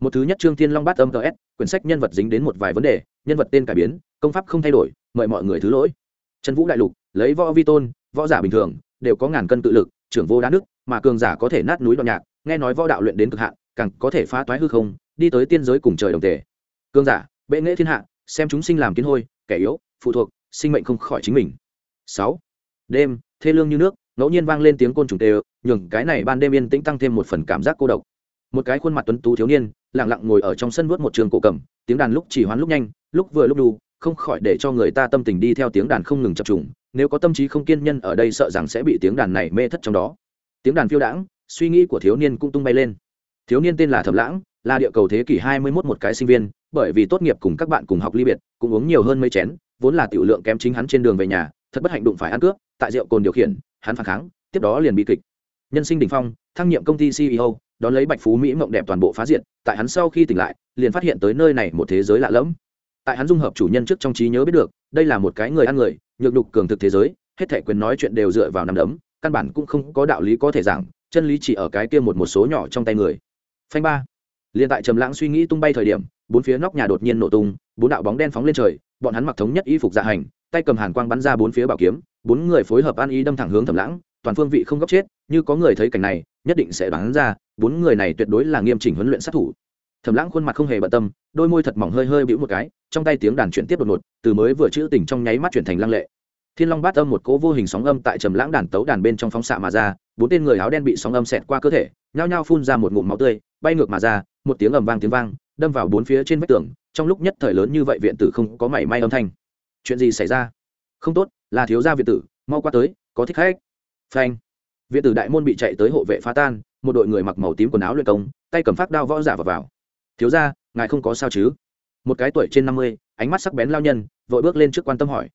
một thứ nhất trương thiên long bát âm ts quyển sách nhân vật dính đến một vài vấn đề, nhân vật tên cải biến, công pháp không thay đổi, mời mọi người thứ lỗi. Trần vũ đại lục, lấy võ vi tôn, võ giả bình thường, đều có ngàn cân tự lực, trưởng vô đá nước mà cường giả có thể nát núi đoạn nhạc, nghe nói võ đạo luyện đến cực hạn, càng có thể phá toái hư không, đi tới tiên giới cùng trời đồng tề. Cường giả, bệ nghệ thiên hạ, xem chúng sinh làm kiến hôi, kẻ yếu, phụ thuộc, sinh mệnh không khỏi chính mình. Sáu. Đêm, thê lương như nước, ngẫu nhiên vang lên tiếng côn trùng tê nhường cái này ban đêm yên tĩnh tăng thêm một phần cảm giác cô độc. Một cái khuôn mặt tuấn tú thiếu niên lặng lặng ngồi ở trong sân vớt một trường cổ cầm, tiếng đàn lúc chỉ hoán lúc nhanh, lúc vừa lúc đu, không khỏi để cho người ta tâm tình đi theo tiếng đàn không ngừng chập trùng, nếu có tâm trí không kiên nhân ở đây sợ rằng sẽ bị tiếng đàn này mê thất trong đó. Tiếng đàn phiêu đãng, suy nghĩ của thiếu niên cũng tung bay lên. Thiếu niên tên là thẩm lãng, là địa cầu thế kỷ 21 một cái sinh viên, bởi vì tốt nghiệp cùng các bạn cùng học ly biệt, cũng uống nhiều hơn mấy chén, vốn là tiểu lượng kém chính hắn trên đường về nhà, thật bất hạnh đụng phải ăn cướp, tại rượu cồn điều khiển, hắn phản kháng, tiếp đó liền bị kịch. Nhân sinh đỉnh phong, thăng nhiệm công ty ceo đón lấy bạch phú mỹ mộng đẹp toàn bộ phá diện tại hắn sau khi tỉnh lại, liền phát hiện tới nơi này một thế giới lạ lẫm. Tại hắn dung hợp chủ nhân trước trong trí nhớ biết được, đây là một cái người ăn người, nhược đục cường thực thế giới, hết thể quyền nói chuyện đều dựa vào nằm đấm, căn bản cũng không có đạo lý có thể giảng, chân lý chỉ ở cái kia một một số nhỏ trong tay người. Phanh ba. Liền tại trầm lãng suy nghĩ tung bay thời điểm, bốn phía nóc nhà đột nhiên nổ tung, bốn đạo bóng đen phóng lên trời, bọn hắn mặc thống nhất y phục dạ hành, tay cầm hàn quang bắn ra bốn phía bảo kiếm, bốn người phối hợp ăn ý đâm thẳng hướng thẩm lãng, toàn phương vị không góc chết, như có người thấy cảnh này nhất định sẽ đoán ra, bốn người này tuyệt đối là nghiêm chỉnh huấn luyện sát thủ. Thẩm lãng khuôn mặt không hề bận tâm, đôi môi thật mỏng hơi hơi bĩu một cái, trong tay tiếng đàn chuyển tiếp đột ngột, từ mới vừa chữ tình trong nháy mắt chuyển thành lăng lệ. Thiên long bát âm một cỗ vô hình sóng âm tại trầm lãng đàn tấu đàn bên trong phóng xạ mà ra, bốn tên người áo đen bị sóng âm xẹt qua cơ thể, nhao nhao phun ra một ngụm máu tươi, bay ngược mà ra, một tiếng ầm vang tiếng vang, đâm vào bốn phía trên vách tường, trong lúc nhất thời lớn như vậy viện tử không có mảy may âm thanh. Chuyện gì xảy ra? Không tốt, là thiếu gia viện tử, mau qua tới, có thích khách. Phanh viện tử đại môn bị chạy tới hộ vệ phá tan, một đội người mặc màu tím quần áo luyện công, tay cầm phát đao võ giả vào vào. Thiếu gia, ngài không có sao chứ? Một cái tuổi trên năm mươi, ánh mắt sắc bén lao nhân, vội bước lên trước quan tâm hỏi.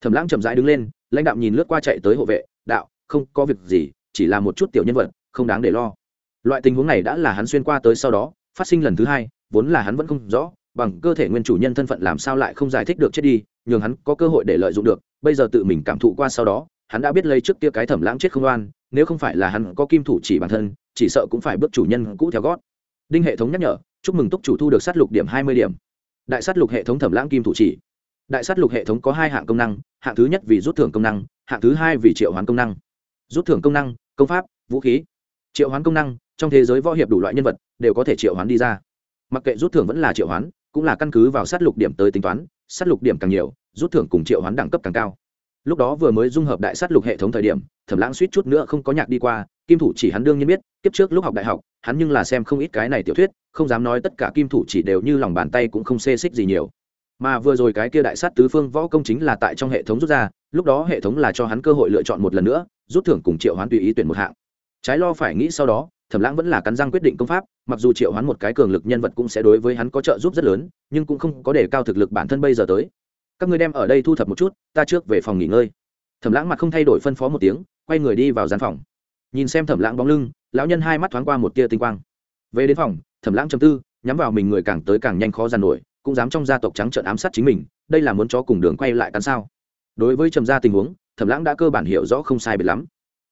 Thẩm lãng chậm rãi đứng lên, lãnh đạo nhìn lướt qua chạy tới hộ vệ, đạo, không có việc gì, chỉ là một chút tiểu nhân vật, không đáng để lo. Loại tình huống này đã là hắn xuyên qua tới sau đó, phát sinh lần thứ hai, vốn là hắn vẫn không rõ, bằng cơ thể nguyên chủ nhân thân phận làm sao lại không giải thích được chết đi, nhường hắn có cơ hội để lợi dụng được, bây giờ tự mình cảm thụ qua sau đó hắn đã biết lấy trước kia cái thẩm lãng chết không oan, nếu không phải là hắn có kim thủ chỉ bản thân, chỉ sợ cũng phải bước chủ nhân cũ theo gót. Đinh hệ thống nhắc nhở, chúc mừng túc chủ thu được sát lục điểm hai mươi điểm. Đại sát lục hệ thống thẩm lãng kim thủ chỉ. Đại sát lục hệ thống có hai hạng công năng, hạng thứ nhất vì rút thưởng công năng, hạng thứ hai vì triệu hoán công năng. Rút thưởng công năng, công pháp, vũ khí. Triệu hoán công năng, trong thế giới võ hiệp đủ loại nhân vật, đều có thể triệu hoán đi ra. Mặc kệ rút thưởng vẫn là triệu hoán, cũng là căn cứ vào sát lục điểm tới tính toán, sát lục điểm càng nhiều, rút thưởng cùng triệu hoán đẳng cấp càng cao lúc đó vừa mới dung hợp đại sát lục hệ thống thời điểm, thẩm lãng suýt chút nữa không có nhạc đi qua, kim thủ chỉ hắn đương nhiên biết, kiếp trước lúc học đại học, hắn nhưng là xem không ít cái này tiểu thuyết, không dám nói tất cả kim thủ chỉ đều như lòng bàn tay cũng không xê xích gì nhiều. Mà vừa rồi cái kia đại sát tứ phương võ công chính là tại trong hệ thống rút ra, lúc đó hệ thống là cho hắn cơ hội lựa chọn một lần nữa, rút thưởng cùng triệu hoán tùy ý tuyển một hạng. Trái lo phải nghĩ sau đó, thẩm lãng vẫn là cắn răng quyết định công pháp, mặc dù triệu hoán một cái cường lực nhân vật cũng sẽ đối với hắn có trợ giúp rất lớn, nhưng cũng không có để cao thực lực bản thân bây giờ tới các ngươi đem ở đây thu thập một chút, ta trước về phòng nghỉ ngơi. Thẩm lãng mặt không thay đổi phân phó một tiếng, quay người đi vào gian phòng. Nhìn xem thẩm lãng bóng lưng, lão nhân hai mắt thoáng qua một tia tinh quang. Về đến phòng, thẩm lãng chầm tư, nhắm vào mình người càng tới càng nhanh khó giàn nổi, cũng dám trong gia tộc trắng trợn ám sát chính mình, đây là muốn cho cùng đường quay lại cắn sao? Đối với trầm gia tình huống, thẩm lãng đã cơ bản hiểu rõ không sai biệt lắm.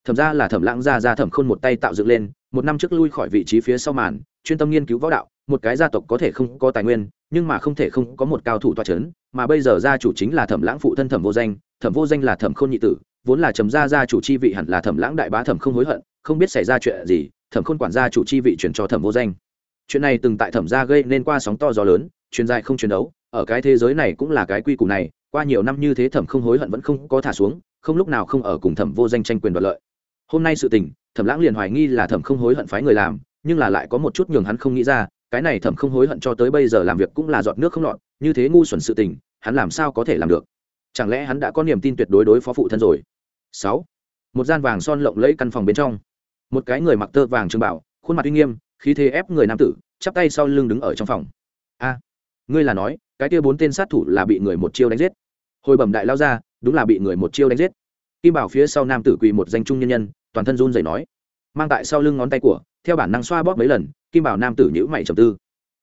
Thẩm ra là thẩm lãng ra ra thẩm khôn một tay tạo dựng lên, một năm trước lui khỏi vị trí phía sau màn, chuyên tâm nghiên cứu võ đạo, một cái gia tộc có thể không có tài nguyên nhưng mà không thể không có một cao thủ toa chấn, mà bây giờ gia chủ chính là thẩm lãng phụ thân thẩm vô danh thẩm vô danh là thẩm khôn nhị tử vốn là trầm gia gia chủ chi vị hẳn là thẩm lãng đại bá thẩm không hối hận không biết xảy ra chuyện gì thẩm khôn quản gia chủ chi vị chuyển cho thẩm vô danh. Chuyện này từng tại thẩm gia gây nên qua sóng to gió lớn truyền dài không truyền đấu ở cái thế giới này cũng là cái quy củ này qua nhiều năm như thế thẩm không hối hận vẫn không có thả xuống không lúc nào không ở cùng thẩm vô danh tranh quyền đoạt lợi. Hôm nay sự tình thẩm lãng liền hoài nghi là thẩm không hối hận phái người làm nhưng là lại có một chút nhường hắn không nghĩ ra cái này thẩm không hối hận cho tới bây giờ làm việc cũng là giọt nước không lọt, như thế ngu xuẩn sự tình, hắn làm sao có thể làm được? Chẳng lẽ hắn đã có niềm tin tuyệt đối đối phó phụ thân rồi? Sáu. Một gian vàng son lộng lẫy căn phòng bên trong. Một cái người mặc tơ vàng trường bảo, khuôn mặt uy nghiêm, khí thế ép người nam tử, chắp tay sau lưng đứng ở trong phòng. A, ngươi là nói, cái kia bốn tên sát thủ là bị người một chiêu đánh giết. Hồi bẩm đại lao ra, đúng là bị người một chiêu đánh giết. Kim bảo phía sau nam tử quỳ một danh trung nhân nhân, toàn thân run rẩy nói, mang tại sau lưng ngón tay của theo bản năng xoa bóp mấy lần, kim bảo nam tử nhữ mày trầm tư.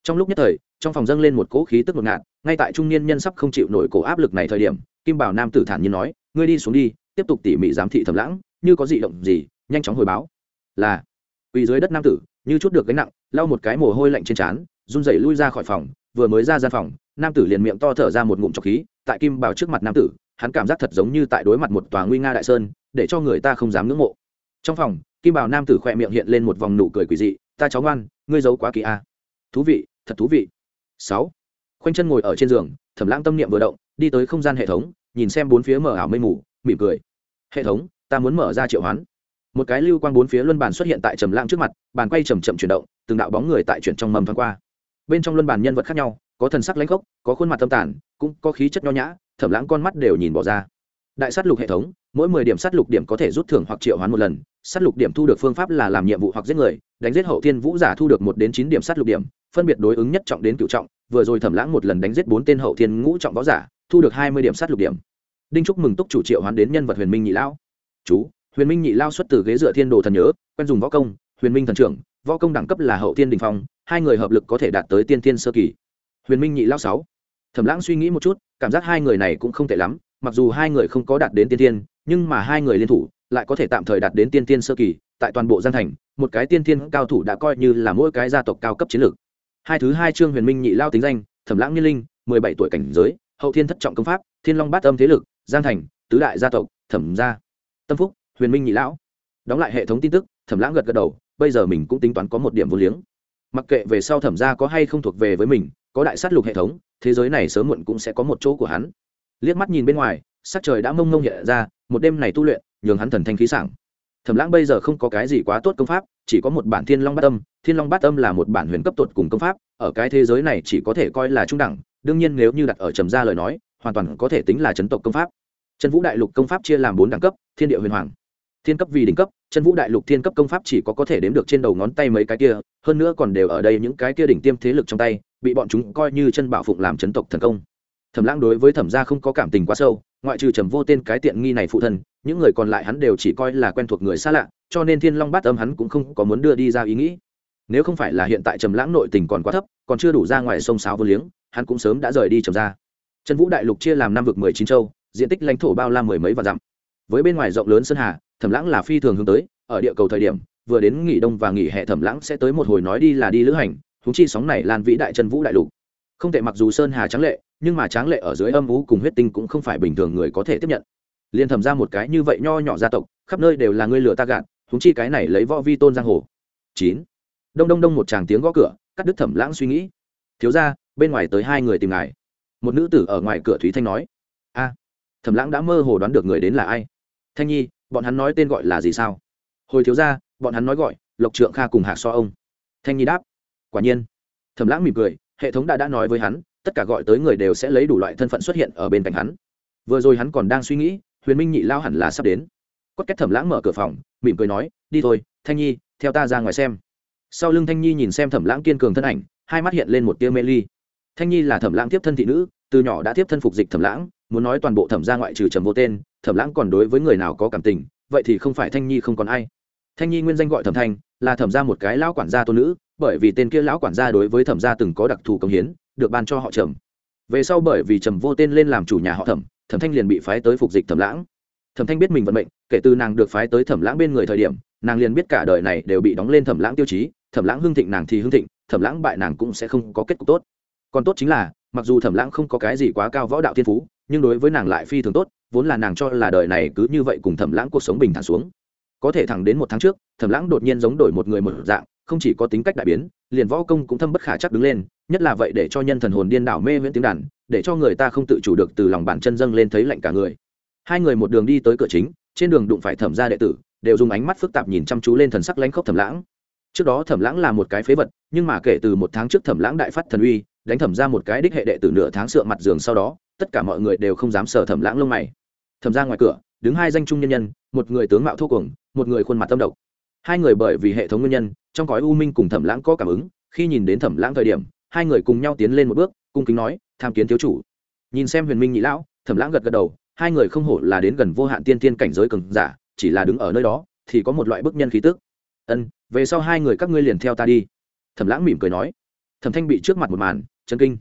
Trong lúc nhất thời, trong phòng dâng lên một cỗ khí tức ngột ngạt, ngay tại trung niên nhân sắp không chịu nổi cổ áp lực này thời điểm, kim bảo nam tử thản nhiên nói, ngươi đi xuống đi, tiếp tục tỉ mỉ giám thị thầm lãng, như có dị động gì, nhanh chóng hồi báo. Là, quỳ dưới đất nam tử, như chút được gánh nặng, lau một cái mồ hôi lạnh trên trán, run rẩy lui ra khỏi phòng, vừa mới ra gian phòng, nam tử liền miệng to thở ra một ngụm trọc khí, tại kim bảo trước mặt nam tử, hắn cảm giác thật giống như tại đối mặt một tòa nguy nga đại sơn, để cho người ta không dám ngưỡng mộ. Trong phòng kim bảo nam tử khỏe miệng hiện lên một vòng nụ cười quỳ dị, ta cháu ngoan, ngươi giấu quá kỳ a. Thú vị, thật thú vị. Sáu. Khoanh chân ngồi ở trên giường, thẩm lãng tâm niệm vừa động, đi tới không gian hệ thống, nhìn xem bốn phía mở ảo mây mù, mỉm cười. Hệ thống, ta muốn mở ra triệu hoán. Một cái lưu quang bốn phía luân bàn xuất hiện tại trầm lãng trước mặt, bàn quay chầm chậm chuyển động, từng đạo bóng người tại chuyển trong mầm thoáng qua. Bên trong luân bàn nhân vật khác nhau, có thần sắc lãnh khốc, có khuôn mặt tâm tàn, cũng có khí chất nho nhã, thẩm lãng con mắt đều nhìn bỏ ra. Đại sát lục hệ thống mỗi mười điểm sát lục điểm có thể rút thưởng hoặc triệu hoán một lần. Sát lục điểm thu được phương pháp là làm nhiệm vụ hoặc giết người, đánh giết hậu thiên vũ giả thu được một đến chín điểm sát lục điểm, phân biệt đối ứng nhất trọng đến cựu trọng, vừa rồi thẩm lãng một lần đánh giết bốn tên hậu thiên ngũ trọng võ giả, thu được hai mươi điểm sát lục điểm. Đinh chúc mừng túc chủ triệu hoán đến nhân vật huyền minh nhị lão. Chú, huyền minh nhị lao xuất từ ghế dựa thiên đồ thần nhớ, quen dùng võ công, huyền minh thần trưởng, võ công đẳng cấp là hậu thiên đình phong, hai người hợp lực có thể đạt tới tiên thiên sơ kỳ. Huyền minh nhị lao sáu. Thẩm lãng suy nghĩ một chút, cảm giác hai người này cũng không tệ lắm, mặc dù hai người không có đạt đến tiên thiên nhưng mà hai người liên thủ lại có thể tạm thời đạt đến tiên tiên sơ kỳ, tại toàn bộ gian thành, một cái tiên tiên cao thủ đã coi như là mỗi cái gia tộc cao cấp chiến lược. Hai thứ hai trương huyền minh nhị lao tính danh, thẩm lãng niên linh, mười bảy tuổi cảnh giới, hậu thiên thất trọng công pháp, thiên long bát âm thế lực, giang thành, tứ đại gia tộc, thẩm gia. Tâm phúc, huyền minh nhị lão. Đóng lại hệ thống tin tức, thẩm lãng gật gật đầu, bây giờ mình cũng tính toán có một điểm vô liếng. Mặc kệ về sau thẩm gia có hay không thuộc về với mình, có đại sát lục hệ thống, thế giới này sớm muộn cũng sẽ có một chỗ của hắn. Liếc mắt nhìn bên ngoài sắc trời đã mông mông hiện ra, một đêm này tu luyện, nhường hắn thần thanh khí sảng. Thẩm lãng bây giờ không có cái gì quá tốt công pháp, chỉ có một bản thiên long bát âm. Thiên long bát âm là một bản huyền cấp tột cùng công pháp, ở cái thế giới này chỉ có thể coi là trung đẳng, đương nhiên nếu như đặt ở trầm gia lời nói, hoàn toàn có thể tính là chấn tộc công pháp. Trần vũ đại lục công pháp chia làm bốn đẳng cấp, thiên địa huyền hoàng. Thiên cấp vì đỉnh cấp, chân vũ đại lục thiên cấp công pháp chỉ có có thể đếm được trên đầu ngón tay mấy cái kia, hơn nữa còn đều ở đây những cái kia đỉnh tiêm thế lực trong tay, bị bọn chúng coi như chân bảo phụng làm chấn tộc thần công thẩm lãng đối với thẩm gia không có cảm tình quá sâu, ngoại trừ trầm vô tên cái tiện nghi này phụ thân, những người còn lại hắn đều chỉ coi là quen thuộc người xa lạ, cho nên thiên long bát âm hắn cũng không có muốn đưa đi ra ý nghĩ. Nếu không phải là hiện tại trầm lãng nội tình còn quá thấp, còn chưa đủ ra ngoài sông sáo vô liếng, hắn cũng sớm đã rời đi trầm ra trần vũ đại lục chia làm năm vực mười chín châu, diện tích lãnh thổ bao la mười mấy và dặm. Với bên ngoài rộng lớn sơn hà, thẩm lãng là phi thường hướng tới, ở địa cầu thời điểm, vừa đến nghỉ đông và nghỉ hè thẩm lãng sẽ tới một hồi nói đi là đi lữ hành thúng chi sóng này lan vĩ đại Trần vũ đại lục. Không thể mặc dù sơn hà trắng lệ nhưng mà tráng lệ ở dưới âm ú cùng huyết tinh cũng không phải bình thường người có thể tiếp nhận. Liền thẩm ra một cái như vậy nho nhỏ gia tộc, khắp nơi đều là ngươi lừa ta gạt thúng chi cái này lấy võ vi tôn giang hồ. Chín. Đông đông đông một tràng tiếng gõ cửa, cắt đứt thẩm lãng suy nghĩ. Thiếu ra bên ngoài tới hai người tìm ngài. Một nữ tử ở ngoài cửa thúy thanh nói. A. Thẩm lãng đã mơ hồ đoán được người đến là ai. Thanh nhi, bọn hắn nói tên gọi là gì sao? Hồi thiếu ra bọn hắn nói gọi, lộc trượng kha cùng hạc so ông. Thanh nhi đáp. Quả nhiên. Thẩm lãng mỉm cười, hệ thống đã đã nói với hắn tất cả gọi tới người đều sẽ lấy đủ loại thân phận xuất hiện ở bên cạnh hắn. Vừa rồi hắn còn đang suy nghĩ, huyền minh nhị lao hẳn là sắp đến. Cốt kết thẩm lãng mở cửa phòng, mỉm cười nói, đi thôi, thanh nhi, theo ta ra ngoài xem. Sau lưng thanh nhi nhìn xem thẩm lãng kiên cường thân ảnh, hai mắt hiện lên một tia mê ly. Thanh nhi là thẩm lãng tiếp thân thị nữ, từ nhỏ đã tiếp thân phục dịch thẩm lãng, muốn nói toàn bộ thẩm gia ngoại trừ trầm vô tên, thẩm lãng còn đối với người nào có cảm tình, vậy thì không phải thanh nhi không còn ai. Thanh nhi nguyên danh gọi thẩm thanh, là thẩm gia một cái lão quản gia tôn nữ, bởi vì tên kia lão quản gia đối với thẩm gia từng có đặc thù công hiến được ban cho họ trầm. Về sau bởi vì trầm vô tên lên làm chủ nhà họ thẩm thẩm thanh liền bị phái tới phục dịch thẩm lãng. Thẩm thanh biết mình vận mệnh, kể từ nàng được phái tới thẩm lãng bên người thời điểm, nàng liền biết cả đời này đều bị đóng lên thẩm lãng tiêu chí, thẩm lãng hưng thịnh nàng thì hưng thịnh, thẩm lãng bại nàng cũng sẽ không có kết cục tốt. Còn tốt chính là, mặc dù thẩm lãng không có cái gì quá cao võ đạo thiên phú, nhưng đối với nàng lại phi thường tốt, vốn là nàng cho là đời này cứ như vậy cùng thẩm lãng cuộc sống bình thản xuống. Có thể thẳng đến một tháng trước, thẩm lãng đột nhiên giống đổi một người một dạng, không chỉ có tính cách đại biến, liền võ công cũng thâm bất khả chắc đứng lên nhất là vậy để cho nhân thần hồn điên đảo mê viễn tiếng đàn, để cho người ta không tự chủ được từ lòng bàn chân dâng lên thấy lạnh cả người. Hai người một đường đi tới cửa chính, trên đường đụng phải thẩm gia đệ tử, đều dùng ánh mắt phức tạp nhìn chăm chú lên thần sắc lãnh khốc thẩm lãng. Trước đó thẩm lãng là một cái phế vật, nhưng mà kể từ một tháng trước thẩm lãng đại phát thần uy, đánh thẩm ra một cái đích hệ đệ tử nửa tháng sửa mặt giường sau đó, tất cả mọi người đều không dám sờ thẩm lãng lông mày. Thẩm ra ngoài cửa, đứng hai danh trung nhân nhân, một người tướng mạo thô cuồng, một người khuôn mặt tâm độc. Hai người bởi vì hệ thống nguyên nhân, trong cõi u minh cùng thẩm lãng có cảm ứng, khi nhìn đến thẩm lãng thời điểm hai người cùng nhau tiến lên một bước, cung kính nói, tham kiến thiếu chủ. Nhìn xem huyền minh nhị lão, thẩm lãng gật gật đầu, hai người không hổ là đến gần vô hạn tiên tiên cảnh giới cường giả, chỉ là đứng ở nơi đó, thì có một loại bức nhân khí tức. Ân, về sau hai người các ngươi liền theo ta đi. Thẩm lãng mỉm cười nói. Thẩm thanh bị trước mặt một màn chân kinh.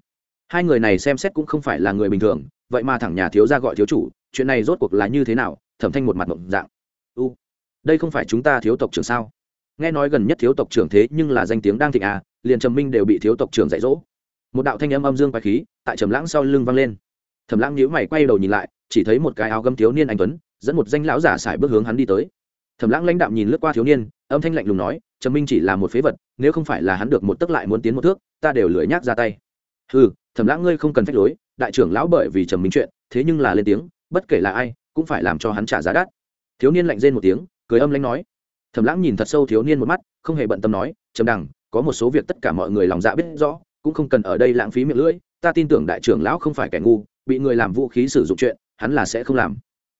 Hai người này xem xét cũng không phải là người bình thường, vậy mà thẳng nhà thiếu ra gọi thiếu chủ, chuyện này rốt cuộc là như thế nào? Thẩm thanh một mặt mộng dạng. U, đây không phải chúng ta thiếu tộc trưởng sao? Nghe nói gần nhất thiếu tộc trưởng thế nhưng là danh tiếng đang thịnh à liền trầm minh đều bị thiếu tộc trưởng dạy dỗ. Một đạo thanh âm âm dương quái khí tại trầm lãng sau lưng vang lên. Thầm lãng nhíu mày quay đầu nhìn lại, chỉ thấy một cái áo gấm thiếu niên anh tuấn, dẫn một danh lão giả xài bước hướng hắn đi tới. Thầm lãng lãnh đạm nhìn lướt qua thiếu niên, âm thanh lạnh lùng nói, trầm minh chỉ là một phế vật, nếu không phải là hắn được một tức lại muốn tiến một thước, ta đều lười nhác ra tay. Ừ thầm lãng ngươi không cần phách lối, đại trưởng lão bởi vì trầm minh chuyện, thế nhưng là lên tiếng, bất kể là ai, cũng phải làm cho hắn trả giá đắt. Thiếu niên lạnh rên một tiếng, cười âm lãnh nói. Thầm lãng nhìn thật sâu thiếu niên một mắt, không hề bận tâm nói, trầm đằng có một số việc tất cả mọi người lòng dạ biết rõ, cũng không cần ở đây lãng phí miệng lưỡi, ta tin tưởng đại trưởng lão không phải kẻ ngu, bị người làm vũ khí sử dụng chuyện, hắn là sẽ không làm.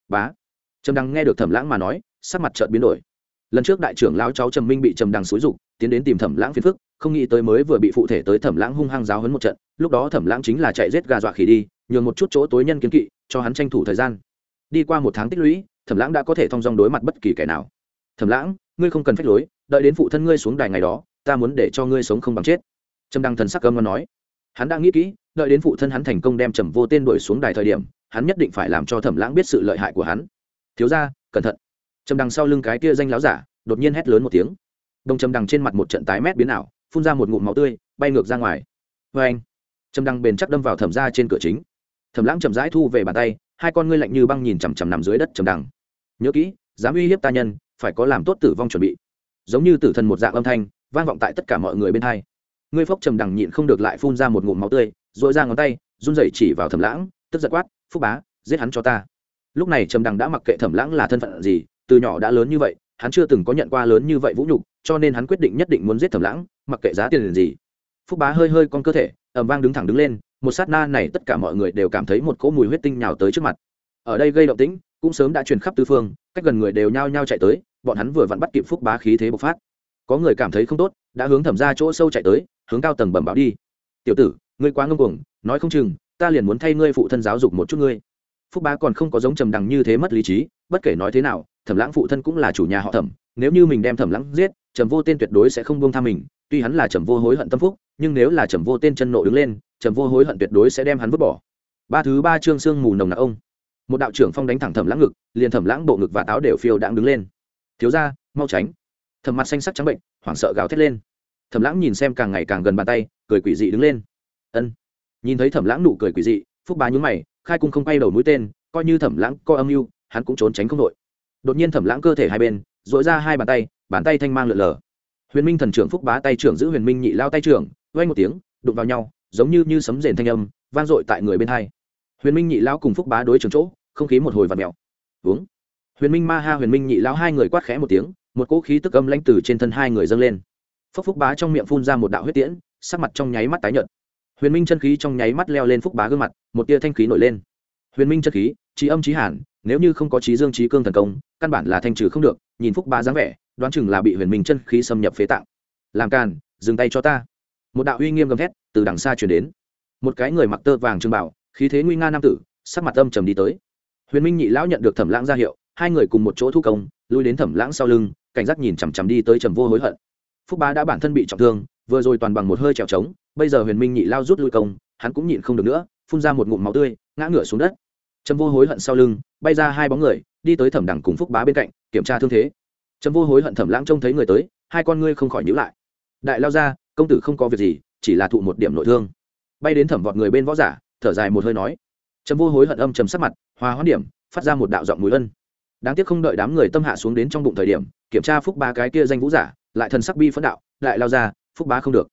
Bá. Trầm đăng nghe được thẩm lãng mà nói, sắc mặt chợt biến đổi. Lần trước đại trưởng lão cháu trầm minh bị trầm đăng xúi rục tiến đến tìm thẩm lãng phiền phức, không nghĩ tới mới vừa bị phụ thể tới thẩm lãng hung hăng giáo hấn một trận, lúc đó thẩm lãng chính là chạy rết gà dọa khỉ đi, nhường một chút chỗ tối nhân kiến kỵ, cho hắn tranh thủ thời gian. Đi qua một tháng tích lũy, thẩm lãng đã có thể thông dong đối mặt bất kỳ kẻ nào. Thẩm lãng, ngươi không cần phách lối, đợi đến phụ thân ngươi xuống đài ngày đó ta muốn để cho ngươi sống không bằng chết. Trầm đăng thần sắc cơm nói. Hắn đã nghĩ kỹ, đợi đến phụ thân hắn thành công đem trầm vô tên đuổi xuống đài thời điểm, hắn nhất định phải làm cho thẩm lãng biết sự lợi hại của hắn. Thiếu ra cẩn thận. Trầm đằng sau lưng cái kia danh láo giả, đột nhiên hét lớn một tiếng. Đồng trầm đằng trên mặt một trận tái mét biến ảo, phun ra một ngụm máu tươi, bay ngược ra ngoài. Vê anh. Trầm đằng bền chắc đâm vào thẩm ra trên cửa chính. Thẩm lãng chậm rãi thu về bàn tay, hai con ngươi lạnh như băng nhìn chằm chằm nằm dưới đất trầm đằng nhớ kỹ, dám uy hiếp ta nhân, phải có làm tốt tử vong chuẩn bị. Giống như tử thần một dạng âm thanh vang vọng tại tất cả mọi người bên hai. Ngươi phốc trầm đằng nhịn không được lại phun ra một ngụm máu tươi dội ra ngón tay, run rẩy chỉ vào thẩm lãng, tức giật quát, phúc bá, giết hắn cho ta. Lúc này trầm đằng đã mặc kệ thẩm lãng là thân phận gì, từ nhỏ đã lớn như vậy, hắn chưa từng có nhận qua lớn như vậy vũ nhục, cho nên hắn quyết định nhất định muốn giết thẩm lãng, mặc kệ giá tiền gì. Phúc bá hơi hơi con cơ thể ẩm vang đứng thẳng đứng lên, một sát na này tất cả mọi người đều cảm thấy một cỗ mùi huyết tinh nhào tới trước mặt. Ở đây gây động tĩnh, cũng sớm đã truyền khắp tư phương, cách gần người đều nhao nhao chạy tới, bọn hắn vừa vặn bắt kịp phúc bá khí thế bộc phát có người cảm thấy không tốt, đã hướng thẩm ra chỗ sâu chạy tới, hướng cao tầng bẩm báo đi. Tiểu tử, ngươi quá ngông cuồng, nói không chừng, ta liền muốn thay ngươi phụ thân giáo dục một chút ngươi. Phúc bá còn không có giống trầm đằng như thế mất lý trí, bất kể nói thế nào, thẩm lãng phụ thân cũng là chủ nhà họ thẩm, nếu như mình đem thẩm lãng giết, trầm vô tên tuyệt đối sẽ không buông tha mình, tuy hắn là trầm vô hối hận tâm phúc, nhưng nếu là trầm vô tên chân nộ đứng lên, trầm vô hối hận tuyệt đối sẽ đem hắn vứt bỏ. Ba thứ ba trương sương mù nồng nặc ông. Một đạo trưởng phong đánh thẳng thẩm lãng ngực, liền thẩm lãng bộ ngực và táo đều phiêu đãng đứng lên. Thiếu ra mau tránh thẩm mặt xanh sắc trắng bệnh, hoảng sợ gào thét lên. Thẩm lãng nhìn xem càng ngày càng gần bàn tay, cười quỷ dị đứng lên. Ân. Nhìn thấy thẩm lãng nụ cười quỷ dị, phúc bá nhún mày, khai cung không bay đầu mũi tên, coi như thẩm lãng coi âm mưu, hắn cũng trốn tránh không đội đột nhiên thẩm lãng cơ thể hai bên dội ra hai bàn tay bàn tay thanh mang lượn lờ. Huyền minh thần trưởng phúc bá tay trưởng giữ huyền minh nhị lao tay trưởng vay một tiếng, đụng vào nhau, giống như như sấm rền thanh âm, vang dội tại người bên hai. Huyền minh nhị lao cùng phúc bá đối trường chỗ, không khí một hồi vặt mèo uống. Huyền minh ma ha huyền minh nhị lao hai người quát khẽ một tiếng một cỗ khí tức âm lãnh từ trên thân hai người dâng lên. Phúc phúc bá trong miệng phun ra một đạo huyết tiễn, sắc mặt trong nháy mắt tái nhợt. Huyền minh chân khí trong nháy mắt leo lên phúc bá gương mặt, một tia thanh khí nổi lên. Huyền minh chân khí, trí âm trí hàn, nếu như không có trí dương trí cương thần công, căn bản là thanh trừ không được, nhìn phúc bá dáng vẻ, đoán chừng là bị huyền minh chân khí xâm nhập phế tạng. Làm càn, dừng tay cho ta. Một đạo uy nghiêm gầm thét từ đằng xa chuyển đến. Một cái người mặc tơ vàng trưng bảo, khí thế nguy nga nam tử, sắc mặt âm trầm đi tới. Huyền minh nhị lão nhận được thẩm lãng ra hiệu hai người cùng một chỗ thu công, lui đến thẩm lãng sau lưng, cảnh giác nhìn chằm chằm đi tới trầm vô hối hận. Phúc bá đã bản thân bị trọng thương, vừa rồi toàn bằng một hơi trèo trống, bây giờ huyền minh nhị lao rút lui công, hắn cũng nhịn không được nữa, phun ra một ngụm máu tươi, ngã ngửa xuống đất. Trầm vô hối hận sau lưng, bay ra hai bóng người, đi tới thẩm đẳng cùng phúc bá bên cạnh, kiểm tra thương thế. Trầm vô hối hận thẩm lãng trông thấy người tới, hai con ngươi không khỏi nhữ lại. Đại lao ra, công tử không có việc gì, chỉ là thụ một điểm nội thương. Bay đến thẩm vọt người bên võ giả, thở dài một hơi nói. Trầm vô hối hận âm trầm sắc mặt, hòa hoãn điểm, phát ra một đạo giọng mùi ân đáng tiếc không đợi đám người tâm hạ xuống đến trong bụng thời điểm, kiểm tra phúc ba cái kia danh vũ giả, lại thần sắc bi phẫn đạo, lại lao ra, phúc bá không được.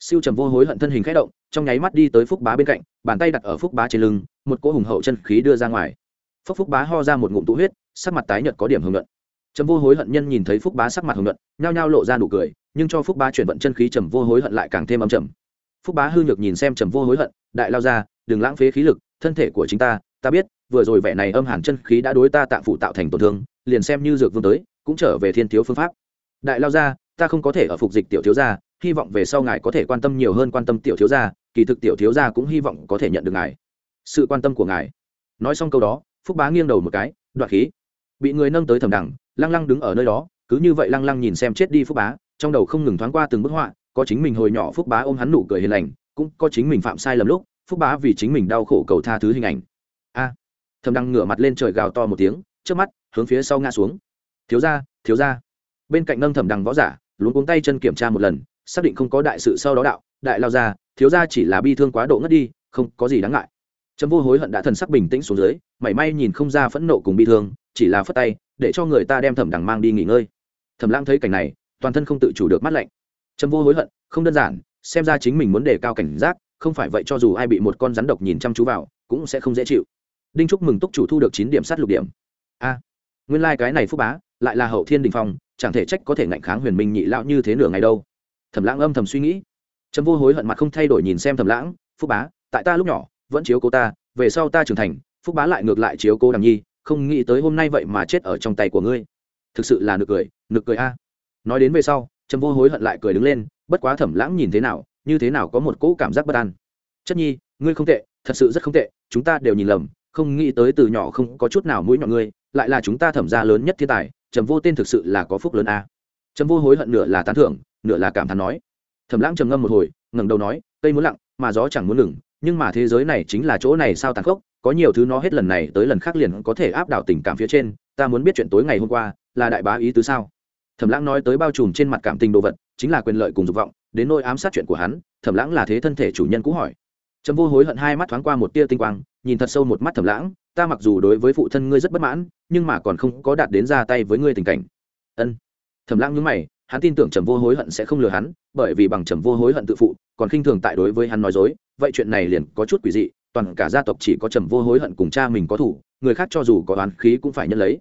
Siêu trầm vô hối hận thân hình khẽ động, trong nháy mắt đi tới phúc bá bên cạnh, bàn tay đặt ở phúc bá trên lưng, một cỗ hùng hậu chân khí đưa ra ngoài. Phúc phúc bá ho ra một ngụm tụ huyết, sắc mặt tái nhợt có điểm hưởng luận trầm vô hối hận nhân nhìn thấy phúc bá sắc mặt hưởng luận nhao nhao lộ ra nụ cười, nhưng cho phúc bá chuyển vận chân khí trầm vô hối hận lại càng thêm âm trầm. Phúc bá hư nhược nhìn xem trầm vô hối hận, đại lao ra, đừng lãng phí khí lực, thân thể của chính ta ta biết vừa rồi vẻ này âm hàn chân khí đã đối ta tạm phụ tạo thành tổn thương, liền xem như dược vương tới, cũng trở về thiên thiếu phương pháp. Đại lao ra ta không có thể ở phục dịch tiểu thiếu gia, hy vọng về sau ngài có thể quan tâm nhiều hơn quan tâm tiểu thiếu gia, kỳ thực tiểu thiếu gia cũng hy vọng có thể nhận được ngài. Sự quan tâm của ngài. Nói xong câu đó, phúc bá nghiêng đầu một cái, đoạn khí. Bị người nâng tới thầm đẳng lăng lăng đứng ở nơi đó, cứ như vậy lăng lăng nhìn xem chết đi phúc bá, trong đầu không ngừng thoáng qua từng bức họa, có chính mình hồi nhỏ phúc bá ôm hắn nụ cười hiền lành, cũng có chính mình phạm sai lầm lúc, phúc bá vì chính mình đau khổ cầu tha thứ hình ảnh thầm đăng ngửa mặt lên trời gào to một tiếng trước mắt, hướng phía sau ngã xuống. Thiếu ra thiếu ra bên cạnh nâng thầm đằng võ giả, luống cuống tay chân kiểm tra một lần, xác định không có đại sự sau đó đạo, đại lao ra thiếu ra chỉ là bi thương quá độ ngất đi, không có gì đáng ngại. Trâm vô hối hận đã thần sắc bình tĩnh xuống dưới, mảy may nhìn không ra phẫn nộ cùng bi thương, chỉ là phất tay, để cho người ta đem thẩm đằng mang đi nghỉ ngơi. Thẩm lãng thấy cảnh này, toàn thân không tự chủ được mắt lạnh. Trâm vô hối hận, không đơn giản, xem ra chính mình muốn đề cao cảnh giác, không phải vậy cho dù ai bị một con rắn độc nhìn chăm chú vào, cũng sẽ không dễ chịu đinh chúc mừng túc chủ thu được chín điểm sát lục điểm. A, nguyên lai、like、cái này phúc bá lại là hậu thiên đình phong, chẳng thể trách có thể ngạnh kháng huyền minh nhị lão như thế nửa ngày đâu. Thẩm lãng âm thầm suy nghĩ. Trâm vô hối hận mặt không thay đổi nhìn xem thẩm lãng, phúc bá, tại ta lúc nhỏ, vẫn chiếu cố ta, về sau ta trưởng thành, phúc bá lại ngược lại chiếu cố đằng nhi, không nghĩ tới hôm nay vậy mà chết ở trong tay của ngươi. Thực sự là nực cười nực cười a. Nói đến về sau trâm vô hối hận lại cười đứng lên, bất quá thẩm lãng nhìn thế nào, như thế nào có một cỗ cảm giác bất an. Chất nhi, ngươi không tệ, thật sự rất không tệ, chúng ta đều nhìn lầm không nghĩ tới từ nhỏ không có chút nào mũi nhọn ngươi, lại là chúng ta thẩm ra lớn nhất thiên tài, trầm vô tên thực sự là có phúc lớn a. Trầm vô hối hận nửa là tán thưởng, nửa là cảm thán nói. Thẩm lãng trầm ngâm một hồi, ngẩng đầu nói cây muốn lặng, mà gió chẳng muốn ngừng, nhưng mà thế giới này chính là chỗ này sao tàn khốc, có nhiều thứ nó hết lần này tới lần khác liền có thể áp đảo tình cảm phía trên, ta muốn biết chuyện tối ngày hôm qua, là đại bá ý tứ sao? Thẩm lãng nói tới bao trùm trên mặt cảm tình đồ vật, chính là quyền lợi cùng dục vọng, đến nỗi ám sát chuyện của hắn, thẩm lãng là thế thân thể chủ nhân cũ hỏi. Trầm vô hối hận hai mắt thoáng qua một tia tinh quang nhìn thật sâu một mắt thẩm lãng, ta mặc dù đối với phụ thân ngươi rất bất mãn, nhưng mà còn không có đạt đến ra tay với ngươi tình cảnh. Ân. Thẩm lãng nhớ mày, hắn tin tưởng trầm vô hối hận sẽ không lừa hắn, bởi vì bằng trầm vô hối hận tự phụ, còn khinh thường tại đối với hắn nói dối, vậy chuyện này liền có chút quỷ dị, toàn cả gia tộc chỉ có trầm vô hối hận cùng cha mình có thủ, người khác cho dù có oán khí cũng phải nhận lấy.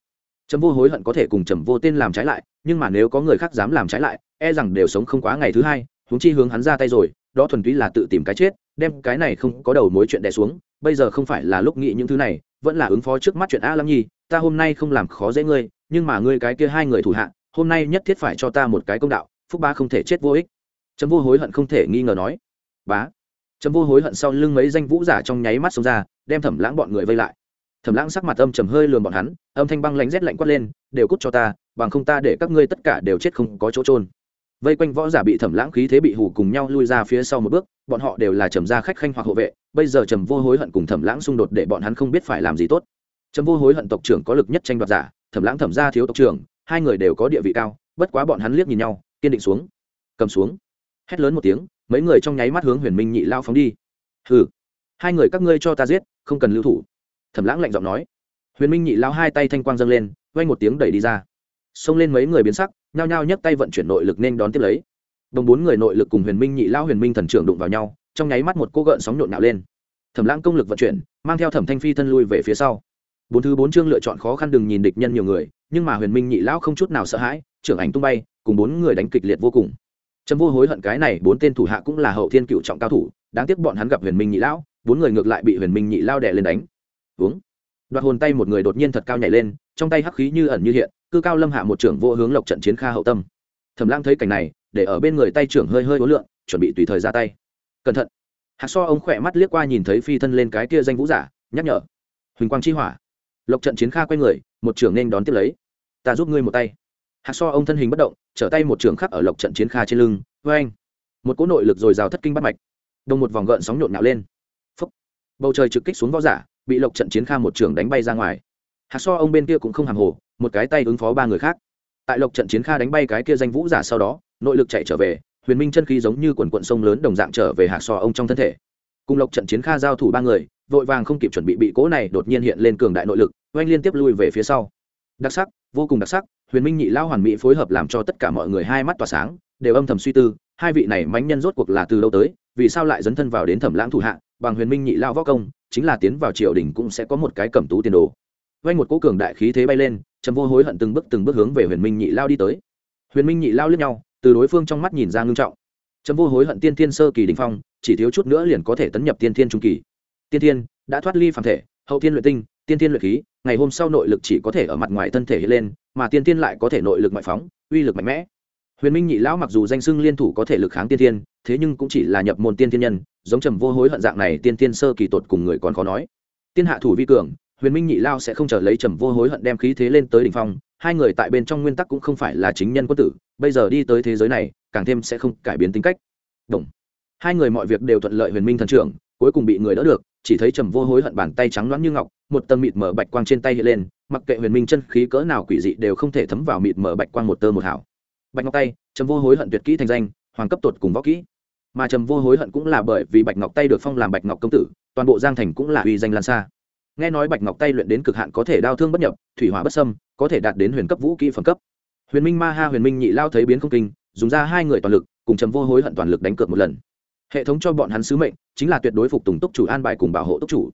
Trầm vô hối hận có thể cùng trầm vô tên làm trái lại, nhưng mà nếu có người khác dám làm trái lại e rằng đều sống không quá ngày thứ hai, huống chi hướng hắn ra tay rồi, đó thuần túy là tự tìm cái chết, đem cái này không có đầu mối chuyện đè xuống bây giờ không phải là lúc nghĩ những thứ này, vẫn là ứng phó trước mắt chuyện a lăng nhi, ta hôm nay không làm khó dễ ngươi, nhưng mà ngươi cái kia hai người thủ hạ, hôm nay nhất thiết phải cho ta một cái công đạo, phúc ba không thể chết vô ích. Trầm vô hối hận không thể nghi ngờ nói. Bá. Trầm vô hối hận sau lưng mấy danh vũ giả trong nháy mắt xông ra, đem thẩm lãng bọn người vây lại. Thẩm lãng sắc mặt âm trầm hơi lườm bọn hắn, âm thanh băng lánh rét lạnh quát lên, đều cút cho ta, bằng không ta để các ngươi tất cả đều chết không có chỗ trôn vây quanh võ giả bị thẩm lãng khí thế bị hù cùng nhau lui ra phía sau một bước, bọn họ đều là trầm gia khách khanh hoặc hộ vệ, bây giờ trầm vô hối hận cùng thẩm lãng xung đột để bọn hắn không biết phải làm gì tốt. Trầm vô hối hận tộc trưởng có lực nhất tranh đoạt giả, thẩm lãng thẩm gia thiếu tộc trưởng, hai người đều có địa vị cao, bất quá bọn hắn liếc nhìn nhau, kiên định xuống, cầm xuống. Hét lớn một tiếng, mấy người trong nháy mắt hướng huyền minh nhị lao phóng đi. Hừ, hai người các ngươi cho ta giết, không cần lưu thủ. Thẩm lãng lạnh giọng nói. Huyền minh nhị lao hai tay thanh quang dâng lên vay một tiếng đẩy đi ra xông lên mấy người biến sắc, nhao nhao nhấc tay vận chuyển nội lực nên đón tiếp lấy. Đồng bốn người nội lực cùng huyền minh nhị lao huyền minh thần trưởng đụng vào nhau, trong nháy mắt một cô gợn sóng nhộn nạo lên. Thẩm lãng công lực vận chuyển, mang theo thẩm thanh phi thân lui về phía sau. Bốn thứ bốn chương lựa chọn khó khăn đừng nhìn địch nhân nhiều người, nhưng mà huyền minh nhị lão không chút nào sợ hãi, trưởng ảnh tung bay, cùng bốn người đánh kịch liệt vô cùng. Trâm vô hối hận cái này bốn tên thủ hạ cũng là hậu thiên cựu trọng cao thủ, đáng tiếc bọn hắn gặp huyền minh nhị lão, bốn người ngược lại bị huyền minh nhị lao đè lên đánh. Uống đoạt hồn tay một người đột nhiên thật cao nhảy lên, trong tay hắc khí như ẩn như hiện cư cao lâm hạ một trưởng vô hướng lộc trận chiến kha hậu tâm. Thẩm lang thấy cảnh này, để ở bên người tay trưởng hơi hơi ối lượn, chuẩn bị tùy thời ra tay. Cẩn thận. Hạc so ông khỏe mắt liếc qua nhìn thấy phi thân lên cái kia danh vũ giả, nhắc nhở. Huỳnh quang chi hỏa. Lộc trận chiến kha quay người, một trưởng nên đón tiếp lấy. Ta giúp ngươi một tay. Hạc so ông thân hình bất động, trở tay một trưởng khắc ở lộc trận chiến kha trên lưng. Vê anh. Một cỗ nội lực dồi dào thất kinh bắt mạch. Đồng một vòng gợn sóng nhộn nhạo lên. Phúc. bầu trời trực kích xuống võ giả, bị lộc trận chiến kha một trưởng đánh bay ra ngoài. Hạc so ông bên kia cũng không hàng hồ một cái tay ứng phó ba người khác. Tại lộc trận chiến kha đánh bay cái kia danh vũ giả sau đó, nội lực chạy trở về, huyền minh chân khí giống như quần quận sông lớn đồng dạng trở về hạc so ông trong thân thể. Cùng lộc trận chiến kha giao thủ ba người, vội vàng không kịp chuẩn bị bị cố này đột nhiên hiện lên cường đại nội lực, oanh liên tiếp lui về phía sau. Đặc sắc, vô cùng đặc sắc, huyền minh nhị lao hoàn mỹ phối hợp làm cho tất cả mọi người hai mắt tỏa sáng, đều âm thầm suy tư, hai vị này mánh nhân rốt cuộc là từ đâu tới, vì sao lại dấn thân vào đến thẩm lãng thủ hạ, bằng huyền minh nhị lao võ công, chính là tiến vào triều đình cũng sẽ có một cái cẩm tú tiền đồ vanh một cỗ cường đại khí thế bay lên, trầm vô hối hận từng bước từng bước hướng về huyền minh nhị lao đi tới. Huyền minh nhị lao lướt nhau, từ đối phương trong mắt nhìn ra ngưng trọng. Trầm vô hối hận tiên thiên sơ kỳ đình phong, chỉ thiếu chút nữa liền có thể tấn nhập tiên thiên trung kỳ. Tiên thiên đã thoát ly phàm thể, hậu thiên luyện tinh, tiên thiên luyện khí, ngày hôm sau nội lực chỉ có thể ở mặt ngoài thân thể hiện lên, mà tiên thiên lại có thể nội lực ngoại phóng, uy lực mạnh mẽ. Huyền minh nhị lão mặc dù danh xưng liên thủ có thể lực kháng tiên thiên, thế nhưng cũng chỉ là nhập môn tiên thiên nhân, giống trầm vô hối hận dạng này tiên thiên sơ kỳ tột cùng người còn khó nói. Tiên hạ thủ vi cường huyền minh nhị lao sẽ không chờ lấy trầm vô hối hận đem khí thế lên tới đỉnh phong, hai người tại bên trong nguyên tắc cũng không phải là chính nhân quân tử, bây giờ đi tới thế giới này, càng thêm sẽ không cải biến tính cách. Đồng. hai người mọi việc đều thuận lợi huyền minh thần trưởng, cuối cùng bị người đỡ được, chỉ thấy trầm vô hối hận bàn tay trắng loáng như ngọc, một tầng mịt mở bạch quang trên tay hiện lên, mặc kệ huyền minh chân khí cỡ nào quỷ dị đều không thể thấm vào mịt mở bạch quang một tơ một hảo. Bạch ngọc tay, trầm vô hối hận tuyệt kỹ thành danh, hoàng cấp tột cùng võ kỹ. Mà trầm vô hối hận cũng là bởi vì bạch ngọc tay được phong làm bạch ngọc công tử, toàn bộ giang thành cũng là uy danh lan xa nghe nói bạch ngọc tay luyện đến cực hạn có thể đao thương bất nhập, thủy hỏa bất sâm có thể đạt đến huyền cấp vũ kỹ phẩm cấp. Huyền minh ma ha, huyền minh nhị lao thấy biến không kinh, dùng ra hai người toàn lực, cùng trầm vô hối hận toàn lực đánh cược một lần. Hệ thống cho bọn hắn sứ mệnh, chính là tuyệt đối phục tùng túc chủ an bài cùng bảo hộ túc chủ.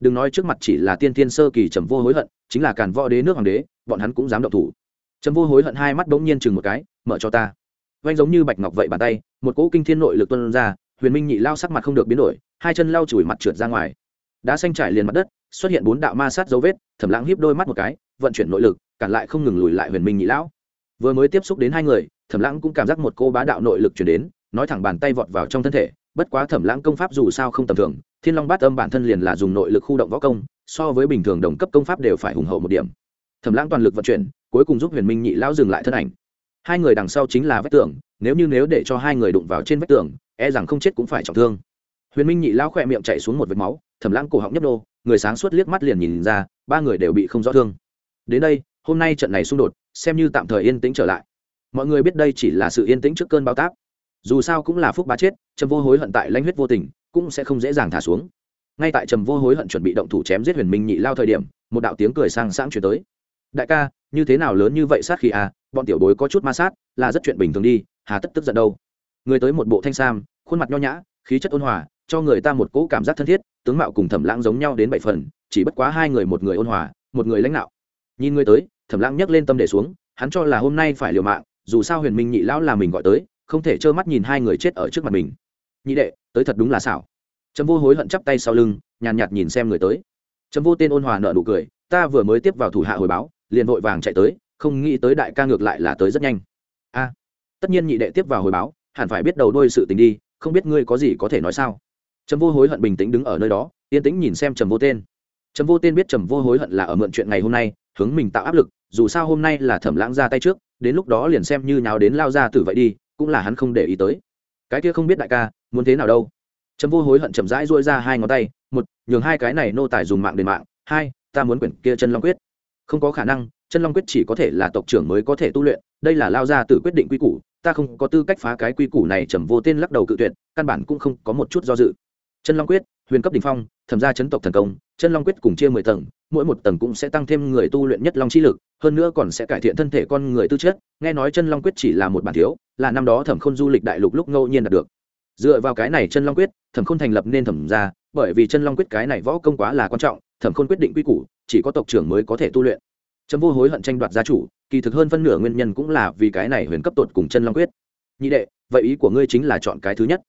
Đừng nói trước mặt chỉ là tiên thiên sơ kỳ trầm vô hối hận, chính là càn võ đế nước hoàng đế, bọn hắn cũng dám động thủ. Trầm vô hối hận hai mắt bỗng nhiên chừng một cái, mở cho ta. Vanh giống như bạch ngọc vậy bàn tay, một cỗ kinh thiên nội lực tuân ra, huyền minh nhị lao sắc mặt không được biến đổi, hai chân lao chùi mặt trượt ra ngoài. Đã xanh trải liền mặt đất xuất hiện bốn đạo ma sát dấu vết, thẩm lãng hiếp đôi mắt một cái, vận chuyển nội lực, cản lại không ngừng lùi lại huyền minh nhị lão. Vừa mới tiếp xúc đến hai người, thẩm lãng cũng cảm giác một cô bá đạo nội lực chuyển đến, nói thẳng bàn tay vọt vào trong thân thể, bất quá thẩm lãng công pháp dù sao không tầm thường, thiên long bát âm bản thân liền là dùng nội lực khu động võ công, so với bình thường đồng cấp công pháp đều phải hùng hậu một điểm. Thẩm lãng toàn lực vận chuyển, cuối cùng giúp huyền minh nhị lão dừng lại thân ảnh. Hai người đằng sau chính là vách tường, nếu như nếu để cho hai người đụng vào trên vách tường e rằng không chết cũng phải trọng thương. Huyền minh nhị lão khỏe miệng chạy xuống một vệt máu thẩm lãng cổ họng nhấp nô, người sáng suốt liếc mắt liền nhìn ra ba người đều bị không rõ thương. Đến đây hôm nay trận này xung đột xem như tạm thời yên tĩnh trở lại. Mọi người biết đây chỉ là sự yên tĩnh trước cơn bao táp. Dù sao cũng là phúc bá chết trầm vô hối hận tại lãnh huyết vô tình cũng sẽ không dễ dàng thả xuống. Ngay tại trầm vô hối hận chuẩn bị động thủ chém giết huyền minh nhị lao thời điểm một đạo tiếng cười sang sáng chuyển tới. Đại ca như thế nào lớn như vậy sát khi à bọn tiểu bối có chút ma sát là rất chuyện bình thường đi hà tất tức giận đâu? Người tới một bộ thanh sam khuôn mặt nho nhã khí chất ôn hòa cho người ta một cỗ cảm giác thân thiết tướng mạo cùng thẩm lãng giống nhau đến bảy phần chỉ bất quá hai người một người ôn hòa một người lãnh đạo. Nhìn người tới thẩm lãng nhấc lên tâm để xuống hắn cho là hôm nay phải liều mạng dù sao huyền minh nhị lão là mình gọi tới không thể trơ mắt nhìn hai người chết ở trước mặt mình. Nhị đệ tới thật đúng là xảo. Trâm vô hối hận chắp tay sau lưng nhàn nhạt, nhìn xem người tới. Trâm vô tên ôn hòa nợ nụ cười ta vừa mới tiếp vào thủ hạ hồi báo liền vội vàng chạy tới không nghĩ tới đại ca ngược lại là tới rất nhanh. A tất nhiên nhị đệ tiếp vào hồi báo hẳn phải biết đầu đôi sự tình đi không biết ngươi có gì có thể nói sao? Trầm vô hối hận bình tĩnh đứng ở nơi đó, yên tĩnh nhìn xem trầm vô tên. Trầm vô tên biết trầm vô hối hận là ở mượn chuyện ngày hôm nay, hướng mình tạo áp lực, dù sao hôm nay là thẩm lãng ra tay trước, đến lúc đó liền xem như nào đến lao ra tử vậy đi, cũng là hắn không để ý tới. Cái kia không biết đại ca, muốn thế nào đâu. Trầm vô hối hận chậm rãi dôi ra hai ngón tay, một, nhường hai cái này nô tài dùng mạng đền mạng. Hai, ta muốn quyển kia chân long quyết. Không có khả năng, chân long quyết chỉ có thể là tộc trưởng mới có thể tu luyện, đây là lao ra từ quyết định quy củ, ta không có tư cách phá cái quy củ này. Trầm vô tên lắc đầu cự tuyệt, căn bản cũng không có một chút do dự chân long quyết, huyền cấp đ ỉ n h phong, thẩm ra chấn tộc thần công, chân long quyết cùng chia mười tầng, mỗi một tầng cũng sẽ tăng thêm người tu luyện nhất long chi lực, hơn nữa còn sẽ cải thiện thân thể con người tư chất. Nghe nói chân long quyết chỉ là một bản thiếu, là năm đó thẩm khôn du lịch đại lục lúc ngẫu nhiên đạt được. Dựa vào cái này chân long quyết, thẩm khôn thành lập nên thẩm ra bởi vì chân long quyết cái này võ công quá là quan trọng, thẩm khôn quyết định quy củ, chỉ có tộc trưởng mới có thể tu luyện. Trâm vô hối hận tranh đoạt gia chủ, kỳ thực hơn phân nửa nguyên nhân cũng là vì cái này huyền cấp tột cùng chân long quyết. Nhị đệ, vậy ý của ngươi chính là chọn cái thứ nhất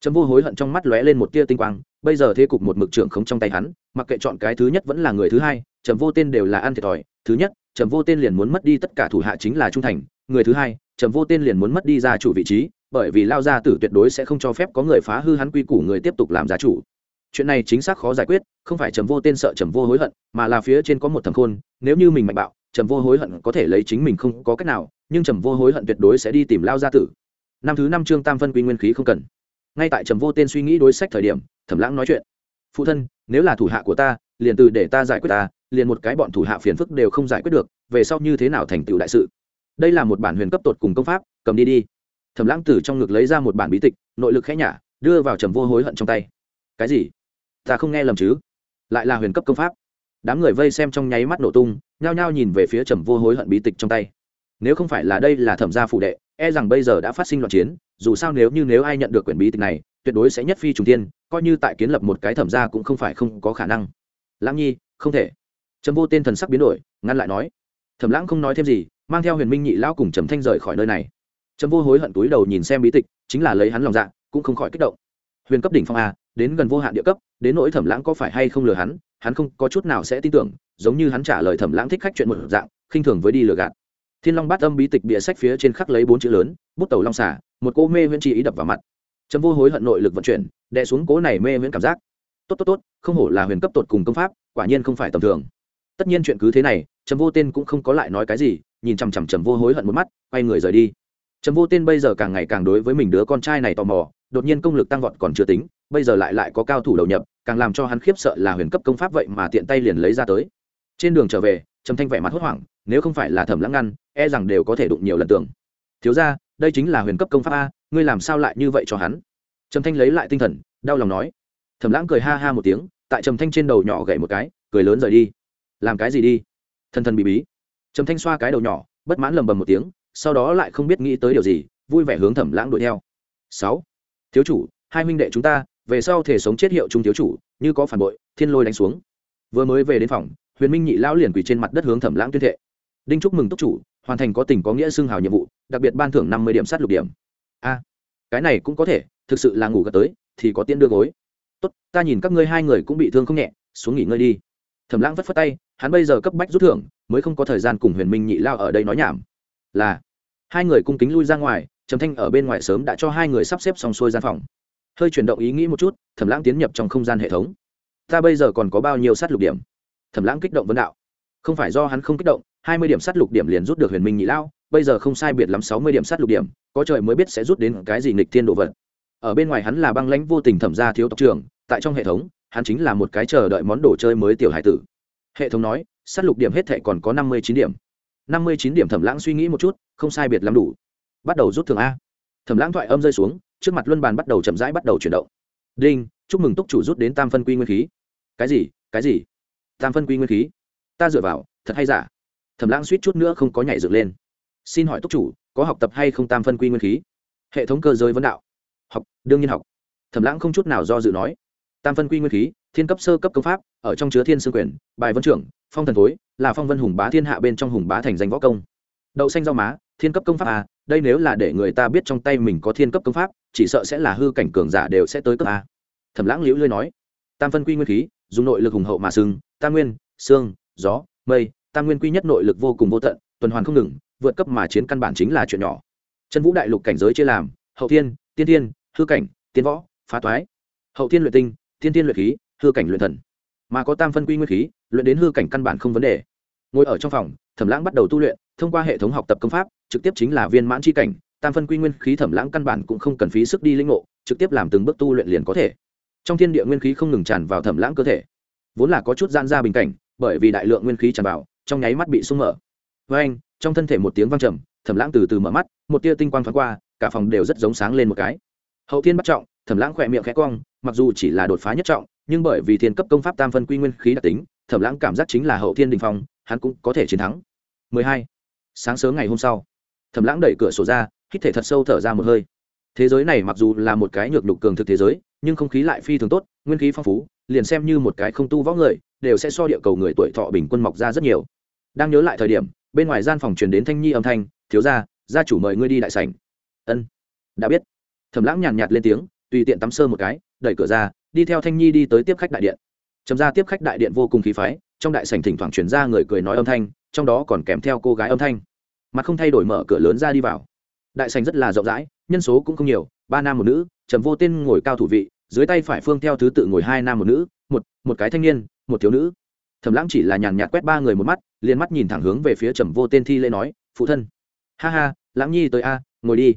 trầm vô hối hận trong mắt lóe lên một tia tinh quang, bây giờ thế cục một mực trưởng không trong tay hắn, mặc kệ chọn cái thứ nhất vẫn là người thứ hai, trầm vô tên đều là ăn thiệt thòi. Thứ nhất, trầm vô tên liền muốn mất đi tất cả thủ hạ chính là trung thành. Người thứ hai, trầm vô tên liền muốn mất đi gia chủ vị trí, bởi vì lao gia tử tuyệt đối sẽ không cho phép có người phá hư hắn quy củ người tiếp tục làm gia chủ. Chuyện này chính xác khó giải quyết, không phải trầm vô tên sợ trầm vô hối hận, mà là phía trên có một thằng khôn, nếu như mình mạnh bạo, trầm vô hối hận có thể lấy chính mình không có cách nào, nhưng trầm vô hối hận tuyệt đối sẽ đi tìm lao gia tử. Năm thứ năm chương tam phân quy nguyên khí không cần ngay tại trầm vô tên suy nghĩ đối sách thời điểm, thẩm lãng nói chuyện. Phụ thân, nếu là thủ hạ của ta, liền từ để ta giải quyết ta, liền một cái bọn thủ hạ phiền phức đều không giải quyết được, về sau như thế nào thành tựu đại sự? Đây là một bản huyền cấp tột cùng công pháp, cầm đi đi. Thẩm lãng từ trong ngực lấy ra một bản bí tịch, nội lực khẽ nhả, đưa vào trầm vô hối hận trong tay. Cái gì? Ta không nghe lầm chứ? Lại là huyền cấp công pháp. Đám người vây xem trong nháy mắt nổ tung, nhao nhao nhìn về phía trầm vô hối hận bí tịch trong tay. Nếu không phải là đây là thẩm gia phụ đệ e rằng bây giờ đã phát sinh loạn chiến dù sao nếu như nếu ai nhận được quyển bí tịch này, tuyệt đối sẽ nhất phi trùng tiên coi như tại kiến lập một cái thẩm gia cũng không phải không có khả năng. Lãng nhi, không thể. Trầm vô tên thần sắc biến đổi, ngăn lại nói. Thẩm lãng không nói thêm gì, mang theo huyền minh nhị lão cùng trầm thanh rời khỏi nơi này. Trầm vô hối hận túi đầu nhìn xem bí tịch, chính là lấy hắn lòng dạ cũng không khỏi kích động. Huyền cấp đỉnh phong a, đến gần vô hạn địa cấp, đến nỗi thẩm lãng có phải hay không lừa hắn hắn không có chút nào sẽ tin tưởng, giống như hắn trả lời thẩm lãng thích khách chuyện một dạng, khinh thường với đi lừa gạt. Thiên long bát âm bí tịch bịa sách phía trên khắc lấy bốn chữ lớn, bút tàu long xả một cô mê huyễn chi ý đập vào mặt. Trầm vô hối hận nội lực vận chuyển, đè xuống cố này mê huyễn cảm giác. Tốt tốt tốt, không hổ là huyền cấp tột cùng công pháp, quả nhiên không phải tầm thường. Tất nhiên chuyện cứ thế này, trầm vô tên cũng không có lại nói cái gì, nhìn chằm chằm trầm vô hối hận một mắt, quay người rời đi. Trầm vô tên bây giờ càng ngày càng đối với mình đứa con trai này tò mò, đột nhiên công lực tăng vọt còn chưa tính, bây giờ lại lại có cao thủ đầu nhập, càng làm cho hắn khiếp sợ là huyền cấp công pháp vậy mà tiện tay liền lấy ra tới. Trên đường trở về, trầm thanh vẻ mặt hốt hoảng, nếu không phải là thẩm lãng ngăn e rằng đều có thể đụng nhiều lần tưởng. Thiếu ra đây chính là huyền cấp công pháp a, ngươi làm sao lại như vậy cho hắn? Trầm thanh lấy lại tinh thần, đau lòng nói. Thẩm lãng cười ha ha một tiếng, tại trầm thanh trên đầu nhỏ gậy một cái, cười lớn rời đi. Làm cái gì đi? Thần thần bị bí. Trầm thanh xoa cái đầu nhỏ, bất mãn lầm bầm một tiếng, sau đó lại không biết nghĩ tới điều gì, vui vẻ hướng thẩm lãng đuổi theo. Sáu. Thiếu chủ, hai huynh đệ chúng ta, về sau thể sống chết hiệu trung thiếu chủ, như có phản bội, thiên lôi đánh xuống. Vừa mới về đến phòng, huyền minh nhị lão liền quỳ trên mặt đất hướng thẩm lãng tuyên thệ. Đinh chúc mừng túc chủ hoàn thành có tình có nghĩa xưng hào nhiệm vụ, đặc biệt ban thưởng năm mươi điểm sát lục điểm. A, cái này cũng có thể, thực sự là ngủ gật tới, thì có tiễn đưa gối. Tốt, ta nhìn các ngươi hai người cũng bị thương không nhẹ, xuống nghỉ ngơi đi. Thẩm lãng vất phất tay, hắn bây giờ cấp bách rút thưởng, mới không có thời gian cùng huyền minh nhị lao ở đây nói nhảm. Là, hai người cung kính lui ra ngoài, trầm thanh ở bên ngoài sớm đã cho hai người sắp xếp xong xuôi gian phòng. Hơi chuyển động ý nghĩ một chút, thẩm lãng tiến nhập trong không gian hệ thống. Ta bây giờ còn có bao nhiêu sát lục điểm? Thẩm lãng kích động vấn đạo không phải do hắn không kích động, hai mươi điểm sát lục điểm liền rút được huyền minh nhị lao bây giờ không sai biệt lắm sáu mươi điểm sát lục điểm, có trời mới biết sẽ rút đến cái gì nghịch thiên độ vật. Ở bên ngoài hắn là băng lãnh vô tình thẩm ra thiếu tộc trưởng, tại trong hệ thống, hắn chính là một cái chờ đợi món đồ chơi mới tiểu hải tử. Hệ thống nói, sát lục điểm hết thệ còn có năm mươi chín điểm. năm mươi chín điểm thẩm lãng suy nghĩ một chút, không sai biệt lắm đủ. Bắt đầu rút thường a. Thẩm lãng thoại âm rơi xuống, trước mặt luân bàn bắt đầu chậm rãi bắt đầu chuyển động. Đinh, chúc mừng túc chủ rút đến tam phân quy nguyên khí. Cái gì? Cái gì? Tam phân quy nguyên khí ta dựa vào, thật hay giả? Thẩm lãng suýt chút nữa không có nhảy dựng lên. Xin hỏi túc chủ, có học tập hay không tam phân quy nguyên khí? Hệ thống cơ giới vấn đạo. Học, đương nhiên học. Thẩm lãng không chút nào do dự nói. Tam phân quy nguyên khí, thiên cấp sơ cấp công pháp, ở trong chứa thiên sư quyền, bài vân trưởng, phong thần thối, là phong vân hùng bá thiên hạ bên trong hùng bá thành danh võ công. Đậu xanh rau má, thiên cấp công pháp à? đây nếu là để người ta biết trong tay mình có thiên cấp công pháp, chỉ sợ sẽ là hư cảnh cường giả đều sẽ tới cấp a. Thẩm lãng liễu lươi nói. Tam phân quy nguyên khí, dùng nội lực hùng hậu mà sưng tam nguyên, xương gió, mây, tam nguyên quy nhất nội lực vô cùng vô tận, tuần hoàn không ngừng, vượt cấp mà chiến căn bản chính là chuyện nhỏ. Chân vũ đại lục cảnh giới chia làm, hậu thiên, tiên thiên, hư cảnh, tiên võ, phá toái. Hậu thiên luyện tinh, tiên thiên luyện khí, hư cảnh luyện thần. Mà có tam phân quy nguyên khí, luyện đến hư cảnh căn bản không vấn đề. Ngồi ở trong phòng, thẩm lãng bắt đầu tu luyện, thông qua hệ thống học tập công pháp, trực tiếp chính là viên mãn c cảnh, tam phân quy nguyên khí thẩm lãng căn bản cũng không cần phí sức đi linh ngộ, trực tiếp làm từng bước tu luyện liền có thể. Trong thiên địa nguyên khí không ngừng tràn vào thẩm lãng cơ thể. Vốn là có chút gian ra bình cảnh bởi vì đại lượng nguyên khí tràn vào, trong nháy mắt bị sung mở. Với anh, trong thân thể một tiếng vang trầm, thẩm lãng từ từ mở mắt, một tia tinh quang thoáng qua, cả phòng đều rất giống sáng lên một cái. Hậu thiên bắt trọng, thẩm lãng khỏe miệng khẽ cong, mặc dù chỉ là đột phá nhất trọng, nhưng bởi vì thiên cấp công pháp tam phân quy nguyên khí đặc tính, thẩm lãng cảm giác chính là hậu thiên đình phong, hắn cũng có thể chiến thắng. 12. sáng sớm ngày hôm sau, thẩm lãng đẩy cửa sổ ra, hít thể thật sâu thở ra một hơi. Thế giới này mặc dù là một cái nhược lục cường thực thế giới, nhưng không khí lại phi thường tốt, nguyên khí phong phú liền xem như một cái không tu võ người, đều sẽ so địa cầu người tuổi thọ bình quân mọc ra rất nhiều. Đang nhớ lại thời điểm, bên ngoài gian phòng truyền đến thanh nhi âm thanh, thiếu gia gia chủ mời ngươi đi đại sảnh. Ân, đã biết. Thẩm lãng nhàn nhạt lên tiếng, tùy tiện tắm sơ một cái, đẩy cửa ra, đi theo thanh nhi đi tới tiếp khách đại điện. Trầm ra tiếp khách đại điện vô cùng khí phái, trong đại sảnh thỉnh thoảng truyền ra người cười nói âm thanh, trong đó còn kèm theo cô gái âm thanh. Mặt không thay đổi mở cửa lớn ra đi vào. Đại sảnh rất là rộng rãi, nhân số cũng không nhiều, ba nam một nữ trầm vô tên ngồi cao thủ vị dưới tay phải phương theo thứ tự ngồi hai nam một nữ, một một cái thanh niên, một thiếu nữ. Thẩm lãng chỉ là nhàn nhạt quét ba người một mắt, liền mắt nhìn thẳng hướng về phía trầm vô tên thi lễ nói, phụ thân. Ha ha, lãng nhi tới a, ngồi đi.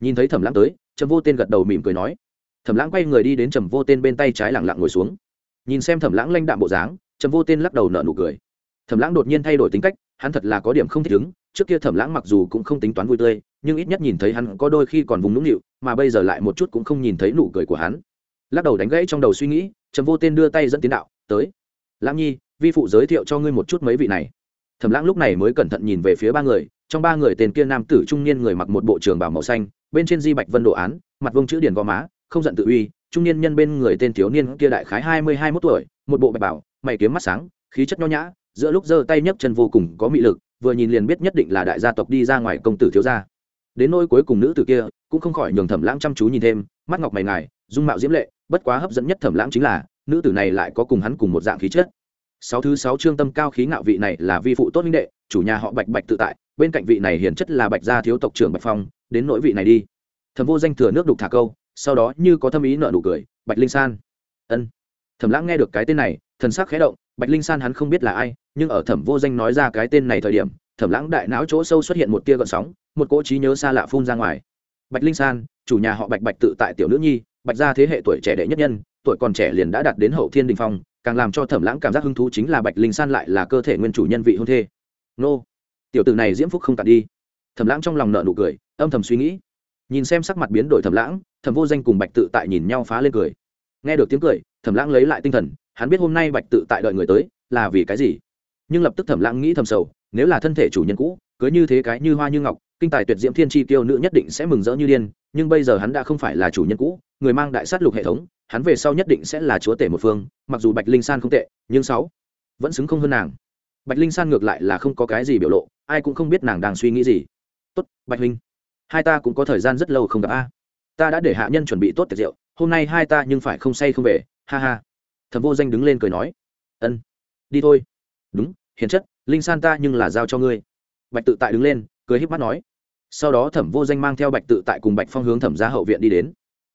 Nhìn thấy thẩm lãng tới, trầm vô tên gật đầu mỉm cười nói. Thẩm lãng quay người đi đến trầm vô tên bên tay trái lẳng lặng ngồi xuống. Nhìn xem thẩm lãng lanh đạm bộ dáng, trầm vô tên lắc đầu nở nụ cười. Thẩm lãng đột nhiên thay đổi tính cách, hắn thật là có điểm không thích ứng, trước kia thẩm lãng mặc dù cũng không tính toán vui tươi, nhưng ít nhất nhìn thấy hắn có đôi khi còn vùng nũng nịu, mà bây giờ lại một chút cũng không nhìn thấy nụ cười của hắn lắc đầu đánh gãy trong đầu suy nghĩ, trầm vô tên đưa tay dẫn tiến đạo, tới. Lãng nhi, vi phụ giới thiệu cho ngươi một chút mấy vị này. Thẩm lãng lúc này mới cẩn thận nhìn về phía ba người, trong ba người tên kia nam tử trung niên người mặc một bộ trường bảo màu xanh, bên trên di bạch vân đồ án, mặt vông chữ điển gò má, không giận tự uy, trung niên nhân bên người tên thiếu niên kia đại khái hai mươi hai mốt tuổi, một bộ bạch bảo, mày kiếm mắt sáng, khí chất nho nhã, giữa lúc giơ tay nhấc chân vô cùng có mị lực, vừa nhìn liền biết nhất định là đại gia tộc đi ra ngoài công tử thiếu gia. Đến nỗi cuối cùng nữ tử kia, cũng không khỏi nhường thẩm lãng chăm chú nhìn thêm, mắt ngọc mày ngài, dung mạo diễm lệ bất quá hấp dẫn nhất thẩm lãng chính là, nữ tử này lại có cùng hắn cùng một dạng khí chất. Sáu thứ sáu trương tâm cao khí ngạo vị này là vi phụ tốt minh đệ, chủ nhà họ bạch bạch tự tại, bên cạnh vị này hiển chất là bạch gia thiếu tộc trưởng bạch phong, đến nỗi vị này đi. Thẩm vô danh thừa nước đục thả câu, sau đó như có thâm ý nợ nụ cười, bạch linh san. Ân. Thẩm lãng nghe được cái tên này, thần sắc khẽ động, bạch linh san hắn không biết là ai, nhưng ở thẩm vô danh nói ra cái tên này thời điểm, thẩm lãng đại não chỗ sâu xuất hiện một tia gợn sóng, một cỗ trí nhớ xa lạ phun ra ngoài. Bạch linh san, chủ nhà họ bạch bạch tự tại tiểu nữ nhi bạch gia thế hệ tuổi trẻ đệ nhất nhân, tuổi còn trẻ liền đã đạt đến hậu thiên đình phong, càng làm cho thẩm lãng cảm giác hứng thú chính là bạch linh san lại là cơ thể nguyên chủ nhân vị hôn thê. Nô, tiểu tử này diễm phúc không tạt đi. Thẩm lãng trong lòng nợ nụ cười, âm thầm suy nghĩ. Nhìn xem sắc mặt biến đổi thẩm lãng, thẩm vô danh cùng bạch tự tại nhìn nhau phá lên cười. Nghe được tiếng cười, thẩm lãng lấy lại tinh thần, hắn biết hôm nay bạch tự tại đợi người tới là vì cái gì. Nhưng lập tức thẩm lãng nghĩ thầm sầu, nếu là thân thể chủ nhân cũ, cưới như thế cái như hoa như ngọc, kinh tài tuyệt diễm thiên tri tiêu nữ nhất định sẽ mừng rỡ như điên nhưng bây giờ hắn đã không phải là chủ nhân cũ, người mang đại sát lục hệ thống, hắn về sau nhất định sẽ là chúa tể một phương, mặc dù bạch linh san không tệ, nhưng sáu vẫn xứng không hơn nàng. Bạch linh san ngược lại là không có cái gì biểu lộ, ai cũng không biết nàng đang suy nghĩ gì. Tốt, bạch huynh, hai ta cũng có thời gian rất lâu không gặp a. Ta đã để hạ nhân chuẩn bị tốt tiệc rượu, hôm nay hai ta nhưng phải không say không về, ha ha. Thẩm vô danh đứng lên cười nói, ân, đi thôi. Đúng, hiền chất, linh san ta nhưng là giao cho ngươi. Bạch tự tại đứng lên, cười híp mắt nói sau đó thẩm vô danh mang theo bạch tự tại cùng bạch phong hướng thẩm gia hậu viện đi đến.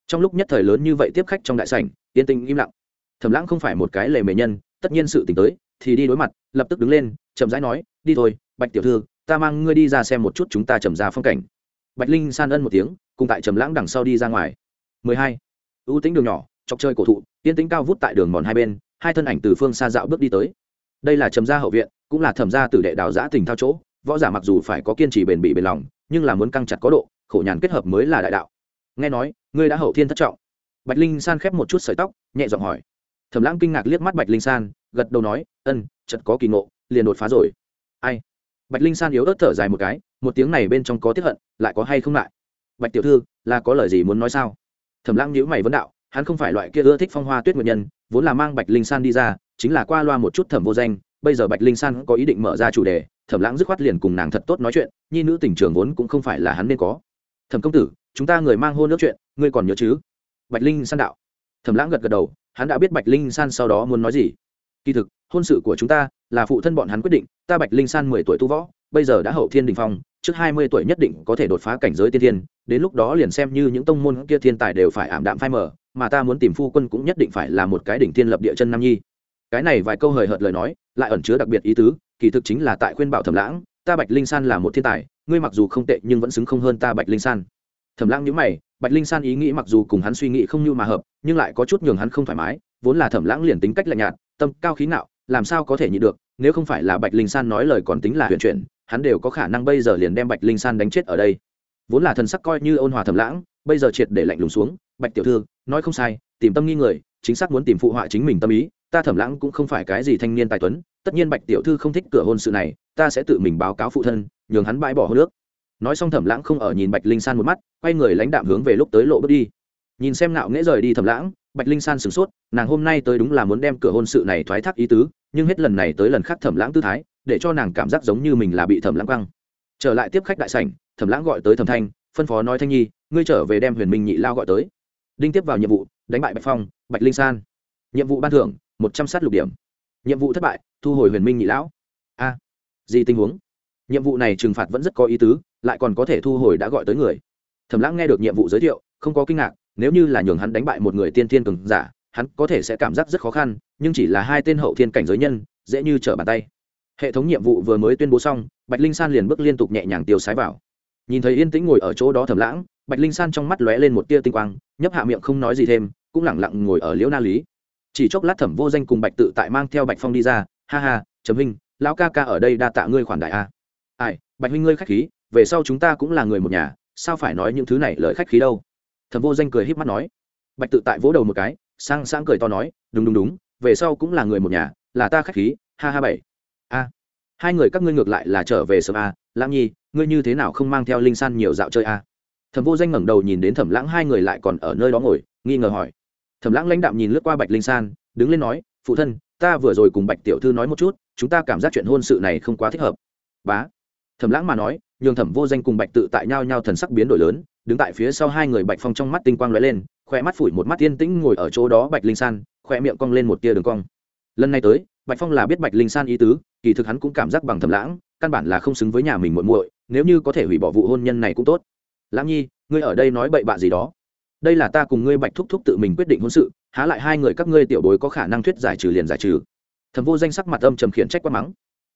trong lúc nhất thời lớn như vậy tiếp khách trong đại sảnh, yên tĩnh im lặng. thẩm lãng không phải một cái lề mề nhân, tất nhiên sự tình tới, thì đi đối mặt, lập tức đứng lên, chậm rãi nói, đi thôi, bạch tiểu thư, ta mang ngươi đi ra xem một chút chúng ta trầm ra phong cảnh. bạch linh san ân một tiếng, cùng tại trầm lãng đằng sau đi ra ngoài. 12. ưu tính đường nhỏ, chọc chơi cổ thụ, yên tĩnh cao vút tại đường mòn hai bên, hai thân ảnh từ phương xa dạo bước đi tới. đây là trầm gia hậu viện, cũng là thẩm gia tử đệ đào giã tình thao chỗ, võ giả mặc dù phải có kiên trì bền bỉ bền lòng nhưng là muốn căng chặt có độ, khổ nhàn kết hợp mới là đại đạo. Nghe nói, ngươi đã hậu thiên thất trọng. Bạch linh san khép một chút sợi tóc, nhẹ giọng hỏi. Thẩm lãng kinh ngạc liếc mắt bạch linh san, gật đầu nói, ân chật có kỳ ngộ, liền đột phá rồi. Ai? Bạch linh san yếu ớt thở dài một cái, một tiếng này bên trong có tiếp hận, lại có hay không lại? Bạch tiểu thư, là có lời gì muốn nói sao? Thẩm lãng nhíu mày vấn đạo, hắn không phải loại kia ưa thích phong hoa tuyết nguyện nhân, vốn là mang bạch linh san đi ra, chính là qua loa một chút thẩm vô danh bây giờ bạch linh san có ý định mở ra chủ đề, thẩm lãng dứt khoát liền cùng nàng thật tốt nói chuyện, nhi nữ tình trường vốn cũng không phải là hắn nên có. Thẩm công tử, chúng ta người mang hôn nước chuyện, ngươi còn nhớ chứ? Bạch linh san đạo. Thẩm lãng gật gật đầu, hắn đã biết bạch linh san sau đó muốn nói gì. Kỳ thực, hôn sự của chúng ta là phụ thân bọn hắn quyết định, ta bạch linh san mười tuổi tu võ, bây giờ đã hậu thiên đình phong, trước hai mươi tuổi nhất định có thể đột phá cảnh giới tiên thiên, đến lúc đó liền xem như những tông môn kia thiên tài đều phải ảm đạm phai mờ, mà ta muốn tìm phu quân cũng nhất định phải là một cái đỉnh thiên lập địa chân nam nhi cái này vài câu hời hợt lời nói lại ẩn chứa đặc biệt ý tứ kỳ thực chính là tại khuyên bảo thẩm lãng ta bạch linh san là một thiên tài ngươi mặc dù không tệ nhưng vẫn xứng không hơn ta bạch linh san. Thẩm lãng nhíu mày bạch linh san ý nghĩ mặc dù cùng hắn suy nghĩ không như mà hợp nhưng lại có chút nhường hắn không thoải mái vốn là thẩm lãng liền tính cách lạnh nhạt tâm cao khí nạo, làm sao có thể nhịn được nếu không phải là bạch linh san nói lời còn tính là huyền chuyển hắn đều có khả năng bây giờ liền đem bạch linh san đánh chết ở đây. Vốn là thần sắc coi như ôn hòa thẩm lãng bây giờ triệt để lạnh lùng xuống bạch tiểu thư nói không sai tìm tâm nghi người chính xác muốn tìm phụ họa chính mình tâm ý ta thẩm lãng cũng không phải cái gì thanh niên tài tuấn, tất nhiên bạch tiểu thư không thích cửa hôn sự này, ta sẽ tự mình báo cáo phụ thân, nhường hắn bãi bỏ hôn nước nói xong thẩm lãng không ở nhìn bạch linh san một mắt, quay người lãnh đạm hướng về lúc tới lộ bước đi. Nhìn xem nạo nghễ rời đi thẩm lãng, bạch linh san sửng sốt, nàng hôm nay tới đúng là muốn đem cửa hôn sự này thoái thác ý tứ, nhưng hết lần này tới lần khác thẩm lãng tư thái, để cho nàng cảm giác giống như mình là bị thẩm lãng quăng. Trở lại tiếp khách đại sảnh, thẩm lãng gọi tới thẩm thanh, phân phó nói thanh nhi, ngươi trở về đem huyền minh nhị lao gọi tới. Đinh tiếp vào nhiệm vụ, đánh bại bạch phong, bạch linh san. Nhiệm vụ ban thưởng một trăm sát lục điểm. Nhiệm vụ thất bại, thu hồi huyền minh nhị lão. A, gì tình huống? Nhiệm vụ này trừng phạt vẫn rất có ý tứ, lại còn có thể thu hồi đã gọi tới người. Thẩm lãng nghe được nhiệm vụ giới thiệu, không có kinh ngạc, nếu như là nhường hắn đánh bại một người tiên thiên cường giả, hắn có thể sẽ cảm giác rất khó khăn, nhưng chỉ là hai tên hậu thiên cảnh giới nhân, dễ như trở bàn tay. Hệ thống nhiệm vụ vừa mới tuyên bố xong, bạch linh san liền bước liên tục nhẹ nhàng tiêu sái vào. Nhìn thấy yên tĩnh ngồi ở chỗ đó thầm lãng, bạch linh san trong mắt lóe lên một tia tinh quang, nhấp hạ miệng không nói gì thêm, cũng lẳng lặng ngồi ở liễu na lý chỉ chốc lát thẩm vô danh cùng bạch tự tại mang theo bạch phong đi ra. Ha ha chấm huynh lão ca ca ở đây đa tạ ngươi khoản đại a. Ai, bạch huynh ngươi khách khí, về sau chúng ta cũng là người một nhà, sao phải nói những thứ này lời khách khí đâu? Thẩm vô danh cười híp mắt nói. Bạch tự tại vỗ đầu một cái, sang sang cười to nói, đúng đúng đúng, về sau cũng là người một nhà, là ta khách khí, ha ha bảy. A. Hai người các ngươi ngược lại là trở về sớm a, lãng nhi, ngươi như thế nào không mang theo linh san nhiều dạo chơi a? Thẩm vô danh ngẩng đầu nhìn đến thẩm lãng, hai người lại còn ở nơi đó ngồi, nghi ngờ hỏi thẩm lãng lãnh đạm nhìn lướt qua bạch linh san, đứng lên nói, phụ thân, ta vừa rồi cùng bạch tiểu thư nói một chút, chúng ta cảm giác chuyện hôn sự này không quá thích hợp. Bá. Thẩm lãng mà nói, nhường thẩm vô danh cùng bạch tự tại nhau nhau thần sắc biến đổi lớn, đứng tại phía sau hai người bạch phong trong mắt tinh quang lóe lên khoe mắt phủi một mắt yên tĩnh ngồi ở chỗ đó bạch linh san khoe miệng cong lên một tia đường cong. Lần này tới, bạch phong là biết bạch linh san ý tứ, kỳ thực hắn cũng cảm giác bằng thầm lãng, căn bản là không xứng với nhà mình muội muội, nếu như có thể hủy bỏ vụ hôn nhân này cũng tốt. Lãng nhi, ngươi ở đây nói bậy bạ gì đó? Đây là ta cùng ngươi bạch thúc thúc tự mình quyết định hôn sự, há lại hai người các ngươi tiểu bối có khả năng thuyết giải trừ liền giải trừ. Thầm vô danh sắc mặt âm trầm khiển trách quát mắng.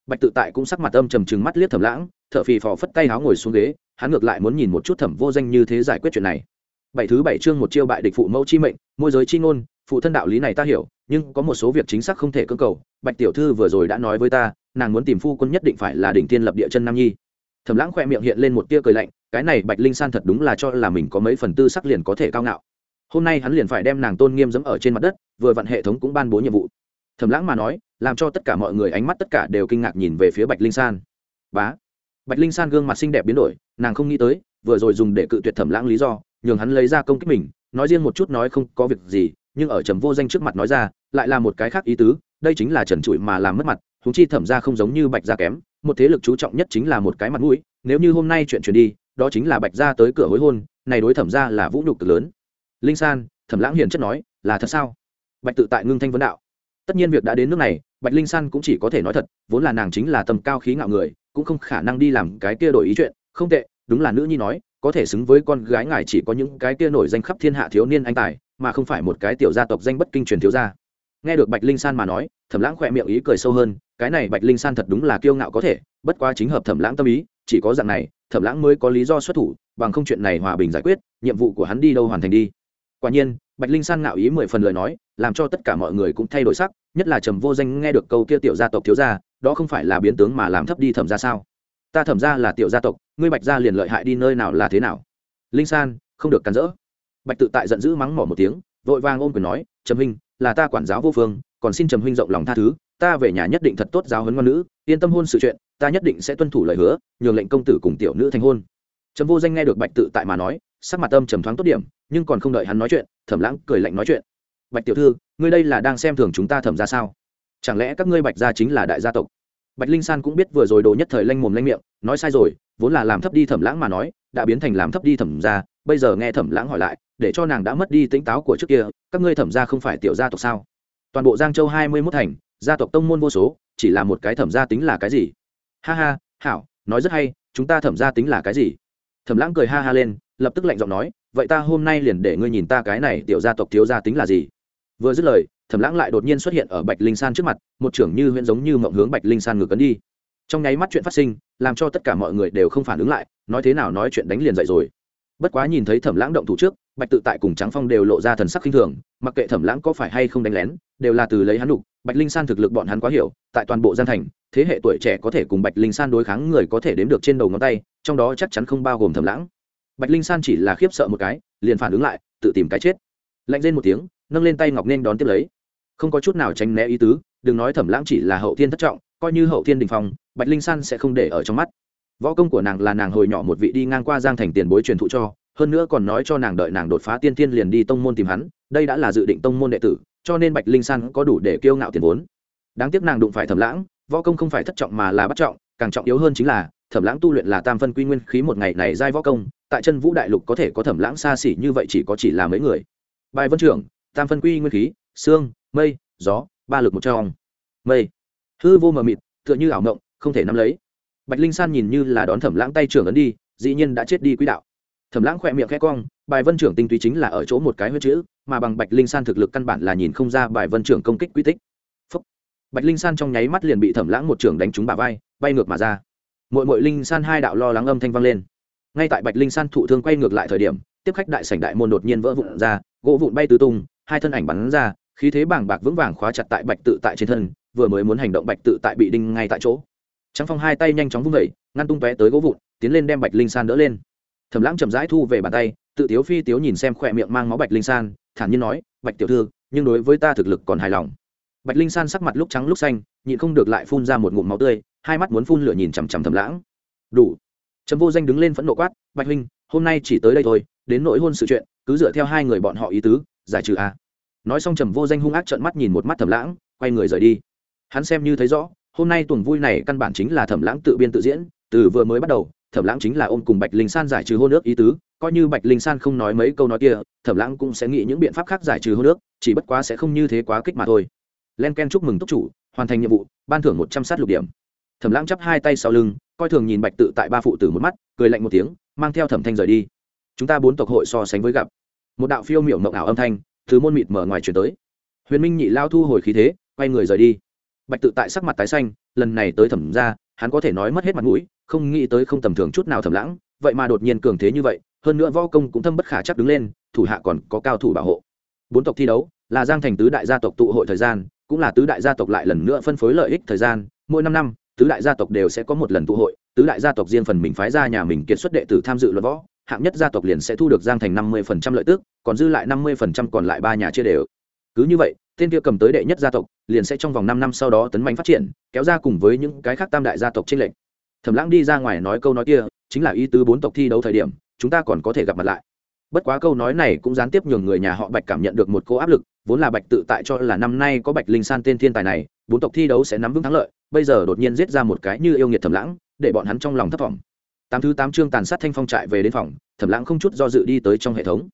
Bạch tự tại cũng sắc mặt âm trầm trừng mắt liếc thầm lãng, thở phì phò phất tay háo ngồi xuống ghế, hắn ngược lại muốn nhìn một chút thẩm vô danh như thế giải quyết chuyện này. Bảy thứ bảy chương một chiêu bại địch phụ mẫu chi mệnh, môi giới chi ngôn, phụ thân đạo lý này ta hiểu, nhưng có một số việc chính xác không thể cơ cầu. Bạch tiểu thư vừa rồi đã nói với ta, nàng muốn tìm phu quân nhất định phải là đỉnh tiên lập địa chân nam nhi thẩm lãng khoe miệng hiện lên một tia cười lạnh, cái này bạch linh san thật đúng là cho là mình có mấy phần tư sắc liền có thể cao ngạo. Hôm nay hắn liền phải đem nàng tôn nghiêm dẫm ở trên mặt đất, vừa vặn hệ thống cũng ban bố nhiệm vụ. Thẩm lãng mà nói, làm cho tất cả mọi người ánh mắt tất cả đều kinh ngạc nhìn về phía bạch linh san. Bá. Bạch linh san gương mặt xinh đẹp biến đổi, nàng không nghĩ tới, vừa rồi dùng để cự tuyệt thẩm lãng lý do, nhường hắn lấy ra công kích mình, nói riêng một chút nói không có việc gì, nhưng ở trầm vô danh trước mặt nói ra, lại là một cái khác ý tứ, đây chính là trần trụi mà làm mất mặt húng chi thẩm ra không giống như bạch gia kém một thế lực chú trọng nhất chính là một cái mặt mũi, nếu như hôm nay chuyện chuyển đi, đó chính là bạch gia tới cửa hối hôn, này đối thẩm ra là vũ nhục cực lớn. Linh san, thẩm lãng hiền chất nói, là thật sao? Bạch tự tại ngưng thanh vấn đạo. Tất nhiên việc đã đến nước này, bạch linh san cũng chỉ có thể nói thật, vốn là nàng chính là tầm cao khí ngạo người, cũng không khả năng đi làm cái kia đổi ý chuyện. Không tệ, đúng là nữ nhi nói, có thể xứng với con gái ngài chỉ có những cái kia nổi danh khắp thiên hạ thiếu niên anh tài, mà không phải một cái tiểu gia tộc danh bất kinh truyền thiếu gia nghe được bạch linh san mà nói, thẩm lãng khỏe miệng ý cười sâu hơn, cái này bạch linh san thật đúng là kiêu ngạo có thể, bất quá chính hợp thẩm lãng tâm ý, chỉ có dạng này, thẩm lãng mới có lý do xuất thủ, bằng không chuyện này hòa bình giải quyết, nhiệm vụ của hắn đi đâu hoàn thành đi. Quả nhiên, bạch linh san ngạo ý mười phần lời nói, làm cho tất cả mọi người cũng thay đổi sắc, nhất là trầm vô danh nghe được câu kia tiểu gia tộc thiếu gia, đó không phải là biến tướng mà làm thấp đi thẩm ra sao? Ta thẩm ra là tiểu gia tộc, ngươi bạch gia liền lợi hại đi nơi nào là thế nào? Linh san, không được cắn rỡ. Bạch tự tại giận dữ mắng mỏ một tiếng, vội vàng ôm quyền nói, trầm hình là ta quản giáo vô phương, còn xin trầm huynh rộng lòng tha thứ, ta về nhà nhất định thật tốt giáo huấn ngon nữ, yên tâm hôn sự chuyện, ta nhất định sẽ tuân thủ lời hứa, nhường lệnh công tử cùng tiểu nữ thành hôn. Trầm vô danh nghe được bạch tự tại mà nói, sắc mặt âm trầm thoáng tốt điểm, nhưng còn không đợi hắn nói chuyện, thẩm lãng cười lạnh nói chuyện. Bạch tiểu thư, ngươi đây là đang xem thường chúng ta thẩm ra sao? Chẳng lẽ các ngươi bạch gia chính là đại gia tộc? Bạch linh san cũng biết vừa rồi đồ nhất thời lanh mồm lanh miệng, nói sai rồi, vốn là làm thấp đi thẩm lãng mà nói, đã biến thành làm thấp đi thẩm ra bây giờ nghe thẩm lãng hỏi lại để cho nàng đã mất đi tính táo của trước kia, các ngươi thẩm ra không phải tiểu gia tộc sao? Toàn bộ giang châu hai mươi mốt thành, gia tộc tông môn vô số, chỉ là một cái thẩm gia tính là cái gì? Ha ha, hảo, nói rất hay, chúng ta thẩm gia tính là cái gì? Thẩm lãng cười ha ha lên, lập tức lạnh giọng nói, vậy ta hôm nay liền để ngươi nhìn ta cái này tiểu gia tộc thiếu gia tính là gì? Vừa dứt lời, thẩm lãng lại đột nhiên xuất hiện ở bạch linh san trước mặt, một trưởng như huyễn giống như mộng hướng bạch linh san ngược cấn đi. Trong nháy mắt chuyện phát sinh, làm cho tất cả mọi người đều không phản ứng lại, nói thế nào nói chuyện đánh liền dậy rồi. Bất quá nhìn thấy thẩm lãng động thủ trước bạch tự tại cùng trắng phong đều lộ ra thần sắc khinh thường, mặc kệ thẩm lãng có phải hay không đánh lén, đều là từ lấy hắn đục, bạch linh san thực lực bọn hắn quá hiểu, tại toàn bộ gian thành, thế hệ tuổi trẻ có thể cùng bạch linh san đối kháng người có thể đếm được trên đầu ngón tay, trong đó chắc chắn không bao gồm thẩm lãng. Bạch linh san chỉ là khiếp sợ một cái, liền phản ứng lại, tự tìm cái chết. Lạnh lên một tiếng, nâng lên tay ngọc nên đón tiếp lấy. Không có chút nào tránh né ý tứ, đừng nói thẩm lãng chỉ là hậu thiên thất trọng, coi như hậu thiên đình phong, bạch linh san sẽ không để ở trong mắt. Võ công của nàng là nàng hồi nhỏ một vị đi ngang qua giang thành tiền bối truyền thụ cho hơn nữa còn nói cho nàng đợi nàng đột phá tiên tiên liền đi tông môn tìm hắn, đây đã là dự định tông môn đệ tử, cho nên bạch linh san có đủ để kiêu ngạo tiền vốn. Đáng tiếc nàng đụng phải thẩm lãng, võ công không phải thất trọng mà là bắt trọng, càng trọng yếu hơn chính là, thẩm lãng tu luyện là tam phân quy nguyên khí một ngày này giai võ công, tại chân vũ đại lục có thể có thẩm lãng xa xỉ như vậy chỉ có chỉ là mấy người. Bài vân trưởng, tam phân quy nguyên khí, xương, mây, gió, ba lực một trong. Mây. Hư vô mờ mịt, tựa như ảo mộng, không thể nắm lấy. Bạch linh san nhìn như là đón thẩm lãng tay trưởng ấn đi, dĩ nhiên đã chết đi quỹ đạo thẩm lãng khỏe miệng khẽ cong, bài vân trưởng tinh túy chính là ở chỗ một cái huyết chữ, mà bằng bạch linh san thực lực căn bản là nhìn không ra bài vân trưởng công kích quy tích. Phúc. bạch linh san trong nháy mắt liền bị thẩm lãng một trưởng đánh trúng bà vai, bay ngược mà ra. Mỗi mỗi linh san hai đạo lo lắng âm thanh vang lên. Ngay tại bạch linh san thụ thương quay ngược lại thời điểm, tiếp khách đại sảnh đại môn đột nhiên vỡ vụn ra, gỗ vụn bay tứ tung, hai thân ảnh bắn ra, khí thế bảng bạc vững vàng khóa chặt tại bạch tự tại trên thân, vừa mới muốn hành động bạch tự tại bị đinh ngay tại chỗ. Trắng phong hai tay nhanh chóng vung vẩy ngăn tung vé tới gỗ vụn, tiến lên đem bạch linh san đỡ lên thẩm lãng chậm rãi thu về bàn tay, tự tiếu phi tiếu nhìn xem khỏe miệng mang máu bạch linh san, thản nhiên nói, bạch tiểu thư, nhưng đối với ta thực lực còn hài lòng. Bạch linh san sắc mặt lúc trắng lúc xanh, nhịn không được lại phun ra một ngụm máu tươi, hai mắt muốn phun lửa nhìn chằm chằm thẩm lãng. Đủ. Trầm vô danh đứng lên phẫn nộ quát, bạch huynh, hôm nay chỉ tới đây thôi, đến nỗi hôn sự chuyện, cứ dựa theo hai người bọn họ ý tứ, giải trừ a nói xong trầm vô danh hung ác trợn mắt nhìn một mắt thẩm lãng, quay người rời đi. Hắn xem như thấy rõ, hôm nay tuần vui này căn bản chính là thẩm lãng tự biên tự diễn, từ vừa mới bắt đầu thẩm lãng chính là ôm cùng bạch linh san giải trừ hôn ước ý tứ, coi như bạch linh san không nói mấy câu nói kia, thẩm lãng cũng sẽ nghĩ những biện pháp khác giải trừ hôn ước, chỉ bất quá sẽ không như thế quá kích mà thôi. Len ken chúc mừng túc chủ, hoàn thành nhiệm vụ, ban thưởng một trăm sát lục điểm. Thẩm lãng chắp hai tay sau lưng, coi thường nhìn bạch tự tại ba phụ tử một mắt, cười lạnh một tiếng, mang theo thẩm thanh rời đi. Chúng ta bốn tộc hội so sánh với gặp. Một đạo phiêu miểu mộng ảo âm thanh, thứ môn mịt mở ngoài chuyển tới. Huyền minh nhị lao thu hồi khí thế, quay người rời đi. Bạch tự tại sắc mặt tái xanh, lần này tới thẩm ra hắn có thể nói mất hết mặt mũi không nghĩ tới không tầm thường chút nào thầm lãng, vậy mà đột nhiên cường thế như vậy, hơn nữa võ công cũng thâm bất khả chắc đứng lên, thủ hạ còn có cao thủ bảo hộ. Bốn tộc thi đấu, là giang thành tứ đại gia tộc tụ hội thời gian, cũng là tứ đại gia tộc lại lần nữa phân phối lợi ích thời gian, mỗi năm năm, tứ đại gia tộc đều sẽ có một lần tụ hội, tứ đại gia tộc riêng phần mình phái ra nhà mình kiệt xuất đệ tử tham dự luật võ, hạng nhất gia tộc liền sẽ thu được giang thành năm mươi phần trăm lợi tức, còn dư lại năm mươi phần trăm còn lại ba nhà chia đều. Cứ như vậy, tên kia cầm tới đệ nhất gia tộc, liền sẽ trong vòng năm năm sau đó tấn mạnh phát triển, kéo ra cùng với những cái khác tam đại gia tộc trên lệnh thẩm lãng đi ra ngoài nói câu nói kia, chính là ý tứ bốn tộc thi đấu thời điểm, chúng ta còn có thể gặp mặt lại. Bất quá câu nói này cũng gián tiếp nhường người nhà họ bạch cảm nhận được một cô áp lực, vốn là bạch tự tại cho là năm nay có bạch linh san tên thiên tài này, bốn tộc thi đấu sẽ nắm vững thắng lợi, bây giờ đột nhiên giết ra một cái như yêu nghiệt thẩm lãng, để bọn hắn trong lòng thất vọng. Tám thứ tám chương tàn sát thanh phong trại về đến phòng, thẩm lãng không chút do dự đi tới trong hệ thống.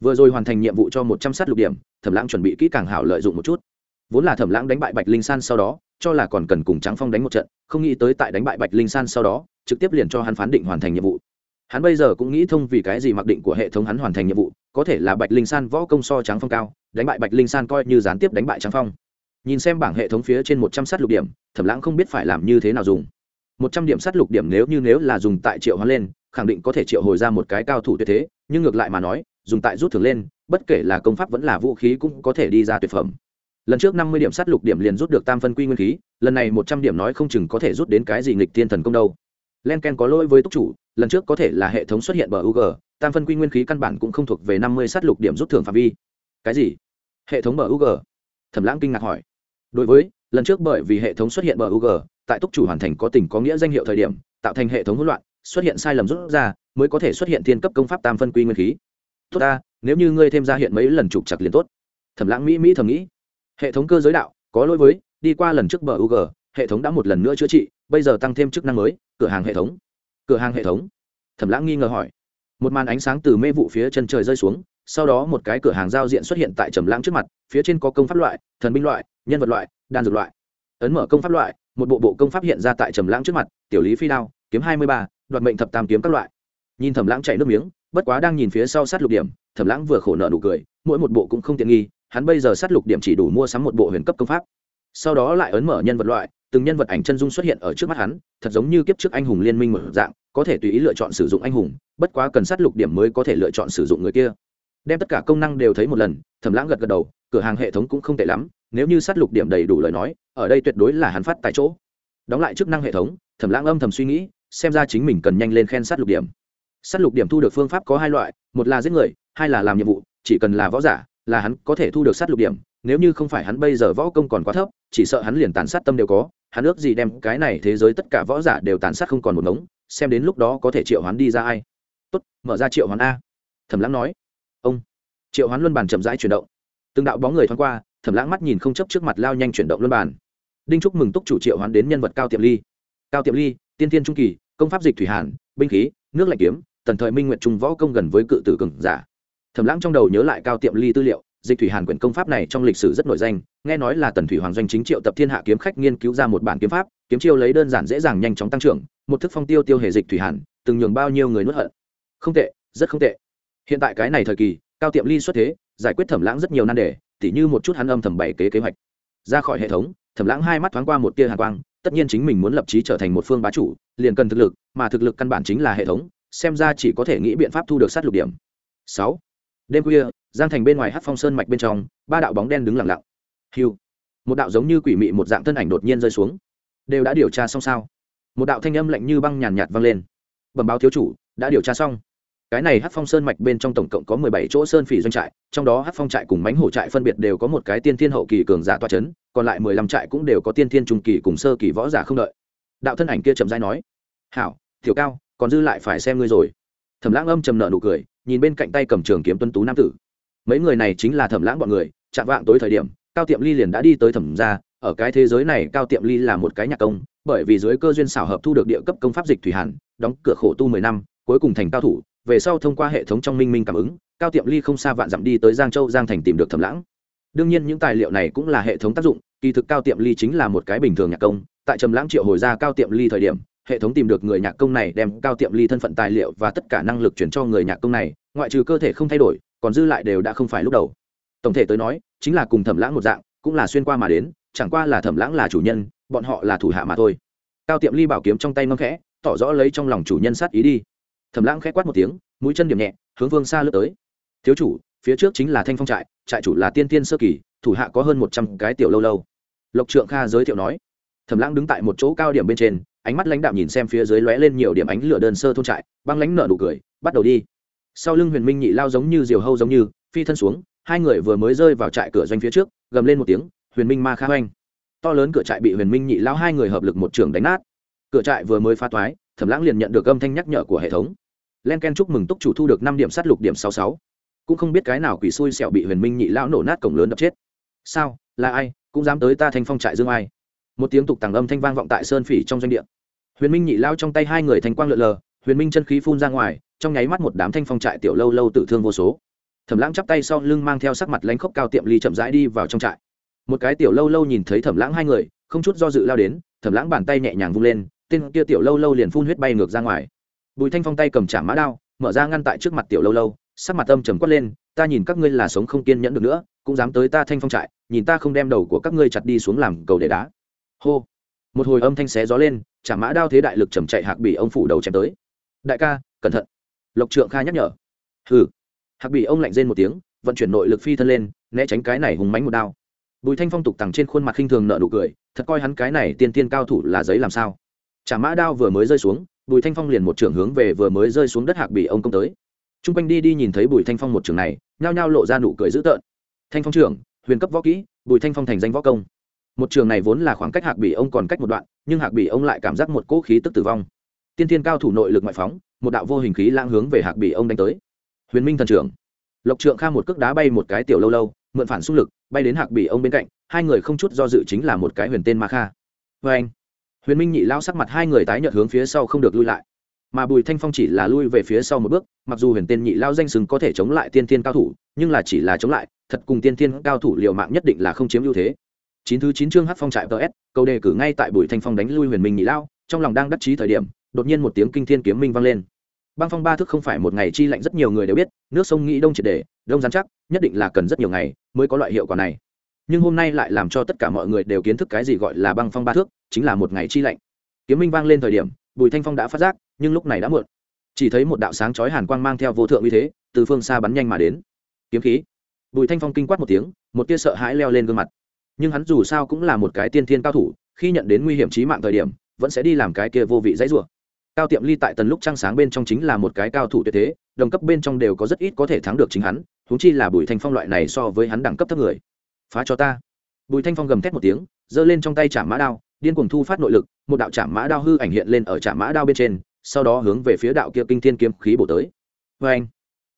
Vừa rồi hoàn thành nhiệm vụ cho một trăm sát lục điểm, thẩm lãng chuẩn bị kỹ càng hảo lợi dụng một chút vốn là thẩm lãng đánh bại bạch linh san sau đó, cho là còn cần cùng trắng phong đánh một trận, không nghĩ tới tại đánh bại bạch linh san sau đó, trực tiếp liền cho hắn phán định hoàn thành nhiệm vụ. Hắn bây giờ cũng nghĩ thông vì cái gì mặc định của hệ thống hắn hoàn thành nhiệm vụ, có thể là bạch linh san võ công so trắng phong cao, đánh bại bạch linh san coi như gián tiếp đánh bại trắng phong. Nhìn xem bảng hệ thống phía trên một trăm sát lục điểm, thẩm lãng không biết phải làm như thế nào dùng. Một trăm điểm sát lục điểm nếu như nếu là dùng tại triệu hóa lên, khẳng định có thể triệu hồi ra một cái cao thủ tuyệt thế, nhưng ngược lại mà nói, dùng tại rút thưởng lên, bất kể là công pháp vẫn là vũ khí cũng có thể đi ra tuyệt phẩm lần trước năm mươi điểm sát lục điểm liền rút được tam phân quy nguyên khí, lần này một trăm điểm nói không chừng có thể rút đến cái gì nghịch thiên thần công đâu. Len ken có lỗi với túc chủ, lần trước có thể là hệ thống xuất hiện bờ u g tam phân quy nguyên khí căn bản cũng không thuộc về năm mươi sát lục điểm rút thưởng phạm vi. Cái gì? Hệ thống bờ u g thẩm lãng kinh ngạc hỏi. Đối với, lần trước bởi vì hệ thống xuất hiện bờ u g tại túc chủ hoàn thành có tình có nghĩa danh hiệu thời điểm, tạo thành hệ thống hỗn loạn, xuất hiện sai lầm rút ra, mới có thể xuất hiện thiên cấp công pháp tam phân quy nguyên khí. Tốt ta, nếu như ngươi thêm ra hiện mấy lần trục chặt liền tốt. Thẩm lãng mỹ mỹ thầm nghĩ hệ thống cơ giới đạo, có lỗi với, đi qua lần trước bờ u g, hệ thống đã một lần nữa chữa trị, bây giờ tăng thêm chức năng mới, cửa hàng hệ thống. Cửa hàng hệ thống? Thẩm lãng nghi ngờ hỏi. Một màn ánh sáng từ mê vụ phía chân trời rơi xuống, sau đó một cái cửa hàng giao diện xuất hiện tại trầm lãng trước mặt, phía trên có công pháp loại, thần binh loại, nhân vật loại, đan dược loại. Ấn mở công pháp loại, một bộ bộ công pháp hiện ra tại trầm lãng trước mặt, tiểu lý phi đao, kiếm hai mươi ba, đoạt mệnh thập tam kiếm các loại. Nhìn thẩm lãng chảy nước miếng, bất quá đang nhìn phía sau sát lục điểm, thẩm lãng vừa khổ nợ nụ cười, mỗi một bộ cũng không tiện nghi hắn bây giờ sát lục điểm chỉ đủ mua sắm một bộ huyền cấp công pháp. Sau đó lại ấn mở nhân vật loại, từng nhân vật ảnh chân dung xuất hiện ở trước mắt hắn, thật giống như kiếp trước anh hùng liên minh mở dạng, có thể tùy ý lựa chọn sử dụng anh hùng, bất quá cần sát lục điểm mới có thể lựa chọn sử dụng người kia. Đem tất cả công năng đều thấy một lần, thẩm lãng gật gật đầu, cửa hàng hệ thống cũng không tệ lắm, nếu như sát lục điểm đầy đủ lời nói, ở đây tuyệt đối là hắn phát tại chỗ. Đóng lại chức năng hệ thống, thẩm lãng âm thầm suy nghĩ, xem ra chính mình cần nhanh lên khen sát lục điểm. Sát lục điểm thu được phương pháp có hai loại, một là giết người, hai là làm nhiệm vụ, chỉ cần là võ giả là hắn có thể thu được sát lục điểm, nếu như không phải hắn bây giờ võ công còn quá thấp, chỉ sợ hắn liền tàn sát tâm đều có, hắn ước gì đem cái này thế giới tất cả võ giả đều tàn sát không còn một ngống, xem đến lúc đó có thể triệu hoán đi ra ai. Tốt, mở ra triệu hoán a. Thẩm lãng nói. Ông. Triệu hoán luân bàn chậm rãi chuyển động. Từng đạo bóng người thoáng qua, thẩm lãng mắt nhìn không chấp trước mặt lao nhanh chuyển động luân bàn. Đinh trúc mừng túc chủ triệu hoán đến nhân vật cao tiệm ly. Cao tiệm ly, tiên tiên trung kỳ, công pháp dịch thủy hàn, binh khí, nước lạnh kiếm, tần thời minh nguyện trung võ công gần với cự tử cường giả thẩm lãng trong đầu nhớ lại cao tiệm ly tư liệu, dịch thủy hàn quyển công pháp này trong lịch sử rất nổi danh, nghe nói là tần thủy hoàng doanh chính triệu tập thiên hạ kiếm khách nghiên cứu ra một bản kiếm pháp, kiếm chiêu lấy đơn giản dễ dàng nhanh chóng tăng trưởng, một thức phong tiêu tiêu hề dịch thủy hàn, từng nhường bao nhiêu người nuốt hận. Không tệ, rất không tệ. Hiện tại cái này thời kỳ, cao tiệm ly xuất thế, giải quyết thẩm lãng rất nhiều nan đề, tỉ như một chút hắn âm thầm bảy kế kế hoạch. Ra khỏi hệ thống, thẩm lãng hai mắt thoáng qua một tia hàn quang, tất nhiên chính mình muốn lập trí trở thành một phương bá chủ, liền cần thực lực, mà thực lực căn bản chính là hệ thống, xem ra chỉ có thể nghĩ biện pháp thu được sát lục điểm. Sáu đêm khuya, giang thành bên ngoài hát phong sơn mạch bên trong, ba đạo bóng đen đứng lặng lặng. Hiu, một đạo giống như quỷ mị một dạng thân ảnh đột nhiên rơi xuống. Đều đã điều tra xong sao? Một đạo thanh âm lạnh như băng nhàn nhạt vang lên. Bẩm báo thiếu chủ, đã điều tra xong. Cái này hát phong sơn mạch bên trong tổng cộng có mười bảy chỗ sơn phỉ doanh trại, trong đó hát phong trại cùng mánh hổ trại phân biệt đều có một cái tiên thiên hậu kỳ cường giả toa c h ấ n còn lại mười lăm trại cũng đều có tiên thiên trung kỳ cùng sơ kỳ võ giả không đợi. Đạo thân ảnh kia chậm dai nói, hảo thiểu cao, còn dư lại phải xem ngươi rồi. Thẩm lãng âm trầm nợ nụ cười nhìn bên cạnh tay cầm trường kiếm tuấn tú nam tử. Mấy người này chính là thẩm lãng bọn người, chạm vạng tối thời điểm, cao tiệm ly liền đã đi tới thẩm ra ở cái thế giới này cao tiệm ly là một cái nhạc công, bởi vì dưới cơ duyên xảo hợp thu được địa cấp công pháp dịch thủy hàn, đóng cửa khổ tu mười năm, cuối cùng thành cao thủ, về sau thông qua hệ thống trong minh minh cảm ứng, cao tiệm ly không xa vạn dặm đi tới giang châu giang thành tìm được thẩm lãng. Đương nhiên những tài liệu này cũng là hệ thống tác dụng, kỳ thực cao tiệm ly chính là một cái bình thường nhạc công, tại trầm lãng triệu hồi ra cao tiệm ly thời điểm hệ thống tìm được người nhạc công này đem cao tiệm ly thân phận tài liệu và tất cả năng lực chuyển cho người nhạc công này, ngoại trừ cơ thể không thay đổi, còn dư lại đều đã không phải lúc đầu. Tổng thể tới nói, chính là cùng thẩm lãng một dạng, cũng là xuyên qua mà đến, chẳng qua là thẩm lãng là chủ nhân, bọn họ là thủ hạ mà thôi. Cao tiệm ly bảo kiếm trong tay ngâm khẽ, tỏ rõ lấy trong lòng chủ nhân sát ý đi. Thẩm lãng khẽ quát một tiếng, mũi chân điểm nhẹ, hướng vương xa lướt tới. Thiếu chủ, phía trước chính là thanh phong trại trại chủ là tiên tiên sơ kỳ, thủ hạ có hơn một trăm cái tiểu lâu lâu. Lộc trượng kha giới thiệu nói. Thẩm lãng đứng tại một chỗ cao điểm bên trên ánh mắt lãnh đạm nhìn xem phía dưới lóe lên nhiều điểm ánh lửa đơn sơ thôn trại, băng lãnh nở nụ cười, bắt đầu đi. Sau lưng huyền minh nhị lao giống như diều hâu giống như, phi thân xuống, hai người vừa mới rơi vào trại cửa doanh phía trước, gầm lên một tiếng, huyền minh ma kha oanh to lớn cửa trại bị huyền minh nhị lao hai người hợp lực một trường đánh nát. Cửa trại vừa mới phá toái, thẩm lãng liền nhận được âm thanh nhắc nhở của hệ thống. Len ken chúc mừng túc chủ thu được năm điểm sát lục điểm sáu sáu. Cũng không biết cái nào quỷ xui xẻo bị huyền minh nhị lão nổ nát cổng lớn đập chết. Sao? Là ai? Cũng dám tới ta thanh phong trại dương ai? Một tiếng tục tàng âm thanh vang vọng tại sơn phỉ trong doanh địa. Huyền minh nhị lao trong tay hai người thành quang lượn lờ, huyền minh chân khí phun ra ngoài, trong nháy mắt một đám thanh phong trại tiểu lâu lâu tử thương vô số. Thẩm lãng chắp tay sau lưng mang theo sắc mặt lánh khốc cao tiệm ly chậm rãi đi vào trong trại. Một cái tiểu lâu lâu nhìn thấy thẩm lãng hai người, không chút do dự lao đến, thẩm lãng bàn tay nhẹ nhàng vung lên, tên kia tiểu lâu lâu liền phun huyết bay ngược ra ngoài. Bùi thanh phong tay cầm trả mã đao, mở ra ngăn tại trước mặt tiểu lâu lâu, sắc mặt âm trầm quát lên, ta nhìn các ngươi là sống không kiên nhẫn được nữa, cũng dám tới ta thanh phong trại, nhìn ta không đem đầu của các ngươi chặt đi xuống làm cầu để đá hô. Một hồi âm thanh xé gió lên chả mã đao thế đại lực chầm chạy hạc bị ông phủ đầu chém tới. Đại ca, cẩn thận. Lộc trượng kha nhắc nhở. Hừ. Hạc bị ông lạnh rên một tiếng, vận chuyển nội lực phi thân lên, né tránh cái này hùng mánh một đao. Bùi thanh phong tục tằng trên khuôn mặt khinh thường nợ nụ cười, thật coi hắn cái này tiên tiên cao thủ là giấy làm sao. Chả mã đao vừa mới rơi xuống, bùi thanh phong liền một trưởng hướng về vừa mới rơi xuống đất hạc bị ông công tới. T r u n g quanh đi đi nhìn thấy bùi thanh phong một trường này, nhao nhao lộ ra nụ cười dữ tợn. Thanh phong trưởng, huyền cấp võ kỹ, bùi thanh phong thành danh võ công một trường này vốn là khoảng cách hạc bị ông còn cách một đoạn, nhưng hạc bị ông lại cảm giác một cỗ khí tức tử vong. Tiên thiên cao thủ nội lực ngoại phóng, một đạo vô hình khí lãng hướng về hạc bị ông đánh tới. Huyền minh thần trưởng. Lộc trượng kha một cước đá bay một cái tiểu lâu lâu, mượn phản xung lực, bay đến hạc bị ông bên cạnh, hai người không chút do dự chính là một cái huyền tên ma kha. Vê anh huyền minh nhị lao sắc mặt hai người tái nhợt hướng phía sau không được lui lại. Mà bùi thanh phong chỉ là lui về phía sau một bước, mặc dù huyền tên nhị lao danh sừng có thể chống lại tiên thiên cao thủ, nhưng là chỉ là chống lại, thật cùng tiên thiên cao thủ liều mạng nhất định là không chiếm ưu thế chín thứ chín chương hát phong trại ts câu đề cử ngay tại buổi thanh phong đánh lui huyền minh nhị lao, trong lòng đang đắc chí thời điểm, đột nhiên một tiếng kinh thiên kiếm minh vang lên. Băng phong ba thức không phải một ngày chi lạnh rất nhiều người đều biết, nước sông nghĩ đông triệt đề đông dán chắc, nhất định là cần rất nhiều ngày mới có loại hiệu quả này. Nhưng hôm nay lại làm cho tất cả mọi người đều kiến thức cái gì gọi là băng phong ba thước, chính là một ngày chi lạnh. Kiếm minh vang lên thời điểm, bùi thanh phong đã phát giác, nhưng lúc này đã muộn. Chỉ thấy một đạo sáng chói hàn quang mang theo vô thượng uy thế, từ phương xa bắn nhanh mà đến. Kiếm khí. Bùi thanh phong kinh quát một tiếng, một tia sợ hãi leo lên gương mặt nhưng hắn dù sao cũng là một cái tiên thiên cao thủ, khi nhận đến nguy hiểm trí mạng thời điểm, vẫn sẽ đi làm cái kia vô vị dãy rủa. Cao tiệm ly tại tần lúc trăng sáng bên trong chính là một cái cao thủ tuyệt thế, đồng cấp bên trong đều có rất ít có thể thắng được chính hắn húng chi là bùi thanh phong loại này so với hắn đẳng cấp thấp người. Phá cho ta. Bùi thanh phong gầm thét một tiếng, giơ lên trong tay chạm mã đao, điên cuồng thu phát nội lực, một đạo chạm mã đao hư ảnh hiện lên ở chạm mã đao bên trên, sau đó hướng về phía đạo kia kinh thiên kiếm khí bổ tới. Vê anh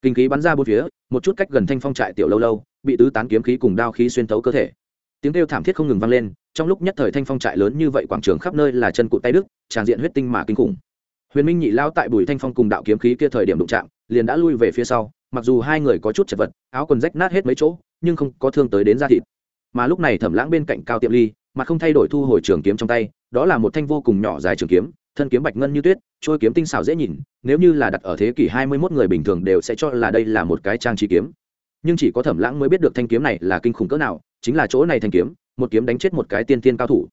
kinh khí bắn ra bốn phía, một chút cách gần thanh phong trại tiểu lâu lâu, bị tứ tán kiếm khí cùng đao khí xuyên tấu cơ thể tiếng kêu thảm thiết không ngừng vang lên, trong lúc nhất thời thanh phong trại lớn như vậy quảng trường khắp nơi là chân cụ tay đức tràn diện huyết tinh mà kinh khủng. Huyền minh nhị lao tại bùi thanh phong cùng đạo kiếm khí kia thời điểm đụng chạm, liền đã lui về phía sau, mặc dù hai người có chút chật vật, áo quần rách nát hết mấy chỗ, nhưng không có thương tới đến da thịt. Mà lúc này thẩm lãng bên cạnh cao tiệm ly mà không thay đổi thu hồi trường kiếm trong tay, đó là một thanh vô cùng nhỏ dài trường kiếm, thân kiếm bạch ngân như tuyết trôi kiếm tinh xảo dễ nhìn, nếu như là đặt ở thế kỷ hai mươi 21 người bình thường đều sẽ cho là đây là một cái trang trí kiếm. Nhưng chỉ có thẩm lãng mới biết được thanh kiếm này là kinh khủng cỡ nào chính là chỗ này thanh kiếm, một kiếm đánh chết một cái tiên tiên cao thủ.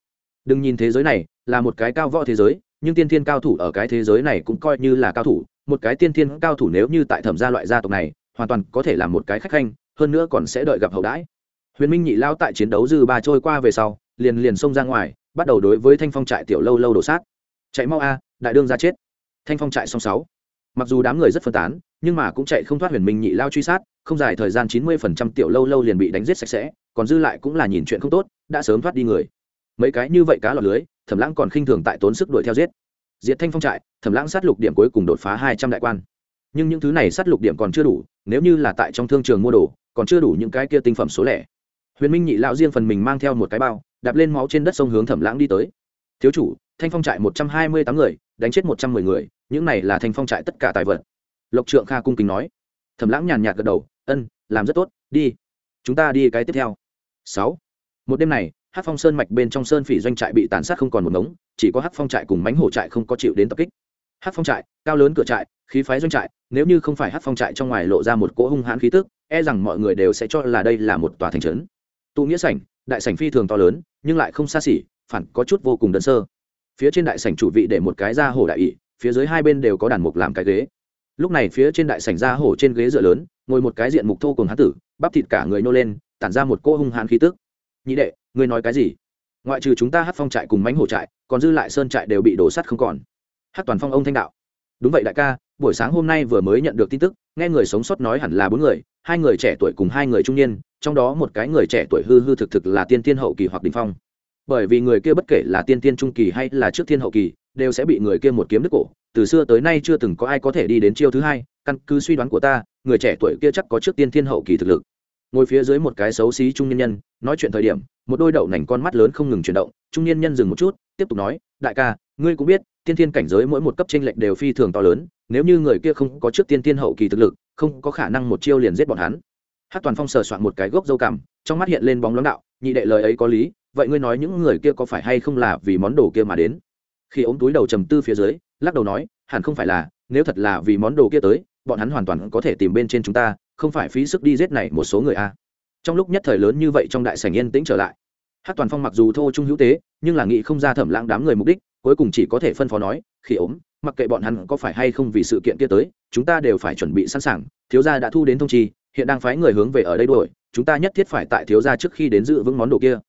Đừng nhìn thế giới này là một cái cao võ thế giới, nhưng tiên tiên cao thủ ở cái thế giới này cũng coi như là cao thủ. Một cái tiên tiên cao thủ nếu như tại thẩm gia loại gia tộc này, hoàn toàn có thể là một cái khách khanh, hơn nữa còn sẽ đợi gặp hậu đãi. Huyền minh nhị lao tại chiến đấu dư ba trôi qua về sau, liền liền xông ra ngoài, bắt đầu đối với thanh phong trại tiểu lâu lâu đổ sát chạy mau a, đại đương ra chết. Thanh phong trại song sáu mặc dù đám người rất phân tán, nhưng mà cũng chạy không thoát huyền minh nhị lao truy sát, không dài thời gian chín mươi phần trăm tiểu lâu lâu liền bị đánh giết sạch sẽ, còn dư lại cũng là nhìn chuyện không tốt, đã sớm thoát đi người. Mấy cái như vậy cá lọt lưới, thẩm lãng còn khinh thường tại tốn sức đuổi theo giết. Diệt thanh phong trại, thẩm lãng sát lục điểm cuối cùng đột phá hai trăm đại quan. Nhưng những thứ này sát lục điểm còn chưa đủ, nếu như là tại trong thương trường mua đồ, còn chưa đủ những cái kia tinh phẩm số lẻ. Huyền minh nhị lão riêng phần mình mang theo một cái bao, đạp lên máu trên đất sông hướng thẩm lãng đi tới. Thiếu chủ, thanh phong trại một trăm hai mươi tám người, đánh chết một trăm mười người những này là thanh phong trại tất cả tài vật. Lộc trượng kha cung kính nói. Thẩm lãng nhàn nhạt gật đầu, ân, làm rất tốt, đi. Chúng ta đi cái tiếp theo. Sáu. Một đêm này hát phong sơn mạch bên trong sơn phỉ doanh trại bị tàn sát không còn một ngống, chỉ có hát phong trại cùng mánh hổ trại không có chịu đến tập kích. Hát phong trại, cao lớn cửa trại, khí phái doanh trại, nếu như không phải hát phong trại trong ngoài lộ ra một cỗ hung hãn khí tức e rằng mọi người đều sẽ cho là đây là một tòa thành trấn. Tụ nghĩa sảnh, đại sảnh phi thường to lớn, nhưng lại không xa xỉ, phản có chút vô cùng đơn sơ. Phía trên đại sảnh chủ vị để một cái da hổ đại ỵ phía dưới hai bên đều có đàn mục làm cái ghế. Lúc này phía trên đại sảnh ra hổ trên ghế dựa lớn, ngồi một cái diện mục thô cùng hán tử, bắp thịt cả người nô lên, tản ra một cô hung hãn khí tức. Nhị đệ, ngươi nói cái gì? Ngoại trừ chúng ta hát phong trại cùng mánh hổ trại, còn dư lại sơn trại đều bị đổ sắt không còn. Hát toàn phong ông thanh đạo. Đúng vậy đại ca, buổi sáng hôm nay vừa mới nhận được tin tức, nghe người sống sót nói hẳn là bốn người, hai người trẻ tuổi cùng hai người trung niên, trong đó một cái người trẻ tuổi hư hư thực thực là tiên tiên hậu kỳ hoặc đình phong. Bởi vì người kia bất kể là tiên tiên trung kỳ hay là trước tiên hậu kỳ đều sẽ bị người kia một kiếm đứt cổ. Từ xưa tới nay chưa từng có ai có thể đi đến chiêu thứ hai, căn cứ suy đoán của ta, người trẻ tuổi kia chắc có trước tiên thiên hậu kỳ thực lực. Ngồi phía dưới một cái xấu xí trung nhân nhân, nói chuyện thời điểm, một đôi đậu nành con mắt lớn không ngừng chuyển động, trung nhân nhân dừng một chút, tiếp tục nói, đại ca, ngươi cũng biết, tiên thiên cảnh giới mỗi một cấp tranh lệch đều phi thường to lớn, nếu như người kia không có trước tiên thiên hậu kỳ thực lực, không có khả năng một chiêu liền giết bọn hắn. Hát toàn phong sờ soạn một cái gốc dâu cằm, trong mắt hiện lên bóng lóng đạo, nhị đệ lời ấy có lý, vậy ngươi nói những người kia có phải hay không là vì món đồ kia mà đến? Khi ống túi đầu trầm tư phía dưới, lắc đầu nói, hẳn không phải là, nếu thật là vì món đồ kia tới, bọn hắn hoàn toàn có thể tìm bên trên chúng ta, không phải phí sức đi giết này một số người a. Trong lúc nhất thời lớn như vậy trong đại sảnh yên tĩnh trở lại. Hát toàn phong mặc dù thô trung hữu tế, nhưng là nghị không ra thẩm lãng đám người mục đích, cuối cùng chỉ có thể phân phó nói, khi ốm, mặc kệ bọn hắn có phải hay không vì sự kiện kia tới, chúng ta đều phải chuẩn bị sẵn sàng, thiếu gia đã thu đến thông chi, hiện đang phái người hướng về ở đây đuổi, chúng ta nhất thiết phải tại thiếu gia trước khi đến giữ vững món đồ kia.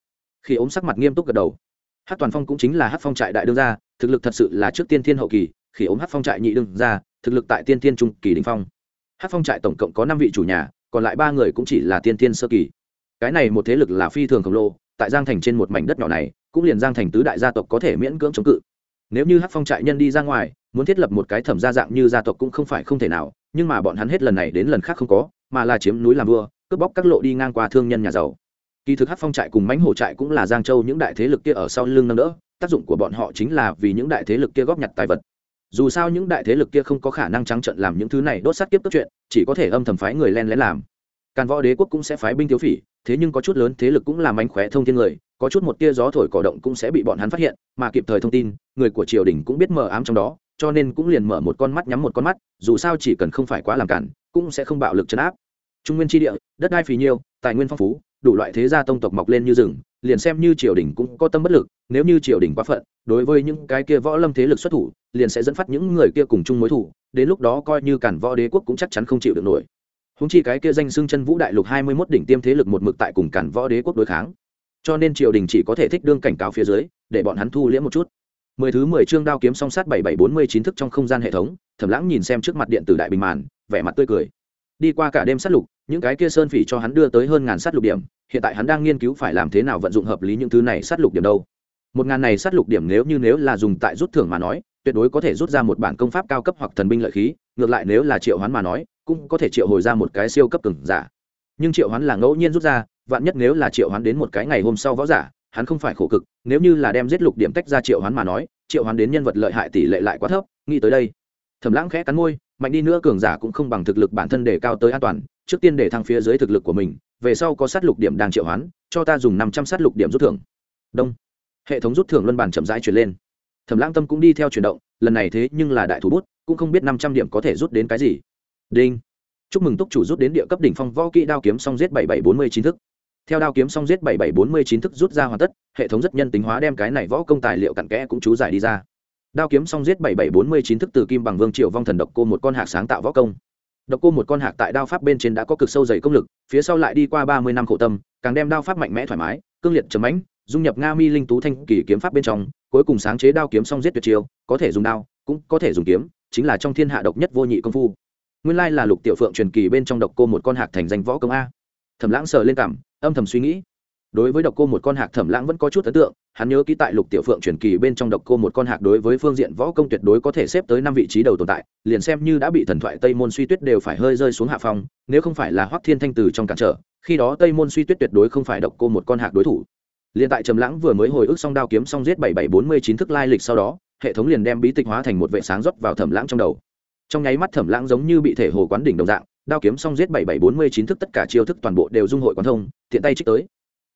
Khi ốm sắc mặt nghiêm túc gật đầu hát toàn phong cũng chính là hát phong trại đại đương gia, thực lực thật sự là trước tiên thiên hậu kỳ, khi ốm hát phong trại nhị đương gia, thực lực tại tiên thiên trung kỳ đình phong. Hát phong trại tổng cộng có năm vị chủ nhà, còn lại ba người cũng chỉ là tiên thiên sơ kỳ. Cái này một thế lực là phi thường khổng lồ, tại giang thành trên một mảnh đất nhỏ này, cũng liền giang thành tứ đại gia tộc có thể miễn cưỡng chống cự. Nếu như hát phong trại nhân đi ra ngoài, muốn thiết lập một cái thẩm gia dạng như gia tộc cũng không phải không thể nào, nhưng mà bọn hắn hết lần này đến lần khác không có, mà là chiếm núi làm vua, cướp bóc các lộ đi ngang qua thương nhân nhà giàu kỳ thực hát phong trại cùng mãnh hổ trại cũng là giang châu những đại thế lực kia ở sau lưng nâng đỡ, tác dụng của bọn họ chính là vì những đại thế lực kia góp nhặt tài vật. Dù sao những đại thế lực kia không có khả năng trắng trận làm những thứ này đốt sát kiếp tức chuyện, chỉ có thể âm thầm phái người len lén làm. Càn võ đế quốc cũng sẽ phái binh thiếu phỉ, thế nhưng có chút lớn thế lực cũng làm mánh khóe thông thiên người, có chút một tia gió thổi cỏ động cũng sẽ bị bọn hắn phát hiện, mà kịp thời thông tin, người của triều đình cũng biết mờ ám trong đó, cho nên cũng liền mở một con mắt nhắm một con mắt, dù sao chỉ cần không phải quá làm cản, cũng sẽ không bạo lực chấn áp. Trung nguyên tri địa, đất đai phì nhiêu, tài nguyên phong phú đủ loại thế gia tông tộc mọc lên như rừng, liền xem như triều đình cũng có tâm bất lực, nếu như triều đình quá phận, đối với những cái kia võ lâm thế lực xuất thủ, liền sẽ dẫn phát những người kia cùng chung mối thủ, đến lúc đó coi như cản võ đế quốc cũng chắc chắn không chịu được nổi. Húng chi cái kia danh xưng chân vũ đại lục hai mươi mốt đỉnh tiêm thế lực một mực tại cùng cản võ đế quốc đối kháng. Cho nên triều đình chỉ có thể thích đương cảnh cáo phía dưới, để bọn hắn thu liễm một chút. Mười thứ mười chương đao kiếm song sát bảy bảy bốn mươi chín thức trong không gian hệ thống, thẩm lãng nhìn xem trước mặt điện tử đại bình màn, vẻ mặt tươi cười đi qua cả đêm sát lục, những cái kia sơn phỉ cho hắn đưa tới hơn ngàn sát lục điểm, hiện tại hắn đang nghiên cứu phải làm thế nào vận dụng hợp lý những thứ này sát lục điểm đâu. Một ngàn này sát lục điểm nếu như nếu là dùng tại rút thưởng mà nói, tuyệt đối có thể rút ra một bản công pháp cao cấp hoặc thần binh lợi khí, ngược lại nếu là triệu hoán mà nói, cũng có thể triệu hồi ra một cái siêu cấp cứng giả. Nhưng triệu hoán là ngẫu nhiên rút ra, vạn nhất nếu là triệu hoán đến một cái ngày hôm sau võ giả, hắn không phải khổ cực, nếu như là đem giết lục điểm tách ra triệu hoán mà nói, triệu hoán đến nhân vật lợi hại tỷ lệ lại quá thấp, nghĩ tới đây. Thầm lãng khẽ cắn môi mạnh đi nữa cường giả cũng không bằng thực lực bản thân để cao tới an toàn, trước tiên để thăng phía dưới thực lực của mình, về sau có sát lục điểm đang triệu hoán, cho ta dùng năm trăm sát lục điểm rút thưởng. Đông. Hệ thống rút thưởng luân bản chậm rãi chuyển lên. Thẩm lãng tâm cũng đi theo chuyển động, lần này thế nhưng là đại thủ bút, cũng không biết năm trăm điểm có thể rút đến cái gì. Đinh. Chúc mừng túc chủ rút đến địa cấp đỉnh phong võ kỹ đao kiếm song giết bảy bảy bốn mươi chín thức. Theo đao kiếm song giết bảy bảy bốn mươi chín thức rút ra hoàn tất, hệ thống rất nhân tính hóa đem cái này võ công tài liệu cặn kẽ cũng chú giải đi ra đao kiếm song giết bảy bảy bốn mươi chín thức từ kim bằng vương triệu vong thần độc cô một con hạc sáng tạo võ công. Độc cô một con hạc tại đao pháp bên trên đã có cực sâu dày công lực, phía sau lại đi qua ba mươi năm khổ tâm, càng đem đao pháp mạnh mẽ thoải mái, cương liệt trầm ánh dung nhập nga mi linh tú thanh kỳ kiếm pháp bên trong, cuối cùng sáng chế đao kiếm song giết tuyệt chiêu, có thể dùng đao, cũng có thể dùng kiếm, chính là trong thiên hạ độc nhất vô nhị công phu. Nguyên lai là lục tiểu phượng truyền kỳ bên trong độc cô một con hạc thành danh võ công a. Thẩm lãng sờ lên cảm, âm thầm suy nghĩ đối với độc cô một con hạc thẩm lãng vẫn có chút ấn tượng, hắn nhớ ký tại lục tiểu phượng truyền kỳ bên trong độc cô một con hạc đối với phương diện võ công tuyệt đối có thể xếp tới năm vị trí đầu tồn tại, liền xem như đã bị thần thoại tây môn suy tuyết đều phải hơi rơi xuống hạ phong, nếu không phải là hoắc thiên thanh từ trong cản trở, khi đó tây môn suy tuyết tuyệt đối không phải độc cô một con hạc đối thủ. Liền tại trầm lãng vừa mới hồi ức xong đao kiếm xong giết bảy bảy bốn mươi chín thức lai lịch sau đó, hệ thống liền đem bí tịch hóa thành một vệ sáng rót vào thẩm lãng trong đầu. Trong nháy mắt thẩm lãng giống như bị thể hồ quán đỉnh đồng dạng, đao kiếm xong giết bảy bảy bốn mươi chín thức tất cả chiêu thức toàn bộ đều dung hội quán thông, tiện tay trích tới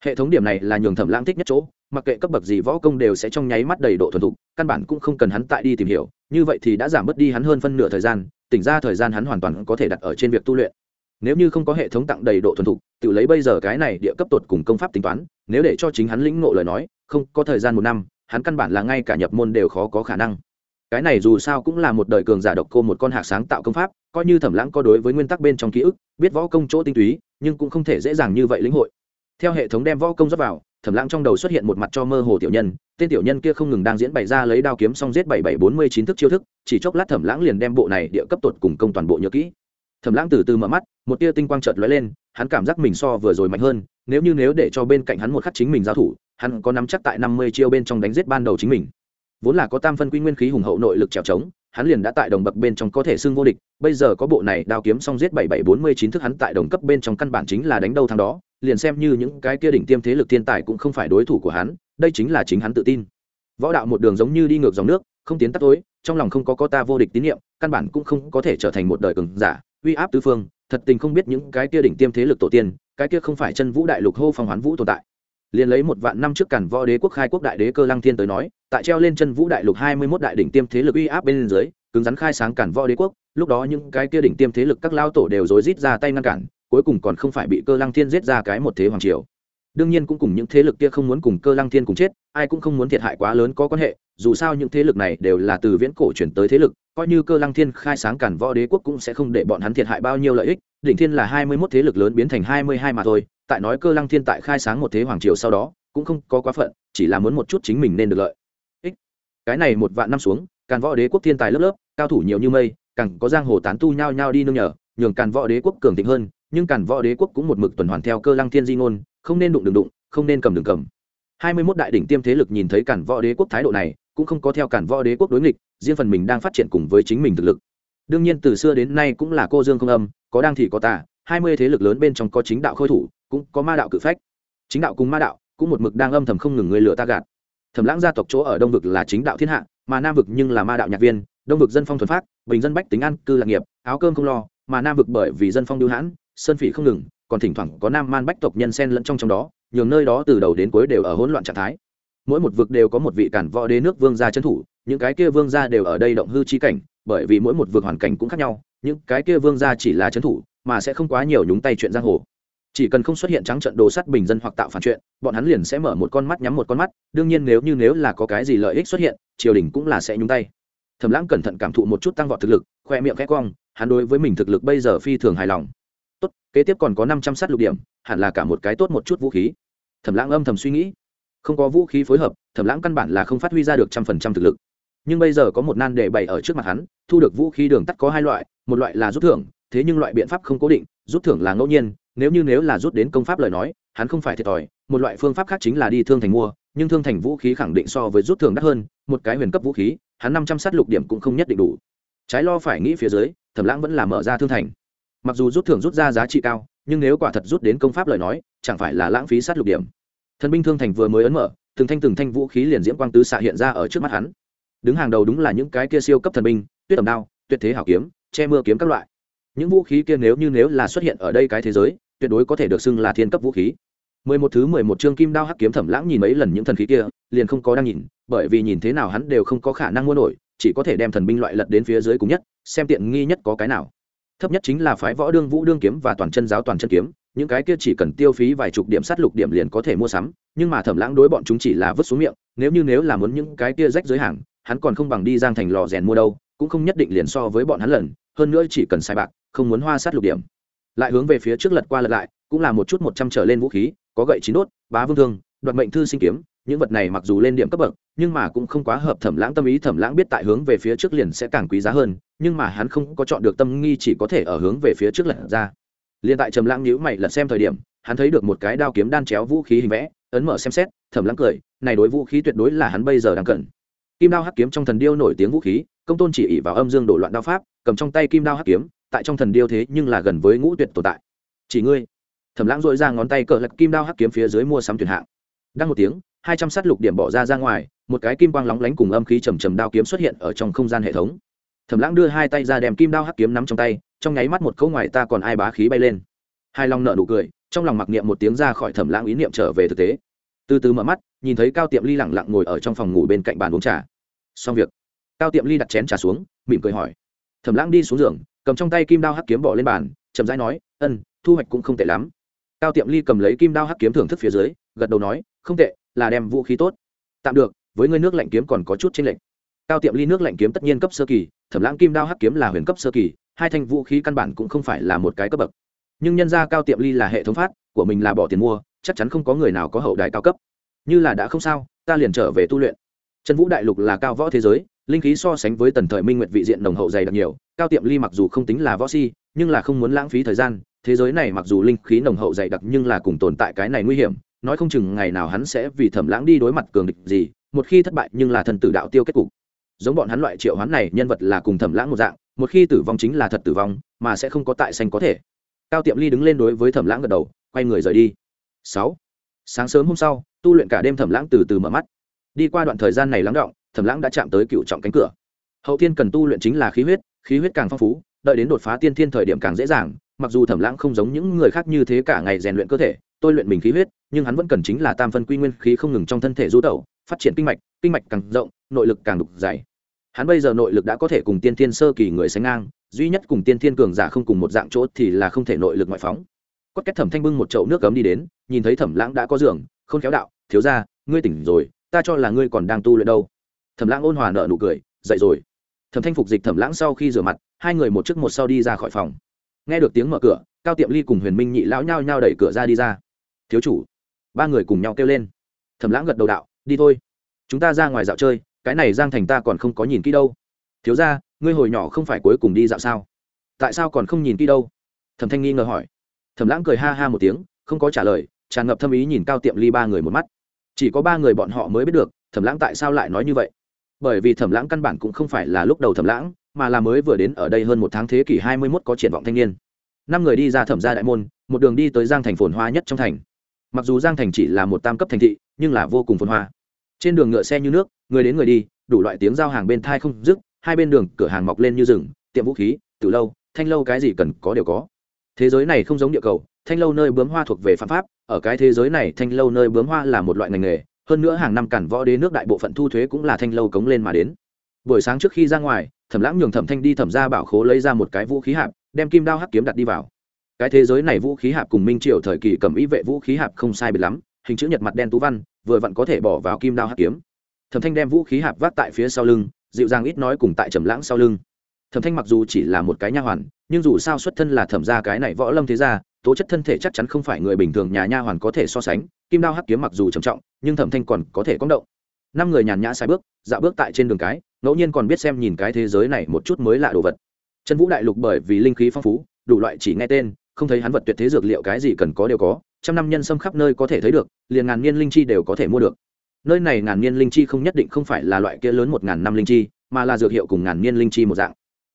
hệ thống điểm này là nhường thẩm lãng thích nhất chỗ, mặc kệ cấp bậc gì võ công đều sẽ trong nháy mắt đầy độ thuần thục, căn bản cũng không cần hắn tại đi tìm hiểu, như vậy thì đã giảm bớt đi hắn hơn phân nửa thời gian, tỉnh ra thời gian hắn hoàn toàn có thể đặt ở trên việc tu luyện. Nếu như không có hệ thống tặng đầy độ thuần thục, tự lấy bây giờ cái này địa cấp tột cùng công pháp tính toán, nếu để cho chính hắn lĩnh ngộ lời nói, không có thời gian một năm, hắn căn bản là ngay cả nhập môn đều khó có khả năng. Cái này dù sao cũng là một đời cường giả độc cô một con hạc sáng tạo công pháp, coi như thẩm lãng có đối với nguyên tắc bên trong ký ức, biết võ công chỗ tinh túy, nhưng cũng không thể dễ dàng như vậy lĩnh hội theo hệ thống đem võ công dắt vào, thẩm lãng trong đầu xuất hiện một mặt cho mơ hồ tiểu nhân, tên tiểu nhân kia không ngừng đang diễn bày ra lấy đao kiếm xong giết bảy bảy bốn mươi chín thức chiêu thức, chỉ chốc lát thẩm lãng liền đem bộ này địa cấp tột cùng công toàn bộ nhớ kỹ. Thẩm lãng từ từ mở mắt, một tia tinh quang chợt lóe lên, hắn cảm giác mình so vừa rồi mạnh hơn, nếu như nếu để cho bên cạnh hắn một khắc chính mình giao thủ, hắn có nắm chắc tại năm mươi chiêu bên trong đánh giết ban đầu chính mình. Vốn là có tam phân quy nguyên khí hùng hậu nội lực trèo trống, hắn liền đã tại đồng bậc bên trong có thể xưng vô địch, bây giờ có bộ này đao kiếm xong giết bảy bảy bốn mươi chín thức hắn tại đồng cấp bên trong căn bản chính là đánh đâu thằng đó liền xem như những cái kia đỉnh tiêm thế lực thiên tài cũng không phải đối thủ của hắn, đây chính là chính hắn tự tin. Võ đạo một đường giống như đi ngược dòng nước, không tiến tắt tối, trong lòng không có có ta vô địch tín nhiệm, căn bản cũng không có thể trở thành một đời cường giả, uy áp tứ phương, thật tình không biết những cái kia đỉnh tiêm thế lực tổ tiên, cái kia không phải chân vũ đại lục hô phong hoán vũ tồn tại. Liền lấy một vạn năm trước cản võ đế quốc khai quốc đại đế cơ lăng thiên tới nói, tại treo lên chân vũ đại lục hai mươi mốt đại đỉnh tiêm thế lực uy áp bên dưới, cứng rắn khai sáng cản võ đế quốc, lúc đó những cái kia đỉnh tiêm thế lực các lao tổ đều rối rít ra tay ngăn cản cuối cùng còn không phải bị cơ lăng thiên giết ra cái một thế hoàng triều. Đương nhiên cũng cùng những thế lực kia không muốn cùng cơ lăng thiên cùng chết, ai cũng không muốn thiệt hại quá lớn có quan hệ, dù sao những thế lực này đều là từ viễn cổ chuyển tới thế lực, coi như cơ lăng thiên khai sáng cản võ đế quốc cũng sẽ không để bọn hắn thiệt hại bao nhiêu lợi ích, đỉnh thiên là hai mươi mốt thế lực lớn biến thành hai mươi hai mà thôi, tại nói cơ lăng thiên tại khai sáng một thế hoàng triều sau đó, cũng không có quá phận, chỉ là muốn một chút chính mình nên được lợi. Ích, cái này một vạn năm xuống càn võ đế quốc thiên tài lớp lớp, cao thủ nhiều như mây, càng có giang hồ tán tu nhao nhao đi nương nhờ, nhường càn võ đế quốc cường thịnh hơn nhưng càn võ đế quốc cũng một mực tuần hoàn theo cơ lăng thiên di ngôn, không nên đụng đường đụng, không nên cầm đường cầm. Hai mươi 21 đại đỉnh tiêm thế lực nhìn thấy càn võ đế quốc thái độ này, cũng không có theo càn võ đế quốc đối nghịch, riêng phần mình đang phát triển cùng với chính mình thực lực. Đương nhiên từ xưa đến nay cũng là cô dương không âm, có đang thì có tà, hai mươi thế lực lớn bên trong có chính đạo khôi thủ, cũng có ma đạo cự phách. Chính đạo cùng ma đạo cũng một mực đang âm thầm không ngừng người lửa ta gạt. Thẩm lãng gia tộc chỗ ở đông vực là chính đạo thiên hạ, mà nam vực nhưng là ma đạo nhạc viên, đông vực dân phong thuần phát bình dân bách tính ăn cư lạc nghiệp, áo cơm không lo, mà nam vực bởi vì dân phong đưu hãn sơn phỉ không ngừng, còn thỉnh thoảng có nam man bách tộc nhân sen lẫn trong trong đó, nhường nơi đó từ đầu đến cuối đều ở hỗn loạn trạng thái. Mỗi một vực đều có một vị cản võ đế nước vương gia trấn thủ, những cái kia vương gia đều ở đây động hư chi cảnh, bởi vì mỗi một vực hoàn cảnh cũng khác nhau, những cái kia vương gia chỉ là trấn thủ, mà sẽ không quá nhiều nhúng tay chuyện giang hồ. Chỉ cần không xuất hiện trắng trận đồ sắt bình dân hoặc tạo phản chuyện, bọn hắn liền sẽ mở một con mắt nhắm một con mắt, đương nhiên nếu như nếu là có cái gì lợi ích xuất hiện, triều đình cũng là sẽ nhúng tay. Thầm lãng cẩn thận cảm thụ một chút tăng vọt thực lực, khoe miệng khẽ cong, hắn đối với mình thực lực bây giờ phi thường hài lòng kế tiếp còn có năm trăm sát lục điểm, hẳn là cả một cái tốt một chút vũ khí. Thẩm lãng âm thầm suy nghĩ. Không có vũ khí phối hợp, thẩm lãng căn bản là không phát huy ra được trăm phần trăm thực lực. Nhưng bây giờ có một nan đề bày ở trước mặt hắn, thu được vũ khí đường tắt có hai loại, một loại là rút thưởng, thế nhưng loại biện pháp không cố định, rút thưởng là ngẫu nhiên, nếu như nếu là rút đến công pháp lời nói, hắn không phải thiệt thòi, một loại phương pháp khác chính là đi thương thành mua, nhưng thương thành vũ khí khẳng định so với rút thưởng đắt hơn, một cái huyền cấp vũ khí, hắn năm trăm sát lục điểm cũng không nhất định đủ. Trái lo phải nghĩ phía dưới, thẩm lãng vẫn là mở ra thương thành mặc dù rút thưởng rút ra giá trị cao, nhưng nếu quả thật rút đến công pháp lời nói, chẳng phải là lãng phí sát lục điểm. Thần binh thương thành vừa mới ấn mở, từng thanh từng thanh vũ khí liền diễm quang tứ xạ hiện ra ở trước mắt hắn. Đứng hàng đầu đúng là những cái kia siêu cấp thần binh, tuyết tầm đao, tuyệt thế hảo kiếm, che mưa kiếm các loại. Những vũ khí kia nếu như nếu là xuất hiện ở đây cái thế giới, tuyệt đối có thể được xưng là thiên cấp vũ khí. Mười một thứ mười một chương kim đao hắc kiếm thẩm lãng nhìn mấy lần những thần khí kia, liền không có đang nhìn, bởi vì nhìn thế nào hắn đều không có khả năng mua nổi, chỉ có thể đem thần binh loại lật đến phía dưới cùng nhất, xem tiện nghi nhất có cái nào thấp nhất chính là phái võ đương vũ đương kiếm và toàn chân giáo toàn chân kiếm, những cái kia chỉ cần tiêu phí vài chục điểm sát lục điểm liền có thể mua sắm, nhưng mà thẩm lãng đối bọn chúng chỉ là vứt xuống miệng, nếu như nếu là muốn những cái kia rách giới hàng, hắn còn không bằng đi giang thành lò rèn mua đâu, cũng không nhất định liền so với bọn hắn lần, hơn nữa chỉ cần sai bạc, không muốn hoa sát lục điểm. Lại hướng về phía trước lật qua lật lại, cũng là một chút một trăm trở lên vũ khí, có gậy chín đốt, bá vương thương, đoạt mệnh thư sinh kiếm những vật này mặc dù lên điểm cấp bậc, nhưng mà cũng không quá hợp thẩm lãng tâm ý, thẩm lãng biết tại hướng về phía trước liền sẽ càng quý giá hơn, nhưng mà hắn không có chọn được tâm nghi chỉ có thể ở hướng về phía trước lật ra. Liền tại trầm lãng nhíu mày lật xem thời điểm, hắn thấy được một cái đao kiếm đan chéo vũ khí hình vẽ, ấn mở xem xét, thẩm lãng cười, này đối vũ khí tuyệt đối là hắn bây giờ đang cần. Kim đao hắc kiếm trong thần điêu nổi tiếng vũ khí, công tôn chỉ ỉ vào âm dương đổ loạn đao pháp, cầm trong tay kim đao hắc kiếm, tại trong thần điêu thế nhưng là gần với ngũ tuyệt tồn tại. Chỉ ngươi. Thẩm lãng dội ra ngón tay cờ lật kim đao hắc kiếm phía dưới mua sắm tuyển hạng. Đăng một tiếng hai trăm sát lục điểm bỏ ra ra ngoài, một cái kim quang lóng lánh cùng âm khí trầm trầm đao kiếm xuất hiện ở trong không gian hệ thống. Thẩm lãng đưa hai tay ra đem kim đao hắc kiếm nắm trong tay, trong nháy mắt một câu ngoài ta còn ai bá khí bay lên. Hai long nợ nụ cười, trong lòng mặc niệm một tiếng ra khỏi thẩm lãng ý niệm trở về thực tế. Từ từ mở mắt, nhìn thấy cao tiệm ly lẳng lặng ngồi ở trong phòng ngủ bên cạnh bàn uống trà. Xong việc, cao tiệm ly đặt chén trà xuống, mỉm cười hỏi. Thẩm lãng đi xuống giường, cầm trong tay kim đao hắc kiếm bỏ lên bàn, chậm rãi nói, ân, thu hoạch cũng không tệ lắm. Cao tiệm ly cầm lấy kim đao hắc kiếm thưởng thức phía dưới, gật đầu nói, không tệ là đem vũ khí tốt. Tạm được, với ngươi nước lạnh kiếm còn có chút chênh lệch. Cao tiệm ly nước lạnh kiếm tất nhiên cấp sơ kỳ, thẩm lãng kim đao hắc kiếm là huyền cấp sơ kỳ, hai thanh vũ khí căn bản cũng không phải là một cái cấp bậc. Nhưng nhân ra cao tiệm ly là hệ thống phát, của mình là bỏ tiền mua, chắc chắn không có người nào có hậu đại cao cấp. Như là đã không sao, ta liền trở về tu luyện. Trần vũ đại lục là cao võ thế giới, linh khí so sánh với tần thời minh nguyệt vị diện nồng hậu dày đặc nhiều, cao tiệm ly mặc dù không tính là võ si, nhưng là không muốn lãng phí thời gian, thế giới này mặc dù linh khí nồng hậu dày đặc nhưng là cùng tồn tại cái này nguy hiểm nói không chừng ngày nào hắn sẽ vì thẩm lãng đi đối mặt cường địch gì, một khi thất bại nhưng là thần tử đạo tiêu kết cục. Giống bọn hắn loại triệu hoán này, nhân vật là cùng thẩm lãng một dạng, một khi tử vong chính là thật tử vong, mà sẽ không có tại xanh có thể. Cao tiệm ly đứng lên đối với thẩm lãng gật đầu, quay người rời đi. Sáu. Sáng sớm hôm sau, tu luyện cả đêm thẩm lãng từ từ mở mắt. Đi qua đoạn thời gian này lắng động, thẩm lãng đã chạm tới cựu trọng cánh cửa. Hậu thiên cần tu luyện chính là khí huyết khí huyết càng phong phú, đợi đến đột phá tiên thiên thời điểm càng dễ dàng, mặc dù thẩm lãng không giống những người khác như thế cả ngày rèn luyện cơ thể tôi luyện mình khí huyết, nhưng hắn vẫn cần chính là tam phân quy nguyên khí không ngừng trong thân thể du tẩu, phát triển kinh mạch kinh mạch càng rộng, nội lực càng đục dày. Hắn bây giờ nội lực đã có thể cùng tiên thiên sơ kỳ người sánh ngang, duy nhất cùng tiên thiên cường giả không cùng một dạng chỗ thì là không thể nội lực ngoại phóng. Quất kết thẩm thanh bưng một chậu nước cấm đi đến, nhìn thấy thẩm lãng đã có giường không khéo đạo, thiếu ra ngươi tỉnh rồi, ta cho là ngươi còn đang tu luyện đâu. Thẩm lãng ôn hòa nợ nụ cười, dậy rồi. Thẩm thanh phục dịch thẩm lãng sau khi rửa mặt, hai người một trước một sau đi ra khỏi phòng. Nghe được tiếng mở cửa, cao tiệm ly cùng huyền minh nhị lão nhao nhao đẩy cửa ra đi ra thiếu chủ. Ba người cùng nhau kêu lên. Thẩm lãng gật đầu đạo, đi thôi. Chúng ta ra ngoài dạo chơi, cái này giang thành ta còn không có nhìn kỹ đâu. Thiếu ra ngươi hồi nhỏ không phải cuối cùng đi dạo sao? Tại sao còn không nhìn kỹ đâu? Thẩm thanh nghi ngờ hỏi. Thẩm lãng cười ha ha một tiếng, không có trả lời, tràn ngập thâm ý nhìn cao tiệm ly ba người một mắt. Chỉ có ba người bọn họ mới biết được, thẩm lãng tại sao lại nói như vậy. Bởi vì thẩm lãng căn bản cũng không phải là lúc đầu thẩm lãng, mà là mới vừa đến ở đây hơn một tháng thế kỷ hai mươi mốt có triển vọng thanh niên. Năm người đi ra thẩm gia đại môn, một đường đi tới giang thành phồn hoa nhất trong thành mặc dù giang thành chỉ là một tam cấp thành thị, nhưng là vô cùng phồn hoa. Trên đường ngựa xe như nước, người đến người đi, đủ loại tiếng giao hàng bên thai không dứt, hai bên đường, cửa hàng mọc lên như rừng, tiệm vũ khí, từ lâu, thanh lâu cái gì cần có đều có. Thế giới này không giống địa cầu, thanh lâu nơi bướm hoa thuộc về phạm pháp, ở cái thế giới này thanh lâu nơi bướm hoa là một loại ngành nghề, hơn nữa hàng năm cản võ đế nước đại bộ phận thu thuế cũng là thanh lâu cống lên mà đến. Buổi sáng trước khi ra ngoài, thẩm lãng nhường thẩm thanh đi thẩm ra bảo khố lấy ra một cái vũ khí hạp, đem kim đao hắc kiếm đặt đi vào cái thế giới này vũ khí hạp cùng minh triều thời kỳ cầm ý vệ vũ khí hạp không sai biệt lắm, hình chữ nhật mặt đen tú văn, vừa vặn có thể bỏ vào kim đao hạt kiếm. Thẩm thanh đem vũ khí hạp vác tại phía sau lưng, dịu dàng ít nói cùng tại trầm lãng sau lưng. Thẩm thanh mặc dù chỉ là một cái nha hoàn, nhưng dù sao xuất thân là thẩm ra cái này võ lâm thế ra tố chất thân thể chắc chắn không phải người bình thường nhà nha hoàn có thể so sánh, kim đao hắc kiếm mặc dù trầm trọng, nhưng thẩm thanh còn có thể cong động. Năm người nhàn nhã sai bước dạo bước tại trên đường cái, ngẫu nhiên còn biết xem nhìn cái thế giới này một chút mới lạ đồ vật. Trần vũ đại lục bởi vì linh khí phong phú, đủ loại chỉ nghe tên không thấy hắn vật tuyệt thế dược liệu cái gì cần có đều có, trăm năm nhân sâm khắp nơi có thể thấy được, liền ngàn niên linh chi đều có thể mua được. Nơi này ngàn niên linh chi không nhất định không phải là loại kia lớn một ngàn năm linh chi, mà là dược hiệu cùng ngàn niên linh chi một dạng.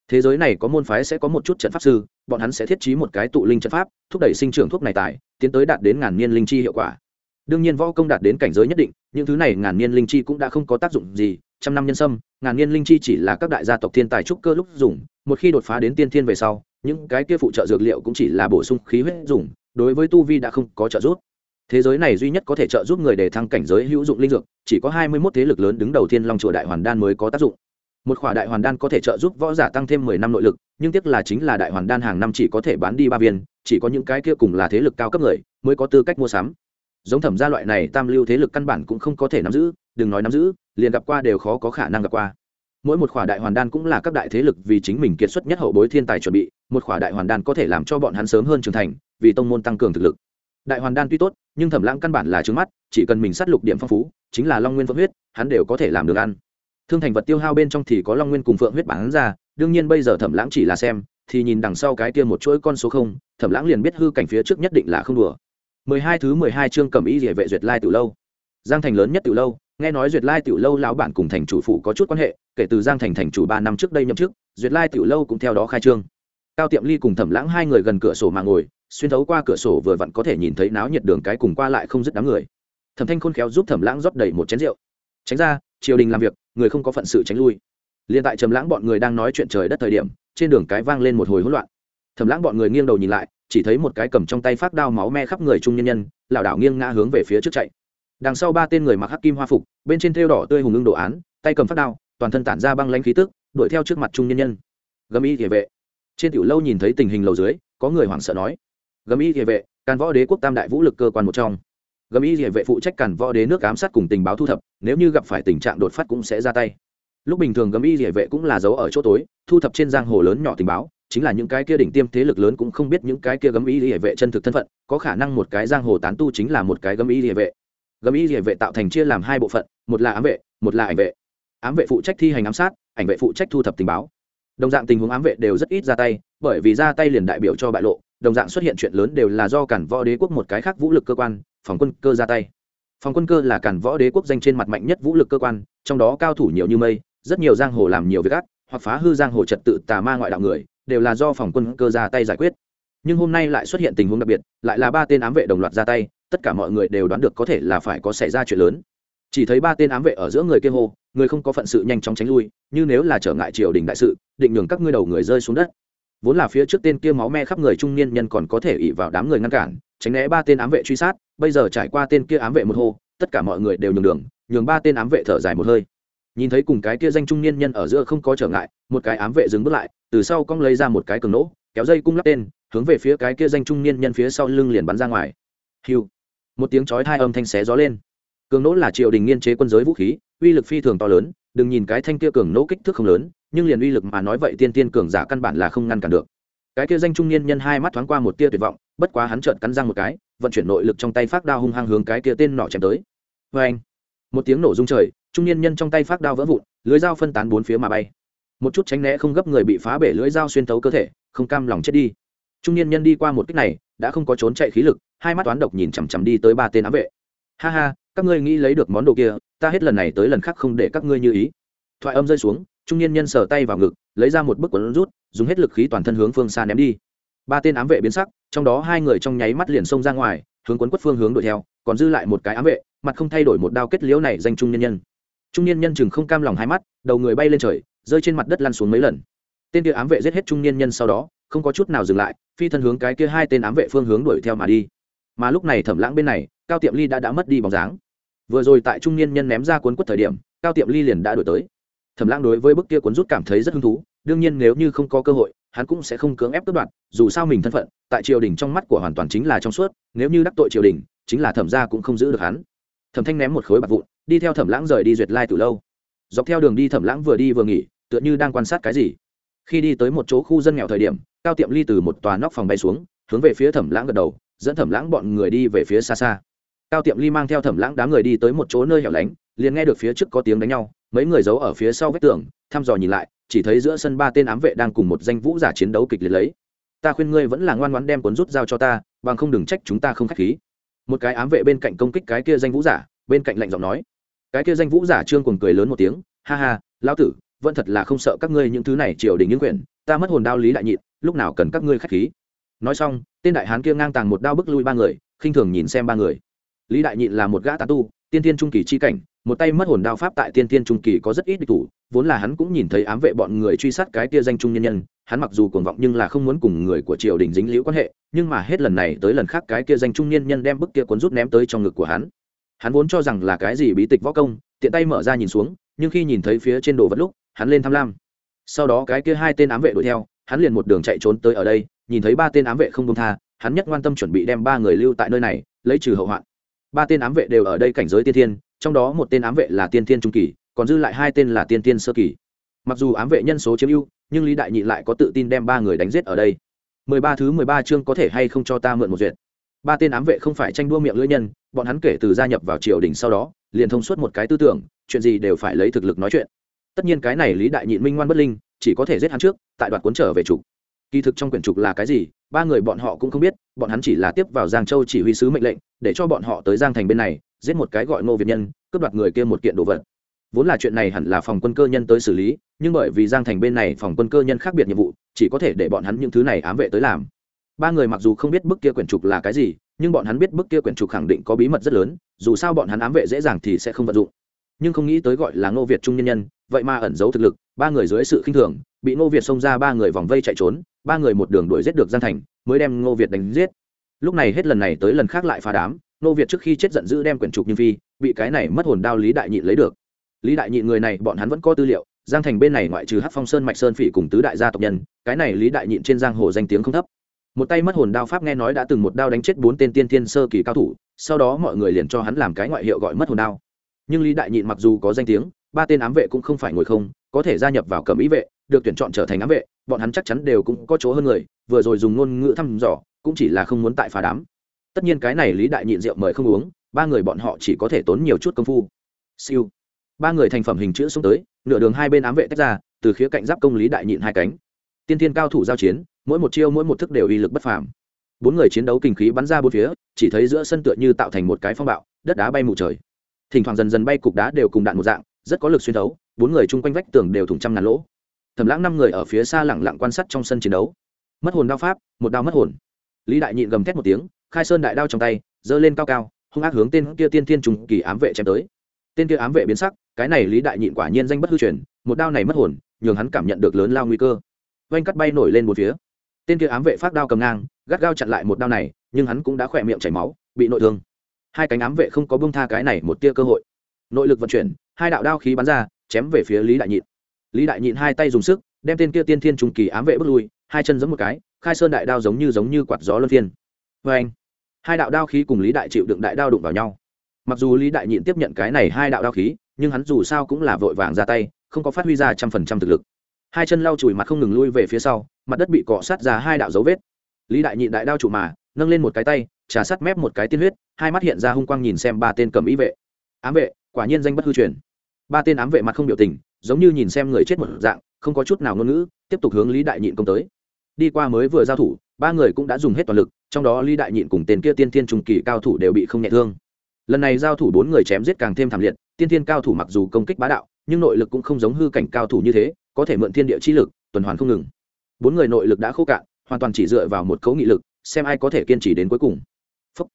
Thế giới này có môn phái sẽ có một chút trận pháp sư, bọn hắn sẽ thiết trí một cái tụ linh trận pháp, thúc đẩy sinh trưởng thuốc này tài, tiến tới đạt đến ngàn niên linh chi hiệu quả. Đương nhiên võ công đạt đến cảnh giới nhất định, những thứ này ngàn niên linh chi cũng đã không có tác dụng gì, trăm năm nhân sâm, ngàn niên linh chi chỉ là các đại gia tộc thiên tài trúc cơ lúc dùng, một khi đột phá đến tiên thiên về sau những cái kia phụ trợ dược liệu cũng chỉ là bổ sung khí huyết dùng, đối với tu vi đã không có trợ giúp. Thế giới này duy nhất có thể trợ giúp người để thăng cảnh giới hữu dụng linh dược, chỉ có hai mươi mốt thế lực lớn đứng đầu thiên long chùa đại hoàn đan mới có tác dụng. Một khỏa đại hoàn đan có thể trợ giúp võ giả tăng thêm mười năm nội lực, nhưng tiếc là chính là đại hoàn đan hàng năm chỉ có thể bán đi ba viên, chỉ có những cái kia cùng là thế lực cao cấp người mới có tư cách mua sắm. Giống thẩm gia loại này tam lưu thế lực căn bản cũng không có thể nắm giữ, đừng nói nắm giữ, liền gặp qua đều khó có khả năng gặp qua mỗi một khỏa đại hoàn đan cũng là các đại thế lực vì chính mình kiệt xuất nhất hậu bối thiên tài chuẩn bị, một khỏa đại hoàn đan có thể làm cho bọn hắn sớm hơn trưởng thành, vì tông môn tăng cường thực lực. Đại hoàn đan tuy tốt, nhưng thẩm lãng căn bản là trướng mắt, chỉ cần mình sát lục điểm phong phú, chính là long nguyên phượng huyết, hắn đều có thể làm được ăn. Thương thành vật tiêu hao bên trong thì có long nguyên cùng phượng huyết bán ra, đương nhiên bây giờ thẩm lãng chỉ là xem, thì nhìn đằng sau cái kia một chuỗi con số không, thẩm lãng liền biết hư cảnh phía trước nhất định là không đùa. Mười hai thứ mười hai chương cầm ý địa vệ duyệt lai tiểu lâu. Giang thành lớn nhất tiểu lâu nghe nói duyệt lai tiểu lâu lão bản cùng thành chủ phụ có chút quan hệ, kể từ giang thành thành chủ ba năm trước đây nhậm chức, duyệt lai tiểu lâu cũng theo đó khai trương. Cao tiệm ly cùng thẩm lãng hai người gần cửa sổ mà ngồi, xuyên thấu qua cửa sổ vừa vặn có thể nhìn thấy náo nhiệt đường cái cùng qua lại không dứt đám người. Thẩm thanh khôn khéo giúp thẩm lãng rót đầy một chén rượu. Tránh ra, triều đình làm việc, người không có phận sự tránh lui. Liền tại trầm lãng bọn người đang nói chuyện trời đất thời điểm, trên đường cái vang lên một hồi hỗn loạn. Thẩm lãng bọn người nghiêng đầu nhìn lại, chỉ thấy một cái cầm trong tay phát đao máu me khắp người trung nhân nhân, lảo đảo nghiêng ngã hướng về phía trước chạy đằng sau ba tên người mặc hắc kim hoa phục, bên trên thêu đỏ tươi hùng ưng đồ án, tay cầm phát đao, toàn thân tản ra băng lãnh khí tức, đuổi theo trước mặt trung nhân nhân. Gầm y địa vệ. Trên tiểu lâu nhìn thấy tình hình lầu dưới, có người hoảng sợ nói. Gầm y địa vệ, càn võ đế quốc tam đại vũ lực cơ quan một trong. Gầm y địa vệ phụ trách càn võ đế nước ám sát cùng tình báo thu thập, nếu như gặp phải tình trạng đột phát cũng sẽ ra tay. Lúc bình thường gầm y địa vệ cũng là giấu ở chỗ tối, thu thập trên giang hồ lớn nhỏ tình báo, chính là những cái kia đỉnh tiêm thế lực lớn cũng không biết những cái kia gấm y địa vệ chân thực thân phận, có khả năng một cái giang hồ tán tu chính là một cái gấm y địa vệ gấm y địa vệ tạo thành chia làm hai bộ phận, một là ám vệ, một là ảnh vệ. Ám vệ phụ trách thi hành ám sát, ảnh vệ phụ trách thu thập tình báo. Đồng dạng tình huống ám vệ đều rất ít ra tay, bởi vì ra tay liền đại biểu cho bại lộ, đồng dạng xuất hiện chuyện lớn đều là do cản võ đế quốc một cái khác vũ lực cơ quan, phòng quân cơ ra tay. Phòng quân cơ là cản võ đế quốc danh trên mặt mạnh nhất vũ lực cơ quan, trong đó cao thủ nhiều như mây, rất nhiều giang hồ làm nhiều việc ác, hoặc phá hư giang hồ trật tự tà ma ngoại đạo người, đều là do phòng quân cơ ra tay giải quyết. Nhưng hôm nay lại xuất hiện tình huống đặc biệt, lại là ba tên ám vệ đồng loạt ra tay tất cả mọi người đều đoán được có thể là phải có xảy ra chuyện lớn. Chỉ thấy ba tên ám vệ ở giữa người kia hô, người không có phận sự nhanh chóng tránh lui, như nếu là trở ngại triều đình đại sự, định nhường các ngươi đầu người rơi xuống đất. Vốn là phía trước tên kia máu me khắp người trung niên nhân còn có thể ỉ vào đám người ngăn cản, tránh né ba tên ám vệ truy sát, bây giờ trải qua tên kia ám vệ một hô, tất cả mọi người đều nhường đường, nhường ba tên ám vệ thở dài một hơi. Nhìn thấy cùng cái kia danh trung niên nhân ở giữa không có trở ngại, một cái ám vệ dừng bước lại, từ sau cong lấy ra một cái cường nỗ, kéo dây cung lắp tên, hướng về phía cái kia danh trung niên nhân phía sau lưng liền bắn ra ngoài. Hiu một tiếng chói hai âm thanh xé gió lên. Cường nỗ là triều đình nghiên chế quân giới vũ khí, uy lực phi thường to lớn, đừng nhìn cái thanh kia cường nỗ kích thước không lớn, nhưng liền uy lực mà nói vậy tiên tiên cường giả căn bản là không ngăn cản được. Cái kia danh trung niên nhân hai mắt thoáng qua một tia tuyệt vọng, bất quá hắn trợn cắn răng một cái, vận chuyển nội lực trong tay phát đao hung hăng hướng cái kia tên nọ chém tới. Vê anh một tiếng nổ rung trời, trung niên nhân trong tay phát đao vỡ vụn, lưới dao phân tán bốn phía mà bay. Một chút tránh né không gấp người bị phá bể lưới dao xuyên thấu cơ thể, không cam lòng chết đi trung niên nhân đi qua một cách này, đã không có trốn chạy khí lực, hai mắt toán độc nhìn chằm chằm đi tới ba tên ám vệ. Ha ha, các ngươi nghĩ lấy được món đồ kia, ta hết lần này tới lần khác không để các ngươi như ý. Thoại âm rơi xuống, trung niên nhân sờ tay vào ngực, lấy ra một bức quần rút, dùng hết lực khí toàn thân hướng phương xa ném đi. Ba tên ám vệ biến sắc, trong đó hai người trong nháy mắt liền xông ra ngoài, hướng quấn quất phương hướng đuổi theo, còn dư lại một cái ám vệ, mặt không thay đổi một đao kết liễu này danh trung niên nhân. Trung niên nhân chừng không cam lòng hai mắt, đầu người bay lên trời, rơi trên mặt đất lăn xuống mấy lần. Tên kia ám vệ giết hết trung niên nhân sau đó, không có chút nào dừng lại phi thân hướng cái kia hai tên ám vệ phương hướng đuổi theo mà đi. Mà lúc này thẩm lãng bên này, cao tiệm ly đã đã mất đi bóng dáng. Vừa rồi tại trung niên nhân ném ra cuốn quất thời điểm, cao tiệm ly liền đã đổi tới. Thẩm lãng đối với bức kia cuốn rút cảm thấy rất hứng thú, đương nhiên nếu như không có cơ hội, hắn cũng sẽ không cưỡng ép cướp đoạt, dù sao mình thân phận, tại triều đình trong mắt của hoàn toàn chính là trong suốt, nếu như đắc tội triều đình, chính là thẩm gia cũng không giữ được hắn. Thẩm thanh ném một khối bạc vụn, đi theo thẩm lãng rời đi duyệt lai từ lâu. Dọc theo đường đi thẩm lãng vừa đi vừa nghỉ, tựa như đang quan sát cái gì. Khi đi tới một chỗ khu dân nghèo thời điểm cao tiệm ly từ một tòa nóc phòng bay xuống, hướng về phía thẩm lãng gật đầu, dẫn thẩm lãng bọn người đi về phía xa xa. Cao tiệm ly mang theo thẩm lãng đám người đi tới một chỗ nơi hẻo lánh, liền nghe được phía trước có tiếng đánh nhau, mấy người giấu ở phía sau vách tường, thăm dò nhìn lại, chỉ thấy giữa sân ba tên ám vệ đang cùng một danh vũ giả chiến đấu kịch liệt lấy. Ta khuyên ngươi vẫn là ngoan ngoãn đem cuốn rút dao cho ta, bằng không đừng trách chúng ta không k h á c h khí. Một cái ám vệ bên cạnh công kích cái kia danh vũ giả, bên cạnh lạnh giọng nói. Cái kia danh vũ giả trương cùng cười lớn một tiếng, ha ha, lão tử, vẫn thật là không sợ các ngươi những thứ này triều đình những quyền, ta mất hồn đao lý đại nhịn lúc nào cần các ngươi khách khí? Nói xong, tên đại hán kia ngang tàng một đao bức lui ba người, khinh thường nhìn xem ba người. Lý đại nhịn là một gã tán tu, tiên tiên trung kỳ chi cảnh, một tay mất hồn đao pháp tại tiên tiên trung kỳ có rất ít địch thủ, vốn là hắn cũng nhìn thấy ám vệ bọn người truy sát cái tia danh trung nhân nhân, hắn mặc dù cuồng vọng nhưng là không muốn cùng người của triều đình dính liễu quan hệ, nhưng mà hết lần này tới lần khác cái kia danh trung niên nhân đem bức kia cuốn rút ném tới trong ngực của hắn. Hắn vốn cho rằng là cái gì bí tịch võ công, tiện tay mở ra nhìn xuống, nhưng khi nhìn thấy phía trên đồ vật lúc, hắn lên tham lam. Sau đó cái kia hai tên ám vệ đuổi theo hắn liền một đường chạy trốn tới ở đây, nhìn thấy ba tên ám vệ không công tha, hắn nhất quan tâm chuẩn bị đem ba người lưu tại nơi này, lấy trừ hậu hoạn. Ba tên ám vệ đều ở đây cảnh giới tiên thiên, trong đó một tên ám vệ là tiên thiên trung kỳ, còn dư lại hai tên là tiên thiên sơ kỳ. Mặc dù ám vệ nhân số chiếm ưu, nhưng lý đại nhị lại có tự tin đem ba người đánh giết ở đây. Mười ba thứ mười ba chương có thể hay không cho ta mượn một duyệt. Ba tên ám vệ không phải tranh đua miệng lưỡi nhân, bọn hắn kể từ gia nhập vào triều đình sau đó, liền thông suốt một cái tư tưởng, chuyện gì đều phải lấy thực lực nói chuyện. Tất nhiên cái này lý đại nhị minh ngoan bất linh chỉ có thể giết hắn trước, tại đoạt cuốn trở về trục. Kỳ thực trong quyển trục là cái gì, ba người bọn họ cũng không biết, bọn hắn chỉ là tiếp vào giang châu chỉ huy sứ mệnh lệnh, để cho bọn họ tới giang thành bên này, giết một cái gọi ngô việt nhân, cướp đoạt người kia một kiện đồ vật. Vốn là chuyện này hẳn là phòng quân cơ nhân tới xử lý, nhưng bởi vì giang thành bên này phòng quân cơ nhân khác biệt nhiệm vụ, chỉ có thể để bọn hắn những thứ này ám vệ tới làm. Ba người mặc dù không biết bức kia quyển trục là cái gì, nhưng bọn hắn biết bức kia quyển trục khẳng định có bí mật rất lớn, dù sao bọn hắn ám vệ dễ dàng thì sẽ không vận dụng. Nhưng không nghĩ tới gọi là ngô việt trung nhân nhân, vậy mà ẩn giấu thực lực ba người dưới sự khinh thường, bị ngô việt xông ra ba người vòng vây chạy trốn, ba người một đường đuổi giết được giang thành, mới đem ngô việt đánh giết. Lúc này hết lần này tới lần khác lại phá đám, ngô việt trước khi chết giận dữ đem quyển trục như phi, bị cái này mất hồn đao lý đại nhịn lấy được. Lý đại nhịn người này, bọn hắn vẫn có tư liệu, giang thành bên này ngoại trừ hát phong sơn, mạch sơn phỉ cùng tứ đại gia tộc nhân, cái này lý đại nhịn trên giang hồ danh tiếng không thấp. Một tay mất hồn đao pháp nghe nói đã từng một đao đánh chết bốn tên tiên thiên sơ kỳ cao thủ, sau đó mọi người liền cho hắn làm cái ngoại hiệu gọi mất hồn đao. Nhưng lý đại nhịn mặc dù có danh tiếng, ba tên ám vệ cũng không phải ngồi không có thể gia nhập vào cẩm ý vệ, được tuyển chọn trở thành ám vệ, bọn hắn chắc chắn đều cũng có chỗ hơn người, vừa rồi dùng ngôn ngữ thăm dò, cũng chỉ là không muốn tại phá đám. Tất nhiên cái này lý đại nhịn rượu mời không uống, ba người bọn họ chỉ có thể tốn nhiều chút công phu. Siêu. Ba người thành phẩm hình chữ xuống tới, nửa đường hai bên ám vệ tách ra, từ khía cạnh giáp công lý đại nhịn hai cánh. Tiên thiên cao thủ giao chiến, mỗi một chiêu mỗi một thức đều uy lực bất phàm. Bốn người chiến đấu kinh khí bắn ra bốn phía, chỉ thấy giữa sân tựa như tạo thành một cái phong bạo, đất đá bay mù trời. Thỉnh thoảng dần dần bay cục đá đều cùng đạn một dạng, rất có lực xuyên thấu bốn người chung quanh vách tường đều thủng trăm ngàn lỗ. Thẩm lãng năm người ở phía xa lẳng lặng quan sát trong sân chiến đấu. Mất hồn đao pháp, một đao mất hồn. Lý đại nhịn gầm thét một tiếng, khai sơn đại đao trong tay, giơ lên cao cao, hung ác hướng tên kia tiên thiên trùng kỳ ám vệ chém tới. Tên kia ám vệ biến sắc, cái này lý đại nhịn quả nhiên danh bất hư truyền, một đao này mất hồn, nhường hắn cảm nhận được lớn lao nguy cơ. Oanh cắt bay nổi lên một phía. Tên kia ám vệ phát đao cầm ngang, gắt gao chặn lại một đao này, nhưng hắn cũng đã khỏe miệng chảy máu, bị nội thương. Hai cánh ám vệ không có bông tha cái này một tia cơ hội. Nội lực vận chuyển, hai đạo đao khí bắn ra chém về phía lý đại nhịn. Lý đại nhịn hai tay dùng sức, đem tên kia tiên thiên trung kỳ ám vệ bước lui, hai chân giống một cái, khai sơn đại đao giống như giống như quạt gió luân phiên. Vê anh, hai đạo đao khí cùng lý đại chịu đựng đại đao đụng vào nhau. Mặc dù lý đại nhịn tiếp nhận cái này hai đạo đao khí, nhưng hắn dù sao cũng là vội vàng ra tay, không có phát huy ra trăm phần trăm thực lực. Hai chân lau chùi mặt không ngừng lui về phía sau, mặt đất bị cọ sát ra hai đạo dấu vết. Lý đại nhịn đại đao trụ mà, nâng lên một cái tay, trà sát mép một cái tiên huyết, hai mắt hiện ra hung quang nhìn xem ba tên cầm ý vệ. Ám vệ, quả nhiên danh bất hư truyền ba tên ám vệ mặt không biểu tình, giống như nhìn xem người chết một dạng, không có chút nào ngôn ngữ, tiếp tục hướng lý đại nhịn công tới. Đi qua mới vừa giao thủ, ba người cũng đã dùng hết toàn lực, trong đó lý đại nhịn cùng tên kia tiên thiên trung kỳ cao thủ đều bị không nhẹ thương. Lần này giao thủ bốn người chém giết càng thêm thảm liệt, tiên thiên cao thủ mặc dù công kích bá đạo, nhưng nội lực cũng không giống hư cảnh cao thủ như thế, có thể mượn thiên địa chi lực, tuần hoàn không ngừng. Bốn người nội lực đã khô cạn, hoàn toàn chỉ dựa vào một cấu nghị lực, xem ai có thể kiên trì đến cuối cùng. Phúc.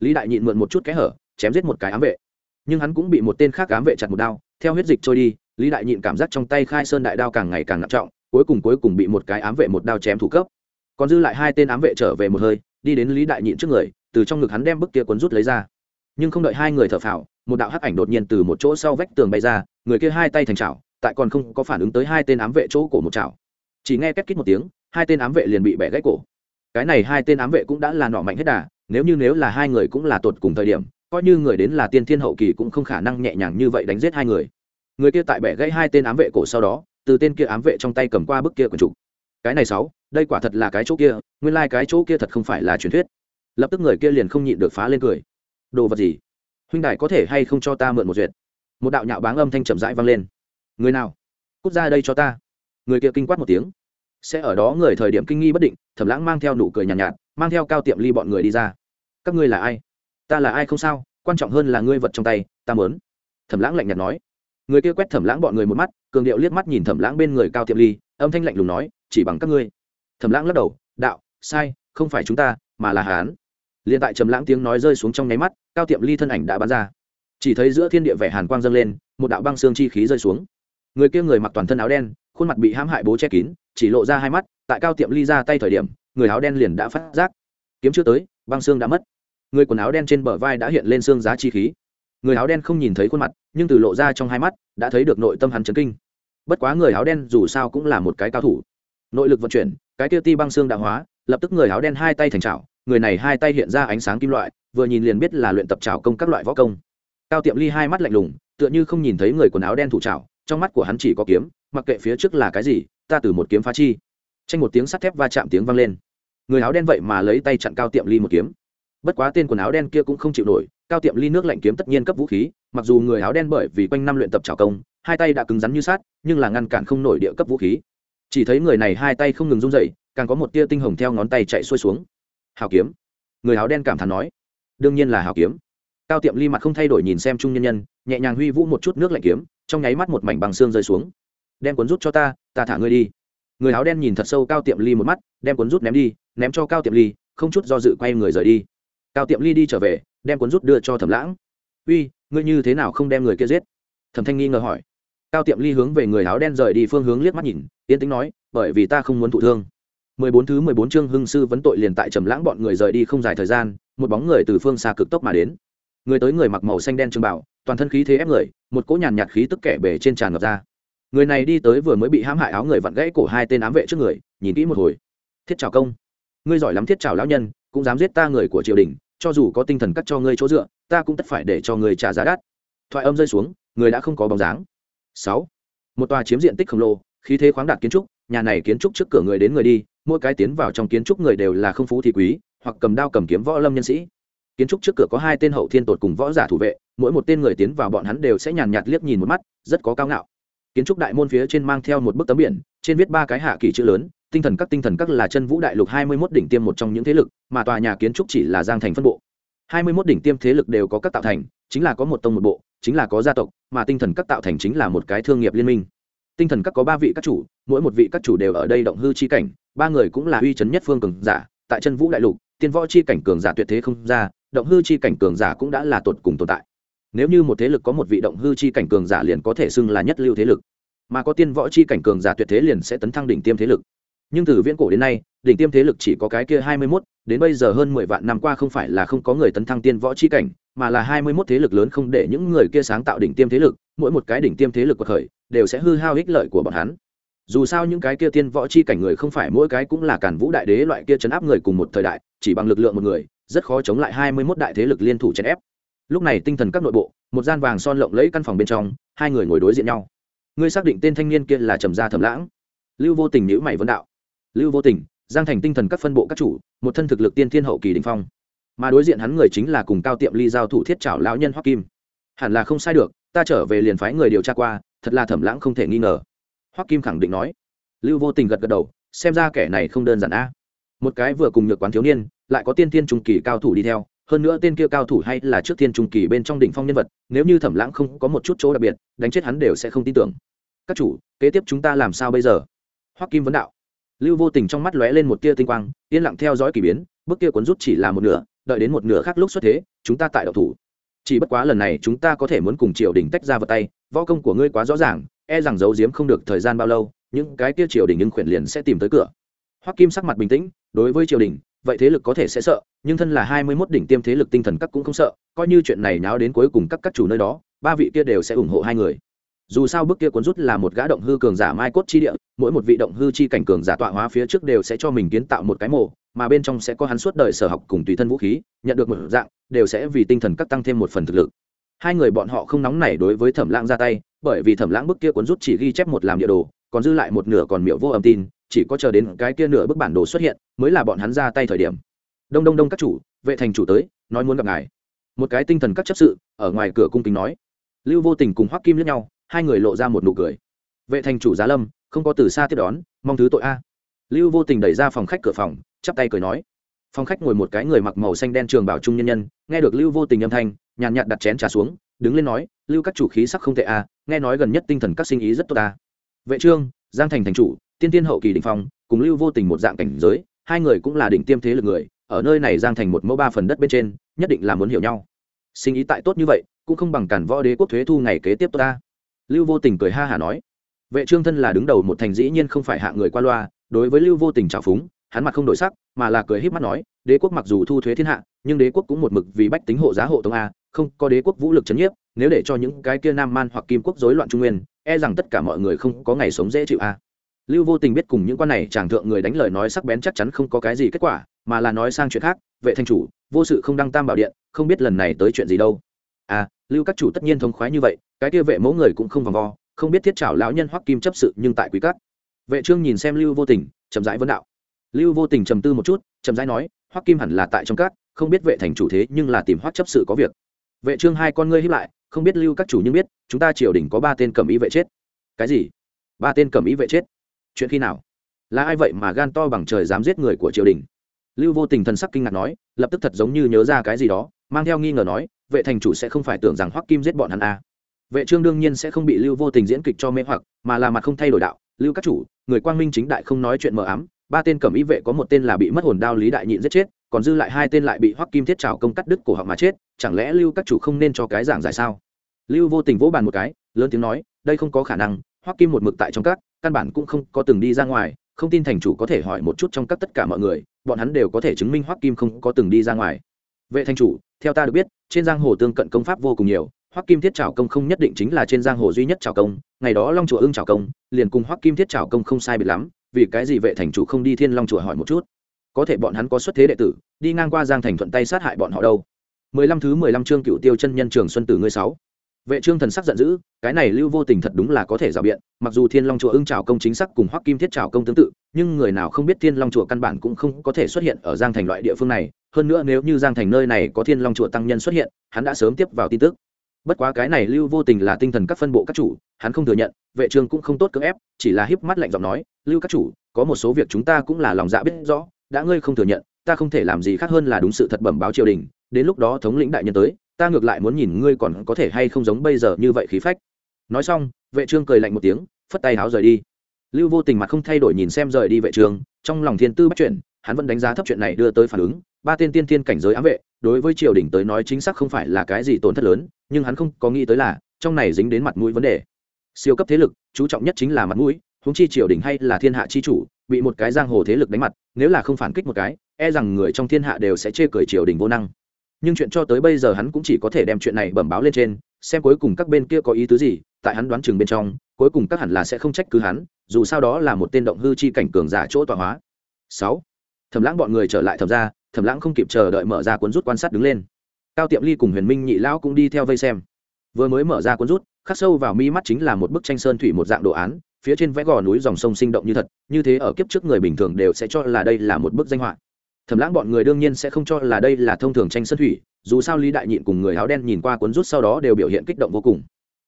lý đại nhịn mượn một chút kẽ hở, chém giết một cái ám vệ nhưng hắn cũng bị một tên khác ám vệ chặt một đao, theo huyết dịch trôi đi, lý đại nhịn cảm giác trong tay khai sơn đại đao càng ngày càng nặng trọng, cuối cùng cuối cùng bị một cái ám vệ một đao chém thủ cấp. Còn dư lại hai tên ám vệ trở về một hơi, đi đến lý đại nhịn trước người, từ trong ngực hắn đem bức kia cuốn rút lấy ra. Nhưng không đợi hai người thở phào, một đạo hắc ảnh đột nhiên từ một chỗ sau vách tường bay ra, người kia hai tay thành chảo, tại còn không có phản ứng tới hai tên ám vệ chỗ cổ một chảo. Chỉ nghe két kít một tiếng, hai tên ám vệ liền bị bẻ gãy cổ. Cái này hai tên ám vệ cũng đã là nọ mạnh hết đà, nếu như nếu là hai người cũng là tột cùng thời điểm coi như người đến là tiên thiên hậu kỳ cũng không khả năng nhẹ nhàng như vậy đánh giết hai người. Người kia tại bẻ gãy hai tên ám vệ cổ sau đó từ tên kia ám vệ trong tay cầm qua bức kia quần trục. Cái này sáu đây quả thật là cái chỗ kia nguyên lai、like、cái chỗ kia thật không phải là truyền thuyết. Lập tức người kia liền không nhịn được phá lên cười. Đồ vật gì? Huynh đại có thể hay không cho ta mượn một duyệt? Một đạo nhạo báng âm thanh chậm rãi vang lên. Người nào? Cút ra đây cho ta. Người kia kinh quát một tiếng. Sẽ ở đó người thời điểm kinh nghi bất định thẩm lãng mang theo nụ cười nhàn nhạt, nhạt mang theo cao tiệm ly bọn người đi ra. Các ngươi là ai? Ta là ai không sao, quan trọng hơn là ngươi vật trong tay, ta mớn thẩm lãng lạnh nhạt nói. Người kia quét thẩm lãng bọn người một mắt, cường điệu liếc mắt nhìn thẩm lãng bên người cao tiệm ly, âm thanh lạnh lùng nói, chỉ bằng các ngươi. Thẩm lãng lắc đầu, đạo, sai, không phải chúng ta, mà là hán. Liền tại trầm lãng tiếng nói rơi xuống trong nháy mắt, cao tiệm ly thân ảnh đã bắn ra. Chỉ thấy giữa thiên địa vẻ hàn quang dâng lên, một đạo băng xương chi khí rơi xuống. Người kia người mặc toàn thân áo đen, khuôn mặt bị hãm hại bố che kín, chỉ lộ ra hai mắt, tại cao tiệm ly ra tay thời điểm, người áo đen liền đã phát giác. Kiếm chưa tới, băng xương đã mất người quần áo đen trên bờ vai đã hiện lên xương giá chi khí. Người áo đen không nhìn thấy khuôn mặt, nhưng từ lộ ra trong hai mắt, đã thấy được nội tâm hắn chấn kinh. Bất quá người áo đen dù sao cũng là một cái cao thủ. Nội lực vận chuyển, cái tiêu ti băng xương đã hóa, lập tức người áo đen hai tay thành trào người này hai tay hiện ra ánh sáng kim loại, vừa nhìn liền biết là luyện tập trào công các loại võ công. Cao tiệm ly hai mắt lạnh lùng, tựa như không nhìn thấy người quần áo đen thủ trào trong mắt của hắn chỉ có kiếm, mặc kệ phía trước là cái gì, ta từ một kiếm phá chi. Tranh một tiếng sắt thép va chạm tiếng vang lên. Người áo đen vậy mà lấy tay chặn cao tiệm ly một kiếm bất quá tên quần áo đen kia cũng không chịu nổi, cao tiệm ly nước lạnh kiếm tất nhiên cấp vũ khí, mặc dù người áo đen bởi vì quanh năm luyện tập trào công, hai tay đã cứng rắn như sát nhưng là ngăn cản không nổi địa cấp vũ khí. Chỉ thấy người này hai tay không ngừng run dậy càng có một tia tinh hồng theo ngón tay chạy xuôi xuống. Hào kiếm. Người áo đen cảm thán nói, đương nhiên là hào kiếm. Cao tiệm ly mặt không thay đổi nhìn xem trung nhân nhân, nhẹ nhàng huy vũ một chút nước lạnh kiếm, trong nháy mắt một mảnh bằng xương rơi xuống. Đem cuốn rút cho ta ta thả ngươi đi. Người áo đen nhìn thật sâu cao tiệm ly một mắt, đem cuốn rút ném đi, ném cho cao tiệm ly, không chút do dự quay người rời đi cao tiệm ly đi trở về, đem cuốn rút đưa cho thẩm lãng. Uy, ngươi như thế nào không đem người kia giết? Thẩm thanh nghi ngờ hỏi. Cao tiệm ly hướng về người áo đen rời đi phương hướng liếc mắt nhìn, yên tĩnh nói, bởi vì ta không muốn thụ thương. Mười bốn thứ mười bốn chương hưng sư vấn tội liền tại trầm lãng bọn người rời đi không dài thời gian, một bóng người từ phương xa cực tốc mà đến. Người tới người mặc màu xanh đen trường bảo, toàn thân khí thế ép người, một cỗ nhàn nhạt khí tức kẻ bể trên tràn ngập ra. Người này đi tới vừa mới bị hãm hại áo người vặn gãy cổ hai tên ám vệ trước người, nhìn kỹ một hồi. Thiết trào công, ngươi giỏi lắm thiết trào lão nhân, cũng dám giết ta người của triều đình cho dù có tinh thần cắt cho ngươi chỗ dựa, ta cũng tất phải để cho người trả giá đắt. Thoại âm rơi xuống, người đã không có bóng dáng. Sáu. Một tòa chiếm diện tích khổng lồ, khí thế khoáng đạt kiến trúc, nhà này kiến trúc trước cửa người đến người đi, mỗi cái tiến vào trong kiến trúc người đều là không phú thì quý, hoặc cầm đao cầm kiếm võ lâm nhân sĩ. Kiến trúc trước cửa có hai tên hậu thiên tột cùng võ giả thủ vệ, mỗi một tên người tiến vào bọn hắn đều sẽ nhàn nhạt liếc nhìn một mắt, rất có cao ngạo. Kiến trúc đại môn phía trên mang theo một bức tấm biển trên viết ba cái hạ kỳ chữ lớn, tinh thần các tinh thần các là chân vũ đại lục hai mươi 21 đỉnh tiêm một trong những thế lực, mà tòa nhà kiến trúc chỉ là giang thành phân bộ. hai mươi 21 đỉnh tiêm thế lực đều có các tạo thành, chính là có một tông một bộ, chính là có gia tộc, mà tinh thần các tạo thành chính là một cái thương nghiệp liên minh. Tinh thần các có ba vị các chủ, mỗi một vị các chủ đều ở đây động hư chi cảnh, ba người cũng là uy chấn nhất phương cường giả, tại chân vũ đại lục, tiên võ chi cảnh cường giả tuyệt thế không ra, động hư chi cảnh cường giả cũng đã là tột cùng tồn tại. Nếu như một thế lực có một vị động hư chi cảnh cường giả liền có thể xưng là nhất lưu thế lực mà có tiên võ chi cảnh cường giả tuyệt thế liền sẽ tấn thăng đỉnh tiêm thế lực. Nhưng từ viễn cổ đến nay đỉnh tiêm thế lực chỉ có cái kia hai mươi 21, đến bây giờ hơn mười vạn năm qua không phải là không có người tấn thăng tiên võ chi cảnh mà là hai mươi 21 thế lực lớn không để những người kia sáng tạo đỉnh tiêm thế lực mỗi một cái đỉnh tiêm thế lực của khởi đều sẽ hư hao ích lợi của bọn hắn. Dù sao những cái kia tiên võ chi cảnh người không phải mỗi cái cũng là cản vũ đại đế loại kia chấn áp người cùng một thời đại chỉ bằng lực lượng một người rất khó chống lại hai mươi 21 đại thế lực liên thủ chấn ép. Lúc này tinh thần các nội bộ một gian vàng son lộng lẫy căn phòng bên trong hai người ngồi đối diện nhau ngươi xác định tên thanh niên kia là trầm gia thẩm lãng lưu vô tình nhữ mày vấn đạo lưu vô tình giang thành tinh thần các phân bộ các chủ một thân thực lực tiên thiên hậu kỳ đình phong mà đối diện hắn người chính là cùng cao tiệm ly giao thủ thiết trảo lão nhân hoắc kim hẳn là không sai được ta trở về liền phái người điều tra qua thật là thẩm lãng không thể nghi ngờ hoắc kim khẳng định nói lưu vô tình gật gật đầu xem ra kẻ này không đơn giản a một cái vừa cùng nhược quán thiếu niên lại có tiên thiên trung kỳ cao thủ đi theo hơn nữa tên kia cao thủ hay là trước thiên trung kỳ bên trong đỉnh phong nhân vật, nếu như thẩm lãng không có một chút chỗ đặc biệt, đánh chết hắn đều sẽ không tin tưởng. Các chủ, kế tiếp chúng ta làm sao bây giờ? Hoắc kim vấn đạo. Lưu vô tình trong mắt lóe lên một tia tinh quang, yên lặng theo dõi kỳ biến, bước kia cuốn rút chỉ là một nửa, đợi đến một nửa khác lúc xuất thế, chúng ta tại đạo thủ. Chỉ bất quá lần này chúng ta có thể muốn cùng triều đình tách ra vào tay, võ công của ngươi quá rõ ràng e rằng giấu giếm không được thời gian bao lâu, những cái kia triều đình nhưng khuyển liền sẽ tìm tới cửa. Hoắc kim sắc mặt bình tĩnh, đối với triều đình vậy thế lực có thể sẽ sợ, nhưng thân là hai mươi mốt đỉnh tiêm thế lực tinh thần các cũng không sợ, coi như chuyện này náo đến cuối cùng các các chủ nơi đó, ba vị kia đều sẽ ủng hộ hai người. Dù sao bước kia cuốn rút là một gã động hư cường giả mai cốt chi địa, mỗi một vị động hư chi cảnh cường giả tọa hóa phía trước đều sẽ cho mình kiến tạo một cái mộ, mà bên trong sẽ có hắn suốt đời sở học cùng tùy thân vũ khí, nhận được một dạng, đều sẽ vì tinh thần các tăng thêm một phần thực lực. Hai người bọn họ không nóng nảy đối với thẩm lãng ra tay, bởi vì thẩm lãng bức kia cuốn rút chỉ ghi chép một làm địa đồ, còn dư lại một nửa còn miệng vô âm tin chỉ có chờ đến cái kia nửa bức bản đồ xuất hiện, mới là bọn hắn ra tay thời điểm. Đông đông đông các chủ, vệ thành chủ tới, nói muốn gặp ngài. Một cái tinh thần các chấp sự, ở ngoài cửa cung kính nói. Lưu vô tình cùng hoắc kim lẫn nhau, hai người lộ ra một nụ cười. Vệ thành chủ giá lâm, không có từ xa tiếp đón, mong thứ tội a. Lưu vô tình đẩy ra phòng khách cửa phòng, chắp tay cười nói. Phòng khách ngồi một cái người mặc màu xanh đen trường bảo trung nhân nhân, nghe được lưu vô tình âm thanh, nhàn nhạt đặt chén trà xuống, đứng lên nói, lưu các chủ khí sắc không tệ a, nghe nói gần nhất tinh thần các sinh ý rất tốt a. Vệ trương, giang thành thành chủ tiên tiên hậu kỳ đình phong, cùng lưu vô tình một dạng cảnh giới, hai người cũng là đỉnh tiêm thế lực người, ở nơi này giang thành một mẫu ba phần đất bên trên, nhất định là muốn hiểu nhau. Sinh ý tại tốt như vậy, cũng không bằng cản võ đế quốc thuế thu ngày kế tiếp ta. Lưu vô tình cười ha hả nói. Vệ trương thân là đứng đầu một thành dĩ nhiên không phải hạ người qua loa, đối với lưu vô tình trào phúng, hắn mặt không đổi sắc, mà là cười híp mắt nói, đế quốc mặc dù thu thuế thiên hạ, nhưng đế quốc cũng một mực vì bách tính hộ giá hộ tông a, không có đế quốc vũ lực chấn nhiếp, nếu để cho những cái kia nam man hoặc kim quốc rối loạn trung nguyên e rằng tất cả mọi người không có ngày sống dễ chịu a lưu vô tình biết cùng những quan này chàng thượng người đánh lời nói sắc bén chắc chắn không có cái gì kết quả, mà là nói sang chuyện khác, vệ thanh chủ, vô sự không đăng tam bảo điện, không biết lần này tới chuyện gì đâu. À lưu các chủ tất nhiên thống khoái như vậy, cái kia vệ mẫu người cũng không vòng vo, không biết thiết trảo lão nhân hoắc kim chấp sự nhưng tại quý cát vệ trương nhìn xem lưu vô tình, chậm rãi vấn đạo. Lưu vô tình trầm tư một chút, chậm rãi nói, hoắc kim hẳn là tại trong cát không biết vệ thành chủ thế nhưng là tìm hoắc chấp sự có việc. Vệ trương hai con ngươi hiếp lại, không biết lưu các chủ nhưng biết, chúng ta triều đình có ba tên cẩm ý vệ chết. Cái gì? Ba tên cẩm ý vệ chết? Chuyện khi nào? Là ai vậy mà gan to bằng trời dám giết người của triều đình? Lưu vô tình thần sắc kinh ngạc nói, lập tức thật giống như nhớ ra cái gì đó, mang theo nghi ngờ nói, vệ thành chủ sẽ không phải tưởng rằng hoắc kim giết bọn hắn à. vệ trương đương nhiên sẽ không bị lưu vô tình diễn kịch cho mê hoặc, mà là mặt không thay đổi đạo, lưu các chủ, người quang minh chính đại không nói chuyện mờ ám, ba tên cẩm ý vệ có một tên là bị mất hồn đao lý đại nhịn giết chết, còn dư lại hai tên lại bị hoắc kim thiết trào công cắt đứt cổ họng mà chết, chẳng lẽ lưu các chủ không nên cho cái giảng giải sao? Lưu vô tình vỗ bàn một cái, lớn tiếng nói, đây không có khả năng, hoắc kim một mực tại trong các căn bản cũng không có từng đi ra ngoài, không tin thành chủ có thể hỏi một chút trong các tất cả mọi người, bọn hắn đều có thể chứng minh hoắc kim không có từng đi ra ngoài. Vệ thành chủ, theo ta được biết, trên giang hồ tương cận công pháp vô cùng nhiều, hoắc kim thiết trảo công không nhất định chính là trên giang hồ duy nhất trảo công, ngày đó long chùa ưng trảo công, liền cùng hoắc kim thiết trảo công không sai biệt lắm, vì cái gì vệ thành chủ không đi thiên long chùa hỏi một chút? Có thể bọn hắn có xuất thế đệ tử, đi ngang qua giang thành thuận tay sát hại bọn họ đâu. Mười lăm thứ mười lăm chương cựu tiêu chân nhân trường xuân tử ngươi sáu vệ trương thần sắc giận dữ, cái này lưu vô tình thật đúng là có thể rào biện, mặc dù thiên long chùa ưng trào công chính xác cùng hoắc kim thiết trào công tương tự, nhưng người nào không biết thiên long chùa căn bản cũng không có thể xuất hiện ở giang thành loại địa phương này. Hơn nữa nếu như giang thành nơi này có thiên long chùa tăng nhân xuất hiện, hắn đã sớm tiếp vào tin tức. Bất quá cái này lưu vô tình là tinh thần các phân bộ các chủ, hắn không thừa nhận, vệ trương cũng không tốt cưỡng ép, chỉ là híp mắt lạnh giọng nói, lưu các chủ, có một số việc chúng ta cũng là lòng dạ biết rõ, đã ngươi không thừa nhận, ta không thể làm gì khác hơn là đúng sự thật bẩm báo triều đình, đến lúc đó thống lĩnh đại nhân tới ta ngược lại muốn nhìn ngươi còn có thể hay không giống bây giờ như vậy khí phách. Nói xong, vệ trương cười lạnh một tiếng, phất tay háo rời đi. Lưu vô tình mặt không thay đổi nhìn xem rời đi vệ trương, trong lòng thiên tư bắt chuyện, hắn vẫn đánh giá thấp chuyện này đưa tới phản ứng. Ba tên tiên tiên cảnh giới ám vệ, đối với triều đình tới nói chính xác không phải là cái gì tổn thất lớn, nhưng hắn không có nghĩ tới là, trong này dính đến mặt mũi vấn đề. Siêu cấp thế lực, chú trọng nhất chính là mặt mũi, huống chi triều đình hay là thiên hạ chi chủ, bị một cái giang hồ thế lực đánh mặt, nếu là không phản kích một cái e rằng người trong thiên hạ đều sẽ chê cười triều đình vô năng nhưng chuyện cho tới bây giờ hắn cũng chỉ có thể đem chuyện này bẩm báo lên trên, xem cuối cùng các bên kia có ý tứ gì, tại hắn đoán chừng bên trong, cuối cùng các hẳn là sẽ không trách cứ hắn, dù sao đó là một tên động hư chi cảnh cường giả chỗ tọa hóa. Sáu, thẩm lãng bọn người trở lại thẩm ra thẩm lãng không kịp chờ đợi mở ra cuốn rút quan sát đứng lên. Cao tiệm ly cùng huyền minh nhị lão cũng đi theo vây xem. Vừa mới mở ra cuốn rút, khắc sâu vào mi mắt chính là một bức tranh sơn thủy một dạng đồ án, phía trên vẽ gò núi dòng sông sinh động như thật, như thế ở kiếp trước người bình thường đều sẽ cho là đây là một bức danh họa thẩm lãng bọn người đương nhiên sẽ không cho là đây là thông thường tranh sân thủy, dù sao lý đại nhịn cùng người áo đen nhìn qua cuốn rút sau đó đều biểu hiện kích động vô cùng.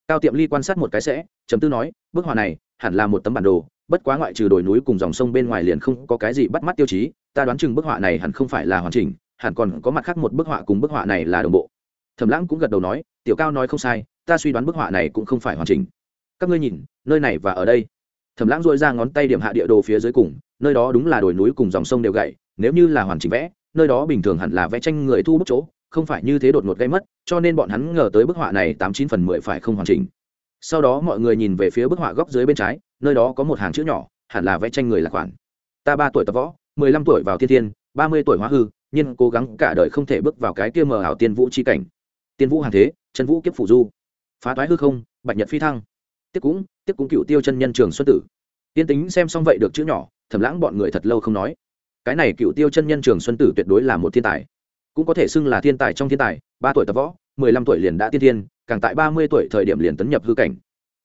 Cao tiệm ly quan sát một cái sẽ chấm tư nói, bức họa này hẳn là một tấm bản đồ, bất quá ngoại trừ đồi núi cùng dòng sông bên ngoài liền không có cái gì bắt mắt tiêu chí, ta đoán chừng bức họa này hẳn không phải là hoàn chỉnh, hẳn còn có mặt khác một bức họa cùng bức họa này là đồng bộ. Thẩm lãng cũng gật đầu nói, tiểu cao nói không sai, ta suy đoán bức họa này cũng không phải hoàn chỉnh. Các ngươi nhìn, nơi này và ở đây. Thẩm lãng dội ra ngón tay điểm hạ địa đồ phía dưới cùng, nơi đó đúng là đồi núi cùng dòng sông đều gậy nếu như là hoàn chỉnh vẽ, nơi đó bình thường hẳn là vẽ tranh người thu bức chỗ, không phải như thế đột ngột gây mất, cho nên bọn hắn ngờ tới bức họa này tám chín phần mười phải không hoàn chỉnh. Sau đó mọi người nhìn về phía bức họa góc dưới bên trái, nơi đó có một hàng chữ nhỏ, hẳn là vẽ tranh người là khoản. Ta ba tuổi tập võ, mười lăm tuổi vào thiên thiên, ba mươi tuổi hóa hư, nhưng cố gắng cả đời không thể bước vào cái kia mờ ảo tiên vũ chi cảnh. Tiên vũ hàng thế, chân vũ kiếp phủ du. Phá toái hư không, bạch nhật phi thăng. Tiếp cũng tiếp cũng cựu tiêu chân nhân trường xuất tử. Tiên tính xem xong vậy được chữ nhỏ, thầm lãng bọn người thật lâu không nói cái này cựu tiêu chân nhân trường xuân tử tuyệt đối là một thiên tài, cũng có thể xưng là thiên tài trong thiên tài, ba tuổi tập võ, mười lăm tuổi liền đã tiên thiên, càng tại ba mươi tuổi thời điểm liền tấn nhập hư cảnh.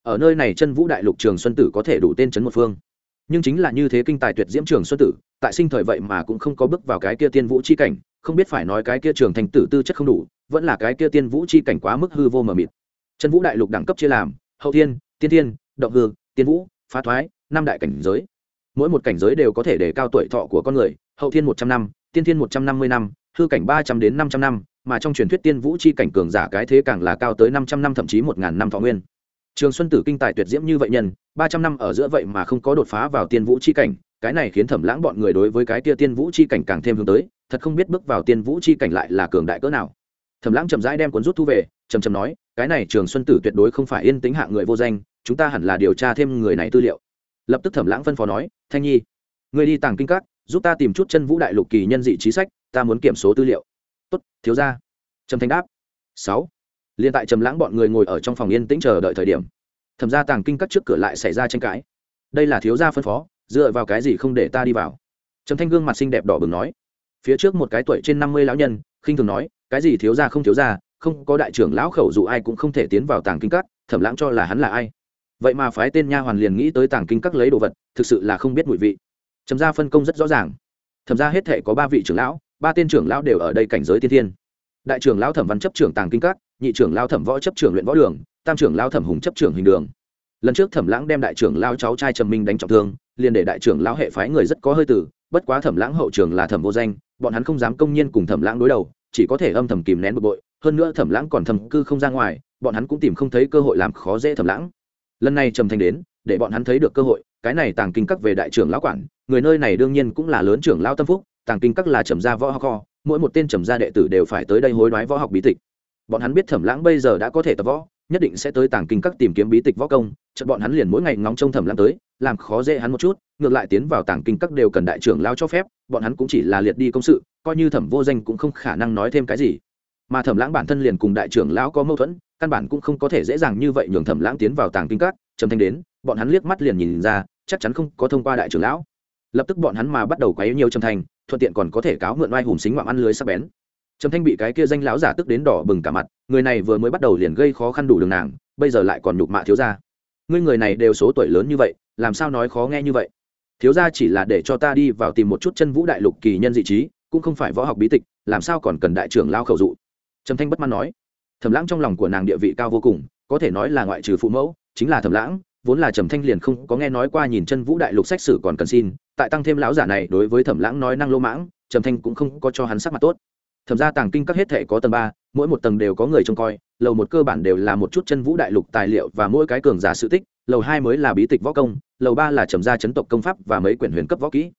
Ở nơi này chân vũ đại lục trường xuân tử có thể đủ tên chấn một phương. Nhưng chính là như thế kinh tài tuyệt diễm trường xuân tử, tại sinh thời vậy mà cũng không có bước vào cái kia tiên vũ chi cảnh, không biết phải nói cái kia trường thành tử tư chất không đủ, vẫn là cái kia tiên vũ chi cảnh quá mức hư vô mờ mịt. Chân vũ đại lục đẳng cấp chia làm, hậu thiên, tiên thiên, động hư, tiên vũ, phá thoái, năm đại cảnh giới mỗi một cảnh giới đều có thể để cao tuổi thọ của con người, hậu thiên một trăm năm, tiên thiên một trăm năm mươi năm, hư cảnh ba trăm đến năm trăm năm, mà trong truyền thuyết tiên vũ chi cảnh cường giả cái thế càng là cao tới năm trăm năm thậm chí một ngàn năm thọ nguyên. Trường xuân tử kinh tài tuyệt diễm như vậy nhân, ba trăm năm ở giữa vậy mà không có đột phá vào tiên vũ chi cảnh, cái này khiến thẩm lãng bọn người đối với cái kia tiên vũ chi cảnh càng thêm hướng tới, thật không biết bước vào tiên vũ chi cảnh lại là cường đại cỡ nào. Thẩm lãng chậm rãi đem cuốn rút thu về chầm chầm nói, cái này trường xuân tử tuyệt đối không phải yên tính hạng người vô danh, chúng ta hẳn là điều tra thêm người này tư liệu lập tức thẩm lãng phân phó nói, thanh nhi người đi tàng kinh các, giúp ta tìm chút chân vũ đại lục kỳ nhân dị trí sách, ta muốn kiểm số tư liệu. Tốt, thiếu ra trầm thanh đáp. Sáu. Liền tại trầm lãng bọn người ngồi ở trong phòng yên tĩnh chờ đợi thời điểm, thẩm ra tàng kinh các trước cửa lại xảy ra tranh cãi. Đây là thiếu gia phân phó, dựa vào cái gì không để ta đi vào? Trầm thanh gương mặt xinh đẹp đỏ bừng nói. Phía trước một cái tuổi trên năm mươi lão nhân, khinh thường nói, cái gì thiếu gia không thiếu gia, không có đại trưởng lão khẩu dụ ai cũng không thể tiến vào tàng kinh các, thẩm lãng cho là hắn là ai? Vậy mà phái tên nha hoàn liền nghĩ tới tàng kinh các lấy đồ vật, thực sự là không biết mùi vị. Trầm gia phân công rất rõ ràng. Thẩm ra hết thể có ba vị trưởng lão, ba tên trưởng lão đều ở đây cảnh giới tiên thiên. Đại trưởng lão thẩm văn chấp trưởng tàng kinh các, nhị trưởng lão thẩm võ chấp trưởng luyện võ đường, tam trưởng lão thẩm hùng chấp trưởng hình đường. Lần trước thẩm lãng đem đại trưởng lão cháu trai trầm minh đánh trọng thương, liền để đại trưởng lão hệ phái người rất có hơi tử bất quá thẩm lãng hậu trường là thẩm vô danh, bọn hắn không dám công nhiên cùng thẩm lãng đối đầu, chỉ có thể âm thầm kìm nén bực bội, hơn nữa thẩm lãng còn thầm cư không ra ngoài, bọn hắn cũng tìm không thấy cơ hội làm khó dễ thẩm lãng lần này trầm thanh đến, để bọn hắn thấy được cơ hội, cái này tàng kinh các về đại trưởng lão quản, người nơi này đương nhiên cũng là lớn trưởng lão tâm phúc, tàng kinh các là trầm gia võ học kho, mỗi một tên trầm gia đệ tử đều phải tới đây hối đoái võ học bí tịch. Bọn hắn biết thẩm lãng bây giờ đã có thể tập võ, nhất định sẽ tới tàng kinh các tìm kiếm bí tịch võ công, chợt bọn hắn liền mỗi ngày ngóng trông thẩm lãng tới, làm khó dễ hắn một chút, ngược lại tiến vào tàng kinh các đều cần đại trưởng lão cho phép, bọn hắn cũng chỉ là liệt đi công sự, coi như thẩm vô danh cũng không khả năng nói thêm cái gì. Mà thẩm lãng bản thân liền cùng đại trưởng lão có mâu thuẫn căn bản cũng không có thể dễ dàng như vậy nhường thẩm lãng tiến vào tàng kinh các, trầm thanh đến, bọn hắn liếc mắt liền nhìn ra, chắc chắn không có thông qua đại trưởng lão. Lập tức bọn hắn mà bắt đầu quấy nhiều trầm thanh, thuận tiện còn có thể cáo mượn oai hùng xính ngoạm ăn lưới sắc bén. Trầm thanh bị cái kia danh lão giả tức đến đỏ bừng cả mặt, người này vừa mới bắt đầu liền gây khó khăn đủ đường nàng, bây giờ lại còn nhục mạ thiếu gia. Ngươi người này đều số tuổi lớn như vậy, làm sao nói khó nghe như vậy? Thiếu gia chỉ là để cho ta đi vào tìm một chút chân vũ đại lục kỳ nhân dị trí, cũng không phải võ học bí tịch, làm sao còn cần đại trưởng lao khẩu dụ? Trầm thanh bất mãn nói thẩm lãng trong lòng của nàng địa vị cao vô cùng, có thể nói là ngoại trừ phụ mẫu, chính là thẩm lãng, vốn là trầm thanh liền không có nghe nói qua nhìn chân vũ đại lục sách sử còn cần xin, tại tăng thêm lão giả này đối với thẩm lãng nói năng lô mãng, trầm thanh cũng không có cho hắn sắc mặt tốt. Thẩm ra tàng kinh các hết thể có tầng ba, mỗi một tầng đều có người trông coi, lầu một cơ bản đều là một chút chân vũ đại lục tài liệu và mỗi cái cường giả sự tích, lầu hai mới là bí tịch võ công, lầu ba là trầm gia chấn tộc công pháp và mấy quyển huyền cấp võ kỹ.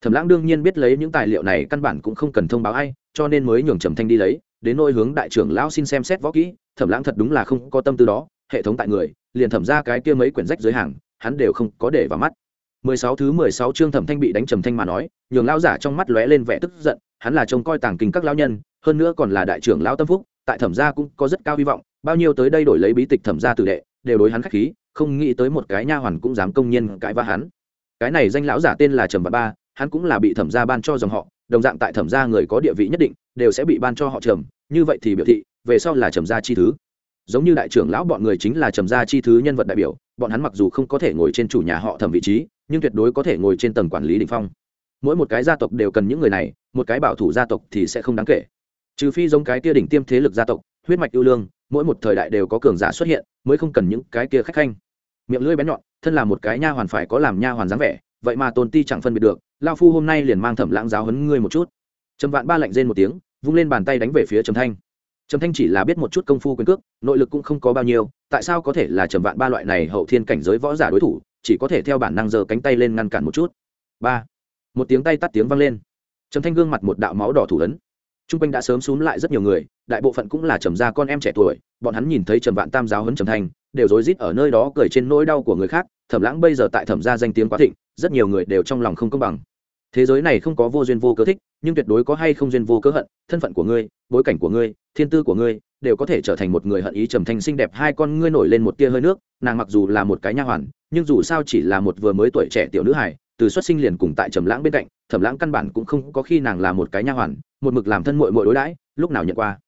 Thẩm lãng đương nhiên biết lấy những tài liệu này căn bản cũng không cần thông báo ai, cho nên mới nhường trầm thanh đi lấy đến nôi hướng đại trưởng lão xin xem xét võ kỹ, thẩm lãng thật đúng là không có tâm tư đó, hệ thống tại người, liền thẩm ra cái kia mấy quyển rách dưới hàng, hắn đều không có để vào mắt. Mười sáu thứ mười sáu chương thẩm thanh bị đánh trầm thanh mà nói, nhường lão giả trong mắt lóe lên vẻ tức giận, hắn là trông coi tàng kinh các lão nhân, hơn nữa còn là đại trưởng lão tâm phúc, tại thẩm gia cũng có rất cao hy vọng, bao nhiêu tới đây đổi lấy bí tịch thẩm gia tử đệ, đều đối hắn khách khí, không nghĩ tới một cái nha hoàn cũng dám công nhiên cãi vã hắn. Cái này danh lão giả tên là trầm và ba, hắn cũng là bị thẩm gia ban cho dòng họ đồng dạng tại thẩm gia người có địa vị nhất định, đều sẽ bị ban cho họ trầm, như vậy thì biểu thị, về sau là trầm gia chi thứ. Giống như đại trưởng lão bọn người chính là trầm gia chi thứ nhân vật đại biểu, bọn hắn mặc dù không có thể ngồi trên chủ nhà họ thẩm vị trí, nhưng tuyệt đối có thể ngồi trên tầng quản lý đình phong. Mỗi một cái gia tộc đều cần những người này, một cái bảo thủ gia tộc thì sẽ không đáng kể. Trừ phi giống cái kia đỉnh tiêm thế lực gia tộc, huyết mạch ưu lương, mỗi một thời đại đều có cường giả xuất hiện, mới không cần những cái kia khách khanh. Miệng lưỡi bén nhọn, thân là một cái nha hoàn phải có làm nha hoàn dáng vẻ vậy mà tôn ti chẳng phân biệt được, lao phu hôm nay liền mang thẩm lãng giáo hấn ngươi một chút. Trầm vạn ba lạnh rên một tiếng, vung lên bàn tay đánh về phía trầm thanh. Trầm thanh chỉ là biết một chút công phu quyền cước, nội lực cũng không có bao nhiêu, tại sao có thể là trầm vạn ba loại này hậu thiên cảnh giới võ giả đối thủ, chỉ có thể theo bản năng giơ cánh tay lên ngăn cản một chút. Ba. Một tiếng tay tắt tiếng vang lên. Trầm thanh gương mặt một đạo máu đỏ thủ ấn. T r u n g quanh đã sớm xúm lại rất nhiều người đại bộ phận cũng là trầm gia con em trẻ tuổi, bọn hắn nhìn thấy trầm vạn tam giáo hấn trầm thanh, đều rối rít ở nơi đó cười trên nỗi đau của người khác, thẩm lãng bây giờ tại thẩm gia danh tiếng quá thịnh, rất nhiều người đều trong lòng không công bằng. Thế giới này không có vô duyên vô cớ thích, nhưng tuyệt đối có hay không duyên vô cớ hận, thân phận của ngươi, bối cảnh của ngươi, thiên tư của ngươi, đều có thể trở thành một người hận ý trầm thanh xinh đẹp, hai con ngươi nổi lên một tia hơi nước, nàng mặc dù là một cái nha hoàn, nhưng dù sao chỉ là một vừa mới tuổi trẻ tiểu nữ hải từ xuất sinh liền cùng tại trầm lãng bên cạnh, thẩm lãng căn bản cũng không có khi nàng là một cái nha hoàn, một mực làm thân mội mội đối đãi, lúc nào nhận qua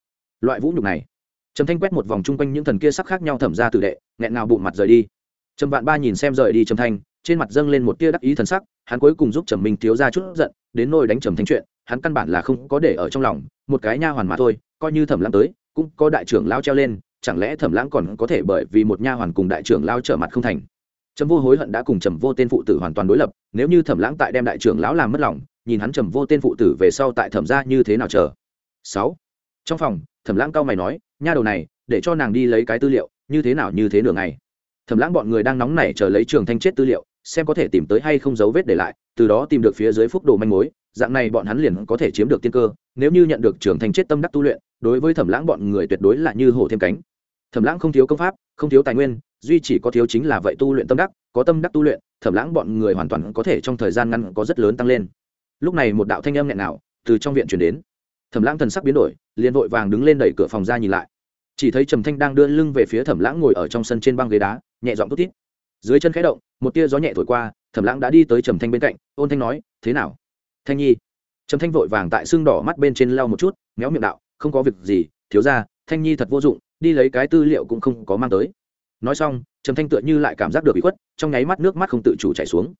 loại vũ nhục này. Trầm thanh quét một vòng chung quanh những thần kia sắc khác nhau thẩm ra tử đệ, nghẹn ngào bụng mặt rời đi. Trầm vạn ba nhìn xem rời đi trầm thanh, trên mặt dâng lên một tia đắc ý thần sắc, hắn cuối cùng giúp trầm minh thiếu ra chút giận, đến nôi đánh trầm thanh chuyện, hắn căn bản là không có để ở trong lòng, một cái nha hoàn mà thôi, coi như thẩm lãng tới, cũng có đại trưởng lao treo lên, chẳng lẽ thẩm lãng còn có thể bởi vì một nha hoàn cùng đại trưởng lao trở mặt không thành? Trầm vô hối hận đã cùng trầm vô tên phụ tử hoàn toàn đối lập, nếu như thẩm lãng tại đem đại trưởng lão làm mất lòng, nhìn hắn trầm vô tên phụ tử về sau tại thẩm ra như thế nào chờ? Sáu trong phòng, thẩm lãng cao mày nói, nha đầu này, để cho nàng đi lấy cái tư liệu, như thế nào như thế nửa ngày. Thẩm lãng bọn người đang nóng nảy chờ lấy trường thanh chết tư liệu, xem có thể tìm tới hay không dấu vết để lại, từ đó tìm được phía dưới phúc đồ manh mối, dạng này bọn hắn liền có thể chiếm được tiên cơ, nếu như nhận được trường thanh chết tâm đắc tu luyện, đối với thẩm lãng bọn người tuyệt đối là như hổ thêm cánh. Thẩm lãng không thiếu công pháp, không thiếu tài nguyên, duy chỉ có thiếu chính là vậy tu luyện tâm đắc, có tâm đắc tu luyện, thẩm lãng bọn người hoàn toàn có thể trong thời gian ngắn có rất lớn tăng lên. Lúc này một đạo thanh âm nghẹn nào từ trong viện chuyển đến thẩm lãng thần sắc biến đổi, liền vội vàng đứng lên đẩy cửa phòng ra nhìn lại. Chỉ thấy trầm thanh đang đưa lưng về phía thẩm lãng ngồi ở trong sân trên băng ghế đá, nhẹ giọng tốt tít dưới chân khẽ động, một tia gió nhẹ thổi qua, thẩm lãng đã đi tới trầm thanh bên cạnh, ôn thanh nói, thế nào? Thanh nhi. Trầm thanh vội vàng tại xương đỏ mắt bên trên lau một chút, méo miệng đạo, không có việc gì, thiếu ra thanh nhi thật vô dụng, đi lấy cái tư liệu cũng không có mang tới. Nói xong, trầm thanh tựa như lại cảm giác được bị khuất, trong nháy mắt nước mắt không tự chủ chảy xuống.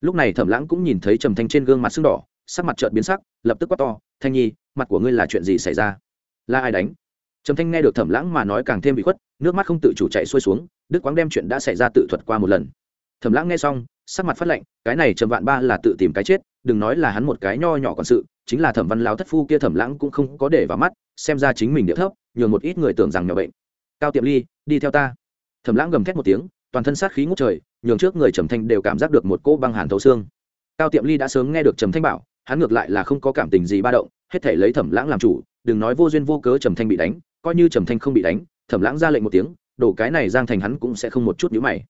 Lúc này thẩm lãng cũng nhìn thấy trầm thanh trên gương mặt sưng đỏ, sắc mặt trợn biến sắc, lập tức quát to, thanh nhi mặt của ngươi là chuyện gì xảy ra? Là ai đánh? Trầm thanh nghe được thẩm lãng mà nói càng thêm bị khuất, nước mắt không tự chủ chạy xuôi xuống, đức quáng đem chuyện đã xảy ra tự thuật qua một lần. Thẩm lãng nghe xong, sắc mặt phát lệnh cái này trầm vạn ba là tự tìm cái chết, đừng nói là hắn một cái nho nhỏ còn sự, chính là thẩm văn lao thất phu kia thẩm lãng cũng không có để vào mắt, xem ra chính mình địa thấp, nhường một ít người tưởng rằng nhỏ bệnh. Cao tiệm ly, đi theo ta. Thẩm lãng gầm thét một tiếng, toàn thân sát khí ngút trời, nhường trước người trầm thanh đều cảm giác được một cỗ băng hàn thấu xương. Cao tiệm ly đã sớm nghe được trầm thanh bảo, hắn ngược lại là không có cảm tình gì ba động hết thể lấy thẩm lãng làm chủ, đừng nói vô duyên vô cớ trầm thanh bị đánh, coi như trầm thanh không bị đánh, thẩm lãng ra lệnh một tiếng đổ cái này giang thành hắn cũng sẽ không một chút nhữ mày.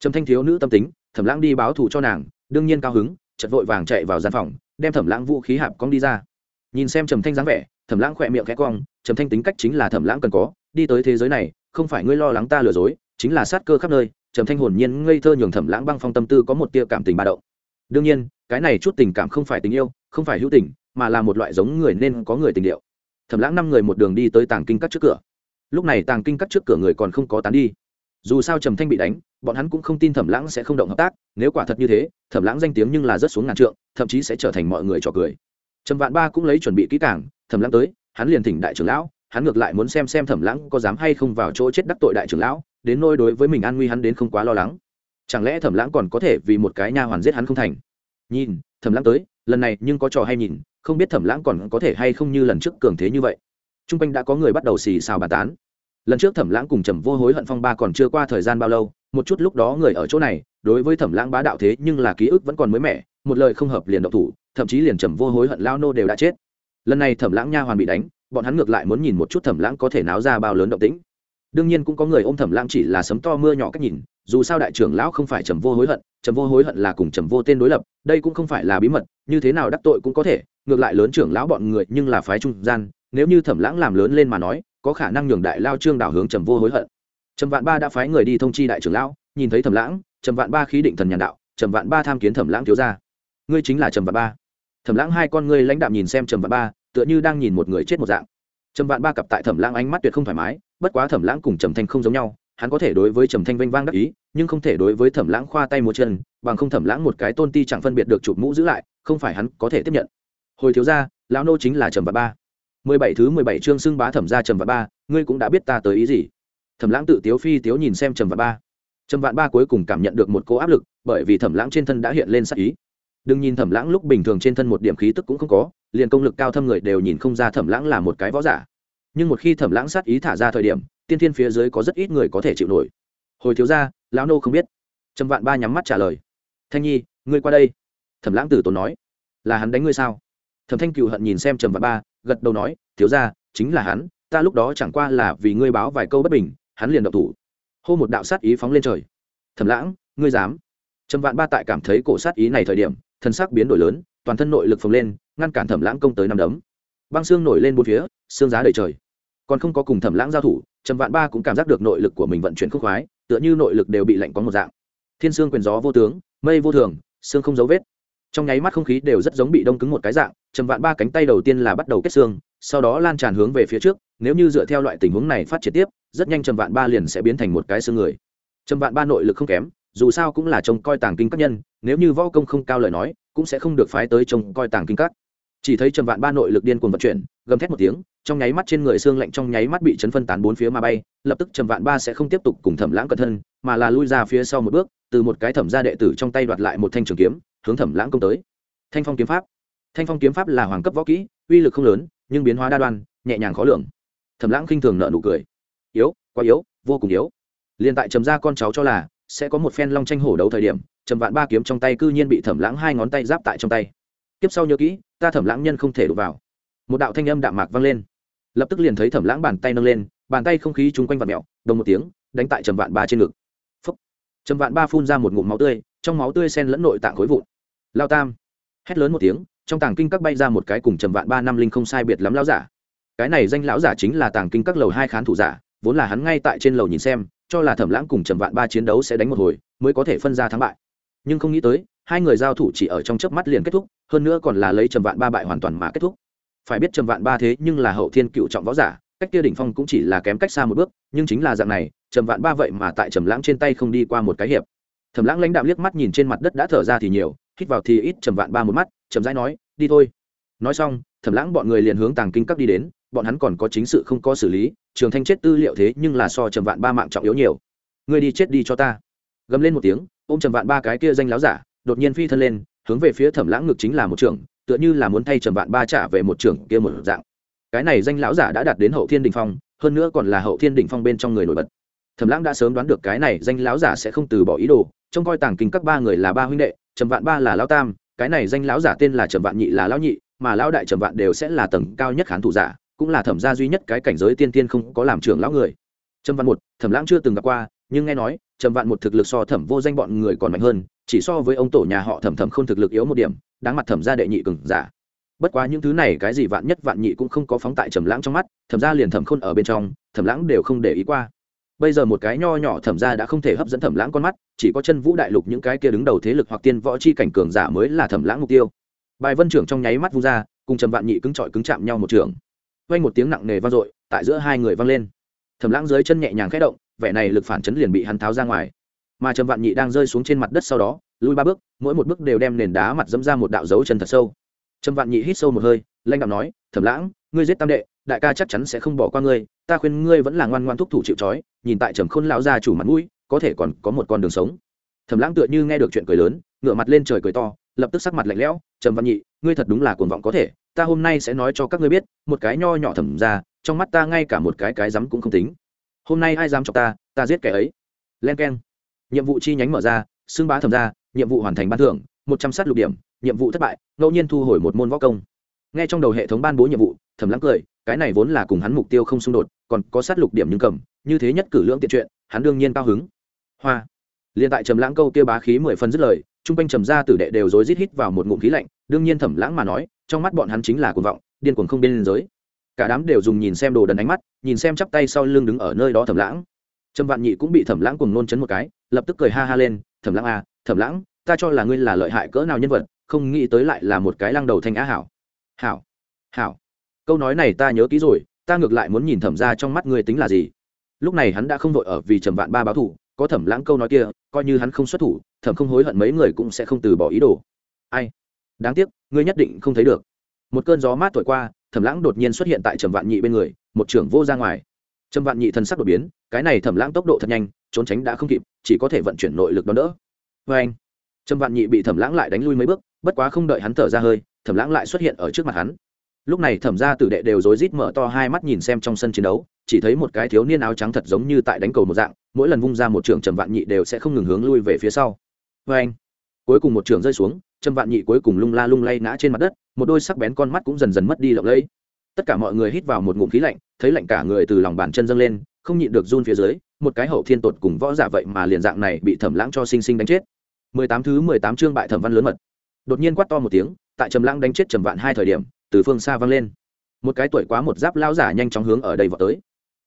Trầm thanh thiếu nữ tâm tính, thẩm lãng đi báo thù cho nàng, đương nhiên cao hứng chật vội vàng chạy vào gian phòng, đem thẩm lãng vũ khí hạp cong đi ra. Nhìn xem trầm thanh dáng vẻ, thẩm lãng khỏe miệng khẽ cong, trầm thanh tính cách chính là thẩm lãng cần có, đi tới thế giới này, không phải ngươi lo lắng ta lừa dối, chính là sát cơ khắp nơi, trầm thanh hồn nhiên ngây thơ nhường thẩm lãng băng phong tâm tư có một tia cảm tình ba động. Đương nhiên, cái này chút tình cảm không phải tình yêu, không phải hữu tình mà là một loại giống người nên có người tình điệu. Thẩm lãng năm người một đường đi tới tàng kinh các trước cửa. Lúc này tàng kinh các trước cửa người còn không có tán đi. Dù sao trầm thanh bị đánh, bọn hắn cũng không tin thẩm lãng sẽ không động hợp tác, nếu quả thật như thế, thẩm lãng danh tiếng nhưng là rất xuống ngàn trượng, thậm chí sẽ trở thành mọi người trò cười. Trầm vạn ba cũng lấy chuẩn bị kỹ càng, thẩm lãng tới, hắn liền thỉnh đại trưởng lão, hắn ngược lại muốn xem xem thẩm lãng có dám hay không vào chỗ chết đắc tội đại trưởng lão, đến nôi đối với mình an nguy hắn đến không quá lo lắng. Chẳng lẽ thẩm lãng còn có thể vì một cái nha hoàn giết hắn không thành? Nhìn, thẩm lãng tới, lần này nhưng có trò hay nhìn không biết thẩm lãng còn có thể hay không như lần trước cường thế như vậy. T r u n g quanh đã có người bắt đầu xì xào bàn tán. Lần trước thẩm lãng cùng trầm vô hối hận phong ba còn chưa qua thời gian bao lâu, một chút lúc đó người ở chỗ này, đối với thẩm lãng bá đạo thế nhưng là ký ức vẫn còn mới mẻ, một lời không hợp liền động thủ, thậm chí liền trầm vô hối hận lao nô đều đã chết. Lần này thẩm lãng nha hoàn bị đánh, bọn hắn ngược lại muốn nhìn một chút thẩm lãng có thể náo ra bao lớn động tĩnh. Đương nhiên cũng có người ôm thẩm lãng chỉ là sấm to mưa nhỏ cách nhìn, dù sao đại trưởng lão không phải trầm vô hối hận, trầm vô hối hận là cùng trầm vô tên đối lập, đây cũng không phải là bí mật, như thế nào đắc tội cũng có thể ngược lại lớn trưởng lão bọn người nhưng là phái trung gian, nếu như thẩm lãng làm lớn lên mà nói, có khả năng nhường đại lao trương đảo hướng trầm vô hối hận. Trầm vạn ba đã phái người đi thông chi đại trưởng lão, nhìn thấy thẩm lãng, trầm vạn ba khí định thần nhàn đạo, trầm vạn ba tham kiến thẩm lãng thiếu gia. Ngươi chính là trầm vạn ba. Thẩm lãng hai con ngươi lãnh đạm nhìn xem trầm vạn ba, tựa như đang nhìn một người chết một dạng. Trầm vạn ba cặp tại thẩm lãng ánh mắt tuyệt không thoải mái, bất quá thẩm lãng cùng trầm thanh không giống nhau, hắn có thể đối với trầm thanh vinh vang đắc ý, nhưng không thể đối với thẩm lãng khoa tay một chân, bằng không thẩm lãng một cái tôn ti chẳng phân biệt được chụp mũ giữ lại, không phải hắn có thể tiếp nhận hồi thiếu gia lão nô chính là trầm vạn ba. Mười bảy thứ mười bảy chương xưng bá thẩm gia trầm vạn ba ngươi cũng đã biết ta tới ý gì? Thẩm lãng tự tiếu phi tiếu nhìn xem trầm vạn ba. Trầm vạn ba cuối cùng cảm nhận được một cô áp lực bởi vì thẩm lãng trên thân đã hiện lên sắc ý. Đừng nhìn thẩm lãng lúc bình thường trên thân một điểm khí tức cũng không có liền công lực cao thâm người đều nhìn không ra thẩm lãng là một cái võ giả. Nhưng một khi thẩm lãng sát ý thả ra thời điểm tiên thiên phía dưới có rất ít người có thể chịu nổi. Hồi thiếu gia, lão nô không biết. Trầm vạn ba nhắm mắt trả lời. Thanh nhi ngươi qua đây. Thẩm lãng tử tốn nói. Là hắn đánh ngươi sao? Thẩm thanh cựu hận nhìn xem trầm vạn ba, gật đầu nói, thiếu ra chính là hắn, ta lúc đó chẳng qua là vì ngươi báo vài câu bất bình, hắn liền độc thủ. Hô một đạo sát ý phóng lên trời. Thẩm lãng, ngươi dám? Trầm vạn ba tại cảm thấy cổ sát ý này thời điểm, thân xác biến đổi lớn, toàn thân nội lực phồng lên, ngăn cản thẩm lãng công tới năm đấm. Băng xương nổi lên bốn phía, xương giá đầy trời. Còn không có cùng thẩm lãng giao thủ, trầm vạn ba cũng cảm giác được nội lực của mình vận chuyển khúc khoái, tựa như nội lực đều bị lạnh có một dạng. Thiên xương quyền gió vô tướng, mây vô thường, xương không dấu vết trong nháy mắt không khí đều rất giống bị đông cứng một cái dạng, trầm vạn ba cánh tay đầu tiên là bắt đầu kết xương, sau đó lan tràn hướng về phía trước, nếu như dựa theo loại tình huống này phát triển tiếp, rất nhanh trầm vạn ba liền sẽ biến thành một cái xương người. Trầm vạn ba nội lực không kém, dù sao cũng là trông coi tàng kinh các nhân, nếu như võ công không cao lời nói, cũng sẽ không được phái tới trông coi tàng kinh các. Chỉ thấy trầm vạn ba nội lực điên cuồng vận chuyển, gầm thét một tiếng, trong nháy mắt trên người xương lạnh trong nháy mắt bị chấn phân tán bốn phía mà bay, lập tức trầm vạn ba sẽ không tiếp tục cùng thẩm lãng cẩn thân, mà là lui ra phía sau một bước, từ một cái thẩm gia đệ tử trong tay đoạt lại một thanh trường kiếm hướng thẩm lãng công tới. Thanh phong kiếm pháp. Thanh phong kiếm pháp là hoàng cấp võ kỹ, uy lực không lớn, nhưng biến hóa đa đoan, nhẹ nhàng khó lường. Thẩm lãng khinh thường nợ nụ cười. Yếu, quá yếu, vô cùng yếu. Liền tại trầm ra con cháu cho là sẽ có một phen long tranh hổ đấu thời điểm, trầm vạn ba kiếm trong tay cư nhiên bị thẩm lãng hai ngón tay giáp tại trong tay. Tiếp sau nhớ kỹ, ta thẩm lãng nhân không thể đụng vào. Một đạo thanh âm đạm mạc vang lên. Lập tức liền thấy thẩm lãng bàn tay nâng lên, bàn tay không khí chung quanh vạt mẹo, đồng một tiếng, đánh tại trầm vạn ba trên ngực. Trầm vạn ba phun ra một ngụm máu tươi, trong máu tươi sen lẫn nội tạng khối vụn lao tam. Hét lớn một tiếng, trong tàng kinh các bay ra một cái cùng trầm vạn ba năm linh không sai biệt lắm lão giả. Cái này danh lão giả chính là tàng kinh các lầu hai khán thủ giả, vốn là hắn ngay tại trên lầu nhìn xem, cho là thẩm lãng cùng trầm vạn ba chiến đấu sẽ đánh một hồi, mới có thể phân ra thắng bại. Nhưng không nghĩ tới, hai người giao thủ chỉ ở trong chớp mắt liền kết thúc, hơn nữa còn là lấy trầm vạn ba bại hoàn toàn mà kết thúc. Phải biết trầm vạn ba thế nhưng là hậu thiên cựu trọng võ giả, cách kia đỉnh phong cũng chỉ là kém cách xa một bước, nhưng chính là dạng này, trầm vạn ba vậy mà tại trầm lãng trên tay không đi qua một cái hiệp. Thẩm lãng lãnh đạo liếc mắt nhìn trên mặt đất đã thở ra thì nhiều hít vào thì ít trầm vạn ba một mắt trầm rãi nói, đi thôi. Nói xong, thẩm lãng bọn người liền hướng tàng kinh các đi đến, bọn hắn còn có chính sự không có xử lý, trường thanh chết tư liệu thế nhưng là so trầm vạn ba mạng trọng yếu nhiều. Ngươi đi chết đi cho ta. Gầm lên một tiếng, ôm trầm vạn ba cái kia danh láo giả, đột nhiên phi thân lên, hướng về phía thẩm lãng ngực chính là một trường tựa như là muốn thay trầm vạn ba trả về một trường kia một dạng. Cái này danh lão giả đã đạt đến hậu thiên đình phong, hơn nữa còn là hậu thiên đỉnh phong bên trong người nổi bật. Thẩm lãng đã sớm đoán được cái này danh lão giả sẽ không từ bỏ ý đồ, trông coi tàng kinh các ba người là ba huynh đệ trầm vạn ba là lão tam, cái này danh lão giả tên là trầm vạn nhị là lão nhị, mà lão đại trầm vạn đều sẽ là tầng cao nhất khán thủ giả, cũng là thẩm gia duy nhất cái cảnh giới tiên tiên không có làm trưởng lão người. Trầm vạn một, thẩm lãng chưa từng gặp qua, nhưng nghe nói, trầm vạn một thực lực so thẩm vô danh bọn người còn mạnh hơn, chỉ so với ông tổ nhà họ thẩm thẩm không thực lực yếu một điểm, đáng mặt thẩm gia đệ nhị cường giả. Bất quá những thứ này cái gì vạn nhất vạn nhị cũng không có phóng tại trầm lãng trong mắt, thẩm gia liền thẩm khôn ở bên trong, thẩm lãng đều không để ý qua bây giờ một cái nho nhỏ thẩm gia đã không thể hấp dẫn thẩm lãng con mắt, chỉ có chân vũ đại lục những cái kia đứng đầu thế lực hoặc tiên võ chi cảnh cường giả mới là thẩm lãng mục tiêu. Bài vân trưởng trong nháy mắt vung ra, cùng trầm vạn nhị cứng trọi cứng chạm nhau một trường. Vang một tiếng nặng nề vang dội, tại giữa hai người vang lên. Thẩm lãng dưới chân nhẹ nhàng khẽ động, vẻ này lực phản chấn liền bị hắn tháo ra ngoài. Mà trầm vạn nhị đang rơi xuống trên mặt đất sau đó, lui ba bước, mỗi một bước đều đem nền đá mặt dẫm ra một đạo dấu chân thật sâu. Trầm vạn nhị hít sâu một hơi, lanh đạo nói, thẩm lãng ngươi giết tam đệ, đại ca chắc chắn sẽ không bỏ qua ngươi, ta khuyên ngươi vẫn là ngoan ngoan thúc thủ chịu trói, nhìn tại trầm khôn lão gia chủ mặt mũi, có thể còn có một con đường sống. Thẩm lãng tựa như nghe được chuyện cười lớn, ngửa mặt lên trời cười to, lập tức sắc mặt lạnh lẽo, trầm văn nhị, ngươi thật đúng là cuồng vọng có thể, ta hôm nay sẽ nói cho các ngươi biết, một cái nho nhỏ thẩm ra trong mắt ta ngay cả một cái cái dám cũng không tính. Hôm nay ai dám cho ta ta giết kẻ ấy. Len keng. Nhiệm vụ chi nhánh mở ra, xưng bá thẩm ra nhiệm vụ hoàn thành ban thưởng, một trăm sát lục điểm, nhiệm vụ thất bại, ngẫu nhiên thu hồi một môn võ công nghe trong đầu hệ thống ban bố nhiệm vụ, thẩm lãng cười, cái này vốn là cùng hắn mục tiêu không xung đột, còn có sát lục điểm nhưng cầm, như thế nhất cử lưỡng tiện chuyện, hắn đương nhiên cao hứng. Hoa. Liền tại trầm lãng câu kia bá khí mười phần dứt lời, trung quanh trầm ra tử đệ đều rối rít hít vào một ngụm khí lạnh, đương nhiên thẩm lãng mà nói, trong mắt bọn hắn chính là cuồng vọng, điên cuồng không biên giới. Cả đám đều dùng nhìn xem đồ đần ánh mắt, nhìn xem chắp tay sau lưng đứng ở nơi đó thẩm lãng. Trầm vạn nhị cũng bị thẩm lãng cuồng nôn chấn một cái, lập tức cười ha ha lên, thẩm lãng à thẩm lãng, ta cho là ngươi là lợi hại cỡ nào nhân vật, không nghĩ tới lại là một cái lăng đầu thanh á hảo hảo. Hảo. Câu nói này ta nhớ kỹ rồi, ta ngược lại muốn nhìn thẩm ra trong mắt ngươi tính là gì. Lúc này hắn đã không vội ở vì trầm vạn ba báo thủ có thẩm lãng câu nói kia, coi như hắn không xuất thủ, thẩm không hối hận mấy người cũng sẽ không từ bỏ ý đồ. Ai? Đáng tiếc, ngươi nhất định không thấy được. Một cơn gió mát thổi qua, thẩm lãng đột nhiên xuất hiện tại trầm vạn nhị bên người, một trưởng vô ra ngoài. Trầm vạn nhị thân sắc đột biến, cái này thẩm lãng tốc độ thật nhanh, trốn tránh đã không kịp, chỉ có thể vận chuyển nội lực đón đỡ. Vê anh. Trầm vạn nhị bị thẩm lãng lại đánh lui mấy bước, bất quá không đợi hắn thở ra hơi thẩm lãng lại xuất hiện ở trước mặt hắn. Lúc này thẩm ra tử đệ đều rối rít mở to hai mắt nhìn xem trong sân chiến đấu, chỉ thấy một cái thiếu niên áo trắng thật giống như tại đánh cầu một dạng, mỗi lần vung ra một trường trầm vạn nhị đều sẽ không ngừng hướng lui về phía sau. Vê anh, cuối cùng một trường rơi xuống, trầm vạn nhị cuối cùng lung la lung lay ngã trên mặt đất, một đôi sắc bén con mắt cũng dần dần mất đi lộng lẫy. Tất cả mọi người hít vào một ngụm khí lạnh, thấy lạnh cả người từ lòng bàn chân dâng lên, không nhịn được run phía dưới, một cái hậu thiên tột cùng võ giả vậy mà liền dạng này bị thẩm lãng cho sinh sinh đánh chết. Mười tám thứ mười tám chương bại thẩm văn lớn mật. Đột nhiên quát to một tiếng tại trầm lãng đánh chết trầm vạn hai thời điểm, từ phương xa vang lên. Một cái tuổi quá một giáp lão giả nhanh chóng hướng ở đây vào tới.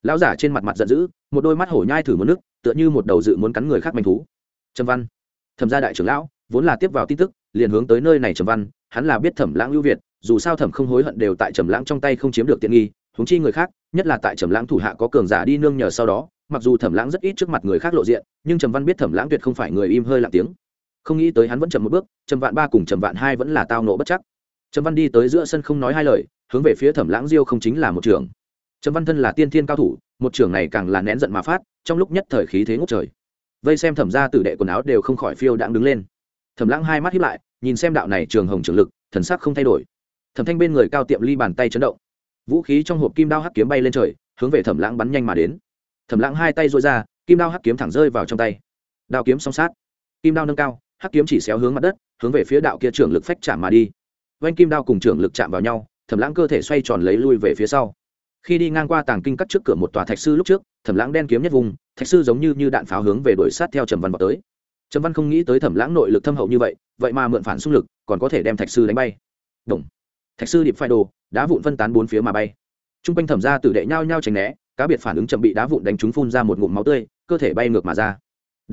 Lão giả trên mặt mặt giận dữ, một đôi mắt hổ nhai thử một nước, tựa như một đầu dự muốn cắn người khác manh thú. Trầm văn, thẩm gia đại trưởng lão, vốn là tiếp vào tin tức, liền hướng tới nơi này trầm văn, hắn là biết thẩm lãng ưu việt, dù sao thẩm không hối hận đều tại trầm lãng trong tay không chiếm được tiện nghi, huống chi người khác, nhất là tại trầm lãng thủ hạ có cường giả đi nương nhờ sau đó, mặc dù thẩm lãng rất ít trước mặt người khác lộ diện, nhưng trầm văn biết thẩm lãng tuyệt không phải người im hơi lặng tiếng không nghĩ tới hắn vẫn chậm một bước, trầm vạn ba cùng trầm vạn hai vẫn là tao nộ bất chắc. Trầm văn đi tới giữa sân không nói hai lời, hướng về phía thẩm lãng diêu không chính là một trường trầm văn thân là tiên thiên cao thủ, một trường này càng là nén giận mà phát, trong lúc nhất thời khí thế ngốc trời. Vây xem thẩm ra tử đệ quần áo đều không khỏi phiêu đãng đứng lên. Thẩm lãng hai mắt hiếp lại, nhìn xem đạo này trường hồng trường lực, thần sắc không thay đổi. Thẩm thanh bên người cao tiệm ly bàn tay chấn động. Vũ khí trong hộp kim đao hắc kiếm bay lên trời, hướng về thẩm lãng bắn nhanh mà đến. Thẩm lãng hai tay dội ra, kim đao hắc kiếm thẳng rơi vào trong tay. Đao kiếm song sát. Kim đao nâng cao hắc kiếm chỉ xéo hướng mặt đất hướng về phía đạo kia trưởng lực phách chạm mà đi. Vanh kim đao cùng trưởng lực chạm vào nhau thẩm lãng cơ thể xoay tròn lấy lui về phía sau. Khi đi ngang qua tàng kinh cắt trước cửa một tòa thạch sư lúc trước thẩm lãng đen kiếm nhất vùng thạch sư giống như, như đạn pháo hướng về đuổi sát theo trầm văn vào tới. Trầm văn không nghĩ tới thẩm lãng nội lực thâm hậu như vậy vậy mà mượn phản xung lực còn có thể đem thạch sư đánh bay. Động. thạch sư điệp phai đồ đá vụn phân tán bốn phía mà bay. T r u n g quanh thẩm ra tử đệ nhau nhau tránh né cá biệt phản ứng chậm bị đá vụn đánh trúng phun ra một ngụm máu tươi cơ thể bay ngược mà ra.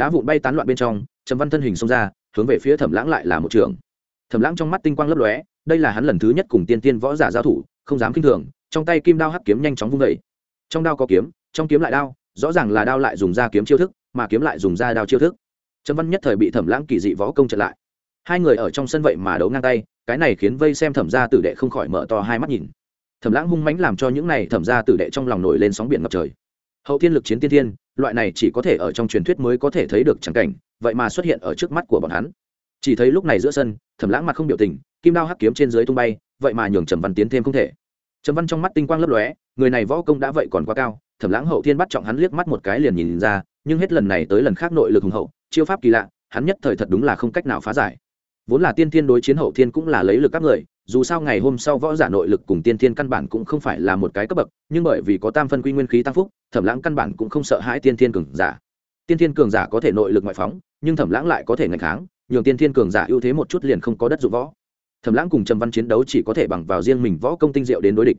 Đá vụn bay tán loạn bên trong trầm văn thân hình xông ra, hướng về phía thẩm lãng lại là một trường. Thẩm lãng trong mắt tinh quang lấp lóe, đây là hắn lần thứ nhất cùng tiên tiên võ giả giao thủ, không dám kinh thường, trong tay kim đao hắc kiếm nhanh chóng vung vẩy trong đao có kiếm, trong kiếm lại đao, rõ ràng là đao lại dùng ra kiếm chiêu thức, mà kiếm lại dùng ra đao chiêu thức. Trầm văn nhất thời bị thẩm lãng kỳ dị võ công trận lại. Hai người ở trong sân vậy mà đấu ngang tay, cái này khiến vây xem thẩm gia tử đệ không khỏi mở to hai mắt nhìn. Thẩm lãng hung mãnh làm cho những này thẩm gia tử đệ trong lòng nổi lên sóng biển ngập trời. Hậu thiên lực chiến tiên thiên loại này chỉ có thể ở trong truyền thuyết mới có thể thấy được chẳng cảnh vậy mà xuất hiện ở trước mắt của bọn hắn. Chỉ thấy lúc này giữa sân, thẩm lãng mặt không biểu tình, kim đao hắc kiếm trên dưới tung bay, vậy mà nhường trầm văn tiến thêm không thể. Trầm văn trong mắt tinh quang lấp lóe, người này võ công đã vậy còn quá cao, thẩm lãng hậu thiên bắt trọng hắn liếc mắt một cái liền nhìn ra, nhưng hết lần này tới lần khác nội lực hùng hậu, chiêu pháp kỳ lạ, hắn nhất thời thật đúng là không cách nào phá giải. Vốn là tiên thiên đối chiến hậu thiên cũng là lấy lực các người, dù sao ngày hôm sau võ giả nội lực cùng tiên thiên căn bản cũng không phải là một cái cấp bậc, nhưng bởi vì có tam phân quy nguyên khí tăng phúc, thẩm lãng căn bản cũng không sợ hãi tiên thiên cường giả tiên thiên cường giả có thể nội lực ngoại phóng, nhưng thẩm lãng lại có thể ngành kháng, nhường tiên thiên cường giả ưu thế một chút liền không có đất dụng võ. Thẩm lãng cùng trầm văn chiến đấu chỉ có thể bằng vào riêng mình võ công tinh diệu đến đối địch.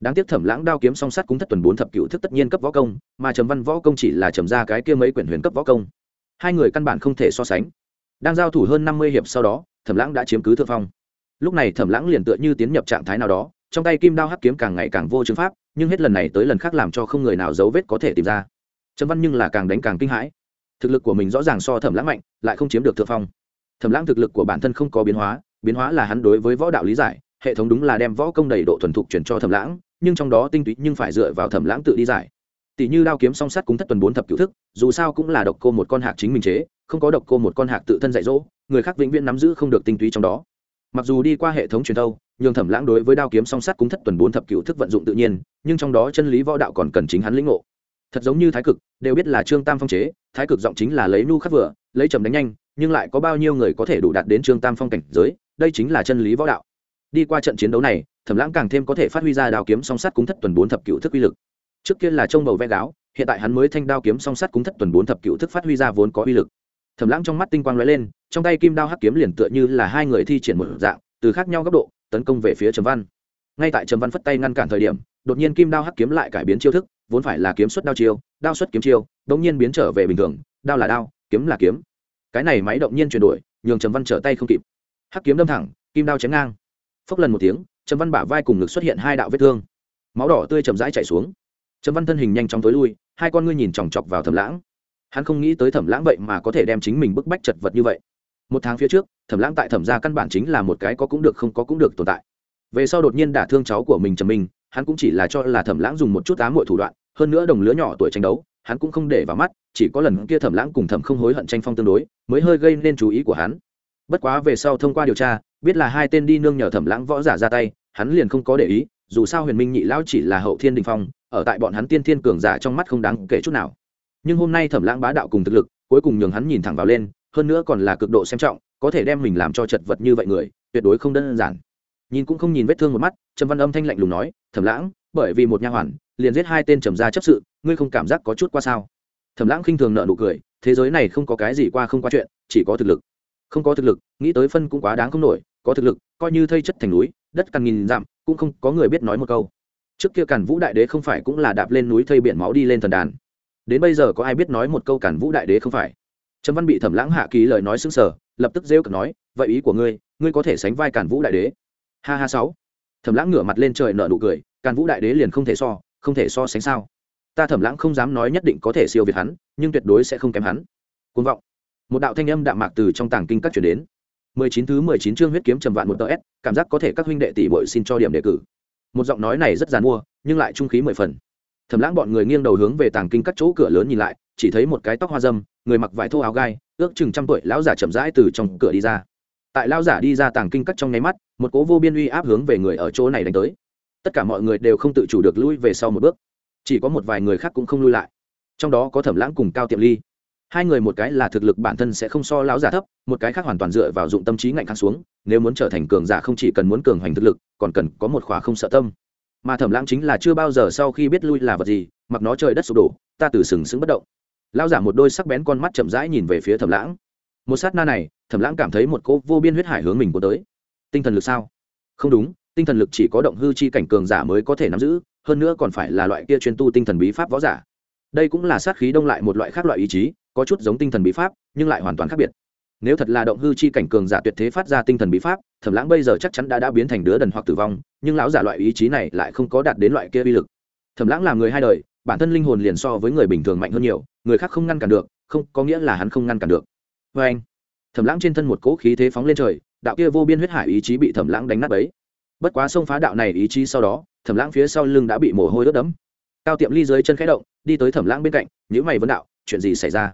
Đáng tiếc thẩm lãng đao kiếm song sắt cũng thất tuần bốn thập cựu thức tất nhiên cấp võ công, mà trầm văn võ công chỉ là trầm ra cái kia mấy quyển huyền cấp võ công. Hai người căn bản không thể so sánh. Đang giao thủ hơn năm mươi hiệp sau đó, thẩm lãng đã chiếm cứ thượng phong. Lúc này thẩm lãng liền tựa như tiến nhập trạng thái nào đó, trong tay kim đao hắc kiếm càng ngày càng vô chứng pháp, nhưng hết lần này tới lần khác làm cho không người nào dấu vết có thể tìm ra trầm văn nhưng là càng đánh càng kinh hãi. Thực lực của mình rõ ràng so thẩm lãng mạnh, lại không chiếm được thượng phong. Thẩm lãng thực lực của bản thân không có biến hóa biến hóa là hắn đối với võ đạo lý giải, hệ thống đúng là đem võ công đầy độ thuần thục chuyển cho thẩm lãng, nhưng trong đó tinh túy nhưng phải dựa vào thẩm lãng tự đi giải. Tỷ như đao kiếm song sắt cúng thất tuần bốn thập cựu thức, dù sao cũng là độc cô một con hạc chính mình chế, không có độc cô một con hạc tự thân dạy dỗ, người khác vĩnh viễn nắm giữ không được tinh túy trong đó. Mặc dù đi qua hệ thống truyền thâu nhường thẩm lãng đối với đao kiếm song sắt cúng thất tuần bốn thập cựu thức vận dụng tự nhiên, nhưng trong đó chân lý võ đạo còn cần chính hắn lĩnh ngộ thật giống như thái cực, đều biết là trương tam phong chế, thái cực giọng chính là lấy nu khắc vừa, lấy trầm đánh nhanh, nhưng lại có bao nhiêu người có thể đủ đạt đến trương tam phong cảnh giới, đây chính là chân lý võ đạo. Đi qua trận chiến đấu này, thẩm lãng càng thêm có thể phát huy ra đao kiếm song sắt cúng thất tuần bốn thập cựu thức uy lực. Trước kia là trông bầu vẽ gáo, hiện tại hắn mới thanh đao kiếm song sắt cúng thất tuần bốn thập cựu thức phát huy ra vốn có uy lực. Thẩm lãng trong mắt tinh quang lóe lên, trong tay kim đao hắc kiếm liền tựa như là hai người thi triển một dạng, từ khác nhau góc độ, tấn công về phía trầm văn. Ngay tại trầm văn phất tay ngăn cản thời điểm, đột nhiên kim đao hắc kiếm lại cải biến chiêu thức vốn phải là kiếm xuất đao chiêu, đao xuất kiếm chiêu đột nhiên biến trở về bình thường, đao là đao, kiếm là kiếm. Cái này máy động nhiên chuyển đổi, nhường trầm văn trở tay không kịp. Hắc kiếm đâm thẳng, kim đao chém ngang. Phốc lần một tiếng, trầm văn bả vai cùng ngực xuất hiện hai đạo vết thương. Máu đỏ tươi chầm rãi chảy xuống. Trầm văn thân hình nhanh chóng tối lui, hai con ngươi nhìn chòng chọc vào thẩm lãng. Hắn không nghĩ tới thẩm lãng vậy mà có thể đem chính mình bức bách chật vật như vậy. Một tháng phía trước, thẩm lãng tại thẩm gia căn bản chính là một cái có cũng được không có cũng được tồn tại. Về sau đột nhiên đả thương cháu của mình trầm minh hắn cũng chỉ là cho là thẩm lãng dùng một chút ám muội thủ đoạn, hơn nữa đồng lứa nhỏ tuổi tranh đấu, hắn cũng không để vào mắt, chỉ có lần kia thẩm lãng cùng thẩm không hối hận tranh phong tương đối, mới hơi gây nên chú ý của hắn. Bất quá về sau thông qua điều tra, biết là hai tên đi nương nhờ thẩm lãng võ giả ra tay, hắn liền không có để ý, dù sao huyền minh nhị lão chỉ là hậu thiên đình phong, ở tại bọn hắn tiên thiên cường giả trong mắt không đáng kể chút nào. Nhưng hôm nay thẩm lãng bá đạo cùng thực lực, cuối cùng nhường hắn nhìn thẳng vào lên, hơn nữa còn là cực độ xem trọng, có thể đem mình làm cho chật vật như vậy người, tuyệt đối không đơn giản. Nhìn cũng không nhìn vết thương một mắt trầm văn âm thanh lạnh lùng nói thẩm lãng, bởi vì một nha hoàn, liền giết hai tên trầm gia chấp sự, ngươi không cảm giác có chút qua sao? Thẩm lãng khinh thường nợ nụ cười, thế giới này không có cái gì qua không qua chuyện, chỉ có thực lực. Không có thực lực, nghĩ tới phân cũng quá đáng không nổi, có thực lực, coi như thây chất thành núi, đất càng nghìn dặm, cũng không có người biết nói một câu. Trước kia cản vũ đại đế không phải cũng là đạp lên núi thây biển máu đi lên thần đàn. Đến bây giờ có ai biết nói một câu cản vũ đại đế không phải? Trâm văn bị thẩm lãng hạ ký lời nói xứng sở lập tức rêu cực nói, vậy ý của ngươi ngươi có thể sánh vai cản vũ đại đế? Ha ha sáu thẩm lãng ngửa mặt lên trời nở nụ cười, càn vũ đại đế liền không thể so, không thể so sánh sao? Ta thẩm lãng không dám nói nhất định có thể siêu việt hắn, nhưng tuyệt đối sẽ không kém hắn. Côn vọng. Một đạo thanh âm đạm mạc từ trong tàng kinh các chuyển đến. Mười chín thứ mười chín chương huyết kiếm trầm vạn một tờ s, cảm giác có thể các huynh đệ tỷ bội xin cho điểm đề cử. Một giọng nói này rất dàn mua, nhưng lại trung khí mười phần. Thẩm lãng bọn người nghiêng đầu hướng về tàng kinh các chỗ cửa lớn nhìn lại, chỉ thấy một cái tóc hoa dâm, người mặc vải thô áo gai, ước chừng trăm tuổi lão giả chậm rãi từ trong cửa đi ra tại lão giả đi ra tàng kinh cắt trong nháy mắt, một cố vô biên uy áp hướng về người ở chỗ này đánh tới. Tất cả mọi người đều không tự chủ được lui về sau một bước. Chỉ có một vài người khác cũng không lui lại. Trong đó có thẩm lãng cùng cao tiệm ly. Hai người một cái là thực lực bản thân sẽ không so lão giả thấp, một cái khác hoàn toàn dựa vào dụng tâm trí ngạnh kháng xuống, nếu muốn trở thành cường giả không chỉ cần muốn cường hoành thực lực, còn cần có một khóa không sợ tâm. Mà thẩm lãng chính là chưa bao giờ sau khi biết lui là vật gì, mặc nó trời đất sụp đổ, ta từ sừng sững bất động. Lão giả một đôi sắc bén con mắt chậm rãi nhìn về phía thẩm lãng một sát na này, thẩm lãng cảm thấy một cô vô biên huyết hải hướng mình của tới. Tinh thần lực sao? Không đúng, tinh thần lực chỉ có động hư chi cảnh cường giả mới có thể nắm giữ, hơn nữa còn phải là loại kia chuyên tu tinh thần bí pháp võ giả. Đây cũng là sát khí đông lại một loại khác loại ý chí, có chút giống tinh thần bí pháp, nhưng lại hoàn toàn khác biệt. Nếu thật là động hư chi cảnh cường giả tuyệt thế phát ra tinh thần bí pháp, thẩm lãng bây giờ chắc chắn đã đã biến thành đứa đần hoặc tử vong, nhưng lão giả loại ý chí này lại không có đạt đến loại kia uy lực. Thẩm lãng là người hai đời, bản thân linh hồn liền so với người bình thường mạnh hơn nhiều, người khác không ngăn cản được, không có nghĩa là hắn không ngăn cản được vê anh. Thẩm lãng trên thân một cỗ khí thế phóng lên trời, đạo kia vô biên huyết hải ý chí bị thẩm lãng đánh nát ấy bất quá xông phá đạo này ý chí sau đó, thẩm lãng phía sau lưng đã bị mồ hôi ướt đẫm. Cao tiệm ly dưới chân khẽ động, đi tới thẩm lãng bên cạnh nhữ mày vấn đạo, chuyện gì xảy ra?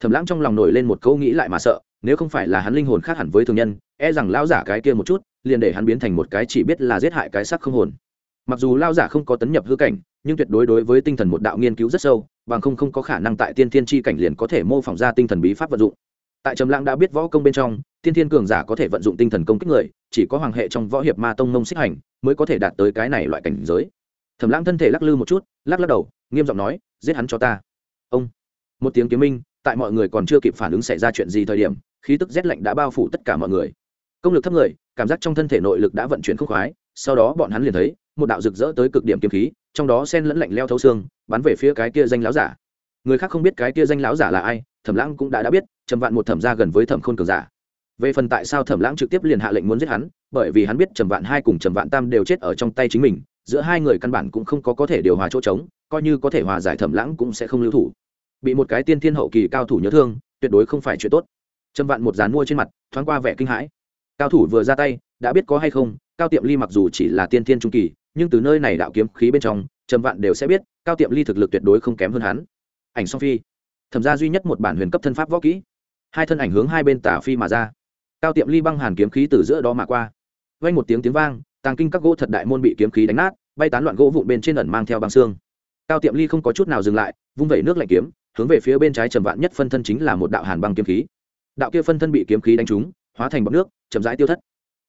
Thẩm lãng trong lòng nổi lên một câu nghĩ lại mà sợ, nếu không phải là hắn linh hồn khác hẳn với thường nhân e rằng lao giả cái kia một chút, liền để hắn biến thành một cái chỉ biết là giết hại cái sắc không hồn. Mặc dù lao giả không có tấn nhập hư cảnh, nhưng tuyệt đối đối với tinh thần một đạo nghiên cứu rất sâu, bằng không không có khả năng tại tiên thiên tri cảnh liền có thể mô phỏng ra tinh thần bí pháp vận dụng tại trầm lãng đã biết võ công bên trong, tiên thiên cường giả có thể vận dụng tinh thần công kích người, chỉ có hoàng hệ trong võ hiệp ma tông mông xích hành mới có thể đạt tới cái này loại cảnh giới. Thẩm lãng thân thể lắc lư một chút, lắc lắc đầu, nghiêm giọng nói, giết hắn cho ta. Ông. Một tiếng kiếm minh, tại mọi người còn chưa kịp phản ứng xảy ra chuyện gì thời điểm, khí tức rét lạnh đã bao phủ tất cả mọi người. Công lực thấp người, cảm giác trong thân thể nội lực đã vận chuyển khúc khoái, sau đó bọn hắn liền thấy, một đạo rực rỡ tới cực điểm kiếm khí, trong đó sen lẫn lạnh leo thấu xương, bắn về phía cái kia danh láo giả. Người khác không biết cái kia danh láo giả là ai, thẩm lãng cũng đã đã biết trầm vạn một thẩm ra gần với thẩm khôn cường giả. Về phần tại sao thẩm lãng trực tiếp liền hạ lệnh muốn giết hắn, bởi vì hắn biết trầm vạn hai cùng trầm vạn tam đều chết ở trong tay chính mình, giữa hai người căn bản cũng không có có thể điều hòa chỗ trống, coi như có thể hòa giải thẩm lãng cũng sẽ không lưu thủ. Bị một cái tiên thiên hậu kỳ cao thủ nhớ thương, tuyệt đối không phải chuyện tốt. Trầm vạn một dán mua trên mặt, thoáng qua vẻ kinh hãi. Cao thủ vừa ra tay, đã biết có hay không, cao tiệm ly mặc dù chỉ là tiên thiên trung kỳ, nhưng từ nơi này đạo kiếm khí bên trong, trầm vạn đều sẽ biết, cao tiệm ly thực lực tuyệt đối không kém hơn hắn. Ảnh song phi. Thẩm ra duy nhất một bản huyền cấp thân pháp võ kỹ hai thân ảnh hướng hai bên tả phi mà ra. Cao tiệm ly băng hàn kiếm khí từ giữa đó mà qua. Vang một tiếng tiếng vang, tàng kinh các gỗ thật đại môn bị kiếm khí đánh nát, bay tán loạn gỗ vụn bên trên ẩn mang theo băng xương. Cao tiệm ly không có chút nào dừng lại, vung vẩy nước lạnh kiếm, hướng về phía bên trái trầm vạn nhất phân thân chính là một đạo hàn băng kiếm khí. Đạo kia phân thân bị kiếm khí đánh trúng, hóa thành bọc nước, chậm rãi tiêu thất.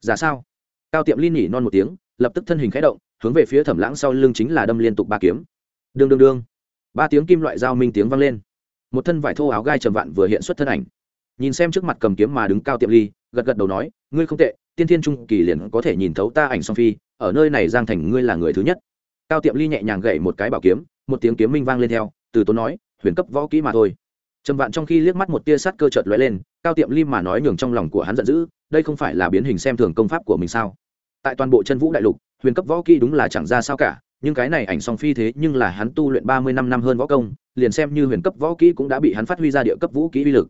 Giả sao? Cao tiệm ly nhỉ non một tiếng, lập tức thân hình khẽ động, hướng về phía thẩm lãng sau lưng chính là đâm liên tục ba kiếm. Đương đương đương. Ba tiếng kim loại dao minh tiếng vang lên. Một thân vải thô áo gai trầm vạn vừa hiện xuất thân ảnh nhìn xem trước mặt cầm kiếm mà đứng cao tiệm ly, gật gật đầu nói, ngươi không tệ, tiên thiên trung kỳ liền có thể nhìn thấu ta ảnh song phi, ở nơi này giang thành ngươi là người thứ nhất. Cao tiệm ly nhẹ nhàng gậy một cái bảo kiếm, một tiếng kiếm minh vang lên theo, từ tốn nói, huyền cấp võ kỹ mà thôi. Trầm vạn trong khi liếc mắt một tia sắt cơ chợt lóe lên, cao tiệm ly mà nói nhường trong lòng của hắn giận dữ, đây không phải là biến hình xem thường công pháp của mình sao? Tại toàn bộ chân vũ đại lục, huyền cấp võ kỹ đúng là chẳng ra sao cả, nhưng cái này ảnh song phi thế nhưng là hắn tu luyện ba mươi năm năm hơn võ công, liền xem như huyền cấp võ kỹ cũng đã bị hắn phát huy ra địa cấp vũ kỹ uy lực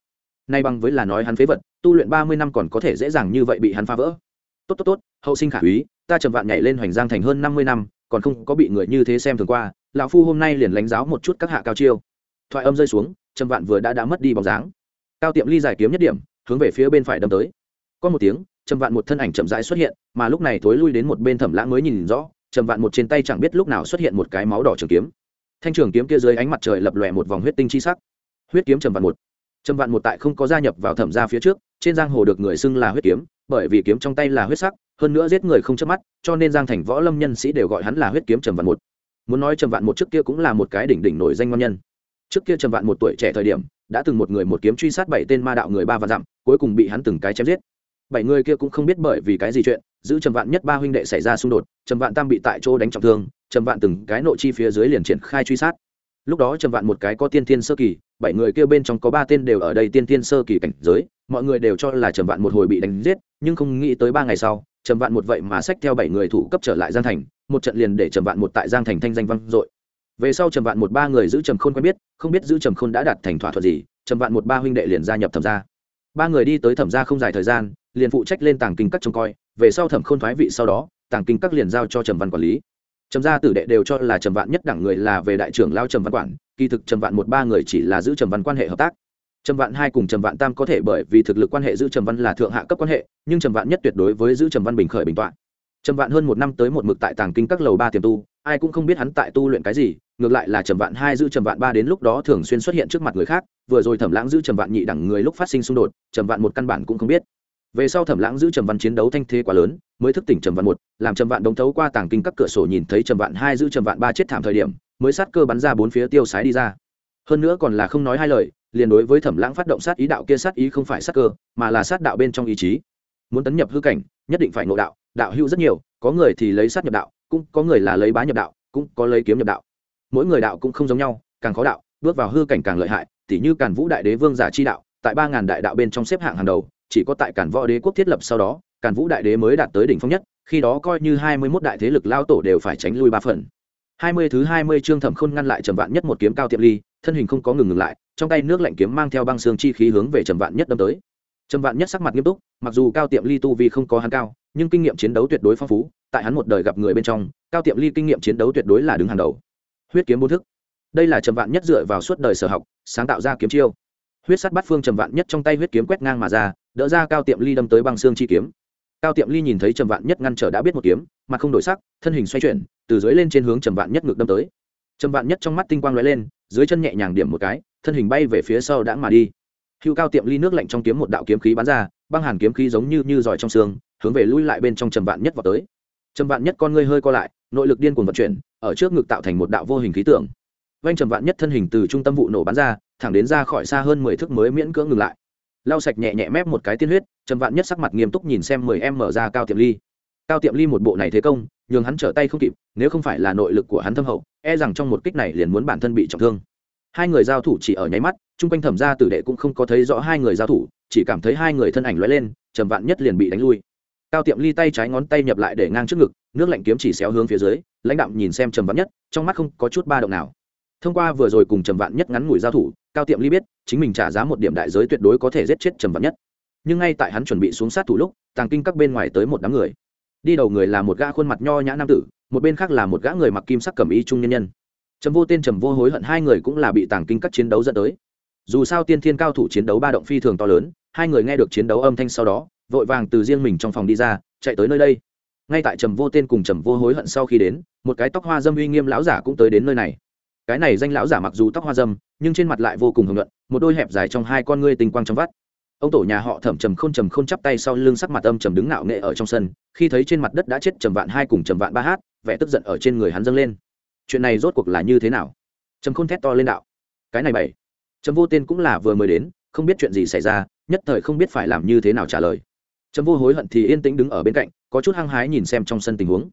nay bằng với là nói hắn phế vật, tu luyện ba mươi năm còn có thể dễ dàng như vậy bị hắn phá vỡ. Tốt tốt tốt, hậu sinh khả úy, ta trầm vạn nhảy lên hoành giang thành hơn năm mươi năm, còn không có bị người như thế xem thường qua, lão phu hôm nay liền lãnh giáo một chút các hạ cao chiêu. Thoại âm rơi xuống trầm vạn vừa đã đã mất đi bóng dáng. Cao tiệm ly giải kiếm nhất điểm, hướng về phía bên phải đâm tới. Có một tiếng trầm vạn một thân ảnh chậm rãi xuất hiện, mà lúc này thối lui đến một bên thẩm lãng mới nhìn rõ trầm vạn một trên tay chẳng biết lúc nào xuất hiện một cái máu đỏ trường kiếm. Thanh trường kiếm kia dưới ánh mặt trời lập lòe một vòng huyết tinh chi sắc. Huyết kiếm trầm vạn một trầm vạn một tại không có gia nhập vào thẩm gia phía trước, trên giang hồ được người xưng là huyết kiếm, bởi vì kiếm trong tay là huyết sắc, hơn nữa giết người không chớp mắt, cho nên giang thành võ lâm nhân sĩ đều gọi hắn là huyết kiếm trầm vạn một. Muốn nói trầm vạn một trước kia cũng là một cái đỉnh đỉnh nổi danh ngon nhân. Trước kia trầm vạn một tuổi trẻ thời điểm, đã từng một người một kiếm truy sát bảy tên ma đạo người ba và dặm, cuối cùng bị hắn từng cái chém giết. Bảy người kia cũng không biết bởi vì cái gì chuyện, giữ trầm vạn nhất ba huynh đệ xảy ra xung đột, trầm vạn tam bị tại chỗ đánh trọng thương, trầm vạn từng cái nội chi phía dưới liền triển khai truy sát lúc đó trầm vạn một cái có tiên tiên sơ kỳ, bảy người kia bên trong có ba tên đều ở đây tiên tiên sơ kỳ cảnh giới, mọi người đều cho là trầm vạn một hồi bị đánh giết, nhưng không nghĩ tới ba ngày sau, trầm vạn một vậy mà xách theo bảy người thủ cấp trở lại giang thành, một trận liền để trầm vạn một tại giang thành thanh danh vang dội. Về sau trầm vạn một ba người giữ trầm khôn quen biết, không biết giữ trầm khôn đã đạt thành thỏa thuận gì, trầm vạn một ba huynh đệ liền gia nhập thẩm gia. Ba người đi tới thẩm gia không dài thời gian, liền phụ trách lên tàng kinh các trông coi, về sau thẩm khôn thoái vị sau đó, tàng kinh các liền giao cho trầm văn quản lý trầm gia tử đệ đều cho là trầm vạn nhất đẳng người là về đại trưởng lao trầm văn quản kỳ thực trầm vạn một ba người chỉ là giữ trầm văn quan hệ hợp tác trầm vạn hai cùng trầm vạn tam có thể bởi vì thực lực quan hệ giữ trầm văn là thượng hạ cấp quan hệ nhưng trầm vạn nhất tuyệt đối với giữ trầm văn bình khởi bình toạn trầm vạn hơn một năm tới một mực tại tàng kinh các lầu ba tiềm tu ai cũng không biết hắn tại tu luyện cái gì ngược lại là trầm vạn hai giữ trầm vạn ba đến lúc đó thường xuyên xuất hiện trước mặt người khác vừa rồi thẩm lãng giữ trầm vạn nhị đẳng người lúc phát sinh xung đột trầm vạn một căn bản cũng không biết về sau thẩm lãng giữ trầm văn chiến đấu thanh thế quá lớn, mới thức tỉnh trầm vạn một, làm trầm vạn đống thấu qua tàng kinh các cửa sổ nhìn thấy trầm vạn hai giữ trầm vạn ba chết thảm thời điểm, mới sát cơ bắn ra bốn phía tiêu sái đi ra. Hơn nữa còn là không nói hai lời, liền đối với thẩm lãng phát động sát ý đạo kia sát ý không phải sát cơ, mà là sát đạo bên trong ý chí. Muốn tấn nhập hư cảnh, nhất định phải ngộ đạo đạo hữu rất nhiều, có người thì lấy sát nhập đạo, cũng có người là lấy bá nhập đạo, cũng có lấy kiếm nhập đạo. Mỗi người đạo cũng không giống nhau, càng khó đạo, bước vào hư cảnh càng lợi hại, tỉ như càn vũ đại đế vương giả chi đạo, tại ba ngàn đại đạo bên trong xếp hạng hàng đầu chỉ có tại càn võ đế quốc thiết lập sau đó, càn vũ đại đế mới đạt tới đỉnh phong nhất, khi đó coi như hai mươi mốt đại thế lực lao tổ đều phải tránh lui ba phần. hai mươi thứ hai mươi chương thẩm khôn ngăn lại trầm vạn nhất một kiếm cao tiệm ly, thân hình không có ngừng ngừng lại, trong tay nước lạnh kiếm mang theo băng xương chi khí hướng về trầm vạn nhất đâm tới. Trầm vạn nhất sắc mặt nghiêm túc, mặc dù cao tiệm ly tu vi không có hắn cao, nhưng kinh nghiệm chiến đấu tuyệt đối phong phú, tại hắn một đời gặp người bên trong, cao tiệm ly kinh nghiệm chiến đấu tuyệt đối là đứng hàng đầu. Huyết kiếm bốn thức. Đây là trầm vạn nhất dựa vào suốt đời sở học, sáng tạo ra kiếm chiêu huyết sắt bắt phương trầm vạn nhất trong tay huyết kiếm quét ngang mà ra, đỡ ra cao tiệm ly đâm tới băng xương chi kiếm. Cao tiệm ly nhìn thấy trầm vạn nhất ngăn trở đã biết một kiếm, mà không đổi sắc, thân hình xoay chuyển, từ dưới lên trên hướng trầm vạn nhất ngược đâm tới. Trầm vạn nhất trong mắt tinh quang lóe lên, dưới chân nhẹ nhàng điểm một cái, thân hình bay về phía sau đã mà đi. Hưu cao tiệm ly nước lạnh trong kiếm một đạo kiếm khí bắn ra, băng hàn kiếm khí giống như như giỏi trong xương, hướng về lui lại bên trong trầm vạn nhất vào tới. Trầm vạn nhất con ngươi hơi co lại, nội lực điên cuồng vận chuyển, ở trước ngực tạo thành một đạo vô hình khí tượng. Vanh trầm vạn nhất thân hình từ trung tâm vụ nổ bắn ra thẳng đến ra khỏi xa hơn mười thước mới miễn cưỡng ngừng lại. Lau sạch nhẹ nhẹ mép một cái tiên huyết, trầm vạn nhất sắc mặt nghiêm túc nhìn xem mười em mở ra cao tiệm ly. Cao tiệm ly một bộ này thế công, nhường hắn trở tay không kịp, nếu không phải là nội lực của hắn thâm hậu e rằng trong một kích này liền muốn bản thân bị trọng thương. Hai người giao thủ chỉ ở nháy mắt, chung quanh thẩm gia tử đệ cũng không có thấy rõ hai người giao thủ, chỉ cảm thấy hai người thân ảnh lóe lên, trầm vạn nhất liền bị đánh lui. Cao tiệm ly tay trái ngón tay nhập lại để ngang trước ngực, nước lạnh kiếm chỉ xéo hướng phía dưới, lãnh đạm nhìn xem trầm vạn nhất, trong mắt không có chút ba động nào. Thông qua vừa rồi cùng trầm vạn nhất ngắn ngủi giao thủ cao tiệm ly biết, chính mình trả giá một điểm đại giới tuyệt đối có thể giết chết trầm vạn nhất. Nhưng ngay tại hắn chuẩn bị xuống sát thủ lúc, tàng kinh các bên ngoài tới một đám người. Đi đầu người là một gã khuôn mặt nho nhã nam tử, một bên khác là một gã người mặc kim sắc cẩm y trung nhân nhân. Trầm vô tên, trầm vô hối hận hai người cũng là bị tàng kinh các chiến đấu dẫn tới. Dù sao tiên thiên cao thủ chiến đấu ba động phi thường to lớn, hai người nghe được chiến đấu âm thanh sau đó, vội vàng từ riêng mình trong phòng đi ra, chạy tới nơi đây. Ngay tại trầm vô tên cùng trầm vô hối hận sau khi đến, một cái tóc hoa dâm uy nghiêm lão giả cũng tới đến nơi này cái này danh lão giả mặc dù tóc hoa dâm, nhưng trên mặt lại vô cùng hưởng luận một đôi hẹp dài trong hai con ngươi tinh quang trong vắt. Ông tổ nhà họ thẩm trầm k h ô n trầm k h ô n chắp tay sau lưng sắc mặt âm trầm đứng ngạo nghệ ở trong sân, khi thấy trên mặt đất đã chết trầm vạn hai cùng trầm vạn ba hát, vẻ tức giận ở trên người hắn dâng lên. Chuyện này rốt cuộc là như thế nào? Trầm khôn thét to lên đạo. Cái này bảy. Trầm vô tên cũng là vừa mới đến, không biết chuyện gì xảy ra, nhất thời không biết phải làm như thế nào trả lời. Trầm vô hối hận thì yên tĩnh đứng ở bên cạnh, có chút hăng hái nhìn xem trong sân tình huống.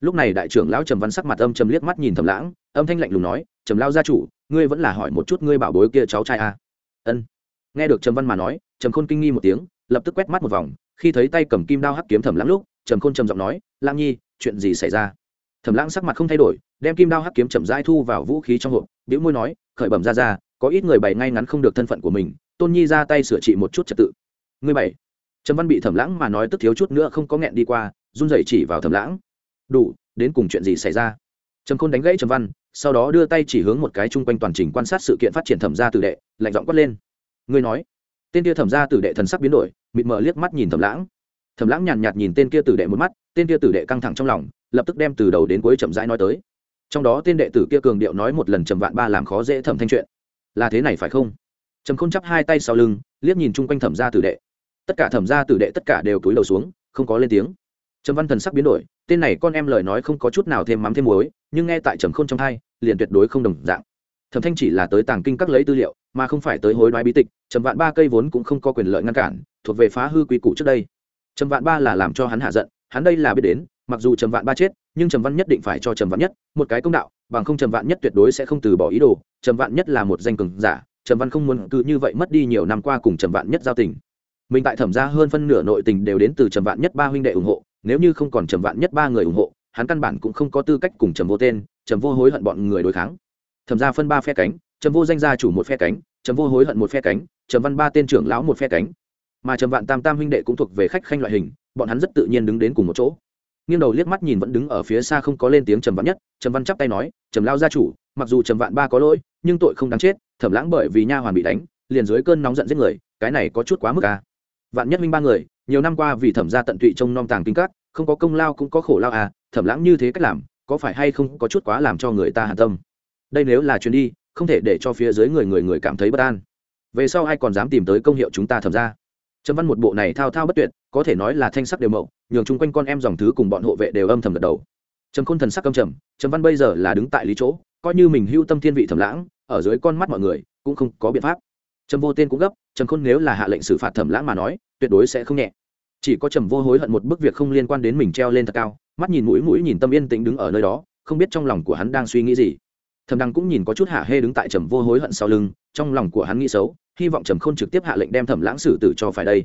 Lúc này đại trưởng lão trầm văn sắc mặt âm trầm liếc mắt nhìn thầm lãng, âm thanh lạnh lùng nói trầm lao gia chủ, ngươi vẫn là hỏi một chút ngươi bảo bối kia cháu trai a à? ân. Nghe được trầm văn mà nói, trầm khôn kinh nghi một tiếng, lập tức quét mắt một vòng, khi thấy tay cầm kim đao hắc kiếm thẩm lãng lúc, trầm khôn trầm giọng nói, lãng nhi, chuyện gì xảy ra? Thẩm lãng sắc mặt không thay đổi, đem kim đao hắc kiếm chậm rãi thu vào vũ khí trong hộp biểu môi nói, khởi bẩm ra ra, có ít người bày ngay ngắn không được thân phận của mình, tôn nhi ra tay sửa trị một chút trật tự. Ngươi bảy trầm văn bị thẩm lãng mà nói tức thiếu chút nữa không có nghẹn đi qua, run rẩy chỉ vào thẩm lãng. Đủ, đến cùng chuyện gì xảy ra? Trầm khôn đánh gãy trầm văn sau đó đưa tay chỉ hướng một cái chung quanh toàn trình quan sát sự kiện phát triển thẩm gia tử đệ lạnh giọng quát lên. Ngươi nói tên kia thẩm gia tử đệ thần sắc biến đổi mịt mờ liếc mắt nhìn thẩm lãng. Thẩm lãng nhàn nhạt, nhìn tên kia tử đệ một mắt tên kia tử đệ căng thẳng trong lòng lập tức đem từ đầu đến cuối chậm rãi nói tới. Trong đó tên đệ tử kia cường điệu nói một lần trầm vạn ba làm khó dễ thẩm thanh chuyện. Là thế này phải không? Trầm không chắp hai tay sau lưng liếc nhìn chung quanh thẩm gia tử đệ. Tất cả thẩm gia tử đệ tất cả đều cúi đầu xuống không có lên tiếng trầm văn thần sắc biến đổi, tên này con em lời nói không có chút nào thêm mắm thêm muối, nhưng nghe tại trầm k h ô n trong hai, liền tuyệt đối không đồng dạng. Thẩm thanh chỉ là tới tàng kinh các lấy tư liệu, mà không phải tới hối đoái bí tịch, trầm vạn ba cây vốn cũng không có quyền lợi ngăn cản, thuộc về phá hư quy củ trước đây. Trầm vạn ba là làm cho hắn hạ giận, hắn đây là biết đến, mặc dù trầm vạn ba chết, nhưng trầm văn nhất định phải cho trầm vạn nhất một cái công đạo, bằng không trầm vạn nhất tuyệt đối sẽ không từ bỏ ý đồ. Trầm vạn nhất là một danh cường giả, trầm văn không muốn cứ như vậy mất đi nhiều năm qua cùng trầm vạn nhất giao tình. Mình tại thẩm ra hơn phân nửa nội tình đều đến từ trầm vạn nhất ba huynh đệ ủng hộ nếu như không còn trầm vạn nhất ba người ủng hộ, hắn căn bản cũng không có tư cách cùng trầm vô tên, trầm vô hối hận bọn người đối kháng. Thẩm ra phân ba phe cánh, trầm vô danh gia chủ một phe cánh, trầm vô hối hận một phe cánh, trầm văn ba tên trưởng lão một phe cánh. Mà trầm vạn tam tam huynh đệ cũng thuộc về khách khanh loại hình, bọn hắn rất tự nhiên đứng đến cùng một chỗ. Nghiêng đầu liếc mắt nhìn vẫn đứng ở phía xa không có lên tiếng trầm vạn nhất, trầm văn chắp tay nói, trầm lao gia chủ, mặc dù trầm vạn ba có lỗi, nhưng tội không đáng chết, thẩm lãng bởi vì nha hoàn bị đánh, liền dưới cơn nóng giận giết người, cái này có chút quá mức à. vạn nhất minh ba người nhiều năm qua vì thẩm gia tận tụy trong nom tàng kinh các, không có công lao cũng có khổ lao à thẩm lãng như thế cách làm, có phải hay không có chút quá làm cho người ta hàn tâm? Đây nếu là chuyến đi, không thể để cho phía dưới người người người cảm thấy bất an. Về sau ai còn dám tìm tới công hiệu chúng ta thẩm ra trâm văn một bộ này thao thao bất tuyệt, có thể nói là thanh sắc đều mậu, nhường chung quanh con em dòng thứ cùng bọn hộ vệ đều âm thầm gật đầu. Trầm khôn thần sắc âm trầm trầm văn bây giờ là đứng tại lý chỗ, coi như mình hưu tâm thiên vị thẩm lãng, ở dưới con mắt mọi người, cũng không có biện pháp trầm vô tên cũng gấp, trầm khôn nếu là hạ lệnh xử phạt thẩm lãng mà nói, tuyệt đối sẽ không nhẹ. Chỉ có trầm vô hối hận một bức việc không liên quan đến mình treo lên thật cao, mắt nhìn mũi mũi nhìn tâm yên tĩnh đứng ở nơi đó, không biết trong lòng của hắn đang suy nghĩ gì. Thầm đăng cũng nhìn có chút hạ hê đứng tại trầm vô hối hận sau lưng, trong lòng của hắn nghĩ xấu, hy vọng trầm khôn trực tiếp hạ lệnh đem thẩm lãng xử tử cho phải đây.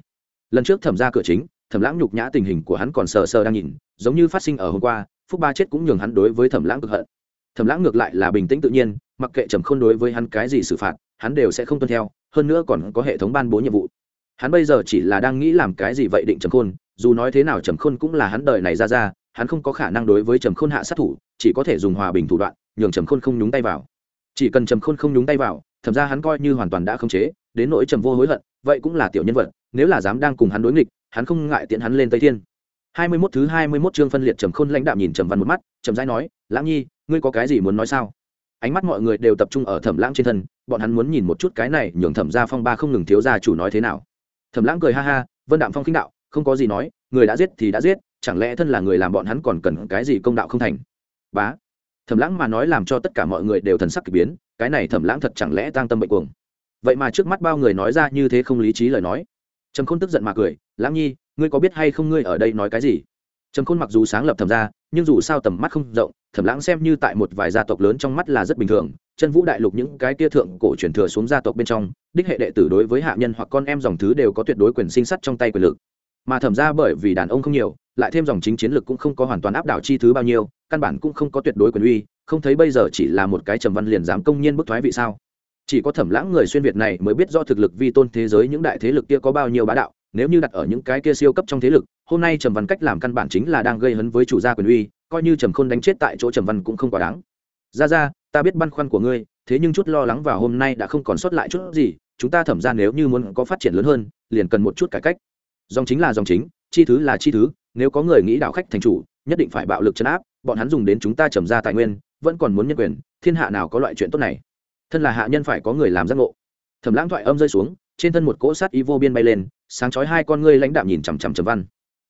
Lần trước thẩm ra cửa chính, thẩm lãng nhục nhã tình hình của hắn còn sờ sờ đang nhìn, giống như phát sinh ở hôm qua, phúc ba chết cũng nhường hắn đối với thẩm lãng cực hận. Thẩm lãng ngược lại là bình tĩnh tự nhiên, mặc kệ trầm khôn đối với hắn cái gì xử phạt, hắn đều sẽ không tuân theo hơn nữa còn có hệ thống ban bố nhiệm vụ. Hắn bây giờ chỉ là đang nghĩ làm cái gì vậy định trầm khôn, dù nói thế nào trầm khôn cũng là hắn đời này ra ra, hắn không có khả năng đối với trầm khôn hạ sát thủ, chỉ có thể dùng hòa bình thủ đoạn, nhường trầm khôn không nhúng tay vào. Chỉ cần trầm khôn không nhúng tay vào, thậm ra hắn coi như hoàn toàn đã khống chế, đến nỗi trầm vô hối hận, vậy cũng là tiểu nhân vật, nếu là dám đang cùng hắn đối nghịch, hắn không ngại tiện hắn lên tây thiên. Hai mươi 21 thứ hai mươi 21 chương phân liệt trầm khôn lãnh đạm nhìn trầm văn một mắt, trầm rãi nói, lãng nhi, ngươi có cái gì muốn nói sao? Ánh mắt mọi người đều tập trung ở thẩm lãng trên thân, bọn hắn muốn nhìn một chút cái này nhường thẩm ra phong ba không ngừng thiếu gia chủ nói thế nào. Thẩm lãng cười ha ha, vân đạm phong khinh đạo, không có gì nói, người đã giết thì đã giết, chẳng lẽ thân là người làm bọn hắn còn cần cái gì công đạo không thành? Bá. Thẩm lãng mà nói làm cho tất cả mọi người đều thần sắc k ỳ biến, cái này thẩm lãng thật chẳng lẽ tăng tâm bệnh cuồng. Vậy mà trước mắt bao người nói ra như thế không lý trí lời nói. Trầm khôn tức giận mà cười, lãng nhi, ngươi có biết hay không ngươi ở đây nói cái gì? Trầm khôn mặc dù sáng lập thẩm ra nhưng dù sao tầm mắt không rộng, thẩm lãng xem như tại một vài gia tộc lớn trong mắt là rất bình thường. Chân vũ đại lục những cái kia thượng cổ truyền thừa xuống gia tộc bên trong, đích hệ đệ tử đối với hạ nhân hoặc con em dòng thứ đều có tuyệt đối quyền sinh sắt trong tay quyền lực. Mà thẩm ra bởi vì đàn ông không nhiều, lại thêm dòng chính chiến lực cũng không có hoàn toàn áp đảo chi thứ bao nhiêu, căn bản cũng không có tuyệt đối quyền uy, không thấy bây giờ chỉ là một cái trầm văn liền dám công nhiên bức thoái vị sao. Chỉ có thẩm lãng người xuyên việt này mới biết do thực lực vi tôn thế giới những đại thế lực kia có bao nhiêu bá đạo, nếu như đặt ở những cái kia siêu cấp trong thế lực hôm nay trầm văn cách làm căn bản chính là đang gây hấn với chủ gia quyền uy, coi như trầm khôn đánh chết tại chỗ trầm văn cũng không quá đáng. Ra ra, ta biết băn khoăn của ngươi, thế nhưng chút lo lắng vào hôm nay đã không còn sót lại chút gì, chúng ta thẩm ra nếu như muốn có phát triển lớn hơn, liền cần một chút cải cách. Dòng chính là dòng chính, chi thứ là chi thứ, nếu có người nghĩ đạo khách thành chủ, nhất định phải bạo lực chấn áp, bọn hắn dùng đến chúng ta trầm ra tài nguyên, vẫn còn muốn nhân quyền, thiên hạ nào có loại chuyện tốt này? Thân là hạ nhân phải có người làm giác ngộ. Thẩm lãng thoại âm rơi xuống, trên thân một cỗ sát ý vô biên bay lên, sáng chói hai con ngươi lãnh đạm nhìn chằm chằm trầm văn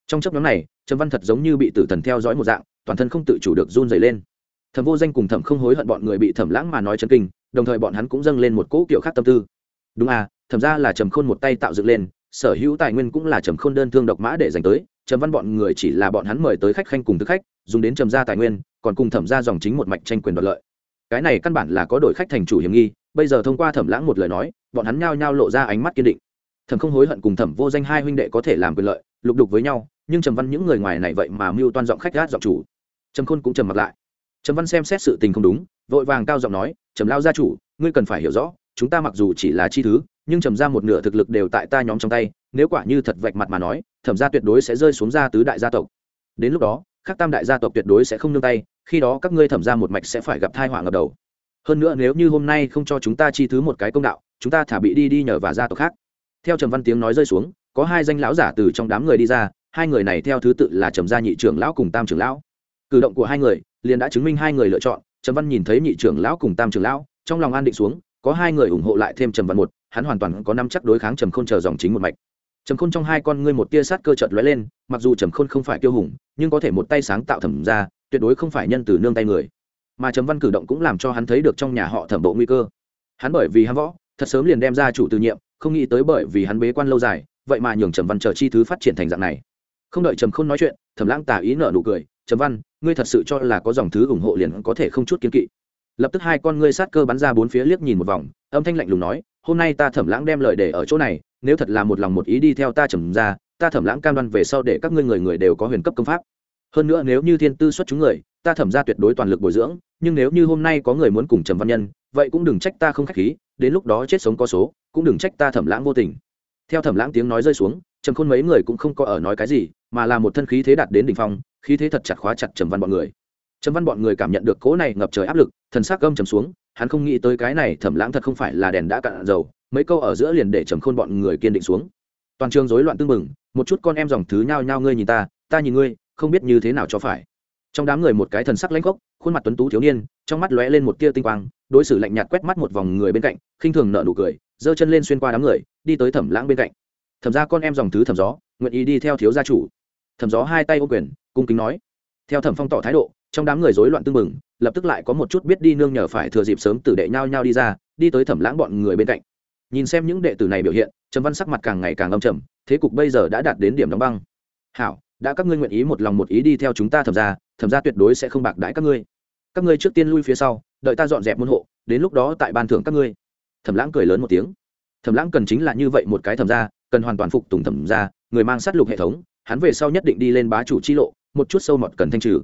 trong chấp nhóm này, trầm văn thật giống như bị tử thần theo dõi một dạng, toàn thân không tự chủ được run dày lên. Thẩm vô danh cùng thẩm không hối hận bọn người bị thẩm lãng mà nói chân kinh, đồng thời bọn hắn cũng dâng lên một cỗ kiểu khác tâm tư. Đúng à thẩm ra là trầm khôn một tay tạo dựng lên, sở hữu tài nguyên cũng là trầm khôn đơn thương độc mã để dành tới, trầm văn bọn người chỉ là bọn hắn mời tới khách khanh cùng thức khách, dùng đến trầm ra tài nguyên, còn cùng thẩm ra dòng chính một mạch tranh quyền đoạt lợi. Cái này căn bản là có đổi khách thành chủ hiểm nghi, bây giờ thông qua thẩm lãng một lời nói, bọn hắn nhao nhao lộ ra ánh mắt kiên định. Thẩm không hối hận cùng thẩm vô danh hai huynh đệ có thể làm quyền lợi, lục đục với nhau nhưng trầm văn những người ngoài này vậy mà mưu toan giọng khách gát giọng chủ. Trầm khôn cũng trầm mặt lại. Trầm văn xem xét sự tình không đúng, vội vàng cao giọng nói, trầm lao gia chủ, ngươi cần phải hiểu rõ, chúng ta mặc dù chỉ là chi thứ, nhưng trầm ra một nửa thực lực đều tại ta nhóm trong tay, nếu quả như thật vạch mặt mà nói, thẩm ra tuyệt đối sẽ rơi xuống ra tứ đại gia tộc. Đến lúc đó các tam đại gia tộc tuyệt đối sẽ không nương tay, khi đó các ngươi thẩm ra một mạch sẽ phải gặp thai họa ngập đầu. Hơn nữa nếu như hôm nay không cho chúng ta chi thứ một cái công đạo, chúng ta thả bị đi đi nhờ và gia tộc khác. Theo trầm văn tiếng nói rơi xuống, có hai danh lão giả từ trong đám người đi ra hai người này theo thứ tự là trầm gia nhị trưởng lão cùng tam trưởng lão. Cử động của hai người liền đã chứng minh hai người lựa chọn. Trầm văn nhìn thấy nhị trưởng lão cùng tam trưởng lão, trong lòng an định xuống, có hai người ủng hộ lại thêm trầm văn một, hắn hoàn toàn có năm chắc đối kháng trầm k h ô n chờ dòng chính một mạch. Trầm khôn trong hai con ngươi một tia sát cơ trợt lóe lên, mặc dù trầm khôn không phải kiêu hùng, nhưng có thể một tay sáng tạo thẩm ra tuyệt đối không phải nhân từ nương tay người. Mà trầm văn cử động cũng làm cho hắn thấy được trong nhà họ thẩm bộ nguy cơ. Hắn bởi vì hắn võ, thật sớm liền đem ra chủ tự nhiệm, không nghĩ tới bởi vì hắn bế quan lâu dài, vậy mà nhường trầm văn chờ chi thứ phát triển thành dạng này không đợi trầm khôn nói chuyện, thẩm lãng tả ý nợ nụ cười, trầm văn, ngươi thật sự cho là có dòng thứ ủng hộ liền có thể không chút kiên kỵ. Lập tức hai con ngươi sát cơ bắn ra bốn phía liếc nhìn một vòng, âm thanh lạnh lùng nói, hôm nay ta thẩm lãng đem lời để ở chỗ này, nếu thật là một lòng một ý đi theo ta trầm ra, ta thẩm lãng cam đoan về sau để các ngươi người người đều có huyền cấp công pháp. Hơn nữa nếu như thiên tư xuất chúng người, ta thẩm ra tuyệt đối toàn lực bồi dưỡng, nhưng nếu như hôm nay có người muốn cùng trầm văn nhân, vậy cũng đừng trách ta không k h á c h khí, đến lúc đó chết sống có số, cũng đừng trách ta thẩm lãng vô tình. Theo thẩm lãng tiếng nói rơi xuống, trầm khôn mấy người cũng không có ở nói cái gì mà là một thân khí thế đạt đến đỉnh phong khí thế thật chặt khóa chặt trầm văn bọn người. Trầm văn bọn người cảm nhận được cỗ này ngập trời áp lực thần sắc gâm trầm xuống hắn không nghĩ tới cái này thẩm lãng thật không phải là đèn đã cạn dầu mấy câu ở giữa liền để trầm khôn bọn người kiên định xuống. Toàn trường rối loạn tưng mừng, một chút con em dòng thứ nhao nhao ngươi nhìn ta ta nhìn ngươi không biết như thế nào cho phải. Trong đám người một cái thần sắc lãnh gốc khuôn mặt tuấn tú thiếu niên trong mắt lóe lên một tia tinh quang đối xử lạnh nhạt quét mắt một vòng người bên cạnh khinh thường nợ nụ cười giơ chân lên xuyên qua đám người đi tới thẩm lãng bên cạnh. Thẩm ra con em dòng thứ thẩm gió nguyện ý đi theo thiếu gia chủ thẩm gió hai tay ô quyền, cung kính nói. Theo thẩm phong tỏ thái độ, trong đám người rối loạn tưng bừng, lập tức lại có một chút biết đi nương nhờ phải thừa dịp sớm tử đệ nhau nhau đi ra, đi tới thẩm lãng bọn người bên cạnh. Nhìn xem những đệ tử này biểu hiện, trầm văn sắc mặt càng ngày càng âm trầm, thế cục bây giờ đã đạt đến điểm đóng băng. Hảo, đã các ngươi nguyện ý một lòng một ý đi theo chúng ta thẩm ra thẩm ra tuyệt đối sẽ không bạc đãi các ngươi. Các ngươi trước tiên lui phía sau, đợi ta dọn dẹp môn hộ, đến lúc đó tại ban thưởng các ngươi. Thẩm lãng cười lớn một tiếng. Thẩm lãng cần chính là như vậy một cái thẩm ra cần hoàn toàn phục tùng thẩm ra người mang sát lục hệ thống hắn về sau nhất định đi lên bá chủ chi lộ, một chút sâu mọt cần thanh trừ.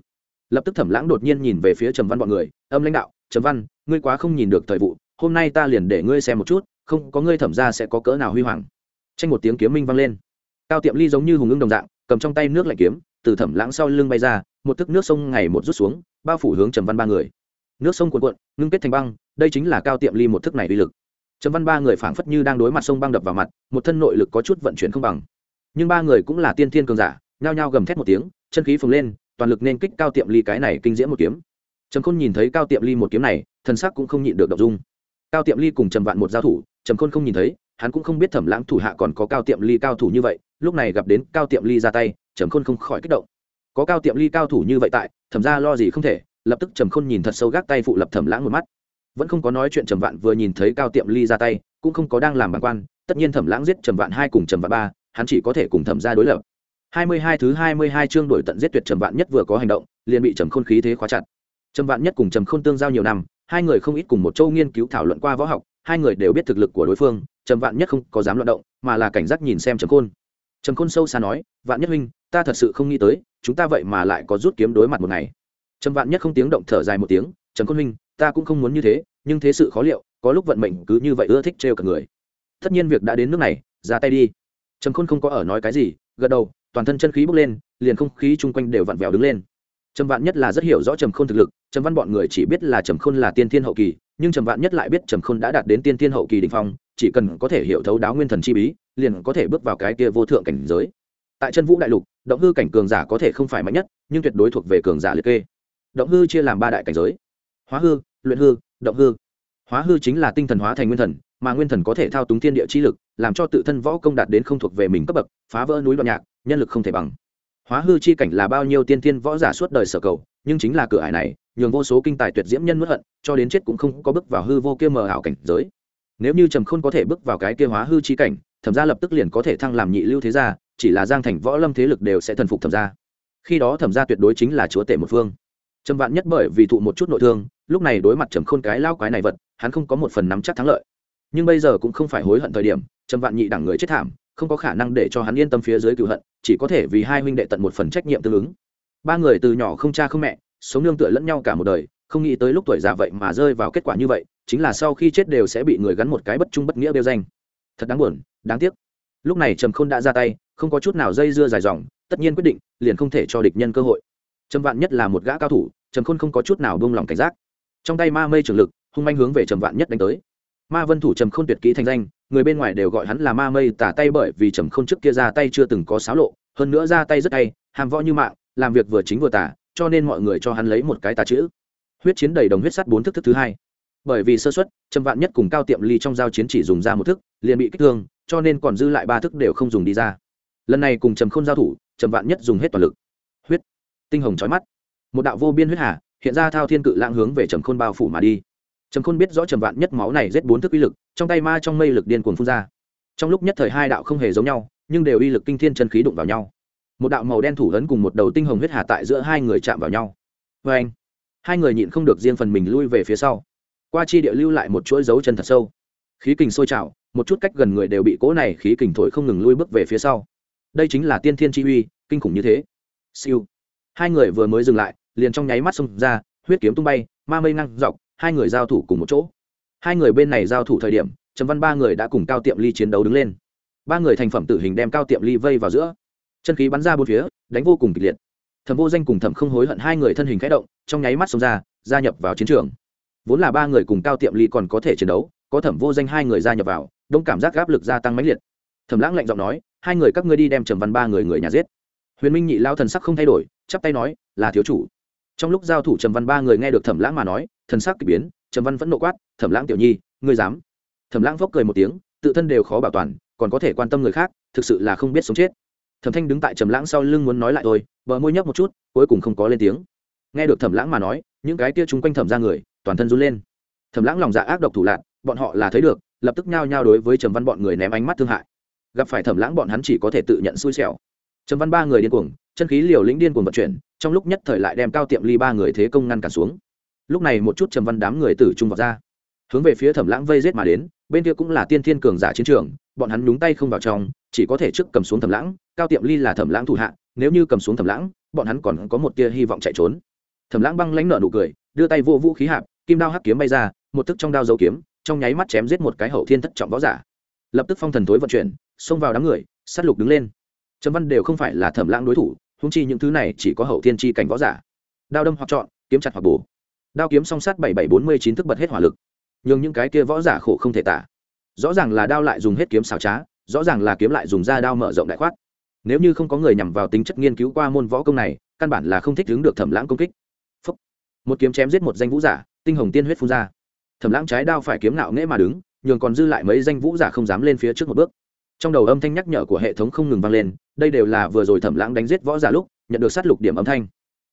Lập tức thẩm lãng đột nhiên nhìn về phía trầm văn bọn người, âm lãnh đạo, trầm văn, ngươi quá không nhìn được thời vụ, hôm nay ta liền để ngươi xem một chút, không có ngươi thẩm ra sẽ có cỡ nào huy hoàng. Tranh một tiếng kiếm minh vang lên. Cao tiệm ly giống như hùng ưng đồng dạng, cầm trong tay nước lạnh kiếm, từ thẩm lãng sau lưng bay ra, một thức nước sông ngày một rút xuống, bao phủ hướng trầm văn ba người. Nước sông cuộn cuộn, ngưng kết thành băng, đây chính là cao tiệm ly một thức này uy lực. Trầm văn ba người phảng phất như đang đối mặt sông băng đập vào mặt, một thân nội lực có chút vận chuyển không bằng nhưng ba người cũng là tiên thiên cường giả, nhao nhao gầm thét một tiếng, chân khí phồng lên, toàn lực nên kích cao tiệm ly cái này kinh diễm một kiếm. Trầm khôn nhìn thấy cao tiệm ly một kiếm này, thần sắc cũng không nhịn được đ dung. Cao tiệm ly cùng trầm vạn một giao thủ, trầm khôn không nhìn thấy, hắn cũng không biết thẩm lãng thủ hạ còn có cao tiệm ly cao thủ như vậy, lúc này gặp đến cao tiệm ly ra tay, trầm khôn không khỏi kích động. Có cao tiệm ly cao thủ như vậy tại, thẩm ra lo gì không thể, lập tức trầm khôn nhìn thật sâu gác tay phụ lập thẩm lãng một mắt. Vẫn không có nói chuyện trầm vạn vừa nhìn thấy cao tiệm ly ra tay, cũng không có đang làm bàn quan, tất nhiên thẩm lãng giết trầm vạn hai cùng trầm vạn ba hắn chỉ có thể cùng thẩm ra đối lập. Hai mươi hai thứ hai mươi hai chương đổi tận giết tuyệt trầm vạn nhất vừa có hành động, liền bị trầm khôn khí thế khóa chặt. Trầm vạn nhất cùng trầm khôn tương giao nhiều năm, hai người không ít cùng một châu nghiên cứu thảo luận qua võ học, hai người đều biết thực lực của đối phương, trầm vạn nhất không có dám loạt động, mà là cảnh giác nhìn xem trầm khôn. Trầm khôn sâu xa nói, vạn nhất huynh, ta thật sự không nghĩ tới, chúng ta vậy mà lại có rút kiếm đối mặt một ngày. Trầm vạn nhất không tiếng động thở dài một tiếng, trầm khôn huynh, ta cũng không muốn như thế, nhưng thế sự khó liệu, có lúc vận mệnh cứ như vậy ưa thích trêu cả người. Tất nhiên việc đã đến nước này, ra tay đi trầm khôn không có ở nói cái gì, gật đầu, toàn thân chân khí bốc lên, liền không khí chung quanh đều vặn vẹo đứng lên. Trầm vạn nhất là rất hiểu rõ trầm khôn thực lực, trầm văn bọn người chỉ biết là trầm khôn là tiên thiên hậu kỳ, nhưng trầm vạn nhất lại biết trầm khôn đã đạt đến tiên thiên hậu kỳ đình phong, chỉ cần có thể hiểu thấu đáo nguyên thần chi bí, liền có thể bước vào cái kia vô thượng cảnh giới. Tại chân vũ đại lục, động hư cảnh cường giả có thể không phải mạnh nhất, nhưng tuyệt đối thuộc về cường giả liệt kê. Động hư chia làm ba đại cảnh giới. Hóa hư, luyện hư, động hư. Hóa hư chính là tinh thần hóa thành nguyên thần mà nguyên thần có thể thao túng thiên địa chi lực, làm cho tự thân võ công đạt đến không thuộc về mình cấp bậc, phá vỡ núi đoạn nhạc, nhân lực không thể bằng. Hóa hư chi cảnh là bao nhiêu tiên tiên võ giả suốt đời sở cầu, nhưng chính là cửa ải này, nhường vô số kinh tài tuyệt diễm nhân mất hận, cho đến chết cũng không có bước vào hư vô kia mờ ảo cảnh giới. Nếu như trầm khôn có thể bước vào cái kia hóa hư chi cảnh, thẩm gia lập tức liền có thể thăng làm nhị lưu thế gia, chỉ là giang thành võ lâm thế lực đều sẽ thần phục thẩm gia. Khi đó thẩm gia tuyệt đối chính là chúa tể một phương. Trầm vạn nhất bởi vì thụ một chút nội thương, lúc này đối mặt trầm khôn cái lao quái này vật, hắn không có một phần nắm chắc thắng lợi nhưng bây giờ cũng không phải hối hận thời điểm, trầm vạn nhị đẳng người chết thảm, không có khả năng để cho hắn yên tâm phía dưới cựu hận, chỉ có thể vì hai huynh đệ tận một phần trách nhiệm tương ứng. Ba người từ nhỏ không cha không mẹ, sống nương tựa lẫn nhau cả một đời, không nghĩ tới lúc tuổi già vậy mà rơi vào kết quả như vậy, chính là sau khi chết đều sẽ bị người gắn một cái bất trung bất nghĩa đeo danh. Thật đáng buồn, đáng tiếc. Lúc này trầm khôn đã ra tay, không có chút nào dây dưa dài dòng, tất nhiên quyết định, liền không thể cho địch nhân cơ hội. Trầm vạn nhất là một gã cao thủ, trầm khôn không có chút nào buông lỏng cảnh giác. Trong tay ma mây trường lực, hung manh hướng về trầm vạn nhất đánh tới ma vân thủ trầm khôn tuyệt kỹ thành danh, người bên ngoài đều gọi hắn là ma mây tả tay bởi vì trầm khôn trước kia ra tay chưa từng có xáo lộ, hơn nữa ra tay rất tay hàm võ như mạng, làm việc vừa chính vừa tả, cho nên mọi người cho hắn lấy một cái tà chữ. Huyết chiến đầy đồng huyết sắt bốn thức thức thứ hai. Bởi vì sơ xuất trầm vạn nhất cùng cao tiệm ly trong giao chiến chỉ dùng ra một thức, liền bị kích thương, cho nên còn dư lại ba thức đều không dùng đi ra. Lần này cùng trầm khôn giao thủ, trầm vạn nhất dùng hết toàn lực. Huyết. Tinh hồng trói mắt. Một đạo vô biên huyết hà, hiện ra thao thiên cự lãng hướng về trầm khôn bao phủ mà đi trầm khôn biết rõ trầm vạn nhất máu này rét bốn thức uy lực, trong tay ma trong mây lực điên cuồng phun ra. Trong lúc nhất thời hai đạo không hề giống nhau, nhưng đều uy lực kinh thiên chân khí đụng vào nhau. Một đạo màu đen thủ lớn cùng một đầu tinh hồng huyết hà tại giữa hai người chạm vào nhau. Vê anh hai người nhịn không được riêng phần mình lui về phía sau. Qua chi địa lưu lại một chuỗi dấu chân thật sâu. Khí kình sôi trào, một chút cách gần người đều bị cỗ này khí kình thổi không ngừng lui bước về phía sau. Đây chính là tiên thiên chi uy, kinh khủng như thế. Siêu! Hai người vừa mới dừng lại, liền trong nháy mắt xông ra, huyết kiếm tung bay, ma mây năng dọc hai người giao thủ cùng một chỗ. Hai người bên này giao thủ thời điểm, trầm văn ba người đã cùng cao tiệm ly chiến đấu đứng lên. Ba người thành phẩm tử hình đem cao tiệm ly vây vào giữa. Chân khí bắn ra bốn phía, đánh vô cùng kịch liệt. Thẩm vô danh cùng thẩm không hối hận hai người thân hình khẽ động, trong nháy mắt xông ra, gia nhập vào chiến trường. Vốn là ba người cùng cao tiệm ly còn có thể chiến đấu, có thẩm vô danh hai người gia nhập vào, đông cảm giác áp lực gia tăng mãnh liệt. Thẩm lãng lạnh giọng nói, hai người các ngươi đi đem trầm văn ba người người nhà giết. Huyền minh nhị lao thần sắc không thay đổi, chắp tay nói, là thiếu chủ trong lúc giao thủ trầm văn ba người nghe được thẩm lãng mà nói, thần sắc k ỳ biến, trầm văn vẫn nộ quát, thẩm lãng tiểu nhi, ngươi dám? Thẩm lãng phốc cười một tiếng, tự thân đều khó bảo toàn, còn có thể quan tâm người khác, thực sự là không biết sống chết. Thẩm thanh đứng tại trầm lãng sau lưng muốn nói lại tôi bờ môi nhấp một chút, cuối cùng không có lên tiếng. Nghe được thẩm lãng mà nói, những cái kia chung quanh thẩm ra người, toàn thân run lên. Thẩm lãng lòng dạ ác độc thủ lạc, bọn họ là thấy được, lập tức nhao nhao đối với trầm văn bọn người ném ánh mắt thương hại. Gặp phải thẩm lãng bọn hắn chỉ có thể tự nhận xui xẻo. Trầm văn ba người điên cuồng chân khí liều lĩnh điên cuồng vận chuyển, trong lúc nhất thời lại đem cao tiệm ly ba người thế công ngăn cản xuống. Lúc này một chút trầm văn đám người tử trung vào ra, hướng về phía thẩm lãng vây rết mà đến, bên kia cũng là tiên thiên cường giả chiến trường, bọn hắn nhúng tay không vào trong, chỉ có thể trước cầm xuống thẩm lãng, cao tiệm ly là thẩm lãng thủ hạ, nếu như cầm xuống thẩm lãng, bọn hắn còn có một tia hy vọng chạy trốn. Thẩm lãng băng lãnh nợ nụ cười, đưa tay vô vũ khí hạp, kim đao hắc kiếm bay ra, một thức trong đao dấu kiếm, trong nháy mắt chém giết một cái hậu thiên thất trọng võ giả. Lập tức phong thần tối vận chuyển, xông vào đám người, sát lục đứng lên. Trầm văn đều không phải là thẩm lãng đối thủ húng chi những thứ này chỉ có hậu thiên chi cảnh võ giả. Đao đâm hoặc chọn, kiếm chặt hoặc bổ. Đao kiếm song sát bảy bảy bốn mươi chín thức bật hết hỏa lực. Nhưng những cái kia võ giả khổ không thể tả. Rõ ràng là đao lại dùng hết kiếm xảo trá, rõ ràng là kiếm lại dùng ra đao mở rộng đại khoát. Nếu như không có người nhằm vào tính chất nghiên cứu qua môn võ công này, căn bản là không thích đứng được thẩm lãng công kích. Phúc. một kiếm chém giết một danh vũ giả, tinh hồng tiên huyết phun ra. Thẩm lãng trái đao phải kiếm nạo nghễ mà đứng, nhường còn dư lại mấy danh vũ giả không dám lên phía trước một bước trong đầu âm thanh nhắc nhở của hệ thống không ngừng vang lên, đây đều là vừa rồi thẩm lãng đánh giết võ giả lúc, nhận được sát lục điểm âm thanh.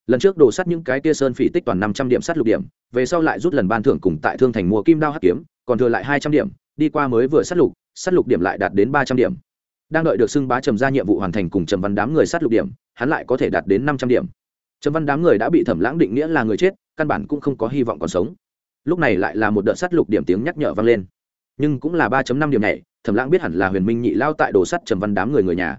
Lần trước đổ sắt những cái tia sơn phỉ tích toàn năm trăm điểm sát lục điểm, về sau lại rút lần ban thưởng cùng tại thương thành mua kim đao hắc kiếm, còn thừa lại hai trăm điểm, đi qua mới vừa sát lục sát lục điểm lại đạt đến ba trăm điểm. Đang đợi được xưng bá trầm ra nhiệm vụ hoàn thành cùng trầm văn đám người sát lục điểm, hắn lại có thể đạt đến năm trăm điểm. Trầm văn đám người đã bị thẩm lãng định nghĩa là người chết, căn bản cũng không có hy vọng còn sống. Lúc này lại là một đợt sát lục điểm tiếng nhắc nhở vang lên nhưng cũng là ba năm điểm này thẩm lãng biết hẳn là huyền minh nhị lao tại đồ sắt trầm văn đám người người nhà.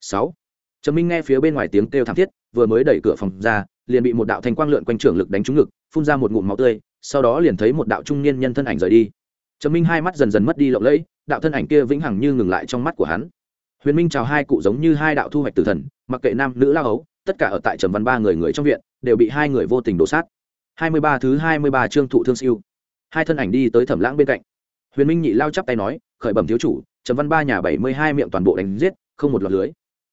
Sáu, trầm minh nghe phía bên ngoài tiếng kêu thảm thiết, vừa mới đẩy cửa phòng ra, liền bị một đạo thanh quang lượn quanh trưởng lực đánh trúng ngực, phun ra một ngụm máu tươi, sau đó liền thấy một đạo trung niên nhân thân ảnh rời đi. Trầm minh hai mắt dần dần mất đi lộng lẫy, đạo thân ảnh kia vĩnh hằng như ngừng lại trong mắt của hắn. Huyền minh chào hai cụ giống như hai đạo thu hoạch tử thần, mặc kệ nam nữ lao ấu tất cả ở tại trầm văn ba người người trong viện, đều bị hai người vô tình đổ sát. Hai mươi ba thứ hai mươi ba thụ thương siêu. Hai thân ảnh đi tới thẩm lãng bên cạnh huyền minh nhị lao chắp tay nói, khởi bẩm thiếu chủ, trầm văn ba nhà bảy mươi hai miệng toàn bộ đánh giết, không một lọt lưới.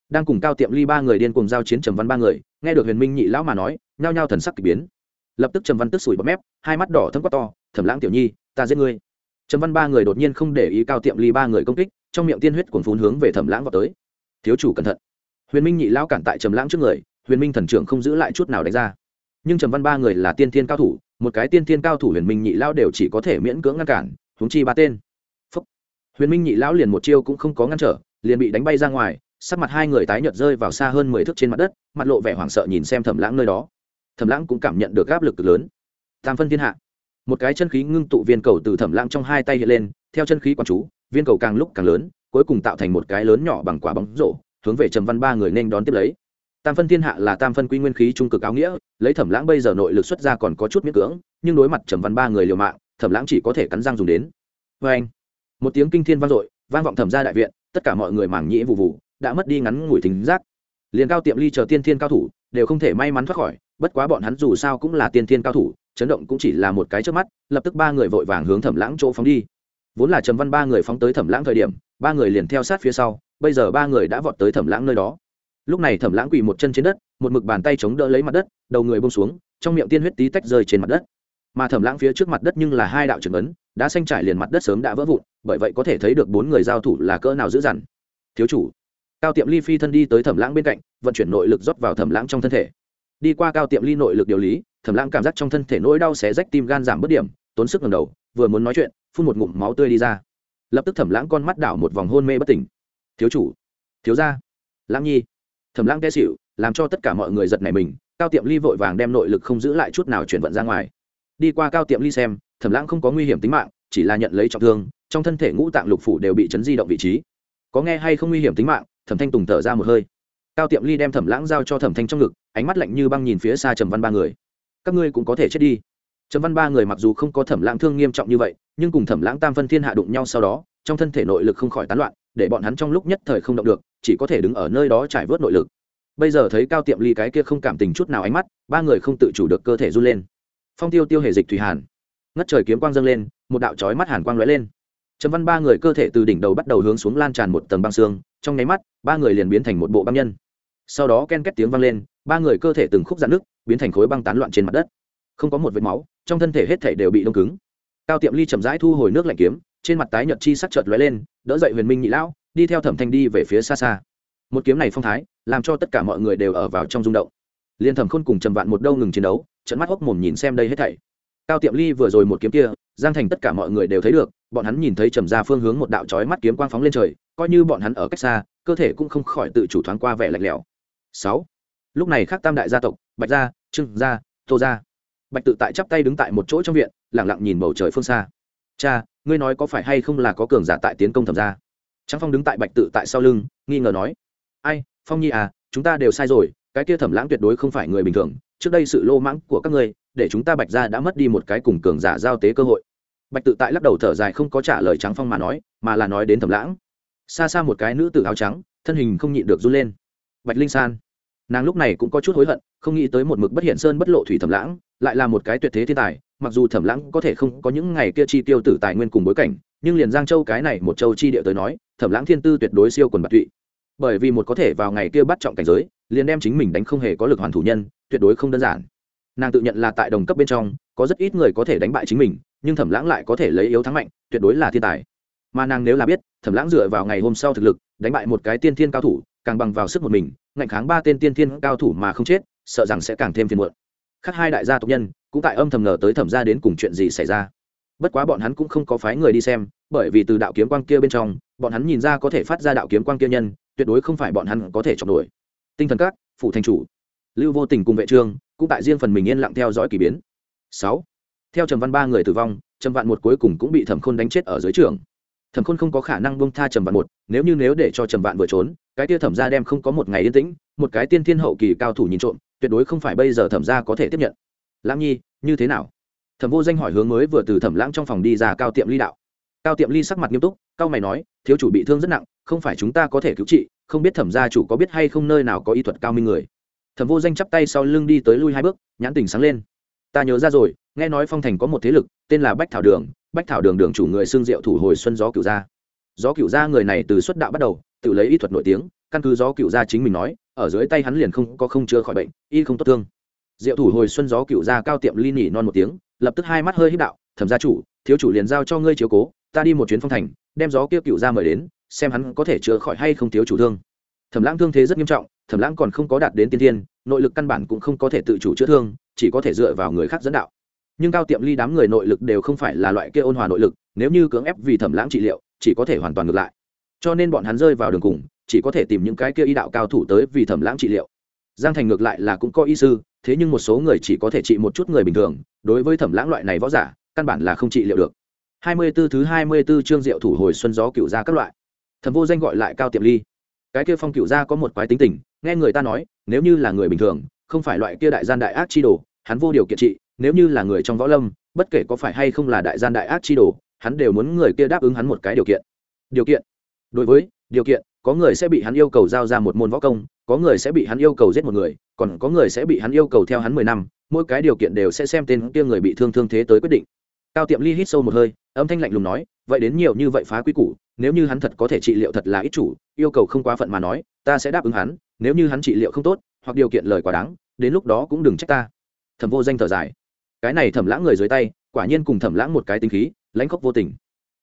Đang cùng cao tiệm ly ba người điên cùng giao chiến trầm văn ba người, nghe được huyền minh nhị lão mà nói, nhao nhao thần sắc k ỳ biến. Lập tức trầm văn tức sủi bọt mép, hai mắt đỏ thâm quát to, thẩm lãng tiểu nhi, ta giết ngươi. Trầm văn ba người đột nhiên không để ý cao tiệm ly ba người công kích, trong miệng tiên huyết cuồn phún hướng về thẩm lãng vào tới. Thiếu chủ cẩn thận. Huyền minh nhị lão cản tại trầm lãng trước người, huyền minh thần trưởng không giữ lại chút nào đánh ra. Nhưng trầm văn ba người là tiên thiên cao thủ, một cái tiên thiên cao thủ huyền minh nhị lão đều chỉ có thể miễn cưỡng ngăn cản huống chi ba tên. Phúc. huyền minh nhị lão liền một chiêu cũng không có ngăn trở, liền bị đánh bay ra ngoài, sắc mặt hai người tái nhợt rơi vào xa hơn mười thước trên mặt đất, mặt lộ vẻ hoảng sợ nhìn xem thẩm lãng nơi đó. Thẩm lãng cũng cảm nhận được áp lực cực lớn. Tam phân thiên hạ. Một cái chân khí ngưng tụ viên cầu từ thẩm lãng trong hai tay hiện lên, theo chân khí quán chú, viên cầu càng lúc càng lớn, cuối cùng tạo thành một cái lớn nhỏ bằng quả bóng rổ, hướng về trầm văn ba người nên đón tiếp lấy. Tam phân thiên hạ là tam phân quy nguyên khí trung cực áo nghĩa, lấy thẩm lãng bây giờ nội lực xuất ra còn có chút miễn cưỡng, nhưng đối mặt trầm văn ba người liều mạng thẩm lãng chỉ có thể cắn răng dùng đến. Vê anh. Một tiếng kinh thiên vang dội, vang vọng thẩm ra đại viện, tất cả mọi người mảng nhĩ vụ vụ đã mất đi ngắn ngủi thính giác. Liền cao tiệm ly chờ tiên thiên cao thủ, đều không thể may mắn thoát khỏi, bất quá bọn hắn dù sao cũng là tiên thiên cao thủ, chấn động cũng chỉ là một cái trước mắt, lập tức ba người vội vàng hướng thẩm lãng chỗ phóng đi. Vốn là trầm văn ba người phóng tới thẩm lãng thời điểm, ba người liền theo sát phía sau, bây giờ ba người đã vọt tới thẩm lãng nơi đó. Lúc này thẩm lãng quỳ một chân trên đất, một mực bàn tay chống đỡ lấy mặt đất, đầu người bông xuống, trong miệng tiên huyết tí tách rơi trên mặt đất mà thẩm lãng phía trước mặt đất nhưng là hai đạo trưởng ấn đã xanh trải liền mặt đất sớm đã vỡ vụn, bởi vậy có thể thấy được bốn người giao thủ là cỡ nào dữ dằn. Thiếu chủ, cao tiệm ly phi thân đi tới thẩm lãng bên cạnh, vận chuyển nội lực rót vào thẩm lãng trong thân thể. Đi qua cao tiệm ly nội lực điều lý, thẩm lãng cảm giác trong thân thể nỗi đau xé rách tim gan giảm bớt điểm, tốn sức ngầm đầu, vừa muốn nói chuyện, phun một ngụm máu tươi đi ra. Lập tức thẩm lãng con mắt đảo một vòng hôn mê bất tỉnh. Thiếu chủ, thiếu gia, lãng nhi. Thẩm lãng té xịu làm cho tất cả mọi người giật nảy mình, cao tiệm ly vội vàng đem nội lực không giữ lại chút nào chuyển vận ra ngoài đi qua cao tiệm ly xem, thẩm lãng không có nguy hiểm tính mạng, chỉ là nhận lấy trọng thương, trong thân thể ngũ tạng lục phủ đều bị chấn di động vị trí. Có nghe hay không nguy hiểm tính mạng? Thẩm thanh tùng thở ra một hơi. Cao tiệm ly đem thẩm lãng giao cho thẩm thanh trong ngực, ánh mắt lạnh như băng nhìn phía xa trầm văn ba người. Các ngươi cũng có thể chết đi. Trầm văn ba người mặc dù không có thẩm lãng thương nghiêm trọng như vậy, nhưng cùng thẩm lãng tam phân thiên hạ đụng nhau sau đó, trong thân thể nội lực không khỏi tán loạn, để bọn hắn trong lúc nhất thời không động được, chỉ có thể đứng ở nơi đó trải vớt nội lực. Bây giờ thấy cao tiệm ly cái kia không cảm tình chút nào ánh mắt, ba người không tự chủ được cơ thể run lên phong tiêu tiêu hề dịch thủy hàn. Ngất trời kiếm quang dâng lên, một đạo trói mắt hàn quang lóe lên. Trầm văn ba người cơ thể từ đỉnh đầu bắt đầu hướng xuống lan tràn một tầng băng xương, trong nháy mắt, ba người liền biến thành một bộ băng nhân. Sau đó ken két tiếng vang lên, ba người cơ thể từng khúc dạn nước biến thành khối băng tán loạn trên mặt đất. Không có một vết máu, trong thân thể hết thể đều bị đông cứng. Cao tiệm ly chậm rãi thu hồi nước lạnh kiếm, trên mặt tái nhợt chi sắc chợt lóe lên, đỡ dậy huyền minh nhị lão, đi theo thẩm thanh đi về phía xa xa. Một kiếm này phong thái, làm cho tất cả mọi người đều ở vào trong rung động. Liên thẩm khôn cùng trầm vạn một đâu ngừng chiến đấu trận mắt hốc mồm nhìn xem đây hết thảy. Cao tiệm ly vừa rồi một kiếm kia, giang thành tất cả mọi người đều thấy được, bọn hắn nhìn thấy trầm ra phương hướng một đạo chói mắt kiếm quang phóng lên trời, coi như bọn hắn ở cách xa, cơ thể cũng không khỏi tự chủ thoáng qua vẻ lạnh lẽo. Sáu. Lúc này khác tam đại gia tộc, bạch gia, trương gia, tô gia. Bạch tự tại chắp tay đứng tại một chỗ trong viện lẳng lặng nhìn bầu trời phương xa. Cha, ngươi nói có phải hay không là có cường giả tại tiến công thẩm gia? Trắng phong đứng tại bạch tự tại sau lưng, nghi ngờ nói. Ai, phong nhi à chúng ta đều sai rồi cái kia thẩm lãng tuyệt đối không phải người bình thường, trước đây sự lô mãng của các ngươi, để chúng ta bạch gia đã mất đi một cái cùng cường giả giao tế cơ hội. Bạch tự tại lắc đầu thở dài không có trả lời trắng phong mà nói, mà là nói đến thẩm lãng. Xa xa một cái nữ tử áo trắng, thân hình không nhịn được run lên. Bạch linh san. Nàng lúc này cũng có chút hối hận, không nghĩ tới một mực bất hiện sơn bất lộ thủy thẩm lãng, lại là một cái tuyệt thế thiên tài, mặc dù thẩm lãng có thể không có những ngày kia chi tiêu tử tài nguyên cùng bối cảnh, nhưng liền giang châu cái này một châu chi địa tới nói, thẩm lãng thiên tư tuyệt đối siêu quần bạc tụy bởi vì một có thể vào ngày kia bắt trọng cảnh giới, liền đem chính mình đánh không hề có lực hoàn thủ nhân, tuyệt đối không đơn giản. Nàng tự nhận là tại đồng cấp bên trong, có rất ít người có thể đánh bại chính mình, nhưng thẩm lãng lại có thể lấy yếu thắng mạnh, tuyệt đối là thiên tài. Mà nàng nếu là biết, thẩm lãng dựa vào ngày hôm sau thực lực, đánh bại một cái tiên thiên cao thủ, càng bằng vào sức một mình, ngạnh kháng ba tên tiên thiên cao thủ mà không chết, sợ rằng sẽ càng thêm phiền muộn. Khác hai đại gia tộc nhân, cũng tại âm thầm ngờ tới thẩm ra đến cùng chuyện gì xảy ra. Bất quá bọn hắn cũng không có phái người đi xem, bởi vì từ đạo kiếm quang kia bên trong, bọn hắn nhìn ra có thể phát ra đạo kiếm quang kia nhân tuyệt đối không phải bọn hắn có thể chọn đuổi tinh thần các phụ thành chủ. Lưu vô tình cùng vệ trương, cũng tại riêng phần mình yên lặng theo dõi kỳ biến. Sáu. Theo trầm văn ba người tử vong, trầm vạn một cuối cùng cũng bị thẩm khôn đánh chết ở dưới trường. Thẩm khôn không có khả năng bông tha trầm vạn một, nếu như nếu để cho trầm vạn vừa trốn, cái kia thẩm ra đem không có một ngày yên tĩnh, một cái tiên thiên hậu kỳ cao thủ nhìn trộm, tuyệt đối không phải bây giờ thẩm ra có thể tiếp nhận. Lãng nhi, như thế nào? Thẩm vô danh hỏi hướng mới vừa từ thẩm lãng trong phòng đi ra cao tiệm ly đạo cao tiệm ly sắc mặt nghiêm túc cao mày nói, thiếu chủ bị thương rất nặng, không phải chúng ta có thể cứu trị, không biết thẩm gia chủ có biết hay không nơi nào có y thuật cao minh người. Thẩm vô danh chắp tay sau lưng đi tới lui hai bước, nhãn tình sáng lên. Ta nhớ ra rồi, nghe nói phong thành có một thế lực, tên là bách thảo đường, bách thảo đường đường chủ người xương diệu thủ hồi xuân gió cửu gia. Gió cửu gia người này từ xuất đạo bắt đầu, tự lấy y thuật nổi tiếng, căn cứ gió cửu gia chính mình nói, ở dưới tay hắn liền không có không chữa khỏi bệnh, y không tốt thương. Diệu thủ hồi xuân gió cửu gia cao tiệm ly nỉ non một tiếng, lập tức hai mắt hơi hít đạo, thẩm gia chủ, thiếu chủ liền giao cho ngươi chiếu cố ta đi một chuyến phong thành, đem gió kia cửu gia mời đến, xem hắn có thể chữa khỏi hay không thiếu chủ thương. Thẩm lãng thương thế rất nghiêm trọng, thẩm lãng còn không có đạt đến tiên thiên, nội lực căn bản cũng không có thể tự chủ chữa thương, chỉ có thể dựa vào người khác dẫn đạo. Nhưng cao tiệm ly đám người nội lực đều không phải là loại kia ôn hòa nội lực, nếu như cưỡng ép vì thẩm lãng trị liệu, chỉ có thể hoàn toàn ngược lại. Cho nên bọn hắn rơi vào đường cùng, chỉ có thể tìm những cái kia y đạo cao thủ tới vì thẩm lãng trị liệu. Giang thành ngược lại là cũng có y sư, thế nhưng một số người chỉ có thể trị một chút người bình thường, đối với thẩm lãng loại này võ giả, căn bản là không trị liệu được. 24 thứ hai mươi 24 chương diệu thủ hồi xuân gió cựu gia các loại. Thẩm vô danh gọi lại cao tiệm ly. Cái kia phong cựu gia có một quái tính tình, nghe người ta nói, nếu như là người bình thường, không phải loại kia đại gian đại ác chi đồ, hắn vô điều kiện trị, nếu như là người trong võ lâm, bất kể có phải hay không là đại gian đại ác chi đồ, hắn đều muốn người kia đáp ứng hắn một cái điều kiện. Điều kiện? Đối với, điều kiện, có người sẽ bị hắn yêu cầu giao ra một môn võ công, có người sẽ bị hắn yêu cầu giết một người, còn có người sẽ bị hắn yêu cầu theo hắn mười năm, mỗi cái điều kiện đều sẽ xem tên kia người bị thương thương thế tới quyết định cao tiệm ly hít sâu một hơi, âm thanh lạnh lùng nói, vậy đến nhiều như vậy phá quy củ, nếu như hắn thật có thể trị liệu thật là ít chủ, yêu cầu không quá phận mà nói, ta sẽ đáp ứng hắn, nếu như hắn trị liệu không tốt, hoặc điều kiện lời quá đáng, đến lúc đó cũng đừng trách ta. Thẩm vô danh thở dài. Cái này thẩm lãng người dưới tay, quả nhiên cùng thẩm lãng một cái tính khí, lãnh khóc vô tình.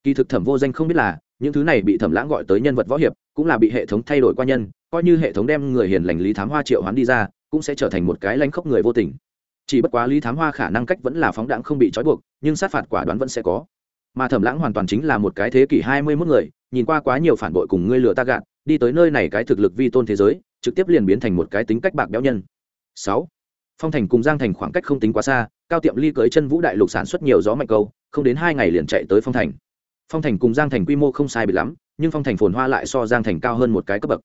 Kỳ thực thẩm vô danh không biết là, những thứ này bị thẩm lãng gọi tới nhân vật võ hiệp, cũng là bị hệ thống thay đổi qua nhân, coi như hệ thống đem người hiền lành lý thám hoa triệu hoán đi ra, cũng sẽ trở thành một cái lãnh khóc người vô tình chỉ bất quá lý thám hoa khả năng cách vẫn là phóng đãng không bị trói buộc, nhưng sát phạt quả đoán vẫn sẽ có. Mà thẩm lãng hoàn toàn chính là một cái thế kỷ hai mươi mốt người, nhìn qua quá nhiều phản bội cùng ngươi lừa ta gạt, đi tới nơi này cái thực lực vi tôn thế giới, trực tiếp liền biến thành một cái tính cách bạc béo nhân. Sáu. Phong thành cùng giang thành khoảng cách không tính quá xa, cao tiệm ly cưới chân vũ đại lục sản xuất nhiều gió mạnh câu, không đến hai ngày liền chạy tới phong thành. Phong thành cùng giang thành quy mô không sai bị lắm, nhưng phong thành phồn hoa lại so giang thành cao hơn một cái cấp bậc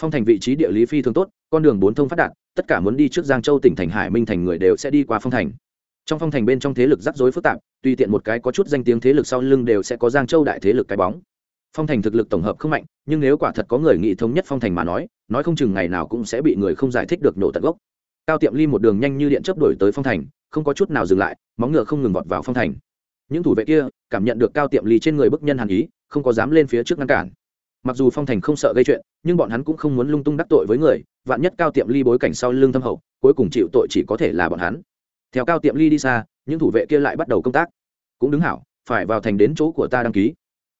phong thành vị trí địa lý phi thường tốt, con đường bốn thông phát đạt, tất cả muốn đi trước giang châu tỉnh thành hải minh thành người đều sẽ đi qua phong thành. Trong phong thành bên trong thế lực rắc rối phức tạp, tùy tiện một cái có chút danh tiếng thế lực sau lưng đều sẽ có giang châu đại thế lực cái bóng. Phong thành thực lực tổng hợp không mạnh, nhưng nếu quả thật có người nghị thống nhất phong thành mà nói nói không chừng ngày nào cũng sẽ bị người không giải thích được nổ tận gốc. Cao tiệm ly một đường nhanh như điện chấp đổi tới phong thành, không có chút nào dừng lại, móng ngựa không ngừng vọt vào phong thành. Những thủ vệ kia cảm nhận được cao tiệm ly trên người bức nhân hàn ý, không có dám lên phía trước ngăn cản mặc dù phong thành không sợ gây chuyện, nhưng bọn hắn cũng không muốn lung tung đắc tội với người, vạn nhất cao tiệm ly bối cảnh sau lưng thâm hậu, cuối cùng chịu tội chỉ có thể là bọn hắn. Theo cao tiệm ly đi xa, những thủ vệ kia lại bắt đầu công tác. Cũng đứng hảo, phải vào thành đến chỗ của ta đăng ký.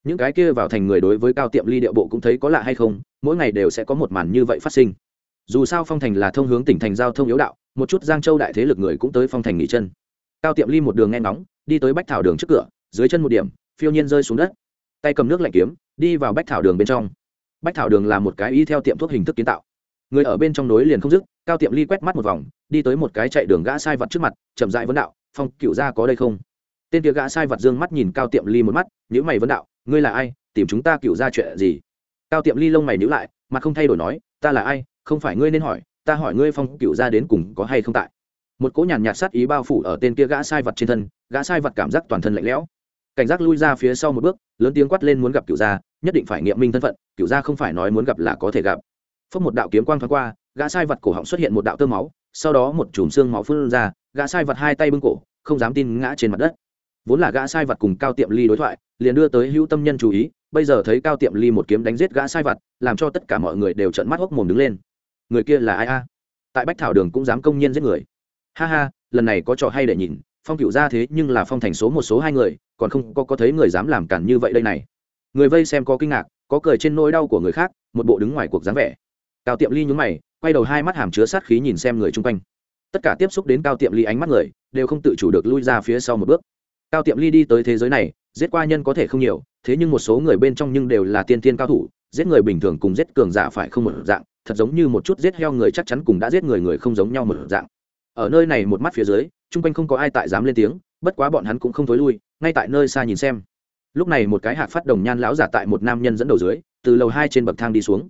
Những cái kia vào thành người đối với cao tiệm ly điệu bộ cũng thấy có lạ hay không, mỗi ngày đều sẽ có một màn như vậy phát sinh. Dù sao phong thành là thông hướng tỉnh thành giao thông yếu đạo, một chút giang châu đại thế lực người cũng tới phong thành nghỉ chân. Cao tiệm ly một đường nghe ngóng, đi tới bách thảo đường trước cửa, dưới chân một điểm, phiêu nhiên rơi xuống đất tay cầm nước lạnh kiếm, đi vào bách thảo đường bên trong. Bách thảo đường là một cái y theo tiệm thuốc hình thức kiến tạo. Người ở bên trong nối liền không dứt, cao tiệm ly quét mắt một vòng, đi tới một cái chạy đường gã sai vật trước mặt, chậm dại vấn đạo, phong, cựu gia có đây không? Tên kia gã sai vật dương mắt nhìn cao tiệm ly một mắt nhữ mày vấn đạo, ngươi là ai? Tìm chúng ta cựu ra chuyện gì? Cao tiệm ly lông mày nhữ lại, mặt không thay đổi nói, ta là ai? Không phải ngươi nên hỏi, ta hỏi ngươi phong, cựu ra đến cùng có hay không tại? Một cỗ nhàn nhạt sát ý bao phủ ở tên kia gã sai vật trên thân, gã sai vật cảm giác toàn thân lạnh lẽo cảnh giác lui ra phía sau một bước, lớn tiếng quát lên muốn gặp cựu gia, nhất định phải nghiệm minh thân phận, cựu gia không phải nói muốn gặp là có thể gặp. Phốc một đạo kiếm quang thoáng qua, gã sai vật cổ họng xuất hiện một đạo tơ máu, sau đó một chùm xương máu phun ra, gã sai vật hai tay bưng cổ, không dám tin ngã trên mặt đất. Vốn là gã sai vật cùng cao tiệm ly đối thoại, liền đưa tới hữu tâm nhân chú ý, bây giờ thấy cao tiệm ly một kiếm đánh giết gã sai vật, làm cho tất cả mọi người đều trợn mắt hốc mồm đứng lên. Người kia là ai a? Tại bách thảo đường cũng dám công nhiên giết người. Ha ha, lần này có trò hay để nhìn, phong cựu ra thế nhưng là phong thành số một số hai người còn không có có thấy người dám làm cản như vậy đây này. Người vây xem có kinh ngạc, có cười trên nỗi đau của người khác, một bộ đứng ngoài cuộc dáng vẻ. Cao tiệm ly nhúng mày, quay đầu hai mắt hàm chứa sát khí nhìn xem người chung quanh. Tất cả tiếp xúc đến cao tiệm ly ánh mắt người, đều không tự chủ được lui ra phía sau một bước. Cao tiệm ly đi tới thế giới này, giết qua nhân có thể không nhiều, thế nhưng một số người bên trong nhưng đều là tiên tiên cao thủ, giết người bình thường cùng giết cường giả phải không một dạng, thật giống như một chút giết heo người chắc chắn cùng đã giết người người không giống nhau một dạng. Ở nơi này một mắt phía dưới, chung quanh không có ai tại dám lên tiếng, bất quá bọn hắn cũng không thối lui ngay tại nơi xa nhìn xem. Lúc này một cái hạc phát đồng nhan lão giả tại một nam nhân dẫn đầu dưới, từ lầu hai trên bậc thang đi xuống.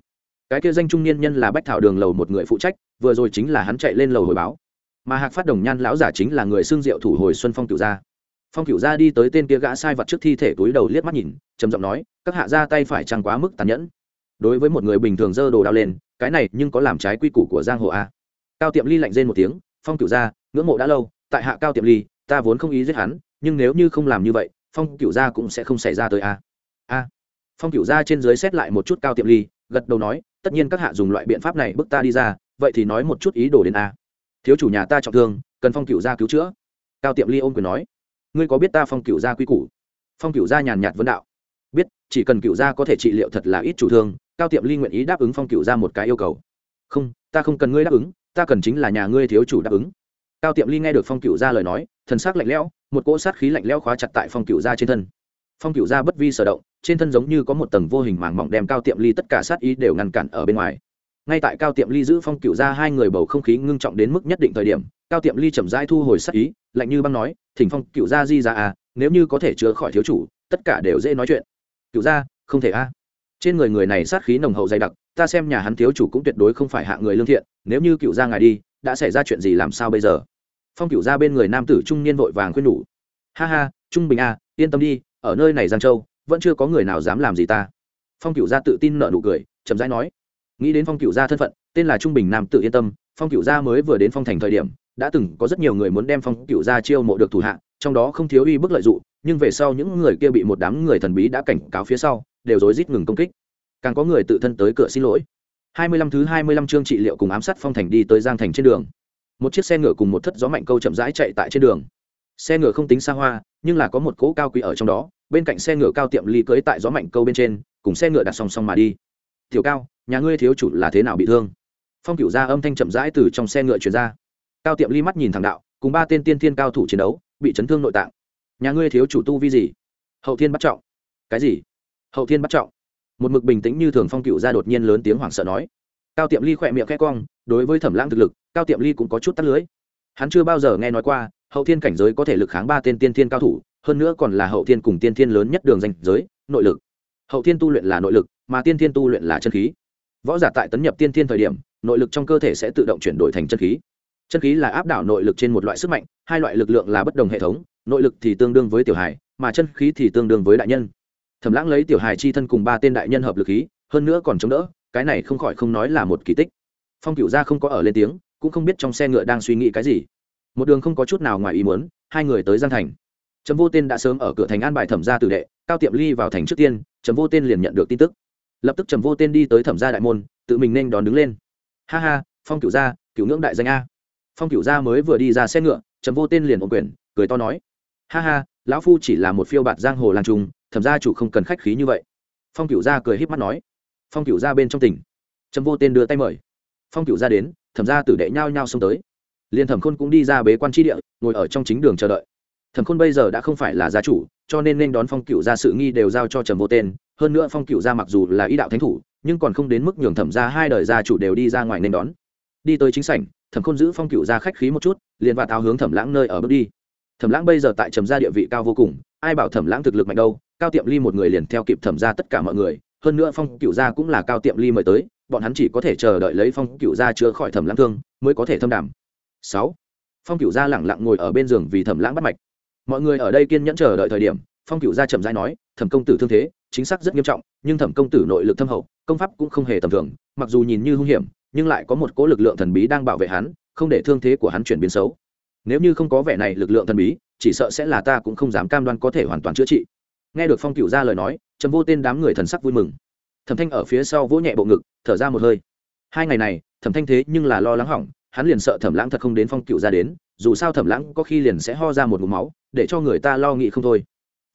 Cái kia danh trung niên nhân là bách thảo đường lầu một người phụ trách, vừa rồi chính là hắn chạy lên lầu hồi báo. Mà hạc phát đồng nhan lão giả chính là người xương diệu thủ hồi xuân phong cửu gia. Phong cửu gia đi tới tên kia gã sai vật trước thi thể túi đầu liếc mắt nhìn, trầm giọng nói, các hạ ra tay phải trăng quá mức tàn nhẫn? Đối với một người bình thường dơ đồ đao lên, cái này nhưng có làm trái quy củ của giang hồ a cao tiệm ly lạnh rên một tiếng, phong cửu gia, ngưỡng mộ đã lâu, tại hạ cao tiệm ly, ta vốn không ý giết hắn nhưng nếu như không làm như vậy, phong cửu gia cũng sẽ không xảy ra tới a. A. Phong cửu gia trên dưới xét lại một chút cao tiệm ly, gật đầu nói, tất nhiên các hạ dùng loại biện pháp này bức ta đi ra, vậy thì nói một chút ý đồ đến a. Thiếu chủ nhà ta trọng thương, cần phong cửu gia cứu chữa. Cao tiệm ly ôm quyền nói, ngươi có biết ta phong cửu gia quy củ? Phong cửu gia nhàn nhạt vấn đạo, biết, chỉ cần cửu gia có thể trị liệu thật là ít chủ thương, cao tiệm ly nguyện ý đáp ứng phong cửu gia một cái yêu cầu. Không, ta không cần ngươi đáp ứng, ta cần chính là nhà ngươi thiếu chủ đáp ứng. Cao tiệm ly nghe được phong cửu gia lời nói, thần sắc lạnh lẽo một cỗ sát khí lạnh lẽo khóa chặt tại phong cửu gia trên thân. Phong cửu gia bất vi sở động, trên thân giống như có một tầng vô hình màng mỏng đem cao tiệm ly tất cả sát ý đều ngăn cản ở bên ngoài. Ngay tại cao tiệm ly giữ phong cửu gia hai người bầu không khí ngưng trọng đến mức nhất định thời điểm, cao tiệm ly chậm rãi thu hồi sát ý, lạnh như băng nói, thỉnh phong cửu gia di ra à nếu như có thể chữa khỏi thiếu chủ, tất cả đều dễ nói chuyện. Cửu gia, không thể a. À. trên người người này sát khí nồng hậu dày đặc, ta xem nhà hắn thiếu chủ cũng tuyệt đối không phải hạ người lương thiện, nếu như cửu gia ngài đi, đã xảy ra chuyện gì làm sao bây giờ? Phong cửu gia bên người nam tử trung niên vội vàng khuyên nhủ. Ha ha, trung bình a, yên tâm đi, ở nơi này giang châu, vẫn chưa có người nào dám làm gì ta. Phong cửu gia tự tin nợ nụ cười, chậm rãi nói. Nghĩ đến phong cửu gia thân phận, tên là trung bình nam tự yên tâm, phong cửu gia mới vừa đến phong thành thời điểm, đã từng có rất nhiều người muốn đem phong cửu gia chiêu mộ được thủ hạ, trong đó không thiếu uy bức lợi dụng, nhưng về sau những người kia bị một đám người thần bí đã cảnh cáo phía sau, đều rối rít ngừng công kích. Càng có người tự thân tới cửa xin lỗi. Hai mươi lăm thứ hai mươi lăm chương trị liệu cùng ám sát phong thành đi tới giang thành trên đường một chiếc xe ngựa cùng một thất gió mạnh câu chậm rãi chạy tại trên đường. Xe ngựa không tính xa hoa, nhưng là có một cỗ cao quý ở trong đó, bên cạnh xe ngựa cao tiệm ly cưới tại gió mạnh câu bên trên, cùng xe ngựa đặt song song mà đi. Tiểu cao, nhà ngươi thiếu chủ là thế nào bị thương? Phong cửu ra âm thanh chậm rãi từ trong xe ngựa chuyển ra. Cao tiệm ly mắt nhìn thẳng đạo, cùng ba tên tiên thiên cao thủ chiến đấu, bị chấn thương nội tạng. Nhà ngươi thiếu chủ tu vi gì? Hậu thiên bắt trọng. Cái gì? Hậu thiên bắt trọng. Một mực bình tĩnh như thường phong cựu ra đột nhiên lớn tiếng hoảng sợ nói cao tiệm ly khỏe miệng khẽ cong, đối với thẩm lãng thực lực, cao tiệm ly cũng có chút tắt lưới. Hắn chưa bao giờ nghe nói qua, hậu thiên cảnh giới có thể lực kháng ba tên tiên thiên cao thủ, hơn nữa còn là hậu thiên cùng tiên thiên lớn nhất đường danh giới, nội lực. Hậu thiên tu luyện là nội lực, mà tiên thiên tu luyện là chân khí. Võ giả tại tấn nhập tiên thiên thời điểm, nội lực trong cơ thể sẽ tự động chuyển đổi thành chân khí. Chân khí là áp đảo nội lực trên một loại sức mạnh, hai loại lực lượng là bất đồng hệ thống, nội lực thì tương đương với tiểu hài, mà chân khí thì tương đương với đại nhân. Thẩm lãng lấy tiểu hài chi thân cùng ba tên đại nhân hợp lực khí, hơn nữa còn chống đỡ cái này không khỏi không nói là một kỳ tích. Phong cựu gia không có ở lên tiếng, cũng không biết trong xe ngựa đang suy nghĩ cái gì. Một đường không có chút nào ngoài ý muốn, hai người tới giang thành. Trầm vô tên đã sớm ở cửa thành an bài thẩm gia tử đệ, cao tiệm ly vào thành trước tiên, trầm vô tên liền nhận được tin tức. Lập tức trầm vô tên đi tới thẩm gia đại môn, tự mình nên đón đứng lên. Ha ha, phong cựu gia cựu ngưỡng đại danh a. Phong cựu gia mới vừa đi ra xe ngựa, trầm vô tên liền ôm quyền, cười to nói. Ha ha, lão phu chỉ là một phiêu bạt giang hồ lan trung thẩm gia chủ không cần khách khí như vậy. Phong cựu gia cười h í p mắt nói phong cựu gia bên trong tỉnh. Trầm vô tên đưa tay mời. Phong cựu gia đến, thẩm gia tử đệ nhao nhao xông tới. Liền thẩm khôn cũng đi ra bế quan tri địa, ngồi ở trong chính đường chờ đợi. Thẩm khôn bây giờ đã không phải là gia chủ, cho nên nên đón phong cựu gia sự nghi đều giao cho trầm vô tên. Hơn nữa phong cựu gia mặc dù là ý đạo thánh thủ, nhưng còn không đến mức nhường thẩm gia hai đời gia chủ đều đi ra ngoài nên đón. Đi tới chính sảnh, thẩm khôn giữ phong cựu gia khách khí một chút, liền và táo hướng thẩm lãng nơi ở bước đi. Thẩm lãng bây giờ tại trầm gia địa vị cao vô cùng, ai bảo thẩm lãng thực lực mạnh đâu, cao tiệm ly một người liền theo kịp thẩm gia tất cả mọi người hơn nữa phong cựu gia cũng là cao tiệm ly mời tới, bọn hắn chỉ có thể chờ đợi lấy phong cựu gia chữa khỏi thẩm lãng thương, mới có thể thâm đàm sáu, phong cựu gia lẳng lặng ngồi ở bên giường vì thẩm lãng bắt mạch. Mọi người ở đây kiên nhẫn chờ đợi thời điểm, phong cựu gia chậm rãi nói, thẩm công tử thương thế, chính xác rất nghiêm trọng, nhưng thẩm công tử nội lực thâm hậu, công pháp cũng không hề tầm thường, mặc dù nhìn như hung hiểm, nhưng lại có một cỗ lực lượng thần bí đang bảo vệ hắn, không để thương thế của hắn chuyển biến xấu. Nếu như không có vẻ này lực lượng thần bí, chỉ sợ sẽ là ta cũng không dám cam đoan có thể hoàn toàn chữa trị. Nghe được phong cựu gia lời nói trầm vô tên đám người thần sắc vui mừng. Thẩm thanh ở phía sau vỗ nhẹ bộ ngực, thở ra một hơi. Hai ngày này, thẩm thanh thế nhưng là lo lắng hỏng, hắn liền sợ thẩm lãng thật không đến phong cựu ra đến, dù sao thẩm lãng có khi liền sẽ ho ra một mục máu, để cho người ta lo nghĩ không thôi.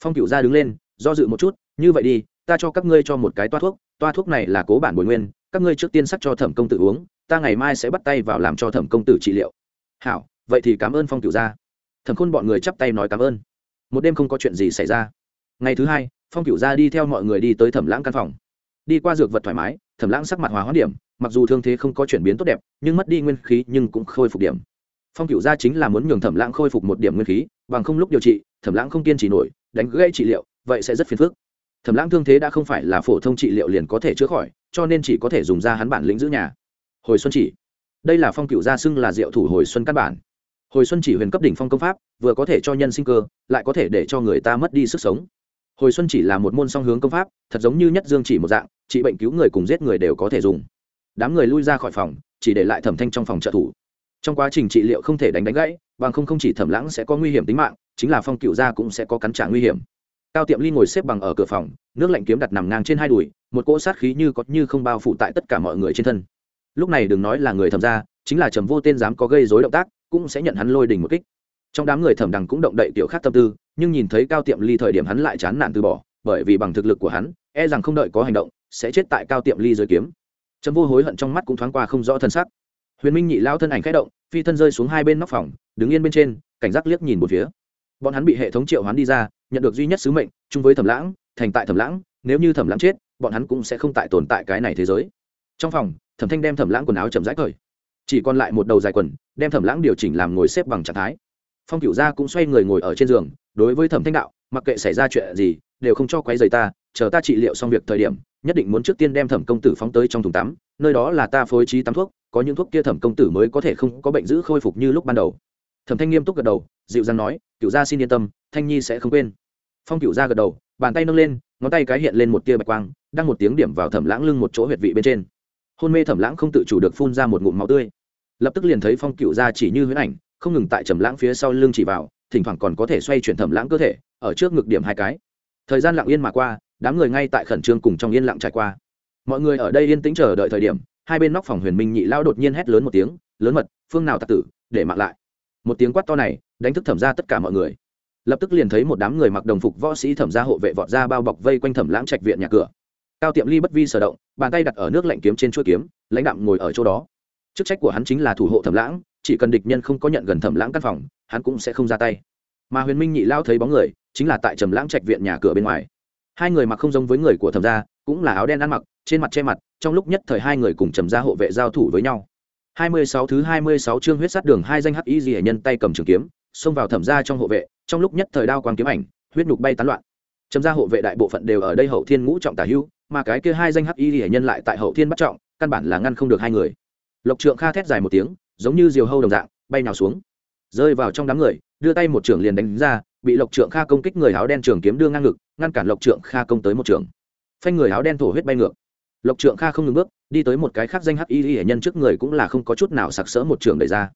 Phong cựu ra đứng lên, do dự một chút, như vậy đi, ta cho các ngươi cho một cái toa thuốc toa thuốc này là cố bản bồi nguyên, các ngươi trước tiên sắc cho thẩm công tử uống, ta ngày mai sẽ bắt tay vào làm cho thẩm công tử trị liệu. Hảo, vậy thì cảm ơn phong Cựu gia. Thẩm khôn bọn người chắp tay nói cảm ơn. Một đêm không có chuyện gì xảy ra. Ngày thứ hai phong cửu gia đi theo mọi người đi tới thẩm lãng căn phòng. Đi qua dược vật thoải mái, thẩm lãng sắc mặt hòa hoãn điểm, mặc dù thương thế không có chuyển biến tốt đẹp, nhưng mất đi nguyên khí nhưng cũng khôi phục điểm. Phong cửu gia chính là muốn nhường thẩm lãng khôi phục một điểm nguyên khí, bằng không lúc điều trị, thẩm lãng không kiên trì nổi, đánh gãy trị liệu, vậy sẽ rất phiền phức. Thẩm lãng thương thế đã không phải là phổ thông trị liệu liền có thể chữa khỏi, cho nên chỉ có thể dùng ra hắn bản lĩnh giữ nhà. Hồi xuân chỉ. Đây là phong Cửu gia xưng là diệu thủ hồi xuân căn bản. Hồi xuân chỉ huyền cấp đỉnh phong công pháp, vừa có thể cho nhân sinh cơ, lại có thể để cho người ta mất đi sức sống hồi xuân chỉ là một môn song hướng công pháp, thật giống như nhất dương chỉ một dạng, trị bệnh cứu người cùng giết người đều có thể dùng. Đám người lui ra khỏi phòng, chỉ để lại thẩm thanh trong phòng trợ thủ. Trong quá trình trị liệu không thể đánh đánh gãy, bằng không không chỉ thẩm lãng sẽ có nguy hiểm tính mạng, chính là phong cựu gia cũng sẽ có cắn trả nguy hiểm. Cao tiệm ly ngồi xếp bằng ở cửa phòng, nước lạnh kiếm đặt nằm ngang trên hai đùi, một cỗ sát khí như có như không bao phủ tại tất cả mọi người trên thân. Lúc này đừng nói là người thẩm gia, chính là trầm vô tên dám có gây dối động tác, cũng sẽ nhận hắn lôi đình một kích trong đám người thẩm đằng cũng động đậy tiểu khác tâm tư, nhưng nhìn thấy cao tiệm ly thời điểm hắn lại chán nản từ bỏ, bởi vì bằng thực lực của hắn e rằng không đợi có hành động, sẽ chết tại cao tiệm ly dưới kiếm. Trâm vô hối hận trong mắt cũng thoáng qua không rõ thân sắc. Huyền minh nhị lao thân ảnh khẽ động, phi thân rơi xuống hai bên nóc phòng, đứng yên bên trên, cảnh giác liếc nhìn một phía. Bọn hắn bị hệ thống triệu hoán đi ra, nhận được duy nhất sứ mệnh, chung với thẩm lãng, thành tại thẩm lãng, nếu như thẩm lãng chết, bọn hắn cũng sẽ không tại tồn tại cái này thế giới. Trong phòng, thẩm thanh đem thẩm lãng quần áo chậm rãi cởi. Chỉ còn lại một đầu dài quần, đem thẩm lãng điều chỉnh làm ngồi xếp bằng trạng thái phong cửu gia cũng xoay người ngồi ở trên giường, đối với thẩm thanh đạo, mặc kệ xảy ra chuyện gì, đều không cho quấy rầy ta, chờ ta trị liệu xong việc thời điểm, nhất định muốn trước tiên đem thẩm công tử phóng tới trong thùng tắm, nơi đó là ta phối trí tắm thuốc, có những thuốc kia thẩm công tử mới có thể không có bệnh giữ khôi phục như lúc ban đầu. Thẩm thanh nghiêm túc gật đầu, dịu dàng nói cựu gia xin yên tâm, thanh nhi sẽ không quên. Phong cựu gia gật đầu, bàn tay nâng lên, ngón tay cái hiện lên một tia bạch quang đăng một tiếng điểm vào thẩm lãng lưng một chỗ huyệt vị bên trên. Hôn mê thẩm lãng không tự chủ được phun ra một ngụm máu tươi. Lập tức liền thấy phong cựu gia chỉ như huyễn ảnh không ngừng tại trầm lãng phía sau lưng chỉ vào, thỉnh thoảng còn có thể xoay chuyển thẩm lãng cơ thể, ở trước ngực điểm hai cái. Thời gian lặng yên mà qua, đám người ngay tại khẩn trương cùng trong yên lặng trải qua. Mọi người ở đây yên tĩnh chờ đợi thời điểm, hai bên nóc phòng huyền minh nhị lao đột nhiên hét lớn một tiếng, lớn mật, phương nào tặc tử, để mạng lại. Một tiếng quát to này, đánh thức thẩm ra tất cả mọi người. Lập tức liền thấy một đám người mặc đồng phục võ sĩ thẩm ra hộ vệ vọt ra bao bọc vây quanh thẩm lãng trạch viện nhà cửa. Cao tiệm ly bất vi sở động, bàn tay đặt ở nước lạnh kiếm trên chuỗi kiếm, lãnh đạm ngồi ở chỗ đó. Chức trách của hắn chính là thủ hộ thẩm lãng chỉ cần địch nhân không có nhận gần thẩm lãng căn phòng, hắn cũng sẽ không ra tay. Mà huyền minh nhị lao thấy bóng người, chính là tại trầm lãng trạch viện nhà cửa bên ngoài. Hai người mặc không giống với người của thẩm gia, cũng là áo đen ăn mặc, trên mặt che mặt, trong lúc nhất thời hai người cùng trầm gia hộ vệ giao thủ với nhau. 26 thứ 26 chương huyết sát đường hai danh hắc y dị nhân tay cầm trường kiếm, xông vào thẩm gia trong hộ vệ, trong lúc nhất thời đao quang kiếm ảnh, huyết nhục bay tán loạn. Trầm gia hộ vệ đại bộ phận đều ở đây hậu thiên ngũ trọng tả hưu mà cái kia hai danh hắc y dị nhân lại tại hậu thiên bắt trọng, căn bản là ngăn không được hai người. Lộc trượng kha thét dài một tiếng giống như diều hâu đồng dạng, bay nào xuống. Rơi vào trong đám người, đưa tay một trưởng liền đánh ra, bị lộc trượng kha công kích người áo đen trường kiếm đưa ngang ngực, ngăn cản lộc trượng kha công tới một trường. Phanh người áo đen thổ huyết bay ngược. Lộc trượng kha không ngừng bước, đi tới một cái khác danh hắc y hệ nhân trước người cũng là không có chút nào sặc sỡ một trường đẩy ra.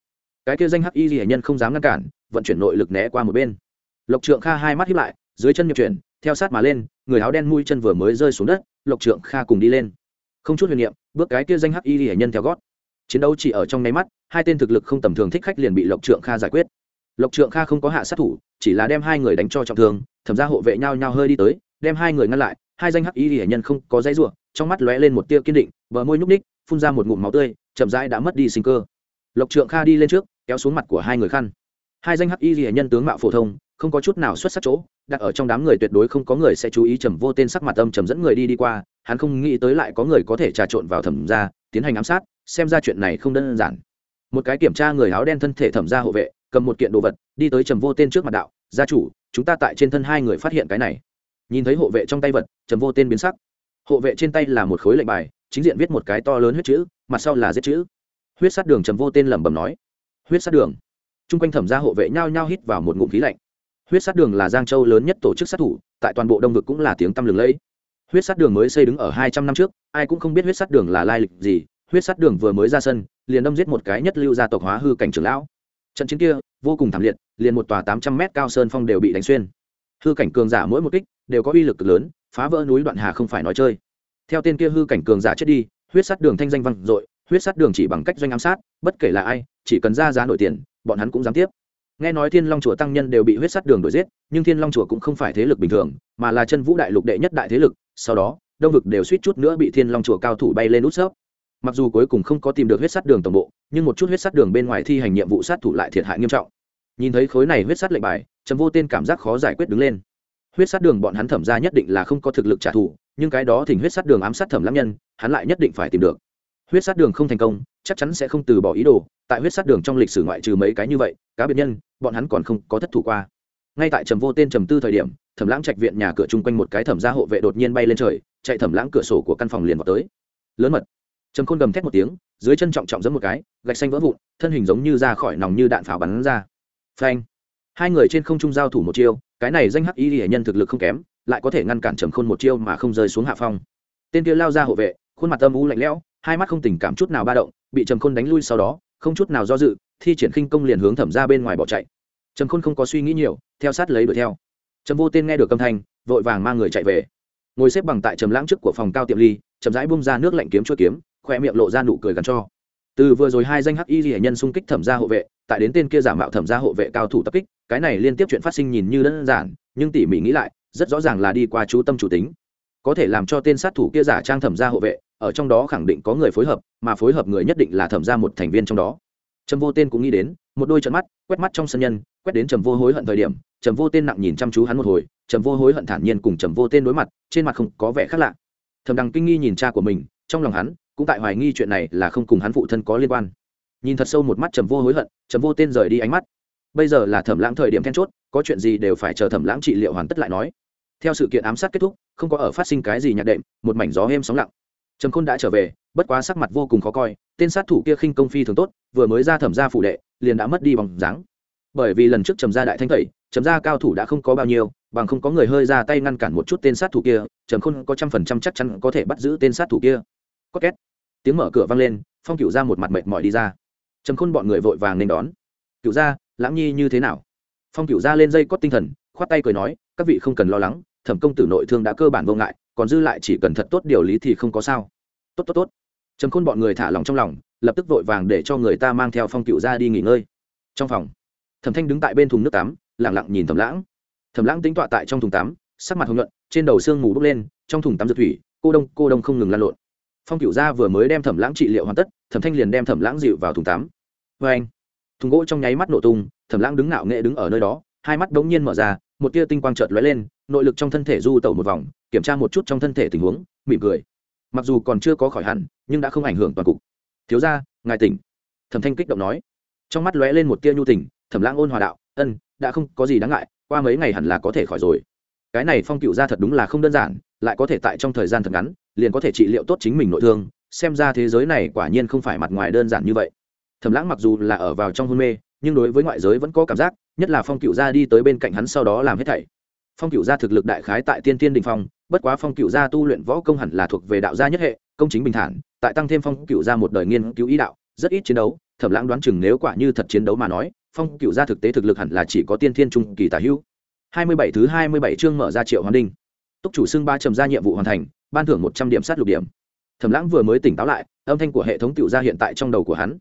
Cái kia danh hắc y hệ nhân không dám ngăn cản, vận chuyển nội lực né qua một bên. Lộc trượng kha hai mắt hiếp lại, dưới chân nhập chuyển, theo sát mà lên, người áo đen mũi chân vừa mới rơi xuống đất, lộc trượng kha cùng đi lên. Không chút huyền niệm, bước cái kia danh hắc y hệ nhân theo gót. Chiến đấu chỉ ở trong nháy mắt hai tên thực lực không tầm thường thích khách liền bị lộc trượng kha giải quyết. Lộc trượng kha không có hạ sát thủ, chỉ là đem hai người đánh cho trọng thương thẩm ra hộ vệ nhau nhau hơi đi tới, đem hai người ngăn lại, hai danh hắc y hiển nhân không có dãy ruộng trong mắt lóe lên một tia kiên định, bờ môi nhúc ních phun ra một ngụm máu tươi, chậm rãi đã mất đi sinh cơ. Lộc trượng kha đi lên trước, kéo xuống mặt của hai người khăn. Hai danh hắc y hiển nhân tướng mạo phổ thông, không có chút nào xuất sắc chỗ, đặt ở trong đám người tuyệt đối không có người sẽ chú ý trầm vô tên sắc mặt âm trầm dẫn người đi đi qua, hắn không nghĩ tới lại có người có thể trà trộn vào thẩm ra tiến hành ám sát, xem ra chuyện này không đơn giản một cái kiểm tra người áo đen thân thể thẩm ra hộ vệ, cầm một kiện đồ vật, đi tới trầm vô tên trước mặt đạo, gia chủ, chúng ta tại trên thân hai người phát hiện cái này. Nhìn thấy hộ vệ trong tay vật, trầm vô tên biến sắc. Hộ vệ trên tay là một khối lệnh bài, chính diện viết một cái to lớn huyết chữ, mặt sau là giết chữ. Huyết sát đường trầm vô tên lẩm bẩm nói. Huyết sát đường. T r u n g quanh thẩm gia hộ vệ nhao nhao hít vào một ngụm khí lạnh. Huyết sát đường là giang châu lớn nhất tổ chức sát thủ, tại toàn bộ đông vực cũng là tiếng tăm lừng lẫy. Huyết sát đường mới xây đứng ở hai trăm năm trước, ai cũng không biết huyết sát đường là lai lịch gì, huyết sát đường vừa mới ra sân liền đâm giết một cái nhất lưu gia tộc hóa hư cảnh trưởng lão. Trận chiến kia, vô cùng thảm liệt, liền một tòa tám trăm mét cao sơn phong đều bị đánh xuyên. Hư cảnh cường giả mỗi một kích đều có uy lực cực lớn, phá vỡ núi đoạn hà không phải nói chơi. Theo tên kia hư cảnh cường giả chết đi, huyết sắt đường thanh danh vang dội, huyết sắt đường chỉ bằng cách doanh ám sát, bất kể là ai, chỉ cần ra giá nổi tiền, bọn hắn cũng dám tiếp. Nghe nói thiên long chùa tăng nhân đều bị huyết sắt đường đuổi giết, nhưng thiên long chùa cũng không phải thế lực bình thường, mà là chân vũ đại lục đệ nhất đại thế lực, sau đó, đông vực đều suýt chút nữa bị thiên long chùa cao thủ bay lên út sấp mặc dù cuối cùng không có tìm được huyết sát đường tổng bộ, nhưng một chút huyết sát đường bên ngoài thi hành nhiệm vụ sát thủ lại thiệt hại nghiêm trọng. Nhìn thấy khối này huyết sát lệnh bài, trầm vô tên cảm giác khó giải quyết đứng lên. Huyết sát đường bọn hắn thẩm ra nhất định là không có thực lực trả thù, nhưng cái đó thỉnh huyết sát đường ám sát thẩm lãng nhân, hắn lại nhất định phải tìm được. Huyết sát đường không thành công, chắc chắn sẽ không từ bỏ ý đồ, tại huyết sát đường trong lịch sử ngoại trừ mấy cái như vậy, cá biệt nhân, bọn hắn còn không có thất thủ qua. Ngay tại trầm vô tên trầm tư thời điểm, thẩm lãng trạch viện nhà cửa chung quanh một cái thẩm gia hộ vệ đột nhiên bay lên trời, chạy thẩm lãng cửa sổ của căn phòng liền vào tới. Lớn mật trầm khôn gầm thét một tiếng, dưới chân trọng trọng giẫm một cái, gạch xanh vỡ vụn, thân hình giống như ra khỏi nòng như đạn pháo bắn ra. Phanh! Hai người trên không trung giao thủ một chiêu, cái này danh hắc y hệ nhân thực lực không kém, lại có thể ngăn cản trầm khôn một chiêu mà không rơi xuống hạ phong. Tên kia lao ra hộ vệ, khuôn mặt âm u lạnh lẽo, hai mắt không tình cảm chút nào ba động, bị trầm khôn đánh lui sau đó, không chút nào do dự, thi triển khinh công liền hướng thẩm ra bên ngoài bỏ chạy. Trầm khôn không có suy nghĩ nhiều, theo sát lấy đuổi theo. Trầm vô tên nghe được âm thanh, vội vàng mang người chạy về. Ngồi xếp bằng tại trầm lãng trước của phòng cao tiệm ly trầm rãi bung ra nước lạnh kiếm chua kiếm khoe miệng lộ ra nụ cười gắn cho. Từ vừa rồi hai danh hắc y hệ nhân xung kích thẩm gia hộ vệ, tại đến tên kia giả mạo thẩm gia hộ vệ cao thủ tập kích, cái này liên tiếp chuyện phát sinh nhìn như đơn giản, nhưng tỉ mỉ nghĩ lại, rất rõ ràng là đi qua chú tâm chủ tính. Có thể làm cho tên sát thủ kia giả trang thẩm gia hộ vệ, ở trong đó khẳng định có người phối hợp, mà phối hợp người nhất định là thẩm gia một thành viên trong đó. Trầm vô tên cũng nghĩ đến, một đôi trận mắt, quét mắt trong sân nhân, quét đến trầm vô hối hận thời điểm, trầm vô tên nặng nhìn chăm chú hắn một hồi, trầm vô hối hận thản nhiên cùng trầm vô tên đối mặt, trên mặt không có vẻ khác lạ. Thầm đằng kinh nghi nhìn cha của mình, trong lòng hắn cũng tại hoài nghi chuyện này là không cùng hắn phụ thân có liên quan. Nhìn thật sâu một mắt trầm vô hối hận, trầm vô tên rời đi ánh mắt. Bây giờ là thẩm lãng thời điểm then chốt, có chuyện gì đều phải chờ thẩm lãng trị liệu hoàn tất lại nói. Theo sự kiện ám sát kết thúc, không có ở phát sinh cái gì nhạc đệm, một mảnh gió êm sóng lặng. Trầm khôn đã trở về, bất quá sắc mặt vô cùng khó coi, tên sát thủ kia khinh công phi thường tốt, vừa mới ra thẩm ra phủ đệ, liền đã mất đi bằng dáng. Bởi vì lần trước trầm ra đại thanh tẩy, trầm ra cao thủ đã không có bao nhiêu, bằng không có người hơi ra tay ngăn cản một chút tên sát thủ kia, trầm khôn có trăm phần trăm chắc chắn có thể bắt giữ tên sát thủ kia có két. Tiếng mở cửa vang lên, phong cựu ra một mặt mệt mỏi đi ra. Trầm khôn bọn người vội vàng nên đón. Cựu ra lãng nhi như thế nào? Phong cựu ra lên dây cót tinh thần, khoát tay cười nói, các vị không cần lo lắng, thẩm công tử nội thương đã cơ bản vô ngại, còn dư lại chỉ cần thật tốt điều lý thì không có sao. Tốt tốt tốt. Trầm khôn bọn người thả lòng trong lòng, lập tức vội vàng để cho người ta mang theo phong cựu ra đi nghỉ ngơi. Trong phòng, thẩm thanh đứng tại bên thùng nước tắm lẳng lặng nhìn thẩm lãng. Thẩm lãng tính tọa tại trong thùng tắm, sắc mặt hồng nhuận, trên đầu sương mù bốc lên, trong thùng tắm dược thủy, cô đông cô đông không ngừng lan lộn phong cựu gia vừa mới đem thẩm lãng trị liệu hoàn tất thẩm thanh liền đem thẩm lãng dịu vào thùng tắm. Vê anh thùng gỗ trong nháy mắt nổ tung thẩm lãng đứng ngạo nghệ đứng ở nơi đó hai mắt đống nhiên mở ra một tia tinh quang chợt lóe lên nội lực trong thân thể du tẩu một vòng kiểm tra một chút trong thân thể tình huống mỉm cười. Mặc dù còn chưa có khỏi hẳn nhưng đã không ảnh hưởng toàn cục. Thiếu ra ngài tỉnh. Thẩm thanh kích động nói. Trong mắt lóe lên một tia nhu tỉnh, thẩm lãng ôn hòa đạo ân đã không có gì đáng ngại qua mấy ngày hẳn là có thể khỏi rồi. Cái này phong cựu ra thật đúng là không đơn giản lại có thể tại trong thời gian thật ngắn liền có thể trị liệu tốt chính mình nội thương, xem ra thế giới này quả nhiên không phải mặt ngoài đơn giản như vậy. Thẩm lãng mặc dù là ở vào trong hôn mê, nhưng đối với ngoại giới vẫn có cảm giác, nhất là phong cựu gia đi tới bên cạnh hắn sau đó làm hết thảy. Phong cựu gia thực lực đại khái tại tiên tiên đình phong, bất quá phong cựu gia tu luyện võ công hẳn là thuộc về đạo gia nhất hệ, công chính bình thản, tại tăng thêm phong cựu gia một đời nghiên cứu ý đạo, rất ít chiến đấu, thẩm lãng đoán chừng nếu quả như thật chiến đấu mà nói, phong cựu gia thực tế thực lực hẳn là chỉ có tiên thiên trung kỳ tả hữu. Hai mươi bảy thứ hai mươi bảy chương mở ra triệu hoàn đinh. Túc chủ xưng ba trầm ra nhiệm vụ hoàn thành ban thưởng một trăm điểm sát lục điểm. Thẩm lãng vừa mới tỉnh táo lại, âm thanh của hệ thống cựu gia hiện tại trong đầu của hắn.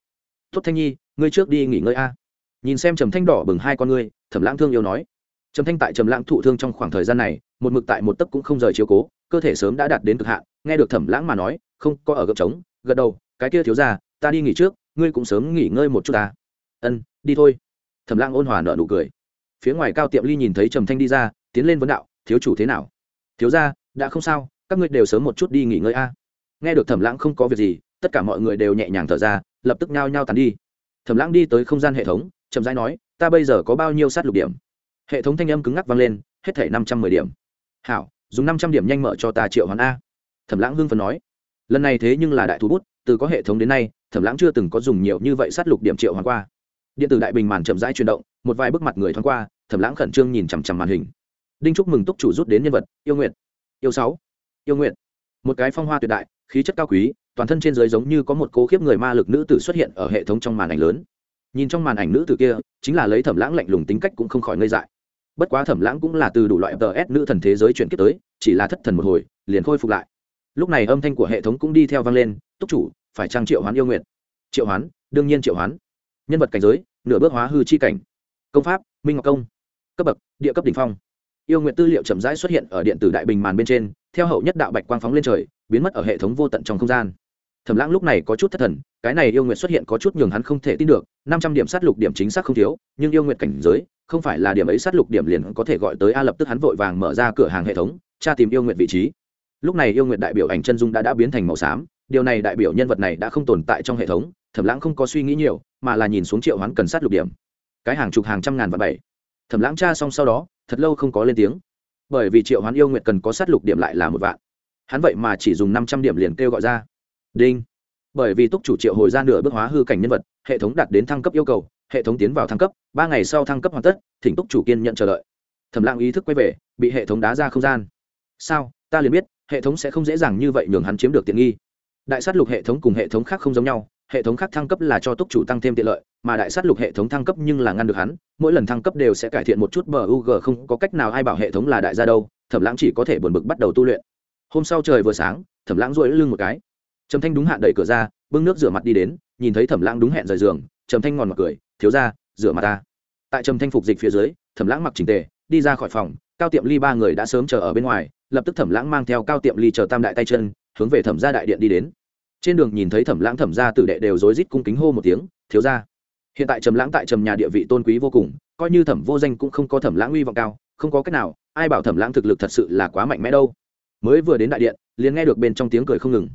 Tốt thanh nhi, ngươi trước đi nghỉ ngơi a. Nhìn xem trầm thanh đỏ bừng hai con ngươi, thẩm lãng thương yêu nói. Trầm thanh tại trầm lãng thụ thương trong khoảng thời gian này, một mực tại một tấc cũng không rời chiếu cố, cơ thể sớm đã đạt đến cực hạn, nghe được thẩm lãng mà nói, không có ở gợp trống, gật đầu, cái kia thiếu ra ta đi nghỉ trước, ngươi cũng sớm nghỉ ngơi một chút ta. Ân, đi thôi. Thẩm lãng ôn hòa nợ nụ cười. Phía ngoài cao tiệm ly nhìn thấy trầm thanh đi ra, tiến lên vấn đạo, thiếu chủ thế nào? Thiếu ra đã không sao các ngươi đều sớm một chút đi nghỉ ngơi a. Nghe được thẩm lãng không có việc gì, tất cả mọi người đều nhẹ nhàng thở ra, lập tức nhao nhao tàn đi. Thẩm lãng đi tới không gian hệ thống, chậm rãi nói, ta bây giờ có bao nhiêu sát lục điểm? Hệ thống thanh âm cứng ngắc vang lên, hết thể năm trăm mười điểm. Hảo, dùng năm trăm điểm nhanh mở cho ta triệu hoàn a. Thẩm lãng hưng phần nói, lần này thế nhưng là đại thú bút, từ có hệ thống đến nay, thẩm lãng chưa từng có dùng nhiều như vậy sát lục điểm triệu hoàn qua. Điện tử đại bình màn chậm rãi chuyển động, một vài bước mặt người thoáng qua, thẩm lãng khẩn trương nhìn chằm chằm màn hình. Đinh trúc mừng túc chủ rút đến nhân vật, yêu nguyện yêu sáu yêu nguyện một cái phong hoa tuyệt đại, khí chất cao quý, toàn thân trên dưới giống như có một cố khiếp người ma lực nữ tử xuất hiện ở hệ thống trong màn ảnh lớn. Nhìn trong màn ảnh nữ tử kia, chính là lấy thẩm lãng lạnh lùng tính cách cũng không khỏi ngây dại. Bất quá thẩm lãng cũng là từ đủ loại tờ s nữ thần thế giới chuyển kiếp tới, chỉ là thất thần một hồi, liền khôi phục lại. Lúc này âm thanh của hệ thống cũng đi theo vang lên, túc chủ, phải trang triệu hoán yêu nguyện triệu hoán? Đương nhiên triệu hoán. Nhân vật cảnh giới, nửa bước hóa hư chi cảnh. Công pháp, minh ngọc công. Cấp bậc, địa cấp đ ỉ n h phong yêu nguyện tư liệu chậm rãi xuất hiện ở điện tử đại bình màn bên trên, theo hậu nhất đạo bạch quang phóng lên trời, biến mất ở hệ thống vô tận trong không gian. Thẩm lãng lúc này có chút thất thần, cái này yêu nguyện xuất hiện có chút nhường hắn không thể tin được, năm trăm điểm sát lục điểm chính xác không thiếu, nhưng yêu nguyện cảnh giới, không phải là điểm ấy sát lục điểm liền có thể gọi tới a lập tức hắn vội vàng mở ra cửa hàng hệ thống, tra tìm yêu nguyện vị trí. Lúc này yêu nguyện đại biểu ảnh chân dung đã đã biến thành màu xám, điều này đại biểu nhân vật này đã không tồn tại trong hệ thống, thẩm lãng không có suy nghĩ nhiều, mà là nhìn xuống triệu hoán cần sát lục điểm. Cái hàng chục hàng trăm ngàn và bảy. Thẩm lãng tra xong sau đó thật lâu không có lên tiếng. Bởi vì triệu hoán yêu nguyện cần có sát lục điểm lại là một vạn. Hắn vậy mà chỉ dùng năm trăm điểm liền kêu gọi ra. Đinh. Bởi vì túc chủ triệu hồi ra nửa bước hóa hư cảnh nhân vật, hệ thống đạt đến thăng cấp yêu cầu, hệ thống tiến vào thăng cấp, ba ngày sau thăng cấp hoàn tất, thỉnh túc chủ kiên nhận chờ đợi. Thẩm lãng ý thức quay về, bị hệ thống đá ra không gian. Sao? Ta liền biết, hệ thống sẽ không dễ dàng như vậy nhường hắn chiếm được tiện nghi. Đại sát lục hệ thống cùng hệ thống khác không giống nhau hệ thống khác thăng cấp là cho túc chủ tăng thêm tiện lợi, mà đại sát lục hệ thống thăng cấp nhưng là ngăn được hắn, mỗi lần thăng cấp đều sẽ cải thiện một chút bờ ug không có cách nào ai bảo hệ thống là đại gia đâu, thẩm lãng chỉ có thể buồn bực bắt đầu tu luyện. Hôm sau trời vừa sáng, thẩm lãng rỗi lưng một cái. Trầm thanh đúng hạn đẩy cửa ra, bưng nước rửa mặt đi đến, nhìn thấy thẩm lãng đúng hẹn rời giường, trầm thanh ngòn mặt cười, thiếu ra rửa mặt ta. Tại trầm thanh phục dịch phía dưới, thẩm lãng mặc trình tề, đi ra khỏi phòng, cao tiệm ly ba người đã sớm chờ ở bên ngoài, lập tức thẩm lãng mang theo cao tiệm ly chờ tam đại tay chân, hướng về thẩm gia đại điện đi đến trên đường nhìn thấy thẩm lãng thẩm gia tử đệ đều rối rít cung kính hô một tiếng, thiếu gia, hiện tại trầm lãng tại trầm nhà địa vị tôn quý vô cùng, coi như thẩm vô danh cũng không có thẩm lãng uy vọng cao, không có cách nào, ai bảo thẩm lãng thực lực thật sự là quá mạnh mẽ đâu. Mới vừa đến đại điện, liền nghe được bên trong tiếng cười không ngừng.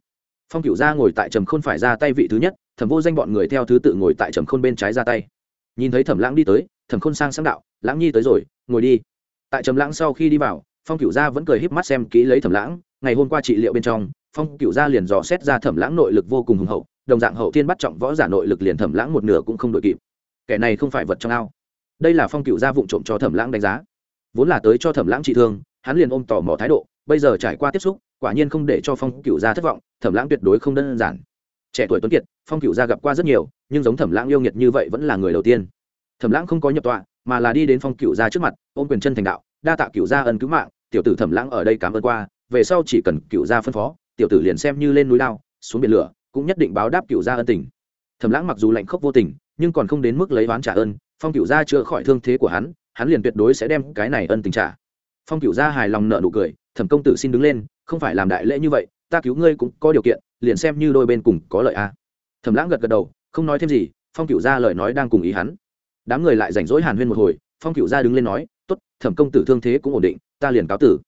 Phong cửu gia ngồi tại trầm khôn phải ra tay vị thứ nhất, thẩm vô danh bọn người theo thứ tự ngồi tại trầm khôn bên trái ra tay. Nhìn thấy thẩm lãng đi tới, thẩm khôn sang sáng đạo, lãng nhi tới rồi, ngồi đi. Tại trầm lãng sau khi đi vào, phong cửu gia vẫn cười híp mắt xem kỹ lấy thẩm lãng, ngày hôm qua trị liệu bên trong phong cửu gia liền dò xét ra thẩm lãng nội lực vô cùng hùng hậu, đồng dạng hậu thiên bắt trọng võ giả nội lực liền thẩm lãng một nửa cũng không đội kịp. Kẻ này không phải vật trong ao. Đây là phong cửu gia vụng trộm cho thẩm lãng đánh giá. Vốn là tới cho thẩm lãng trị thương, hắn liền ôm tỏ mò thái độ, bây giờ trải qua tiếp xúc, quả nhiên không để cho phong cửu gia thất vọng, thẩm lãng tuyệt đối không đơn giản. Trẻ tuổi tuấn kiệt, phong cửu gia gặp qua rất nhiều, nhưng giống thẩm lãng yêu nghiệt như vậy vẫn là người đầu tiên. Thẩm lãng không có nhập tọa, mà là đi đến phong cửu gia trước mặt, ôm quyền chân thành đạo, đa tạ cửu gia ân cứu mạng, tiểu tử thẩm lãng ở đây cảm ơn qua, về sau chỉ cần cửu gia phân phó tiểu tử liền xem như lên núi lao, xuống biển lửa, cũng nhất định báo đáp cựu gia ân tình. Thẩm lãng mặc dù lạnh khốc vô tình, nhưng còn không đến mức lấy oán trả ơn, phong cựu gia chữa khỏi thương thế của hắn hắn liền tuyệt đối sẽ đem cái này ân tình trả. Phong cựu gia hài lòng nợ nụ cười, thẩm công tử xin đứng lên, không phải làm đại lễ như vậy, ta cứu ngươi cũng có điều kiện, liền xem như đôi bên cùng có lợi a. À. thẩm lãng gật gật đầu, không nói thêm gì, phong cựu gia lời nói đang cùng ý hắn. Đám người lại rảnh rỗi hàn huyên một hồi, phong cựu gia đứng lên nói, tốt, thẩm công tử thương thế cũng ổn định, ta liền cáo tử.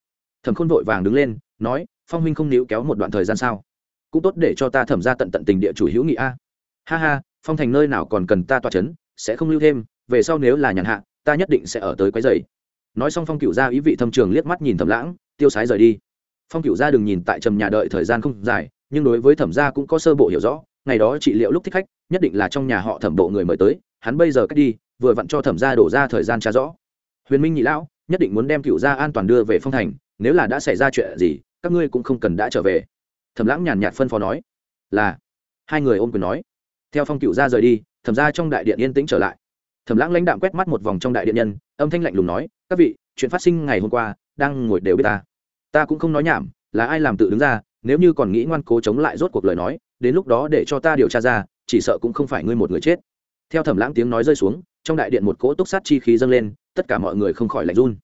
Thẩm khôn vội vàng đứng lên, nói phong huynh không níu kéo một đoạn thời gian sao? Cũng tốt để cho ta thẩm ra tận tận tình địa chủ hữu nghị a. Ha ha, phong thành nơi nào còn cần ta toa c h ấ n sẽ không lưu thêm, về sau nếu là nhàn hạ, ta nhất định sẽ ở tới quái dày nói xong phong cựu gia ý vị thâm trường liếc mắt nhìn thẩm lãng, tiêu sái rời đi. Phong cựu gia đừng nhìn tại trầm nhà đợi thời gian không dài, nhưng đối với thẩm gia cũng có sơ bộ hiểu rõ, ngày đó trị liệu lúc thích khách, nhất định là trong nhà họ thẩm bộ người mời tới, hắn bây giờ cách đi, vừa vặn cho thẩm gia đổ ra thời gian trả rõ. Huyền minh nhị lão, nhất định muốn đem cựu gia an toàn đưa về phong thành, nếu là đã xảy ra chuyện gì các ngươi cũng không cần đã trở về. Thẩm lãng nhàn nhạt phân phó nói, là. Hai người ôm quyền nói, theo phong cựu ra rời đi, thẩm ra trong đại điện yên tĩnh trở lại. Thẩm lãng lãnh đạm quét mắt một vòng trong đại điện nhân, âm thanh lạnh lùng nói, các vị, chuyện phát sinh ngày hôm qua, đang ngồi đều biết ta. Ta cũng không nói nhảm, là ai làm tự đứng ra, nếu như còn nghĩ ngoan cố chống lại rốt cuộc lời nói, đến lúc đó để cho ta điều tra ra, chỉ sợ cũng không phải ngươi một người chết. Theo thẩm lãng tiếng nói rơi xuống, trong đại điện một cỗ túc sát chi khí dâng lên, tất cả mọi người không khỏi lạnh run.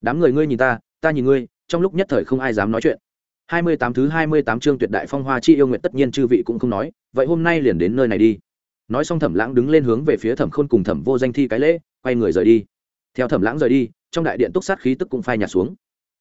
Đám người ngươi nhìn ta ta nhìn ngươi trong lúc nhất thời không ai dám nói chuyện. Hai mươi tám thứ hai mươi tám chương tuyệt đại phong hoa chi yêu nguyện tất nhiên chư vị cũng không nói, vậy hôm nay liền đến nơi này đi. Nói xong thẩm lãng đứng lên hướng về phía thẩm khôn cùng thẩm vô danh thi cái lễ, quay người rời đi. Theo thẩm lãng rời đi, trong đại điện túc sát khí tức cũng phai nhạt xuống.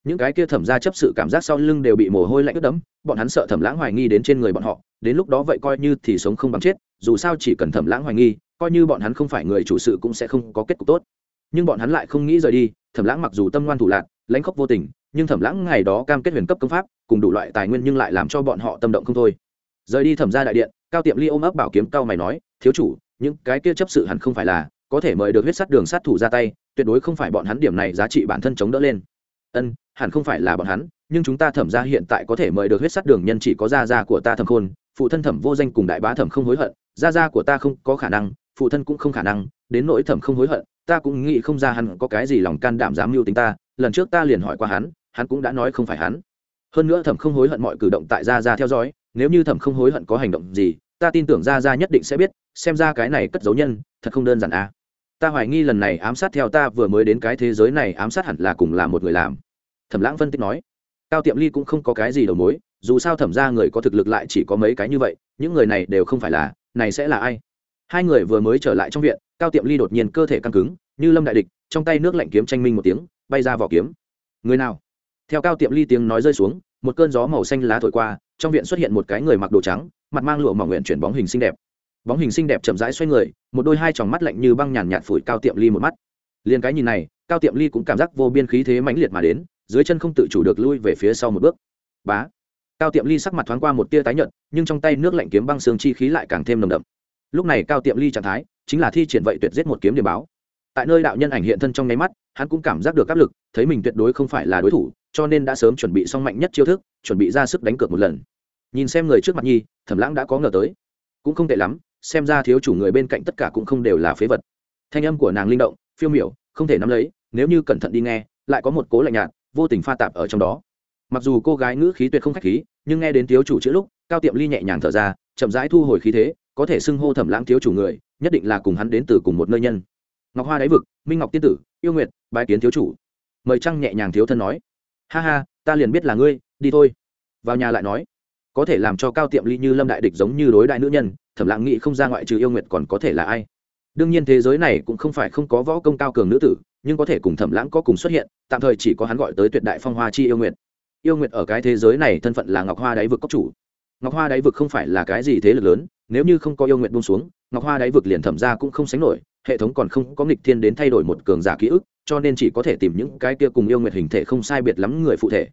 Những cái kia thẩm ra chấp sự cảm giác sau lưng đều bị mồ hôi lạnh ướt đẫm, bọn hắn sợ thẩm lãng hoài nghi đến trên người bọn họ, đến lúc đó vậy coi như thì sống không bằng chết, dù sao chỉ cần thẩm lãng hoài nghi, coi như bọn hắn không phải người chủ sự cũng sẽ không có kết cục tốt. Nhưng bọn hắn lại không nghĩ rời đi, thẩm lãng mặc dù tâm ngoan thủ lạc, lãnh khốc vô tình nhưng thẩm lãng ngày đó cam kết huyền cấp công pháp, cùng đủ loại tài nguyên nhưng lại làm cho bọn họ tâm động không thôi. Rời đi thẩm ra đại điện, cao tiệm ly ôm ấp bảo kiếm cao mày nói, thiếu chủ, những cái kia chấp sự hẳn không phải là, có thể mời được huyết sắt đường sát thủ ra tay, tuyệt đối không phải bọn hắn điểm này giá trị bản thân chống đỡ lên. Ân, hẳn không phải là bọn hắn, nhưng chúng ta thẩm ra hiện tại có thể mời được huyết sắt đường nhân chỉ có gia gia của ta thẩm khôn, phụ thân thẩm vô danh cùng đại bá thẩm không hối hận, gia gia của ta không có khả năng, phụ thân cũng không khả năng, đến nỗi thẩm không hối hận, ta cũng nghĩ không ra hắn có cái gì lòng can đảm dám mưu tính ta, lần trước ta liền hỏi qua hắn hắn cũng đã nói không phải hắn. Hơn nữa thẩm không hối hận mọi cử động tại gia gia theo dõi, nếu như thẩm không hối hận có hành động gì, ta tin tưởng gia gia nhất định sẽ biết, xem ra cái này cất dấu nhân, thật không đơn giản à. Ta hoài nghi lần này ám sát theo ta vừa mới đến cái thế giới này ám sát hẳn là cùng là một người làm. Thẩm lãng phân tích nói. Cao tiệm ly cũng không có cái gì đầu mối, dù sao thẩm ra người có thực lực lại chỉ có mấy cái như vậy, những người này đều không phải là, này sẽ là ai? Hai người vừa mới trở lại trong viện, cao tiệm ly đột nhiên cơ thể căng cứng, như lâm đại địch, trong tay nước lạnh kiếm tranh minh một tiếng, bay ra vỏ kiếm. Người nào? Theo cao tiệm ly tiếng nói rơi xuống, một cơn gió màu xanh lá thổi qua, trong viện xuất hiện một cái người mặc đồ trắng, mặt mang lụa mỏng nguyện chuyển bóng hình xinh đẹp. Bóng hình xinh đẹp chậm rãi xoay người, một đôi hai tròng mắt lạnh như băng nhàn nhạt phủi cao tiệm ly một mắt. Liền cái nhìn này, cao tiệm ly cũng cảm giác vô biên khí thế mãnh liệt mà đến, dưới chân không tự chủ được lui về phía sau một bước. Bá. Cao tiệm ly sắc mặt thoáng qua một tia tái nhợt, nhưng trong tay nước lạnh kiếm băng xương chi khí lại càng thêm nồng đậm. Lúc này cao tiệm ly trạng thái, chính là thi triển vậy tuyệt giết một kiếm điểm báo. Tại nơi đạo nhân ảnh hiện thân trong nháy mắt, hắn cũng cảm giác được áp lực, thấy mình tuyệt đối không phải là đối thủ cho nên đã sớm chuẩn bị xong mạnh nhất chiêu thức, chuẩn bị ra sức đánh cược một lần. Nhìn xem người trước mặt nhi, thẩm lãng đã có ngờ tới. Cũng không tệ lắm, xem ra thiếu chủ người bên cạnh tất cả cũng không đều là phế vật. Thanh âm của nàng linh động, phiêu miểu, không thể nắm lấy, nếu như cẩn thận đi nghe, lại có một cố lạnh nhạt, vô tình pha tạp ở trong đó. Mặc dù cô gái ngữ khí tuyệt không khách khí, nhưng nghe đến thiếu chủ chữ lúc, cao tiệm ly nhẹ nhàng thở ra, chậm rãi thu hồi khí thế, có thể xưng hô thẩm lãng thiếu chủ người, nhất định là cùng hắn đến từ cùng một nơi nhân. Ngọc hoa đáy vực, minh ngọc tiên tử, yêu nguyệt, bái kiến thiếu chủ. Mời trăng nhẹ nhàng thiếu thân nói ha ha, ta liền biết là ngươi, đi thôi. Vào nhà lại nói. Có thể làm cho cao tiệm ly như lâm đại địch giống như đối đại nữ nhân, thẩm lãng nghĩ không ra ngoại trừ yêu nguyệt còn có thể là ai. Đương nhiên thế giới này cũng không phải không có võ công cao cường nữ tử, nhưng có thể cùng thẩm lãng có cùng xuất hiện, tạm thời chỉ có hắn gọi tới tuyệt đại phong hoa chi yêu nguyệt. Yêu nguyệt ở cái thế giới này thân phận là ngọc hoa đáy vực cốc chủ. Ngọc hoa đáy vực không phải là cái gì thế lực lớn, nếu như không có yêu nguyệt buông xuống, ngọc hoa đáy vực liền thẩm ra cũng không sánh nổi, hệ thống còn không có nghịch thiên đến thay đổi một cường giả ký ức cho nên chỉ có thể tìm những cái kia cùng yêu nguyệt hình thể không sai biệt lắm người phụ thể.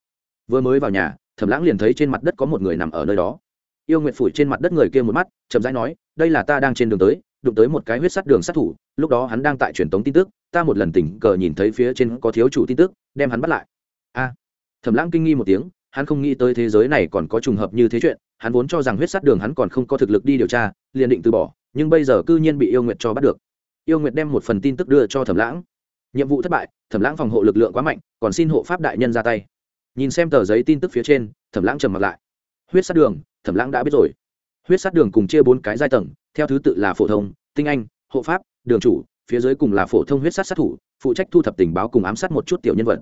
Vừa mới vào nhà, thẩm lãng liền thấy trên mặt đất có một người nằm ở nơi đó. Yêu nguyệt phủi trên mặt đất người kia một mắt, chậm rãi nói, đây là ta đang trên đường tới, đụng tới một cái huyết sắt đường sát thủ, lúc đó hắn đang tại truyền tống tin tức, ta một lần tình cờ nhìn thấy phía trên có thiếu chủ tin tức, đem hắn bắt lại. A. Thẩm lãng kinh nghi một tiếng, hắn không nghĩ tới thế giới này còn có trùng hợp như thế chuyện, hắn vốn cho rằng huyết sắt đường hắn còn không có thực lực đi điều tra, liền định từ bỏ, nhưng bây giờ cư nhiên bị yêu nguyệt cho bắt được. Yêu nguyệt đem một phần tin tức đưa cho thẩm lãng nhiệm vụ thất bại, thẩm lãng phòng hộ lực lượng quá mạnh, còn xin hộ pháp đại nhân ra tay. Nhìn xem tờ giấy tin tức phía trên, thẩm lãng trầm mặt lại. Huyết sát đường, thẩm lãng đã biết rồi. Huyết sát đường cùng chia bốn cái giai tầng, theo thứ tự là phổ thông, tinh anh, hộ pháp, đường chủ, phía dưới cùng là phổ thông huyết sát sát thủ, phụ trách thu thập tình báo cùng ám sát một chút tiểu nhân vật.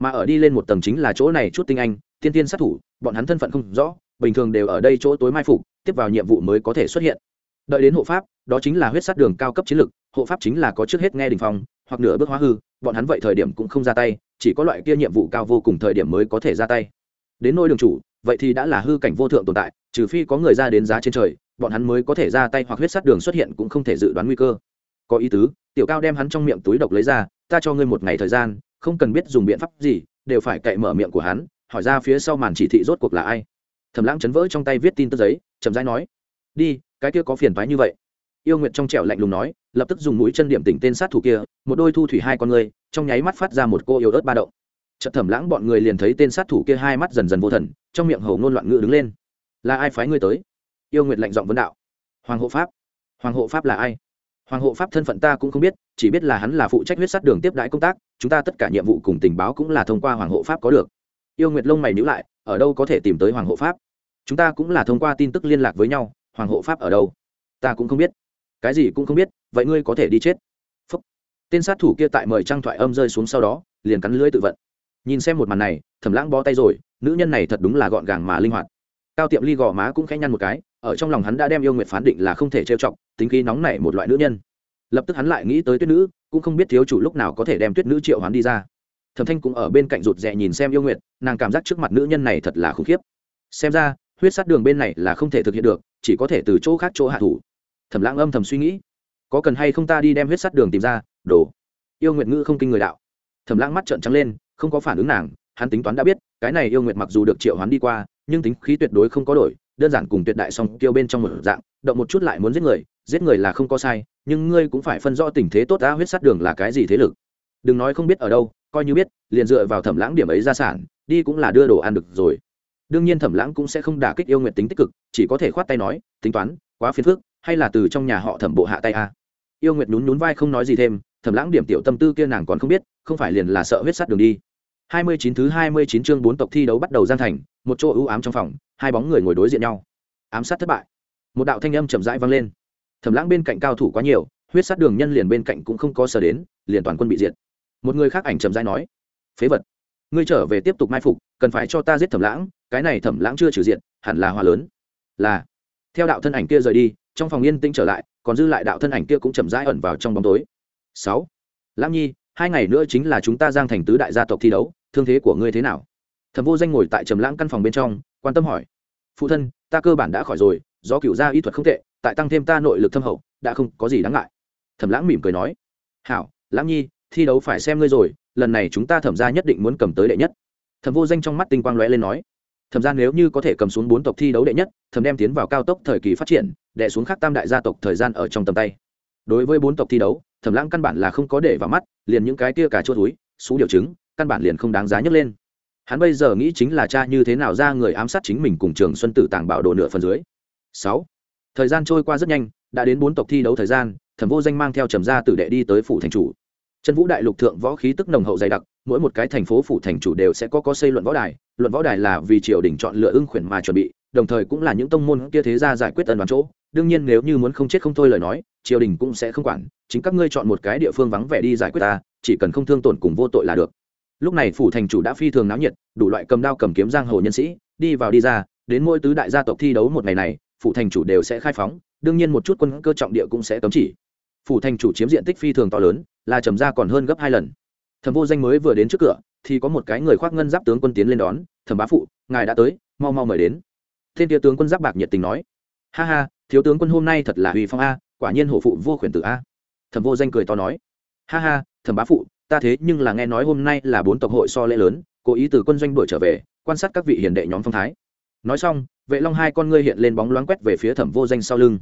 Mà ở đi lên một tầng chính là chỗ này chút tinh anh, tiên tiên sát thủ, bọn hắn thân phận không rõ, bình thường đều ở đây chỗ tối mai phục, tiếp vào nhiệm vụ mới có thể xuất hiện. Đợi đến hộ pháp, đó chính là huyết sát đường cao cấp chiến lực, hộ pháp chính là có trước hết nghe đình phong hoặc nửa bước hóa hư, bọn hắn vậy thời điểm cũng không ra tay, chỉ có loại kia nhiệm vụ cao vô cùng thời điểm mới có thể ra tay. Đến nôi đường chủ, vậy thì đã là hư cảnh vô thượng tồn tại, trừ phi có người ra đến giá trên trời, bọn hắn mới có thể ra tay hoặc huyết sát đường xuất hiện cũng không thể dự đoán nguy cơ. Có ý tứ, tiểu cao đem hắn trong miệng túi độc lấy ra, ta cho ngươi một ngày thời gian, không cần biết dùng biện pháp gì, đều phải cậy mở miệng của hắn, hỏi ra phía sau màn chỉ thị rốt cuộc là ai. Thẩm lãng chấn vỡ trong tay viết tin tức giấy, chậm rãi nói, đi, cái kia có phiền thoái như vậy. Yêu nguyệt trong trẻo lạnh lùng nói lập tức dùng mũi chân điểm tỉnh tên sát thủ kia, một đôi thu thủy hai con người trong nháy mắt phát ra một cô yếu ớt ba động. Chợt thẩm lãng bọn người liền thấy tên sát thủ kia hai mắt dần dần vô thần, trong miệng hầu ngôn loạn ngữ đứng lên. Là ai phái ngươi tới? Yêu nguyệt lạnh giọng vấn đạo. Hoàng hộ pháp. Hoàng hộ pháp là ai? Hoàng hộ pháp thân phận ta cũng không biết, chỉ biết là hắn là phụ trách huyết sát đường tiếp đãi công tác, chúng ta tất cả nhiệm vụ cùng tình báo cũng là thông qua hoàng hộ pháp có được. Yêu nguyệt lông mày nhữ lại, ở đâu có thể tìm tới hoàng hộ pháp? Chúng ta cũng là thông qua tin tức liên lạc với nhau, hoàng hộ pháp ở đâu? Ta cũng không biết. Cái gì cũng không biết vậy ngươi có thể đi chết. Phúc. tên sát thủ kia tại mời trang thoại âm rơi xuống sau đó, liền cắn lưỡi tự vận. Nhìn xem một màn này, thẩm lãng bó tay rồi, nữ nhân này thật đúng là gọn gàng mà linh hoạt. Cao tiệm ly gò má cũng khẽ nhăn một cái, ở trong lòng hắn đã đem yêu nguyệt phán định là không thể trêu chọc, tính khí nóng nảy một loại nữ nhân. Lập tức hắn lại nghĩ tới tuyết nữ, cũng không biết thiếu chủ lúc nào có thể đem tuyết nữ triệu hắn đi ra. Thẩm thanh cũng ở bên cạnh rụt rè nhìn xem yêu nguyệt nàng cảm giác trước mặt nữ nhân này thật là khủng khiếp. Xem ra, huyết sát đường bên này là không thể thực hiện được, chỉ có thể từ chỗ khác chỗ hạ thủ. Thẩm lãng âm thầm suy nghĩ có cần hay không ta đi đem huyết sắt đường tìm ra, đồ. Yêu nguyệt ngữ không kinh người đạo. Thẩm lãng mắt trợn trắng lên, không có phản ứng nàng, hắn tính toán đã biết, cái này yêu nguyệt mặc dù được triệu hoán đi qua, nhưng tính khí tuyệt đối không có đổi, đơn giản cùng tuyệt đại song tiêu bên trong một dạng, động một chút lại muốn giết người giết người là không có sai, nhưng ngươi cũng phải phân rõ tình thế tốt đã huyết sát đường là cái gì thế lực. Đừng nói không biết ở đâu, coi như biết, liền dựa vào thẩm lãng điểm ấy ra sản, đi cũng là đưa đồ ăn được rồi. Đương nhiên thẩm lãng cũng sẽ không đả kích yêu nguyện tính tích cực, chỉ có thể khoát tay nói, tính toán, quá phiền phức hay là từ trong nhà họ thẩm bộ hạ tay a? Yêu nguyệt nhún nhún vai không nói gì thêm, thẩm lãng điểm tiểu tâm tư kia nàng còn không biết, không phải liền là sợ huyết sát đường đi. Hai mươi chín thứ hai mươi chín chương bốn tộc thi đấu bắt đầu gian thành, một chỗ ưu ám trong phòng, hai bóng người ngồi đối diện nhau. Ám sát thất bại. Một đạo thanh âm chậm rãi vang lên. Thẩm lãng bên cạnh cao thủ quá nhiều, huyết sát đường nhân liền bên cạnh cũng không có sở đến, liền toàn quân bị diệt. Một người khác ảnh chậm rãi nói, phế vật, ngươi trở về tiếp tục mai phục, cần phải cho ta giết thẩm lãng, cái này thẩm lãng chưa trừ diện, hẳn là hòa lớn. Là. Theo đạo thân ảnh kia rời đi trong phòng yên tĩnh trở lại, còn dư lại đạo thân ảnh kia cũng chậm rãi ẩn vào trong bóng tối. Sáu lãng nhi, hai ngày nữa chính là chúng ta giang thành tứ đại gia tộc thi đấu, thương thế của ngươi thế nào? Thẩm vô danh ngồi tại trầm lãng căn phòng bên trong, quan tâm hỏi. Phụ thân, ta cơ bản đã khỏi rồi, do cựu gia y thuật không tệ, tại tăng thêm ta nội lực thâm hậu, đã không có gì đáng ngại. Thẩm lãng mỉm cười nói. Hảo lãng nhi, thi đấu phải xem ngươi rồi, lần này chúng ta thẩm ra nhất định muốn cầm tới đệ nhất. Thẩm vô danh trong mắt tinh quang lóe lên nói. Thẩm ra nếu như có thể cầm xuống bốn tộc thi đấu đệ nhất, thẩm đem tiến vào cao tốc thời kỳ phát triển đệ xuống khác tam đại gia tộc thời gian ở trong tầm tay. Đối với bốn tộc thi đấu, thẩm lãng căn bản là không có để vào mắt, liền những cái kia cả chua túi, xú điều chứng căn bản liền không đáng giá nhấc lên. Hắn bây giờ nghĩ chính là cha như thế nào ra người ám sát chính mình cùng trường xuân tử tàng bảo đồ nửa phần dưới. Sáu, thời gian trôi qua rất nhanh, đã đến bốn tộc thi đấu thời gian, thẩm vô danh mang theo trầm gia tử đệ đi tới phủ thành chủ. Chân vũ đại lục thượng võ khí tức nồng hậu dày đặc, mỗi một cái thành phố phủ thành chủ đều sẽ có có xây luận võ đài, luận võ đài là vì triều đình chọn lựa ưng khuyển mà chuẩn bị, đồng thời cũng là những tông môn kia thế gia giải quyết ân đoán chỗ đương nhiên nếu như muốn không chết không thôi lời nói, triều đình cũng sẽ không quản, chính các ngươi chọn một cái địa phương vắng vẻ đi giải quyết ta, chỉ cần không thương tổn cùng vô tội là được. Lúc này phủ thành chủ đã phi thường náo nhiệt, đủ loại cầm đao cầm kiếm giang hồ nhân sĩ, đi vào đi ra, đến mỗi tứ đại gia tộc thi đấu một ngày này, phủ thành chủ đều sẽ khai phóng, đương nhiên một chút quân cơ trọng địa cũng sẽ cấm chỉ. Phủ thành chủ chiếm diện tích phi thường to lớn, là trầm ra còn hơn gấp hai lần. Thẩm vô danh mới vừa đến trước cửa, thì có một cái người khoác ngân giáp tướng quân tiến lên đón, thẩm bá phụ, ngài đã tới, mau mau mời đến. Thiên tia tướng quân giáp bạc nhiệt tình nói, ha ha thiếu tướng quân hôm nay thật là uy phong a, quả nhiên hổ phụ vô khuyển tử a. Thẩm vô danh cười to nói, ha ha, thẩm bá phụ, ta thế nhưng là nghe nói hôm nay là bốn tộc hội so lễ lớn, cố ý từ quân doanh đuổi trở về, quan sát các vị hiền đệ nhóm phong thái. Nói xong, vệ long hai con ngươi hiện lên bóng loáng quét về phía thẩm vô danh sau lưng.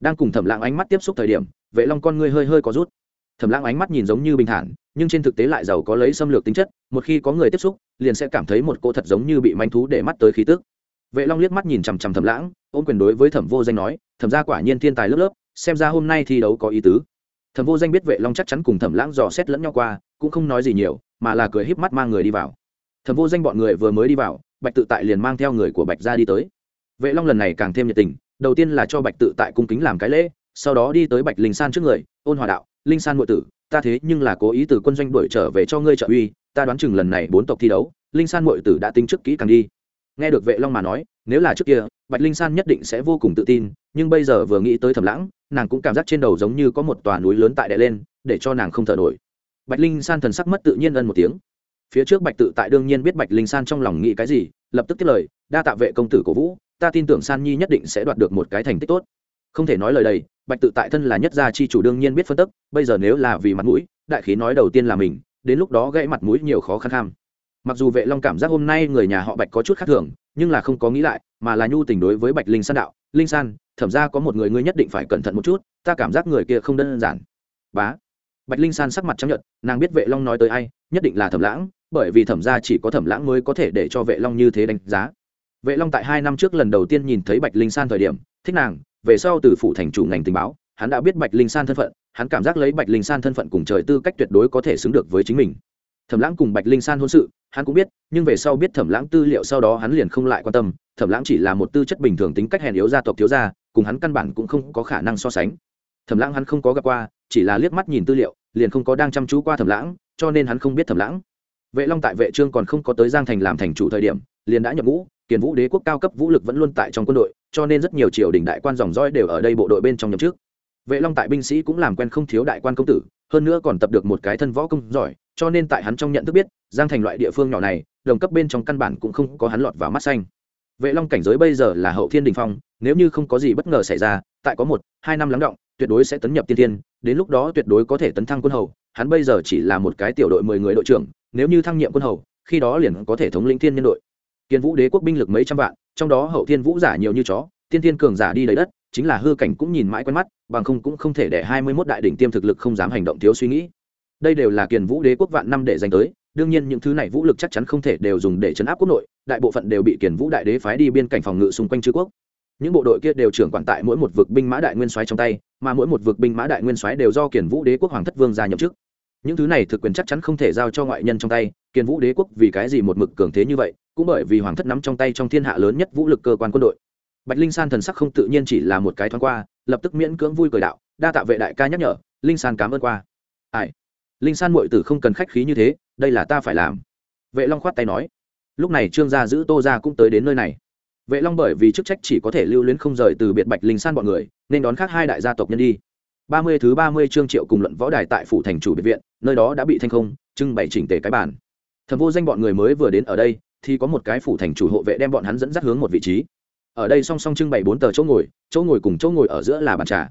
Đang cùng thẩm lãng ánh mắt tiếp xúc thời điểm, vệ long con ngươi hơi hơi có rút. Thẩm lãng ánh mắt nhìn giống như bình thản, nhưng trên thực tế lại giàu có lấy xâm lược tính chất, một khi có người tiếp xúc, liền sẽ cảm thấy một cô thật giống như bị manh thú để mắt tới khí tức. Vệ long liếc mắt nhìn chằm chằm thẩm lãng ôm quyền đối với thẩm vô danh nói thẩm ra quả nhiên thiên tài lớp lớp, xem ra hôm nay thi đấu có ý tứ. Thẩm vô danh biết vệ long chắc chắn cùng thẩm lãng dò xét lẫn nhau qua, cũng không nói gì nhiều, mà là cười híp mắt mang người đi vào. Thẩm vô danh bọn người vừa mới đi vào, bạch tự tại liền mang theo người của bạch ra đi tới. Vệ long lần này càng thêm nhiệt tình, đầu tiên là cho bạch tự tại cung kính làm cái lễ, sau đó đi tới bạch linh san trước người, ôn hòa đạo, linh san ngụy tử, ta thế nhưng là cố ý từ quân doanh đuổi trở về cho ngươi trợ uy, ta đoán chừng lần này bốn tộc thi đấu, linh san ngụy tử đã tính trước kỹ càng đi. Nghe được vệ long mà nói, nếu là trước kia, bạch linh san nhất định sẽ vô cùng tự tin nhưng bây giờ vừa nghĩ tới thầm lãng, nàng cũng cảm giác trên đầu giống như có một tòa núi lớn tại đè lên, để cho nàng không thở nổi. Bạch linh san thần sắc mất tự nhiên ân một tiếng. Phía trước bạch tự tại đương nhiên biết bạch linh san trong lòng nghĩ cái gì, lập tức tiếp lời, đa tạ vệ công tử cổ vũ, ta tin tưởng san nhi nhất định sẽ đoạt được một cái thành tích tốt. Không thể nói lời đầy, bạch tự tại thân là nhất gia chi chủ đương nhiên biết phân tức, bây giờ nếu là vì mặt mũi, đại khí nói đầu tiên là mình, đến lúc đó gãy mặt mũi nhiều khó khăn kham mặc dù vệ long cảm giác hôm nay người nhà họ bạch có chút khác thường, nhưng là không có nghĩ lại, mà là nhu tình đối với bạch linh san đạo, linh san thẩm ra có một người ngươi nhất định phải cẩn thận một chút, ta cảm giác người kia không đơn giản. Bá. Bạch linh san sắc mặt chấp nhận nàng biết vệ long nói tới ai, nhất định là thẩm lãng, bởi vì thẩm ra chỉ có thẩm lãng mới có thể để cho vệ long như thế đánh giá. Vệ long tại hai năm trước lần đầu tiên nhìn thấy bạch linh san thời điểm, thích nàng, về sau từ phủ thành chủ ngành tình báo, hắn đã biết bạch linh san thân phận, hắn cảm giác lấy bạch linh san thân phận cùng trời tư cách tuyệt đối có thể xứng được với chính mình. Thẩm lãng cùng bạch linh san hôn sự, hắn cũng biết, nhưng về sau biết thẩm lãng tư liệu sau đó hắn liền không lại quan tâm, thẩm lãng chỉ là một tư chất bình thường tính cách hèn yếu gia tộc thiếu gia cùng hắn căn bản cũng không có khả năng so sánh. Thẩm lãng hắn không có gặp qua, chỉ là liếc mắt nhìn tư liệu, liền không có đang chăm chú qua thẩm lãng, cho nên hắn không biết thẩm lãng. Vệ long tại vệ trương còn không có tới giang thành làm thành chủ thời điểm, liền đã nhập ngũ, kiền vũ đế quốc cao cấp vũ lực vẫn luôn tại trong quân đội, cho nên rất nhiều triều đình đại quan dòng dõi đều ở đây bộ đội bên trong nhậm trước vệ long tại binh sĩ cũng làm quen không thiếu đại quan công tử, hơn nữa còn tập được một cái thân võ công giỏi, cho nên tại hắn trong nhận thức biết, giang thành loại địa phương nhỏ này, đồng cấp bên trong căn bản cũng không có hắn lọt vào mắt xanh. Vệ long cảnh giới bây giờ là hậu thiên đình phong nếu như không có gì bất ngờ xảy ra, tại có một, hai năm lắng động, tuyệt đối sẽ tấn nhập tiên thiên, đến lúc đó tuyệt đối có thể tấn thăng quân hầu, hắn bây giờ chỉ là một cái tiểu đội mười người đội trưởng, nếu như thăng nhiệm quân hầu, khi đó liền có thể thống lĩnh thiên nhân đội. Kiên vũ đế quốc binh lực mấy trăm vạn, trong đó hậu thiên vũ giả nhiều như chó, tiên thiên cường giả đi đầy đất, chính là hư cảnh cũng nhìn mãi quen mắt, bằng không cũng không thể để hai mươi 21 đại đỉnh tiêm thực lực không dám hành động thiếu suy nghĩ. Đây đều là kiền vũ đế quốc vạn năm để dành tới, đương nhiên những thứ này vũ lực chắc chắn không thể đều dùng để chấn áp quốc nội, đại bộ phận đều bị kiền vũ đại đế phái đi biên cảnh phòng ngự xung quanh chư quốc những bộ đội kia đều trưởng quản tại mỗi một vực binh mã đại nguyên soái trong tay, mà mỗi một vực binh mã đại nguyên soái đều do kiền vũ đế quốc hoàng thất vương ra nhậm chức. Những thứ này thực quyền chắc chắn không thể giao cho ngoại nhân trong tay, kiền vũ đế quốc vì cái gì một mực cường thế như vậy, cũng bởi vì hoàng thất nắm trong tay trong thiên hạ lớn nhất vũ lực cơ quan quân đội. Bạch linh san thần sắc không tự nhiên chỉ là một cái thoáng qua, lập tức miễn cưỡng vui cười đạo, đa tạ vệ đại ca nhắc nhở, linh san cảm ơn qua. Ai? Linh san muội tử không cần khách khí như thế, đây là ta phải làm. Vệ long khoát tay nói. Lúc này trương gia giữ tô gia cũng tới đến nơi này vệ long bởi vì chức trách chỉ có thể lưu luyến không rời từ biệt bạch linh san bọn người, nên đón khác hai đại gia tộc nhân đi. Ba mươi thứ ba mươi trương triệu cùng luận võ đài tại phủ thành chủ biệt viện, nơi đó đã bị thanh không, trưng bày chỉnh tề cái bản thẩm vô danh bọn người mới vừa đến ở đây, thì có một cái phủ thành chủ hộ vệ đem bọn hắn dẫn dắt hướng một vị trí. Ở đây song song trưng bày bốn tờ chỗ ngồi chỗ ngồi cùng chỗ ngồi ở giữa là bàn trà.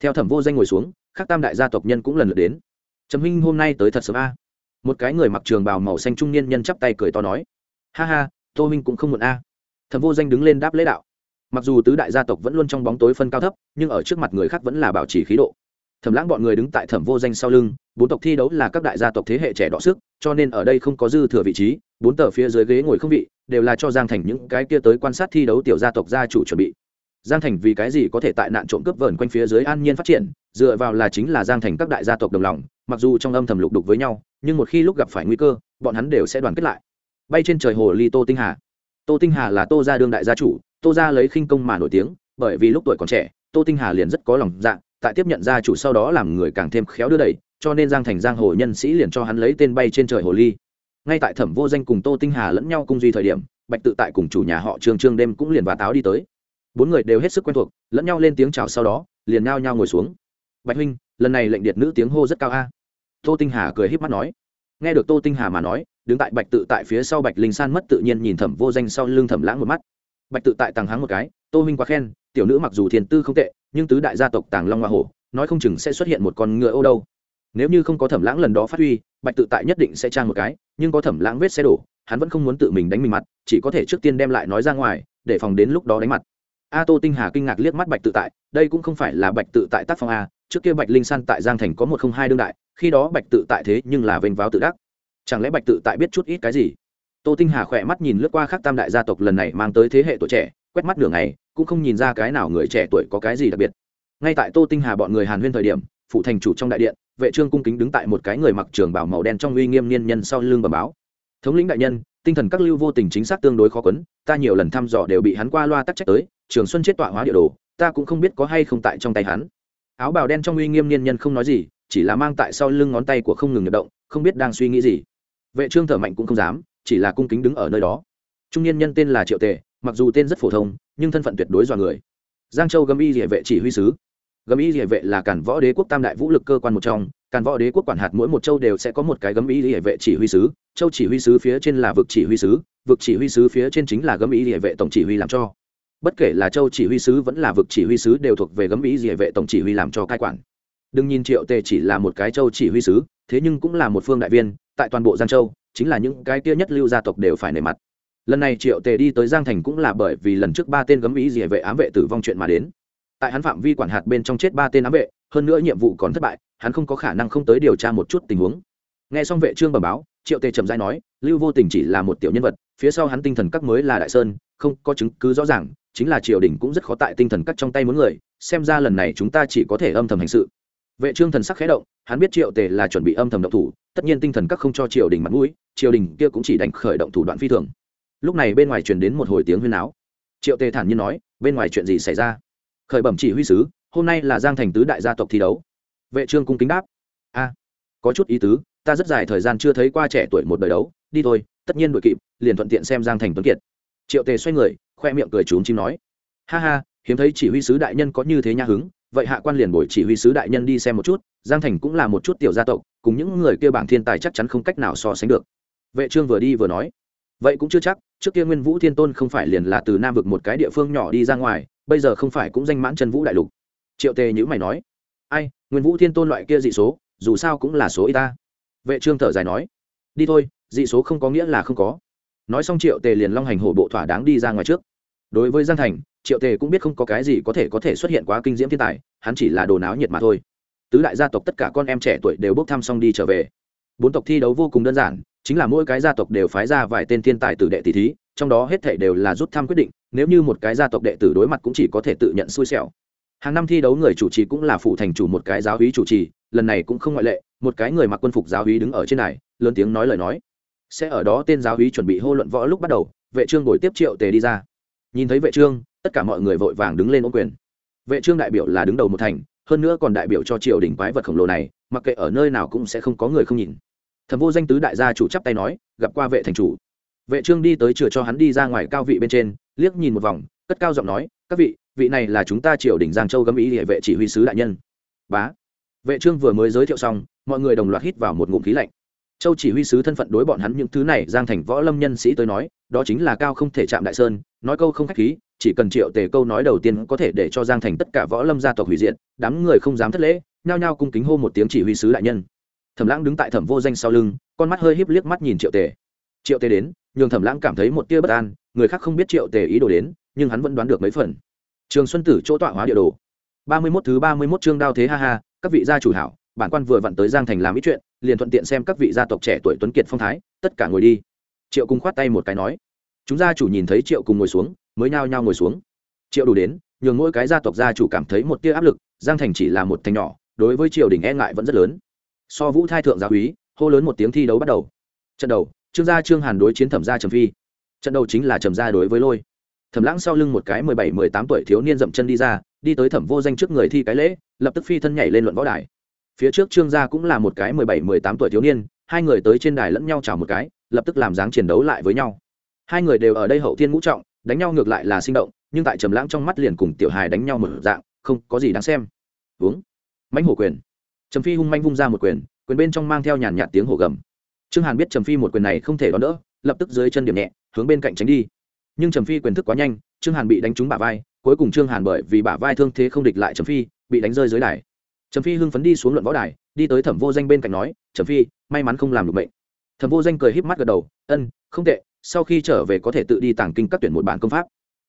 Theo thẩm vô danh ngồi xuống các tam đại gia tộc nhân cũng lần lượt đến. Trầm huynh hôm nay tới thật sớm a. Một cái người mặc trường bào màu xanh trung niên nhân chắp tay cười to nói. Ha ha, tô minh cũng không muộn a thẩm vô danh đứng lên đáp lễ đạo. Mặc dù tứ đại gia tộc vẫn luôn trong bóng tối phân cao thấp, nhưng ở trước mặt người khác vẫn là bảo trì khí độ. Thẩm lãng bọn người đứng tại thẩm vô danh sau lưng, bốn tộc thi đấu là các đại gia tộc thế hệ trẻ đọ sức, cho nên ở đây không có dư thừa vị trí, bốn tờ phía dưới ghế ngồi không vị, đều là cho giang thành những cái kia tới quan sát thi đấu tiểu gia tộc gia chủ chuẩn bị. Giang thành vì cái gì có thể tại nạn trộm cướp vờn quanh phía dưới an nhiên phát triển, dựa vào là chính là giang thành các đại gia tộc đồng lòng, mặc dù trong âm thầm lục đục với nhau, nhưng một khi lúc gặp phải nguy cơ, bọn hắn đều sẽ đoàn kết lại. Bay trên trời hồ ly tô tinh hà tô tinh hà là tô gia đương đại gia chủ, tô gia lấy khinh công mà nổi tiếng, bởi vì lúc tuổi còn trẻ, tô tinh hà liền rất có lòng dạ tại tiếp nhận gia chủ sau đó làm người càng thêm khéo đưa đẩy, cho nên giang thành giang hồ nhân sĩ liền cho hắn lấy tên bay trên trời hồ ly. Ngay tại thẩm vô danh cùng tô tinh hà lẫn nhau cung duy thời điểm, bạch tự tại cùng chủ nhà họ trương trương đêm cũng liền và táo đi tới. Bốn người đều hết sức quen thuộc, lẫn nhau lên tiếng chào sau đó, liền nhao nhao ngồi xuống. Bạch huynh, lần này lệnh điệt nữ tiếng hô rất cao a. Tô tinh hà cười h í p mắt nói. Nghe được tô tinh hà mà nói đứng tại bạch tự tại phía sau bạch linh san mất tự nhiên nhìn thẩm vô danh sau lưng thẩm lãng một mắt. Bạch tự tại tàng hắng một cái, tô huynh quá khen, tiểu nữ mặc dù thiền tư không tệ, nhưng tứ đại gia tộc tàng long hoa hổ, nói không chừng sẽ xuất hiện một con ngựa ô đâu. Nếu như không có thẩm lãng lần đó phát huy, bạch tự tại nhất định sẽ trang một cái, nhưng có thẩm lãng vết xe đổ, hắn vẫn không muốn tự mình đánh mình mặt, chỉ có thể trước tiên đem lại nói ra ngoài, để phòng đến lúc đó đánh mặt. A tô tinh hà kinh ngạc liếc mắt bạch tự tại, đây cũng không phải là bạch tự tại tác phong a, trước kia bạch linh san tại giang thành có một không hai đương đại, khi đó bạch tự tại thế nhưng là vênh váo tự đắc chẳng lẽ bạch tự tại biết chút ít cái gì? Tô tinh hà khỏe mắt nhìn lướt qua khác tam đại gia tộc lần này mang tới thế hệ tuổi trẻ, quét mắt nửa ngày, cũng không nhìn ra cái nào người trẻ tuổi có cái gì đặc biệt. Ngay tại tô tinh hà bọn người hàn huyên thời điểm, phụ thành chủ trong đại điện, vệ trương cung kính đứng tại một cái người mặc trường bảo màu đen trong uy nghiêm niên nhân sau lưng bờ báo. Thống lĩnh đại nhân, tinh thần các lưu vô tình chính xác tương đối khó quấn, ta nhiều lần thăm dò đều bị hắn qua loa tắc trách tới, trường xuân chết tọa hóa địa đồ, ta cũng không biết có hay không tại trong tay hắn. Áo bào đen trong uy nghiêm niên nhân không nói gì, chỉ là mang tại sau lưng ngón tay của không ngừng nhập động, không biết đang suy nghĩ gì vệ trương thở mạnh cũng không dám chỉ là cung kính đứng ở nơi đó trung niên nhân tên là triệu tề mặc dù tên rất phổ thông nhưng thân phận tuyệt đối dọa người giang châu gầm y địa vệ chỉ huy sứ gầm y địa vệ là cản võ đế quốc tam đại vũ lực cơ quan một trong cản võ đế quốc quản hạt mỗi một châu đều sẽ có một cái gấm y địa vệ chỉ huy sứ châu chỉ huy sứ phía trên là vực chỉ huy sứ vực chỉ huy sứ phía trên chính là gấm y địa vệ tổng chỉ huy làm cho bất kể là châu chỉ huy sứ vẫn là vực chỉ huy sứ đều thuộc về gấm y địa vệ tổng chỉ huy làm cho cai quản đừng nhìn triệu tề chỉ là một cái châu chỉ huy sứ thế nhưng cũng là một phương đại viên, tại toàn bộ giang châu, chính là những cái kia nhất lưu gia tộc đều phải nể mặt. Lần này triệu tề đi tới giang thành cũng là bởi vì lần trước ba tên gấm ý gì vệ ám vệ tử vong chuyện mà đến. Tại hắn phạm vi quản hạt bên trong chết ba tên ám vệ, hơn nữa nhiệm vụ còn thất bại, hắn không có khả năng không tới điều tra một chút tình huống. Nghe xong vệ trương bẩm báo, triệu tề trầm dai nói, lưu vô tình chỉ là một tiểu nhân vật, phía sau hắn tinh thần các mới là đại sơn, không có chứng cứ rõ ràng, chính là triều đình cũng rất khó tại tinh thần các trong tay muốn người, xem ra lần này chúng ta chỉ có thể âm thầm hành sự vệ trương thần sắc khẽ động, hắn biết triệu tề là chuẩn bị âm thầm động thủ, tất nhiên tinh thần các không cho triều đình mặt mũi, triều đình kia cũng chỉ đánh khởi động thủ đoạn phi thường. Lúc này bên ngoài truyền đến một hồi tiếng huyên áo triệu tề thản nhiên nói, bên ngoài chuyện gì xảy ra? Khởi bẩm chỉ huy sứ, hôm nay là giang thành tứ đại gia tộc thi đấu. Vệ trương cung kính đáp, a, có chút ý tứ, ta rất dài thời gian chưa thấy qua trẻ tuổi một đời đấu, đi thôi, tất nhiên đội kịp, liền thuận tiện xem giang thành tuấn kiệt. Triệu tề xoay người, khoe miệng cười trúng chim nói, ha ha, hiếm thấy chỉ huy sứ đại nhân có như thế nha hứng vậy hạ quan liền bồi chỉ huy sứ đại nhân đi xem một chút, giang thành cũng là một chút tiểu gia tộc, cùng những người kia bảng thiên tài chắc chắn không cách nào so sánh được. Vệ trương vừa đi vừa nói, vậy cũng chưa chắc, trước kia nguyên vũ thiên tôn không phải liền là từ nam vực một cái địa phương nhỏ đi ra ngoài, bây giờ không phải cũng danh mãn chân vũ đại lục. Triệu tề nhữ mày nói, ai, nguyên vũ thiên tôn loại kia dị số, dù sao cũng là số y ta. Vệ trương thở dài nói, đi thôi, dị số không có nghĩa là không có. Nói xong triệu tề liền long hành hổ bộ thỏa đáng đi ra ngoài trước đối với giang thành, triệu tề cũng biết không có cái gì có thể có thể xuất hiện quá kinh diễm thiên tài, hắn chỉ là đồ náo nhiệt mà thôi. Tứ đại gia tộc tất cả con em trẻ tuổi đều bốc thăm xong đi trở về. Bốn tộc thi đấu vô cùng đơn giản, chính là mỗi cái gia tộc đều phái ra vài tên thiên tài tử đệ tỷ thí, trong đó hết thể đều là rút thăm quyết định, nếu như một cái gia tộc đệ tử đối mặt cũng chỉ có thể tự nhận xui xẻo. Hàng năm thi đấu người chủ trì cũng là phụ thành chủ một cái giáo hí chủ trì, lần này cũng không ngoại lệ, một cái người mặc quân phục giáo hí đứng ở trên này, lớn tiếng nói lời nói. Sẽ ở đó tên giáo hí chuẩn bị hô luận võ lúc bắt đầu, vệ trương đổi tiếp triệu tề đi ra nhìn thấy vệ trương, tất cả mọi người vội vàng đứng lên ôm quyền. Vệ trương đại biểu là đứng đầu một thành, hơn nữa còn đại biểu cho triều đình quái vật khổng lồ này, mặc kệ ở nơi nào cũng sẽ không có người không nhìn. Thẩm vô danh tứ đại gia chủ chắp tay nói, gặp qua vệ thành chủ. Vệ trương đi tới chừa cho hắn đi ra ngoài cao vị bên trên, liếc nhìn một vòng, cất cao giọng nói, các vị vị này là chúng ta triều đình giang châu gấm ý địa vệ chỉ huy sứ đại nhân. Bá. Vệ trương vừa mới giới thiệu xong, mọi người đồng loạt hít vào một ngụm khí lạnh. Châu chỉ huy sứ thân phận đối bọn hắn những thứ này, giang thành võ lâm nhân sĩ tới nói, đó chính là cao không thể chạm đại sơn nói câu không khách khí chỉ cần triệu tề câu nói đầu tiên có thể để cho giang thành tất cả võ lâm gia tộc hủy diện, đám người không dám thất lễ nhao nhao cung kính hô một tiếng chỉ huy sứ đại nhân. Thẩm lãng đứng tại thẩm vô danh sau lưng con mắt hơi híp liếc mắt nhìn triệu tề. Triệu tề đến nhường thẩm lãng cảm thấy một tia bất an người khác không biết triệu tề ý đồ đến nhưng hắn vẫn đoán được mấy phần. Trường xuân tử chỗ tọa hóa địa đồ. Ba mươi mốt thứ ba mươi mốt chương đao thế ha ha các vị gia chủ hảo bản quan vừa vặn tới giang thành làm ít chuyện liền thuận tiện xem các vị gia tộc trẻ tuổi tuấn kiệt phong thái tất cả ngồi đi. Triệu cung khoát tay một cái nói chúng gia chủ nhìn thấy triệu cùng ngồi xuống, mới nhao nhao ngồi xuống. Triệu đủ đến, nhường mỗi cái gia tộc gia chủ cảm thấy một tia áp lực, giang thành chỉ là một thành nhỏ, đối với triều đình e ngại vẫn rất lớn. So vũ thai thượng gia úy, hô lớn một tiếng thi đấu bắt đầu. Trận đầu, trương gia trương hàn đối chiến thẩm gia trầm phi. Trận đầu chính là trầm gia đối với lôi. Thẩm lãng sau lưng một cái mười bảy, mười tám tuổi thiếu niên dậm chân đi ra, đi tới thẩm vô danh trước người thi cái lễ, lập tức phi thân nhảy lên luận võ đài. Phía trước trương gia cũng là một cái mười bảy, mười tám tuổi thiếu niên, hai người tới trên đài lẫn nhau chào một cái, lập tức làm dáng chiến đấu lại với nhau hai người đều ở đây hậu thiên ngũ trọng, đánh nhau ngược lại là sinh động, nhưng tại trầm lãng trong mắt liền cùng tiểu hài đánh nhau một dạng, không có gì đáng xem. Uống. Mãnh hổ quyền. Trầm phi hung manh vung ra một quyền quyền bên trong mang theo nhàn nhạt tiếng hổ gầm. Trương hàn biết trầm phi một quyền này không thể đón đỡ, lập tức dưới chân điểm nhẹ, hướng bên cạnh tránh đi. Nhưng trầm phi quyền thức quá nhanh, trương hàn bị đánh trúng bả vai, cuối cùng trương hàn bởi vì bả vai thương thế không địch lại trầm phi, bị đánh rơi dưới đài. Trầm phi hưng phấn đi xuống luận võ đài, đi tới thẩm vô danh bên cạnh nói, trầm phi, may mắn không làm được bệnh thẩm vô danh cười híp mắt gật đầu, ân, không tệ sau khi trở về có thể tự đi tàng kinh các tuyển một bản công pháp.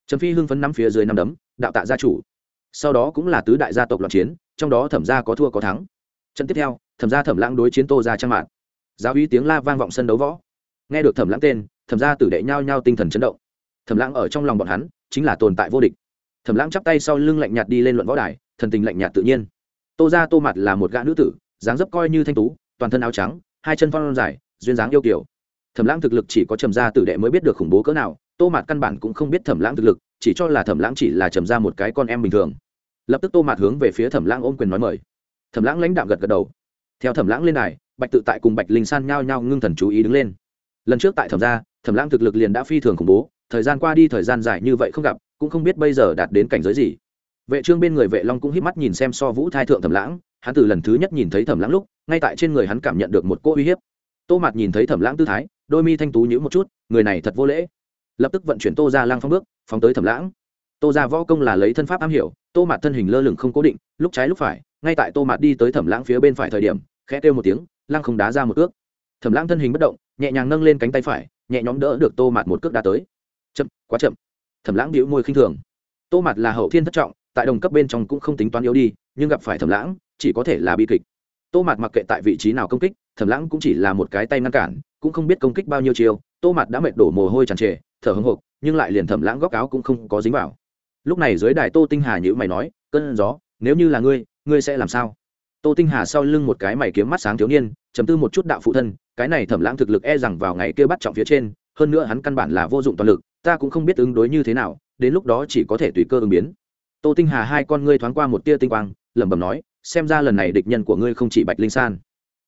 Trần phi hưng phấn nắm phía dưới năm đấm, đạo tạ gia chủ. Sau đó cũng là tứ đại gia tộc loạn chiến, trong đó thẩm gia có thua có thắng. Trận tiếp theo, thẩm gia thẩm lãng đối chiến tô ra trang mạng giáo uy tiếng la vang vọng sân đấu võ. Nghe được thẩm lãng tên, thẩm gia tử đệ nhao nhao tinh thần chấn động. Thẩm lãng ở trong lòng bọn hắn, chính là tồn tại vô địch. Thẩm lãng chắp tay sau lưng lạnh nhạt đi lên luận võ đài, thần tình lạnh nhạt tự nhiên. Tô ra tô mặt là một gã nữ tử, dáng dấp coi như thanh tú, toàn thân áo trắng, hai chân phong dài, duyên dáng yêu kiểu thẩm lãng thực lực chỉ có trầm gia tử đệ mới biết được khủng bố cỡ nào, tô mạt căn bản cũng không biết thẩm lãng thực lực, chỉ cho là thẩm lãng chỉ là trầm ra một cái con em bình thường. Lập tức tô mạt hướng về phía thẩm lãng ôm quyền nói mời. Thẩm lãng lãnh đạo gật gật đầu. Theo thẩm lãng lên này bạch tự tại cùng bạch linh san nhao nhao ngưng thần chú ý đứng lên. Lần trước tại thẩm gia, thẩm lãng thực lực liền đã phi thường khủng bố, thời gian qua đi thời gian dài như vậy không gặp, cũng không biết bây giờ đạt đến cảnh giới gì. Vệ trương bên người vệ long cũng híp mắt nhìn xem so vũ thai thượng thẩm lãng, hắn từ lần thứ nhất nhìn thấy thẩm lãng lúc, ngay tại trên người hắn cảm nhận được một cỗ uy hiếp. Tô mạt nhìn thấy thẩm lãng tư thái đôi mi thanh tú nhữ một chút, người này thật vô lễ. Lập tức vận chuyển tô ra lang phong bước, phóng tới thẩm lãng. Tô ra võ công là lấy thân pháp am hiểu, tô mạt thân hình lơ lửng không cố định, lúc trái lúc phải, ngay tại tô mạt đi tới thẩm lãng phía bên phải thời điểm, khẽ kêu một tiếng lăng không đá ra một ước thẩm lãng thân hình bất động, nhẹ nhàng nâng lên cánh tay phải, nhẹ nhõm đỡ được tô mạt một cước đá tới. Chậm, quá chậm. Thẩm lãng đĩu môi khinh thường. Tô mạt là hậu thiên thất trọng, tại đồng cấp bên trong cũng không tính toán yếu đi, nhưng gặp phải thẩm lãng, chỉ có thể là bi kịch. Tô mạt mặc kệ tại vị trí nào công kích, thẩm lãng cũng chỉ là một cái tay ngăn cản cũng không biết công kích bao nhiêu chiều tô mạt đã mệt đổ mồ hôi tràn trề, thở hưng hộp nhưng lại liền thẩm lãng góc áo cũng không có dính vào. Lúc này dưới đài tô tinh hà nhữ mày nói, cơn gió, nếu như là ngươi ngươi sẽ làm sao? Tô tinh hà sau lưng một cái mày kiếm mắt sáng thiếu niên, chấm tư một chút đạo phụ thân, cái này thẩm lãng thực lực e rằng vào ngày kia bắt trọng phía trên, hơn nữa hắn căn bản là vô dụng toàn lực, ta cũng không biết ứng đối như thế nào, đến lúc đó chỉ có thể tùy cơ ứng biến. Tô tinh hà hai con ngươi thoáng qua một tia tinh quang, lẩm bẩm nói, xem ra lần này địch nhân của ngươi không chỉ bạch linh san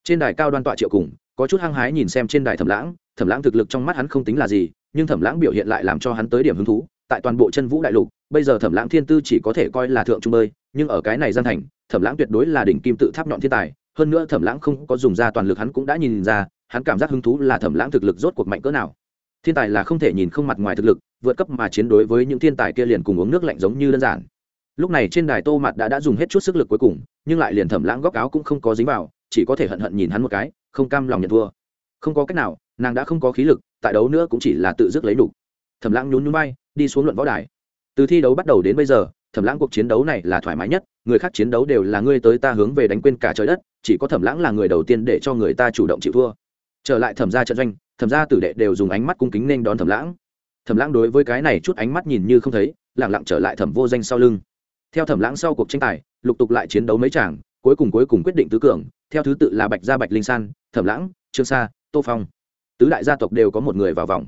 trên đài cao đoan tọa triệu cùng, có chút hăng hái nhìn xem trên đài thẩm lãng thẩm lãng thực lực trong mắt hắn không tính là gì, nhưng thẩm lãng biểu hiện lại làm cho hắn tới điểm hứng thú, tại toàn bộ chân vũ đại lục, bây giờ thẩm lãng thiên tư chỉ có thể coi là thượng trung bơi, nhưng ở cái này gian thành, thẩm lãng tuyệt đối là đỉnh kim tự tháp nhọn thiên tài, hơn nữa thẩm lãng không có dùng ra toàn lực hắn cũng đã nhìn ra, hắn cảm giác hứng thú là thẩm lãng thực lực rốt cuộc mạnh cỡ nào. Thiên tài là không thể nhìn không mặt ngoài thực lực, vượt cấp mà chiến đối với những thiên tài kia liền cùng uống nước lạnh giống như đơn giản. Lúc này trên đài tô mặt đã đã dùng hết chút sức lực cuối cùng, nhưng lại liền thẩm lãng góc áo cũng không có dính vào chỉ có thể hận hận nhìn hắn một cái, không cam lòng nhận thua. Không có cách nào, nàng đã không có khí lực, tại đấu nữa cũng chỉ là tự dứt lấy đủ. thẩm lãng nhún nhún bay đi xuống luận võ đài. Từ thi đấu bắt đầu đến bây giờ, thẩm lãng cuộc chiến đấu này là thoải mái nhất, người khác chiến đấu đều là ngươi tới ta hướng về đánh quên cả trời đất, chỉ có thẩm lãng là người đầu tiên để cho người ta chủ động chịu thua. Trở lại thẩm gia trận doanh, thẩm gia tử đệ đều dùng ánh mắt cung kính nên đón thẩm lãng. Thẩm lãng đối với cái này chút ánh mắt nhìn như không thấy lẳng lặng trở lại thẩm vô danh sau lưng. Theo thẩm lãng sau cuộc tranh tài, lục tục lại chiến đấu mấy chàng, cuối cùng cuối cùng quyết định tứ cường theo thứ tự là bạch gia bạch linh san, thẩm lãng, trương sa, tô phong. Tứ đại gia tộc đều có một người vào vòng.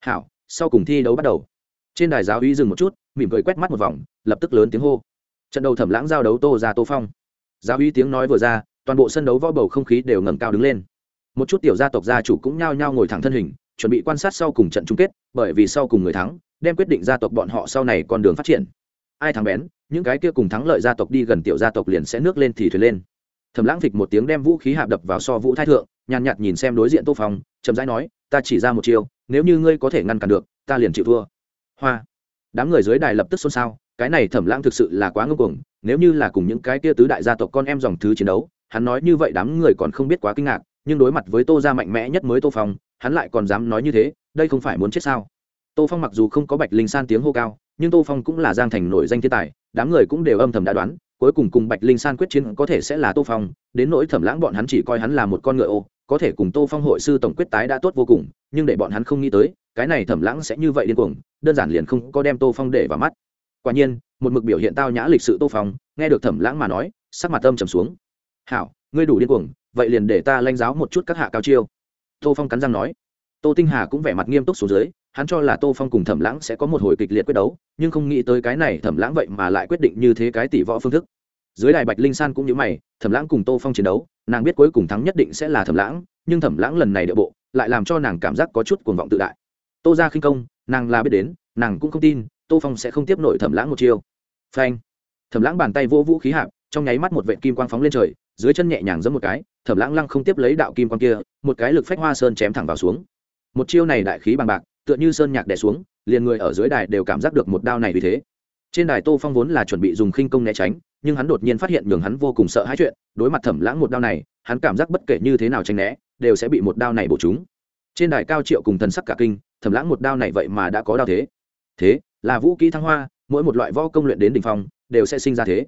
Hảo, sau cùng thi đấu bắt đầu. Trên đài giáo uy dừng một chút, mỉm cười quét mắt một vòng, lập tức lớn tiếng hô. Trận đầu thẩm lãng giao đấu tô ra tô phong. Giáo uy tiếng nói vừa ra, toàn bộ sân đấu võ bầu không khí đều ngầm cao đứng lên. Một chút tiểu gia tộc gia chủ cũng nhao nhao ngồi thẳng thân hình, chuẩn bị quan sát sau cùng trận chung kết, bởi vì sau cùng người thắng, đem quyết định gia tộc bọn họ sau này con đường phát triển. Ai thắng bén, những cái kia cùng thắng lợi gia tộc đi gần tiểu gia tộc liền sẽ nước lên thì thuyền lên thẩm lãng phịch một tiếng đem vũ khí hạp đập vào so vũ thái thượng, nhàn nhạt nhìn xem đối diện tô phong, chậm rãi nói, ta chỉ ra một chiều nếu như ngươi có thể ngăn cản được, ta liền chịu thua. Hoa. Đám người dưới đài lập tức xôn xao, cái này thẩm lãng thực sự là quá ngưng cuồng, nếu như là cùng những cái kia tứ đại gia tộc con em dòng thứ chiến đấu, hắn nói như vậy đám người còn không biết quá kinh ngạc, nhưng đối mặt với tô gia mạnh mẽ nhất mới tô phong, hắn lại còn dám nói như thế, đây không phải muốn chết sao? Tô phong mặc dù không có bạch linh san tiếng hô cao, nhưng tô phong cũng là giang thành nổi danh thiên tài, đám người cũng đều âm thầm đã đoán cuối cùng cùng bạch linh san quyết chiến có thể sẽ là tô phong, đến nỗi thẩm lãng bọn hắn chỉ coi hắn là một con ngựa ô, có thể cùng tô phong hội sư tổng quyết tái đã tốt vô cùng, nhưng để bọn hắn không nghĩ tới, cái này thẩm lãng sẽ như vậy điên cuồng, đơn giản liền không có đem tô phong để vào mắt. Quả nhiên, một mực biểu hiện tao nhã lịch sự tô phong, nghe được thẩm lãng mà nói, sắc mặt tâm trầm xuống. Hảo, ngươi đủ điên cuồng, vậy liền để ta lanh giáo một chút các hạ cao chiêu. Tô phong cắn răng nói. Tô tinh hà cũng vẻ mặt nghiêm túc xuống dưới hắn cho là tô phong cùng thẩm lãng sẽ có một hồi kịch liệt quyết đấu, nhưng không nghĩ tới cái này thẩm lãng vậy mà lại quyết định như thế cái tỷ võ phương thức. Dưới đài bạch linh san cũng như mày, thẩm lãng cùng tô phong chiến đấu, nàng biết cuối cùng thắng nhất định sẽ là thẩm lãng, nhưng thẩm lãng lần này địa bộ lại làm cho nàng cảm giác có chút cuồng vọng tự đại. Tô ra khinh công, nàng là biết đến, nàng cũng không tin, tô phong sẽ không tiếp nổi thẩm lãng một chiêu. Phanh! Thẩm lãng bàn tay vô vũ khí hạp, trong nháy mắt một vệ kim quang phóng lên trời, dưới chân nhẹ nhàng giẫm một cái, thẩm lãng lăng không tiếp lấy đạo kim quang kia, một cái lực phách hoa sơn chém thẳng vào xuống. Một chiêu này đại khí bằng bạc tựa như sơn nhạc đè xuống, liền người ở dưới đài đều cảm giác được một đao này vì thế. Trên đài tô phong vốn là chuẩn bị dùng khinh công né tránh, nhưng hắn đột nhiên phát hiện nhường hắn vô cùng sợ hãi chuyện, đối mặt thẩm lãng một đao này, hắn cảm giác bất kể như thế nào tránh né, đều sẽ bị một đao này bổ trúng. Trên đài cao triệu cùng thần sắc cả kinh, thẩm lãng một đao này vậy mà đã có đao thế. Thế, là vũ kỹ thăng hoa, mỗi một loại võ công luyện đến đ ỉ n h phong, đều sẽ sinh ra thế.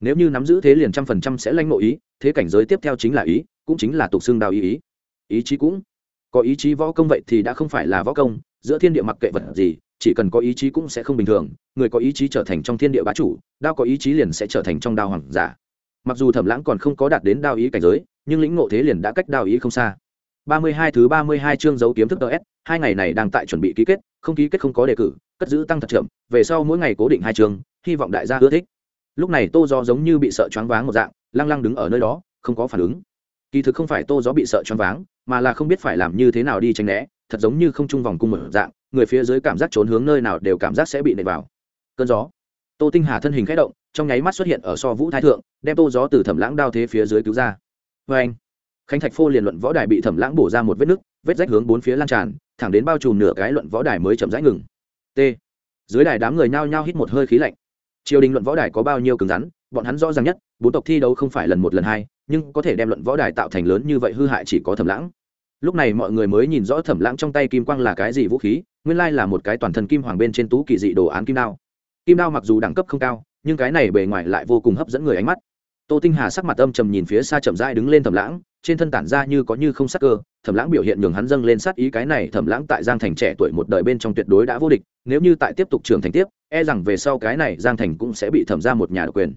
Nếu như nắm giữ thế liền trăm phần trăm sẽ lanh nội ý, thế cảnh giới tiếp theo chính là ý, cũng chính là tục xương đao ý ý. Ý chí cũng. Có ý chí võ công vậy thì đã không phải là võ công giữa thiên địa mặc kệ vật gì, chỉ cần có ý chí cũng sẽ không bình thường. Người có ý chí trở thành trong thiên địa bá chủ, đao có ý chí liền sẽ trở thành trong đao hoàng giả. Mặc dù thẩm lãng còn không có đạt đến đao ý cảnh giới, nhưng lĩnh ngộ thế liền đã cách đao ý không xa. Ba mươi hai thứ ba mươi hai chương dấu kiếm thức ts hai ngày này đang tại chuẩn bị ký kết, không ký kết không có đề cử, cất giữ tăng thật chậm, về sau mỗi ngày cố định hai chương, hy vọng đại gia ưa thích. Lúc này tô gió giống như bị sợ choáng váng một dạng, lăng lăng đứng ở nơi đó, không có phản ứng. Kỳ thực không phải tô gió bị sợ choáng váng, mà là không biết phải làm như thế nào đi tránh né thật giống như không trung vòng cung một dạng, người phía dưới cảm giác trốn hướng nơi nào đều cảm giác sẽ bị nệ vào. Cơn gió. Tô tinh hà thân hình khẽ động, trong nháy mắt xuất hiện ở so vũ thái thượng, đem tô gió từ thẩm lãng đao thế phía dưới cứu ra. Vê anh, khánh thạch phô liền luận võ đài bị thẩm lãng bổ ra một vết nứt, vết rách hướng bốn phía lan tràn, thẳng đến bao trùm nửa cái luận võ đài mới chậm rãi ngừng. T. Dưới đài đám người nhao nhao hít một hơi khí lạnh. Triều đình luận võ đài có bao nhiêu cứng rắn, bọn hắn rõ ràng nhất, bốn tộc thi đấu không phải lần một lần hai, nhưng có thể đem luận võ đài tạo thành lớn như vậy hư hại chỉ có thẩm lãng lúc này mọi người mới nhìn rõ thẩm lãng trong tay kim quang là cái gì vũ khí, nguyên lai là một cái toàn thân kim hoàng bên trên tú kỳ dị đồ án kim đao. Kim đao mặc dù đẳng cấp không cao, nhưng cái này bề ngoài lại vô cùng hấp dẫn người ánh mắt. Tô tinh hà sắc mặt âm trầm nhìn phía xa chậm rãi đứng lên thẩm lãng, trên thân tản ra như có như không sắc cơ. Thẩm lãng biểu hiện nhường hắn dâng lên sát ý cái này, thẩm lãng tại giang thành trẻ tuổi một đời bên trong tuyệt đối đã vô địch, nếu như tại tiếp tục trưởng thành tiếp e rằng về sau cái này giang thành cũng sẽ bị thẩm ra một nhà độc quyền.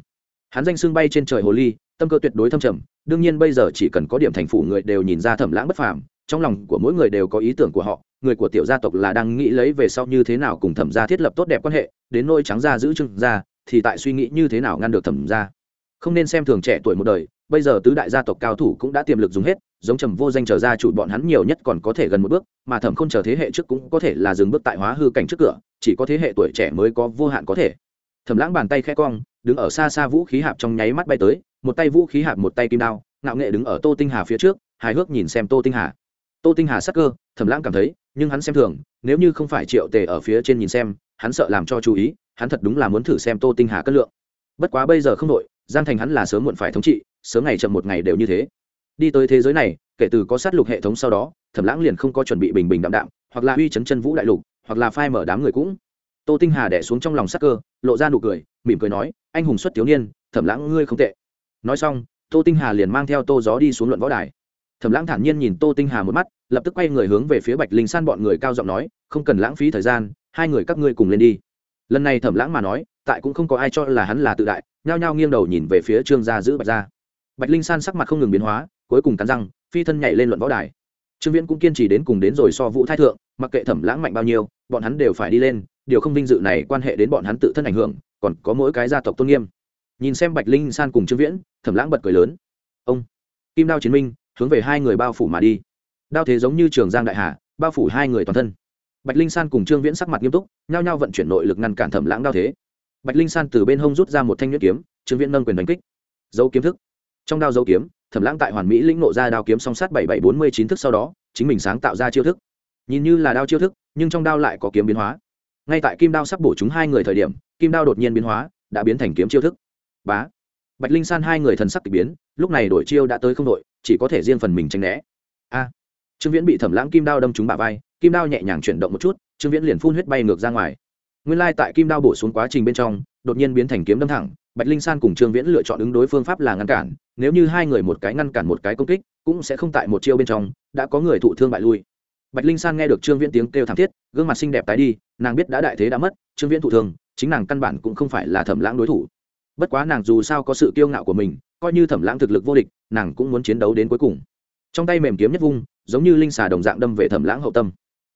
Hắn danh xương bay trên trời hồ ly, tâm cơ tuyệt đối thâm trầm, đương nhiên bây giờ chỉ cần có điểm thành phủ người đều nhìn ra thẩm lãng bất phàm trong lòng của mỗi người đều có ý tưởng của họ, người của tiểu gia tộc là đang nghĩ lấy về sau như thế nào cùng thẩm gia thiết lập tốt đẹp quan hệ, đến nôi trắng gia giữ trưng gia, thì tại suy nghĩ như thế nào ngăn được thẩm gia. Không nên xem thường trẻ tuổi một đời, bây giờ tứ đại gia tộc cao thủ cũng đã tiềm lực dùng hết, giống trầm vô danh trở ra chủ bọn hắn nhiều nhất còn có thể gần một bước, mà thẩm không chờ thế hệ trước cũng có thể là dừng bước tại hóa hư cảnh trước cửa, chỉ có thế hệ tuổi trẻ mới có vô hạn có thể. Thẩm lãng bàn tay khẽ cong, đứng ở xa xa vũ khí hạp trong nháy mắt bay tới, một tay vũ khí hạp một tay kim đao, ngạo nghệ đứng ở tô tinh hà phía trước, hài hước nhìn xem tô tinh hà tô tinh hà sắc cơ, thẩm lãng cảm thấy, nhưng hắn xem thường, nếu như không phải triệu tề ở phía trên nhìn xem, hắn sợ làm cho chú ý, hắn thật đúng là muốn thử xem tô tinh hà cất lượng. Bất quá bây giờ không đội giang thành hắn là sớm muộn phải thống trị, sớm ngày chậm một ngày đều như thế. Đi tới thế giới này, kể từ có sát lục hệ thống sau đó, thẩm lãng liền không có chuẩn bị bình bình đạm đạm, hoặc là uy chấn chân vũ đại lục, hoặc là phai mở đám người cũng. Tô tinh hà đẻ xuống trong lòng sắc cơ, lộ ra nụ cười, mỉm cười nói, anh hùng xuất thiếu niên, thẩm lãng ngươi không tệ. Nói xong, tô tinh hà liền mang theo tô gió đi xuống luận võ đài. Thẩm lãng thản nhiên nhìn tô tinh hà một mắt lập tức quay người hướng về phía bạch linh san bọn người cao giọng nói, không cần lãng phí thời gian, hai người các ngươi cùng lên đi. Lần này thẩm lãng mà nói, tại cũng không có ai cho là hắn là tự đại, nhao nhao nghiêng đầu nhìn về phía trương gia giữ bạch gia. Bạch linh san sắc mặt không ngừng biến hóa, cuối cùng cắn răng, phi thân nhảy lên luận võ đài. Trương viễn cũng kiên trì đến cùng đến rồi so vũ thái thượng, mặc kệ thẩm lãng mạnh bao nhiêu, bọn hắn đều phải đi lên, điều không vinh dự này quan hệ đến bọn hắn tự thân ảnh hưởng, còn có mỗi cái gia tộc tôn nghiêm. Nhìn xem bạch linh san cùng trương viễn, thẩm lãng bật cười lớn. Ông, kim đao chiến minh, hướng về hai người bao phủ mà đi đao thế giống như trường giang đại hà, bao phủ hai người toàn thân. Bạch linh san cùng trương viễn sắc mặt nghiêm túc, nhao nhao vận chuyển nội lực ngăn cản thẩm lãng đao thế. Bạch linh san từ bên hông rút ra một thanh nhuyễn kiếm, trương viễn nâng quyền đánh kích. Dấu kiếm thức. Trong đao dấu kiếm, thẩm lãng tại hoàn mỹ lĩnh nộ ra đao kiếm song sát bảy bảy bốn mươi chín thức sau đó, chính mình sáng tạo ra chiêu thức. Nhìn như là đao chiêu thức, nhưng trong đao lại có kiếm biến hóa. Ngay tại kim đao sắp bổ chúng hai người thời điểm, kim đao đột nhiên biến hóa, đã biến thành kiếm chiêu thức. Bá. Bạch linh san hai người thần sắc k ỳ biến, lúc này đổi chiêu đã tới không đội, chỉ có thể riêng phần mình tranh né. A trương viễn bị thẩm lãng kim đao đâm trúng bả vai, kim đao nhẹ nhàng chuyển động một chút, trương viễn liền phun huyết bay ngược ra ngoài. Nguyên lai tại kim đao bổ xuống quá trình bên trong, đột nhiên biến thành kiếm đâm thẳng, bạch linh san cùng trương viễn lựa chọn ứng đối phương pháp là ngăn cản, nếu như hai người một cái ngăn cản một cái công kích, cũng sẽ không tại một chiêu bên trong, đã có người thụ thương bại lui. Bạch linh san nghe được trương viễn tiếng kêu thảm thiết, gương mặt xinh đẹp tái đi, nàng biết đã đại thế đã mất, trương viễn thụ thương, chính nàng căn bản cũng không phải là thẩm lãng đối thủ. Bất quá nàng dù sao có sự kiêu ngạo của mình, coi như thẩm lãng thực lực vô địch, nàng cũng muốn chiến đấu đến cuối cùng. Trong tay mềm kiếm nhất vung giống như linh xà đồng dạng đâm về thẩm lãng hậu tâm.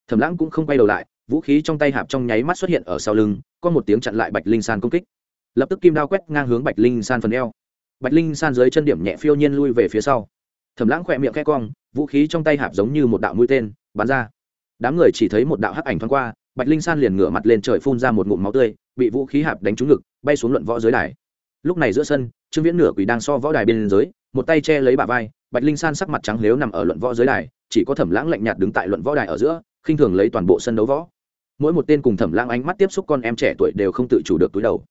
Thẩm lãng cũng không quay đầu lại, vũ khí trong tay hạp trong nháy mắt xuất hiện ở sau lưng, có một tiếng chặn lại bạch linh san công kích. Lập tức kim đao quét ngang hướng bạch linh san phần eo. Bạch linh san dưới chân điểm nhẹ phiêu nhiên lui về phía sau. Thẩm lãng khỏe miệng khe cong, vũ khí trong tay hạp giống như một đạo mũi tên, bắn ra. Đám người chỉ thấy một đạo hắc ảnh thoáng qua, bạch linh san liền ngửa mặt lên trời phun ra một ngụm máu tươi, bị vũ khí hạp đánh trúng ngực, bay xuống luận võ dưới đài. Lúc này giữa sân, trương viễn nửa quỷ đang so võ đài bên dưới, một tay che lấy bả vai bạch linh san sắc mặt trắng nếu nằm ở luận võ dưới đài, chỉ có thẩm lãng lạnh nhạt đứng tại luận võ đài ở giữa, khinh thường lấy toàn bộ sân đấu võ. Mỗi một tên cùng thẩm lãng ánh mắt tiếp xúc con em trẻ tuổi đều không tự chủ được túi đầu.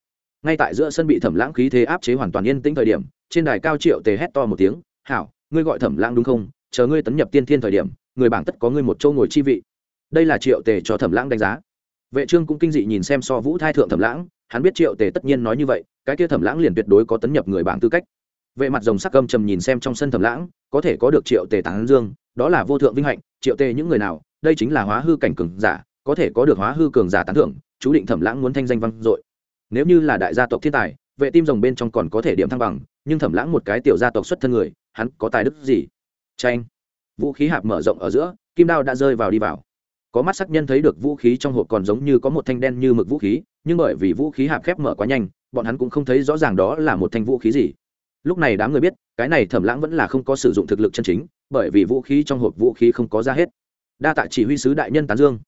Ngay tại giữa sân bị thẩm lãng khí thế áp chế hoàn toàn yên tĩnh thời điểm, trên đài cao triệu tề hét to một tiếng, hảo, ngươi gọi thẩm lãng đúng không? Chờ ngươi tấn nhập tiên thiên thời điểm, người bảng tất có ngươi một châu ngồi chi vị. Đây là triệu tề cho thẩm lãng đánh giá. Vệ trương cũng kinh dị nhìn xem so vũ thai thượng thẩm lãng, hắn biết triệu tề tất nhiên nói như vậy, cái kia thẩm lãng liền tuyệt đối có tấn nhập người bảng tư cách vệ mặt rồng sắc cơm trầm nhìn xem trong sân thẩm lãng, có thể có được triệu tề tán dương, đó là vô thượng vinh hạnh, triệu tề những người nào, đây chính là hóa hư cảnh cường giả, có thể có được hóa hư cường giả tán thưởng, chú định thẩm lãng muốn thanh danh văn dội. Nếu như là đại gia tộc thiên tài, vệ tim rồng bên trong còn có thể điểm thăng bằng, nhưng thẩm lãng một cái tiểu gia tộc xuất thân người, hắn có tài đức gì? Tranh vũ khí hạp mở rộng ở giữa, kim đao đã rơi vào đi vào. Có mắt sắc nhân thấy được vũ khí trong hộp còn giống như có một thanh đen như mực vũ khí, nhưng bởi vì vũ khí hạp khép mở quá nhanh, bọn hắn cũng không thấy rõ ràng đó là một thanh vũ khí gì lúc này đám người biết, cái này thẩm lãng vẫn là không có sử dụng thực lực chân chính, bởi vì vũ khí trong hộp vũ khí không có ra hết. Đa tạ chỉ huy sứ đại nhân tán dương.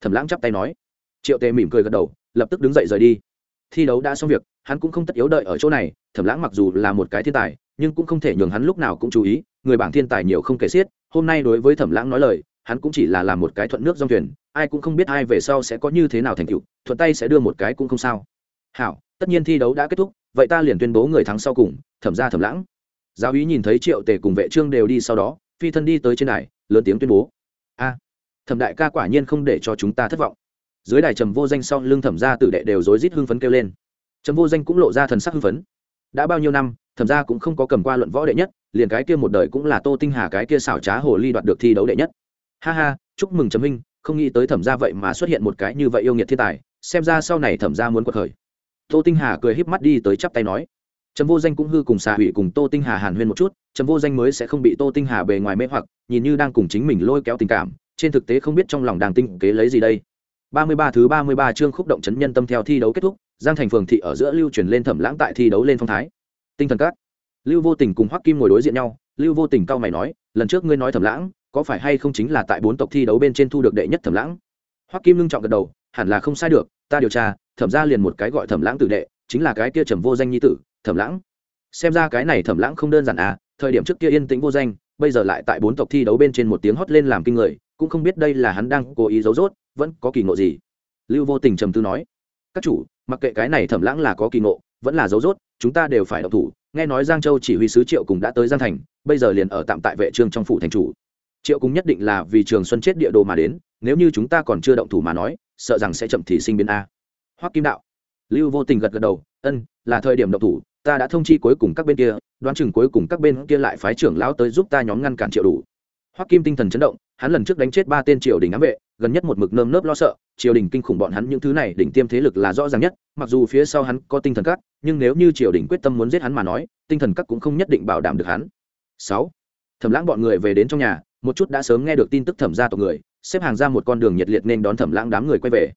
Thẩm lãng chắp tay nói. Triệu tề mỉm cười gật đầu, lập tức đứng dậy rời đi. Thi đấu đã xong việc, hắn cũng không tất yếu đợi ở chỗ này, thẩm lãng mặc dù là một cái thiên tài, nhưng cũng không thể nhường hắn lúc nào cũng chú ý, người bảng thiên tài nhiều không kể xiết, hôm nay đối với thẩm lãng nói lời, hắn cũng chỉ là làm một cái thuận nước dòng thuyền, ai cũng không biết ai về sau sẽ có như thế nào thành tựu, thuận tay sẽ đưa một cái cũng không sao. Hảo, tất nhiên thi đấu đã kết thúc, vậy ta liền tuyên bố người thắng sau cùng thẩm ra thẩm lãng. Giáo ý nhìn thấy triệu tề cùng vệ trương đều đi sau đó, phi thân đi tới trên đài, lớn tiếng tuyên bố. A, thẩm đại ca quả nhiên không để cho chúng ta thất vọng. Dưới đài trầm vô danh sau lưng thẩm ra tử đệ đều rối rít hưng phấn kêu lên. Trầm vô danh cũng lộ ra thần sắc hưng phấn. Đã bao nhiêu năm, thẩm ra cũng không có cầm qua luận võ đệ nhất, liền cái kia một đời cũng là tô tinh hà cái kia xảo trá hồ ly đoạt được thi đấu đệ nhất. Ha ha, chúc mừng trầm minh, không nghĩ tới thẩm ra vậy mà xuất hiện một cái như vậy yêu nghiệt thiên tài, xem ra sau này thẩm ra muốn quật khởi. Tô tinh hà cười híp mắt đi tới chắp tay nói trầm vô danh cũng hư cùng xà hủy cùng tô tinh hà hàn huyên một chút, trầm vô danh mới sẽ không bị tô tinh hà bề ngoài mê hoặc, nhìn như đang cùng chính mình lôi kéo tình cảm, trên thực tế không biết trong lòng đang tinh kế lấy gì đây. Ba mươi ba thứ ba mươi ba chương khúc động chấn nhân tâm theo thi đấu kết thúc, giang thành phường thị ở giữa lưu truyền lên thẩm lãng tại thi đấu lên phong thái. Tinh thần các. Lưu vô tình cùng hoắc kim ngồi đối diện nhau, lưu vô tình cao mày nói, lần trước ngươi nói thẩm lãng, có phải hay không chính là tại bốn tộc thi đấu bên trên thu được đệ nhất thẩm lãng? Hoắc kim lưng trọng gật đầu, hẳn là không sai được, ta điều tra, thẩm ra liền một cái gọi thẩm lãng tử đệ, chính là cái kia trầm vô danh nhi tử thẩm lãng. Xem ra cái này thẩm lãng không đơn giản à thời điểm trước kia yên tĩnh vô danh, bây giờ lại tại bốn tộc thi đấu bên trên một tiếng hót lên làm kinh người, cũng không biết đây là hắn đang cố ý giấu dốt vẫn có kỳ ngộ gì. Lưu vô tình trầm tư nói, các chủ, mặc kệ cái này thẩm lãng là có kỳ ngộ, vẫn là giấu dốt chúng ta đều phải đọc thủ. Nghe nói giang châu chỉ huy sứ triệu cùng đã tới giang thành, bây giờ liền ở tạm tại vệ trương trong phủ thành chủ. Triệu cùng nhất định là vì trường xuân chết địa đồ mà đến, nếu như chúng ta còn chưa động thủ mà nói, sợ rằng sẽ chậm thì sinh biến a. Hoắc kim đạo. Lưu vô tình gật gật đầu, ân, là thời điểm động thủ ta đã thông chi cuối cùng các bên kia, đoán chừng cuối cùng các bên kia lại phái trưởng lão tới giúp ta nhóm ngăn cản triệu đủ. Hoắc kim tinh thần chấn động, hắn lần trước đánh chết ba tên triều đình ám vệ, gần nhất một mực nơm nớp lo sợ, triều đình kinh khủng bọn hắn những thứ này đỉnh tiêm thế lực là rõ ràng nhất, mặc dù phía sau hắn có tinh thần các, nhưng nếu như triều đình quyết tâm muốn giết hắn mà nói, tinh thần các cũng không nhất định bảo đảm được hắn. Sáu, thẩm lãng bọn người về đến trong nhà, một chút đã sớm nghe được tin tức thẩm gia tộc người, xếp hàng ra một con đường nhiệt liệt nên đón thẩm lãng đám người quay về.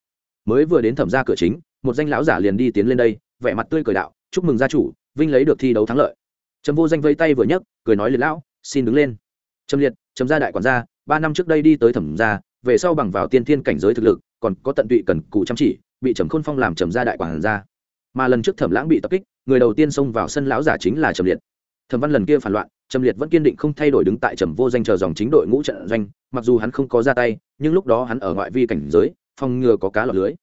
Mới vừa đến thẩm gia cửa chính, một danh lão giả liền đi tiến lên đây, vẻ mặt tươi cười đạo chúc mừng gia chủ, vinh lấy được thi đấu thắng lợi. Trầm vô danh vây tay vừa nhấc, cười nói liệt lão, xin đứng lên. Trầm liệt, trầm gia đại quản gia, ba năm trước đây đi tới thẩm gia, về sau bằng vào tiên thiên cảnh giới thực lực, còn có tận tụy cần cù chăm chỉ, bị trầm khôn phong làm trầm gia đại quản gia. Mà lần trước thẩm lãng bị tập kích, người đầu tiên xông vào sân lão giả chính là trầm liệt. Thẩm văn lần kia phản loạn, trầm liệt vẫn kiên định không thay đổi đứng tại trầm vô danh chờ dòng chính đội ngũ trận doanh, mặc dù hắn không có ra tay, nhưng lúc đó hắn ở ngoại vi cảnh giới, phòng ngừa có cá lọt lưới.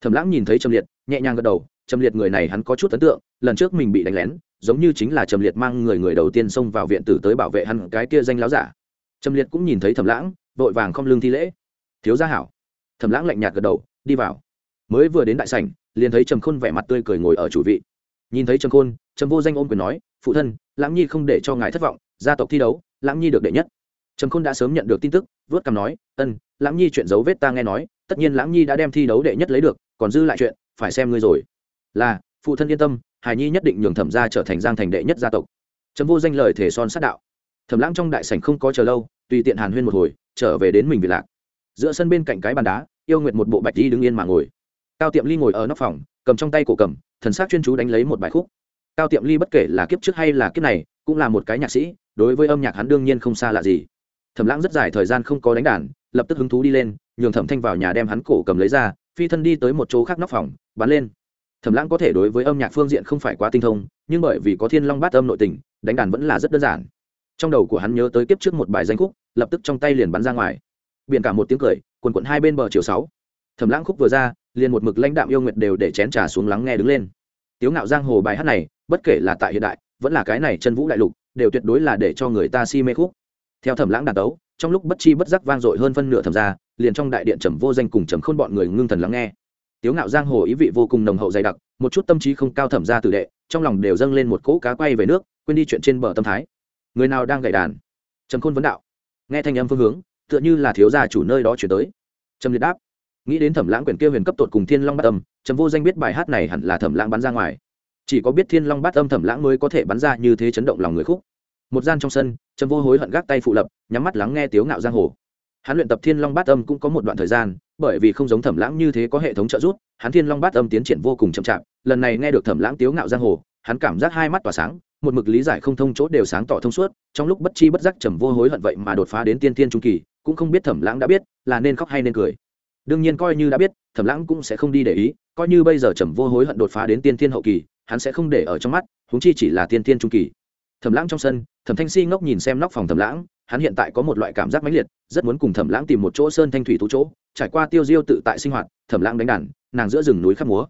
Thẩm lãng nhìn thấy trầm liệt, nhẹ nhàng gật đầu trầm liệt người này hắn có chút ấn tượng, lần trước mình bị đánh lén, giống như chính là trầm liệt mang người người đầu tiên xông vào viện tử tới bảo vệ hắn cái kia danh láo giả. Trầm liệt cũng nhìn thấy thẩm lãng, vội vàng không lương thi lễ. Thiếu gia hảo. Thẩm lãng lạnh nhạt gật đầu, đi vào. Mới vừa đến đại sảnh, liền thấy trầm khôn vẻ mặt tươi cười ngồi ở chủ vị. Nhìn thấy trầm khôn, trầm vô danh ôm quyền nói, phụ thân, lãng nhi không để cho ngài thất vọng, gia tộc thi đấu, lãng nhi được đệ nhất. Trầm khôn đã sớm nhận được tin tức, vớt cằm nói, ân, lãng nhi chuyện dấu vết ta nghe nói, tất nhiên lãng nhi đã đem thi đấu đệ nhất lấy được, còn dư lại chuyện, phải xem ngươi rồi là, phụ thân yên tâm hải nhi nhất định nhường thẩm gia trở thành giang thành đệ nhất gia tộc. Chấm vô danh lời thể son sát đạo. Thẩm lãng trong đại sảnh không có chờ lâu, tùy tiện hàn huyên một hồi, trở về đến mình vị lạc. Giữa sân bên cạnh cái bàn đá, yêu nguyệt một bộ bạch đi đứng yên mà ngồi. Cao tiệm ly ngồi ở nóc phòng, cầm trong tay cổ cầm, thần s á c chuyên chú đánh lấy một bài khúc. Cao tiệm ly bất kể là kiếp trước hay là kiếp này, cũng là một cái nhạc sĩ, đối với âm nhạc hắn đương nhiên không xa lạ gì. Thẩm lãng rất dài thời gian không có đánh đàn, lập tức hứng thú đi lên, nhường thẩm thanh vào nhà đem hắn cổ cầm lấy ra, phi thân đi tới một chỗ khác nóc phòng, bắn lên thẩm lãng có thể đối với âm nhạc phương diện không phải quá tinh thông, nhưng bởi vì có thiên long bát âm nội tình, đánh đàn vẫn là rất đơn giản. Trong đầu của hắn nhớ tới kiếp trước một bài danh khúc, lập tức trong tay liền bắn ra ngoài. Biển cả một tiếng cười, quần quận hai bên bờ chiều sáu. Thẩm lãng khúc vừa ra, liền một mực lãnh đạm yêu nguyệt đều để chén trà xuống lắng nghe đứng lên. Tiếu ngạo giang hồ bài hát này, bất kể là tại hiện đại, vẫn là cái này chân vũ đại lục, đều tuyệt đối là để cho người ta si mê khúc. Theo thẩm lãng đàn tấu, trong lúc bất chi bất giác vang dội hơn phân nửa thẩm ra liền trong đại điện trầm vô danh cùng trầm khôn bọn người ngưng thần lắng nghe tiếu ngạo giang hồ ý vị vô cùng nồng hậu dày đặc, một chút tâm trí không cao thẩm ra tử đệ, trong lòng đều dâng lên một cỗ cá quay về nước, quên đi chuyện trên bờ tâm thái. Người nào đang gậy đàn? Trầm khôn vấn đạo. Nghe thanh âm phương hướng, tựa như là thiếu gia chủ nơi đó chuyển tới. Trầm liệt đáp. Nghĩ đến thẩm lãng quyển kia huyền cấp tột cùng thiên long bát âm, trầm vô danh biết bài hát này hẳn là thẩm lãng bắn ra ngoài. Chỉ có biết thiên long bát âm thẩm lãng mới có thể bắn ra như thế chấn động lòng người khúc. Một gian trong sân, trầm vô hối hận gác tay phụ lập, nhắm mắt lắng nghe tiếu ngạo giang hồ. Hắn luyện tập thiên long bát âm cũng có một đoạn thời gian bởi vì không giống thẩm lãng như thế có hệ thống trợ giúp, hắn thiên long bát âm tiến triển vô cùng chậm chạp, lần này nghe được thẩm lãng tiếu ngạo giang hồ, hắn cảm giác hai mắt tỏa sáng, một mực lý giải không thông chỗ đều sáng tỏ thông suốt, trong lúc bất chi bất giác trầm vô hối hận vậy mà đột phá đến tiên thiên trung kỳ, cũng không biết thẩm lãng đã biết là nên khóc hay nên cười. Đương nhiên coi như đã biết, thẩm lãng cũng sẽ không đi để ý, coi như bây giờ trầm vô hối hận đột phá đến tiên thiên hậu kỳ, hắn sẽ không để ở trong mắt, huống chi chỉ là tiên thiên trung kỳ. Thẩm lãng trong sân, thẩm thanh si ngốc nhìn xem nóc phòng thẩm lãng hắn hiện tại có một loại cảm giác mãnh liệt, rất muốn cùng thẩm lãng tìm một chỗ sơn thanh thủy tú chỗ, trải qua tiêu diêu tự tại sinh hoạt, thẩm lãng đánh đàn, nàng giữa rừng núi khắp múa.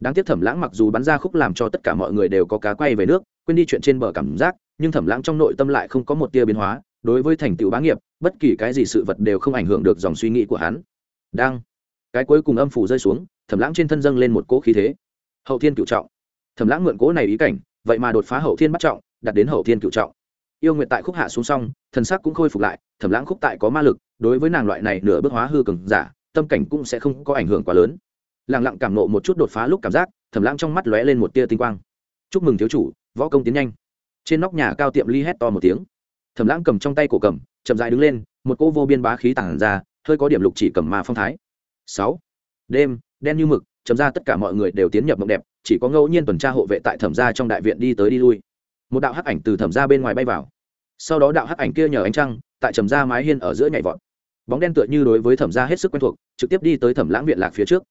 Đáng tiếc thẩm lãng mặc dù bắn ra khúc làm cho tất cả mọi người đều có cá quay về nước, quên đi chuyện trên bờ cảm giác, nhưng thẩm lãng trong nội tâm lại không có một tia biến hóa, đối với thành tựu bá nghiệp, bất kỳ cái gì sự vật đều không ảnh hưởng được dòng suy nghĩ của hắn. Đang, cái cuối cùng âm phủ rơi xuống, thẩm lãng trên thân dâng lên một cỗ khí thế. Hậu thiên cựu trọng. Thẩm lãng mượn cỗ này ý cảnh, vậy mà đột phá hậu thiên bắt trọng, đạt đến hậu thiên cựu trọng yêu nguyện tại khúc hạ xuống xong, thần sắc cũng khôi phục lại, thẩm lãng khúc tại có ma lực, đối với nàng loại này nửa bước hóa hư cường giả, tâm cảnh cũng sẽ không có ảnh hưởng quá lớn. Lẳng lặng cảm nộ một chút đột phá lúc cảm giác, thẩm lãng trong mắt lóe lên một tia tinh quang. Chúc mừng thiếu chủ, võ công tiến nhanh. Trên nóc nhà cao tiệm ly hét to một tiếng. Thẩm lãng cầm trong tay cổ cầm, chậm dại đứng lên, một cô vô biên bá khí tản ra, hơi có điểm lục chỉ cầm mà phong thái. Sáu. Đêm, đen như mực, chấm ra tất cả mọi người đều tiến nhập mộng đẹp, chỉ có ngẫu nhiên tuần tra hộ vệ tại thẩm gia trong đại viện đi tới đi lui một đạo hắc ảnh từ thẩm gia bên ngoài bay vào. Sau đó đạo hắc ảnh kia nhờ ánh trăng, tại trầm gia mái hiên ở giữa nhảy vọt. Bóng đen tựa như đối với thẩm gia hết sức quen thuộc, trực tiếp đi tới thẩm lãng viện lạc phía trước.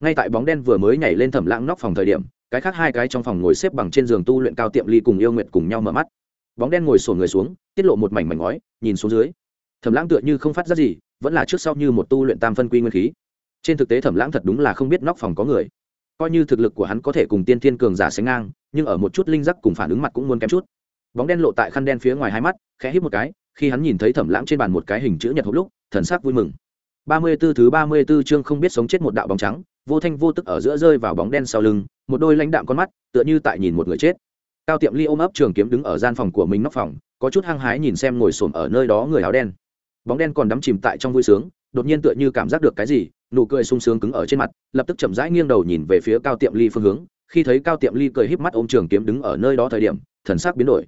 Ngay tại bóng đen vừa mới nhảy lên thẩm lãng nóc phòng thời điểm, cái khác hai cái trong phòng ngồi xếp bằng trên giường tu luyện cao tiệm ly cùng yêu nguyện cùng nhau mở mắt. Bóng đen ngồi sổ người xuống, tiết lộ một mảnh mảnh ngói, nhìn xuống dưới. Thẩm lãng tựa như không phát ra gì, vẫn là trước sau như một tu luyện tam phân quy nguyên khí. Trên thực tế thẩm lãng thật đúng là không biết nóc phòng có người coi như thực lực của hắn có thể cùng tiên thiên cường giả sánh ngang, nhưng ở một chút linh giác cùng phản ứng mặt cũng muốn kém chút. Bóng đen lộ tại khăn đen phía ngoài hai mắt, khẽ hít một cái, khi hắn nhìn thấy thẩm lãng trên bàn một cái hình chữ nhật hộp lúc, thần sắc vui mừng. Ba mươi 34 thứ ba mươi 34 chương không biết sống chết một đạo bóng trắng, vô thanh vô tức ở giữa rơi vào bóng đen sau lưng, một đôi lãnh đạm con mắt, tựa như tại nhìn một người chết. Cao tiệm ly ôm ấp trường kiếm đứng ở gian phòng của mình nóc phòng, có chút hăng hái nhìn xem ngồi xổm ở nơi đó người áo đen. Bóng đen còn đắm chìm tại trong vui sướng, đột nhiên tựa như cảm giác được cái gì nụ cười sung sướng cứng ở trên mặt, lập tức chậm rãi nghiêng đầu nhìn về phía cao tiệm ly phương hướng. Khi thấy cao tiệm ly cười híp mắt ôm trường kiếm đứng ở nơi đó thời điểm, thần sắc biến đổi.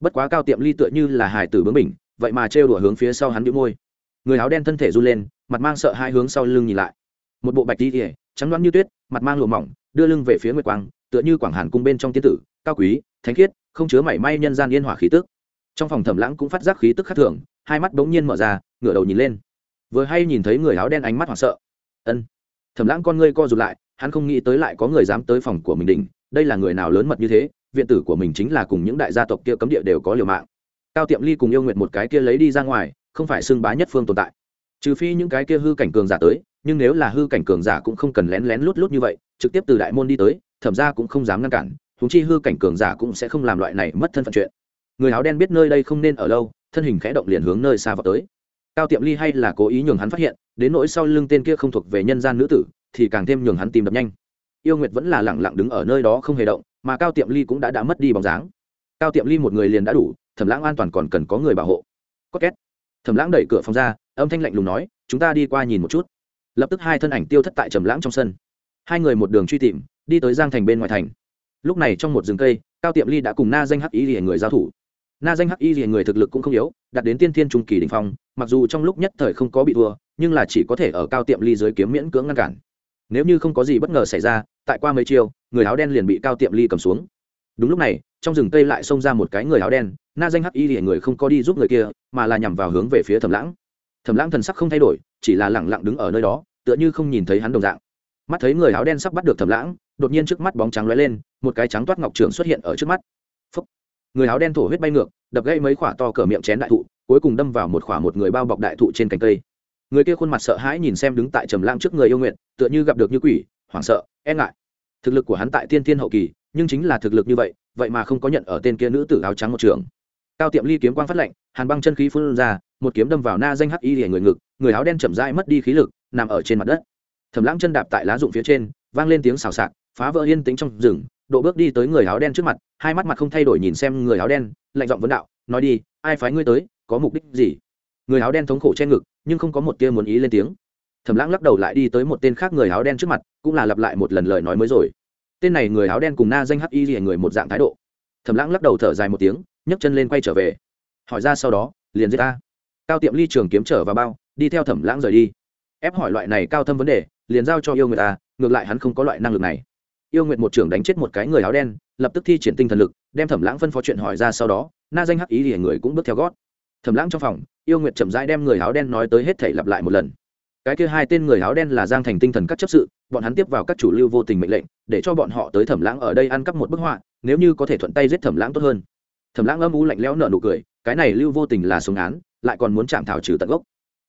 Bất quá cao tiệm ly tựa như là hài tử bướng mình vậy mà trêu đùa hướng phía sau hắn đĩu môi. Người áo đen thân thể run lên, mặt mang sợ hai hướng sau lưng nhìn lại. Một bộ bạch đi kỉa trắng đoán như tuyết, mặt mang lụa mỏng, đưa lưng về phía nguyệt quang, tựa như quảng hàn cung bên trong tiên tử, cao quý, thánh khiết, không chứa mảy may nhân gian yên hỏa khí tức. Trong phòng thẩm lãng cũng phát giác khí tức khác thường, hai mắt bỗng nhiên mở ra, ngửa đầu nhìn lên. Vừa hay nhìn thấy người áo đen ánh mắt hoảng sợ ân. Thẩm lãng con ngươi co rụt lại, hắn không nghĩ tới lại có người dám tới phòng của mình đỉnh, đây là người nào lớn mật như thế, viện tử của mình chính là cùng những đại gia tộc kia cấm địa đều có liều mạng. Cao tiệm ly cùng yêu nguyệt một cái kia lấy đi ra ngoài, không phải xưng bá nhất phương tồn tại. Trừ phi những cái kia hư cảnh cường giả tới, nhưng nếu là hư cảnh cường giả cũng không cần lén lén lút lút như vậy, trực tiếp từ đại môn đi tới, thẩm ra cũng không dám ngăn cản thúng chi hư cảnh cường giả cũng sẽ không làm loại này mất thân phận chuyện. Người áo đen biết nơi đây không nên ở lâu, thân hình khẽ động liền hướng nơi xa vào tới cao tiệm ly hay là cố ý nhường hắn phát hiện, đến nỗi sau lưng tên kia không thuộc về nhân gian nữ tử, thì càng thêm nhường hắn tìm đập nhanh. Yêu nguyệt vẫn là lẳng lặng đứng ở nơi đó không hề động, mà cao tiệm ly cũng đã đã mất đi bóng dáng. Cao tiệm ly một người liền đã đủ, thẩm lãng an toàn còn cần có người bảo hộ. Có két. Thẩm lãng đẩy cửa phòng ra, âm thanh lạnh lùng nói, chúng ta đi qua nhìn một chút. Lập tức hai thân ảnh tiêu thất tại trầm lãng trong sân. Hai người một đường truy tìm, đi tới giang thành bên ngoài thành. Lúc này trong một rừng cây, cao tiệm ly đã cùng na danh hắc ý liền người giao thủ na danh hắc y rìa người thực lực cũng không yếu, đạt đến tiên thiên trung kỳ đình phong, mặc dù trong lúc nhất thời không có bị thua, nhưng là chỉ có thể ở cao tiệm ly dưới kiếm miễn cưỡng ngăn cản. Nếu như không có gì bất ngờ xảy ra, tại qua mấy chiêu, người áo đen liền bị cao tiệm ly cầm xuống. Đúng lúc này, trong rừng cây lại xông ra một cái người áo đen, na danh hắc y rìa người không có đi giúp người kia, mà là nhằm vào hướng về phía thẩm lãng. Thẩm lãng thần sắc không thay đổi, chỉ là lẳng lặng đứng ở nơi đó, tựa như không nhìn thấy hắn đồng dạng. Mắt thấy người áo đen sắp bắt được thẩm lãng, đột nhiên trước mắt bóng trắng lóe lên, một cái trắng toát ngọc trường xuất hiện ở trước mắt người áo đen thổ huyết bay ngược, đập gây mấy khỏa to cỡ miệng chén đại thụ, cuối cùng đâm vào một khỏa một người bao bọc đại thụ trên cành cây. Người kia khuôn mặt sợ hãi nhìn xem đứng tại trầm lãng trước người yêu nguyện, tựa như gặp được như quỷ, hoảng sợ e ngại. Thực lực của hắn tại tiên thiên hậu kỳ, nhưng chính là thực lực như vậy vậy mà không có nhận ở tên kia nữ tử áo trắng một trường. Cao tiệm ly kiếm quang phát lệnh hàn băng chân khí phun ra, một kiếm đâm vào na danh hắc y để người ngực, người áo đen chậm rãi mất đi khí lực, nằm ở trên mặt đất. Thầm lãng chân đạp tại lá rụng phía trên, vang lên tiếng xào xạc, phá vỡ yên tĩnh trong rừng độ bước đi tới người áo đen trước mặt, hai mắt mặt không thay đổi nhìn xem người áo đen, lạnh giọng vấn đạo, nói đi, ai phái ngươi tới, có mục đích gì? Người áo đen thống khổ che ngực, nhưng không có một tia muốn ý lên tiếng. Thẩm lãng lắc đầu lại đi tới một tên khác người áo đen trước mặt, cũng là lặp lại một lần lời nói mới rồi. Tên này người áo đen cùng na danh hắc y gì người một dạng thái độ. Thẩm lãng lắc đầu thở dài một tiếng, nhấc chân lên quay trở về. Hỏi ra sau đó, liền giết ta. Cao tiệm ly trường kiếm trở vào bao, đi theo thẩm lãng rời đi. Ép hỏi loại này cao thâm vấn đề, liền giao cho yêu người ta, ngược lại hắn không có loại năng lực này yêu nguyện một trưởng đánh chết một cái người áo đen, lập tức thi triển tinh thần lực, đem thẩm lãng phân phó chuyện hỏi ra sau đó, na danh hắc ý thì người cũng bước theo gót. Thẩm lãng trong phòng, yêu nguyện chậm rãi đem người áo đen nói tới hết thể lặp lại một lần. Cái kia hai tên người áo đen là giang thành tinh thần các chấp sự, bọn hắn tiếp vào các chủ lưu vô tình mệnh lệnh, để cho bọn họ tới thẩm lãng ở đây ăn cắp một bức họa, nếu như có thể thuận tay giết thẩm lãng tốt hơn. Thẩm lãng âm u lạnh lẽo nở nụ cười, cái này lưu vô tình là xuống án, lại còn muốn chạm thảo trừ tận gốc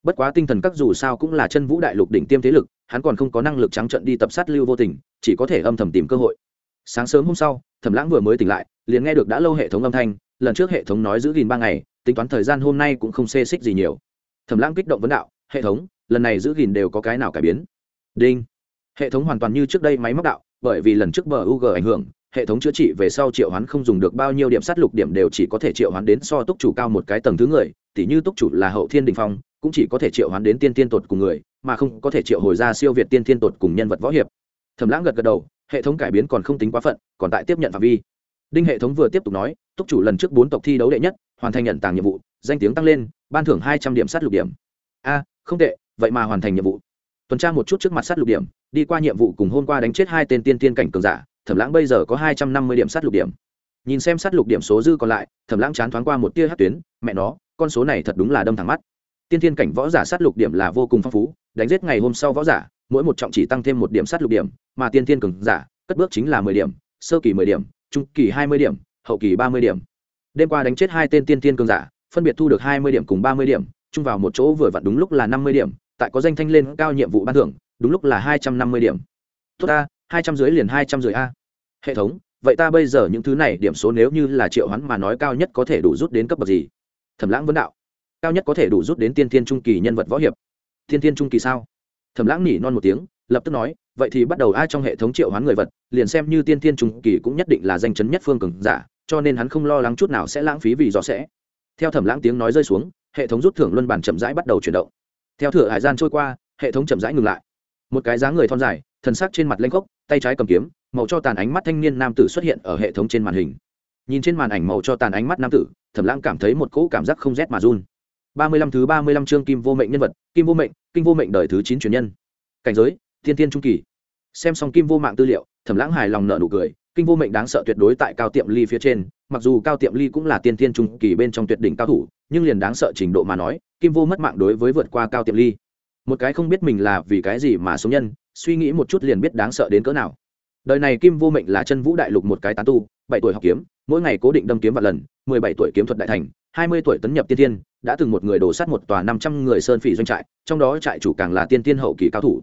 bất quá tinh thần các dù sao cũng là chân vũ đại lục đỉnh tiêm thế lực, hắn còn không có năng lực trắng trận đi tập sát lưu vô tình, chỉ có thể âm thầm tìm cơ hội. Sáng sớm hôm sau, thẩm lãng vừa mới tỉnh lại, liền nghe được đã lâu hệ thống âm thanh, lần trước hệ thống nói giữ gìn ba ngày, tính toán thời gian hôm nay cũng không xê xích gì nhiều. Thẩm lãng kích động vấn đạo, hệ thống, lần này giữ gìn đều có cái nào cải biến? Đinh. Hệ thống hoàn toàn như trước đây máy móc đạo, bởi vì lần trước bờ u g ảnh hưởng, hệ thống chữa trị về sau triệu hoán không dùng được bao nhiêu điểm sát lục điểm đều chỉ có thể triệu hoán đến so túc chủ cao một cái tầng thứ người tỉ như túc chủ là hậu thiên đình phong, cũng chỉ có thể triệu hoán đến tiên tiên tột cùng người, mà không có thể triệu hồi ra siêu việt tiên tiên tột cùng nhân vật võ hiệp. Thẩm lãng gật gật đầu, hệ thống cải biến còn không tính quá phận, còn tại tiếp nhận phạm vi. Đinh hệ thống vừa tiếp tục nói, túc chủ lần trước bốn tộc thi đấu đệ nhất, hoàn thành nhận tàng nhiệm vụ, danh tiếng tăng lên, ban thưởng hai trăm điểm sát lục điểm. A, không tệ, vậy mà hoàn thành nhiệm vụ. Tuần tra một chút trước mặt sát lục điểm, đi qua nhiệm vụ cùng hôm qua đánh chết hai tên tiên tiên cảnh cường giả, thẩm lãng bây giờ có hai trăm năm mươi điểm sát lục điểm. Nhìn xem sát lục điểm số dư còn lại, thẩm lãng chán thoáng qua một tia hát tuyến, mẹ nó con số này thật đúng là đâm thẳng mắt. Tiên thiên cảnh võ giả sát lục điểm là vô cùng phong phú, đánh giết ngày hôm sau võ giả, mỗi một trọng chỉ tăng thêm một điểm sát lục điểm, mà tiên thiên cường giả, cất bước chính là mười điểm, sơ kỳ mười điểm, trung kỳ hai mươi điểm, hậu kỳ ba mươi điểm. Đêm qua đánh chết hai tên tiên thiên cường giả, phân biệt thu được hai mươi điểm cùng ba mươi điểm, chung vào một chỗ vừa vặn đúng lúc là năm mươi điểm, tại có danh thanh lên cao nhiệm vụ ban thưởng, đúng lúc là hai trăm năm mươi điểm. Tốt a hai trăm dưới liền hai trăm dưới a. Hệ thống, vậy ta bây giờ những thứ này điểm số nếu như là triệu hoán mà nói cao nhất có thể đủ rút đến cấp bậc gì? Thẩm lãng vấn đạo, cao nhất có thể đủ rút đến tiên thiên trung kỳ nhân vật võ hiệp. Tiên thiên trung kỳ sao? Thẩm lãng nỉ non một tiếng, lập tức nói, vậy thì bắt đầu ai trong hệ thống triệu hoán người vật, liền xem như tiên thiên trung kỳ cũng nhất định là danh chấn nhất phương cường giả, cho nên hắn không lo lắng chút nào sẽ lãng phí vì do sẽ. Theo thẩm lãng tiếng nói rơi xuống, hệ thống rút thưởng luân bản chậm rãi bắt đầu chuyển động. Theo thửa hải gian trôi qua, hệ thống chậm rãi ngừng lại. Một cái dáng người thon dài thân xác trên mặt lanh gốc tay trái cầm kiếm, màu cho tàn ánh mắt thanh niên nam tử xuất hiện ở hệ thống trên màn hình. Nhìn trên màn ảnh màu cho tàn ánh mắt nam tử thẩm lãng cảm thấy một cỗ cảm giác không rét mà run. Ba mươi lăm thứ ba mươi lăm chương kim vô mệnh nhân vật, kim vô mệnh, kinh vô mệnh đời thứ chín truyền nhân. Cảnh giới, thiên thiên trung kỳ. Xem xong kim vô mạng tư liệu, thẩm lãng hài lòng nợ nụ cười, kinh vô mệnh đáng sợ tuyệt đối tại cao tiệm ly phía trên, mặc dù cao tiệm ly cũng là tiên thiên trung kỳ bên trong tuyệt đỉnh cao thủ, nhưng liền đáng sợ trình độ mà nói, kim vô mất mạng đối với vượt qua cao tiệm ly. Một cái không biết mình là vì cái gì mà sống nhân, suy nghĩ một chút liền biết đáng sợ đến cỡ nào. Đời này kim vô mệnh là chân vũ đại lục một cái tán tu, bảy tuổi học kiếm mỗi ngày cố định đâm kiếm vạn lần, mười bảy tuổi kiếm thuật đại thành, hai mươi tuổi tấn nhập tiên tiên đã từng một người đổ sát một tòa năm trăm người sơn phỉ doanh trại, trong đó trại chủ càng là tiên tiên hậu kỳ cao thủ.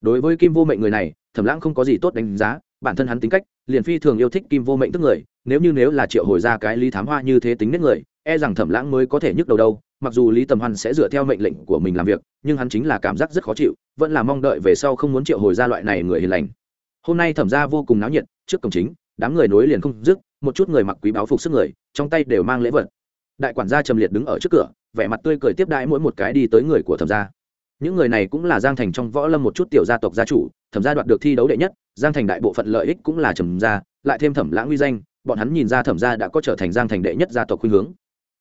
Đối với kim vô mệnh người này, thẩm lãng không có gì tốt đánh giá, bản thân hắn tính cách, liền phi thường yêu thích kim vô mệnh tức người, nếu như nếu là triệu hồi ra cái lý thám hoa như thế tính nết người e rằng thẩm lãng mới có thể nhức đầu đâu, mặc dù lý tầm hoan sẽ dựa theo mệnh lệnh của mình làm việc, nhưng hắn chính là cảm giác rất khó chịu, vẫn là mong đợi về sau không muốn triệu hồi ra loại này người hiền lành. Hôm nay thẩm ra vô cùng náo nhiệt, trước cổng chính, đám người nối liền không dứt một chút người mặc quý báo phục sức người, trong tay đều mang lễ vật. Đại quản gia trầm liệt đứng ở trước cửa, vẻ mặt tươi cười tiếp đãi mỗi một cái đi tới người của thẩm gia. Những người này cũng là giang thành trong võ lâm một chút tiểu gia tộc gia chủ, thẩm gia đoạt được thi đấu đệ nhất, giang thành đại bộ phận lợi ích cũng là trầm gia, lại thêm thẩm lãng uy danh, bọn hắn nhìn ra thẩm gia đã có trở thành giang thành đệ nhất gia tộc khuynh hướng.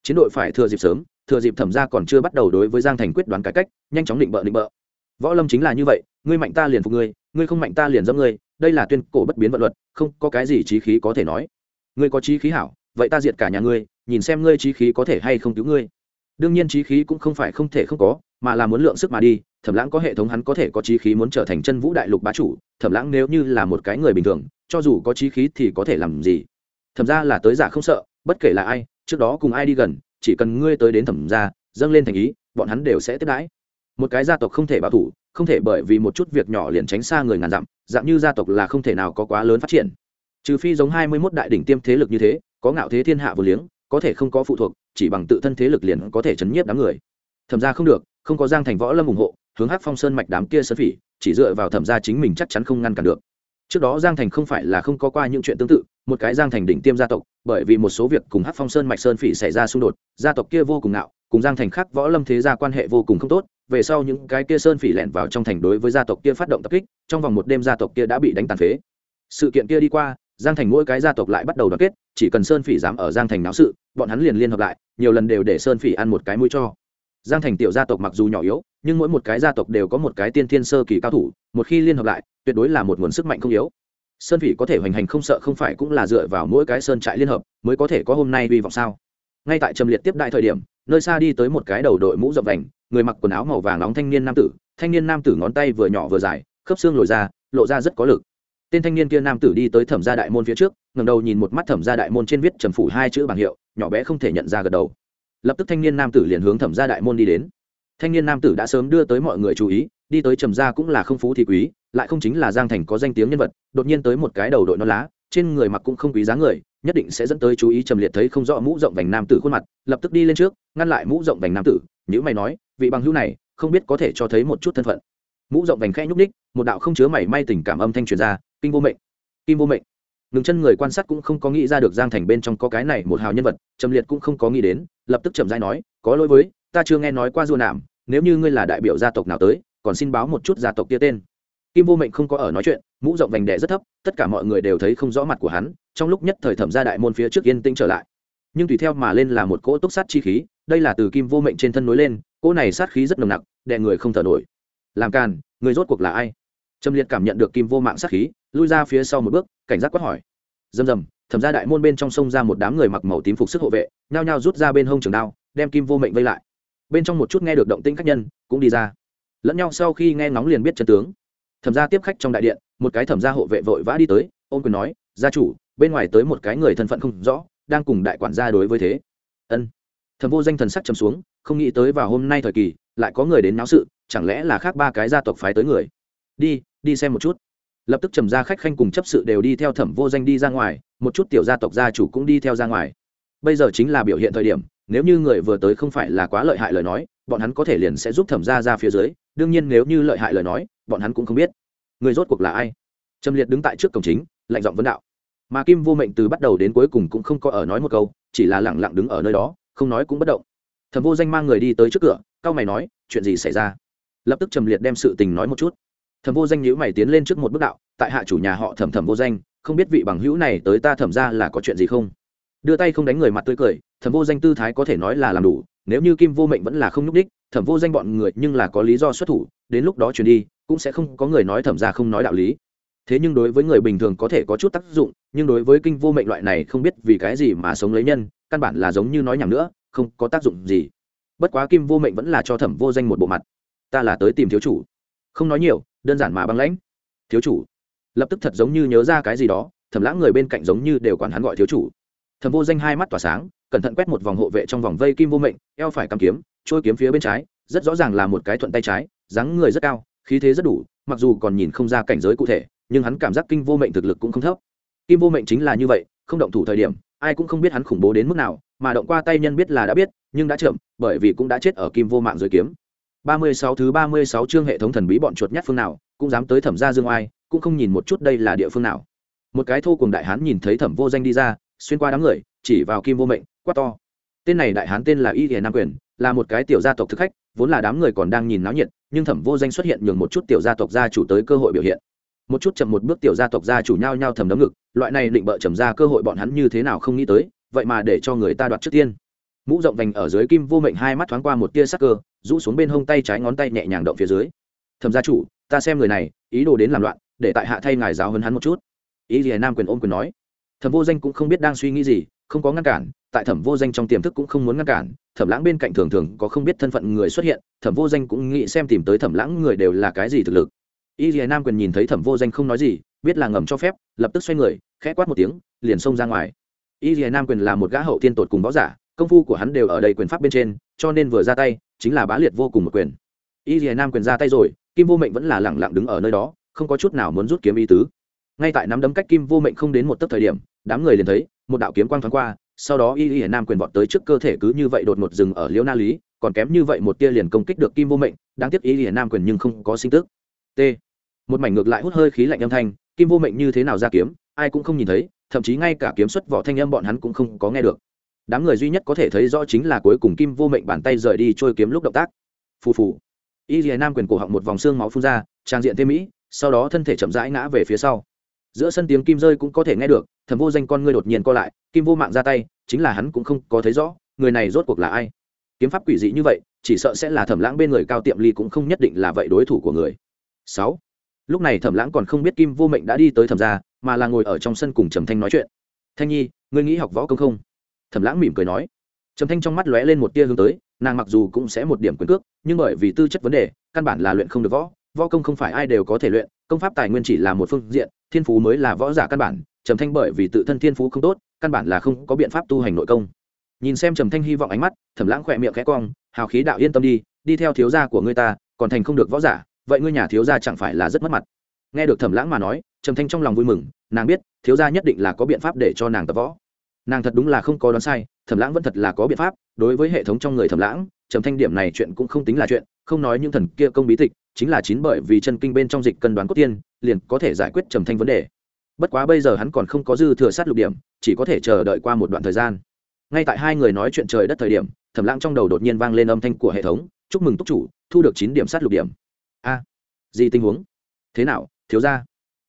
Chiến đội phải thừa dịp sớm, thừa dịp thẩm gia còn chưa bắt đầu đối với giang thành quyết đoán cải cách, nhanh chóng định bợ định bợ. Võ lâm chính là như vậy, ngươi mạnh ta liền phục ngươi ngươi không mạnh ta liền dẫm ngươi, đây là tuyên cổ bất biến vận luật, không có cái gì trí khí có thể nói ngươi có trí khí hảo, vậy ta diệt cả nhà ngươi, nhìn xem ngươi trí khí có thể hay không cứu ngươi. Đương nhiên trí khí cũng không phải không thể không có, mà là muốn lượng sức mà đi, thẩm lãng có hệ thống hắn có thể có trí khí muốn trở thành chân vũ đại lục bá chủ, thẩm lãng nếu như là một cái người bình thường, cho dù có trí khí thì có thể làm gì? Thẩm ra là tới giả không sợ, bất kể là ai, trước đó cùng ai đi gần, chỉ cần ngươi tới đến thẩm ra dâng lên thành ý, bọn hắn đều sẽ tiếp đãi. Một cái gia tộc không thể bảo thủ, không thể bởi vì một chút việc nhỏ liền tránh xa người ngàn dặm, dạng như gia tộc là không thể nào có quá lớn phát triển trừ phi giống hai mươi mốt đại đỉnh tiêm thế lực như thế có ngạo thế thiên hạ vô liếng có thể không có phụ thuộc chỉ bằng tự thân thế lực liền có thể chấn nhiếp đám người. Thẩm ra không được không có giang thành võ lâm ủng hộ hướng hắc phong sơn mạch đám kia sơn phỉ chỉ dựa vào thẩm ra chính mình chắc chắn không ngăn cản được. Trước đó giang thành không phải là không có qua những chuyện tương tự một cái giang thành đỉnh tiêm gia tộc bởi vì một số việc cùng hắc phong sơn mạch sơn phỉ xảy ra xung đột gia tộc kia vô cùng ngạo, cùng giang thành khác võ lâm thế gia quan hệ vô cùng không tốt về sau những cái kia sơn phỉ lẻn vào trong thành đối với gia tộc kia phát động tập kích trong vòng một đêm gia tộc kia đã bị đánh tàn phế. Sự kiện kia đi qua giang thành mỗi cái gia tộc lại bắt đầu đoàn kết, chỉ cần sơn phỉ dám ở giang thành náo sự, bọn hắn liền liên hợp lại, nhiều lần đều để sơn phỉ ăn một cái mũi cho. Giang thành tiểu gia tộc mặc dù nhỏ yếu, nhưng mỗi một cái gia tộc đều có một cái tiên thiên sơ kỳ cao thủ, một khi liên hợp lại, tuyệt đối là một nguồn sức mạnh không yếu. Sơn phỉ có thể hoành hành không sợ không phải cũng là dựa vào mỗi cái sơn trại liên hợp, mới có thể có hôm nay hy vọng sao? Ngay tại trầm liệt tiếp đại thời điểm, nơi xa đi tới một cái đầu đội mũ rộng vành, người mặc quần áo màu vàng nóng thanh niên nam tử, thanh niên nam tử ngón tay vừa nhỏ vừa dài, khớp xương lồi ra, lộ ra rất có lực tên thanh niên kia nam tử đi tới thẩm gia đại môn phía trước ngầm đầu nhìn một mắt thẩm gia đại môn trên viết trầm phủ hai chữ bảng hiệu, nhỏ bé không thể nhận ra gật đầu. Lập tức thanh niên nam tử liền hướng thẩm gia đại môn đi đến. Thanh niên nam tử đã sớm đưa tới mọi người chú ý, đi tới trầm gia cũng là không phú thì quý, lại không chính là giang thành có danh tiếng nhân vật, đột nhiên tới một cái đầu đội non lá, trên người mặc cũng không quý giá người, nhất định sẽ dẫn tới chú ý trầm liệt thấy không rõ mũ rộng vành nam tử khuôn mặt, lập tức đi lên trước, ngăn lại mũ rộng vành nam tử nhữ mày nói, vị bằng hữu này, không biết có thể cho thấy một chút thân phận. Mũ rộng vành khẽ nhúc ních một đạo không chứa mảy may tình cảm âm thanh truyền ra kinh vô mệnh. Kim vô mệnh. Ngừng chân người quan sát cũng không có nghĩ ra được giang thành bên trong có cái này một hào nhân vật, trầm liệt cũng không có nghĩ đến, lập tức chậm dai nói, có lỗi với, ta chưa nghe nói qua du nảm nếu như ngươi là đại biểu gia tộc nào tới, còn xin báo một chút gia tộc kia tên. Kim vô mệnh không có ở nói chuyện, mũ rộng vành đẻ rất thấp, tất cả mọi người đều thấy không rõ mặt của hắn, trong lúc nhất thời thẩm ra đại môn phía trước yên tĩnh trở lại. Nhưng tùy theo mà lên là một cỗ túc sát chi khí, đây là từ kim vô mệnh trên thân nối lên, cỗ này sát khí rất nồng nặc, đè người không thở nổi. Làm càn người rốt cuộc là ai? Trầm liệt cảm nhận được kim vô mạng sát khí, lui ra phía sau một bước, cảnh giác quát hỏi. Rầm rầm, thẩm ra đại môn bên trong sông ra một đám người mặc màu tím phục sức hộ vệ, nhao nhao rút ra bên hông trường đao, đem kim vô mệnh vây lại. Bên trong một chút nghe được động tĩnh khách nhân, cũng đi ra. Lẫn nhau sau khi nghe ngóng liền biết chân tướng. Thẩm ra tiếp khách trong đại điện, một cái thẩm gia hộ vệ vội vã đi tới ôm quyền nói, gia chủ, bên ngoài tới một cái người thân phận không rõ, đang cùng đại quản gia đối với thế. Ân. Thẩm vô danh thần sắc trầm xuống, không nghĩ tới vào hôm nay thời kỳ, lại có người đến náo sự, chẳng lẽ là khác ba cái gia tộc phái tới người? Đi đi xem một chút. Lập tức trầm gia khách khanh cùng chấp sự đều đi theo thẩm vô danh đi ra ngoài, một chút tiểu gia tộc gia chủ cũng đi theo ra ngoài. Bây giờ chính là biểu hiện thời điểm, nếu như người vừa tới không phải là quá lợi hại lời nói, bọn hắn có thể liền sẽ giúp thẩm gia ra phía dưới, đương nhiên nếu như lợi hại lời nói, bọn hắn cũng không biết. Người rốt cuộc là ai? Trầm liệt đứng tại trước cổng chính, lạnh giọng vấn đạo. Mà kim vô mệnh từ bắt đầu đến cuối cùng cũng không có ở nói một câu, chỉ là lẳng lặng đứng ở nơi đó, không nói cũng bất động. Thẩm vô danh mang người đi tới trước cửa cao mày nói, chuyện gì xảy ra? Lập tức trầm liệt đem sự tình nói một chút thẩm vô danh nhữ mày tiến lên trước một bước đạo, tại hạ chủ nhà họ thẩm thẩm vô danh, không biết vị bằng hữu này tới ta thẩm ra là có chuyện gì không? Đưa tay không đánh người mặt tươi cười, thẩm vô danh tư thái có thể nói là làm đủ, nếu như kim vô mệnh vẫn là không nhúc đích thẩm vô danh bọn người nhưng là có lý do xuất thủ, đến lúc đó chuyển đi, cũng sẽ không có người nói thẩm ra không nói đạo lý. Thế nhưng đối với người bình thường có thể có chút tác dụng, nhưng đối với kinh vô mệnh loại này không biết vì cái gì mà sống lấy nhân, căn bản là giống như nói nhảm nữa, không có tác dụng gì. Bất quá kim vô mệnh vẫn là cho thẩm vô danh một bộ mặt. Ta là tới tìm thiếu chủ. Không nói nhiều đơn giản mà băng lãnh. Thiếu chủ. Lập tức thật giống như nhớ ra cái gì đó, thẩm lãng người bên cạnh giống như đều quản hắn gọi thiếu chủ. Thẩm vô danh hai mắt tỏa sáng, cẩn thận quét một vòng hộ vệ trong vòng vây kim vô mệnh, eo phải cầm kiếm, trôi kiếm phía bên trái, rất rõ ràng là một cái thuận tay trái, dáng người rất cao, khí thế rất đủ, mặc dù còn nhìn không ra cảnh giới cụ thể, nhưng hắn cảm giác kinh vô mệnh thực lực cũng không thấp. Kim vô mệnh chính là như vậy, không động thủ thời điểm, ai cũng không biết hắn khủng bố đến mức nào, mà động qua tay nhân biết là đã biết, nhưng đã chậm, bởi vì cũng đã chết ở kim vô mạng dưới kiếm ba mươi sáu thứ ba mươi sáu chương hệ thống thần bí bọn chuột nhắt phương nào, cũng dám tới thẩm gia dương oai, cũng không nhìn một chút đây là địa phương nào. Một cái thô cùng đại hán nhìn thấy thẩm vô danh đi ra, xuyên qua đám người, chỉ vào kim vô mệnh, quát to. Tên này đại hán tên là y nam quyền, là một cái tiểu gia tộc thực khách, vốn là đám người còn đang nhìn náo nhiệt, nhưng thẩm vô danh xuất hiện nhường một chút tiểu gia tộc gia chủ tới cơ hội biểu hiện. Một chút chậm một bước tiểu gia tộc gia chủ nhau nhau thầm đấm ngực, loại này định bợ chậm ra cơ hội bọn hắn như thế nào không nghĩ tới, vậy mà để cho người ta đoạt trước tiên mũ rộng vành ở dưới kim vô mệnh hai mắt thoáng qua một tia sắc cơ, rũ xuống bên hông tay trái ngón tay nhẹ nhàng động phía dưới. Thẩm gia chủ, ta xem người này, ý đồ đến làm loạn, để tại hạ thay ngài giáo hấn hắn một chút. Ý gì nam quyền ôm quyền nói. Thẩm vô danh cũng không biết đang suy nghĩ gì, không có ngăn cản, tại thẩm vô danh trong tiềm thức cũng không muốn ngăn cản, thẩm lãng bên cạnh thường thường có không biết thân phận người xuất hiện, thẩm vô danh cũng nghĩ xem tìm tới thẩm lãng người đều là cái gì thực lực. Y dì nam quyền nhìn thấy thẩm vô danh không nói gì, biết là ngầm cho phép, lập tức xoay người, khẽ quát một tiếng, liền xông ra ngoài. Y dì nam quyền là một gã hậu tiên tột cùng võ giả công phu của hắn đều ở đây quyền pháp bên trên, cho nên vừa ra tay, chính là bá liệt vô cùng một quyền. Y dìa nam quyền ra tay rồi, kim vô mệnh vẫn là lẳng lặng đứng ở nơi đó, không có chút nào muốn rút kiếm y tứ. Ngay tại nắm đấm cách kim vô mệnh không đến một tấc thời điểm, đám người liền thấy, một đạo kiếm quang thoáng qua, sau đó y y nam quyền vọt tới trước cơ thể cứ như vậy đột ngột dừng ở liễu na lý, còn kém như vậy một tia liền công kích được kim vô mệnh, đáng tiếc y y nam quyền nhưng không có sinh tức. T. Một mảnh ngược lại hút hơi khí lạnh âm thanh, kim vô mệnh như thế nào ra kiếm, ai cũng không nhìn thấy, thậm chí ngay cả kiếm xuất vỏ thanh âm bọn hắn cũng không có nghe được đám người duy nhất có thể thấy rõ chính là cuối cùng kim vô mệnh bàn tay rời đi trôi kiếm lúc động tác. Phù phù. Y dìa nam quyền cổ họng một vòng xương máu phun ra, trang diện thêm mỹ, sau đó thân thể chậm rãi ngã về phía sau. Giữa sân tiếng kim rơi cũng có thể nghe được thầm vô danh con ngươi đột nhiên co lại, kim vô mạng ra tay, chính là hắn cũng không có thấy rõ, người này rốt cuộc là ai. Kiếm pháp quỷ dị như vậy, chỉ sợ sẽ là thẩm lãng bên người cao tiệm ly cũng không nhất định là vậy đối thủ của người. Sáu. Lúc này thẩm lãng còn không biết kim vô mệnh đã đi tới thẩm gia, mà là ngồi ở trong sân cùng trầm thanh nói chuyện. Thanh nhi, ngươi nghĩ học võ công không? Thẩm lãng mỉm cười nói. Trầm thanh trong mắt lóe lên một tia hướng tới, nàng mặc dù cũng sẽ một điểm quyền cước, nhưng bởi vì tư chất vấn đề, căn bản là luyện không được võ. Võ công không phải ai đều có thể luyện, công pháp tài nguyên chỉ là một phương diện, thiên phú mới là võ giả căn bản. Trầm thanh bởi vì tự thân thiên phú không tốt, căn bản là không có biện pháp tu hành nội công. Nhìn xem trầm thanh hy vọng ánh mắt, thẩm lãng khỏe miệng khẽ cong, hào khí đạo yên tâm đi đi theo thiếu gia của ngươi ta, còn thành không được võ giả, vậy ngươi nhà thiếu gia chẳng phải là rất mất mặt. Nghe được thẩm lãng mà nói, trầm thanh trong lòng vui mừng, nàng biết, thiếu gia nhất định là có biện pháp để cho nàng tập võ nàng thật đúng là không có đoán sai, thẩm lãng vẫn thật là có biện pháp, đối với hệ thống trong người thẩm lãng, trầm thanh điểm này chuyện cũng không tính là chuyện, không nói những thần kia công bí tịch, chính là chín bởi vì chân kinh bên trong dịch cân đoán cốt tiên, liền có thể giải quyết trầm thanh vấn đề. Bất quá bây giờ hắn còn không có dư thừa sát lục điểm, chỉ có thể chờ đợi qua một đoạn thời gian. Ngay tại hai người nói chuyện trời đất thời điểm, thẩm lãng trong đầu đột nhiên vang lên âm thanh của hệ thống, chúc mừng túc chủ, thu được chín điểm sát lục điểm. A, gì tình huống? Thế nào, thiếu ra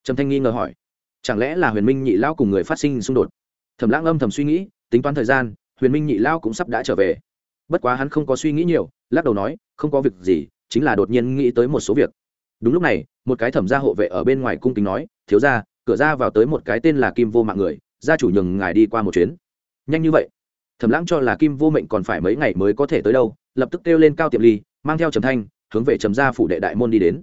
trầm thanh nghi ngờ hỏi. Chẳng lẽ là huyền minh nhị lao cùng người phát sinh xung đột? Thẩm lãng âm thầm suy nghĩ, tính toán thời gian, huyền minh nhị lao cũng sắp đã trở về. Bất quá hắn không có suy nghĩ nhiều, lắc đầu nói, không có việc gì, chính là đột nhiên nghĩ tới một số việc. Đúng lúc này, một cái thẩm gia hộ vệ ở bên ngoài cung kính nói, thiếu ra cửa ra vào tới một cái tên là kim vô mạng người, gia chủ nhường ngài đi qua một chuyến. Nhanh như vậy? Thẩm lãng cho là kim vô mệnh còn phải mấy ngày mới có thể tới đâu, lập tức kêu lên cao tiệm ly, mang theo trầm thanh, hướng về trầm gia phủ đệ đại môn đi đến.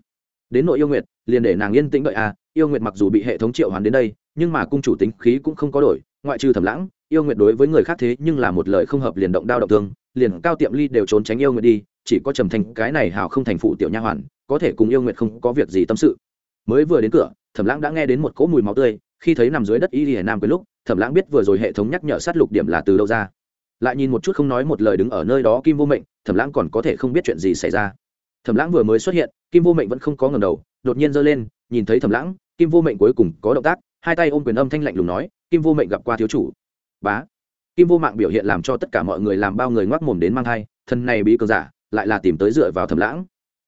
Đến nội yêu nguyệt, liền để nàng yên tĩnh đợi à yêu nguyệt mặc dù bị hệ thống triệu hoàn đến đây, nhưng mà cung chủ tính khí cũng không có đổi ngoại trừ thẩm lãng, yêu nguyệt đối với người khác thế nhưng là một lời không hợp liền động đao động thương, liền cao tiệm ly đều trốn tránh yêu nguyệt đi, chỉ có trầm thành cái này hào không thành phụ tiểu nha hoàn, có thể cùng yêu nguyệt không có việc gì tâm sự. Mới vừa đến cửa, thẩm lãng đã nghe đến một cỗ mùi máu tươi, khi thấy nằm dưới đất y hiền nam cái lúc, thẩm lãng biết vừa rồi hệ thống nhắc nhở sát lục điểm là từ đâu ra. Lại nhìn một chút không nói một lời đứng ở nơi đó kim vô mệnh, thẩm lãng còn có thể không biết chuyện gì xảy ra. Thẩm lãng vừa mới xuất hiện, kim vô mệnh vẫn không có ngầm đầu, đột nhiên giơ lên, nhìn thấy thẩm lãng, kim vô mệnh cuối cùng có động tác, hai tay ôm quyền âm thanh lạnh lùng nói kim vô mệnh gặp qua thiếu chủ. Bá. Kim vô mạng biểu hiện làm cho tất cả mọi người làm bao người ngoác mồm đến mang thai, thân này bị cường giả, lại là tìm tới dựa vào thẩm lãng.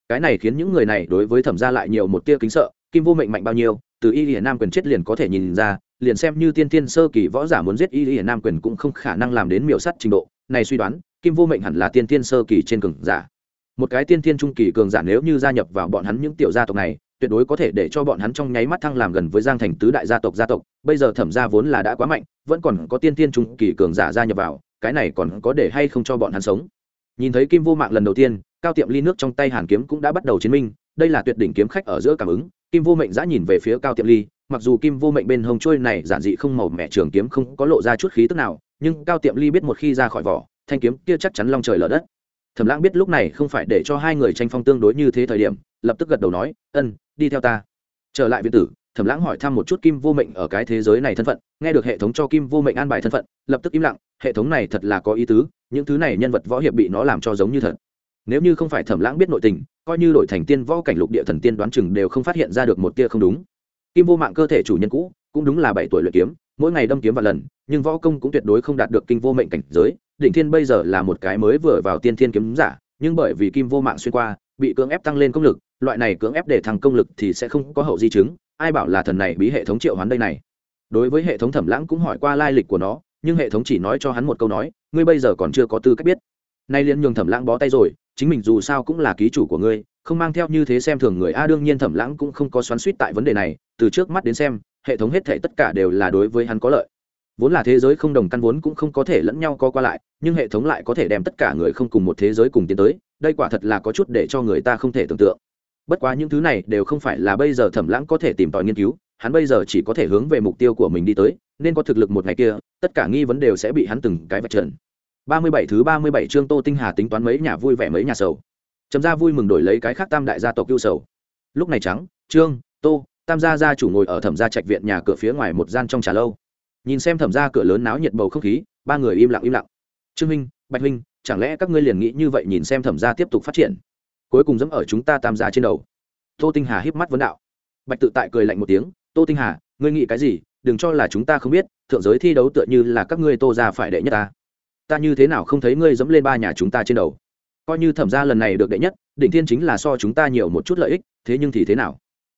Cái này khiến những người này đối với thẩm gia lại nhiều một tia kính sợ, kim vô mệnh mạnh bao nhiêu, từ y hiển nam quyền chết liền có thể nhìn ra, liền xem như tiên tiên sơ kỳ võ giả muốn giết y hiển nam quyền cũng không khả năng làm đến miểu sắt trình độ. Này suy đoán, kim vô mệnh hẳn là tiên tiên sơ kỳ trên cường giả. Một cái tiên tiên trung kỳ cường giả nếu như gia nhập vào bọn hắn những tiểu gia tộc này tuyệt đối có thể để cho bọn hắn trong nháy mắt thăng làm gần với giang thành tứ đại gia tộc gia tộc, bây giờ thẩm gia vốn là đã quá mạnh, vẫn còn có tiên tiên trung kỳ cường giả gia nhập vào, cái này còn có để hay không cho bọn hắn sống. Nhìn thấy kim vô mạng lần đầu tiên, cao tiệm ly nước trong tay hàn kiếm cũng đã bắt đầu chiến minh, đây là tuyệt đỉnh kiếm khách ở giữa cảm ứng, kim vô mệnh giã nhìn về phía cao tiệm ly, mặc dù kim vô mệnh bên hông trôi này giản dị không màu mẹ trường kiếm không có lộ ra chút khí tức nào, nhưng cao tiệm ly biết một khi ra khỏi vỏ, thanh kiếm kia chắc chắn long trời lở đất. Thẩm lãng biết lúc này không phải để cho hai người tranh phong tương đối như thế thời điểm, lập tức gật đầu nói, ân đi theo ta. Trở lại viện tử, thẩm lãng hỏi thăm một chút kim vô mệnh ở cái thế giới này thân phận, nghe được hệ thống cho kim vô mệnh an bài thân phận, lập tức im lặng, hệ thống này thật là có ý tứ, những thứ này nhân vật võ hiệp bị nó làm cho giống như thật. Nếu như không phải thẩm lãng biết nội tình, coi như đổi thành tiên võ cảnh lục địa thần tiên đoán chừng đều không phát hiện ra được một tia không đúng. Kim vô mạng cơ thể chủ nhân cũ, cũng đúng là bảy tuổi luyện kiếm, mỗi ngày đâm kiếm vài lần, nhưng võ công cũng tuyệt đối không đạt được kinh vô mệnh cảnh giới định thiên bây giờ là một cái mới vừa vào tiên thiên kiếm giả, nhưng bởi vì kim vô mạng xuyên qua bị cưỡng ép tăng lên công lực, loại này cưỡng ép để thăng công lực thì sẽ không có hậu di chứng, ai bảo là thần này bí hệ thống triệu hoán đây này. Đối với hệ thống thẩm lãng cũng hỏi qua lai lịch của nó, nhưng hệ thống chỉ nói cho hắn một câu nói, ngươi bây giờ còn chưa có tư cách biết. Nay liên nhường thẩm lãng bó tay rồi, chính mình dù sao cũng là ký chủ của ngươi, không mang theo như thế xem thường người a, đương nhiên thẩm lãng cũng không có xoắn suýt tại vấn đề này, từ trước mắt đến xem, hệ thống hết thể tất cả đều là đối với hắn có lợi. Vốn là thế giới không đồng căn vốn cũng không có thể lẫn nhau co qua lại, nhưng hệ thống lại có thể đem tất cả người không cùng một thế giới cùng tiến tới đây quả thật là có chút để cho người ta không thể tưởng tượng. Bất quá những thứ này đều không phải là bây giờ thẩm lãng có thể tìm tòi nghiên cứu, hắn bây giờ chỉ có thể hướng về mục tiêu của mình đi tới, nên có thực lực một ngày kia, tất cả nghi vấn đều sẽ bị hắn từng cái vạch trần. Ba mươi bảy thứ ba mươi bảy chương tô tinh hà tính toán mấy nhà vui vẻ mấy nhà sầu. Trầm gia vui mừng đổi lấy cái khác tam đại gia tộc ưu sầu. Lúc này trắng, trương, tô, tam gia gia chủ ngồi ở thẩm gia trạch viện nhà cửa phía ngoài một gian trong trà lâu. Nhìn xem thẩm gia cửa lớn náo nhiệt bầu không khí, ba người im lặng im lặng. Trương minh, bạch huynh chẳng lẽ các ngươi liền nghĩ như vậy nhìn xem thẩm gia tiếp tục phát triển? Cuối cùng dẫm ở chúng ta tam gia trên đầu. Tô tinh hà híp mắt vấn đạo. Bạch tự tại cười lạnh một tiếng, tô tinh hà, ngươi nghĩ cái gì? Đừng cho là chúng ta không biết, thượng giới thi đấu tựa như là các ngươi tô ra phải đệ nhất ta. Ta như thế nào không thấy ngươi dẫm lên ba nhà chúng ta trên đầu? Coi như thẩm ra lần này được đệ nhất, đỉnh thiên chính là so chúng ta nhiều một chút lợi ích, thế nhưng thì thế nào?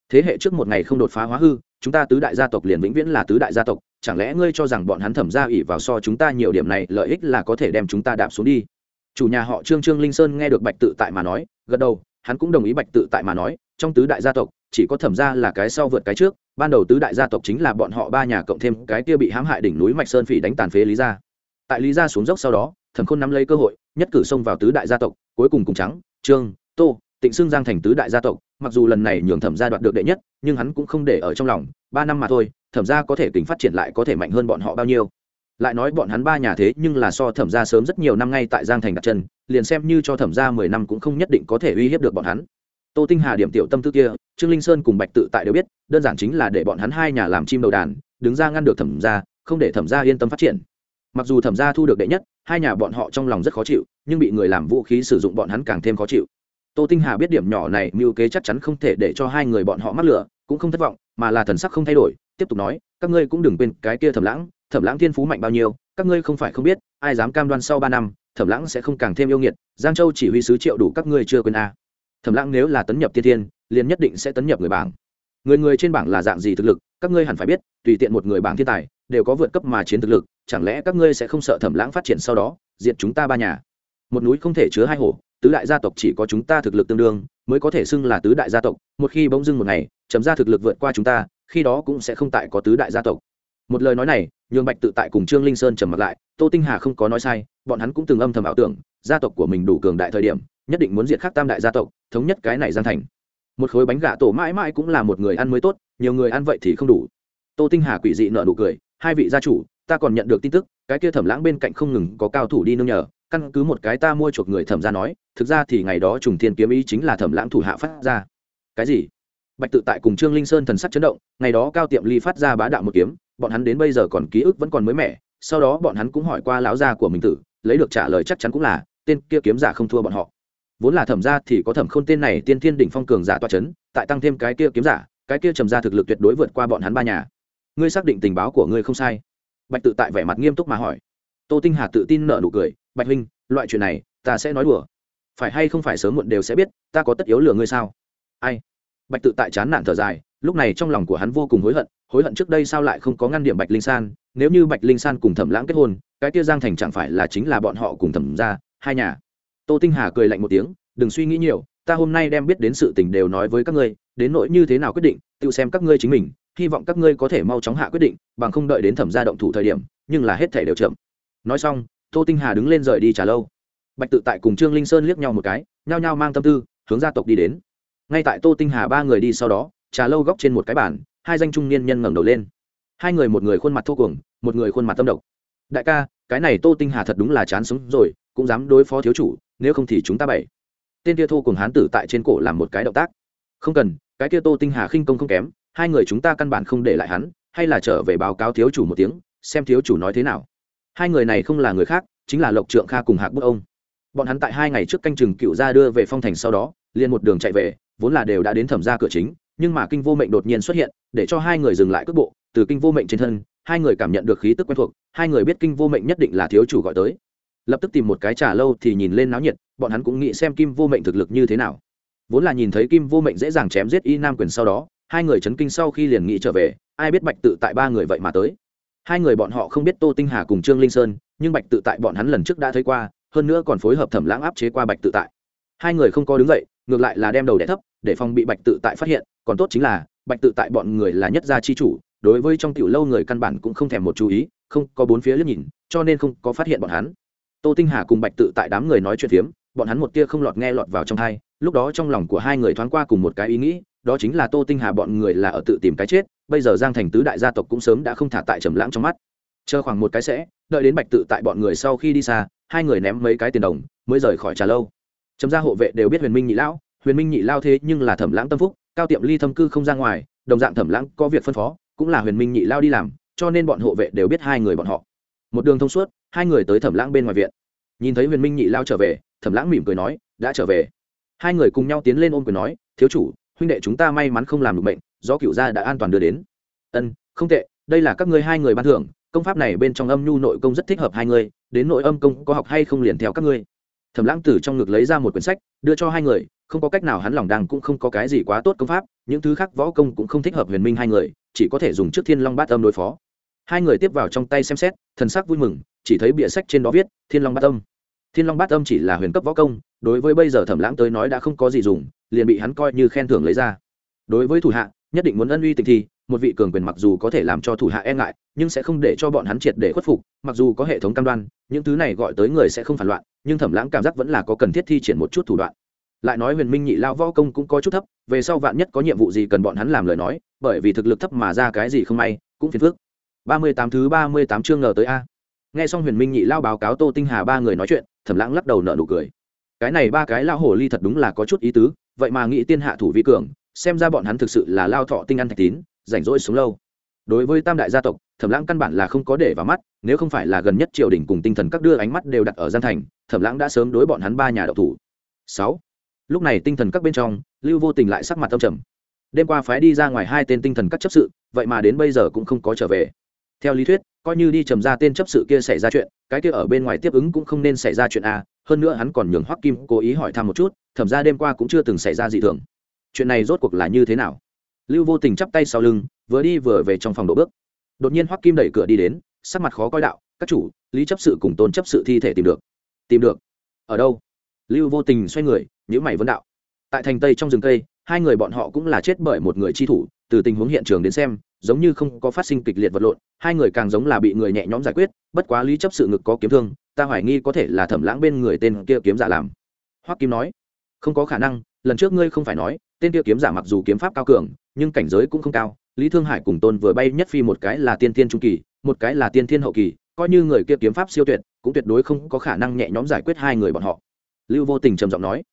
Thế hệ trước một ngày không đột phá hóa hư, chúng ta tứ đại gia tộc liền vĩnh viễn là tứ đại gia tộc chẳng lẽ ngươi cho rằng bọn hắn thẩm ra ỉ vào so chúng ta nhiều điểm này, lợi ích là có thể đem chúng ta đạp xuống đi? Chủ nhà họ trương trương linh sơn nghe được bạch tự tại mà nói, gật đầu, hắn cũng đồng ý bạch tự tại mà nói, trong tứ đại gia tộc, chỉ có thẩm ra là cái sau vượt cái trước, ban đầu tứ đại gia tộc chính là bọn họ ba nhà cộng thêm cái kia bị hãm hại đỉnh núi mạch sơn phỉ đánh tàn phế lý gia. Tại lý gia xuống dốc sau đó, thẩm khôn nắm lấy cơ hội, nhất cử xông vào tứ đại gia tộc, cuối cùng cùng trắng, trương, tô, tịnh xương giang thành tứ đại gia tộc, mặc dù lần này nhường thẩm gia đoạt được đệ nhất, nhưng hắn cũng không để ở trong lòng, ba năm mà thôi thẩm gia có thể tính phát triển lại có thể mạnh hơn bọn họ bao nhiêu? Lại nói bọn hắn ba nhà thế nhưng là so thẩm gia sớm rất nhiều năm ngay tại giang thành đặt chân, liền xem như cho thẩm gia mười năm cũng không nhất định có thể uy hiếp được bọn hắn. Tô tinh hà điểm tiểu tâm tư kia, trương linh sơn cùng bạch tự tại đều biết, đơn giản chính là để bọn hắn hai nhà làm chim đầu đàn, đứng ra ngăn được thẩm gia, không để thẩm gia yên tâm phát triển. Mặc dù thẩm gia thu được đệ nhất, hai nhà bọn họ trong lòng rất khó chịu, nhưng bị người làm vũ khí sử dụng bọn hắn càng thêm khó chịu. Tô tinh hà biết điểm nhỏ này, mưu kế chắc chắn không thể để cho hai người bọn họ mắc lửa, cũng không thất vọng, mà là thần sắc không thay đổi tiếp tục nói, các ngươi cũng đừng quên cái kia thẩm lãng thẩm lãng thiên phú mạnh bao nhiêu, các ngươi không phải không biết, ai dám cam đoan sau ba năm, thẩm lãng sẽ không càng thêm yêu nghiệt, giang châu chỉ huy sứ triệu đủ các ngươi chưa quên a. Thẩm lãng nếu là tấn nhập tiên thiên, liền nhất định sẽ tấn nhập người bảng. Người người trên bảng là dạng gì thực lực, các ngươi hẳn phải biết, tùy tiện một người bảng thiên tài, đều có vượt cấp mà chiến thực lực, chẳng lẽ các ngươi sẽ không sợ thẩm lãng phát triển sau đó, diệt chúng ta ba nhà? Một núi không thể chứa hai hồ, tứ đại gia tộc chỉ có chúng ta thực lực tương đương, mới có thể xưng là tứ đại gia tộc, một khi bỗng dưng một ngày, chấm ra thực lực vượt qua chúng ta khi đó cũng sẽ không tại có tứ đại gia tộc. Một lời nói này, nhường bạch tự tại cùng trương linh sơn trầm mặt lại, tô tinh hà không có nói sai, bọn hắn cũng từng âm thầm ảo tưởng, gia tộc của mình đủ cường đại thời điểm, nhất định muốn diệt khắc tam đại gia tộc, thống nhất cái này gian thành. Một khối bánh gà tổ mãi mãi cũng là một người ăn mới tốt, nhiều người ăn vậy thì không đủ. Tô tinh hà quỷ dị nợ nụ cười, hai vị gia chủ, ta còn nhận được tin tức, cái kia thẩm lãng bên cạnh không ngừng có cao thủ đi nương nhờ, căn cứ một cái ta mua chuộc người thẩm ra nói, thực ra thì ngày đó trùng thiên kiếm ý chính là thẩm lãng thủ hạ phát ra. Cái gì? Bạch tự tại cùng trương linh sơn thần sắc chấn động, ngày đó cao tiệm ly phát ra bá đạo một kiếm, bọn hắn đến bây giờ còn ký ức vẫn còn mới mẻ, sau đó bọn hắn cũng hỏi qua lão gia của mình tử, lấy được trả lời chắc chắn cũng là, tên kia kiếm giả không thua bọn họ. Vốn là thẩm gia thì có thẩm khôn tên này tiên thiên đỉnh phong cường giả toa c h ấ n tại tăng thêm cái kia kiếm giả, cái kia trầm ra thực lực tuyệt đối vượt qua bọn hắn ba nhà. Ngươi xác định tình báo của ngươi không sai? Bạch tự tại vẻ mặt nghiêm túc mà hỏi. Tô tinh hà tự tin nợ nụ cười, bạch huynh, loại chuyện này, ta sẽ nói đùa. Phải hay không phải sớm muộn đều sẽ biết, ta có tất yếu lừa ngươi sao? Ai? Bạch tự tại chán nản thở dài, lúc này trong lòng của hắn vô cùng hối hận hối hận trước đây sao lại không có ngăn điểm bạch linh san, nếu như bạch linh san cùng thẩm lãng kết hôn, cái kia giang thành chẳng phải là chính là bọn họ cùng thẩm ra hai nhà. Tô tinh hà cười lạnh một tiếng, đừng suy nghĩ nhiều, ta hôm nay đem biết đến sự tình đều nói với các ngươi, đến nỗi như thế nào quyết định, tự xem các ngươi chính mình, hy vọng các ngươi có thể mau chóng hạ quyết định, bằng không đợi đến thẩm gia động thủ thời điểm, nhưng là hết thể đều chậm. Nói xong, tô tinh hà đứng lên rời đi trả lâu. Bạch tự tại cùng trương linh sơn liếc nhau một cái, nhao nhao mang tâm tư, hướng gia tộc đi đến ngay tại tô tinh hà ba người đi sau đó, trà lâu góc trên một cái bàn, hai danh trung niên nhân ngẩng đầu lên. Hai người một người khuôn mặt thô cuồng, một người khuôn mặt tâm độc. Đại ca, cái này tô tinh hà thật đúng là chán sống rồi, cũng dám đối phó thiếu chủ, nếu không thì chúng ta bảy tên kia thô cùng hán tử tại trên cổ làm một cái động tác. Không cần, cái kia tô tinh hà khinh công không kém, hai người chúng ta căn bản không để lại hắn, hay là trở về báo cáo thiếu chủ một tiếng, xem thiếu chủ nói thế nào. Hai người này không là người khác, chính là lộc trượng kha cùng hạc bức ông. Bọn hắn tại hai ngày trước canh chừng cựu ra đưa về phong thành sau đó, liền một đường chạy về vốn là đều đã đến thẩm ra cửa chính, nhưng mà kinh vô mệnh đột nhiên xuất hiện, để cho hai người dừng lại cước bộ, từ kinh vô mệnh trên thân, hai người cảm nhận được khí tức quen thuộc, hai người biết kinh vô mệnh nhất định là thiếu chủ gọi tới. Lập tức tìm một cái trà lâu thì nhìn lên náo nhiệt, bọn hắn cũng nghĩ xem kim vô mệnh thực lực như thế nào. Vốn là nhìn thấy kim vô mệnh dễ dàng chém giết y nam quyền sau đó, hai người chấn kinh sau khi liền nghĩ trở về, ai biết bạch tự tại ba người vậy mà tới. Hai người bọn họ không biết tô tinh hà cùng trương linh sơn, nhưng bạch tự tại bọn hắn lần trước đã thấy qua, hơn nữa còn phối hợp thẩm lãng áp chế qua bạch tự tại. Hai người không có đứng dậy, ngược lại là đem đầu đẻ thấp để phòng bị bạch tự tại phát hiện, còn tốt chính là, bạch tự tại bọn người là nhất gia chi chủ, đối với trong tiểu lâu người căn bản cũng không thèm một chú ý, không có bốn phía liếc nhìn, cho nên không có phát hiện bọn hắn. Tô tinh hà cùng bạch tự tại đám người nói chuyện phiếm, bọn hắn một tia không lọt nghe lọt vào trong thai lúc đó trong lòng của hai người thoáng qua cùng một cái ý nghĩ, đó chính là tô tinh hà bọn người là ở tự tìm cái chết, bây giờ giang thành tứ đại gia tộc cũng sớm đã không thả tại trầm lãng trong mắt. Chờ khoảng một cái sẽ, đợi đến bạch tự tại bọn người sau khi đi xa, hai người ném mấy cái tiền đồng, mới rời khỏi trà lâu. Trầm gia hộ vệ đều biết huyền minh nhị lão huyền minh nhị lao thế nhưng là thẩm lãng tâm phúc, cao tiệm ly thâm cư không ra ngoài, đồng dạng thẩm lãng có việc phân phó, cũng là huyền minh nhị lao đi làm, cho nên bọn hộ vệ đều biết hai người bọn họ. Một đường thông suốt, hai người tới thẩm lãng bên ngoài viện. Nhìn thấy huyền minh nhị lao trở về, thẩm lãng mỉm cười nói, đã trở về. Hai người cùng nhau tiến lên ôm cười nói, thiếu chủ, huynh đệ chúng ta may mắn không làm được bệnh do cựu gia đã an toàn đưa đến. Ân, không tệ, đây là các ngươi hai người ban thưởng, công pháp này bên trong âm nhu nội công rất thích hợp hai người, đến nội âm công có học hay không liền theo các ngươi. Thẩm lãng từ trong ngực lấy ra một quyển sách, đưa cho hai người không có cách nào hắn lòng đang cũng không có cái gì quá tốt công pháp, những thứ khác võ công cũng không thích hợp huyền minh hai người, chỉ có thể dùng trước thiên long bát âm đối phó. Hai người tiếp vào trong tay xem xét, thần sắc vui mừng, chỉ thấy bìa sách trên đó viết, thiên long bát âm. Thiên long bát âm chỉ là huyền cấp võ công, đối với bây giờ thẩm lãng tới nói đã không có gì dùng, liền bị hắn coi như khen thưởng lấy ra. Đối với thủ hạ, nhất định muốn ân uy tình thi một vị cường quyền mặc dù có thể làm cho thủ hạ e ngại, nhưng sẽ không để cho bọn hắn triệt để khuất phục, mặc dù có hệ thống cam đoan, những thứ này gọi tới người sẽ không phản loạn, nhưng thẩm lãng cảm giác vẫn là có cần thiết thi triển một chút thủ đoạn lại nói huyền minh nhị lao võ công cũng có chút thấp, về sau vạn nhất có nhiệm vụ gì cần bọn hắn làm lời nói, bởi vì thực lực thấp mà ra cái gì không may, cũng phiền phức. Ba mươi tám thứ ba mươi tám chương ngờ tới a. Nghe xong huyền minh nhị lao báo cáo tô tinh hà ba người nói chuyện thẩm lãng lắc đầu nợ nụ cười. Cái này ba cái lao hồ ly thật đúng là có chút ý tứ, vậy mà nghĩ tiên hạ thủ vi cường, xem ra bọn hắn thực sự là lao thọ tinh ăn thạch tín, rảnh rỗi sống lâu. Đối với tam đại gia tộc thẩm lãng căn bản là không có để vào mắt, nếu không phải là gần nhất triều đình cùng tinh thần các đưa ánh mắt đều đặt ở gian thành thẩm lãng đã sớm đối bọn hắn ba nhà đậu thủ. Sáu lúc này tinh thần các bên trong, lưu vô tình lại sắc mặt tâm trầm. Đêm qua phái đi ra ngoài hai tên tinh thần các chấp sự, vậy mà đến bây giờ cũng không có trở về. Theo lý thuyết, coi như đi trầm ra tên chấp sự kia xảy ra chuyện, cái kia ở bên ngoài tiếp ứng cũng không nên xảy ra chuyện a hơn nữa hắn còn nhường hoắc kim cố ý hỏi thăm một chút, thẩm ra đêm qua cũng chưa từng xảy ra gì thường. Chuyện này rốt cuộc là như thế nào? Lưu vô tình chắp tay sau lưng, vừa đi vừa về trong phòng đổ bước. Đột nhiên hoắc kim đẩy cửa đi đến, sắc mặt khó coi đạo, các chủ, lý chấp sự cùng tôn chấp sự thi thể tìm được. Tìm được? Ở đâu? Lưu vô tình xoay người nhữ mày vấn đạo. Tại thành tây trong rừng cây, hai người bọn họ cũng là chết bởi một người chi thủ, từ tình huống hiện trường đến xem, giống như không có phát sinh kịch liệt vật lộn, hai người càng giống là bị người nhẹ nhõm giải quyết, bất quá lý chấp sự ngực có kiếm thương, ta hoài nghi có thể là thẩm lãng bên người tên kia kiếm giả làm. Hoắc kim nói, không có khả năng, lần trước ngươi không phải nói, tên kia kiếm giả mặc dù kiếm pháp cao cường, nhưng cảnh giới cũng không cao, lý thương hải cùng tôn vừa bay nhất phi một cái là tiên thiên trung kỳ, một cái là tiên thiên hậu kỳ, coi như người kia kiếm pháp siêu tuyệt, cũng tuyệt đối không có khả năng nhẹ nhõm giải quyết hai người bọn họ. Lưu vô tình trầm giọng nói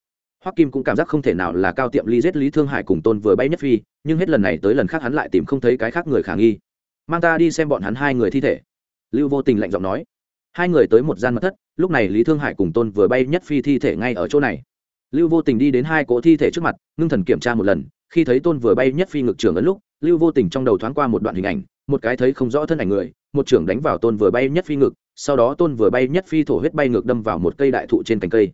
hoắc kim cũng cảm giác không thể nào là cao tiệm ly giết lý thương hải cùng tôn vừa bay nhất phi, nhưng hết lần này tới lần khác hắn lại tìm không thấy cái khác người khả nghi. Mang ta đi xem bọn hắn hai người thi thể. Lưu vô tình lạnh giọng nói. Hai người tới một gian mật thất, lúc này lý thương hải cùng tôn vừa bay nhất phi thi thể ngay ở chỗ này. Lưu vô tình đi đến hai cỗ thi thể trước mặt, ngưng thần kiểm tra một lần, khi thấy tôn vừa bay nhất phi ngực trưởng ấn lúc, lưu vô tình trong đầu thoáng qua một đoạn hình ảnh, một cái thấy không rõ thân ảnh người, một trưởng đánh vào tôn vừa bay nhất phi ngực, sau đó tôn vừa bay nhất phi thổ huyết bay ngược đâm vào một cây đại thụ trên cành cây.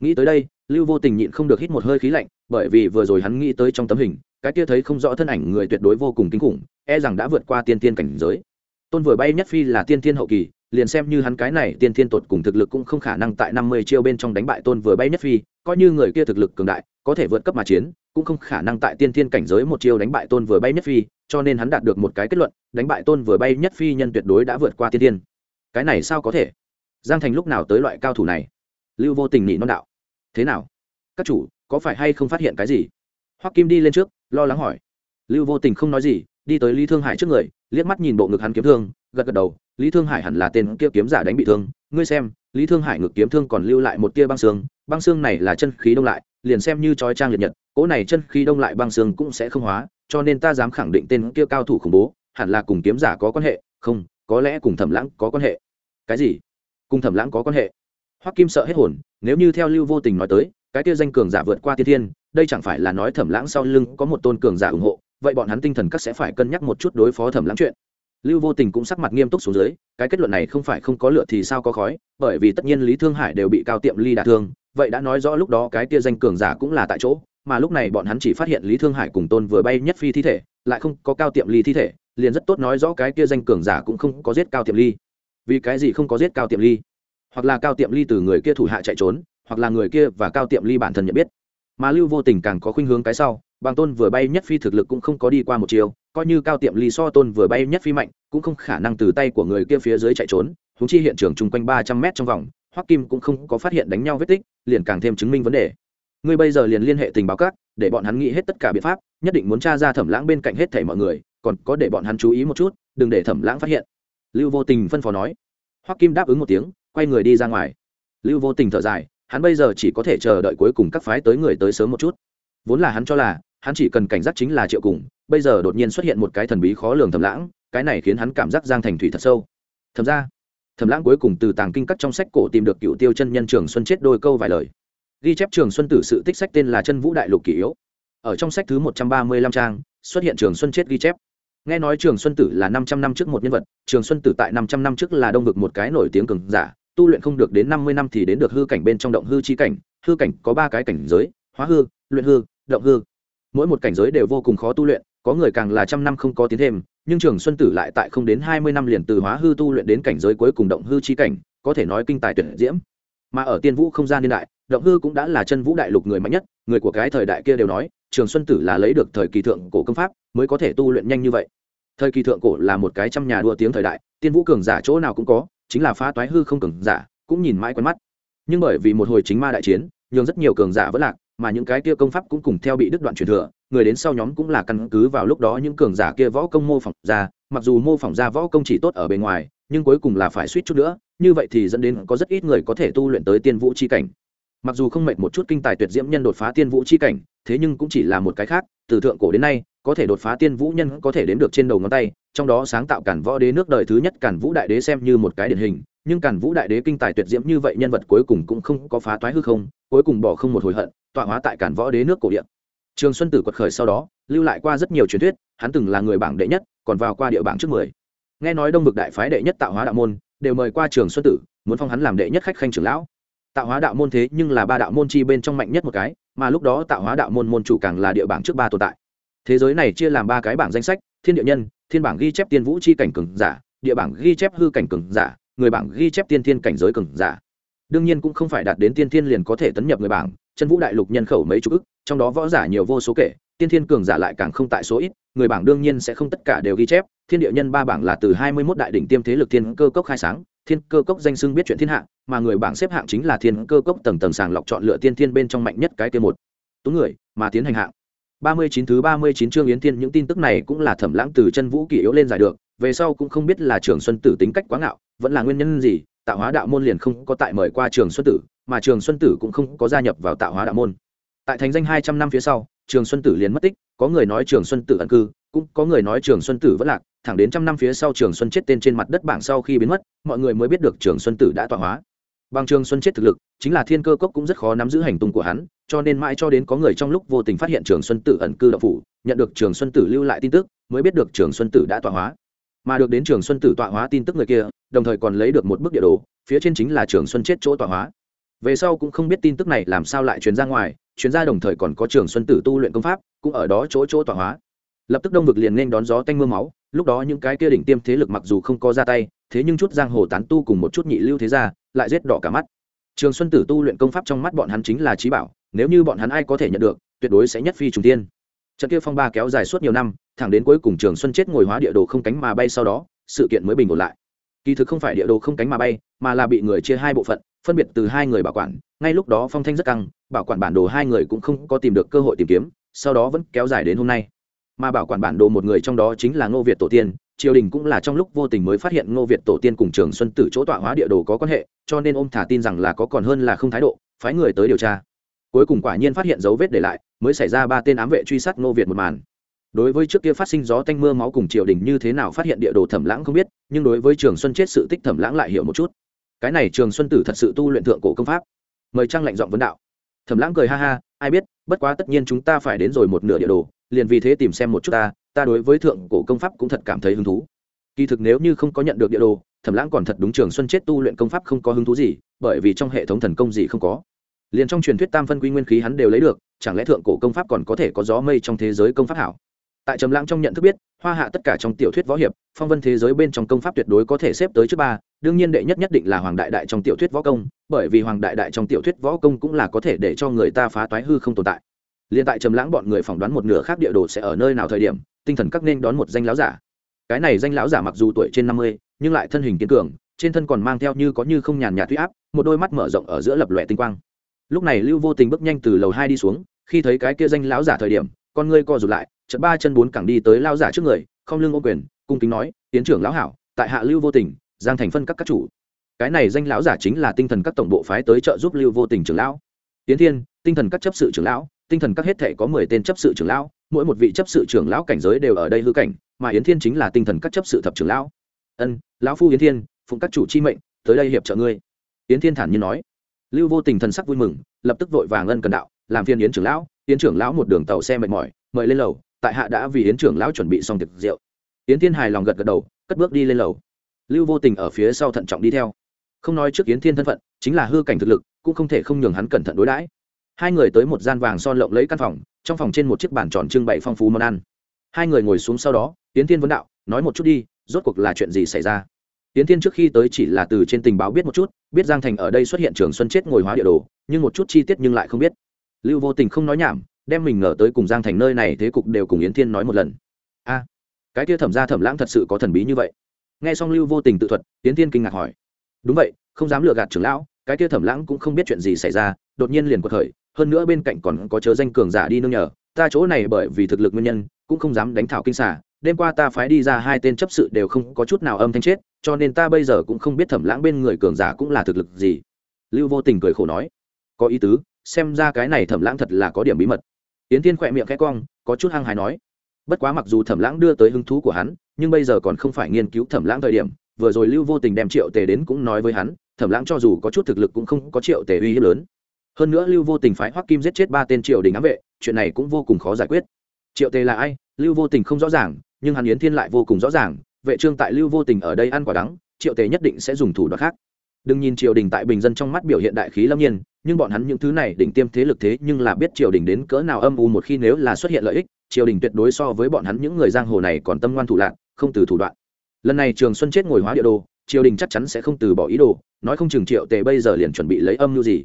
Nghĩ tới đây lưu vô tình nhịn không được hít một hơi khí lạnh, bởi vì vừa rồi hắn nghĩ tới trong tấm hình, cái kia thấy không rõ thân ảnh người tuyệt đối vô cùng kinh khủng e rằng đã vượt qua tiên tiên cảnh giới. Tôn vừa bay nhất phi là tiên tiên hậu kỳ, liền xem như hắn cái này tiên tiên tột cùng thực lực cũng không khả năng tại năm mươi chiêu bên trong đánh bại tôn vừa bay nhất phi, coi như người kia thực lực cường đại, có thể vượt cấp mà chiến, cũng không khả năng tại tiên tiên cảnh giới một chiêu đánh bại tôn vừa bay nhất phi, cho nên hắn đạt được một cái kết luận, đánh bại tôn vừa bay nhất phi nhân tuyệt đối đã vượt qua tiên tiên. Cái này sao có thể? Giang thành lúc nào tới loại cao thủ này? Lưu vô tình nhịn non đạo thế nào? Các chủ, có phải hay không phát hiện cái gì? Hoắc kim đi lên trước, lo lắng hỏi. Lưu vô tình không nói gì, đi tới lý thương hải trước người, liếc mắt nhìn bộ ngực hắn kiếm thương, gật gật đầu, lý thương hải hẳn là tên kia kiếm giả đánh bị thương. Ngươi xem, lý thương hải ngực kiếm thương còn lưu lại một tia băng xương băng xương này là chân khí đông lại, liền xem như trói trang liệt nhật, cỗ này chân khí đông lại băng xương cũng sẽ không hóa, cho nên ta dám khẳng định tên kia cao thủ khủng bố, hẳn là cùng kiếm giả có quan hệ, không, có lẽ cùng thẩm lãng có quan hệ. Cái gì? Cùng thẩm lãng có quan hệ? Hoắc kim sợ hết hồn, nếu như theo lưu vô tình nói tới, cái kia danh cường giả vượt qua tiên thiên, đây chẳng phải là nói thẩm lãng sau lưng có một tôn cường giả ủng hộ, vậy bọn hắn tinh thần các sẽ phải cân nhắc một chút đối phó thẩm lãng chuyện. Lưu vô tình cũng sắc mặt nghiêm túc xuống dưới, cái kết luận này không phải không có lựa thì sao có khói, bởi vì tất nhiên lý thương hải đều bị cao tiệm ly đả thương, vậy đã nói rõ lúc đó cái kia danh cường giả cũng là tại chỗ, mà lúc này bọn hắn chỉ phát hiện lý thương hải cùng tôn vừa bay nhất phi thi thể, lại không có cao tiệm ly thi thể, liền rất tốt nói rõ cái kia danh cường giả cũng không có giết cao tiệm ly. Vì cái gì không có giết cao tiệm ly? Hoặc là cao tiệm ly từ người kia thủ hạ chạy trốn, hoặc là người kia và cao tiệm ly bản thân nhận biết. Mà lưu vô tình càng có khuynh hướng cái sau bằng tôn vừa bay nhất phi thực lực cũng không có đi qua một chiều, coi như cao tiệm ly so tôn vừa bay nhất phi mạnh, cũng không khả năng từ tay của người kia phía dưới chạy trốn húng chi hiện trường chung quanh ba trăm mét trong vòng, hoắc kim cũng không có phát hiện đánh nhau vết tích, liền càng thêm chứng minh vấn đề. Ngươi bây giờ liền liên hệ tình báo các, để bọn hắn nghĩ hết tất cả biện pháp, nhất định muốn t r a ra thẩm lãng bên cạnh hết thảy mọi người, còn có để bọn hắn chú ý một chút, đừng để thẩm lãng phát hiện. Lưu vô tình phân phó nói. Hoắc kim đáp ứng một tiếng quay người đi ra ngoài. Lưu vô tình thở dài, hắn bây giờ chỉ có thể chờ đợi cuối cùng các phái tới người tới sớm một chút. Vốn là hắn cho là, hắn chỉ cần cảnh giác chính là triệu cùng, bây giờ đột nhiên xuất hiện một cái thần bí khó lường thầm lãng, cái này khiến hắn cảm giác giang thành thủy thật sâu. Thầm ra thầm lãng cuối cùng từ tàng kinh cắt trong sách cổ tìm được cựu tiêu chân nhân trường xuân chết đôi câu vài lời. Ghi chép trường xuân tử sự tích sách tên là chân vũ đại lục kỷ yếu. Ở trong sách thứ một trăm ba mươi lăm trang, xuất hiện trường xuân chết ghi chép. Nghe nói trường xuân tử là năm trăm năm trước một nhân vật, trường xuân tử tại năm trăm năm trước là đông vực một cái nổi tiếng cường giả tu luyện không được đến năm mươi năm thì đến được hư cảnh bên trong động hư chi cảnh. Hư cảnh có ba cái cảnh giới, hóa hư, luyện hư, động hư. Mỗi một cảnh giới đều vô cùng khó tu luyện, có người càng là trăm năm không có tiến thêm, nhưng trường xuân tử lại tại không đến hai mươi năm liền từ hóa hư tu luyện đến cảnh giới cuối cùng động hư chi cảnh, có thể nói kinh tài tuyển diễm. Mà ở tiên vũ không gian niên đại, động hư cũng đã là chân vũ đại lục người mạnh nhất, người của cái thời đại kia đều nói, trường xuân tử là lấy được thời kỳ thượng cổ công pháp mới có thể tu luyện nhanh như vậy. Thời kỳ thượng cổ là một cái trăm nhà đua tiếng thời đại, tiên vũ cường giả chỗ nào cũng có chính là phá toái hư không cường giả, cũng nhìn mãi quen mắt. Nhưng bởi vì một hồi chính ma đại chiến, nhường rất nhiều cường giả vẫn lạc, mà những cái kia công pháp cũng cùng theo bị đứt đoạn truyền thừa, người đến sau nhóm cũng là căn cứ vào lúc đó những cường giả kia võ công mô phỏng ra, mặc dù mô phỏng ra võ công chỉ tốt ở bề ngoài, nhưng cuối cùng là phải suýt chút nữa, như vậy thì dẫn đến có rất ít người có thể tu luyện tới tiên vũ chi cảnh. Mặc dù không mệt một chút kinh tài tuyệt diễm nhân đột phá tiên vũ chi cảnh, thế nhưng cũng chỉ là một cái khác, từ thượng cổ đến nay có thể đột phá tiên vũ nhân có thể đến được trên đầu ngón tay, trong đó sáng tạo cản võ đế nước đời thứ nhất cản vũ đại đế xem như một cái điển hình, nhưng cản vũ đại đế kinh tài tuyệt diễm như vậy nhân vật cuối cùng cũng không có phá toái hư không, cuối cùng bỏ không một hồi hận, tọa hóa tại cản võ đế nước cổ điện trường xuân tử quật khởi sau đó, lưu lại qua rất nhiều truyền thuyết, hắn từng là người bảng đệ nhất, còn vào qua địa bảng trước mười. Nghe nói đông vực đại phái đệ nhất tạo hóa đạo môn, đều mời qua trường xuân tử, muốn phong hắn làm đệ nhất khách khanh trưởng lão. Tạo hóa đạo môn thế nhưng là ba đạo môn chi bên trong mạnh nhất một cái, mà lúc đó tạo hóa đạo môn môn chủ càng là địa bảng trước ba tồn tại thế giới này chia làm ba cái bảng danh sách, thiên địa nhân, thiên bảng ghi chép tiên vũ chi cảnh cường giả, địa bảng ghi chép hư cảnh cường giả, người bảng ghi chép tiên thiên cảnh giới cường giả. Đương nhiên cũng không phải đạt đến tiên thiên liền có thể tấn nhập người bảng, chân vũ đại lục nhân khẩu mấy chục ức, trong đó võ giả nhiều vô số kể, tiên thiên cường giả lại càng không tại số ít, người bảng đương nhiên sẽ không tất cả đều ghi chép, thiên địa nhân ba bảng là từ hai mươi mốt đại đỉnh tiêm thế lực thiên cơ cốc khai sáng, thiên cơ cốc danh xưng biết chuyện thiên hạ, mà người bảng xếp hạng chính là thiên cơ cốc tầng tầng sàng lọc chọn lựa tiên thiên bên trong mạnh nhất cái t một. Tú người, mà tiến hành hạng ba mươi chín thứ ba mươi chín chương yến tiên những tin tức này cũng là thẩm lãng từ chân vũ kỳ yếu lên giải được, về sau cũng không biết là trường xuân tử tính cách quá ngạo, vẫn là nguyên nhân gì tạo hóa đạo môn liền không có tại mời qua trường xuân tử, mà trường xuân tử cũng không có gia nhập vào tạo hóa đạo môn. Tại thành danh hai trăm năm phía sau, trường xuân tử liền mất tích, có người nói trường xuân tử ẩn cư, cũng có người nói trường xuân tử vẫn lạc, thẳng đến trăm năm phía sau trường xuân chết tên trên mặt đất bảng sau khi biến mất, mọi người mới biết được trường xuân tử đã tọa hóa. Bằng trường xuân chết thực lực, chính là thiên cơ cốc cũng rất khó nắm giữ hành tung của hắn cho nên mãi cho đến có người trong lúc vô tình phát hiện trường xuân tử ẩn cư đậu phủ, nhận được trường xuân tử lưu lại tin tức, mới biết được trường xuân tử đã tọa hóa. Mà được đến trường xuân tử tọa hóa tin tức người kia, đồng thời còn lấy được một bức địa đồ, phía trên chính là trường xuân chết chỗ tọa hóa. Về sau cũng không biết tin tức này làm sao lại truyền ra ngoài chuyên gia đồng thời còn có trường xuân tử tu luyện công pháp, cũng ở đó chỗ chỗ tọa hóa. Lập tức đông vực liền nên đón gió tanh m ư a máu, lúc đó những cái kia đỉnh tiêm thế lực mặc dù không có ra tay, thế nhưng chút giang hồ tán tu cùng một chút nhị lưu thế ra lại rết đỏ cả mắt trường xuân tử tu luyện công pháp trong mắt bọn hắn chính là trí bảo, nếu như bọn hắn ai có thể nhận được, tuyệt đối sẽ nhất phi trùng tiên trận kia phong ba kéo dài suốt nhiều năm, thẳng đến cuối cùng trường xuân chết ngồi hóa địa đồ không cánh mà bay sau đó, sự kiện mới bình ổn lại. Kỳ thực không phải địa đồ không cánh mà bay, mà là bị người chia hai bộ phận, phân biệt từ hai người bảo quản, ngay lúc đó phong thanh rất căng, bảo quản bản đồ hai người cũng không có tìm được cơ hội tìm kiếm, sau đó vẫn kéo dài đến hôm nay. Mà bảo quản bản đồ một người trong đó chính là ngô việt tổ tiên triều đình cũng là trong lúc vô tình mới phát hiện ngô việt tổ tiên cùng trường xuân tử chỗ tọa hóa địa đồ có quan hệ, cho nên ôm thả tin rằng là có còn hơn là không thái độ, phái người tới điều tra. Cuối cùng quả nhiên phát hiện dấu vết để lại, mới xảy ra ba tên ám vệ truy sát ngô việt một màn. Đối với trước kia phát sinh gió tanh mưa máu cùng triều đình như thế nào phát hiện địa đồ thẩm lãng không biết, nhưng đối với trường xuân chết sự tích thẩm lãng lại hiểu một chút. Cái này trường xuân tử thật sự tu luyện thượng cổ công pháp. Mời trang lệnh giọng vấn đạo. Thẩm lãng cười ha ha, ai biết, bất quá tất nhiên chúng ta phải đến rồi một nửa địa đồ, liền vì thế tìm xem một chút ta ta đối với thượng cổ công pháp cũng thật cảm thấy hứng thú. Kỳ thực nếu như không có nhận được địa đồ, thẩm lãng còn thật đúng trường xuân chết tu luyện công pháp không có hứng thú gì, bởi vì trong hệ thống thần công gì không có. Liền trong truyền thuyết tam phân quy nguyên khí hắn đều lấy được, chẳng lẽ thượng cổ công pháp còn có thể có gió mây trong thế giới công pháp hảo? Tại trầm lãng trong nhận thức biết, hoa hạ tất cả trong tiểu thuyết võ hiệp, phong vân thế giới bên trong công pháp tuyệt đối có thể xếp tới trước ba, đương nhiên đệ nhất nhất định là hoàng đại đại trong tiểu thuyết võ công, bởi vì hoàng đại đại trong tiểu thuyết võ công cũng là có thể để cho người ta phá toái hư không tồn tại. Liên tại trầm lãng bọn người phỏng đoán một nửa khác địa đồ sẽ ở nơi nào thời điểm tinh thần các nên đón một danh lão giả. Cái này danh lão giả mặc dù tuổi trên năm mươi, nhưng lại thân hình kiên cường, trên thân còn mang theo như có như không nhàn nhạt tuy áp, một đôi mắt mở rộng ở giữa lập lòe tinh quang. Lúc này lưu vô tình bước nhanh từ lầu hai đi xuống, khi thấy cái kia danh lão giả thời điểm, con ngươi co rụt lại, chợt ba chân bốn cẳng đi tới lão giả trước người, không lưng ô quyền, cung kính nói, tiến trưởng lão hảo, tại hạ lưu vô tình, giang thành phân các các chủ. Cái này danh lão giả chính là tinh thần các tổng bộ phái tới trợ giúp lưu vô tình trưởng lão. Tiến thiên, tinh thần các chấp sự trưởng lão, tinh thần các hết thể có mười tên chấp sự trưởng lão mỗi một vị chấp sự trưởng lão cảnh giới đều ở đây hư cảnh, mà yến thiên chính là tinh thần các chấp sự thập trưởng lão. Ân, lão phu yến thiên, phụng các chủ chi mệnh, tới đây hiệp trợ ngươi. Yến thiên thản nhiên nói. Lưu vô tình thần sắc vui mừng, lập tức vội vàng ân cần đạo, làm phiên yến trưởng lão, yến trưởng lão một đường tàu xe mệt mỏi, mời lên lầu, tại hạ đã vì yến trưởng lão chuẩn bị xong tiệc rượu. Yến thiên hài lòng gật gật đầu, cất bước đi lên lầu. Lưu vô tình ở phía sau thận trọng đi theo. Không nói trước yến thiên thân phận, chính là hư cảnh thực lực, cũng không thể không nhường hắn cẩn thận đối đãi. Hai người tới một gian vàng son lộng lấy căn phòng trong phòng trên một chiếc bàn tròn trưng bày phong phú món ăn. Hai người ngồi xuống sau đó tiến thiên vấn đạo, nói một chút đi, rốt cuộc là chuyện gì xảy ra? Tiến thiên trước khi tới chỉ là từ trên tình báo biết một chút, biết giang thành ở đây xuất hiện trường xuân chết ngồi hóa địa đồ, nhưng một chút chi tiết nhưng lại không biết. Lưu vô tình không nói nhảm, đem mình ngờ tới cùng giang thành nơi này thế cục đều cùng yến thiên nói một lần. A, cái kia thẩm ra thẩm lãng thật sự có thần bí như vậy. Nghe xong lưu vô tình tự thuật, yến thiên kinh ngạc hỏi. Đúng vậy, không dám lừa gạt trưởng lão, cái kia thẩm lãng cũng không biết chuyện gì xảy ra, đột nhiên liền quật khởi hơn nữa bên cạnh còn có chớ danh cường giả đi nương nhờ. Ta chỗ này bởi vì thực lực nguyên nhân, cũng không dám đánh thảo kinh xả đêm qua ta phái đi ra hai tên chấp sự đều không có chút nào âm thanh chết, cho nên ta bây giờ cũng không biết thẩm lãng bên người cường giả cũng là thực lực gì. Lưu vô tình cười khổ nói, có ý tứ, xem ra cái này thẩm lãng thật là có điểm bí mật. Yến tiên khỏe miệng khẽ cong, có chút hăng hài nói, bất quá mặc dù thẩm lãng đưa tới hứng thú của hắn, nhưng bây giờ còn không phải nghiên cứu thẩm lãng thời điểm, vừa rồi lưu vô tình đem triệu tề đến cũng nói với hắn, thẩm lãng cho dù có chút thực lực cũng không có triệu tề uy hiếp lớn hơn nữa lưu vô tình phái hoắc kim giết chết ba tên triều đình ám vệ, chuyện này cũng vô cùng khó giải quyết. Triệu tề là ai? Lưu vô tình không rõ ràng, nhưng hàn yến thiên lại vô cùng rõ ràng, vệ trương tại lưu vô tình ở đây ăn quả đắng, triệu tề nhất định sẽ dùng thủ đoạn khác. Đừng nhìn triều đình tại bình dân trong mắt biểu hiện đại khí lâm nhiên, nhưng bọn hắn những thứ này định tiêm thế lực thế nhưng là biết triều đình đến cỡ nào âm u một khi nếu là xuất hiện lợi ích, triều đình tuyệt đối so với bọn hắn những người giang hồ này còn tâm ngoan thủ lạc, không từ thủ đoạn. Lần này trường xuân chết ngồi hóa địa đồ, triều đình chắc chắn sẽ không từ bỏ ý đồ, nói không chừng triệu tề bây giờ liền chuẩn bị lấy âm mưu gì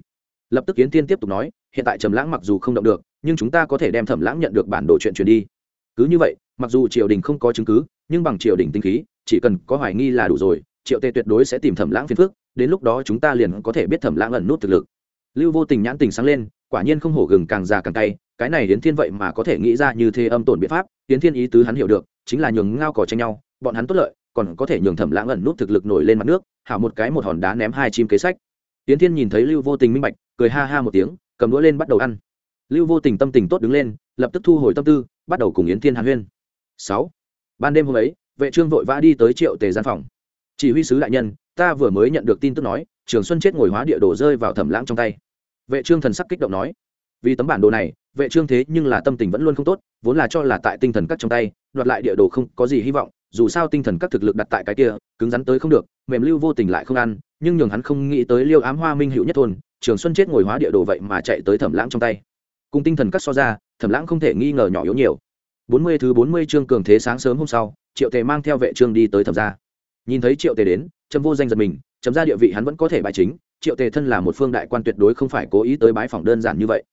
lập tức yến thiên tiếp tục nói, hiện tại trầm lãng mặc dù không động được, nhưng chúng ta có thể đem thẩm lãng nhận được bản đồ chuyện truyền đi. Cứ như vậy, mặc dù triều đình không có chứng cứ, nhưng bằng triều đình tinh khí, chỉ cần có hoài nghi là đủ rồi, triệu tề tuyệt đối sẽ tìm thẩm lãng phiền phức, đến lúc đó chúng ta liền có thể biết thẩm lãng ẩn nút thực lực. Lưu vô tình nhãn tình sáng lên, quả nhiên không hổ gừng càng già càng cay, cái này đến thiên vậy mà có thể nghĩ ra như thế âm tổn biện pháp tiến thiên ý tứ hắn hiểu được, chính là nhường ngao cỏ tranh nhau, bọn hắn tốt lợi, còn có thể nhường thẩm lãng ẩn nút thực lực nổi lên mặt nước, hảo một cái một hòn đá ném hai chim kế sách. Tiến thiên nhìn thấy lưu vô tình minh bạch cười ha ha một tiếng, cầm đũa lên bắt đầu ăn. Lưu vô tình tâm tình tốt đứng lên, lập tức thu hồi tâm tư, bắt đầu cùng yến thiên hàn huyên. Sáu. Ban đêm hôm ấy, vệ trương vội vã đi tới triệu tề gian phòng. Chỉ huy sứ đại nhân, ta vừa mới nhận được tin tức nói, trường xuân chết ngồi hóa địa đồ rơi vào thẩm lãng trong tay. Vệ trương thần sắc kích động nói, vì tấm bản đồ này, vệ trương thế nhưng là tâm tình vẫn luôn không tốt, vốn là cho là tại tinh thần các trong tay, đoạt lại địa đồ không có gì hy vọng, dù sao tinh thần các thực lực đặt tại cái kia, cứng rắn tới không được, mềm lưu vô tình lại không ăn, nhưng nhường hắn không nghĩ tới liêu ám hoa minh hữu nhất thôn trường xuân chết ngồi hóa địa đồ vậy mà chạy tới thẩm lãng trong tay. Cùng tinh thần cắt so ra, thẩm lãng không thể nghi ngờ nhỏ yếu nhiều. Bốn mươi thứ bốn mươi chương cường thế sáng sớm hôm sau, triệu tề mang theo vệ trương đi tới thẩm gia. Nhìn thấy triệu tề đến trâm vô danh giật mình chấm ra địa vị hắn vẫn có thể bài chính, triệu tề thân là một phương đại quan tuyệt đối không phải cố ý tới bái phỏng đơn giản như vậy.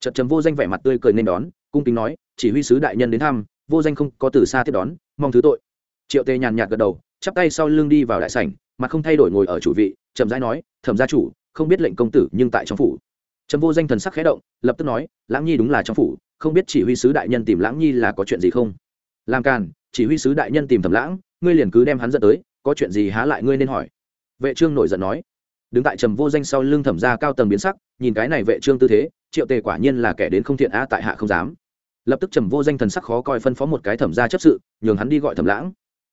Chật chấm vô danh vẻ mặt tươi cười nên đón, cung kính nói, chỉ huy sứ đại nhân đến thăm, vô danh không có từ xa tiếp đón, mong thứ tội. Triệu tề nhàn nhạt gật đầu, chắp tay sau lưng đi vào đại sảnh mà không thay đổi ngồi ở chủ vị, chậm rãi nói, thẩm gia chủ không biết lệnh công tử nhưng tại trong phủ. Trầm vô danh thần sắc khẽ động, lập tức nói, lãng nhi đúng là trong phủ, không biết chỉ huy sứ đại nhân tìm lãng nhi là có chuyện gì không? Làm càn, chỉ huy sứ đại nhân tìm thẩm lãng, ngươi liền cứ đem hắn dẫn tới, có chuyện gì há lại ngươi nên hỏi. Vệ trương nổi giận nói. Đứng tại trầm vô danh sau lưng thẩm gia cao tầng biến sắc, nhìn cái này vệ trương tư thế, triệu tề quả nhiên là kẻ đến không thiện a tại hạ không dám. Lập tức trầm vô danh thần sắc khó coi phân phó một cái thẩm ra chấp sự, nhường hắn đi gọi thẩm lãng.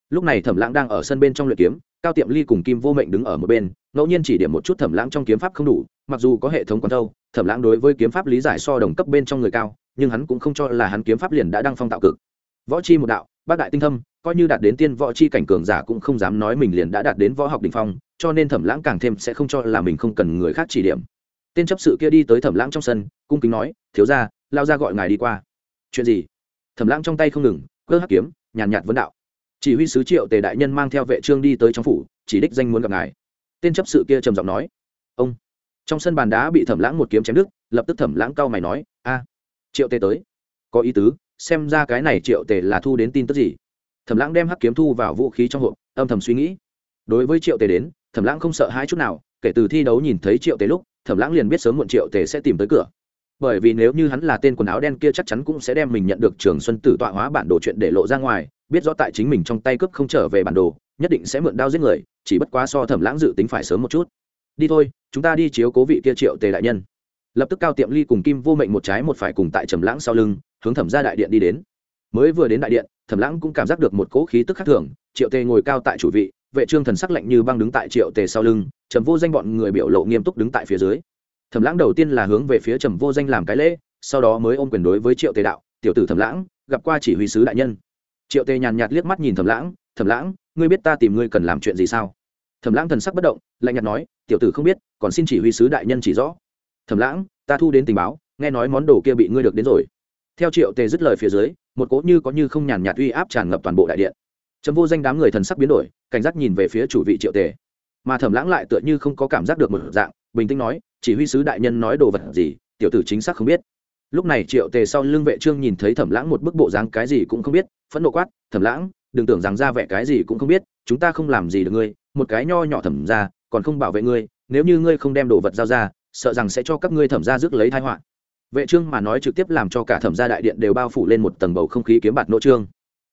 Lúc này thẩm lãng đang ở sân bên trong luyện kiếm cao tiệm ly cùng kim vô mệnh đứng ở một bên, ngẫu nhiên chỉ điểm một chút thẩm lãng trong kiếm pháp không đủ, mặc dù có hệ thống quán thâu, thẩm lãng đối với kiếm pháp lý giải so đồng cấp bên trong người cao, nhưng hắn cũng không cho là hắn kiếm pháp liền đã đăng phong tạo cực. Võ chi một đạo, bác đại tinh thâm, coi như đạt đến tiên võ chi cảnh cường giả cũng không dám nói mình liền đã đạt đến võ học đ ỉ n h phong, cho nên thẩm lãng càng thêm sẽ không cho là mình không cần người khác chỉ điểm. Tên chấp sự kia đi tới thẩm lãng trong sân, cung kính nói, thiếu ra lao ra gọi ngài đi qua. Chuyện gì? Thẩm lãng trong tay không ngừng, cơ hắc kiếm, nhàn nhạt vấn đạo chỉ huy sứ triệu tề đại nhân mang theo vệ trương đi tới trong phủ, chỉ đích danh muốn gặp ngài. Tên chấp sự kia trầm giọng nói. Ông. Trong sân bàn đá bị thẩm lãng một kiếm chém đứt, lập tức thẩm lãng cau mày nói, a, triệu tề tới. Có ý tứ, xem ra cái này triệu tề là thu đến tin tức gì? Thẩm lãng đem hắc kiếm thu vào vũ khí trong hộp, âm thầm suy nghĩ. Đối với triệu tề đến, thẩm lãng không sợ hãi chút nào, kể từ thi đấu nhìn thấy triệu tề lúc, thẩm lãng liền biết sớm muộn triệu tề sẽ tìm tới cửa bởi vì nếu như hắn là tên quần áo đen kia chắc chắn cũng sẽ đem mình nhận được trường xuân tử tọa hóa bản đồ chuyện để lộ ra ngoài, biết rõ tại chính mình trong tay cướp không trở về bản đồ, nhất định sẽ mượn đao giết người, chỉ bất quá so thẩm lãng dự tính phải sớm một chút. Đi thôi, chúng ta đi chiếu cố vị kia triệu tề đại nhân. Lập tức cao tiệm ly cùng kim vô mệnh một trái một phải cùng tại trầm lãng sau lưng, hướng thẩm ra đại điện đi đến. Mới vừa đến đại điện, thẩm lãng cũng cảm giác được một cỗ khí tức khác thường, triệu tề ngồi cao tại chủ vị, vệ trương thần sắc lạnh như băng đứng tại triệu tề sau lưng, trầm vô danh bọn người biểu lộ nghiêm túc đứng tại phía dưới thẩm lãng đầu tiên là hướng về phía trầm vô danh làm cái lễ, sau đó mới ôm quyền đối với triệu tề đạo, tiểu tử thẩm lãng, gặp qua chỉ huy sứ đại nhân. Triệu tề nhàn nhạt liếc mắt nhìn thẩm lãng thẩm lãng, ngươi biết ta tìm ngươi cần làm chuyện gì sao? Thẩm lãng thần sắc bất động, lạnh nhạt nói, tiểu tử không biết, còn xin chỉ huy sứ đại nhân chỉ rõ. Thẩm lãng, ta thu đến tình báo, nghe nói món đồ kia bị ngươi được đến rồi. Theo triệu tề dứt lời phía dưới, một cỗ như có như không nhàn nhạt uy áp tràn ngập toàn bộ đại điện. Chấm vô danh đám người thần sắc biến đổi, cảnh giác nhìn về phía chủ vị triệu tề. Mà thẩm lãng lại tựa như không có cảm giác được một dạng bình tĩnh nói, chỉ huy sứ đại nhân nói đồ vật gì, tiểu tử chính xác không biết. Lúc này triệu tề sau lưng vệ trương nhìn thấy thẩm lãng một bức bộ dáng cái gì cũng không biết, phẫn nộ quát, thẩm lãng, đừng tưởng rằng ra vẻ cái gì cũng không biết, chúng ta không làm gì được ngươi, một cái nho nhỏ thẩm ra còn không bảo vệ ngươi, nếu như ngươi không đem đồ vật giao ra, sợ rằng sẽ cho các ngươi thẩm ra rước lấy thái họa. Vệ trương mà nói trực tiếp làm cho cả thẩm gia đại điện đều bao phủ lên một tầng bầu không khí kiếm bạt nỗ trương.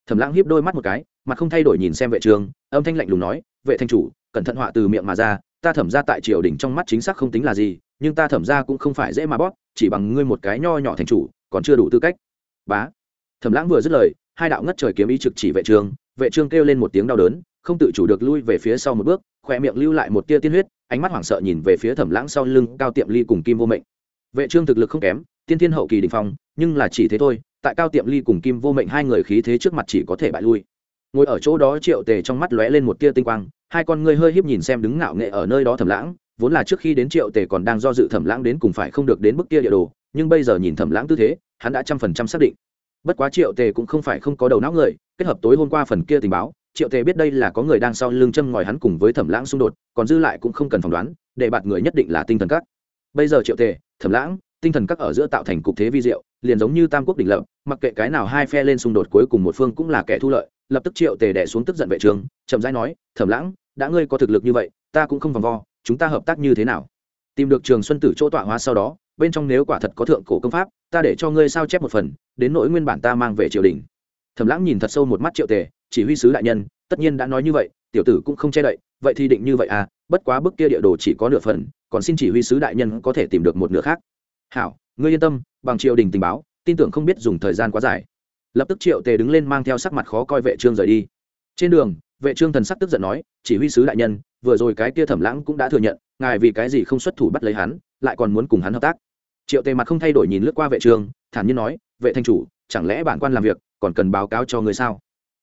Thẩm lãng hiếp đôi mắt một cái, mặt không thay đổi nhìn xem vệ trương, âm thanh lạnh lùng nói, vệ thanh chủ, cẩn thận họa từ miệng mà ra ta thẩm ra tại triều đình trong mắt chính xác không tính là gì, nhưng ta thẩm ra cũng không phải dễ mà bóp, chỉ bằng ngươi một cái nho nhỏ thành chủ, còn chưa đủ tư cách. Bá. Thẩm lãng vừa dứt lời, hai đạo ngất trời kiếm ý trực chỉ vệ trường, vệ trương kêu lên một tiếng đau đớn, không tự chủ được lui về phía sau một bước khoe miệng lưu lại một tia tiên huyết, ánh mắt hoảng sợ nhìn về phía thẩm lãng sau lưng cao tiệm ly cùng kim vô mệnh. Vệ trương thực lực không kém, tiên thiên hậu kỳ đỉnh phong, nhưng là chỉ thế thôi, tại cao tiệm ly cùng kim vô mệnh hai người khí thế trước mặt chỉ có thể bại lui. Ngồi ở chỗ đó triệu tề trong mắt lóe lên một tia tinh quang hai con ngươi hơi híp nhìn xem đứng ngạo nghệ ở nơi đó thẩm lãng, vốn là trước khi đến triệu tề còn đang do dự thẩm lãng đến cùng phải không được đến bức kia địa đồ, nhưng bây giờ nhìn thẩm lãng tư thế, hắn đã trăm phần trăm xác định. Bất quá triệu tề cũng không phải không có đầu não người, kết hợp tối hôm qua phần kia tình báo, triệu tề biết đây là có người đang sau lưng châm ngòi hắn cùng với thẩm lãng xung đột, còn dư lại cũng không cần phỏng đoán, để bạt người nhất định là tinh thần các. Bây giờ triệu tề, thẩm lãng, tinh thần các ở giữa tạo thành cục thế vi diệu, liền giống như tam quốc đỉnh lập, mặc kệ cái nào hai phe lên xung đột cuối cùng một phương cũng là kẻ thu lợi, lập tức triệu tề đẻ xuống tức giận vệ trường, chậm rãi nói, thẩm lãng đã ngươi có thực lực như vậy, ta cũng không vòng vo, chúng ta hợp tác như thế nào? Tìm được trường xuân tử chỗ tọa hóa sau đó, bên trong nếu quả thật có thượng cổ công pháp, ta để cho ngươi sao chép một phần, đến nỗi nguyên bản ta mang về triều đình. Thẩm lãng nhìn thật sâu một mắt triệu tề, chỉ huy sứ đại nhân, tất nhiên đã nói như vậy, tiểu tử cũng không che đậy, vậy thì định như vậy à bất quá bức kia địa đồ chỉ có nửa phần, còn xin chỉ huy sứ đại nhân có thể tìm được một nửa khác. Hảo, ngươi yên tâm, bằng triều đình tình báo, tin tưởng không biết dùng thời gian quá dài. Lập tức triệu tề đứng lên mang theo sắc mặt khó coi vệ trương rời đi. Trên đường vệ trương thần sắc tức giận nói, chỉ huy sứ đại nhân, vừa rồi cái kia thẩm lãng cũng đã thừa nhận, ngài vì cái gì không xuất thủ bắt lấy hắn, lại còn muốn cùng hắn hợp tác. Triệu tề mặt không thay đổi nhìn lướt qua vệ trương, thản nhiên nói, vệ thanh chủ, chẳng lẽ bản quan làm việc, còn cần báo cáo cho người sao?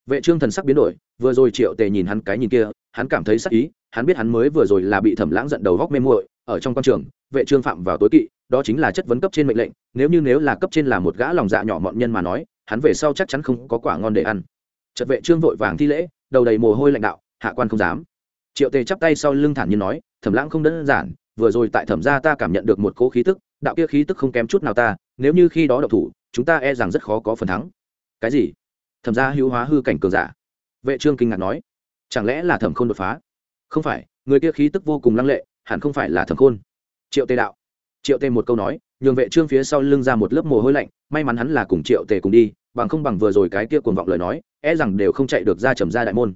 Vệ trương thần sắc biến đổi, vừa rồi triệu tề nhìn hắn cái nhìn kia, hắn cảm thấy sắc ý, hắn biết hắn mới vừa rồi là bị thẩm lãng giận đầu góc mê muội, ở trong quan trường, vệ trương phạm vào tối kỵ, đó chính là chất vấn cấp trên mệnh lệnh, nếu như nếu là cấp trên là một gã lòng dạ nhỏ mọn nhân mà nói, hắn về sau chắc chắn không có quả ngon để ăn. Trật vệ trương vội vàng thi lễ đầu đầy mồ hôi lãnh đạo, hạ quan không dám. Triệu tề chắp tay sau lưng thản nhiên nói, thẩm lãng không đơn giản, vừa rồi tại thẩm gia ta cảm nhận được một cố khí tức, đạo kia khí tức không kém chút nào ta, nếu như khi đó độc thủ, chúng ta e rằng rất khó có phần thắng. Cái gì? Thẩm gia hữu hóa hư cảnh cường giả. Vệ trương kinh ngạc nói, chẳng lẽ là thẩm khôn đột phá? Không phải, người kia khí tức vô cùng lăng lệ, hẳn không phải là thẩm khôn. Triệu tề đạo. Triệu tề một câu nói, nhường vệ trương phía sau lưng ra một lớp mồ hôi lạnh, may mắn hắn là cùng triệu tề cùng đi bằng không bằng vừa rồi cái kia cuồng vọng lời nói e rằng đều không chạy được ra trầm ra đại môn.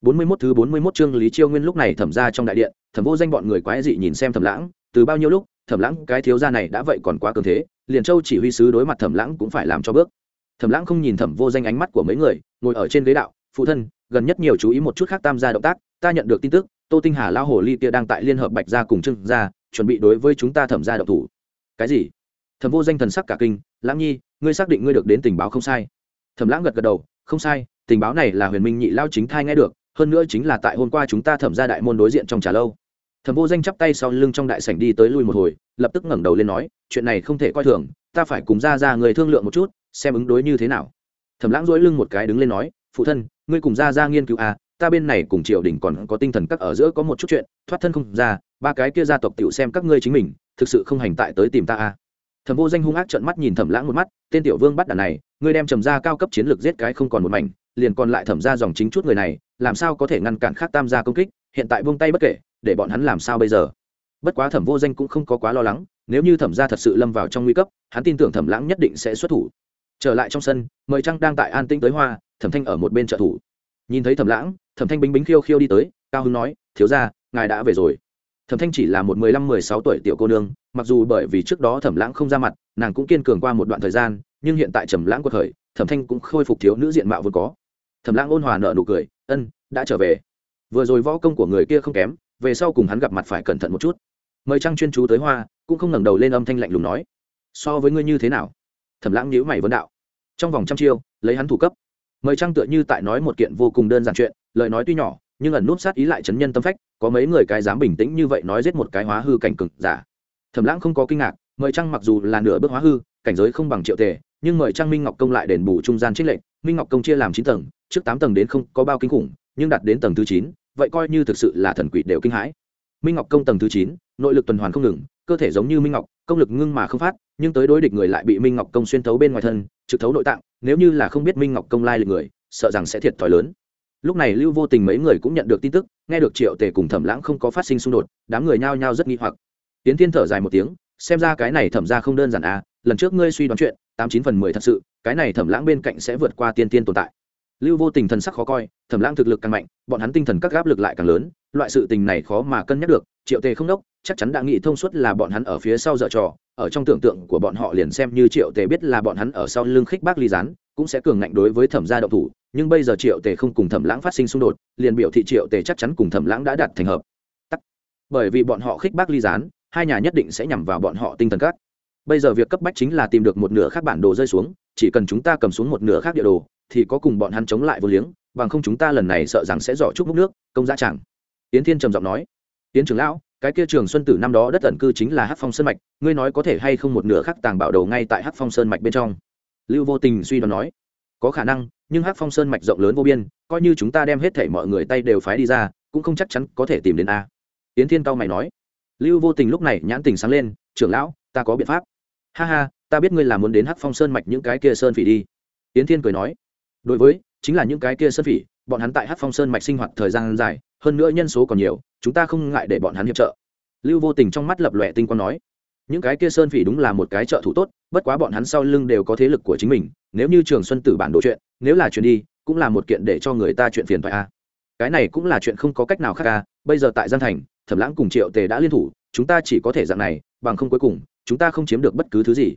41 thứ 41 chương Lý Chiêu Nguyên lúc này thẩm ra trong đại điện, thẩm vô danh bọn người quái dị nhìn xem thẩm lãng, từ bao nhiêu lúc, thẩm lãng cái thiếu gia này đã vậy còn quá cường thế, liền châu chỉ huy sứ đối mặt thẩm lãng cũng phải làm cho bước. thẩm lãng không nhìn thẩm vô danh ánh mắt của mấy người ngồi ở trên ghế đạo phụ thân gần nhất nhiều chú ý một chút khác tam gia động tác ta nhận được tin tức tô tinh hà lao hồ ly kia đang tại liên hợp bạch gia cùng trương gia chuẩn bị đối với chúng ta thẩm gia động thủ. Cái gì? Thẩm vô danh thần sắc cả kinh lãng nhi ngươi xác định ngươi được đến tình báo không sai. Thẩm lãng gật gật đầu, không sai, tình báo này là huyền minh nhị lao chính thai nghe được, hơn nữa chính là tại hôm qua chúng ta thẩm ra đại môn đối diện trong trà lâu. Thẩm vô danh chắp tay sau lưng trong đại sảnh đi tới lui một hồi, lập tức ngẩng đầu lên nói, chuyện này không thể coi thường, ta phải cùng ra ra người thương lượng một chút, xem ứng đối như thế nào. Thẩm lãng dỗi lưng một cái đứng lên nói, phụ thân, ngươi cùng ra ra nghiên cứu à ta bên này cùng triều đình còn có tinh thần các ở giữa có một chút chuyện, thoát thân không ra, ba cái kia gia tộc tiểu xem các ngươi chính mình, thực sự không hành tại tới tìm ta à thẩm vô danh hung ác trợn mắt nhìn thẩm lãng một mắt, tên tiểu vương bắt đàn này, ngươi đem trầm ra cao cấp chiến lược giết cái không còn một mảnh, liền còn lại thẩm ra dòng chính chút người này, làm sao có thể ngăn cản khác tam gia công kích, hiện tại buông tay bất kể, để bọn hắn làm sao bây giờ? Bất quá thẩm vô danh cũng không có quá lo lắng, nếu như thẩm gia thật sự lâm vào trong nguy cấp, hắn tin tưởng thẩm lãng nhất định sẽ xuất thủ. Trở lại trong sân, mời trăng đang tại an tĩnh tới hoa, thẩm thanh ở một bên trợ thủ. Nhìn thấy thẩm lãng, thẩm thanh bính bính khiêu khiêu đi tới, cao hưng nói, thiếu ra ngài đã về rồi thẩm thanh chỉ là một mười lăm, mười sáu tuổi tiểu cô nương, mặc dù bởi vì trước đó thẩm lãng không ra mặt, nàng cũng kiên cường qua một đoạn thời gian, nhưng hiện tại trầm lãng cuộc khởi, thẩm thanh cũng khôi phục thiếu nữ diện mạo vốn có. Thẩm lãng ôn hòa nợ nụ cười, ân, đã trở về. Vừa rồi võ công của người kia không kém, về sau cùng hắn gặp mặt phải cẩn thận một chút. Mời trăng chuyên chú tới hoa, cũng không ngẩng đầu lên âm thanh lạnh lùng nói, so với ngươi như thế nào? Thẩm lãng nhíu mày vấn đạo. Trong vòng trăm chiêu, lấy hắn thủ cấp. Mời trăng tựa như tại nói một kiện vô cùng đơn giản chuyện, lời nói tuy nhỏ nhưng ẩn nút sát ý lại chấn nhân tâm phách, có mấy người cái dám bình tĩnh như vậy nói giết một cái hóa hư cảnh cực giả. Thẩm lãng không có kinh ngạc, mời trăng mặc dù là nửa bước hóa hư, cảnh giới không bằng triệu tề, nhưng mời trang minh ngọc công lại đền bù trung gian trích lệnh minh ngọc công chia làm chín tầng, trước tám tầng đến không có bao kinh khủng, nhưng đạt đến tầng thứ chín, vậy coi như thực sự là thần quỷ đều kinh hãi. Minh ngọc công tầng thứ chín, nội lực tuần hoàn không ngừng, cơ thể giống như minh ngọc, công lực ngưng mà không phát, nhưng tới đối địch người lại bị minh ngọc công xuyên thấu bên ngoài thân, trực thấu nội tạng, nếu như là không biết minh ngọc công lai lịch người, sợ rằng sẽ thiệt thòi lớn lúc này lưu vô tình mấy người cũng nhận được tin tức, nghe được triệu tề cùng thẩm lãng không có phát sinh xung đột, đám người nhao nhao rất nghi hoặc. Tiến thiên thở dài một tiếng, xem ra cái này thẩm ra không đơn giản à lần trước ngươi suy đoán chuyện, tám chín phần mười thật sự, cái này thẩm lãng bên cạnh sẽ vượt qua tiên tiên tồn tại. Lưu vô tình thần sắc khó coi, thẩm lãng thực lực càng mạnh, bọn hắn tinh thần các gáp lực lại càng lớn, loại sự tình này khó mà cân nhắc được, triệu tề không đốc, chắc chắn đã nghĩ thông suốt là bọn hắn ở phía sau dở trò ở trong tưởng tượng của bọn họ liền xem như triệu tề biết là bọn hắn ở sau lưng khích bác ly gián, cũng sẽ cường ngạnh đối với thẩm gia động thủ, nhưng bây giờ triệu tề không cùng thẩm lãng phát sinh xung đột, liền biểu thị triệu tề chắc chắn cùng thẩm lãng đã đạt thành hợp. Tắc. Bởi vì bọn họ khích bác ly gián, hai nhà nhất định sẽ nhằm vào bọn họ tinh thần các. Bây giờ việc cấp bách chính là tìm được một nửa khác bản đồ rơi xuống, chỉ cần chúng ta cầm xuống một nửa khác địa đồ, thì có cùng bọn hắn chống lại vô liếng, bằng không chúng ta lần này sợ rằng sẽ dò chút múc nước, công giá chẳng. Yến thiên trầm giọng nói. Yến trưởng lão cái kia trường xuân tử năm đó đất tận cư chính là hát phong sơn mạch, ngươi nói có thể hay không một nửa khác tàng bảo đầu ngay tại hát phong sơn mạch bên trong? Lưu vô tình suy đoán nói. Có khả năng, nhưng hát phong sơn mạch rộng lớn vô biên, coi như chúng ta đem hết thể mọi người tay đều phái đi ra, cũng không chắc chắn có thể tìm đến a. Yến thiên cao mày nói. Lưu vô tình lúc này nhãn tình sáng lên, trưởng lão, ta có biện pháp. Ha ha, ta biết ngươi là muốn đến hắc phong sơn mạch những cái kia sơn phỉ đi. Yến thiên cười nói. Đối với, chính là những cái kia sơn phỉ, bọn hắn tại hắc phong sơn mạch sinh hoạt thời gian dài, hơn nữa nhân số còn nhiều chúng ta không ngại để bọn hắn hiệp trợ. Lưu vô tình trong mắt lập lòe tinh quang nói, những cái kia sơn phỉ đúng là một cái trợ thủ tốt, bất quá bọn hắn sau lưng đều có thế lực của chính mình, nếu như trường xuân tử bản đồ chuyện, nếu là chuyện đi, cũng là một kiện để cho người ta chuyện phiền thoại a. Cái này cũng là chuyện không có cách nào khác a, bây giờ tại giang thành, thẩm lãng cùng triệu tề đã liên thủ, chúng ta chỉ có thể dạng này, bằng không cuối cùng, chúng ta không chiếm được bất cứ thứ gì.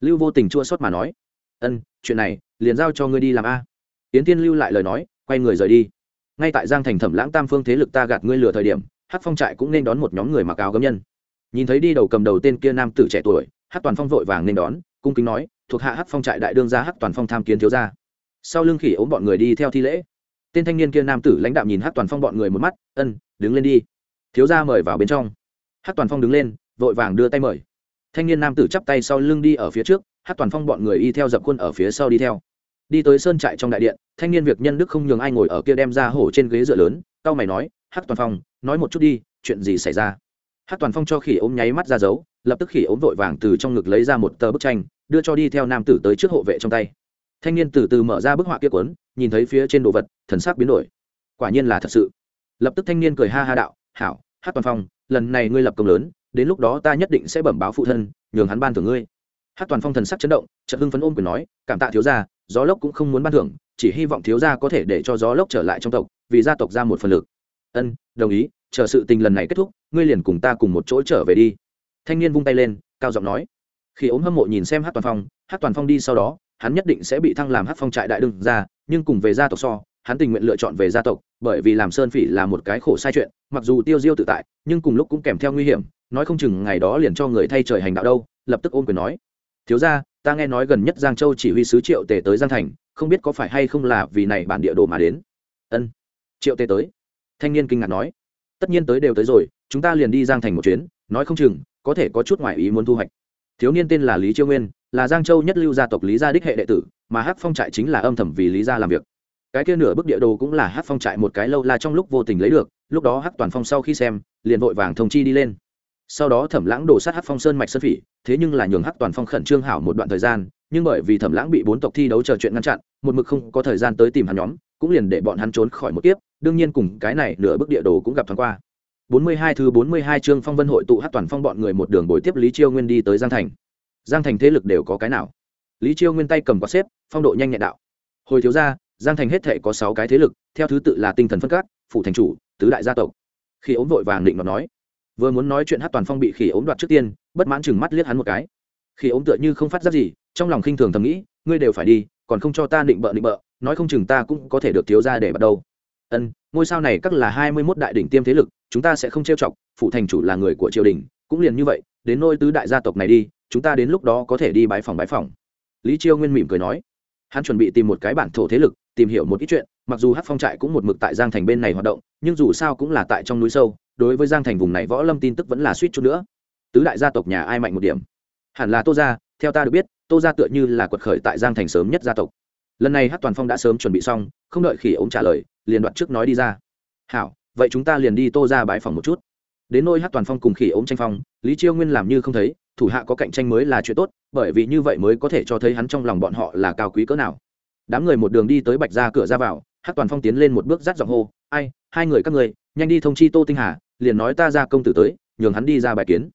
Lưu vô tình chua xót mà nói, ân, chuyện này liền giao cho ngươi đi làm a. Yến tiên lưu lại lời nói, quay người rời đi ngay tại giang thành thẩm lãng tam phương thế lực ta gạt ngươi lừa thời điểm hát phong trại cũng nên đón một nhóm người mặc áo gấm nhân. Nhìn thấy đi đầu cầm đầu tên kia nam tử trẻ tuổi hát toàn phong vội vàng nên đón, cung kính nói, thuộc hạ hát phong trại đại đương gia hát toàn phong tham kiến thiếu gia. Sau lưng khỉ ốm bọn người đi theo thi lễ. Tên thanh niên kia nam tử lãnh đạo nhìn hát toàn phong bọn người một mắt, ân, đứng lên đi. Thiếu gia mời vào bên trong. Hát toàn phong đứng lên, vội vàng đưa tay mời. Thanh niên nam tử chắp tay sau lưng đi ở phía trước hát toàn phong bọn người y theo dập khuôn ở phía sau đi theo đi tới sơn trại trong đại điện, thanh niên việc nhân đức không nhường ai ngồi ở kia đem ra hổ trên ghế dựa lớn cao mày nói hát toàn phong, nói một chút đi, chuyện gì xảy ra? Hát toàn phong cho khỉ ốm nháy mắt ra dấu, lập tức khỉ ốm vội vàng từ trong ngực lấy ra một tờ bức tranh, đưa cho đi theo nam tử tới trước hộ vệ trong tay. Thanh niên từ từ mở ra bức họa kia quấn nhìn thấy phía trên đồ vật, thần sắc biến đổi. Quả nhiên là thật sự. Lập tức thanh niên cười ha ha đạo, hảo hát toàn phong, lần này ngươi lập công lớn, đến lúc đó ta nhất định sẽ bẩm báo phụ thân, nhường hắn ban thưởng ngươi. Hát toàn phong thần sắc chấn động trận hưng phấn ôm quyền nói, cảm tạ thiếu gia gió lốc cũng không muốn ban thưởng, chỉ hy vọng thiếu gia có thể để cho gió lốc trở lại trong tộc, vì gia tộc ra một phần lực. Ân, đồng ý, chờ sự tình lần này kết thúc, ngươi liền cùng ta cùng một chỗ trở về đi. Thanh niên vung tay lên, cao giọng nói. Khi ốm hâm mộ nhìn xem hát toàn phong hát toàn phong đi sau đó, hắn nhất định sẽ bị thăng làm hát phong trại đại đương ra nhưng cùng về gia tộc so, hắn tình nguyện lựa chọn về gia tộc, bởi vì làm sơn phỉ là một cái khổ sai chuyện, mặc dù tiêu diêu tự tại, nhưng cùng lúc cũng kèm theo nguy hiểm, nói không chừng ngày đó liền cho người thay trời hành đạo đâu, lập tức ôm quyền nói thiếu ra, ta nghe nói gần nhất giang châu chỉ huy sứ triệu tề tới giang thành, không biết có phải hay không là vì này bản địa đồ mà đến. Ân. Triệu tề tới. Thanh niên kinh ngạc nói. Tất nhiên tới đều tới rồi, chúng ta liền đi giang thành một chuyến, nói không chừng, có thể có chút ngoại ý muốn thu hoạch. Thiếu niên tên là lý chiêu nguyên, là giang châu nhất lưu gia tộc lý gia đích hệ đệ tử, mà hắc phong trại chính là âm thầm vì lý gia làm việc. Cái kia nửa bức địa đồ cũng là hắc phong trại một cái lâu la trong lúc vô tình lấy được, lúc đó hắc toàn phong sau khi xem, liền vội vàng thông chi đi lên sau đó thẩm lãng đổ sát hắc phong sơn mạch sơn phỉ, thế nhưng là nhường hắc toàn phong khẩn trương hảo một đoạn thời gian, nhưng bởi vì thẩm lãng bị bốn tộc thi đấu chờ chuyện ngăn chặn, một mực không có thời gian tới tìm hắn nhóm, cũng liền để bọn hắn trốn khỏi một tiếp đương nhiên cùng cái này nửa bức địa đồ cũng gặp thoáng qua. 42 thứ 42 chương phong vân hội tụ hát toàn phong bọn người một đường bồi tiếp lý chiêu nguyên đi tới giang thành. Giang thành thế lực đều có cái nào? Lý chiêu nguyên tay cầm quạt xếp, phong độ nhanh nhẹn đạo. Hồi thiếu gia, giang thành hết thể có sáu cái thế lực, theo thứ tự là tinh thần phân cát phủ thành chủ, tứ đại gia tộc. Khi ốm vội vàng định nó nói vừa muốn nói chuyện hát toàn phong bị khỉ ốm đoạt trước tiên, bất mãn chừng mắt liếc hắn một cái. Khỉ ốm tựa như không phát giác gì, trong lòng khinh thường thầm nghĩ, ngươi đều phải đi, còn không cho ta định bợ định bợ, nói không chừng ta cũng có thể được thiếu ra để bắt đầu. Ân, ngôi sao này các là hai mươi mốt đại đỉnh tiêm thế lực, chúng ta sẽ không trêu chọc phụ thành chủ là người của triều đình, cũng liền như vậy, đến nôi tứ đại gia tộc này đi, chúng ta đến lúc đó có thể đi bái phòng bái phòng. Lý chiêu nguyên mỉm cười nói. Hắn chuẩn bị tìm một cái bản thổ thế lực, tìm hiểu một ít chuyện, mặc dù hát phong trại cũng một mực tại giang thành bên này hoạt động, nhưng dù sao cũng là tại trong núi sâu đối với giang thành vùng này võ lâm tin tức vẫn là suýt chút nữa. Tứ đại gia tộc nhà ai mạnh một điểm? Hẳn là tô gia, theo ta được biết, tô gia tựa như là quật khởi tại giang thành sớm nhất gia tộc. Lần này hát toàn phong đã sớm chuẩn bị xong, không đợi khỉ ống trả lời, liền đoạt trước nói đi ra. Hảo, vậy chúng ta liền đi tô ra bãi phòng một chút. Đến nôi hát toàn phong cùng khỉ ống tranh phong, lý chiêu nguyên làm như không thấy, thủ hạ có cạnh tranh mới là chuyện tốt, bởi vì như vậy mới có thể cho thấy hắn trong lòng bọn họ là cao quý cỡ nào. Đám người một đường đi tới bạch ra cửa ra vào hát toàn phong tiến lên một bước rát giọng hô, ai, hai người các người, nhanh đi thông chi tô tinh hà liền nói ta ra công tử tới, nhường hắn đi ra bài kiến.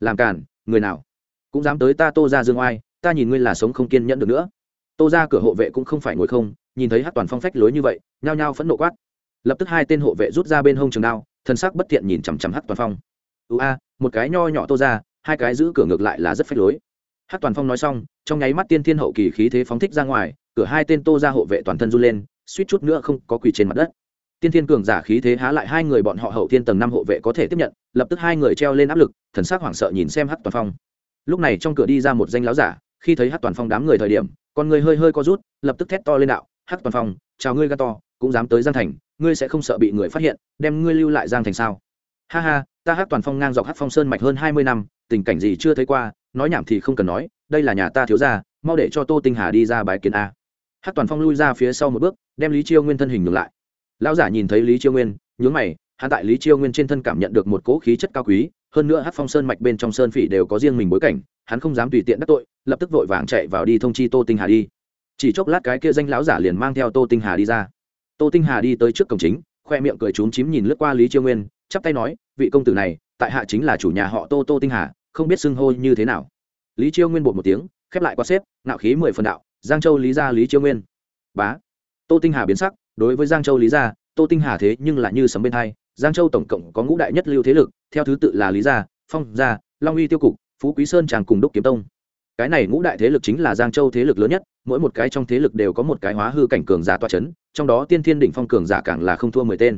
Làm cản người nào? Cũng dám tới ta tô ra dương oai, ta nhìn ngươi là sống không kiên nhẫn được nữa. Tô ra cửa hộ vệ cũng không phải ngồi không, nhìn thấy hát toàn phong phách lối như vậy, nhao nhao phẫn nộ quát. Lập tức hai tên hộ vệ rút ra bên hông trường đao, thân sắc bất thiện nhìn chằm chằm hát toàn phong. Ưu a, một cái nho nhỏ tô ra hai cái giữ cửa ngược lại là rất phách lối. Hát toàn phong nói xong, trong nháy mắt tiên thiên hậu kỳ khí thế phóng thích ra ngoài, cửa hai tên tô ra hộ vệ toàn thân run lên, suýt chút nữa không có quỳ trên mặt đất tiên thiên cường giả khí thế há lại hai người bọn họ hậu thiên tầng năm hộ vệ có thể tiếp nhận, lập tức hai người treo lên áp lực, thần sắc hoảng sợ nhìn xem hát toàn phong. Lúc này trong cửa đi ra một danh láo giả, khi thấy hát toàn phong đám người thời điểm, con người hơi hơi co rút, lập tức thét to lên đạo hát toàn phong, chào ngươi ga to, cũng dám tới giang thành, ngươi sẽ không sợ bị người phát hiện, đem ngươi lưu lại giang thành sao? Ha ha, ta hát toàn phong ngang dọc hát phong sơn mạch hơn hai mươi năm, tình cảnh gì chưa thấy qua, nói nhảm thì không cần nói, đây là nhà ta thiếu ra mau để cho tô tinh hà đi ra bái kiến a. Hát toàn phong lui ra phía sau một bước, đem lý chiêu nguyên thân hình ngược lại lão giả nhìn thấy lý chiêu nguyên, nhướng mày, hắn tại lý chiêu nguyên trên thân cảm nhận được một cỗ khí chất cao quý, hơn nữa hát phong sơn mạch bên trong sơn phỉ đều có riêng mình bối cảnh, hắn không dám tùy tiện đắc tội, lập tức vội vàng chạy vào đi thông chi tô tinh hà đi. Chỉ chốc lát cái kia danh lão giả liền mang theo tô tinh hà đi ra. Tô tinh hà đi tới trước cổng chính, khoe miệng cười trúng chím nhìn lướt qua lý chiêu nguyên, chắp tay nói, vị công tử này, tại hạ chính là chủ nhà họ tô tô tinh hà, không biết xưng hô như thế nào. Lý chiêu nguyên bột một tiếng, khép lại qua xếp, ngạo khí mười phần đạo, giang châu lý gia lý chiêu nguyên. Bá. Tô tinh hà biến sắc đối với giang châu lý gia, tô tinh hà thế nhưng lại như sấm bên hai. Giang châu tổng cộng có ngũ đại nhất lưu thế lực, theo thứ tự là lý gia, phong gia, long uy tiêu cục, phú quý sơn tràng cùng đúc kiếm tông. Cái này ngũ đại thế lực chính là giang châu thế lực lớn nhất, mỗi một cái trong thế lực đều có một cái hóa hư cảnh cường giả toa c h ấ n trong đó tiên thiên đỉnh phong cường giả càng là không thua mười tên.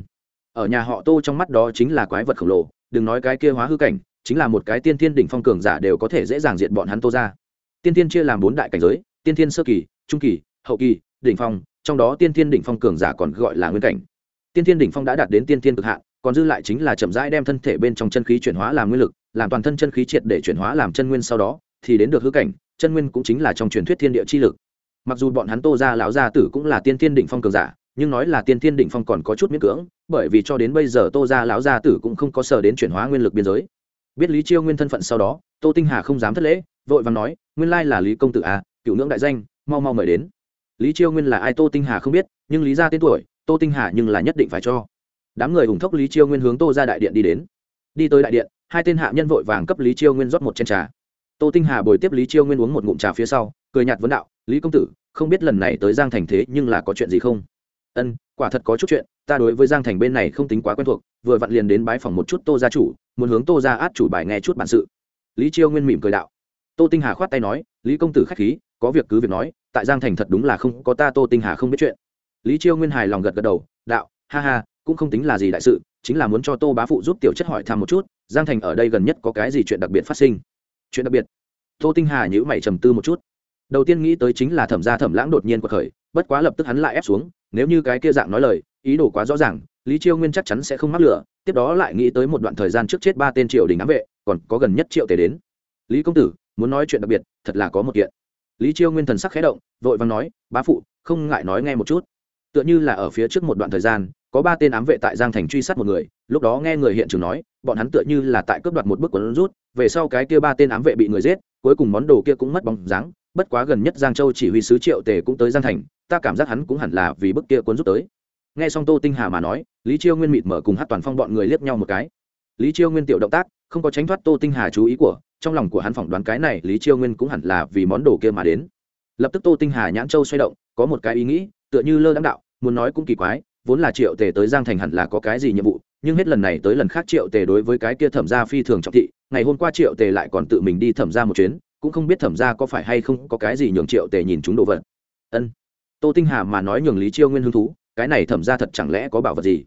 Ở nhà họ tô trong mắt đó chính là quái vật khổng lồ, đừng nói cái kia hóa hư cảnh, chính là một cái tiên thiên đỉnh phong cường giả đều có thể dễ dàng diện bọn hắn tô ra tiên thiên chia làm bốn đại cảnh giới, tiên thiên sơ kỳ, trung kỳ, hậu kỳ, đỉnh phong trong đó tiên thiên đỉnh phong cường giả còn gọi là nguyên cảnh. Tiên thiên đỉnh phong đã đạt đến tiên thiên cực hạn, còn dư lại chính là chậm rãi đem thân thể bên trong chân khí chuyển hóa làm nguyên lực, làm toàn thân chân khí triệt để chuyển hóa làm chân nguyên sau đó, thì đến được hư cảnh, chân nguyên cũng chính là trong truyền thuyết thiên địa chi lực. Mặc dù bọn hắn tô ra lão gia tử cũng là tiên thiên đỉnh phong cường giả, nhưng nói là tiên thiên đỉnh phong còn có chút miễn cưỡng, bởi vì cho đến bây giờ tô ra lão gia tử cũng không có sở đến chuyển hóa nguyên lực biên giới. Biết lý chiêu nguyên thân phận sau đó, tô tinh hà không dám thất lễ, vội vàng nói, nguyên lai là lý công tử à cựu ngưỡng đại danh, mau mau mời đến lý chiêu nguyên là ai tô tinh hà không biết, nhưng lý ra tên tuổi, tô tinh hà nhưng là nhất định phải cho. Đám người hùng thốc lý chiêu nguyên hướng tô ra đại điện đi đến. Đi tới đại điện, hai tên hạ nhân vội vàng cấp lý chiêu nguyên rót một chén trà. Tô tinh hà bồi tiếp lý chiêu nguyên uống một ngụm trà phía sau, cười nhạt vấn đạo, lý công tử, không biết lần này tới giang thành thế nhưng là có chuyện gì không? Ân, quả thật có chút chuyện, ta đối với giang thành bên này không tính quá quen thuộc, vừa vặn liền đến bái phòng một chút tô gia chủ, muốn hướng tô gia át chủ bài nghe chút bản sự. Lý chiêu nguyên mỉm cười đạo. Tô tinh hà khoát tay nói, lý công tử khách khí, có việc cứ việc nói tại giang thành thật đúng là không có ta tô tinh hà không biết chuyện. Lý chiêu nguyên hài lòng gật gật đầu, đạo, ha ha, cũng không tính là gì đại sự, chính là muốn cho tô bá phụ giúp tiểu chất hỏi thăm một chút, giang thành ở đây gần nhất có cái gì chuyện đặc biệt phát sinh? Chuyện đặc biệt? Tô tinh hà nhữ mày trầm tư một chút. Đầu tiên nghĩ tới chính là thẩm gia thẩm lãng đột nhiên cuộc khởi, bất quá lập tức hắn lại ép xuống, nếu như cái kia dạng nói lời, ý đồ quá rõ ràng, lý chiêu nguyên chắc chắn sẽ không mắc lửa, tiếp đó lại nghĩ tới một đoạn thời gian trước chết ba tên triệu đình ám vệ, còn có gần nhất triệu tề đến. Lý công tử, muốn nói chuyện đặc biệt, thật là có một kiện lý chiêu nguyên thần sắc khẽ động, vội vàng nói, bá phụ, không ngại nói nghe một chút. Tựa như là ở phía trước một đoạn thời gian, có ba tên ám vệ tại giang thành truy sát một người, lúc đó nghe người hiện trường nói, bọn hắn tựa như là tại cướp đoạt một bức quần rút, về sau cái kia ba tên ám vệ bị người giết, cuối cùng món đồ kia cũng mất bóng dáng, bất quá gần nhất giang châu chỉ huy sứ triệu tề cũng tới giang thành, ta cảm giác hắn cũng hẳn là vì bức kia cuốn rút tới. Nghe xong tô tinh hà mà nói, lý chiêu nguyên mịt mở cùng hát toàn phong bọn người liếc nhau một cái. Lý chiêu nguyên tiểu động tác không có tránh thoát tô tinh hà chú ý của, trong lòng của hắn phỏng đoán cái này lý chiêu nguyên cũng hẳn là vì món đồ kia mà đến. Lập tức tô tinh hà nhãn châu xoay động, có một cái ý nghĩ, tựa như lơ đãng đạo, muốn nói cũng kỳ quái, vốn là triệu tề tới giang thành hẳn là có cái gì nhiệm vụ, nhưng hết lần này tới lần khác triệu tề đối với cái kia thẩm gia phi thường trọng thị, ngày hôm qua triệu tề lại còn tự mình đi thẩm gia một chuyến, cũng không biết thẩm gia có phải hay không có cái gì nhường triệu tề nhìn chúng đồ vật. Ân. Tô tinh hà mà nói nhường lý chiêu nguyên hứng thú, cái này thẩm gia thật chẳng lẽ có bảo vật gì?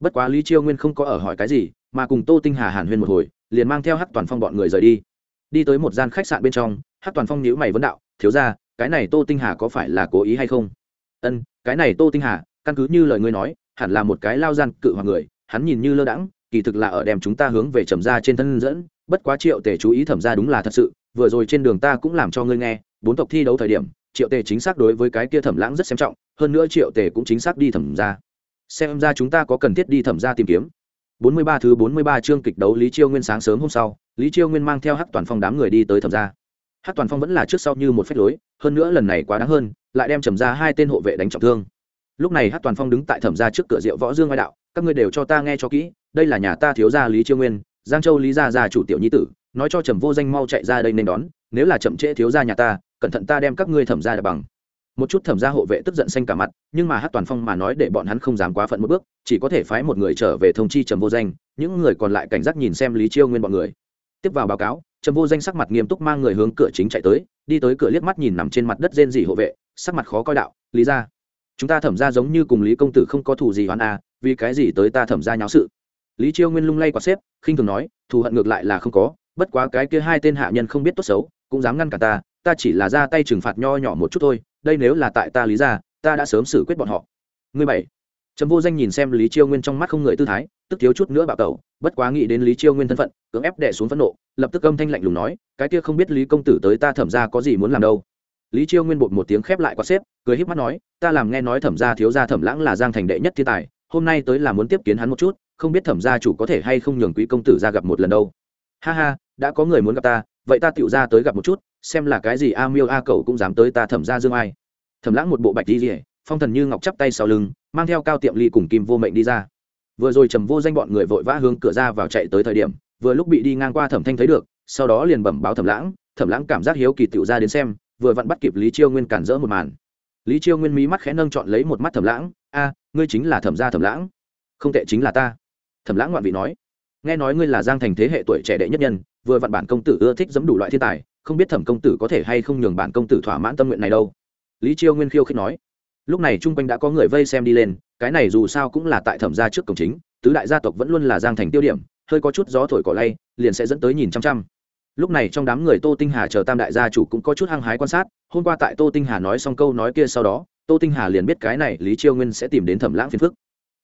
Bất quá lý chiêu nguyên không có ở hỏi cái gì, mà cùng tô tinh hà hàn huyên một hồi liền mang theo hát toàn phong bọn người rời đi. Đi tới một gian khách sạn bên trong, hát toàn phong nhữ mày vấn đạo, thiếu ra cái này tô tinh hà có phải là cố ý hay không? Ân, cái này tô tinh hà, căn cứ như lời ngươi nói, hẳn là một cái lao gian cự hoặc người, hắn nhìn như lơ đãng, kỳ thực là ở đem chúng ta hướng về trầm ra trên thân dẫn, bất quá triệu tề chú ý thẩm ra đúng là thật sự, vừa rồi trên đường ta cũng làm cho ngươi nghe, bốn tộc thi đấu thời điểm, triệu tề chính xác đối với cái kia thẩm lãng rất xem trọng, hơn nữa triệu tề cũng chính xác đi thẩm ra xem ra chúng ta có cần thiết đi thẩm ra tìm kiếm. 43 thứ 43 chương kịch đấu Lý Chiêu Nguyên sáng sớm hôm sau, Lý Chiêu Nguyên mang theo Hắc Toàn Phong đám người đi tới thẩm gia. Hắc Toàn Phong vẫn là trước sau như một phép lối, hơn nữa lần này quá đáng hơn, lại đem trầm ra hai tên hộ vệ đánh trọng thương. Lúc này Hắc Toàn Phong đứng tại thẩm gia trước cửa rượu võ dương ngoại đạo, các ngươi đều cho ta nghe cho kỹ, đây là nhà ta thiếu gia Lý Chiêu Nguyên, Giang Châu Lý gia gia chủ tiểu nhi tử, nói cho Trầm Vô Danh mau chạy ra đây nên đón, nếu là chậm trễ thiếu gia nhà ta, cẩn thận ta đem các ngươi thẩm gia đập bằng một chút thẩm gia hộ vệ tức giận xanh cả mặt, nhưng mà hát toàn phong mà nói để bọn hắn không dám quá phận một bước, chỉ có thể phái một người trở về thông chi trầm vô danh, những người còn lại cảnh giác nhìn xem lý chiêu nguyên bọn người. Tiếp vào báo cáo, trầm vô danh sắc mặt nghiêm túc mang người hướng cửa chính chạy tới, đi tới cửa liếc mắt nhìn nằm trên mặt đất rên dỉ hộ vệ, sắc mặt khó coi đạo, lý ra chúng ta thẩm ra giống như cùng lý công tử không có thù gì hoán à vì cái gì tới ta thẩm ra nháo sự? Lý chiêu nguyên lung lay quả xếp, khinh thường nói, thù hận ngược lại là không có, bất quá cái kia hai tên hạ nhân không biết tốt xấu, cũng dám ngăn cả ta ta chỉ là ra tay trừng phạt nho nhỏ một chút thôi đây nếu là tại ta lý ra ta đã sớm xử quyết bọn họ Ngươi bảy. Trầm Vô Danh nhìn xem Lý Chiêu Nguyên trong mắt không người tư thái, tức thiếu chút nữa bạo tẩu, bất quá nghĩ đến Lý Chiêu Nguyên thân phận, cưỡng ép đè xuống phẫn nộ, lập tức âm thanh lạnh lùng nói, cái kia không biết Lý công tử tới ta thẩm gia có gì muốn làm đâu. Lý Chiêu Nguyên bột một tiếng khép lại quạt xếp, cười híp mắt nói, ta làm nghe nói thẩm gia thiếu gia thẩm lãng là giang thành đệ nhất thiên tài, hôm nay tới là muốn tiếp kiến hắn một chút, không biết thẩm gia chủ có thể hay không nhường quý công tử ra gặp một lần đâu. Ha ha, đã có người muốn gặp ta, vậy ta tựu ra tới gặp một chút, xem là cái gì a miêu a cậu cũng dám tới ta thẩm gia dương ai. Thẩm lãng một bộ bạch đi rỉa phong thần như ngọc chắp tay sau lưng mang theo cao tiệm ly cùng kim vô mệnh đi ra. Vừa rồi trầm vô danh bọn người vội vã hướng cửa ra vào chạy tới thời điểm vừa lúc bị đi ngang qua thẩm thanh thấy được sau đó liền bẩm báo thẩm lãng thẩm lãng cảm giác hiếu kỳ tựu ra đến xem vừa vặn bắt kịp lý chiêu nguyên cản rỡ một màn. Lý chiêu nguyên mí mắt khẽ nâng chọn lấy một mắt thẩm lãng a ngươi chính là thẩm gia thẩm lãng? Không tệ chính là ta. Thẩm lãng ngoạn vị nói nghe nói ngươi là giang thành thế hệ tuổi trẻ đệ nhất nhân vừa vặn bản công tử ưa thích dẫm đủ loại thiên tài, không biết thẩm công tử có thể hay không nhường bản công tử thỏa mãn tâm nguyện này đâu. Lý chiêu nguyên khiêu khích nói. Lúc này chung quanh đã có người vây xem đi lên, cái này dù sao cũng là tại thẩm gia trước cổng chính, tứ đại gia tộc vẫn luôn là giang thành tiêu điểm, hơi có chút gió thổi cỏ lay, liền sẽ dẫn tới nhìn chăm chăm. Lúc này trong đám người tô tinh hà chờ tam đại gia chủ cũng có chút hăng hái quan sát, hôm qua tại tô tinh hà nói xong câu nói kia sau đó, tô tinh hà liền biết cái này lý chiêu nguyên sẽ tìm đến thẩm lãng phiền phức.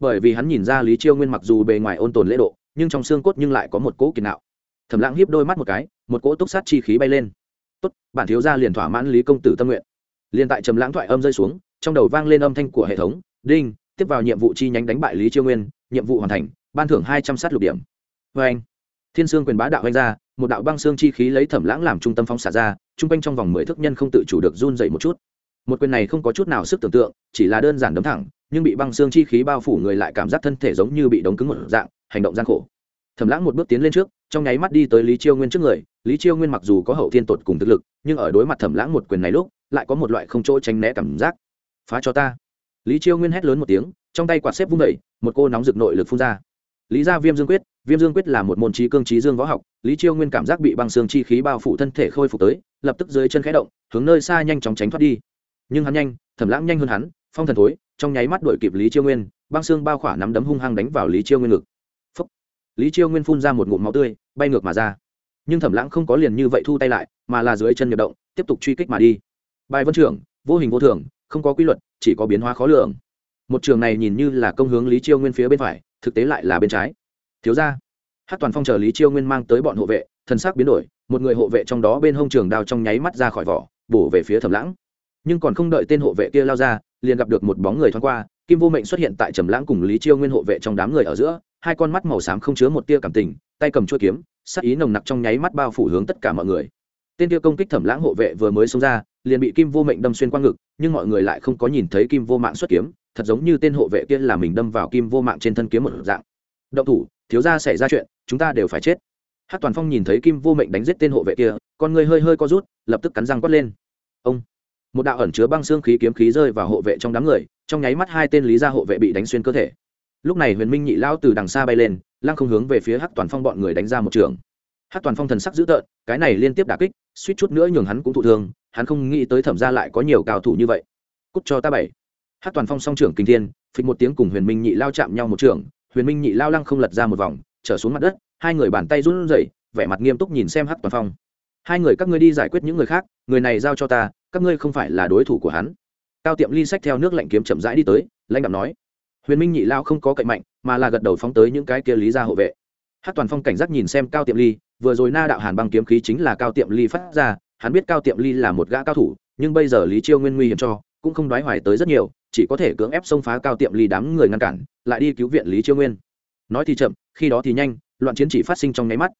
Bởi vì hắn nhìn ra lý chiêu nguyên mặc dù bề ngoài ôn tồn lễ độ, nhưng trong xương cốt nhưng lại có một cố kiệt nạo thẩm lãng hiếp đôi mắt một cái, một cỗ túc sát chi khí bay lên. Tốt, bản thiếu gia liền thỏa mãn lý công tử tâm nguyện. Liền tại trầm lãng thoại âm rơi xuống, trong đầu vang lên âm thanh của hệ thống, đinh, tiếp vào nhiệm vụ chi nhánh đánh bại lý chiêu nguyên, nhiệm vụ hoàn thành, ban thưởng hai trăm sát lục điểm. Vê anh, thiên sương quyền bá đạo anh ra, một đạo băng xương chi khí lấy thẩm lãng làm trung tâm phóng xả ra, trung quanh trong vòng mười thước nhân không tự chủ được run dậy một chút. Một quyền này không có chút nào sức tưởng tượng, chỉ là đơn giản đấm thẳng, nhưng bị băng xương chi khí bao phủ người lại cảm giác thân thể giống như bị đóng cứng một dạng, hành động gian khổ. Thẩm lãng một bước tiến lên trước trong nháy mắt đi tới lý chiêu nguyên trước người lý chiêu nguyên mặc dù có hậu thiên tột cùng thực lực nhưng ở đối mặt thẩm lãng một quyền này lúc lại có một loại không chỗ tránh né cảm giác. Phá cho ta. Lý chiêu nguyên hét lớn một tiếng trong tay quạt xếp vung đẩy, một cô nóng rực nội lực phun ra. Lý gia viêm dương quyết viêm dương quyết là một môn trí cương trí dương võ học lý chiêu nguyên cảm giác bị băng xương chi khí bao phủ thân thể khôi phục tới lập tức dưới chân khẽ động hướng nơi xa nhanh chóng tránh thoát đi. Nhưng hắn nhanh thẩm lãng nhanh hơn hắn phong thần thối trong nháy mắt đuổi kịp lý chiêu nguyên băng xương bao khỏa nắm đấm hung hăng đánh vào lý chiêu nguyên ngực lý chiêu nguyên phun ra một ngụm máu tươi, bay ngược mà ra. Nhưng thẩm lãng không có liền như vậy thu tay lại, mà là dưới chân nhập động, tiếp tục truy kích mà đi. Bài vân trưởng, vô hình vô thường, không có quy luật, chỉ có biến hóa khó lường. Một trường này nhìn như là công hướng lý chiêu nguyên phía bên phải, thực tế lại là bên trái. Thiếu ra hát toàn phong chờ lý chiêu nguyên mang tới bọn hộ vệ thân xác biến đổi, một người hộ vệ trong đó bên hông trường đao trong nháy mắt ra khỏi vỏ, bổ về phía thẩm lãng. Nhưng còn không đợi tên hộ vệ kia lao ra, liền gặp được một bóng người thoáng qua, kim vô mệnh xuất hiện tại trầm lãng cùng lý chiêu nguyên hộ vệ trong đám người ở giữa hai con mắt màu xám không chứa một tia cảm tình, tay cầm chuôi kiếm sắc ý nồng nặc trong nháy mắt bao phủ hướng tất cả mọi người. Tên kia công kích thẩm lãng hộ vệ vừa mới xông ra, liền bị kim vô mệnh đâm xuyên qua ngực, nhưng mọi người lại không có nhìn thấy kim vô mạng xuất kiếm, thật giống như tên hộ vệ kia là mình đâm vào kim vô mạng trên thân kiếm một dạng. Động thủ, thiếu gia xảy ra chuyện, chúng ta đều phải chết. Hát toàn phong nhìn thấy kim vô mệnh đánh giết tên hộ vệ kia, con người hơi hơi co rút, lập tức cắn răng quát lên. Ông! Một đạo ẩn chứa băng xương khí kiếm khí rơi vào hộ vệ trong đám người, trong nháy mắt hai tên lý gia hộ vệ bị đánh xuyên cơ thể lúc này huyền minh nhị lao từ đằng xa bay lên, lăng không hướng về phía hát toàn phong bọn người đánh ra một trường. Hát toàn phong thần sắc dữ tợn, cái này liên tiếp đà kích, suýt chút nữa nhường hắn cũng thụ thương, hắn không nghĩ tới thẩm ra lại có nhiều cao thủ như vậy. Cút cho ta bảy. Hát toàn phong song trưởng kinh thiên, phịch một tiếng cùng huyền minh nhị lao chạm nhau một trường, huyền minh nhị lao lăng không lật ra một vòng, trở xuống mặt đất, hai người bàn tay run rẩy, vẻ mặt nghiêm túc nhìn xem hát toàn phong. Hai người các ngươi đi giải quyết những người khác, người này giao cho ta, các ngươi không phải là đối thủ của hắn. Cao tiệm ly sách theo nước lạnh kiếm chậm rãi đi tới, lãnh đạo nói huyền minh nhị lao không có cậy mạnh, mà là gật đầu phóng tới những cái kia lý ra hộ vệ. Hát toàn phong cảnh giác nhìn xem cao tiệm ly, vừa rồi na đạo hàn băng kiếm khí chính là cao tiệm ly phát ra, hắn biết cao tiệm ly là một gã cao thủ, nhưng bây giờ lý chiêu nguyên nguy hiểm cho, cũng không đoái hoài tới rất nhiều, chỉ có thể cưỡng ép xông phá cao tiệm ly đám người ngăn cản, lại đi cứu viện lý chiêu nguyên. Nói thì chậm, khi đó thì nhanh, loạn chiến chỉ phát sinh trong nháy mắt.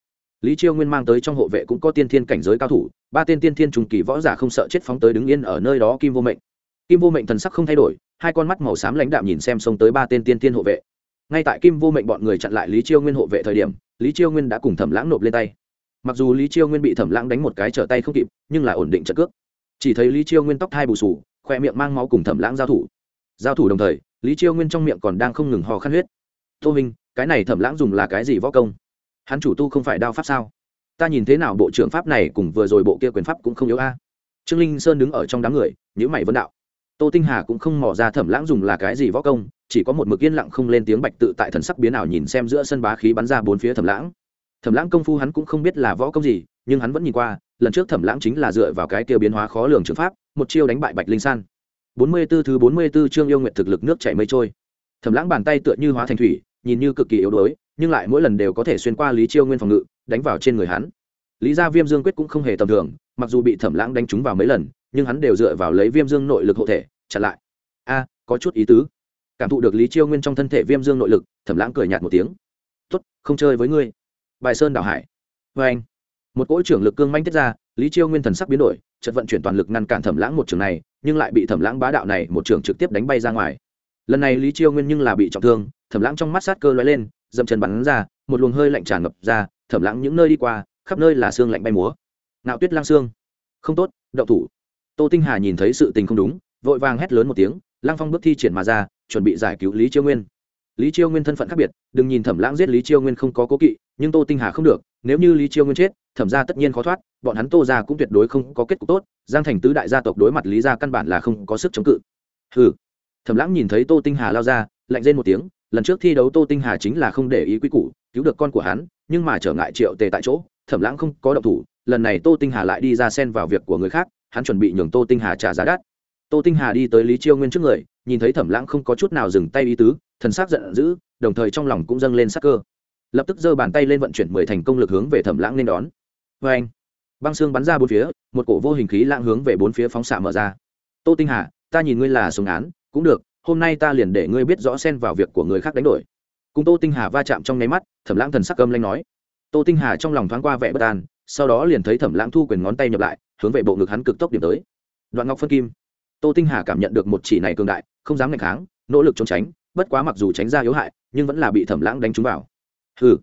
Lý chiêu nguyên mang tới trong hộ vệ cũng có tiên thiên cảnh giới cao thủ, ba tên tiên thiên trùng kỳ võ giả không sợ chết phóng tới đứng yên ở nơi đó kim vô mệnh kim vô mệnh thần sắc không thay đổi, hai con mắt màu xám lãnh đạm nhìn xem xông tới ba tên tiên thiên hộ vệ. Ngay tại kim vô mệnh bọn người chặn lại lý chiêu nguyên hộ vệ thời điểm, lý chiêu nguyên đã cùng thẩm lãng nộp lên tay. Mặc dù lý chiêu nguyên bị thẩm lãng đánh một cái trở tay không kịp, nhưng là ổn định trận cước. Chỉ thấy lý chiêu nguyên tóc hai bù sù khoe miệng mang máu cùng thẩm lãng giao thủ. Giao thủ đồng thời, lý chiêu nguyên trong miệng còn đang không ngừng hò khăn huyết. Tô minh, cái này thẩm lãng dùng là cái gì võ công? Hắn chủ tu không phải đao pháp sao? Ta nhìn thế nào bộ trưởng pháp này cùng vừa rồi bộ kia quyền pháp cũng không yếu a. Trương linh sơn đứng ở trong đám người nhữ mày vân đạo tô tinh hà cũng không mò ra thẩm lãng dùng là cái gì võ công, chỉ có một mực yên lặng không lên tiếng bạch tự tại thần sắc biến ảo nhìn xem giữa sân bá khí bắn ra bốn phía thẩm lãng. Thẩm lãng công phu hắn cũng không biết là võ công gì, nhưng hắn vẫn nhìn qua, lần trước thẩm lãng chính là dựa vào cái tiêu biến hóa khó lường trường pháp, một chiêu đánh bại bạch linh san. Bốn mươi 44 thứ bốn mươi 44 chương yêu nguyện thực lực nước chảy mây trôi. Thẩm lãng bàn tay tựa như hóa thành thủy, nhìn như cực kỳ yếu đuối, nhưng lại mỗi lần đều có thể xuyên qua lý chiêu nguyên phòng ngự, đánh vào trên người hắn. Lý gia viêm dương quyết cũng không hề tầm thường, mặc dù bị thẩm lãng đánh trúng vào mấy lần nhưng hắn đều dựa vào lấy viêm dương nội lực hộ thể, chặn lại. A, có chút ý tứ. Cảm thụ được lý chiêu nguyên trong thân thể viêm dương nội lực, thẩm lãng cười nhạt một tiếng. Tốt, không chơi với ngươi. Bài sơn đảo hải. Vê anh, một cỗ trưởng lực cương manh tiết ra, lý chiêu nguyên thần sắc biến đổi chật vận chuyển toàn lực ngăn cản thẩm lãng một trường này, nhưng lại bị thẩm lãng bá đạo này một trường trực tiếp đánh bay ra ngoài. Lần này lý chiêu nguyên nhưng là bị trọng thương, thẩm lãng trong mắt sát cơ lóe lên, dậm chân bắn ra, một luồng hơi lạnh tràn ngập ra, thẩm lãng những nơi đi qua, khắp nơi là xương lạnh bay múa. Nạo tuyết lang xương. Không tốt đậu thủ tô tinh hà nhìn thấy sự tình không đúng, vội vàng hét lớn một tiếng lang phong bước thi triển mà ra, chuẩn bị giải cứu lý chiêu nguyên. Lý chiêu nguyên thân phận khác biệt, đừng nhìn thẩm lãng giết lý chiêu nguyên không có cố kỵ, nhưng tô tinh hà không được, nếu như lý chiêu nguyên chết, thẩm ra tất nhiên khó thoát, bọn hắn tô ra cũng tuyệt đối không có kết cục tốt, giang thành tứ đại gia tộc đối mặt lý gia căn bản là không có sức chống cự. Hừ. Thẩm lãng nhìn thấy tô tinh hà lao ra, lạnh rên một tiếng, lần trước thi đấu tô tinh hà chính là không để ý quy củ, cứu được con của hắn, nhưng mà trở ngại triệu tề tại chỗ, thẩm lãng không có động thủ, lần này tô tinh hà lại đi ra xen vào việc của người khác hắn chuẩn bị nhường tô tinh hà trả giá đắt. Tô tinh hà đi tới lý chiêu nguyên trước người, nhìn thấy thẩm lãng không có chút nào dừng tay ý tứ, thần sắc giận dữ, đồng thời trong lòng cũng dâng lên sắc cơ. Lập tức giơ bàn tay lên vận chuyển mười thành công lực hướng về thẩm lãng nên đón. Vê anh, băng xương bắn ra bốn phía, một cổ vô hình khí lãng hướng về bốn phía phóng xạ mở ra. Tô tinh hà, ta nhìn ngươi là súng án, cũng được, hôm nay ta liền để ngươi biết rõ xen vào việc của người khác đánh đổi. Cùng tô tinh hà va chạm trong nháy mắt, thẩm lãng thần sắc âm lanh nói. Tô tinh hà trong lòng thoáng qua vẻ bất an sau đó liền thấy thẩm lãng thu quyền ngón tay nhập lại, hướng về bộ ngực hắn cực tốc điểm tới. Đoạn ngọc phân kim. Tô tinh hà cảm nhận được một chỉ này cường đại, không dám ngạch kháng, nỗ lực trốn tránh, bất quá mặc dù tránh ra yếu hại, nhưng vẫn là bị thẩm lãng đánh trúng vào. Hừ,